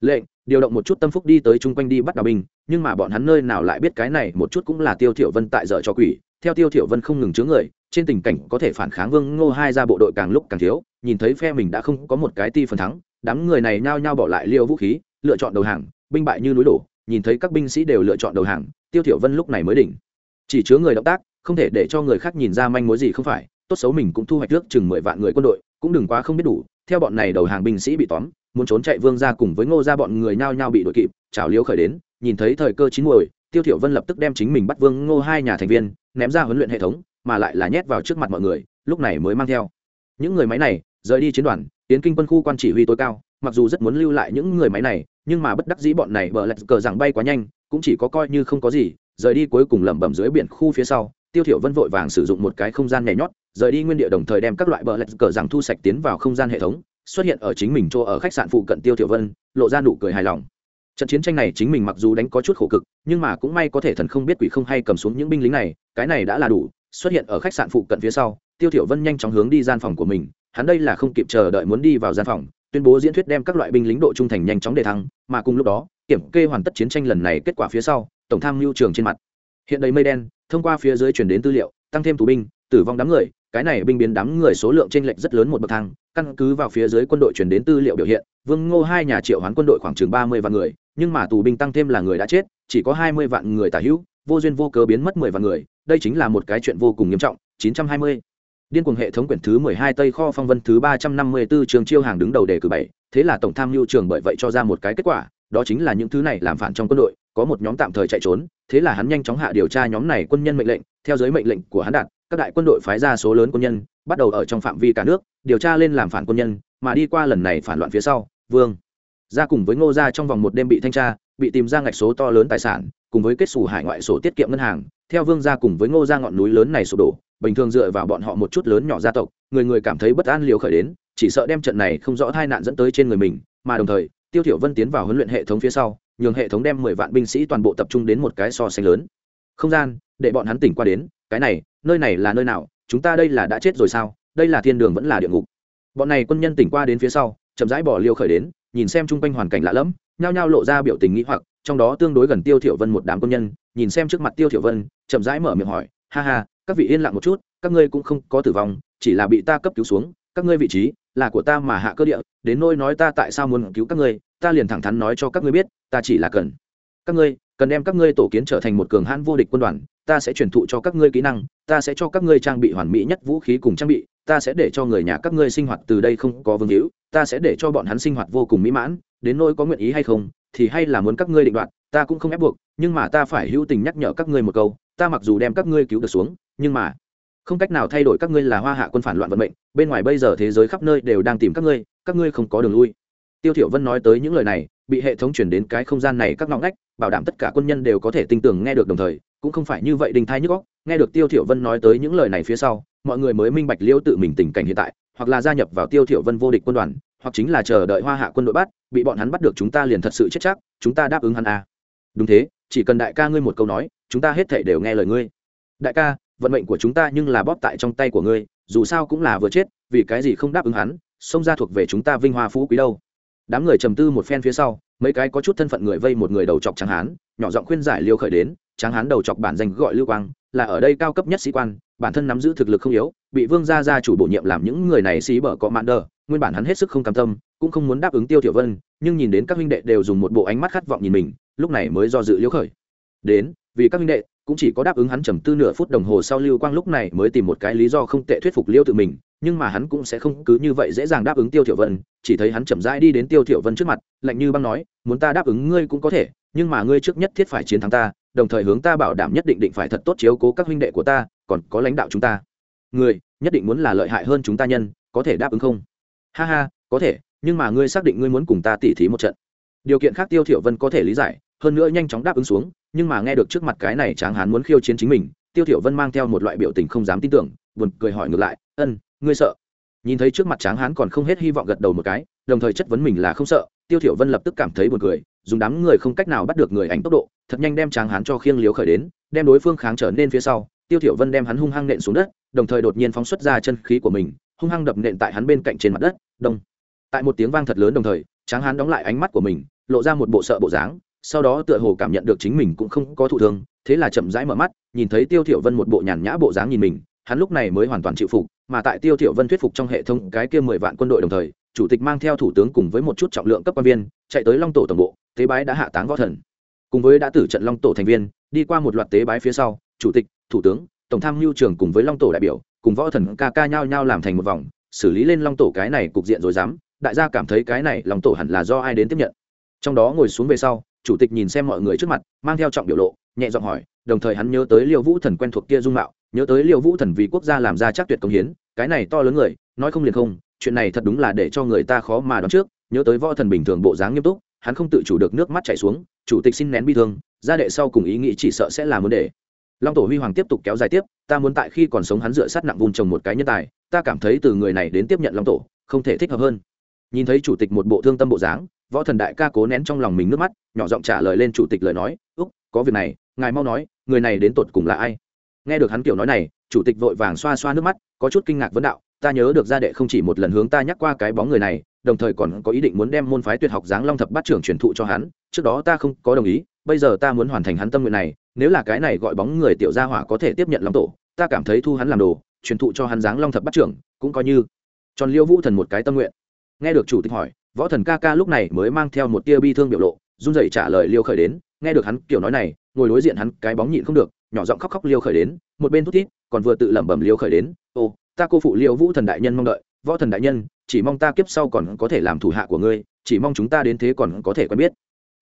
Lệnh, điều động một chút tâm phúc đi tới chung quanh đi bắt đào binh, nhưng mà bọn hắn nơi nào lại biết cái này, một chút cũng là tiêu thiểu vân tại dở cho quỷ. Theo tiêu thiểu vân không ngừng chứa người, trên tình cảnh có thể phản kháng vương ngô hai ra bộ đội càng lúc càng thiếu, nhìn thấy phe mình đã không có một cái ti phần thắng, đám người này nhao nhao bỏ lại liêu vũ khí, lựa chọn đầu hàng, binh bại như núi đổ, nhìn thấy các binh sĩ đều lựa chọn đầu hàng, tiêu thiểu vân lúc này mới đỉnh chỉ chứa người động tác, không thể để cho người khác nhìn ra manh mối gì không phải. Tốt xấu mình cũng thu hoạch nước chừng mười vạn người quân đội, cũng đừng quá không biết đủ. Theo bọn này đầu hàng binh sĩ bị tóm, muốn trốn chạy vương ra cùng với ngô ra bọn người nhao nhao bị đội kịp chảo liếu khởi đến, nhìn thấy thời cơ chín muồi, tiêu thiểu vân lập tức đem chính mình bắt vương ngô hai nhà thành viên, ném ra huấn luyện hệ thống, mà lại là nhét vào trước mặt mọi người, lúc này mới mang theo. Những người máy này, rời đi chiến đoàn, tiến kinh quân khu quan chỉ huy tối cao, mặc dù rất muốn lưu lại những người máy này, nhưng mà bất đắc dĩ bọn này bờ lạch cờ rằng bay quá nhanh, cũng chỉ có coi như không có gì rời đi cuối cùng lẩm bẩm dưới biển khu phía sau, tiêu thiểu vân vội vàng sử dụng một cái không gian nhảy nhót, rời đi nguyên địa đồng thời đem các loại bờ lạch cờ rằng thu sạch tiến vào không gian hệ thống, xuất hiện ở chính mình chỗ ở khách sạn phụ cận tiêu thiểu vân, lộ ra nụ cười hài lòng. Trận chiến tranh này chính mình mặc dù đánh có chút khổ cực, nhưng mà cũng may có thể thần không biết quỷ không hay cầm xuống những binh lính này, cái này đã là đủ, xuất hiện ở khách sạn phụ cận phía sau, tiêu thiểu vân nhanh chóng hướng đi gian phòng của mình, hắn đây là không kịp chờ đợi muốn đi vào gian phòng, tuyên bố diễn thuyết đem các loại binh lính độ trung thành nhanh chóng đề thăng, mà cùng lúc đó kiểm kê hoàn tất chiến tranh lần này kết quả phía sau, tổng tham mưu trường trên mặt. Hiện đầy mây đen, thông qua phía dưới truyền đến tư liệu, tăng thêm tù binh, tử vong đám người, cái này binh biến đám người số lượng trên lệnh rất lớn một bậc thang, căn cứ vào phía dưới quân đội truyền đến tư liệu biểu hiện, vương ngô hai nhà triệu hoán quân đội khoảng chừng ba mươi vạn người, nhưng mà tù binh tăng thêm là người đã chết, chỉ có hai mươi vạn người tả hữu, vô duyên vô cớ biến mất mười vạn người, đây chính là một cái chuyện vô cùng nghiêm trọng, chín trăm hai mươi. Điên cuồng hệ thống quyển thứ mười hai tây kho phong vân thứ ba trăm năm mươi 354 trường chiêu hàng đứng đầu đề cử bảy, thế là tổng tham mưu trường bởi vậy cho ra một cái kết quả đó chính là những thứ này làm phản trong quân đội, có một nhóm tạm thời chạy trốn, thế là hắn nhanh chóng hạ điều tra nhóm này quân nhân mệnh lệnh, theo giới mệnh lệnh của hắn đạt, các đại quân đội phái ra số lớn quân nhân, bắt đầu ở trong phạm vi cả nước, điều tra lên làm phản quân nhân, mà đi qua lần này phản loạn phía sau, vương, ra cùng với ngô gia trong vòng một đêm bị thanh tra, bị tìm ra ngạch số to lớn tài sản, cùng với kết xù hải ngoại sổ tiết kiệm ngân hàng, theo vương gia cùng với ngô gia ngọn núi lớn này sụp đổ, bình thường dựa vào bọn họ một chút lớn nhỏ gia tộc, người người cảm thấy bất an liều khởi đến, chỉ sợ đem trận này không rõ tai nạn dẫn tới trên người mình, mà đồng thời tiêu thiểu vân tiến vào huấn luyện hệ thống phía sau, nhường hệ thống đem mười vạn binh sĩ toàn bộ tập trung đến một cái so sánh lớn. Không gian, để bọn hắn tỉnh qua đến, cái này, nơi này là nơi nào, chúng ta đây là đã chết rồi sao, đây là thiên đường vẫn là địa ngục. Bọn này quân nhân tỉnh qua đến phía sau, chậm rãi bỏ liều khởi đến, nhìn xem chung quanh hoàn cảnh lạ lẫm, nhao nhao lộ ra biểu tình nghĩ hoặc, trong đó tương đối gần tiêu thiểu vân một đám quân nhân, nhìn xem trước mặt tiêu thiểu vân, chậm rãi mở miệng hỏi, ha ha, các vị yên lặng một chút, các ngươi cũng không có tử vong, chỉ là bị ta cấp cứu xuống, các ngươi vị trí là của ta mà hạ cơ địa, đến nôi nói ta tại sao muốn cứu các ngươi, ta liền thẳng thắn nói cho các ngươi biết, ta chỉ là cần. Các ngươi, cần đem các ngươi tổ kiến trở thành một cường hãn vô địch quân đoàn, ta sẽ truyền thụ cho các ngươi kỹ năng, ta sẽ cho các ngươi trang bị hoàn mỹ nhất vũ khí cùng trang bị, ta sẽ để cho người nhà các ngươi sinh hoạt từ đây không có vương hữu, ta sẽ để cho bọn hắn sinh hoạt vô cùng mỹ mãn, đến nỗi có nguyện ý hay không, thì hay là muốn các ngươi định đoạt, ta cũng không ép buộc, nhưng mà ta phải hữu tình nhắc nhở các ngươi một câu, ta mặc dù đem các ngươi cứu được xuống, nhưng mà không cách nào thay đổi các ngươi là hoa hạ quân phản loạn vận mệnh, bên ngoài bây giờ thế giới khắp nơi đều đang tìm các ngươi các ngươi không có đường lui. Tiêu thiểu vân nói tới những lời này, bị hệ thống chuyển đến cái không gian này các ngõ ngách, bảo đảm tất cả quân nhân đều có thể tin tưởng nghe được đồng thời, cũng không phải như vậy đình thai nhức óc. Nghe được tiêu thiểu vân nói tới những lời này phía sau, mọi người mới minh bạch liêu tự mình tình cảnh hiện tại, hoặc là gia nhập vào tiêu thiểu vân vô địch quân đoàn, hoặc chính là chờ đợi hoa hạ quân đội bắt, bị bọn hắn bắt được chúng ta liền thật sự chết chắc, chúng ta đáp ứng hắn à. Đúng thế, chỉ cần đại ca ngươi một câu nói, chúng ta hết thảy đều nghe lời ngươi. Đại ca vận mệnh của chúng ta nhưng là bóp tại trong tay của ngươi, dù sao cũng là vừa chết, vì cái gì không đáp ứng hắn, xông ra thuộc về chúng ta vinh hoa phú quý đâu. Đám người trầm tư một phen phía sau, mấy cái có chút thân phận người vây một người đầu chọc tráng hán, nhỏ giọng khuyên giải liêu khởi đến, tráng hán đầu chọc bản danh gọi lưu quang, là ở đây cao cấp nhất sĩ quan, bản thân nắm giữ thực lực không yếu, bị vương gia gia chủ bổ nhiệm làm những người này xí bở có mạn đờ, nguyên bản hắn hết sức không cam tâm, cũng không muốn đáp ứng tiêu tiểu vân, nhưng nhìn đến các huynh đệ đều dùng một bộ ánh mắt khát vọng nhìn mình, lúc này mới do dự liêu khởi. Đến vì các huynh đệ, cũng chỉ có đáp ứng hắn trầm tư nửa phút đồng hồ sau lưu quang lúc này mới tìm một cái lý do không tệ thuyết phục liêu tự mình, nhưng mà hắn cũng sẽ không cứ như vậy dễ dàng đáp ứng tiêu thiểu vân, chỉ thấy hắn chậm rãi đi đến tiêu thiểu vân trước mặt, lạnh như băng nói, muốn ta đáp ứng ngươi cũng có thể, nhưng mà ngươi trước nhất thiết phải chiến thắng ta, đồng thời hướng ta bảo đảm nhất định định phải thật tốt chiếu cố các huynh đệ của ta, còn có lãnh đạo chúng ta. Ngươi, nhất định muốn là lợi hại hơn chúng ta nhân, có thể đáp ứng không? Ha ha, có thể, nhưng mà ngươi xác định ngươi muốn cùng ta tỉ thí một trận. Điều kiện khác tiêu thiểu vân có thể lý giải, hơn nữa nhanh chóng đáp ứng xuống nhưng mà nghe được trước mặt cái này tráng hán muốn khiêu chiến chính mình, tiêu thiểu vân mang theo một loại biểu tình không dám tin tưởng, buồn cười hỏi ngược lại, ân, ngươi sợ? Nhìn thấy trước mặt tráng hán còn không hết hy vọng gật đầu một cái, đồng thời chất vấn mình là không sợ, tiêu thiểu vân lập tức cảm thấy buồn cười, dùng đám người không cách nào bắt được người ảnh tốc độ, thật nhanh đem tráng hán cho khiêng liếu khởi đến, đem đối phương kháng trở nên phía sau, tiêu thiểu vân đem hắn hung hăng nện xuống đất, đồng thời đột nhiên phóng xuất ra chân khí của mình, hung hăng đập nện tại hắn bên cạnh trên mặt đất đông tại một tiếng vang thật lớn đồng thời, tráng hán đóng lại ánh mắt của mình, lộ ra một bộ sợ bộ dáng sau đó tựa hồ cảm nhận được chính mình cũng không có thụ thương, thế là chậm rãi mở mắt, nhìn thấy tiêu thiểu vân một bộ nhàn nhã bộ dáng nhìn mình, hắn lúc này mới hoàn toàn chịu phục, mà tại tiêu thiểu vân thuyết phục trong hệ thống cái kia mười vạn quân đội đồng thời, chủ tịch mang theo thủ tướng cùng với một chút trọng lượng cấp quan viên, chạy tới long tổ tổng bộ, tế bái đã hạ táng võ thần. Cùng với đã tử trận long tổ thành viên, đi qua một loạt tế bái phía sau, chủ tịch, thủ tướng, tổng tham mưu trưởng cùng với long tổ đại biểu, cùng võ thần ca ca nhau nhau làm thành một vòng, xử lý lên long tổ cái này cục diện rồi dám, đại gia cảm thấy cái này long tổ hẳn là do ai đến tiếp nhận. Trong đó ngồi xuống về sau chủ tịch nhìn xem mọi người trước mặt, mang theo trọng biểu lộ, nhẹ giọng hỏi, đồng thời hắn nhớ tới liêu vũ thần quen thuộc kia dung mạo, nhớ tới liêu vũ thần vì quốc gia làm ra chắc tuyệt công hiến, cái này to lớn người, nói không liền không, chuyện này thật đúng là để cho người ta khó mà đoán trước, nhớ tới võ thần bình thường bộ dáng nghiêm túc, hắn không tự chủ được nước mắt chảy xuống, chủ tịch xin nén bi thương, gia đệ sau cùng ý nghĩ chỉ sợ sẽ là vấn đề long tổ huy hoàng tiếp tục kéo dài tiếp, ta muốn tại khi còn sống hắn dựa sát nặng vun trồng một cái nhân tài, ta cảm thấy từ người này đến tiếp nhận long tổ, không thể thích hợp hơn nhìn thấy chủ tịch một bộ thương tâm bộ dáng, võ thần đại ca cố nén trong lòng mình nước mắt, nhỏ giọng trả lời lên chủ tịch lời nói, úc, có việc này, ngài mau nói, người này đến tột cùng là ai? Nghe được hắn kiểu nói này, chủ tịch vội vàng xoa xoa nước mắt, có chút kinh ngạc vấn đạo, ta nhớ được gia đệ không chỉ một lần hướng ta nhắc qua cái bóng người này, đồng thời còn có ý định muốn đem môn phái tuyệt học giáng long thập bát trưởng truyền thụ cho hắn, trước đó ta không có đồng ý, bây giờ ta muốn hoàn thành hắn tâm nguyện này, nếu là cái này gọi bóng người tiểu gia hỏa có thể tiếp nhận long tổ, ta cảm thấy thu hắn làm đồ, truyền thụ cho hắn giáng long thập bát trưởng, cũng coi như. Tròn liêu vũ thần một cái tâm nguyện nghe được chủ tịch hỏi, võ thần ca ca lúc này mới mang theo một tia bi thương biểu lộ, run rẩy trả lời liêu khởi đến. Nghe được hắn kiểu nói này, ngồi đối diện hắn cái bóng nhịn không được, nhỏ giọng khóc khóc liêu khởi đến. Một bên thút thít, còn vừa tự lẩm bẩm liêu khởi đến. Ô, ta cô phụ liêu vũ thần đại nhân mong đợi. Võ thần đại nhân, chỉ mong ta kiếp sau còn có thể làm thủ hạ của ngươi, chỉ mong chúng ta đến thế còn có thể quen biết.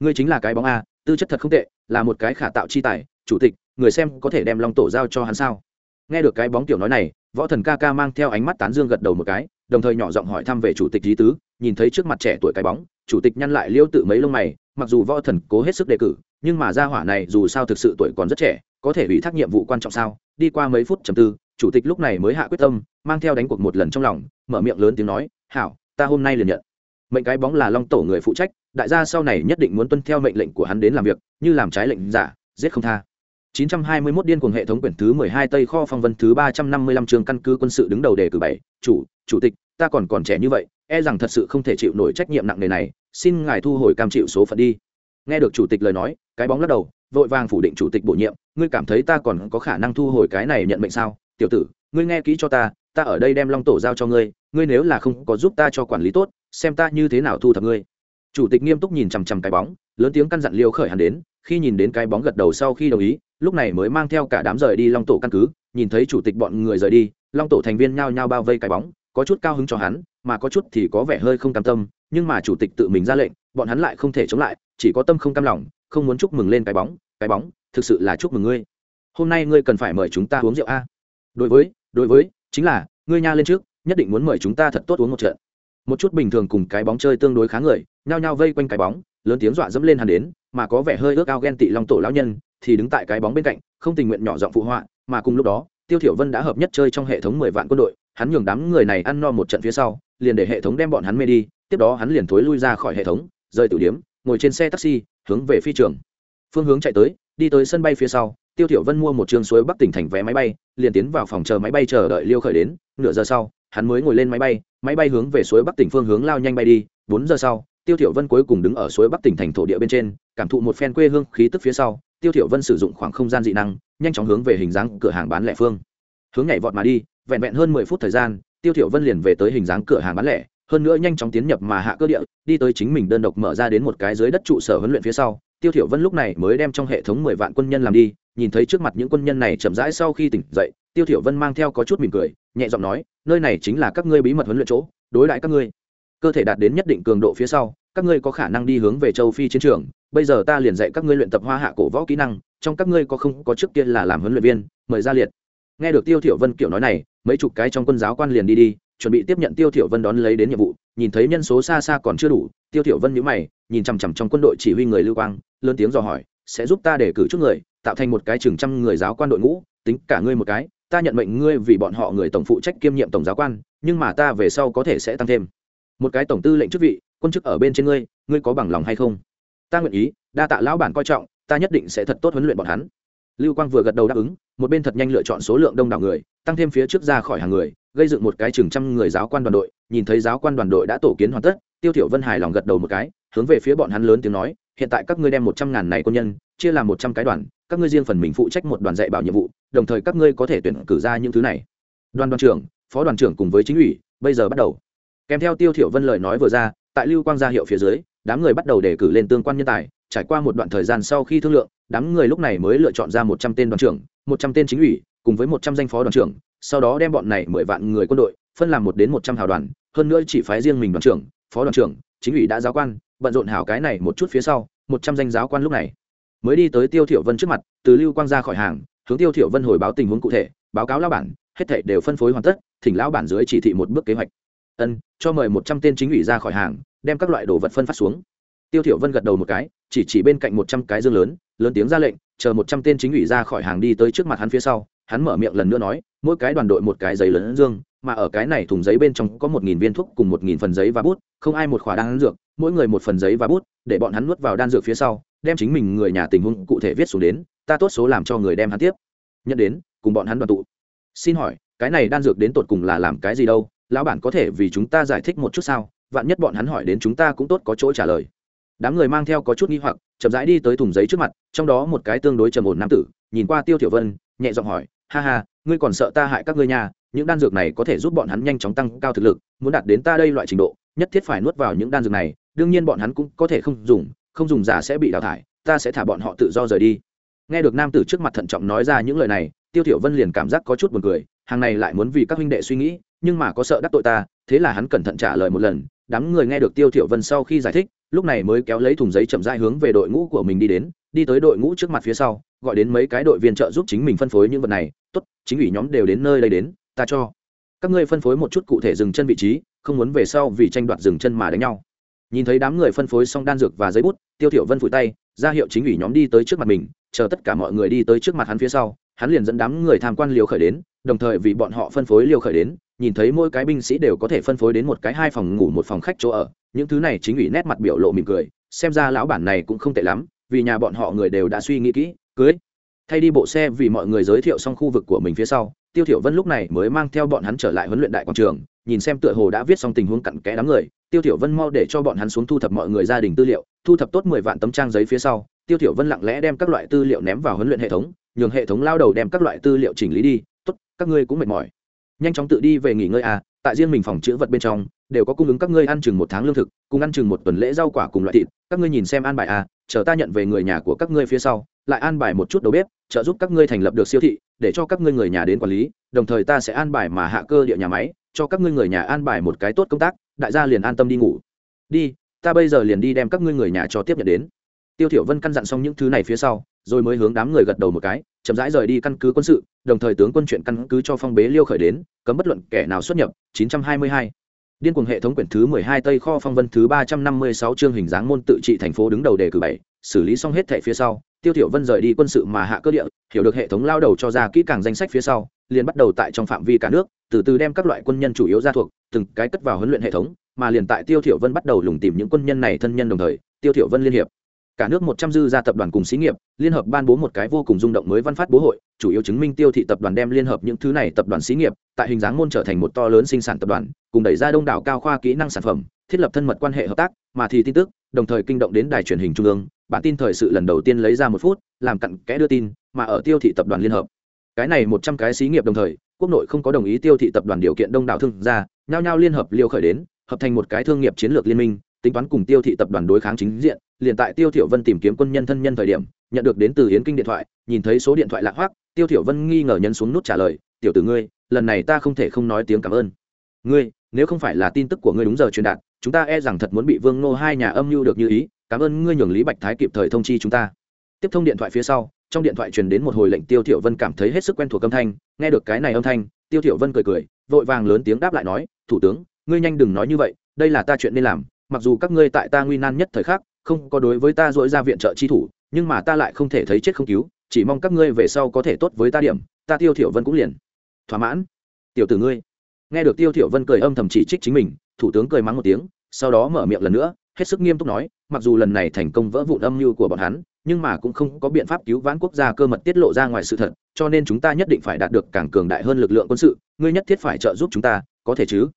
Ngươi chính là cái bóng a, tư chất thật không tệ, là một cái khả tạo chi tài. Chủ tịch, người xem có thể đem long tổ giao cho hắn sao? Nghe được cái bóng tiểu nói này, võ thần ca ca mang theo ánh mắt tán dương gật đầu một cái đồng thời nhỏ giọng hỏi thăm về chủ tịch lý tứ nhìn thấy trước mặt trẻ tuổi cái bóng chủ tịch nhăn lại liêu tự mấy lông mày mặc dù võ thần cố hết sức đề cử nhưng mà gia hỏa này dù sao thực sự tuổi còn rất trẻ có thể ủy thác nhiệm vụ quan trọng sao? Đi qua mấy phút trầm tư chủ tịch lúc này mới hạ quyết tâm mang theo đánh cuộc một lần trong lòng mở miệng lớn tiếng nói hảo ta hôm nay liền nhận. Mệnh cái bóng là long tổ người phụ trách đại gia sau này nhất định muốn tuân theo mệnh lệnh của hắn đến làm việc như làm trái lệnh giả giết không tha. 921 điên cuồng hệ thống quyển thứ 12 Tây kho phong vân thứ 355 trường căn cứ quân sự đứng đầu đề cử bảy, chủ, chủ tịch, ta còn còn trẻ như vậy, e rằng thật sự không thể chịu nổi trách nhiệm nặng nề này, xin ngài thu hồi cam chịu số phận đi. Nghe được chủ tịch lời nói, cái bóng lắc đầu, vội vàng phủ định chủ tịch bổ nhiệm, ngươi cảm thấy ta còn có khả năng thu hồi cái này nhận mệnh sao? Tiểu tử, ngươi nghe kỹ cho ta, ta ở đây đem Long tổ giao cho ngươi, ngươi nếu là không có giúp ta cho quản lý tốt, xem ta như thế nào thu thập ngươi. Chủ tịch nghiêm túc nhìn chằm chằm cái bóng, lớn tiếng căn dặn Liêu Khởi hắn đến, khi nhìn đến cái bóng gật đầu sau khi đồng ý, lúc này mới mang theo cả đám rời đi long tổ căn cứ nhìn thấy chủ tịch bọn người rời đi long tổ thành viên nhao nhao bao vây cái bóng có chút cao hứng cho hắn, mà có chút thì có vẻ hơi không cam tâm, nhưng mà chủ tịch tự mình ra lệnh, bọn hắn lại không thể chống lại, chỉ có tâm không cam lòng, không muốn chúc mừng lên cái bóng cái bóng, thực sự là chúc mừng ngươi. Hôm nay ngươi cần phải mời chúng ta uống rượu a. Đối với đối với, chính là, ngươi nha lên trước, nhất định muốn mời chúng ta thật tốt uống một trận. Một chút bình thường cùng cái bóng chơi tương đối khá người, nhao nhao vây quanh cái bóng, lớn tiếng dọa dẫm lên hắn đến, mà có vẻ hơi ước ao ghen tị long tổ lão nhân, thì đứng tại cái bóng bên cạnh, không tình nguyện nhỏ giọng phụ họa, mà cùng lúc đó, tiêu thiểu vân đã hợp nhất chơi trong hệ thống mười vạn quân đội hắn nhường đám người này ăn no một trận phía sau, liền để hệ thống đem bọn hắn mê đi, tiếp đó hắn liền thối lui ra khỏi hệ thống, rời tử điếm ngồi trên xe taxi, hướng về phi trường. Phương hướng chạy tới, đi tới sân bay phía sau, tiêu thiểu vân mua một trường suối bắc tỉnh thành vé máy bay, liền tiến vào phòng chờ máy bay chờ đợi liêu khởi đến, nửa giờ sau, hắn mới ngồi lên máy bay máy bay hướng về suối bắc tỉnh phương hướng lao nhanh bay đi, bốn giờ sau, tiêu thiểu vân cuối cùng đứng ở suối bắc tỉnh thành thổ địa bên trên, cảm thụ một phen quê hương khí tức phía sau, tiêu thiểu vân sử dụng khoảng không gian dị năng, nhanh chóng hướng về hình dáng cửa hàng bán lẻ phương, hướng nhảy vọt mà đi vẹn vẹn hơn mười phút thời gian, tiêu thiểu vân liền về tới hình dáng cửa hàng bán lẻ, hơn nữa nhanh chóng tiến nhập mà hạ cơ địa, đi tới chính mình đơn độc mở ra đến một cái dưới đất trụ sở huấn luyện phía sau. Tiêu thiểu vân lúc này mới đem trong hệ thống mười vạn quân nhân làm đi, nhìn thấy trước mặt những quân nhân này chậm rãi sau khi tỉnh dậy, tiêu thiểu vân mang theo có chút mỉm cười, nhẹ giọng nói, nơi này chính là các ngươi bí mật huấn luyện chỗ, đối đãi các ngươi. Cơ thể đạt đến nhất định cường độ phía sau, các ngươi có khả năng đi hướng về châu phi chiến trường. Bây giờ ta liền dạy các ngươi luyện tập hoa hạ cổ võ kỹ năng, trong các ngươi có không có trước kia là làm huấn luyện viên, mời ra liệt nghe được tiêu thiểu vân kiểu nói này, mấy chục cái trong quân giáo quan liền đi đi, chuẩn bị tiếp nhận tiêu thiểu vân đón lấy đến nhiệm vụ, nhìn thấy nhân số xa xa còn chưa đủ, tiêu thiểu vân nhíu mày, nhìn chằm chằm trong quân đội chỉ huy người lưu quang, lớn tiếng dò hỏi, sẽ giúp ta để cử chút người, tạo thành một cái chừng trăm người giáo quan đội ngũ, tính cả ngươi một cái, ta nhận mệnh ngươi vì bọn họ người tổng phụ trách kiêm nhiệm tổng giáo quan, nhưng mà ta về sau có thể sẽ tăng thêm. Một cái tổng tư lệnh chức vị, quân chức ở bên trên ngươi ngươi có bằng lòng hay không? Ta nguyện ý, đa tạ lão bản coi trọng, ta nhất định sẽ thật tốt huấn luyện bọn hắn. Lưu quang vừa gật đầu đáp ứng một bên thật nhanh lựa chọn số lượng đông đảo người, tăng thêm phía trước ra khỏi hàng người, gây dựng một cái chừng trăm người giáo quan đoàn đội, nhìn thấy giáo quan đoàn đội đã tổ kiến hoàn tất, tiêu thiểu vân hài lòng gật đầu một cái, hướng về phía bọn hắn lớn tiếng nói, hiện tại các ngươi đem một trăm ngàn này quân nhân, chia làm một trăm cái đoàn, các ngươi riêng phần mình phụ trách một đoàn dạy bảo nhiệm vụ, đồng thời các ngươi có thể tuyển cử ra những thứ này. Đoàn đoàn trưởng, phó đoàn trưởng cùng với chính ủy, bây giờ bắt đầu. Kèm theo tiêu thiểu vân lời nói vừa ra, tại lưu quang gia hiệu phía dưới, đám người bắt đầu đề cử lên tương quan nhân tài trải qua một đoạn thời gian sau khi thương lượng, đám người lúc này mới lựa chọn ra một trăm tên đoàn trưởng, một trăm tên chính ủy, cùng với một trăm danh phó đoàn trưởng, sau đó đem bọn này mười vạn người quân đội phân làm một đến một trăm hào đoàn, hơn nữa chỉ phái riêng mình đoàn trưởng, phó đoàn trưởng, chính ủy đã giáo quan, bận rộn hảo cái này một chút phía sau, một trăm danh giáo quan lúc này mới đi tới tiêu thiểu vân trước mặt, từ lưu quang ra khỏi hàng, hướng tiêu thiểu vân hồi báo tình huống cụ thể, báo cáo lão bản, hết thảy đều phân phối hoàn tất, thỉnh lão bản dưới chỉ thị một bước kế hoạch. Ân, cho mời một trăm tên chính ủy ra khỏi hàng, đem các loại đồ vật phân phát xuống tiêu thiểu vân gật đầu một cái, chỉ chỉ bên cạnh một trăm cái dương lớn lớn tiếng ra lệnh, chờ một trăm tên chính ủy ra khỏi hàng đi tới trước mặt hắn phía sau, hắn mở miệng lần nữa nói, mỗi cái đoàn đội một cái giấy lớn dương, mà ở cái này thùng giấy bên trong có một nghìn viên thuốc cùng một nghìn phần giấy và bút, không ai một khỏa đan dược, mỗi người một phần giấy và bút, để bọn hắn nuốt vào đan dược phía sau, đem chính mình người nhà tình huống cụ thể viết xuống đến, ta tốt số làm cho người đem hắn tiếp. Nhận đến, cùng bọn hắn đoàn tụ. Xin hỏi, cái này đan dược đến tột cùng là làm cái gì đâu? Lão bản có thể vì chúng ta giải thích một chút sao? Vạn nhất bọn hắn hỏi đến chúng ta cũng tốt có chỗ trả lời đám người mang theo có chút nghi hoặc, chậm rãi đi tới thùng giấy trước mặt, trong đó một cái tương đối trầm ổn nam tử, nhìn qua tiêu tiểu vân, nhẹ giọng hỏi, ha ha, ngươi còn sợ ta hại các ngươi nhà những đan dược này có thể giúp bọn hắn nhanh chóng tăng cao thực lực, muốn đạt đến ta đây loại trình độ, nhất thiết phải nuốt vào những đan dược này, đương nhiên bọn hắn cũng có thể không dùng không dùng giả sẽ bị đào thải, ta sẽ thả bọn họ tự do rời đi. Nghe được nam tử trước mặt thận trọng nói ra những lời này, tiêu tiểu vân liền cảm giác có chút buồn cười, hàng này lại muốn vì các huynh đệ suy nghĩ, nhưng mà có sợ đắc tội ta, thế là hắn cẩn thận trả lời một lần đám người nghe được tiêu thiểu vân sau khi giải thích, lúc này mới kéo lấy thùng giấy chậm rãi hướng về đội ngũ của mình đi đến, đi tới đội ngũ trước mặt phía sau, gọi đến mấy cái đội viên trợ giúp chính mình phân phối những vật này, tốt, chính ủy nhóm đều đến nơi đây đến, ta cho. Các ngươi phân phối một chút cụ thể dừng chân vị trí, không muốn về sau vì tranh đoạt dừng chân mà đánh nhau. Nhìn thấy đám người phân phối xong đan dược và giấy bút, tiêu thiểu vân phủi tay, ra hiệu chính ủy nhóm đi tới trước mặt mình, chờ tất cả mọi người đi tới trước mặt hắn phía sau, hắn liền dẫn đám người tham quan liều khởi đến, đồng thời vì bọn họ phân phối liều khởi đến nhìn thấy mỗi cái binh sĩ đều có thể phân phối đến một cái hai phòng ngủ một phòng khách chỗ ở, những thứ này chính ủy nét mặt biểu lộ mỉm cười, xem ra lão bản này cũng không tệ lắm, vì nhà bọn họ người đều đã suy nghĩ kỹ, cưới. Thay đi bộ xe vì mọi người giới thiệu xong khu vực của mình phía sau, tiêu thiểu vân lúc này mới mang theo bọn hắn trở lại huấn luyện đại quảng trường, nhìn xem tựa hồ đã viết xong tình huống cặn kẽ đám người, tiêu thiểu vân mau để cho bọn hắn xuống thu thập mọi người gia đình tư liệu, thu thập tốt mười vạn tấm trang giấy phía sau, tiêu thiểu vân lặng lẽ đem các loại tư liệu ném vào huấn luyện hệ thống, nhường hệ thống lao đầu đem các loại tư liệu chỉnh lý đi, tốt, các ngươi cũng mệt mỏi nhanh chóng tự đi về nghỉ ngơi à tại riêng mình phòng chứa vật bên trong, đều có cung ứng các ngươi ăn chừng một tháng lương thực, cùng ăn chừng một tuần lễ rau quả cùng loại thịt. Các ngươi nhìn xem an bài à chờ ta nhận về người nhà của các ngươi phía sau, lại an bài một chút đầu bếp, trợ giúp các ngươi thành lập được siêu thị, để cho các ngươi người nhà đến quản lý, đồng thời ta sẽ an bài mà hạ cơ địa nhà máy, cho các ngươi người nhà an bài một cái tốt công tác, đại gia liền an tâm đi ngủ. Đi, ta bây giờ liền đi đem các ngươi người nhà cho tiếp nhận đến. Tiêu thiểu vân căn dặn xong những thứ này phía sau rồi mới hướng đám người gật đầu một cái, chậm rãi rời đi căn cứ quân sự, đồng thời tướng quân chuyện căn cứ cho phong bế liêu khởi đến, cấm bất luận kẻ nào xuất nhập 922 điên cuồng hệ thống quyển thứ 12 tây kho phong vân thứ 356 chương hình dáng môn tự trị thành phố đứng đầu đề cử bảy, xử lý xong hết thẻ phía sau, tiêu thiểu vân rời đi quân sự mà hạ cơ địa, hiểu được hệ thống lao đầu cho ra kỹ càng danh sách phía sau, liền bắt đầu tại trong phạm vi cả nước, từ từ đem các loại quân nhân chủ yếu ra thuộc, từng cái cất vào huấn luyện hệ thống, mà liền tại tiêu thiểu vân bắt đầu lùng tìm những quân nhân này thân nhân đồng thời, tiêu thiểu vân liên hiệp cả nước một trăm dư gia tập đoàn cùng xí nghiệp, liên hợp ban bố một cái vô cùng rung động mới văn phát bố hội, chủ yếu chứng minh tiêu thị tập đoàn đem liên hợp những thứ này tập đoàn xí nghiệp, tại hình dáng môn trở thành một to lớn sinh sản tập đoàn, cùng đẩy ra đông đảo cao khoa kỹ năng sản phẩm, thiết lập thân mật quan hệ hợp tác, mà thì tin tức, đồng thời kinh động đến đài truyền hình trung ương. Bản tin thời sự lần đầu tiên lấy ra một phút, làm cặn kẽ đưa tin, mà ở tiêu thị tập đoàn liên hợp. Cái này một trăm cái xí nghiệp đồng thời, quốc nội không có đồng ý tiêu thị tập đoàn điều kiện đông đảo thương gia, nhao nhao liên hợp liều khởi đến, hợp thành một cái thương nghiệp chiến lược liên minh, tính toán cùng tiêu thị tập đoàn đối kháng chính diện liền tại tiêu thiểu vân tìm kiếm quân nhân thân nhân thời điểm, nhận được đến từ yến kinh điện thoại, nhìn thấy số điện thoại lạ hoắc, tiêu thiểu vân nghi ngờ nhấn xuống nút trả lời, tiểu tử ngươi, lần này ta không thể không nói tiếng cảm ơn. Ngươi, nếu không phải là tin tức của ngươi đúng giờ truyền đạt, chúng ta e rằng thật muốn bị vương nô hai nhà âm mưu được như ý, cảm ơn ngươi nhường lý bạch thái kịp thời thông chi chúng ta. Tiếp thông điện thoại phía sau, trong điện thoại truyền đến một hồi lệnh tiêu thiểu vân cảm thấy hết sức quen thuộc âm thanh, nghe được cái này âm thanh, tiêu thiểu vân cười cười, vội vàng lớn tiếng đáp lại nói, thủ tướng, ngươi nhanh đừng nói như vậy, đây là ta chuyện nên làm, mặc dù các ngươi tại ta nguy nan nhất thời khắc không có đối với ta dỗi ra viện trợ chi thủ, nhưng mà ta lại không thể thấy chết không cứu, chỉ mong các ngươi về sau có thể tốt với ta điểm, ta tiêu thiểu vân cũng liền. Thỏa mãn. Tiểu tử ngươi. Nghe được tiêu thiểu vân cười âm thầm chỉ trích chính mình, thủ tướng cười mắng một tiếng, sau đó mở miệng lần nữa, hết sức nghiêm túc nói, mặc dù lần này thành công vỡ vụn âm mưu của bọn hắn, nhưng mà cũng không có biện pháp cứu vãn quốc gia cơ mật tiết lộ ra ngoài sự thật, cho nên chúng ta nhất định phải đạt được càng cường đại hơn lực lượng quân sự, ngươi nhất thiết phải trợ giúp chúng ta, có thể chứ?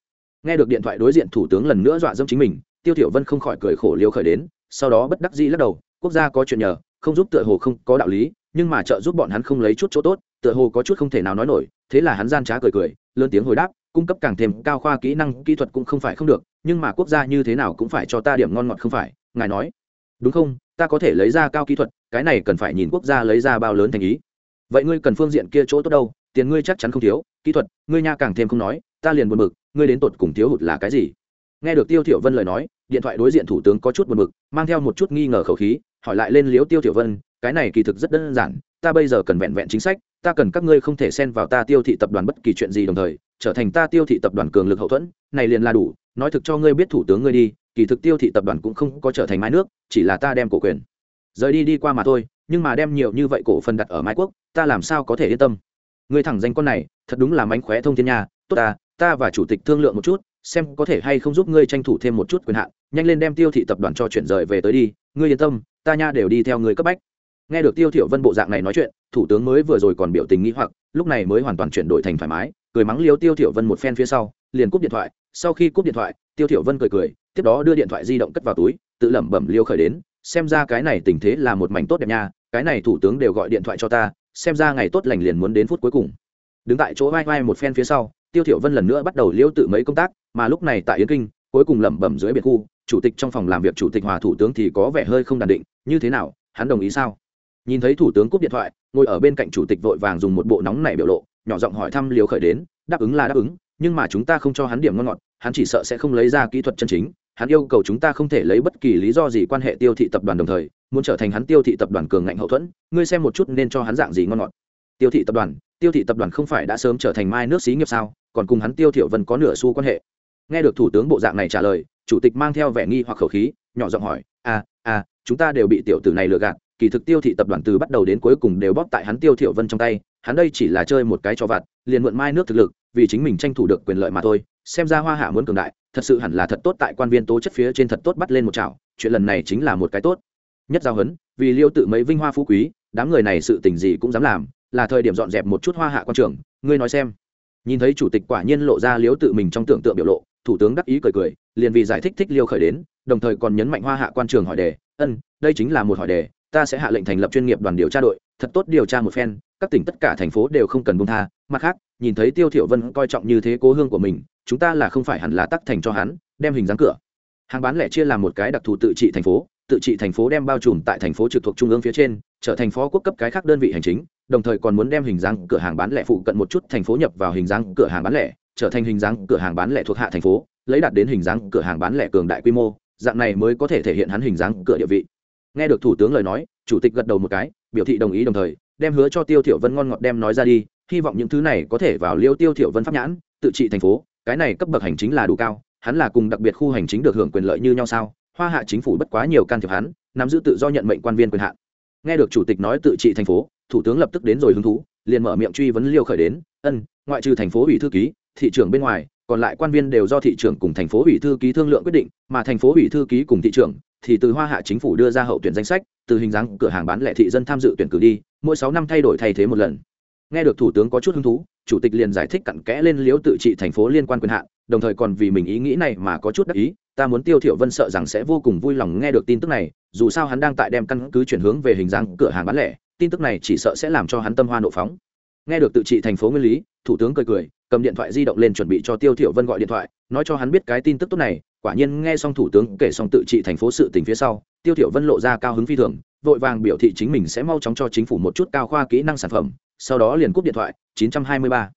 Nghe được điện thoại đối diện thủ tướng lần nữa dọa dẫm chính mình, tiêu thiểu vân không khỏi cười khổ liêu khởi đến sau đó bất đắc dĩ lắc đầu, quốc gia có chuyện nhờ, không giúp tựa hồ không có đạo lý, nhưng mà trợ giúp bọn hắn không lấy chút chỗ tốt, tựa hồ có chút không thể nào nói nổi. Thế là hắn gian trá cười cười, lớn tiếng hồi đáp, cung cấp càng thêm cao khoa kỹ năng, kỹ thuật cũng không phải không được, nhưng mà quốc gia như thế nào cũng phải cho ta điểm ngon ngọt không phải, ngài nói. Đúng không? Ta có thể lấy ra cao kỹ thuật, cái này cần phải nhìn quốc gia lấy ra bao lớn thành ý. Vậy ngươi cần phương diện kia chỗ tốt đâu, tiền ngươi chắc chắn không thiếu, kỹ thuật, ngươi nha càng thêm không nói, ta liền buồn bực, ngươi đến tột cùng thiếu hụt là cái gì? Nghe được tiêu thiểu vân lời nói, điện thoại đối diện thủ tướng có chút buồn bực, mang theo một chút nghi ngờ khẩu khí, hỏi lại lên liếu tiêu thiểu vân, cái này kỳ thực rất đơn giản, ta bây giờ cần vẹn vẹn chính sách, ta cần các ngươi không thể xen vào ta tiêu thị tập đoàn bất kỳ chuyện gì đồng thời, trở thành ta tiêu thị tập đoàn cường lực hậu thuẫn, này liền là đủ, nói thực cho ngươi biết thủ tướng ngươi đi, kỳ thực tiêu thị tập đoàn cũng không có trở thành mái nước, chỉ là ta đem cổ quyền. Rời đi đi qua mà thôi, nhưng mà đem nhiều như vậy cổ phần đặt ở mái quốc, ta làm sao có thể yên tâm? Ngươi thẳng danh con này, thật đúng là mánh khóe thông thiên nhà tốt ta ta và chủ tịch thương lượng một chút xem có thể hay không giúp ngươi tranh thủ thêm một chút quyền hạn, nhanh lên đem tiêu thị tập đoàn cho chuyển rời về tới đi, ngươi yên tâm, ta nha đều đi theo ngươi cấp bách. Nghe được tiêu thiểu vân bộ dạng này nói chuyện, thủ tướng mới vừa rồi còn biểu tình nghĩ hoặc, lúc này mới hoàn toàn chuyển đổi thành thoải mái, cười mắng liếu tiêu thiểu vân một phen phía sau, liền cúp điện thoại, sau khi cúp điện thoại, tiêu thiểu vân cười cười, tiếp đó đưa điện thoại di động cất vào túi, tự lẩm bẩm liêu khởi đến, xem ra cái này tình thế là một mảnh tốt đẹp nha, cái này thủ tướng đều gọi điện thoại cho ta, xem ra ngày tốt lành liền muốn đến phút cuối cùng. Đứng tại chỗ vai vai một phen phía sau tiêu thiểu vân lần nữa bắt đầu liêu tự mấy công tác, mà lúc này tại yến kinh, cuối cùng lẩm bẩm dưới biệt khu, chủ tịch trong phòng làm việc chủ tịch hòa thủ tướng thì có vẻ hơi không đàn định, như thế nào, hắn đồng ý sao? Nhìn thấy thủ tướng cúp điện thoại, ngồi ở bên cạnh chủ tịch vội vàng dùng một bộ nóng nảy biểu lộ, nhỏ giọng hỏi thăm liều khởi đến, đáp ứng là đáp ứng, nhưng mà chúng ta không cho hắn điểm ngon ngọt, hắn chỉ sợ sẽ không lấy ra kỹ thuật chân chính, hắn yêu cầu chúng ta không thể lấy bất kỳ lý do gì quan hệ tiêu thị tập đoàn đồng thời, muốn trở thành hắn tiêu thị tập đoàn cường ngạnh hậu thuẫn, ngươi xem một chút nên cho hắn dạng gì ngon ngọt. Tiêu thị tập đoàn, tiêu thị tập đoàn không phải đã sớm trở thành mai nước xí nghiệp sao? Còn cùng hắn tiêu thiệu vân có nửa xu quan hệ. Nghe được thủ tướng bộ dạng này trả lời chủ tịch mang theo vẻ nghi hoặc khẩu khí nhỏ giọng hỏi a à, a à, chúng ta đều bị tiểu tử này lừa gạt kỳ thực tiêu thị tập đoàn từ bắt đầu đến cuối cùng đều bóp tại hắn tiêu thiệu vân trong tay hắn đây chỉ là chơi một cái cho vặt liền mượn mai nước thực lực vì chính mình tranh thủ được quyền lợi mà thôi xem ra hoa hạ muốn cường đại thật sự hẳn là thật tốt tại quan viên tố chất phía trên thật tốt bắt lên một chảo chuyện lần này chính là một cái tốt. Nhất giao hấn vì liêu tự mấy vinh hoa phú quý đám người này sự tình gì cũng dám làm là thời điểm dọn dẹp một chút hoa hạ quan trường ngươi nói xem nhìn thấy chủ tịch quả nhiên lộ ra liếu tự mình trong tưởng tượng biểu lộ, thủ tướng đắc ý cười cười, liền vì giải thích thích liêu khởi đến, đồng thời còn nhấn mạnh hoa hạ quan trường hỏi đề, ân, đây chính là một hỏi đề, ta sẽ hạ lệnh thành lập chuyên nghiệp đoàn điều tra đội, thật tốt điều tra một phen, các tỉnh tất cả thành phố đều không cần buông tha, mặt khác, nhìn thấy tiêu thiểu vân coi trọng như thế cố hương của mình, chúng ta là không phải hẳn là tắc thành cho hắn, đem hình dáng cửa. Hàng bán lẻ chia làm một cái đặc thù tự trị thành phố, tự trị thành phố đem bao trùm tại thành phố trực thuộc trung ương phía trên, trở thành phó quốc cấp cái khác đơn vị hành chính đồng thời còn muốn đem hình dáng cửa hàng bán lẻ phụ cận một chút thành phố nhập vào hình dáng cửa hàng bán lẻ, trở thành hình dáng cửa hàng bán lẻ thuộc hạ thành phố, lấy đạt đến hình dáng cửa hàng bán lẻ cường đại quy mô, dạng này mới có thể thể hiện hắn hình dáng cửa địa vị. Nghe được thủ tướng lời nói, chủ tịch gật đầu một cái, biểu thị đồng ý đồng thời, đem hứa cho tiêu thiểu vân ngon ngọt đem nói ra đi, hy vọng những thứ này có thể vào liêu tiêu thiểu vân pháp nhãn, tự trị thành phố, cái này cấp bậc hành chính là đủ cao, hắn là cùng đặc biệt khu hành chính được hưởng quyền lợi như nhau sao? Hoa hạ chính phủ bất quá nhiều can thiệp hắn, nắm giữ tự do nhận mệnh quan viên quyền hạn nghe được chủ tịch nói tự trị thành phố, thủ tướng lập tức đến rồi hứng thú, liền mở miệng truy vấn liêu khởi đến, ân, ngoại trừ thành phố ủy thư ký, thị trưởng bên ngoài, còn lại quan viên đều do thị trưởng cùng thành phố ủy thư ký thương lượng quyết định, mà thành phố ủy thư ký cùng thị trưởng thì từ hoa hạ chính phủ đưa ra hậu tuyển danh sách, từ hình dáng cửa hàng bán lẻ thị dân tham dự tuyển cử đi, mỗi sáu năm thay đổi thay thế một lần. Nghe được thủ tướng có chút hứng thú, chủ tịch liền giải thích cặn kẽ lên liếu tự trị thành phố liên quan quyền hạn, đồng thời còn vì mình ý nghĩ này mà có chút đắc ý ta muốn tiêu thiểu vân sợ rằng sẽ vô cùng vui lòng nghe được tin tức này, dù sao hắn đang tại đem căn cứ chuyển hướng về hình dáng cửa hàng bán lẻ, tin tức này chỉ sợ sẽ làm cho hắn tâm hoa nộ phóng. Nghe được tự trị thành phố nguyên lý, thủ tướng cười cười, cầm điện thoại di động lên chuẩn bị cho tiêu thiểu vân gọi điện thoại, nói cho hắn biết cái tin tức tốt này, quả nhiên nghe xong thủ tướng kể xong tự trị thành phố sự tình phía sau, tiêu thiểu vân lộ ra cao hứng phi thường, vội vàng biểu thị chính mình sẽ mau chóng cho chính phủ một chút cao khoa kỹ năng sản phẩm, sau đó liền cúp điện thoại 923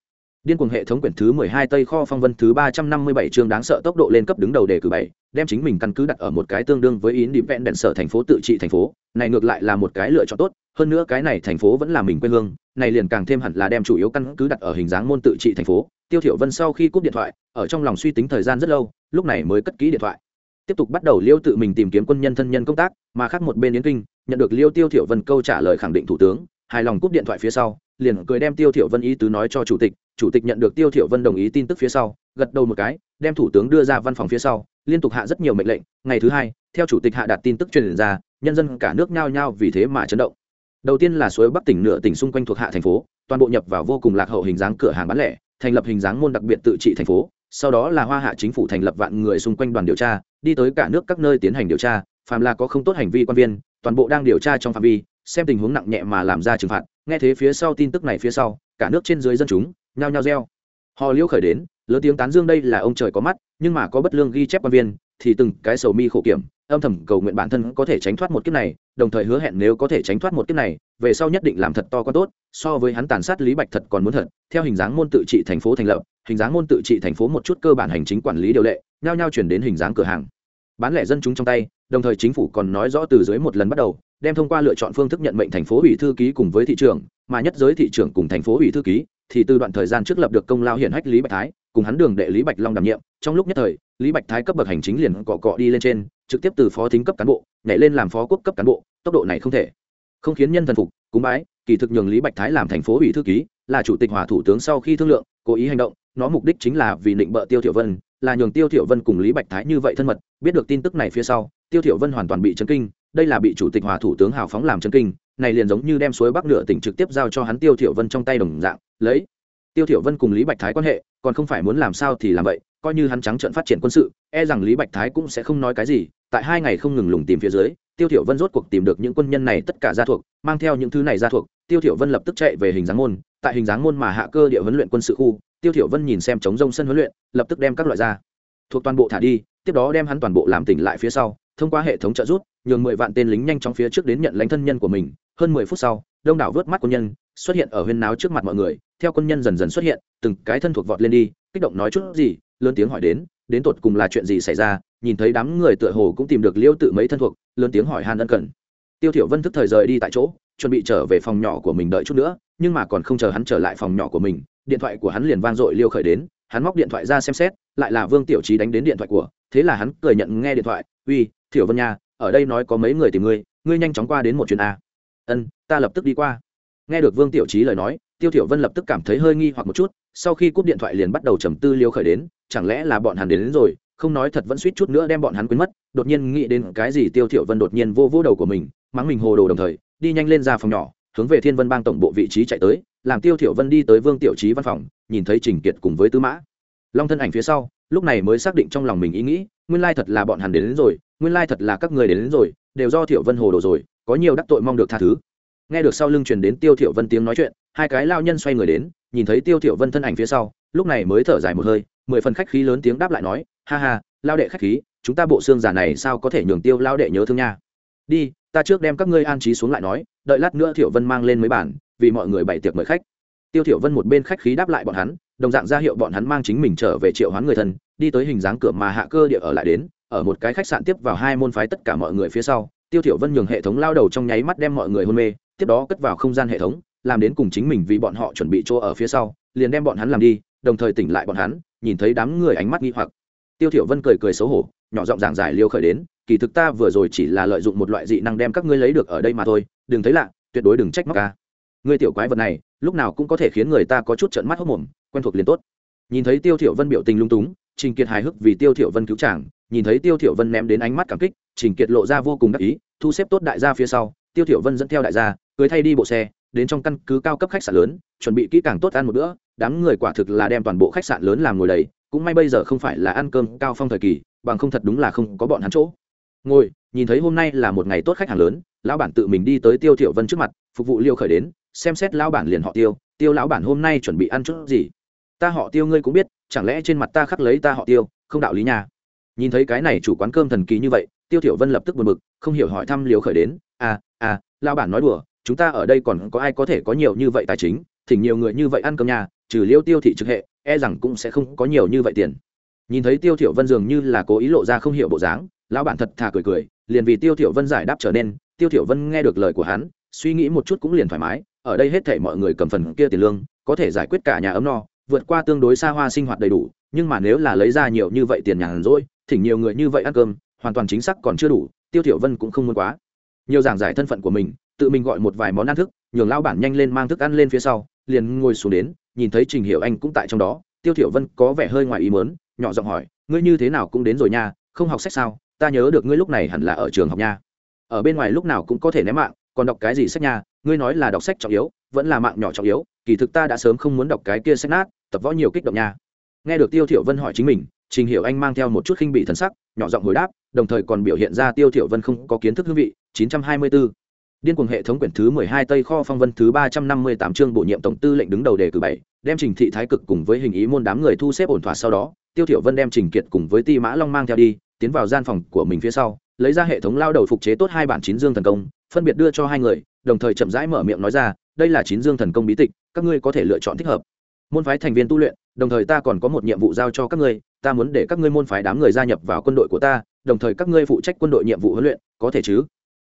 điên cuồng hệ thống quyển thứ 12 tây kho phong vân thứ 357 chương đáng sợ tốc độ lên cấp đứng đầu đề cử bảy, đem chính mình căn cứ đặt ở một cái tương đương với yến điểm vẹn đèn sở thành phố tự trị thành phố. Này ngược lại là một cái lựa chọn tốt, hơn nữa cái này thành phố vẫn là mình quê hương, này liền càng thêm hẳn là đem chủ yếu căn cứ đặt ở hình dáng môn tự trị thành phố. Tiêu thiểu vân sau khi cúp điện thoại, ở trong lòng suy tính thời gian rất lâu, lúc này mới cất kỹ điện thoại. Tiếp tục bắt đầu liêu tự mình tìm kiếm quân nhân thân nhân công tác, mà khác một bên yến kinh, nhận được liêu tiêu thiểu vân câu trả lời khẳng định thủ tướng, hài lòng cúp điện thoại phía sau, liền cười đem tiêu thiểu vân ý tứ nói cho chủ tịch chủ tịch nhận được tiêu thiểu vân đồng ý tin tức phía sau, gật đầu một cái, đem thủ tướng đưa ra văn phòng phía sau, liên tục hạ rất nhiều mệnh lệnh. Ngày thứ hai, theo chủ tịch hạ đạt tin tức truyền ra, nhân dân cả nước nhao nhao vì thế mà chấn động. Đầu tiên là suối bắc tỉnh nửa tỉnh xung quanh thuộc hạ thành phố, toàn bộ nhập vào vô cùng lạc hậu hình dáng cửa hàng bán lẻ, thành lập hình dáng môn đặc biệt tự trị thành phố. Sau đó là hoa hạ chính phủ thành lập vạn người xung quanh đoàn điều tra, đi tới cả nước các nơi tiến hành điều tra, phàm là có không tốt hành vi quan viên, toàn bộ đang điều tra trong phạm vi, xem tình huống nặng nhẹ mà làm ra trừng phạt. Nghe thế phía sau tin tức này phía sau, cả nước trên dưới dân chúng nhao nhao reo. Họ liễu khởi đến, lớn tiếng tán dương đây là ông trời có mắt, nhưng mà có bất lương ghi chép quan viên, thì từng cái sầu mi khổ kiểm, âm thầm cầu nguyện bản thân có thể tránh thoát một kiếp này, đồng thời hứa hẹn nếu có thể tránh thoát một kiếp này, về sau nhất định làm thật to con tốt, so với hắn tàn sát lý bạch thật còn muốn thật, theo hình dáng môn tự trị thành phố thành lập, hình dáng môn tự trị thành phố một chút cơ bản hành chính quản lý điều lệ, nhao nhao chuyển đến hình dáng cửa hàng. Bán lẻ dân chúng trong tay, đồng thời chính phủ còn nói rõ từ dưới một lần bắt đầu, đem thông qua lựa chọn phương thức nhận mệnh thành phố ủy thư ký cùng với thị trường, mà nhất giới thị trường cùng thành phố ủy thư ký thì từ đoạn thời gian trước lập được công lao hiển hách lý bạch thái, cùng hắn đường đệ lý bạch long đảm nhiệm. Trong lúc nhất thời, lý bạch thái cấp bậc hành chính liền cọ cọ đi lên trên, trực tiếp từ phó thính cấp cán bộ, nhảy lên làm phó quốc cấp cán bộ, tốc độ này không thể. Không khiến nhân thần phục, cúng bái, kỳ thực nhường lý bạch thái làm thành phố ủy thư ký, là chủ tịch hòa thủ tướng sau khi thương lượng, cố ý hành động, nó mục đích chính là vì định bợ tiêu thiểu vân, là nhường tiêu thiểu vân cùng lý bạch thái như vậy thân mật, biết được tin tức này phía sau, tiêu thiểu vân hoàn toàn bị chấn kinh, đây là bị chủ tịch hòa thủ tướng hào phóng làm chấn kinh này liền giống như đem suối bắc nửa tỉnh trực tiếp giao cho hắn tiêu thiểu vân trong tay đồng dạng, lấy. Tiêu thiểu vân cùng lý bạch thái quan hệ, còn không phải muốn làm sao thì làm vậy, coi như hắn trắng trợn phát triển quân sự e rằng lý bạch thái cũng sẽ không nói cái gì. Tại hai ngày không ngừng lùng tìm phía dưới, tiêu thiểu vân rốt cuộc tìm được những quân nhân này tất cả gia thuộc, mang theo những thứ này gia thuộc, tiêu thiểu vân lập tức chạy về hình dáng môn. Tại hình dáng môn mà hạ cơ địa huấn luyện quân sự khu, tiêu thiểu vân nhìn xem chống rông sân huấn luyện, lập tức đem các loại gia thuộc toàn bộ thả đi, tiếp đó đem hắn toàn bộ làm tỉnh lại phía sau, thông qua hệ thống trợ giúp, nhường mười vạn tên lính nhanh chóng phía trước đến nhận lãnh thân nhân của mình hơn mười phút sau, đông đảo vớt mắt quân nhân xuất hiện ở huyên náo trước mặt mọi người. Theo quân nhân dần dần xuất hiện, từng cái thân thuộc vọt lên đi, kích động nói chút gì, lớn tiếng hỏi đến đến tột cùng là chuyện gì xảy ra? Nhìn thấy đám người tựa hồ cũng tìm được liêu tự mấy thân thuộc, lớn tiếng hỏi han ân cần. Tiêu thiểu vân thức thời rời đi tại chỗ, chuẩn bị trở về phòng nhỏ của mình đợi chút nữa, nhưng mà còn không chờ hắn trở lại phòng nhỏ của mình, điện thoại của hắn liền vang dội liêu khởi đến, hắn móc điện thoại ra xem xét, lại là vương tiểu trí đánh đến điện thoại của, thế là hắn cười nhận nghe điện thoại, uy, thiểu vân nha, ở đây nói có mấy người tìm ngươi ngươi nhanh chóng qua đến một chuyến a ân ta lập tức đi qua. Nghe được vương tiểu trí lời nói tiêu thiểu vân lập tức cảm thấy hơi nghi hoặc một chút sau khi cúp điện thoại liền bắt đầu trầm tư liêu khởi đến chẳng lẽ là bọn hắn đến, đến rồi không nói thật vẫn suýt chút nữa đem bọn hắn quên mất đột nhiên nghĩ đến cái gì tiêu thiểu vân đột nhiên vô vô đầu của mình mắng mình hồ đồ đồng thời đi nhanh lên ra phòng nhỏ hướng về thiên vân bang tổng bộ vị trí chạy tới làm tiêu thiểu vân đi tới vương tiểu trí văn phòng nhìn thấy trình kiệt cùng với tư mã. Long thân ảnh phía sau lúc này mới xác định trong lòng mình ý nghĩ nguyên lai thật là bọn hắn đến, đến rồi nguyên lai thật là các người đến, đến rồi đều do thiểu vân hồ đồ rồi có nhiều đắc tội mong được tha thứ. Nghe được sau lưng truyền đến tiêu thiểu vân tiếng nói chuyện, hai cái lao nhân xoay người đến, nhìn thấy tiêu thiểu vân thân ảnh phía sau, lúc này mới thở dài một hơi, mười phần khách khí lớn tiếng đáp lại nói, ha ha, lao đệ khách khí, chúng ta bộ xương giả này sao có thể nhường tiêu lao đệ nhớ thương nha? Đi, ta trước đem các ngươi an trí xuống lại nói, đợi lát nữa thiểu vân mang lên mấy bản, vì mọi người bày tiệc mời khách. Tiêu thiểu vân một bên khách khí đáp lại bọn hắn, đồng dạng ra hiệu bọn hắn mang chính mình trở về triệu hoán người thân, đi tới hình dáng cửa mà hạ cơ địa ở lại đến, ở một cái khách sạn tiếp vào hai môn phái tất cả mọi người phía sau tiêu thiểu vân nhường hệ thống lao đầu trong nháy mắt đem mọi người hôn mê, tiếp đó cất vào không gian hệ thống, làm đến cùng chính mình vì bọn họ chuẩn bị chỗ ở phía sau, liền đem bọn hắn làm đi, đồng thời tỉnh lại bọn hắn, nhìn thấy đám người ánh mắt nghi hoặc. Tiêu thiểu vân cười cười xấu hổ, nhỏ giọng giảng giải liêu khởi đến, kỳ thực ta vừa rồi chỉ là lợi dụng một loại dị năng đem các ngươi lấy được ở đây mà thôi, đừng thấy lạ, tuyệt đối đừng trách móc ca ngươi tiểu quái vật này, lúc nào cũng có thể khiến người ta có chút trợn mắt hốt mồm, quen thuộc liền tốt. Nhìn thấy tiêu thiểu vân biểu tình lung túng, trình kiệt hài hước vì tiêu thiểu vân cứu chàng, nhìn thấy tiêu thiểu vân ném đến ánh mắt cảm kích trình kiệt lộ ra vô cùng đắc ý, thu xếp tốt đại gia phía sau, tiêu thiểu vân dẫn theo đại gia, cưới thay đi bộ xe, đến trong căn cứ cao cấp khách sạn lớn, chuẩn bị kỹ càng tốt ăn một bữa. Đám người quả thực là đem toàn bộ khách sạn lớn làm ngồi đầy, cũng may bây giờ không phải là ăn cơm cao phong thời kỳ, bằng không thật đúng là không có bọn hắn chỗ. Ngồi, nhìn thấy hôm nay là một ngày tốt khách hàng lớn, lão bản tự mình đi tới tiêu thiểu vân trước mặt, phục vụ liêu khởi đến, xem xét lão bản liền họ tiêu. Tiêu lão bản hôm nay chuẩn bị ăn chút gì? Ta họ tiêu ngươi cũng biết, chẳng lẽ trên mặt ta khắc lấy ta họ tiêu, không đạo lý nha. Nhìn thấy cái này chủ quán cơm thần kỳ như vậy tiêu thiểu vân lập tức buồn bực, không hiểu hỏi thăm liều khởi đến à à lão bản nói đùa, chúng ta ở đây còn có ai có thể có nhiều như vậy tài chính, thỉnh nhiều người như vậy ăn cơm nhà, trừ liêu tiêu thị trực hệ e rằng cũng sẽ không có nhiều như vậy tiền. Nhìn thấy tiêu thiểu vân dường như là cố ý lộ ra không hiểu bộ dáng, lão bản thật thà cười cười, liền vì tiêu thiểu vân giải đáp trở nên, tiêu thiểu vân nghe được lời của hắn, suy nghĩ một chút cũng liền thoải mái, ở đây hết thảy mọi người cầm phần kia tiền lương, có thể giải quyết cả nhà ấm no, vượt qua tương đối xa hoa sinh hoạt đầy đủ, nhưng mà nếu là lấy ra nhiều như vậy tiền nhàn rỗi, thỉnh nhiều người như vậy ăn cơm hoàn toàn chính xác còn chưa đủ, tiêu thiểu vân cũng không muốn quá. Nhiều giảng giải thân phận của mình, tự mình gọi một vài món ăn thức, nhường lao bản nhanh lên mang thức ăn lên phía sau, liền ngồi xuống đến, nhìn thấy trình hiểu anh cũng tại trong đó, tiêu thiểu vân có vẻ hơi ngoài ý muốn, nhỏ giọng hỏi, ngươi như thế nào cũng đến rồi nha, không học sách sao? Ta nhớ được ngươi lúc này hẳn là ở trường học nha. Ở bên ngoài lúc nào cũng có thể ném mạng, còn đọc cái gì sách nha? Ngươi nói là đọc sách trọng yếu, vẫn là mạng nhỏ trọng yếu, kỳ thực ta đã sớm không muốn đọc cái kia sách nát, tập võ nhiều kích động nha. Nghe được tiêu thiểu vân hỏi chính mình trình hiểu anh mang theo một chút khinh bị thần sắc, nhỏ giọng hồi đáp, đồng thời còn biểu hiện ra tiêu thiểu vân không có kiến thức hương vị 924 điên cuồng hệ thống quyển thứ 12 tây kho phong vân thứ 358 chương bổ nhiệm tổng tư lệnh đứng đầu đề cử bảy, đem trình thị thái cực cùng với hình ý môn đám người thu xếp ổn thỏa sau đó, tiêu thiểu vân đem trình kiệt cùng với ti mã long mang theo đi, tiến vào gian phòng của mình phía sau, lấy ra hệ thống lao đầu phục chế tốt hai bản chín dương thần công, phân biệt đưa cho hai người, đồng thời chậm rãi mở miệng nói ra, đây là chín dương thần công bí tịch, các ngươi có thể lựa chọn thích hợp. Môn phái thành viên tu luyện, đồng thời ta còn có một nhiệm vụ giao cho các ngươi ta muốn để các ngươi môn phái đám người gia nhập vào quân đội của ta đồng thời các ngươi phụ trách quân đội nhiệm vụ huấn luyện có thể chứ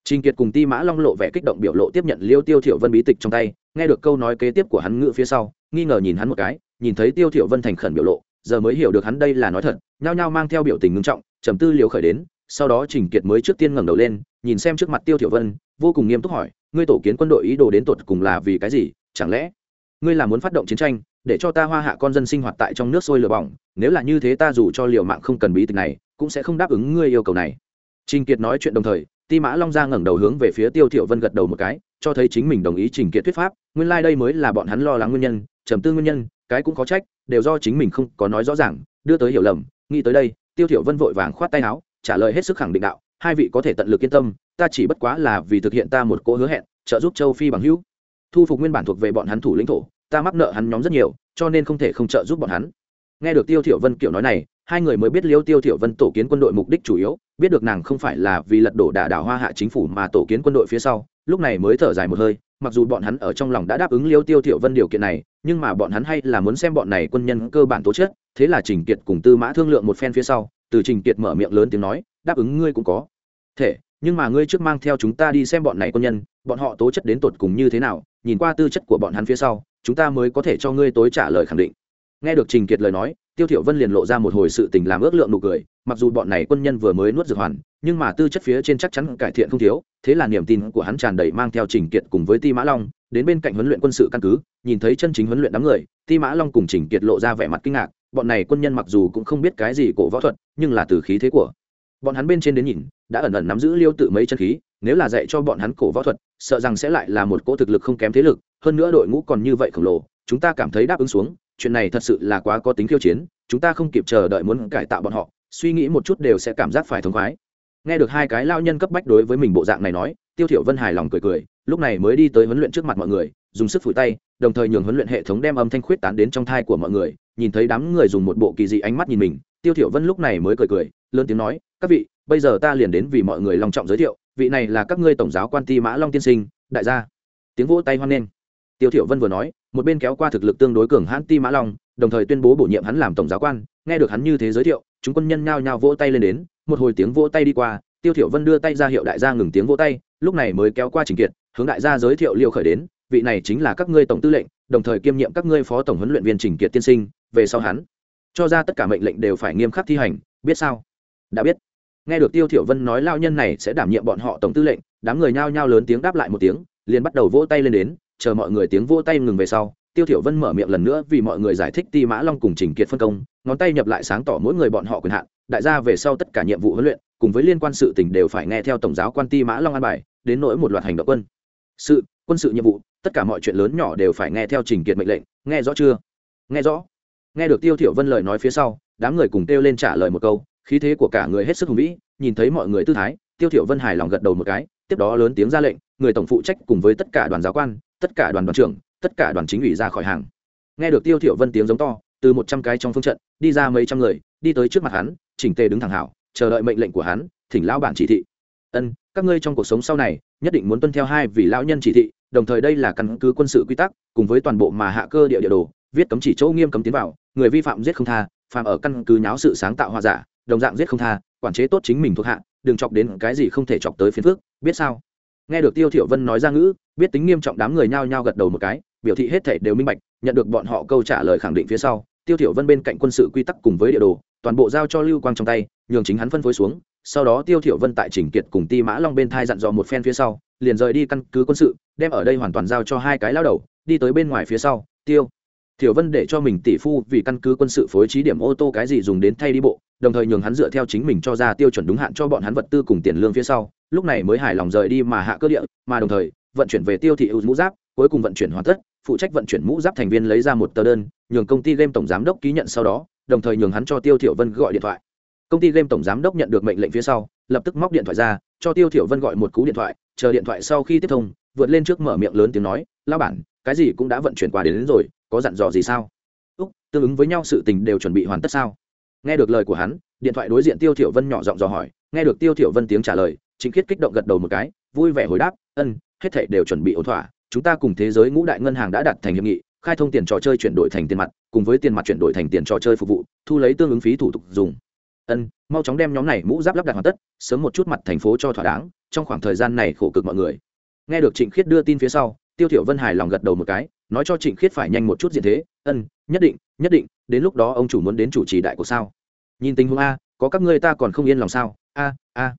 Trình Kiệt cùng Ti Mã Long lộ vẻ kích động biểu lộ tiếp nhận Liêu Tiêu Thiểu Vân bí tịch trong tay, nghe được câu nói kế tiếp của hắn ngựa phía sau, nghi ngờ nhìn hắn một cái, nhìn thấy Tiêu Thiểu Vân thành khẩn biểu lộ, giờ mới hiểu được hắn đây là nói thật, nhao nhao mang theo biểu tình nghiêm trọng, trầm tư liều khởi đến, sau đó Trình Kiệt mới trước tiên ngẩng đầu lên, nhìn xem trước mặt Tiêu Thiểu Vân, vô cùng nghiêm túc hỏi, ngươi tổ kiến quân đội ý đồ đến tột cùng là vì cái gì? Chẳng lẽ ngươi là muốn phát động chiến tranh, để cho ta hoa hạ con dân sinh hoạt tại trong nước sôi lửa bỏng, nếu là như thế ta dù cho liều mạng không cần bí tịch này, cũng sẽ không đáp ứng ngươi yêu cầu này. Trình Kiệt nói chuyện đồng thời, Ti Mã Long ra ngẩng đầu hướng về phía Tiêu Thiểu Vân gật đầu một cái, cho thấy chính mình đồng ý Trình Kiệt thuyết pháp, nguyên lai like đây mới là bọn hắn lo lắng nguyên nhân, trầm tư nguyên nhân, cái cũng có trách, đều do chính mình không có nói rõ ràng, đưa tới hiểu lầm, nghĩ tới đây, Tiêu Thiểu Vân vội vàng khoát tay áo, trả lời hết sức khẳng định đạo, hai vị có thể tận lực yên tâm, ta chỉ bất quá là vì thực hiện ta một cố hứa hẹn, trợ giúp Châu Phi bằng hữu, thu phục nguyên bản thuộc về bọn hắn thủ lĩnh thổ, ta mắc nợ hắn nhóm rất nhiều, cho nên không thể không trợ giúp bọn hắn. Nghe được Tiêu Thiểu Vân kiểu nói này, hai người mới biết liêu tiêu thiểu vân tổ kiến quân đội mục đích chủ yếu biết được nàng không phải là vì lật đổ đả đảo hoa hạ chính phủ mà tổ kiến quân đội phía sau lúc này mới thở dài một hơi mặc dù bọn hắn ở trong lòng đã đáp ứng liêu tiêu thiểu vân điều kiện này nhưng mà bọn hắn hay là muốn xem bọn này quân nhân cơ bản tố chất thế là trình kiệt cùng tư mã thương lượng một phen phía sau từ trình kiệt mở miệng lớn tiếng nói đáp ứng ngươi cũng có thể nhưng mà ngươi trước mang theo chúng ta đi xem bọn này quân nhân bọn họ tố chất đến tột cùng như thế nào nhìn qua tư chất của bọn hắn phía sau chúng ta mới có thể cho ngươi tối trả lời khẳng định. Nghe được trình kiệt lời nói, tiêu thiểu vân liền lộ ra một hồi sự tình làm ước lượng nụ cười, mặc dù bọn này quân nhân vừa mới nuốt dược hoàn, nhưng mà tư chất phía trên chắc chắn cải thiện không thiếu, thế là niềm tin của hắn tràn đầy mang theo trình kiệt cùng với ti mã long, đến bên cạnh huấn luyện quân sự căn cứ, nhìn thấy chân chính huấn luyện đám người, ti mã long cùng trình kiệt lộ ra vẻ mặt kinh ngạc, bọn này quân nhân mặc dù cũng không biết cái gì cổ võ thuật, nhưng là từ khí thế của bọn hắn bên trên đến nhìn, đã ẩn ẩn nắm giữ liêu tự mấy chân khí, nếu là dạy cho bọn hắn cổ võ thuật, sợ rằng sẽ lại là một cỗ thực lực không kém thế lực hơn nữa đội ngũ còn như vậy khổng lồ, chúng ta cảm thấy đáp ứng xuống, chuyện này thật sự là quá có tính khiêu chiến, chúng ta không kịp chờ đợi muốn cải tạo bọn họ, suy nghĩ một chút đều sẽ cảm giác phải thống khoái. Nghe được hai cái lao nhân cấp bách đối với mình bộ dạng này nói, tiêu thiểu vân hài lòng cười cười, lúc này mới đi tới huấn luyện trước mặt mọi người, dùng sức phủi tay, đồng thời nhường huấn luyện hệ thống đem âm thanh khuyết tán đến trong thai của mọi người, nhìn thấy đám người dùng một bộ kỳ dị ánh mắt nhìn mình, tiêu thiểu vân lúc này mới cười cười, lớn tiếng nói, các vị, bây giờ ta liền đến vì mọi người long trọng giới thiệu, vị này là các ngươi tổng giáo quan ti mã long tiên sinh, đại gia. Tiếng vỗ tay hoan nghênh tiêu thiểu vân vừa nói, một bên kéo qua thực lực tương đối cường hãn ti mã long, đồng thời tuyên bố bổ nhiệm hắn làm tổng giáo quan, nghe được hắn như thế giới thiệu, chúng quân nhân nhao nhao vỗ tay lên đến, một hồi tiếng vỗ tay đi qua, tiêu thiểu vân đưa tay ra hiệu đại gia ngừng tiếng vỗ tay, lúc này mới kéo qua trình kiệt hướng đại gia giới thiệu liêu khởi đến, vị này chính là các ngươi tổng tư lệnh, đồng thời kiêm nhiệm các ngươi phó tổng huấn luyện viên trình kiệt tiên sinh, về sau hắn, cho ra tất cả mệnh lệnh đều phải nghiêm khắc thi hành, biết sao? Đã biết. Nghe được tiêu thiểu vân nói lao nhân này sẽ đảm nhiệm bọn họ tổng tư lệnh, đám người nhao nhao lớn tiếng đáp lại một tiếng, liền bắt đầu vỗ tay lên đến chờ mọi người tiếng vỗ tay ngừng về sau, tiêu thiểu vân mở miệng lần nữa vì mọi người giải thích ti mã long cùng trình kiệt phân công, ngón tay nhập lại sáng tỏ mỗi người bọn họ quyền hạn, đại gia về sau tất cả nhiệm vụ huấn luyện, cùng với liên quan sự tình đều phải nghe theo tổng giáo quan ti mã long an bài, đến nỗi một loạt hành động quân. Sự quân sự nhiệm vụ, tất cả mọi chuyện lớn nhỏ đều phải nghe theo trình kiệt mệnh lệnh, nghe rõ chưa? Nghe rõ. Nghe được tiêu thiểu vân lời nói phía sau, đám người cùng tiêu lên trả lời một câu, khí thế của cả người hết sức hùng vĩ, nhìn thấy mọi người tư thái, tiêu thiểu vân hài lòng gật đầu một cái, tiếp đó lớn tiếng ra lệnh, người tổng phụ trách cùng với tất cả đoàn giáo quan tất cả đoàn đoàn trưởng, tất cả đoàn chính ủy ra khỏi hàng. Nghe được tiêu thiểu vân tiếng giống to, từ một trăm cái trong phương trận, đi ra mấy trăm người, đi tới trước mặt hắn, chỉnh tề đứng thẳng hảo, chờ đợi mệnh lệnh của hắn, thỉnh lão bản chỉ thị. Ân, các ngươi trong cuộc sống sau này, nhất định muốn tuân theo hai vị lão nhân chỉ thị, đồng thời đây là căn cứ quân sự quy tắc, cùng với toàn bộ mà hạ cơ địa địa đồ, viết cấm chỉ chỗ nghiêm cấm tiến vào, người vi phạm giết không tha, phạm ở căn cứ nháo sự sáng tạo hòa giả, đồng dạng giết không tha, quản chế tốt chính mình thuộc hạ, đừng chọc đến cái gì không thể chọc tới phiền phước biết sao? Nghe được tiêu thiểu vân nói ra ngữ, biết tính nghiêm trọng đám người nhao nhao gật đầu một cái, biểu thị hết thảy đều minh bạch, nhận được bọn họ câu trả lời khẳng định phía sau, tiêu thiểu vân bên cạnh quân sự quy tắc cùng với địa đồ, toàn bộ giao cho lưu quang trong tay, nhường chính hắn phân phối xuống, sau đó tiêu thiểu vân tại chỉnh kiệt cùng ti mã long bên thai dặn dò một phen phía sau, liền rời đi căn cứ quân sự, đem ở đây hoàn toàn giao cho hai cái lão đầu, đi tới bên ngoài phía sau, tiêu Tiểu vân để cho mình tỷ phu vì căn cứ quân sự phối trí điểm ô tô cái gì dùng đến thay đi bộ đồng thời nhường hắn dựa theo chính mình cho ra tiêu chuẩn đúng hạn cho bọn hắn vật tư cùng tiền lương phía sau lúc này mới hài lòng rời đi mà hạ cơ địa mà đồng thời vận chuyển về tiêu thị ưu mũ giáp cuối cùng vận chuyển hoàn tất phụ trách vận chuyển mũ giáp thành viên lấy ra một tờ đơn nhường công ty game tổng giám đốc ký nhận sau đó đồng thời nhường hắn cho tiêu thiểu vân gọi điện thoại. Công ty game tổng giám đốc nhận được mệnh lệnh phía sau lập tức móc điện thoại ra cho tiêu thiểu vân gọi một cú điện thoại chờ điện thoại sau khi tiếp thông vượt lên trước mở miệng lớn tiếng nói lão bản cái gì cũng đã vận chuyển qua đến, đến rồi có dặn dò gì sao? Úc, tương ứng với nhau sự tình đều chuẩn bị hoàn tất sao? Nghe được lời của hắn, điện thoại đối diện tiêu thiểu vân nhỏ giọng dò hỏi. Nghe được tiêu thiểu vân tiếng trả lời chính khiết kích động gật đầu một cái, vui vẻ hồi đáp, ân, hết thảy đều chuẩn bị ổn thỏa. Chúng ta cùng thế giới ngũ đại ngân hàng đã đặt thành hiệp nghị, khai thông tiền trò chơi chuyển đổi thành tiền mặt, cùng với tiền mặt chuyển đổi thành tiền trò chơi phục vụ, thu lấy tương ứng phí thủ tục dùng. Ân, mau chóng đem nhóm này mũ giáp lắp đặt hoàn tất, sớm một chút mặt thành phố cho thỏa đáng, trong khoảng thời gian này khổ cực mọi người. Nghe được trịnh khiết đưa tin phía sau, tiêu thiểu vân hài lòng gật đầu một cái nói cho trịnh khiết phải nhanh một chút diện thế, ân, nhất định nhất định, đến lúc đó ông chủ muốn đến chủ trì đại của sao? Nhìn tình huống a, có các ngươi ta còn không yên lòng sao? A a.